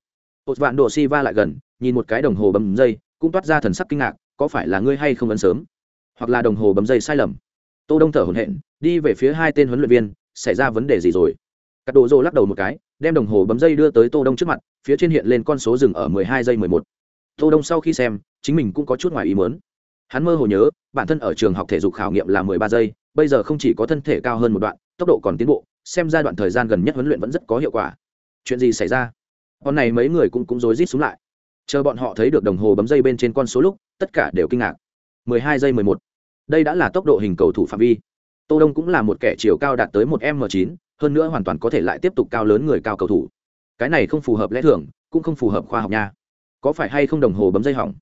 Một vạn đồ si va lại gần, nhìn một cái đồng hồ bấm dây, cũng toát ra thần sắc kinh ngạc, có phải là ngươi hay không ấn sớm? Hoặc là đồng hồ bấm dây sai lầm? Tô đông thở hổn hển, đi về phía hai tên huấn luyện viên, xảy ra vấn đề gì rồi? Cắt đồ rổ lắc đầu một cái, đem đồng hồ bấm dây đưa tới tô đông trước mặt, phía trên hiện lên con số dừng ở mười hai giây mười một tô đông sau khi xem, chính mình cũng có chút ngoài ý muốn. Hắn mơ hồ nhớ, bản thân ở trường học thể dục khảo nghiệm là mười ba giây, bây giờ không chỉ có thân thể cao hơn một đoạn, tốc độ còn tiến bộ, xem ra đoạn thời gian gần nhất huấn luyện vẫn rất có hiệu quả. Chuyện gì xảy ra? Con này mấy người cũng cũng rối rít xuống lại. Chờ bọn họ thấy được đồng hồ bấm dây bên trên con số lúc, tất cả đều kinh ngạc. mười hai giây mười một. Đây đã là tốc độ hình cầu thủ phạm vi. Tô đông cũng là một kẻ chiều cao đạt tới một m chín, hơn nữa hoàn toàn có thể lại tiếp tục cao lớn người cao cầu thủ. Cái này không phù hợp lẽ thường, cũng không phù hợp khoa học nha có phải hay không đồng hồ bấm dây hỏng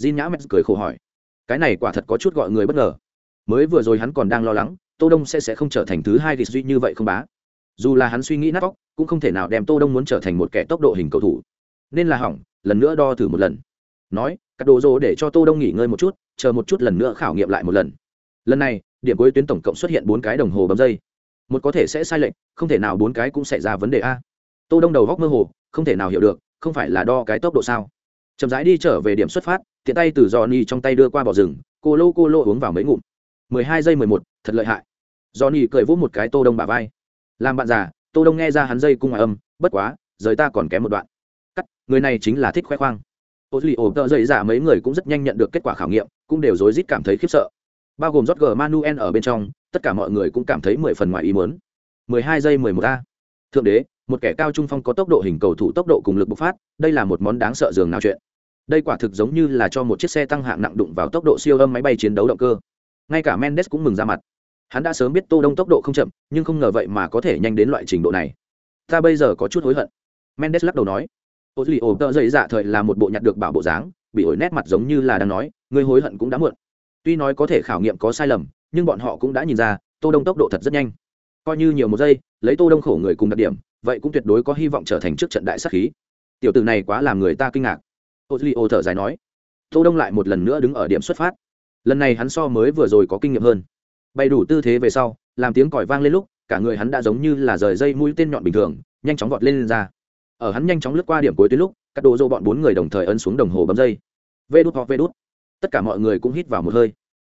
Jin Nhã mẹt cười khổ hỏi. Cái này quả thật có chút gọi người bất ngờ. Mới vừa rồi hắn còn đang lo lắng, Tô Đông sẽ sẽ không trở thành thứ hai duy như vậy không bá. Dù là hắn suy nghĩ nát óc, cũng không thể nào đem Tô Đông muốn trở thành một kẻ tốc độ hình cầu thủ. Nên là hỏng, lần nữa đo thử một lần. Nói, cắt đồ rô để cho Tô Đông nghỉ ngơi một chút, chờ một chút lần nữa khảo nghiệm lại một lần. Lần này, điểm cuối tuyến tổng cộng xuất hiện bốn cái đồng hồ bấm dây. Một có thể sẽ sai lệch, không thể nào bốn cái cũng xảy ra vấn đề a. Tô Đông đầu góc mơ hồ, không thể nào hiểu được, không phải là đo cái tốc độ sao? Chậm rãi đi trở về điểm xuất phát, tiện tay từ johnny trong tay đưa qua bỏ rừng, cô lô cô lô uống vào mấy ngụm. Mười hai giây mười một, thật lợi hại. Johnny cười vỗ một cái tô đông bả vai. Làm bạn già, tô đông nghe ra hắn dây cung ngoài âm, bất quá, rời ta còn kém một đoạn. Cắt, người này chính là thích khoe khoang. Ô duy ổ tợ dậy giả mấy người cũng rất nhanh nhận được kết quả khảo nghiệm, cũng đều rối rít cảm thấy khiếp sợ. Bao gồm rót g Manuel ở bên trong, tất cả mọi người cũng cảm thấy mười phần ngoài ý muốn. Mười hai giây mười một a. Thượng đế, một kẻ cao trung phong có tốc độ hình cầu thủ tốc độ cùng lực bộc phát, đây là một món đáng sợ dường nào chuyện đây quả thực giống như là cho một chiếc xe tăng hạng nặng đụng vào tốc độ siêu âm máy bay chiến đấu động cơ. Ngay cả mendes cũng mừng ra mặt. Hắn đã sớm biết tô đông tốc độ không chậm, nhưng không ngờ vậy mà có thể nhanh đến loại trình độ này. Ta bây giờ có chút hối hận. Mendes lắc đầu nói. Ô duy ổ tợ dậy dạ thời là một bộ nhặt được bảo bộ dáng, bị ổi nét mặt giống như là đang nói người hối hận cũng đã muộn. Tuy nói có thể khảo nghiệm có sai lầm, nhưng bọn họ cũng đã nhìn ra, tô đông tốc độ thật rất nhanh. Coi như nhiều một giây, lấy tô đông khổ người cùng đặc điểm, vậy cũng tuyệt đối có hy vọng trở thành trước trận đại sắc khí. Tiểu tử này quá làm người ta kinh ngạc ô duy ô thở dài nói. Tô đông lại một lần nữa đứng ở điểm xuất phát. Lần này hắn so mới vừa rồi có kinh nghiệm hơn. Bay đủ tư thế về sau làm tiếng còi vang lên lúc cả người hắn đã giống như là rời dây mũi tên nhọn bình thường nhanh chóng vọt lên, lên ra. Ở hắn nhanh chóng lướt qua điểm cuối tuyến lúc các đồ dô bọn bốn người đồng thời ấn xuống đồng hồ bấm dây. Vê đút hoặc vê đút. Tất cả mọi người cũng hít vào một hơi.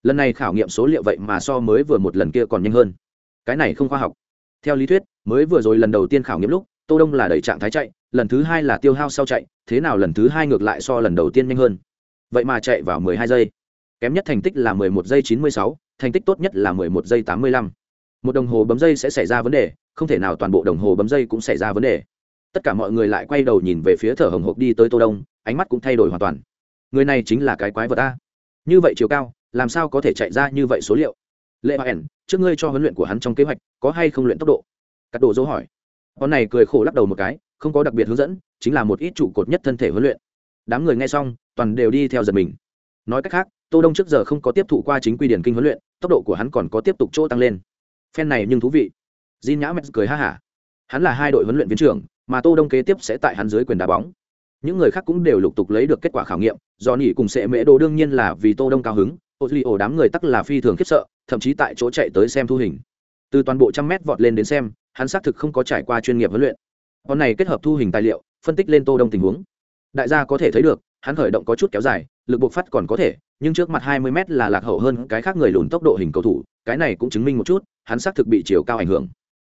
Lần này khảo nghiệm số liệu vậy mà so mới vừa một lần kia còn nhanh hơn. Cái này không khoa học. Theo lý thuyết mới vừa rồi lần đầu tiên khảo nghiệm lúc tô đông là đẩy trạng thái chạy lần thứ hai là tiêu hao sau chạy thế nào lần thứ hai ngược lại so lần đầu tiên nhanh hơn. Vậy mà chạy vào 12 giây. Kém nhất thành tích là 11 giây 96, thành tích tốt nhất là 11 giây 85. một đồng hồ bấm dây sẽ xảy ra vấn đề không thể nào toàn bộ đồng hồ bấm dây cũng xảy ra vấn đề. Tất cả mọi người lại quay đầu nhìn về phía thở hồng hộc đi tới tô đông ánh mắt cũng thay đổi hoàn toàn. Người này chính là cái quái vật ta như vậy chiều cao làm sao có thể chạy ra như vậy số liệu? Lệ hoa ẻn trước ngươi cho huấn luyện của hắn trong kế hoạch có hay không luyện tốc độ? Cắt đồ dấu hỏi con này cười khổ lắc đầu một cái, không có đặc biệt hướng dẫn, chính là một ít trụ cột nhất thân thể huấn luyện. Đám người nghe xong, toàn đều đi theo giật mình. Nói cách khác, tô đông trước giờ không có tiếp thụ qua chính quy điển kinh huấn luyện, tốc độ của hắn còn có tiếp tục chỗ tăng lên. Phen này nhưng thú vị. Jin nhã mẹ cười ha hả. Hắn là hai đội huấn luyện viên trưởng, mà tô đông kế tiếp sẽ tại hắn dưới quyền đá bóng. Những người khác cũng đều lục tục lấy được kết quả khảo nghiệm do nỉ cùng sẽ mễ đồ đương nhiên là vì tô đông cao hứng. Ô li ổ đám người tắc là phi thường khiếp sợ, thậm chí tại chỗ chạy tới xem thu hình từ toàn bộ trăm mét vọt lên đến xem, hắn xác thực không có trải qua chuyên nghiệp huấn luyện. Con này kết hợp thu hình tài liệu, phân tích lên tô đông tình huống. Đại gia có thể thấy được, hắn khởi động có chút kéo dài, lực buộc phát còn có thể, nhưng trước mặt 20 mét là lạc hậu hơn cái khác người lùn tốc độ hình cầu thủ, cái này cũng chứng minh một chút, hắn xác thực bị chiều cao ảnh hưởng.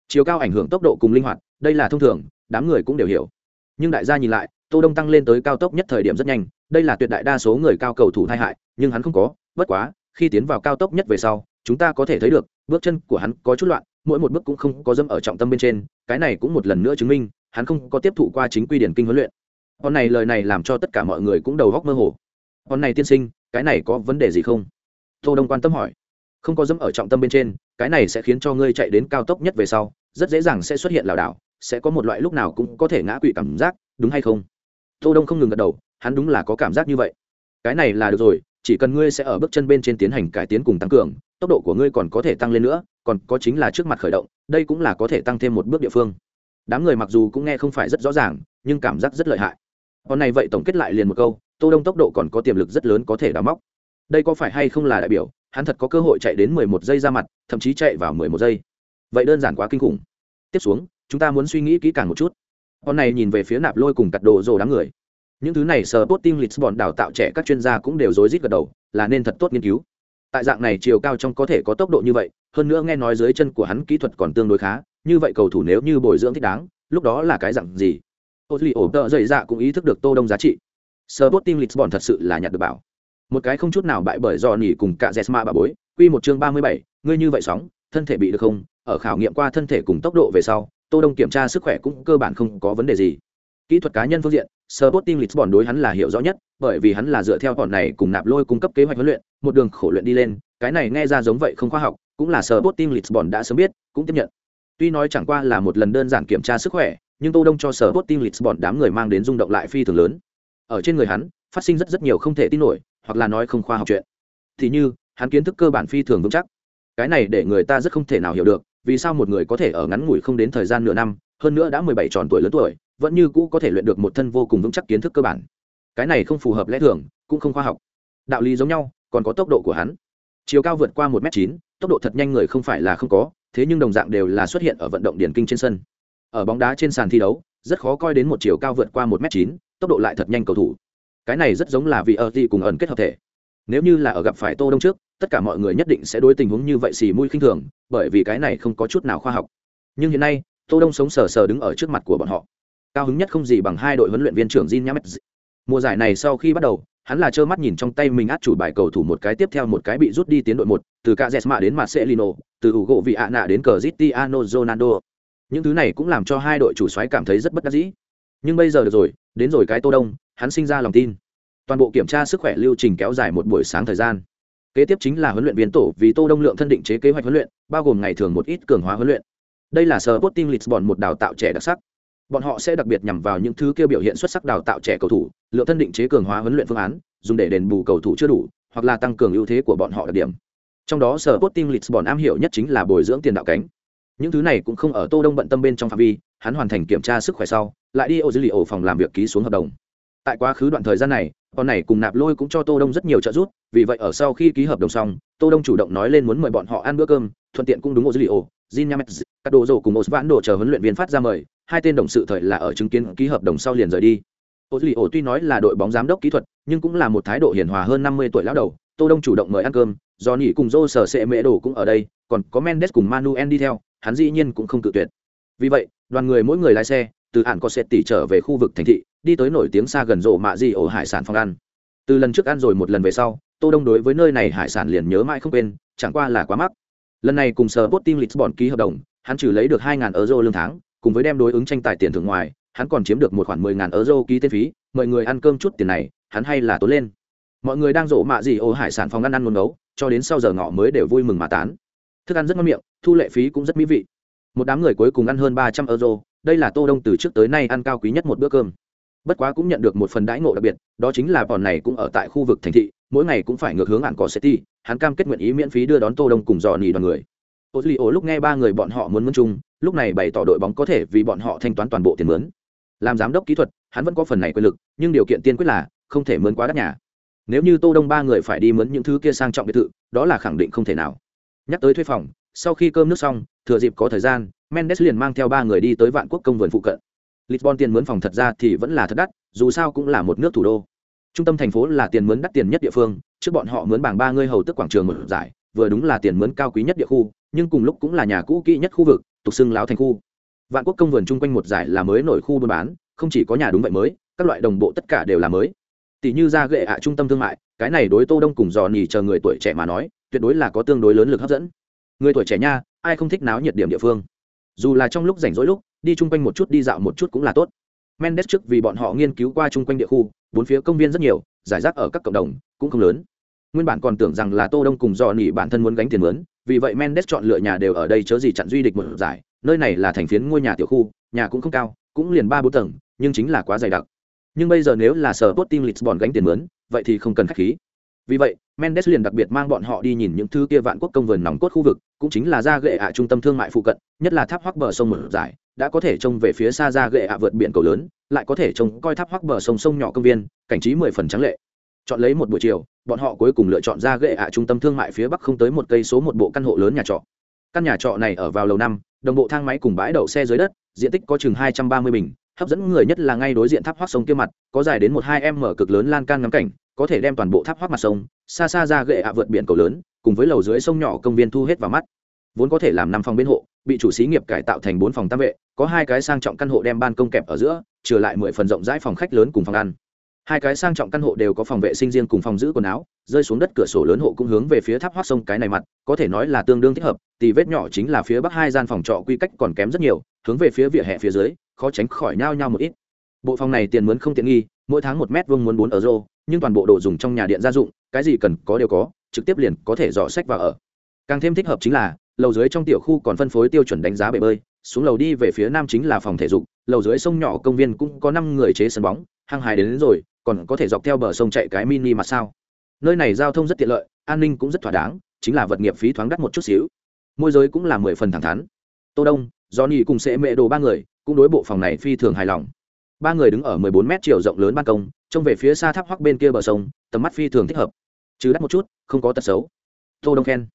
Chiều cao ảnh hưởng tốc độ cùng linh hoạt, đây là thông thường, đám người cũng đều hiểu. Nhưng đại gia nhìn lại, tô đông tăng lên tới cao tốc nhất thời điểm rất nhanh, đây là tuyệt đại đa số người cao cầu thủ thay hại, nhưng hắn không có, bất quá, khi tiến vào cao tốc nhất về sau chúng ta có thể thấy được, bước chân của hắn có chút loạn, mỗi một bước cũng không có dâm ở trọng tâm bên trên, cái này cũng một lần nữa chứng minh, hắn không có tiếp thụ qua chính quy điển kinh huấn luyện. Con này lời này làm cho tất cả mọi người cũng đầu góc mơ hồ. Con này tiên sinh, cái này có vấn đề gì không? Tô đông quan tâm hỏi. Không có dẫm ở trọng tâm bên trên, cái này sẽ khiến cho ngươi chạy đến cao tốc nhất về sau, rất dễ dàng sẽ xuất hiện lảo đảo, sẽ có một loại lúc nào cũng có thể ngã quỵ cảm giác, đúng hay không? Tô đông không ngừng gật đầu, hắn đúng là có cảm giác như vậy. Cái này là được rồi chỉ cần ngươi sẽ ở bước chân bên trên tiến hành cải tiến cùng tăng cường, tốc độ của ngươi còn có thể tăng lên nữa, còn có chính là trước mặt khởi động, đây cũng là có thể tăng thêm một bước địa phương. Đám người mặc dù cũng nghe không phải rất rõ ràng, nhưng cảm giác rất lợi hại. Còn này vậy tổng kết lại liền một câu, tô đông tốc độ còn có tiềm lực rất lớn có thể đào móc. Đây có phải hay không là đại biểu, hắn thật có cơ hội chạy đến mười một giây ra mặt, thậm chí chạy vào mười một giây. Vậy đơn giản quá kinh khủng. Tiếp xuống, chúng ta muốn suy nghĩ kỹ càng một chút. Con này nhìn về phía nạp lôi cùng cặt đồ rồ đám người những thứ này sở tốt team lisbon đào tạo trẻ các chuyên gia cũng đều rối rít gật đầu là nên thật tốt nghiên cứu. Tại dạng này chiều cao trong có thể có tốc độ như vậy hơn nữa nghe nói dưới chân của hắn kỹ thuật còn tương đối khá như vậy cầu thủ nếu như bồi dưỡng thích đáng lúc đó là cái dạng gì? Ô duy ổ tợ dậy dạ cũng ý thức được tô đông giá trị. Sờ tốt lisbon thật sự là nhặt được bảo. Một cái không chút nào bại bởi do nỉ cùng cả jesma bà bối quy một chương ba mươi bảy, ngươi như vậy sóng thân thể bị được không? Ở khảo nghiệm qua thân thể cùng tốc độ về sau tô đông kiểm tra sức khỏe cũng cơ bản không có vấn đề gì kỹ thuật cá nhân phương diện Sporting Lisbon đối hắn là hiểu rõ nhất, bởi vì hắn là dựa theo bọn này cùng nạp lôi cung cấp kế hoạch huấn luyện, một đường khổ luyện đi lên, cái này nghe ra giống vậy không khoa học, cũng là Sporting Lisbon đã sớm biết, cũng tiếp nhận. Tuy nói chẳng qua là một lần đơn giản kiểm tra sức khỏe, nhưng Tô Đông cho Sporting Lisbon đám người mang đến rung động lại phi thường lớn. Ở trên người hắn, phát sinh rất rất nhiều không thể tin nổi, hoặc là nói không khoa học chuyện. Thì như, hắn kiến thức cơ bản phi thường vững chắc. Cái này để người ta rất không thể nào hiểu được, vì sao một người có thể ở ngắn ngủi không đến thời gian nửa năm, hơn nữa đã 17 tròn tuổi lớn tuổi, vẫn như cũ có thể luyện được một thân vô cùng vững chắc kiến thức cơ bản. Cái này không phù hợp lẽ thường, cũng không khoa học. Đạo lý giống nhau, còn có tốc độ của hắn. Chiều cao vượt qua một m chín, tốc độ thật nhanh người không phải là không có, thế nhưng đồng dạng đều là xuất hiện ở vận động điển kinh trên sân. Ở bóng đá trên sàn thi đấu, rất khó coi đến một chiều cao vượt qua một m chín, tốc độ lại thật nhanh cầu thủ. Cái này rất giống là vì ở thì cùng ẩn kết hợp thể. Nếu như là ở gặp phải tô đông trước, tất cả mọi người nhất định sẽ đối tình huống như vậy xì mũi khinh thường, bởi vì cái này không có chút nào khoa học. Nhưng hiện nay, tô đông sống sờ sờ đứng ở trước mặt của bọn họ cao hứng nhất không gì bằng hai đội huấn luyện viên trưởng Jin Nyamet. Mùa giải này sau khi bắt đầu, hắn là trơ mắt nhìn trong tay mình át chủ bài cầu thủ một cái tiếp theo một cái bị rút đi tiến đội một, từ Cazeema đến Marcelino, từ Hugo Viana đến Cristiano Ronaldo. Những thứ này cũng làm cho hai đội chủ soái cảm thấy rất bất đắc dĩ. Nhưng bây giờ được rồi, đến rồi cái Tô Đông, hắn sinh ra lòng tin. Toàn bộ kiểm tra sức khỏe lưu trình kéo dài một buổi sáng thời gian. Kế tiếp chính là huấn luyện viên tổ vì Tô Đông lượng thân định chế kế hoạch huấn luyện, bao gồm ngày thường một ít cường hóa huấn luyện. Đây là Sporting Lisbon một đào tạo trẻ đặc sắc bọn họ sẽ đặc biệt nhằm vào những thứ kêu biểu hiện xuất sắc đào tạo trẻ cầu thủ lựa thân định chế cường hóa huấn luyện phương án, dùng để đền bù cầu thủ chưa đủ, hoặc là tăng cường ưu thế của bọn họ đặc điểm. Trong đó sở tốt team lisbon am hiểu nhất chính là bồi dưỡng tiền đạo cánh. Những thứ này cũng không ở tô đông bận tâm bên trong phạm vi, hắn hoàn thành kiểm tra sức khỏe sau, lại đi ô dữ liệu phòng làm việc ký xuống hợp đồng. Tại quá khứ đoạn thời gian này, con này cùng nạp lôi cũng cho tô đông rất nhiều trợ giúp, vì vậy ở sau khi ký hợp đồng xong, tô đông chủ động nói lên muốn mời bọn họ ăn bữa cơm thuận tiện cũng đúng Ozilio, Jin Yamet, các đồ rổ cùng Osvaldo đồ chờ huấn luyện viên phát ra mời, hai tên đồng sự thời là ở chứng kiến ký hợp đồng sau liền rời đi. Ozilio tuy nói là đội bóng giám đốc kỹ thuật, nhưng cũng là một thái độ hiền hòa hơn 50 tuổi lão đầu. Tô Đông chủ động mời ăn cơm, Johnny cùng Joe sở sẽ mẹ đồ cũng ở đây, còn có Mendes cùng Manuel đi theo, hắn dĩ nhiên cũng không cự tuyệt. Vì vậy, đoàn người mỗi người lái xe, từ hẳn có xe tỉ trở về khu vực thành thị, đi tới nổi tiếng xa gần rộ mạ gì ổ hải sản phòng ăn. Từ lần trước ăn rồi một lần về sau, Tô Đông đối với nơi này hải sản liền nhớ mãi không quên, chẳng qua là quá mắc lần này cùng sở bot team lisbon ký hợp đồng, hắn trừ lấy được 2.000 euro lương tháng, cùng với đem đối ứng tranh tài tiền thưởng ngoài, hắn còn chiếm được một khoản 10.000 euro ký tên phí mọi người ăn cơm chút tiền này, hắn hay là tốn lên. Mọi người đang rộ mạ gì ô hải sản phòng ăn ăn nôn nấu, cho đến sau giờ ngọ mới đều vui mừng mà tán. Thức ăn rất ngon miệng, thu lệ phí cũng rất mỹ vị. Một đám người cuối cùng ăn hơn 300 euro, đây là tô đông từ trước tới nay ăn cao quý nhất một bữa cơm. Bất quá cũng nhận được một phần đãi ngộ đặc biệt, đó chính là bọn này cũng ở tại khu vực thành thị, mỗi ngày cũng phải ngược hướng ạn cỏ city hắn cam kết nguyện ý miễn phí đưa đón tô đông cùng dò nỉ đoàn người. Ô ô lúc nghe ba người bọn họ muốn mướn chung, lúc này bày tỏ đội bóng có thể vì bọn họ thanh toán toàn bộ tiền mướn. Làm giám đốc kỹ thuật, hắn vẫn có phần này quyền lực, nhưng điều kiện tiên quyết là không thể mướn quá đắt nhà. Nếu như tô đông ba người phải đi mướn những thứ kia sang trọng biệt thự, đó là khẳng định không thể nào. Nhắc tới thuê phòng, sau khi cơm nước xong, thừa dịp có thời gian, mendes liền mang theo ba người đi tới vạn quốc công vườn phụ cận. Lisbon tiền mướn phòng thật ra thì vẫn là thật đắt, dù sao cũng là một nước thủ đô trung tâm thành phố là tiền mướn đắt tiền nhất địa phương, trước bọn họ mướn bảng ba ngươi hầu tức quảng trường một giải, vừa đúng là tiền mướn cao quý nhất địa khu, nhưng cùng lúc cũng là nhà cũ kỹ nhất khu vực, tục xưng láo thành khu. Vạn quốc công vườn chung quanh một giải là mới nổi khu buôn bán, không chỉ có nhà đúng vậy mới, các loại đồng bộ tất cả đều là mới. Tỷ như ra gệ ạ trung tâm thương mại, cái này đối tô đông cùng dò nỉ chờ người tuổi trẻ mà nói, tuyệt đối là có tương đối lớn lực hấp dẫn. Người tuổi trẻ nha, ai không thích náo nhiệt điểm địa phương. Dù là trong lúc rảnh rỗi lúc, đi chung quanh một chút, đi dạo một chút cũng là tốt. Mendes trước vì bọn họ nghiên cứu qua chung quanh địa khu bốn phía công viên rất nhiều, giải rác ở các cộng đồng cũng không lớn. Nguyên bản còn tưởng rằng là tô đông cùng dò nỉ bản thân muốn gánh tiền mướn vì vậy mendes chọn lựa nhà đều ở đây chớ gì chặn duy địch một giải, nơi này là thành phiến ngôi nhà tiểu khu, nhà cũng không cao, cũng liền ba bốn tầng, nhưng chính là quá dày đặc. Nhưng bây giờ nếu là sở tốt team lisbon gánh tiền mướn vậy thì không cần khách khí. Vì vậy, mendes liền đặc biệt mang bọn họ đi nhìn những thứ kia vạn quốc công vườn nòng cốt khu vực, cũng chính là ra gệ ạ trung tâm thương mại phụ cận, nhất là tháp hoắc bờ sông mở giải, đã có thể trông về phía xa ra gệ ạ vượt biển cầu lớn lại có thể trông coi tháp hoắc bờ sông sông nhỏ công viên, cảnh trí mười phần trắng lệ. Chọn lấy một buổi chiều, bọn họ cuối cùng lựa chọn ra gệ ạ trung tâm thương mại phía bắc không tới một cây số một bộ căn hộ lớn nhà trọ. Căn nhà trọ này ở vào lầu năm, đồng bộ thang máy cùng bãi đậu xe dưới đất, diện tích có chừng hai trăm ba mươi bình, hấp dẫn người nhất là ngay đối diện tháp hoác sông kia mặt, có dài đến một hai m mở cực lớn lan can ngắm cảnh, có thể đem toàn bộ tháp hoác mặt sông, xa xa ra gệ ạ vượt biển cầu lớn, cùng với lầu dưới sông nhỏ công viên thu hết vào mắt. Vốn có thể làm năm phòng bên hộ bị chủ xí nghiệp cải tạo thành bốn phòng tam vệ, có hai cái sang trọng căn hộ đem ban công kẹp ở giữa, trừ lại mười phần rộng rãi phòng khách lớn cùng phòng ăn. Hai cái sang trọng căn hộ đều có phòng vệ sinh riêng cùng phòng giữ quần áo, rơi xuống đất cửa sổ lớn hộ cũng hướng về phía tháp hoác sông cái này mặt, có thể nói là tương đương thích hợp, tì vết nhỏ chính là phía bắc hai gian phòng trọ quy cách còn kém rất nhiều, hướng về phía vỉa hè phía dưới, khó tránh khỏi nhau nhau một ít. Bộ phòng này tiền mướn không tiện nghi, mỗi tháng một mét vuông muốn bốn euro, nhưng toàn bộ đồ dùng trong nhà điện gia dụng, cái gì cần có đều có, trực tiếp liền có thể dò sách vào ở. Càng thêm thích hợp chính là lầu dưới trong tiểu khu còn phân phối tiêu chuẩn đánh giá bể bơi xuống lầu đi về phía nam chính là phòng thể dục lầu dưới sông nhỏ công viên cũng có năm người chế sân bóng hăng hài đến, đến rồi còn có thể dọc theo bờ sông chạy cái mini mặt sao. Nơi này giao thông rất tiện lợi an ninh cũng rất thỏa đáng chính là vật nghiệp phí thoáng đắt một chút xíu. Môi giới cũng là mười phần thẳng thắn. Tô đông johnny cùng sẽ mẹ đồ ba người cũng đối bộ phòng này phi thường hài lòng. Ba người đứng ở mười bốn mét chiều rộng lớn ban công trông về phía xa tháp hoắc bên kia bờ sông tầm mắt phi thường thích hợp. Chứ đắt một chút không có tật xấu. Tô đông khen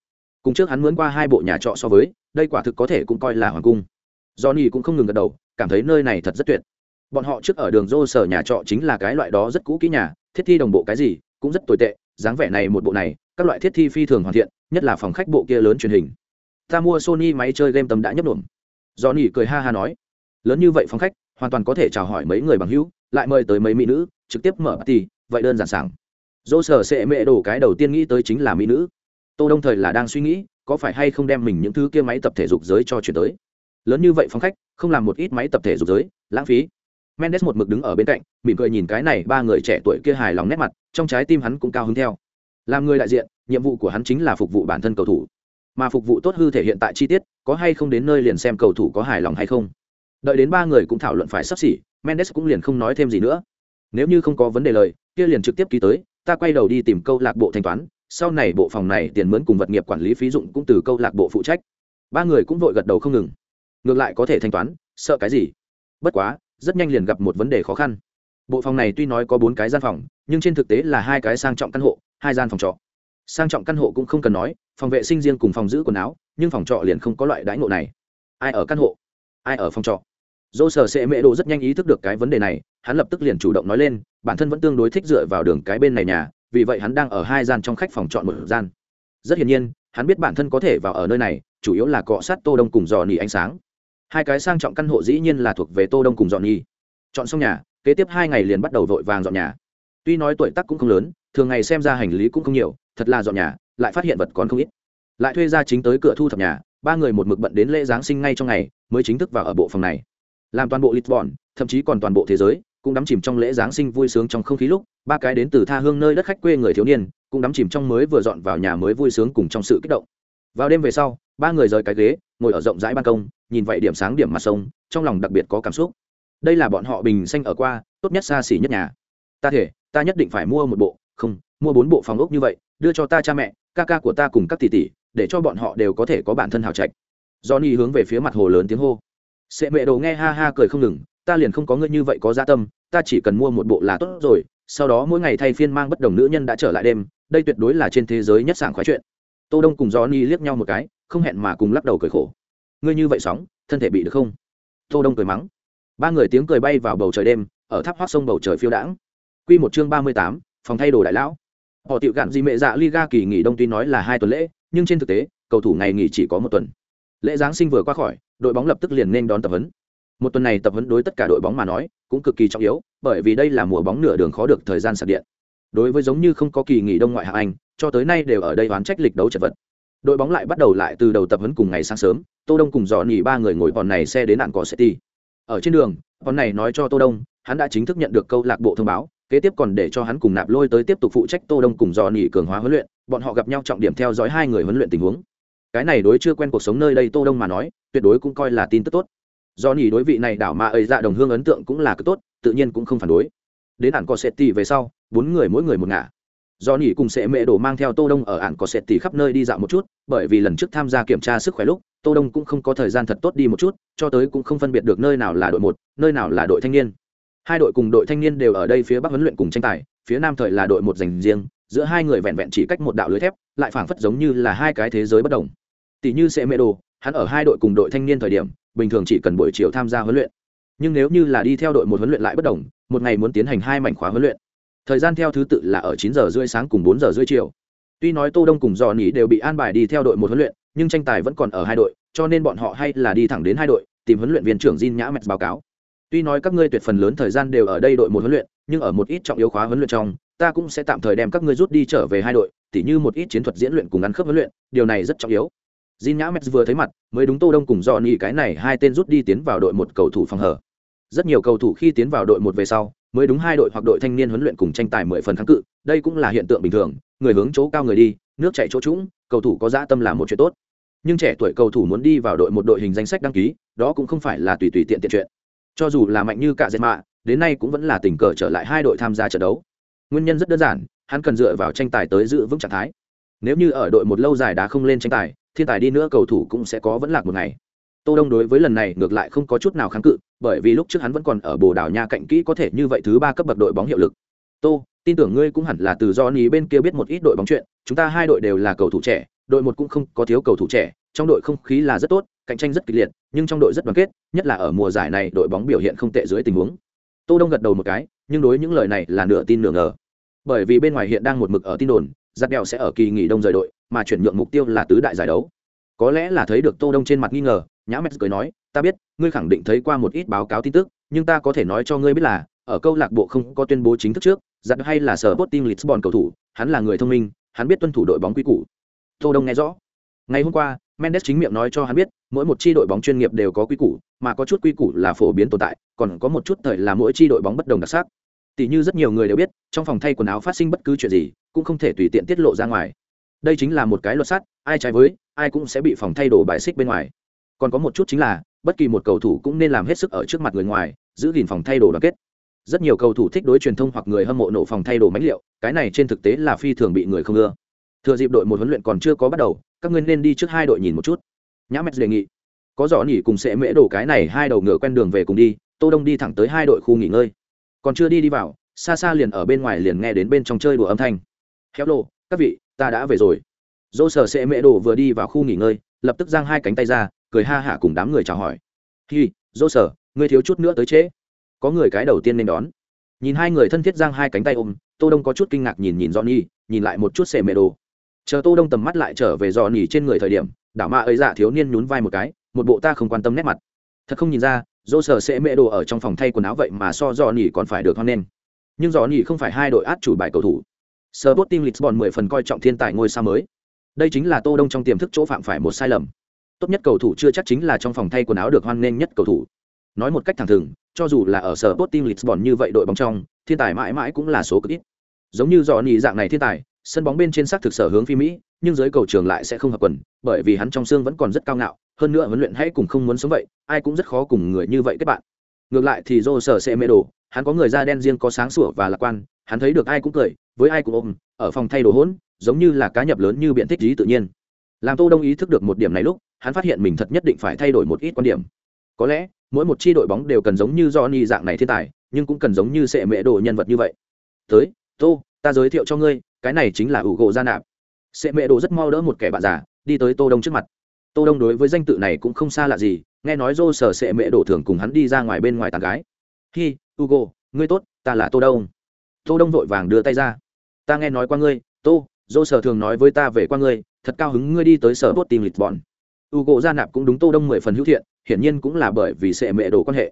cùng trước hắn mướn qua hai bộ nhà trọ so với, đây quả thực có thể cũng coi là hoàng cung. Johnny cũng không ngừng gật đầu, cảm thấy nơi này thật rất tuyệt. Bọn họ trước ở đường dô sở nhà trọ chính là cái loại đó rất cũ kỹ nhà, thiết thi đồng bộ cái gì cũng rất tồi tệ, dáng vẻ này một bộ này, các loại thiết thi phi thường hoàn thiện, nhất là phòng khách bộ kia lớn truyền hình. Ta mua sony máy chơi game tầm đã nhấp đổm do cười ha ha nói. Lớn như vậy phòng khách, hoàn toàn có thể chào hỏi mấy người bằng hữu, lại mời tới mấy mỹ nữ, trực tiếp mở party, vậy đơn giản sảng. Dô sở sẽ mẹ đổ cái đầu tiên nghĩ tới chính là mỹ nữ tô đông thời là đang suy nghĩ, có phải hay không đem mình những thứ kia máy tập thể dục giới cho chuyển tới. Lớn như vậy phong khách, không làm một ít máy tập thể dục giới, lãng phí. Mendes một mực đứng ở bên cạnh, mỉm cười nhìn cái này ba người trẻ tuổi kia hài lòng nét mặt, trong trái tim hắn cũng cao hứng theo. Làm người đại diện, nhiệm vụ của hắn chính là phục vụ bản thân cầu thủ. Mà phục vụ tốt hư thể hiện tại chi tiết, có hay không đến nơi liền xem cầu thủ có hài lòng hay không. Đợi đến ba người cũng thảo luận phải sắp xỉ, mendes cũng liền không nói thêm gì nữa. Nếu như không có vấn đề lời, kia liền trực tiếp ký tới, ta quay đầu đi tìm câu lạc bộ thanh toán sau này bộ phòng này tiền mướn cùng vật nghiệp quản lý phí dụng cũng từ câu lạc bộ phụ trách. Ba người cũng vội gật đầu không ngừng. Ngược lại có thể thanh toán, sợ cái gì? Bất quá, rất nhanh liền gặp một vấn đề khó khăn. Bộ phòng này tuy nói có bốn cái gian phòng, nhưng trên thực tế là hai cái sang trọng căn hộ, hai gian phòng trọ. Sang trọng căn hộ cũng không cần nói, phòng vệ sinh riêng cùng phòng giữ quần áo, nhưng phòng trọ liền không có loại đãi ngộ này. Ai ở căn hộ? Ai ở phòng trọ? Dô sở sệ mễ đồ rất nhanh ý thức được cái vấn đề này, hắn lập tức liền chủ động nói lên, bản thân vẫn tương đối thích dựa vào đường cái bên này nhà vì vậy hắn đang ở hai gian trong khách phòng chọn một gian. Rất hiển nhiên, hắn biết bản thân có thể vào ở nơi này, chủ yếu là cọ sát tô đông cùng dò nỉ ánh sáng. Hai cái sang trọng căn hộ dĩ nhiên là thuộc về tô đông cùng dọn nhi chọn xong nhà, kế tiếp hai ngày liền bắt đầu vội vàng dọn nhà. Tuy nói tuổi tác cũng không lớn, thường ngày xem ra hành lý cũng không nhiều, thật là dọn nhà, lại phát hiện vật còn không ít. Lại thuê ra chính tới cửa thu thập nhà, ba người một mực bận đến lễ giáng sinh ngay trong ngày, mới chính thức vào ở bộ phòng này. Làm toàn bộ lisbon, thậm chí còn toàn bộ thế giới cũng đắm chìm trong lễ giáng sinh vui sướng trong không khí lúc, ba cái đến từ tha hương nơi đất khách quê người thiếu niên, cũng đắm chìm trong mới vừa dọn vào nhà mới vui sướng cùng trong sự kích động. Vào đêm về sau, ba người rời cái ghế, ngồi ở rộng rãi ban công, nhìn vậy điểm sáng điểm mặt sông, trong lòng đặc biệt có cảm xúc. Đây là bọn họ bình xanh ở qua, tốt nhất xa xỉ nhất nhà. Ta thể, ta nhất định phải mua một bộ, không, mua bốn bộ phòng ốc như vậy, đưa cho ta cha mẹ, ca ca của ta cùng các tỷ tỷ, để cho bọn họ đều có thể có bản thân hào trạch. Johnny hướng về phía mặt hồ lớn tiếng hô. Sệ mẹ đồ nghe ha ha cười không ngừng ta liền không có ngươi như vậy có gia tâm ta chỉ cần mua một bộ là tốt rồi sau đó mỗi ngày thay phiên mang bất đồng nữ nhân đã trở lại đêm đây tuyệt đối là trên thế giới nhất sảng khoái chuyện. Tô đông cùng johnny liếc nhau một cái không hẹn mà cùng lắc đầu cười khổ. Ngươi như vậy sóng thân thể bị được không? Tô đông cười mắng. Ba người tiếng cười bay vào bầu trời đêm ở tháp hoác sông bầu trời phiêu đãng. Quy một chương ba mươi tám, phòng thay đồ đại lão. Họ tiểu gạn gì mẹ dạ liga kỳ nghỉ đông tuy nói là hai tuần lễ nhưng trên thực tế cầu thủ ngày nghỉ chỉ có một tuần. Lễ giáng sinh vừa qua khỏi đội bóng lập tức liền nên đón tập huấn một tuần này tập huấn đối tất cả đội bóng mà nói, cũng cực kỳ trọng yếu, bởi vì đây là mùa bóng nửa đường khó được thời gian sạc điện. Đối với giống như không có kỳ nghỉ đông ngoại hạng anh, cho tới nay đều ở đây oán trách lịch đấu chật vật. Đội bóng lại bắt đầu lại từ đầu tập huấn cùng ngày sáng sớm, tô đông cùng dò nhì ba người ngồi bọn này xe đến nạn cỏ city. Ở trên đường bọn này nói cho tô đông, hắn đã chính thức nhận được câu lạc bộ thông báo, kế tiếp còn để cho hắn cùng nạp lôi tới tiếp tục phụ trách tô đông cùng dò nhỉ cường hóa huấn luyện, bọn họ gặp nhau trọng điểm theo dõi hai người huấn luyện tình huống. Cái này đối chưa quen cuộc sống nơi đây tô đông mà nói, tuyệt đối cũng coi là tin tức tốt do nỉ đối vị này đảo mà ấy dạ đồng hương ấn tượng cũng là cực tốt, tự nhiên cũng không phản đối. Đến ản có sệt tì về sau, bốn người mỗi người một ngả. Do nỉ cùng sẽ mẹ đổ mang theo tô đông ở ản có sệt tì khắp nơi đi dạo một chút, bởi vì lần trước tham gia kiểm tra sức khỏe lúc, tô đông cũng không có thời gian thật tốt đi một chút, cho tới cũng không phân biệt được nơi nào là đội một, nơi nào là đội thanh niên. Hai đội cùng đội thanh niên đều ở đây phía bắc huấn luyện cùng tranh tài, phía nam thời là đội một dành riêng, giữa hai người vẹn vẹn chỉ cách một đạo lưới thép, lại phảng phất giống như là hai cái thế giới bất đồng. Tỷ như sẽ mê đồ hắn ở hai đội cùng đội thanh niên thời điểm bình thường chỉ cần buổi chiều tham gia huấn luyện nhưng nếu như là đi theo đội một huấn luyện lại bất đồng một ngày muốn tiến hành hai mảnh khóa huấn luyện thời gian theo thứ tự là ở chín giờ rưỡi sáng cùng bốn giờ rưỡi chiều tuy nói tô đông cùng dò nỉ đều bị an bài đi theo đội một huấn luyện nhưng tranh tài vẫn còn ở hai đội cho nên bọn họ hay là đi thẳng đến hai đội tìm huấn luyện viên trưởng Jin Nhã Mets báo cáo. Tuy nói các ngươi tuyệt phần lớn thời gian đều ở đây đội một huấn luyện, nhưng ở một ít trọng yếu khóa huấn luyện trong, ta cũng sẽ tạm thời đem các ngươi rút đi trở về hai đội, tỉ như một ít chiến thuật diễn luyện cùng ăn khớp huấn luyện, điều này rất trọng yếu. Jin Nhã Mets vừa thấy mặt, mới đúng Tô Đông cùng Johnny cái này hai tên rút đi tiến vào đội một cầu thủ phòng hở. Rất nhiều cầu thủ khi tiến vào đội một về sau, mới đúng hai đội hoặc đội thanh niên huấn luyện cùng tranh tài mười phần kháng cự, đây cũng là hiện tượng bình thường, người hướng chỗ cao người đi, nước chảy chỗ trũng, cầu thủ có dạ tâm là một chuyện tốt. Nhưng trẻ tuổi cầu thủ muốn đi vào đội một đội hình danh sách đăng ký đó cũng không phải là tùy tùy tiện tiện chuyện. Cho dù là mạnh như cả Zema, mạ đến nay cũng vẫn là tình cờ trở lại hai đội tham gia trận đấu. Nguyên nhân rất đơn giản hắn cần dựa vào tranh tài tới giữ vững trạng thái. Nếu như ở đội một lâu dài đá không lên tranh tài thiên tài đi nữa cầu thủ cũng sẽ có vẫn lạc một ngày. Tô đông đối với lần này ngược lại không có chút nào kháng cự, bởi vì lúc trước hắn vẫn còn ở bồ đào nha cạnh kỹ có thể như vậy thứ ba cấp bậc đội bóng hiệu lực. Tô, tin tưởng ngươi cũng hẳn là từ do ní bên kia biết một ít đội bóng chuyện, chúng ta hai đội đều là cầu thủ trẻ, đội một cũng không có thiếu cầu thủ trẻ, trong đội không khí là rất tốt, cạnh tranh rất kịch liệt, nhưng trong đội rất đoàn kết, nhất là ở mùa giải này đội bóng biểu hiện không tệ dưới tình huống. Tô đông gật đầu một cái, nhưng đối những lời này là nửa tin nửa ngờ. Bởi vì bên ngoài hiện đang một mực ở tin đồn giặc đèo sẽ ở kỳ nghỉ đông rời đội mà chuyển nhượng mục tiêu là tứ đại giải đấu. Có lẽ là thấy được tô đông trên mặt nghi ngờ, nhã mét cười nói, ta biết, ngươi khẳng định thấy qua một ít báo cáo tin tức, nhưng ta có thể nói cho ngươi biết là, ở câu lạc bộ không có tuyên bố chính thức trước, giặc hay là sở Sporting Lisbon cầu thủ, hắn là người thông minh, hắn biết tuân thủ đội bóng quy củ. Tô đông nghe rõ. Ngày hôm qua, mendes chính miệng nói cho hắn biết, mỗi một chi đội bóng chuyên nghiệp đều có quy củ, mà có chút quy củ là phổ biến tồn tại, còn có một chút thời là mỗi chi đội bóng bất đồng đặc sắc. Tỷ như rất nhiều người đều biết, trong phòng thay quần áo phát sinh bất cứ chuyện gì, cũng không thể tùy tiện tiết lộ ra ngoài đây chính là một cái luật sắt, ai trái với, ai cũng sẽ bị phòng thay đồ bài xích bên ngoài. Còn có một chút chính là, bất kỳ một cầu thủ cũng nên làm hết sức ở trước mặt người ngoài, giữ gìn phòng thay đồ đoàn kết. Rất nhiều cầu thủ thích đối truyền thông hoặc người hâm mộ nổ phòng thay đồ mánh liệu cái này trên thực tế là phi thường bị người không ưa. Thừa dịp đội một huấn luyện còn chưa có bắt đầu, các ngươi nên đi trước hai đội nhìn một chút. Nhã mets đề nghị, có rõ nhỉ cùng sẽ mễ đổ cái này hai đầu ngựa quen đường về cùng đi, tô đông đi thẳng tới hai đội khu nghỉ ngơi. Còn chưa đi đi vào, xa xa liền ở bên ngoài liền nghe đến bên trong chơi đùa âm thanh. Khéo lô các vị ta đã về rồi. Dô sở sẽ mễ đồ vừa đi vào khu nghỉ ngơi, lập tức giang hai cánh tay ra, cười ha hả cùng đám người chào hỏi. Hi, dô sở ngươi thiếu chút nữa tới trễ. Có người cái đầu tiên nên đón. Nhìn hai người thân thiết giang hai cánh tay ôm, tô đông có chút kinh ngạc nhìn nhìn johnny, nhìn lại một chút xệ mễ đồ. Chờ tô đông tầm mắt lại trở về dò nhỉ trên người thời điểm, đảo ma ấy dạ thiếu niên nhún vai một cái, một bộ ta không quan tâm nét mặt. Thật không nhìn ra, dô sở sẽ mễ đồ ở trong phòng thay quần áo vậy mà so dò nhỉ còn phải được hoan nghênh. Nhưng dò nhỉ không phải hai đội át chủ bài cầu thủ. Sporting Lisbon mười phần coi trọng thiên tài ngôi sao mới. Đây chính là Tô Đông trong tiềm thức chỗ phạm phải một sai lầm. Tốt nhất cầu thủ chưa chắc chính là trong phòng thay quần áo được hoan nghênh nhất cầu thủ. Nói một cách thẳng thừng, cho dù là ở Sporting Lisbon như vậy đội bóng trong, thiên tài mãi mãi cũng là số cực ít. Giống như dò dạng này thiên tài, sân bóng bên trên xác thực sở hướng phi mỹ nhưng dưới cầu trường lại sẽ không hợp quần bởi vì hắn trong xương vẫn còn rất cao ngạo hơn nữa huấn luyện hãy cùng không muốn sống vậy ai cũng rất khó cùng người như vậy kết bạn ngược lại thì dô sở sẽ hắn có người da đen riêng có sáng sủa và lạc quan hắn thấy được ai cũng cười, với ai cũng ôm, ở phòng thay đồ hỗn, giống như là cá nhập lớn như biện thích lý tự nhiên. Làm tô đông ý thức được một điểm này lúc, hắn phát hiện mình thật nhất định phải thay đổi một ít quan điểm. Có lẽ, mỗi một chi đội bóng đều cần giống như Johnny dạng này thiên tài, nhưng cũng cần giống như Sệ mẹ đồ nhân vật như vậy. Tới, tô, ta giới thiệu cho ngươi, cái này chính là ủ gỗ gia nạp sệ mẹ đồ rất mau đỡ một kẻ bạn già, đi tới tô đông trước mặt. Tô đông đối với danh tự này cũng không xa lạ gì, nghe nói dô sở sệ mẹ đồ thường cùng hắn đi ra ngoài bên ngoài tàn gái. Hi ugo ngươi tốt, ta là tô đông tô đông vội vàng đưa tay ra. Ta nghe nói qua ngươi, tô, dô sở thường nói với ta về qua ngươi, thật cao hứng ngươi đi tới sở bốt tìm lịch bọn. Ugo gia nạp cũng đúng tô đông mười phần hữu thiện, hiển nhiên cũng là bởi vì sệ mẹ đồ quan hệ.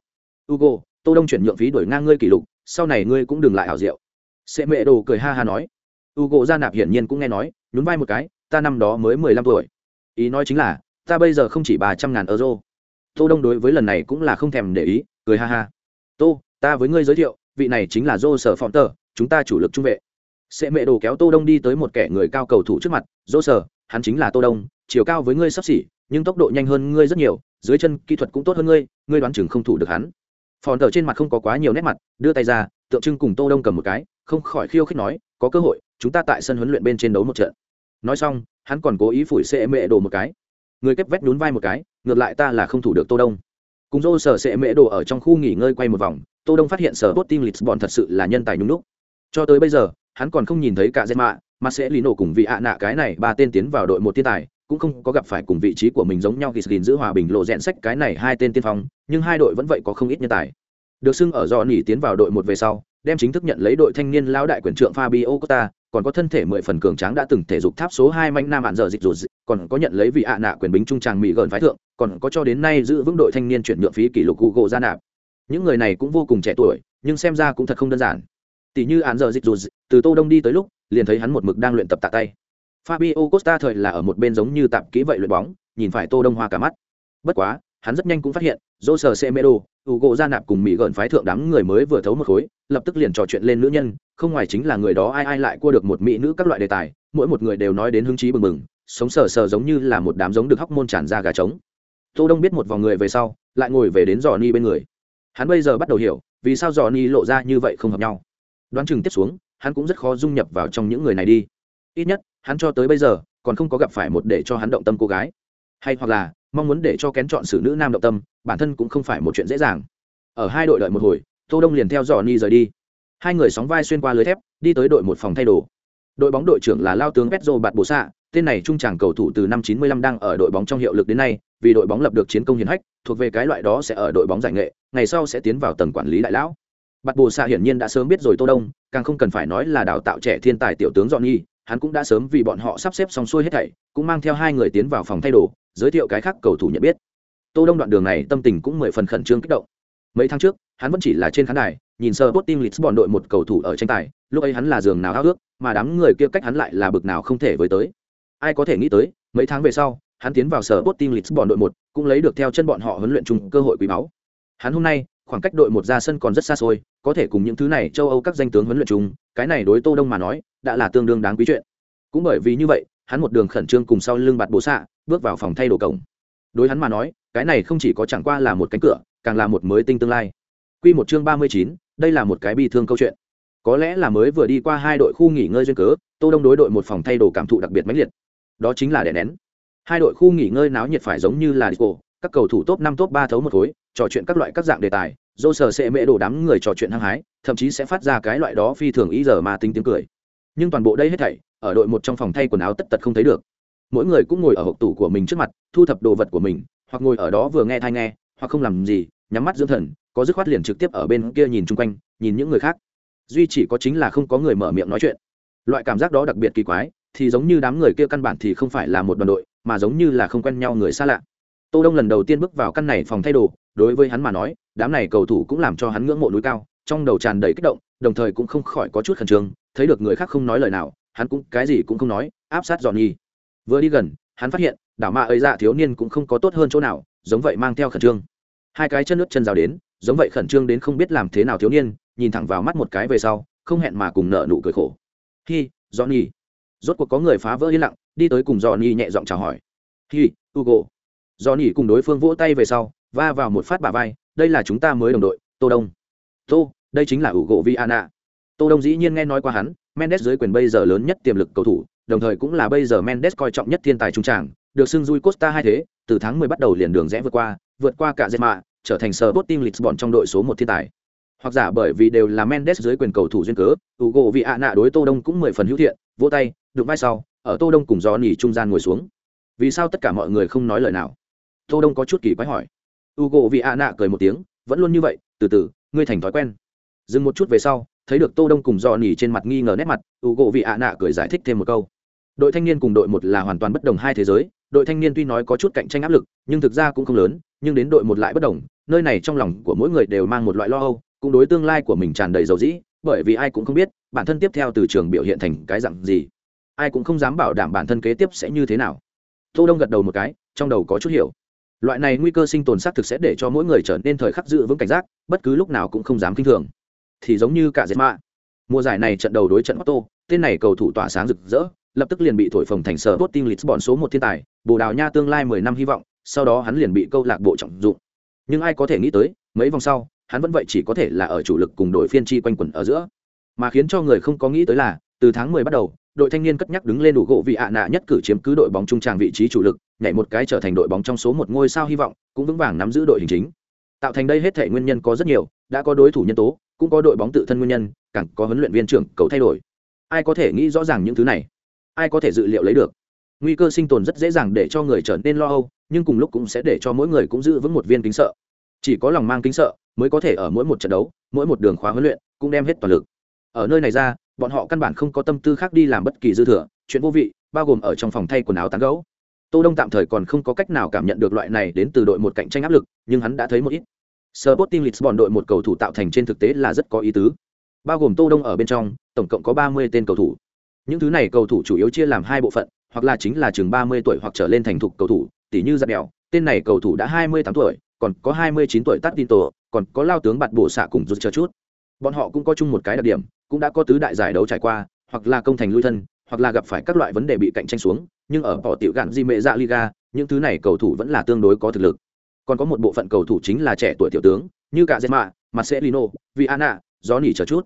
Ugo tô đông chuyển nhượng phí đổi ngang ngươi kỷ lục, sau này ngươi cũng đừng lại hảo diệu. Sệ mẹ đồ cười ha ha nói. U gỗ gia nạp hiển nhiên cũng nghe nói, nhún vai một cái, ta năm đó mới mười lăm tuổi. Ý nói chính là, ta bây giờ không chỉ ba trăm ngàn euro. Tô đông đối với lần này cũng là không thèm để ý, cười ha ha. Tô, ta với ngươi giới thiệu, vị này chính là dô sở phỏng tờ chúng ta chủ lực trung vệ. Sẽ mẹ đồ kéo tô đông đi tới một kẻ người cao cầu thủ trước mặt dỗ sở hắn chính là tô đông, chiều cao với ngươi sắp xỉ, nhưng tốc độ nhanh hơn ngươi rất nhiều, dưới chân kỹ thuật cũng tốt hơn ngươi ngươi đoán chừng không thủ được hắn. Phòn tờ trên mặt không có quá nhiều nét mặt, đưa tay ra, tượng trưng cùng tô đông cầm một cái, không khỏi khiêu khích nói, có cơ hội, chúng ta tại sân huấn luyện bên trên đấu một trận. Nói xong, hắn còn cố ý phủi sẽ mẹ đồ một cái. Người kép vét nhún vai một cái, ngược lại ta là không thủ được tô đông. Cùng dô sở sẽ mễ đồ ở trong khu nghỉ ngơi quay một vòng, tô đông phát hiện sở bot team lisbon thật sự là nhân tài nhung lúc cho tới bây giờ hắn còn không nhìn thấy cả dệt mạ mà sẽ lì nổ cùng vị ạ nạ cái này ba tên tiến vào đội một thiên tài cũng không có gặp phải cùng vị trí của mình giống nhau Gislin giữ hòa bình lộ rẽn sách cái này hai tên tiên phong nhưng hai đội vẫn vậy có không ít nhân tài được xưng ở do nỉ tiến vào đội một về sau đem chính thức nhận lấy đội thanh niên lão đại quyền trượng Fabio Costa, còn có thân thể mười phần cường tráng đã từng thể dục tháp số hai manh nam bạn giờ dịch dù còn có nhận lấy vị ạ nạ quyền bính trung tràng mỹ gần phái thượng, còn có cho đến nay giữ vững đội thanh niên chuyển nhượng phí kỷ lục Google ra nạp. Những người này cũng vô cùng trẻ tuổi, nhưng xem ra cũng thật không đơn giản. Tỷ như án giờ dịch dù từ Tô Đông đi tới lúc, liền thấy hắn một mực đang luyện tập tạ tay. Fabio Costa thời là ở một bên giống như tạm kỹ vậy luyện bóng, nhìn phải Tô Đông hoa cả mắt. Bất quá, hắn rất nhanh cũng phát hiện, Jose Semedo, Hugo gia nạp cùng Mỹ gần phái thượng đám người mới vừa thấu một khối, lập tức liền trò chuyện lên nữ nhân, không ngoài chính là người đó ai ai lại cua được một mỹ nữ các loại đề tài, mỗi một người đều nói đến hứng chí bừng bừng, sống sờ sờ giống như là một đám giống được hóc môn tràn ra gà trống. Tô Đông biết một vòng người về sau, lại ngồi về đến Johnny bên người. Hắn bây giờ bắt đầu hiểu, vì sao Johnny lộ ra như vậy không hợp nhau. Đoán chừng tiếp xuống, hắn cũng rất khó dung nhập vào trong những người này đi. Ít nhất, hắn cho tới bây giờ còn không có gặp phải một để cho hắn động tâm cô gái. Hay hoặc là, mong muốn để cho kén chọn xử nữ nam động tâm, bản thân cũng không phải một chuyện dễ dàng. Ở hai đội đợi một hồi, Tô Đông liền theo Johnny rời đi. Hai người sóng vai xuyên qua lưới thép, đi tới đội một phòng thay đồ. Đội bóng đội trưởng là lao tướng petro Bạt bồ xạ tên này trung tràng cầu thủ từ năm 95 đang ở đội bóng trong hiệu lực đến nay, vì đội bóng lập được chiến công hiển hách, thuộc về cái loại đó sẽ ở đội bóng giải nghệ, ngày sau sẽ tiến vào tầng quản lý đại lão. Bạt Bồ Sa hiển nhiên đã sớm biết rồi Tô Đông, càng không cần phải nói là đào tạo trẻ thiên tài tiểu tướng dọn nghi, hắn cũng đã sớm vì bọn họ sắp xếp xong xuôi hết thảy, cũng mang theo hai người tiến vào phòng thay đồ, giới thiệu cái khác cầu thủ nhận biết. Tô Đông đoạn đường này tâm tình cũng mười phần khẩn trương kích động. Mấy tháng trước, hắn vẫn chỉ là trên khán đài, nhìn sơ Sporting Lisbon đội một cầu thủ ở tranh tài, lúc ấy hắn là giường nào ao ước, mà đám người kia cách hắn lại là bực nào không thể với tới. Ai có thể nghĩ tới, mấy tháng về sau, hắn tiến vào sở Sporting Lisbon đội một, cũng lấy được theo chân bọn họ huấn luyện chung cơ hội quý báu. Hắn hôm nay, khoảng cách đội một ra sân còn rất xa xôi, có thể cùng những thứ này châu Âu các danh tướng huấn luyện chung, cái này đối Tô Đông mà nói, đã là tương đương đáng quý chuyện. Cũng bởi vì như vậy, hắn một đường khẩn trương cùng sau lưng bạt bổ xạ, bước vào phòng thay đồ cổng. Đối hắn mà nói, cái này không chỉ có chẳng qua là một cánh cửa, càng là một mới tinh tương lai. Quy một chương 39, đây là một cái bi thương câu chuyện. Có lẽ là mới vừa đi qua hai đội khu nghỉ ngơi duyên cớ, Tô Đông đối đội một phòng thay đồ cảm thụ đặc biệt mãnh liệt. Đó chính là đè nén. Hai đội khu nghỉ ngơi náo nhiệt phải giống như là cổ, các cầu thủ top năm top ba thấu một khối, trò chuyện các loại các dạng đề tài, dô sờ sẽ mễ đổ đám người trò chuyện hăng hái, thậm chí sẽ phát ra cái loại đó phi thường ý giờ mà tính tiếng cười. Nhưng toàn bộ đây hết thảy, ở đội một trong phòng thay quần áo tất tật không thấy được. Mỗi người cũng ngồi ở hộp tủ của mình trước mặt, thu thập đồ vật của mình, hoặc ngồi ở đó vừa nghe thai nghe, hoặc không làm gì, nhắm mắt dưỡng thần, có dứt khoát liền trực tiếp ở bên kia nhìn chung quanh, nhìn những người khác. Duy chỉ có chính là không có người mở miệng nói chuyện. Loại cảm giác đó đặc biệt kỳ quái, thì giống như đám người kia căn bản thì không phải là một đoàn đội, mà giống như là không quen nhau người xa lạ tô đông lần đầu tiên bước vào căn này phòng thay đồ đối với hắn mà nói, đám này cầu thủ cũng làm cho hắn ngưỡng mộ núi cao, trong đầu tràn đầy kích động, đồng thời cũng không khỏi có chút khẩn trương, thấy được người khác không nói lời nào, hắn cũng cái gì cũng không nói, áp sát dọn nhi vừa đi gần, hắn phát hiện, đảo ma ấy dạ thiếu niên cũng không có tốt hơn chỗ nào, giống vậy mang theo khẩn trương. Hai cái chân nước chân rào đến, giống vậy khẩn trương đến không biết làm thế nào thiếu niên, nhìn thẳng vào mắt một cái về sau, không hẹn mà cùng nợ nụ cười khổ. Hi, johnny. Rốt cuộc có người phá vỡ yên lặng, đi tới cùng johnny nhẹ giọng chào hỏi. Hi, hugo. Do nỉ cùng đối phương vỗ tay về sau va vào một phát bà vai, đây là chúng ta mới đồng đội, tô đông. Tô, đây chính là ủ gỗ vi viana. Tô đông dĩ nhiên nghe nói qua hắn, mendes dưới quyền bây giờ lớn nhất tiềm lực cầu thủ, đồng thời cũng là bây giờ mendes coi trọng nhất thiên tài trung tràng, được xưng Rui Costa hai thế, từ tháng 10 bắt đầu liền đường rẽ vượt qua vượt qua cả Zema, trở thành sở Sporting Lisbon trong đội số một thiên tài. Hoặc giả bởi vì đều là Mendes dưới quyền cầu thủ duyên cớ Ugo Viana đối Tô Đông cũng mười phần hữu thiện, vỗ tay, đụng vai sau, ở Tô Đông cùng gió trung gian ngồi xuống. Vì sao tất cả mọi người không nói lời nào? Tô đông có chút kỳ quái hỏi u gộ vị ạ nạ cười một tiếng, vẫn luôn như vậy, từ từ, ngươi thành thói quen. Dừng một chút về sau, thấy được tô đông cùng dò nỉ trên mặt nghi ngờ nét mặt u gộ vị ạ nạ cười giải thích thêm một câu. Đội thanh niên cùng đội một là hoàn toàn bất đồng hai thế giới, đội thanh niên tuy nói có chút cạnh tranh áp lực, nhưng thực ra cũng không lớn, nhưng đến đội một lại bất đồng, nơi này trong lòng của mỗi người đều mang một loại lo âu, cũng đối tương lai của mình tràn đầy dầu dĩ, bởi vì ai cũng không biết, bản thân tiếp theo từ trường biểu hiện thành cái dạng gì. Ai cũng không dám bảo đảm bản thân kế tiếp sẽ như thế nào. Tô đông gật đầu một cái, trong đầu có chút hiểu loại này nguy cơ sinh tồn xác thực sẽ để cho mỗi người trở nên thời khắc dự vững cảnh giác bất cứ lúc nào cũng không dám kinh thường thì giống như cả dệt mạ Mùa giải này trận đầu đối trận Otto, tên này cầu thủ tỏa sáng rực rỡ, lập tức liền bị thổi phồng thành sở Sporting Lisbon số một thiên tài, Bồ Đào Nha tương lai 10 năm hy vọng, sau đó hắn liền bị câu lạc bộ trọng dụng. Nhưng ai có thể nghĩ tới, mấy vòng sau, hắn vẫn vậy chỉ có thể là ở chủ lực cùng đội phiên chi quanh quẩn ở giữa. Mà khiến cho người không có nghĩ tới là, từ tháng 10 bắt đầu, đội thanh niên cất nhắc đứng lên đủ gỗ vị ạ nạ nhất cử chiếm cứ đội bóng trung tràng vị trí chủ lực, nhảy một cái trở thành đội bóng trong số một ngôi sao hy vọng, cũng vững vàng nắm giữ đội hình chính. Tạo thành đây hết thể nguyên nhân có rất nhiều, đã có đối thủ nhân tố, cũng có đội bóng tự thân nguyên nhân, càng có huấn luyện viên trưởng cầu thay đổi. Ai có thể nghĩ rõ ràng những thứ này? Ai có thể dự liệu lấy được? Nguy cơ sinh tồn rất dễ dàng để cho người trở nên lo âu, nhưng cùng lúc cũng sẽ để cho mỗi người cũng giữ vững một viên kính sợ. Chỉ có lòng mang kính sợ, mới có thể ở mỗi một trận đấu, mỗi một đường khóa huấn luyện, cũng đem hết toàn lực. Ở nơi này ra, bọn họ căn bản không có tâm tư khác đi làm bất kỳ dư thừa, chuyện vô vị, bao gồm ở trong phòng thay quần áo tán gấu tô đông tạm thời còn không có cách nào cảm nhận được loại này đến từ đội một cạnh tranh áp lực, nhưng hắn đã thấy một ít. Sporting Lisbon đội một cầu thủ tạo thành trên thực tế là rất có ý tứ. Bao gồm tô đông ở bên trong, tổng cộng có 30 tên cầu thủ. Những thứ này cầu thủ chủ yếu chia làm hai bộ phận, hoặc là chính là chừng 30 tuổi hoặc trở lên thành thục cầu thủ tỷ như giáp đèo tên này cầu thủ đã 28 tuổi, còn có 29 tuổi tắt tin tổ còn có lao tướng bạt bổ xạ cùng rút chờ chút bọn họ cũng có chung một cái đặc điểm cũng đã có tứ đại giải đấu trải qua hoặc là công thành lui thân hoặc là gặp phải các loại vấn đề bị cạnh tranh xuống nhưng ở bỏ tiểu gạn di mệ dạ liga những thứ này cầu thủ vẫn là tương đối có thực lực còn có một bộ phận cầu thủ chính là trẻ tuổi tiểu tướng như cả Zema, Marcelino, Viana, gió nỉ chờ chút.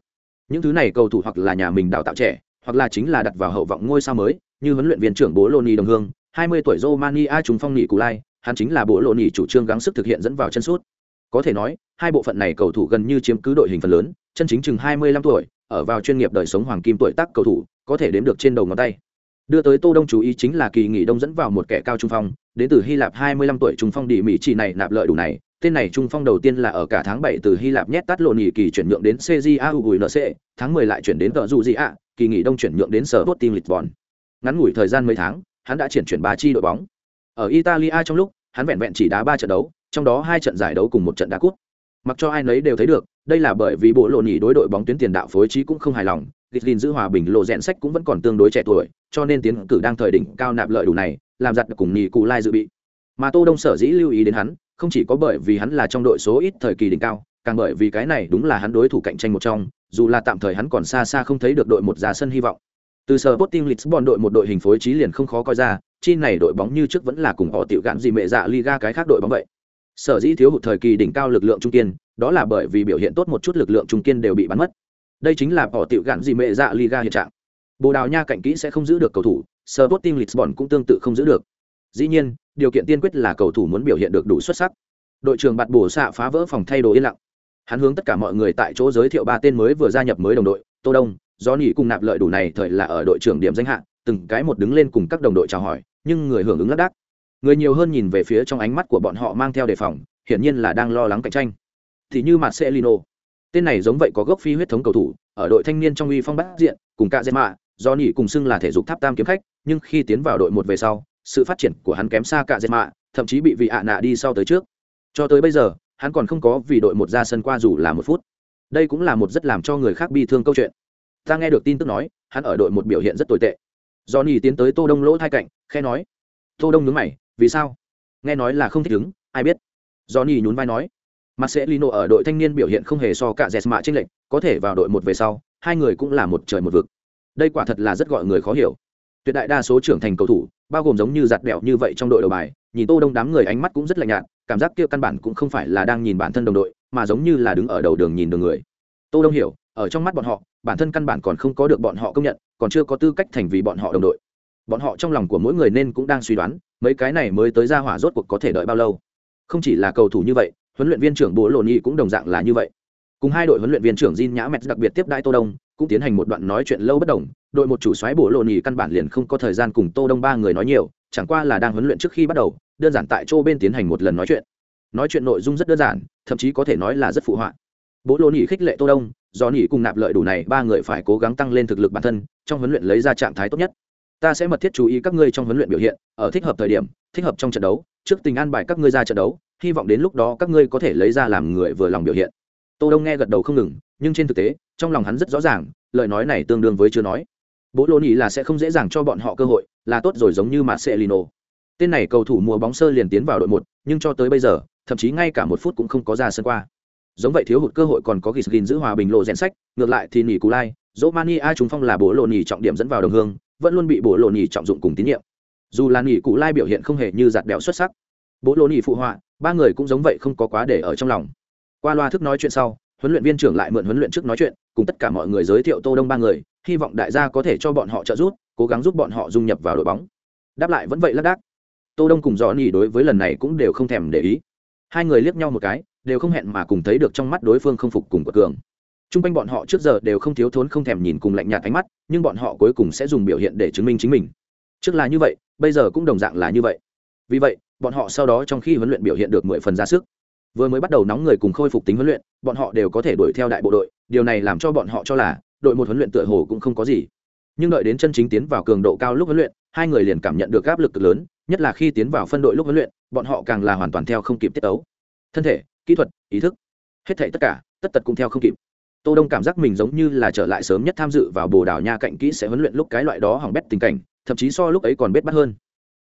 Những thứ này cầu thủ hoặc là nhà mình đào tạo trẻ, hoặc là chính là đặt vào hậu vọng ngôi sao mới, như huấn luyện viên trưởng Bố Loni đồng hương, 20 tuổi Romania trùng phong nỉ Cù Lai, hắn chính là Bố Loni chủ trương gắng sức thực hiện dẫn vào chân sút. Có thể nói, hai bộ phận này cầu thủ gần như chiếm cứ đội hình phần lớn, chân chính chừng 25 tuổi, ở vào chuyên nghiệp đời sống hoàng kim tuổi tác cầu thủ có thể đếm được trên đầu ngón tay. Đưa tới tô đông chú ý chính là kỳ nghỉ đông dẫn vào một kẻ cao trung phong đến từ hy lạp 25 tuổi trung phong đi mỹ chỉ này nạp lợi đủ này tên này trung phong đầu tiên là ở cả tháng 7 từ hy lạp nhét tắt lộ nghỉ kỳ chuyển nhượng đến CJAUNC, tháng 10 lại chuyển đến tờ dù gì ạ kỳ nghỉ đông chuyển nhượng đến sở Sporting Lisbon. Ngắn ngủi thời gian mấy tháng hắn đã chuyển chuyển ba chi đội bóng. Ở Italia trong lúc hắn vẹn vẹn chỉ đá ba trận đấu trong đó hai trận giải đấu cùng một trận đá cúp. Mặc cho ai nấy đều thấy được đây là bởi vì bộ lộ nhì đối đội bóng tuyến tiền đạo phối trí cũng không hài lòng Gitlin giữ hòa bình, lộ rẽn sách cũng vẫn còn tương đối trẻ tuổi, cho nên tiến cử đang thời đỉnh cao nạp lợi đủ này, làm giặt cùng nhì cụ lai dự bị. Mà tô đông sở dĩ lưu ý đến hắn, không chỉ có bởi vì hắn là trong đội số ít thời kỳ đỉnh cao, càng bởi vì cái này đúng là hắn đối thủ cạnh tranh một trong, dù là tạm thời hắn còn xa xa không thấy được đội một ra sân hy vọng. Từ sở Sporting Lisbon đội một đội hình phối trí liền không khó coi ra, chi này đội bóng như trước vẫn là cùng họ tiểu gạn gì mẹ dạ liga cái khác đội bóng vậy sở dĩ thiếu hụt thời kỳ đỉnh cao lực lượng trung kiên, đó là bởi vì biểu hiện tốt một chút lực lượng trung kiên đều bị bắn mất. Đây chính là bỏ tiểu gạn gì mệ dạ liga hiện trạng. Bồ đào nha cạnh kỹ sẽ không giữ được cầu thủ sở tốt tim Lisbon cũng tương tự không giữ được. Dĩ nhiên, điều kiện tiên quyết là cầu thủ muốn biểu hiện được đủ xuất sắc. Đội trưởng bạt bổ xạ phá vỡ phòng thay đồ yên lặng. Hắn hướng tất cả mọi người tại chỗ giới thiệu ba tên mới vừa gia nhập mới đồng đội, tô đông do nỉ cùng nạp lợi đủ này thời là ở đội trưởng điểm danh hạ, từng cái một đứng lên cùng các đồng đội chào hỏi, nhưng người hưởng ứng lác đác người nhiều hơn nhìn về phía trong ánh mắt của bọn họ mang theo đề phòng hiển nhiên là đang lo lắng cạnh tranh thì như mặt Seleno, Tên này giống vậy có gốc phi huyết thống cầu thủ, ở đội thanh niên trong uy phong bát diện, cùng cả mạ do nhị cùng xưng là thể dục tháp tam kiếm khách, nhưng khi tiến vào đội một về sau, sự phát triển của hắn kém xa cả mạ thậm chí bị vị ạ nạ đi sau tới trước. Cho tới bây giờ, hắn còn không có vì đội một ra sân qua dù là một phút. Đây cũng là một rất làm cho người khác bi thương câu chuyện. Ta nghe được tin tức nói, hắn ở đội một biểu hiện rất tồi tệ. Do nỉ tiến tới Tô Đông lỗ thay cạnh, khe nói: "Tô Đông nhướng mày, vì sao?" Nghe nói là không thích ứng, ai biết. Johnny nhún vai nói: mắt sẽ lino ở đội thanh niên biểu hiện không hề so cả dẹt mạ tranh lệch, có thể vào đội một về sau, hai người cũng là một trời một vực. Đây quả thật là rất gọi người khó hiểu. Tuyệt đại đa số trưởng thành cầu thủ, bao gồm giống như giặt bẹo như vậy trong đội đầu bài, nhìn Tô Đông đám người ánh mắt cũng rất lạnh nhạt, cảm giác kia căn bản cũng không phải là đang nhìn bản thân đồng đội, mà giống như là đứng ở đầu đường nhìn đường người. Tô Đông hiểu, ở trong mắt bọn họ, bản thân căn bản còn không có được bọn họ công nhận, còn chưa có tư cách thành vì bọn họ đồng đội. Bọn họ trong lòng của mỗi người nên cũng đang suy đoán, mấy cái này mới tới ra hỏa rốt cuộc có thể đợi bao lâu. Không chỉ là cầu thủ như vậy, huấn luyện viên trưởng bố lộn nhị cũng đồng dạng là như vậy cùng hai đội huấn luyện viên trưởng Jin Nhã Mets đặc biệt tiếp đãi Tô Đông, cũng tiến hành một đoạn nói chuyện lâu bất đồng, đội một chủ soái bố lộn nhị căn bản liền không có thời gian cùng Tô Đông ba người nói nhiều, chẳng qua là đang huấn luyện trước khi bắt đầu, đơn giản tại chỗ bên tiến hành một lần nói chuyện. Nói chuyện nội dung rất đơn giản, thậm chí có thể nói là rất phụ họa. Bố lộn nhị khích lệ Tô Đông, do nhị cùng nạp lợi đủ này ba người phải cố gắng tăng lên thực lực bản thân, trong huấn luyện lấy ra trạng thái tốt nhất. Ta sẽ mật thiết chú ý các ngươi trong huấn luyện biểu hiện, ở thích hợp thời điểm, thích hợp trong trận đấu, trước tình an bài các ngươi ra trận đấu, hy vọng đến lúc đó các ngươi có thể lấy ra làm người vừa lòng biểu hiện. Tô đông nghe gật đầu không ngừng nhưng trên thực tế trong lòng hắn rất rõ ràng lời nói này tương đương với chưa nói. Bố lô nhị là sẽ không dễ dàng cho bọn họ cơ hội là tốt rồi giống như marcelino. Tên này cầu thủ mùa bóng sơ liền tiến vào đội một nhưng cho tới bây giờ thậm chí ngay cả một phút cũng không có ra sân qua. Giống vậy thiếu hụt cơ hội còn có gisgin giữ hòa bình lộ rèn sách ngược lại thì nỉ cù lai romania trùng phong là bố lộ nhì trọng điểm dẫn vào đồng hương vẫn luôn bị bố lộ nhì trọng dụng cùng tín nhiệm. Dù là nhì cụ lai biểu hiện không hề như giạt bèo xuất sắc bố lộ nhì phụ họa, ba người cũng giống vậy không có quá để ở trong lòng. Qua loa thức nói chuyện sau, huấn luyện viên trưởng lại mượn huấn luyện trước nói chuyện, cùng tất cả mọi người giới thiệu tô đông ba người, hy vọng đại gia có thể cho bọn họ trợ giúp, cố gắng giúp bọn họ dung nhập vào đội bóng. Đáp lại vẫn vậy lác đác tô đông cùng dò nhì đối với lần này cũng đều không thèm để ý. Hai người liếc nhau một cái, đều không hẹn mà cùng thấy được trong mắt đối phương không phục cùng của cường chung quanh bọn họ trước giờ đều không thiếu thốn không thèm nhìn cùng lạnh nhạt ánh mắt, nhưng bọn họ cuối cùng sẽ dùng biểu hiện để chứng minh chính mình. Trước là như vậy, bây giờ cũng đồng dạng là như vậy. Vì vậy, bọn họ sau đó trong khi huấn luyện biểu hiện được mười phần ra sức. Vừa mới bắt đầu nóng người cùng khôi phục tính huấn luyện, bọn họ đều có thể đuổi theo đại bộ đội, điều này làm cho bọn họ cho là đội một huấn luyện tựa hồ cũng không có gì. Nhưng đợi đến chân chính tiến vào cường độ cao lúc huấn luyện, hai người liền cảm nhận được áp lực cực lớn, nhất là khi tiến vào phân đội lúc huấn luyện, bọn họ càng là hoàn toàn theo không kịp tiết ấu Thân thể, kỹ thuật, ý thức, hết thảy tất cả, tất tật cũng theo không kịp tô đông cảm giác mình giống như là trở lại sớm nhất tham dự vào bồ đào nha cạnh kỹ sẽ huấn luyện lúc cái loại đó hỏng bét tình cảnh, thậm chí so lúc ấy còn bết bắt hơn.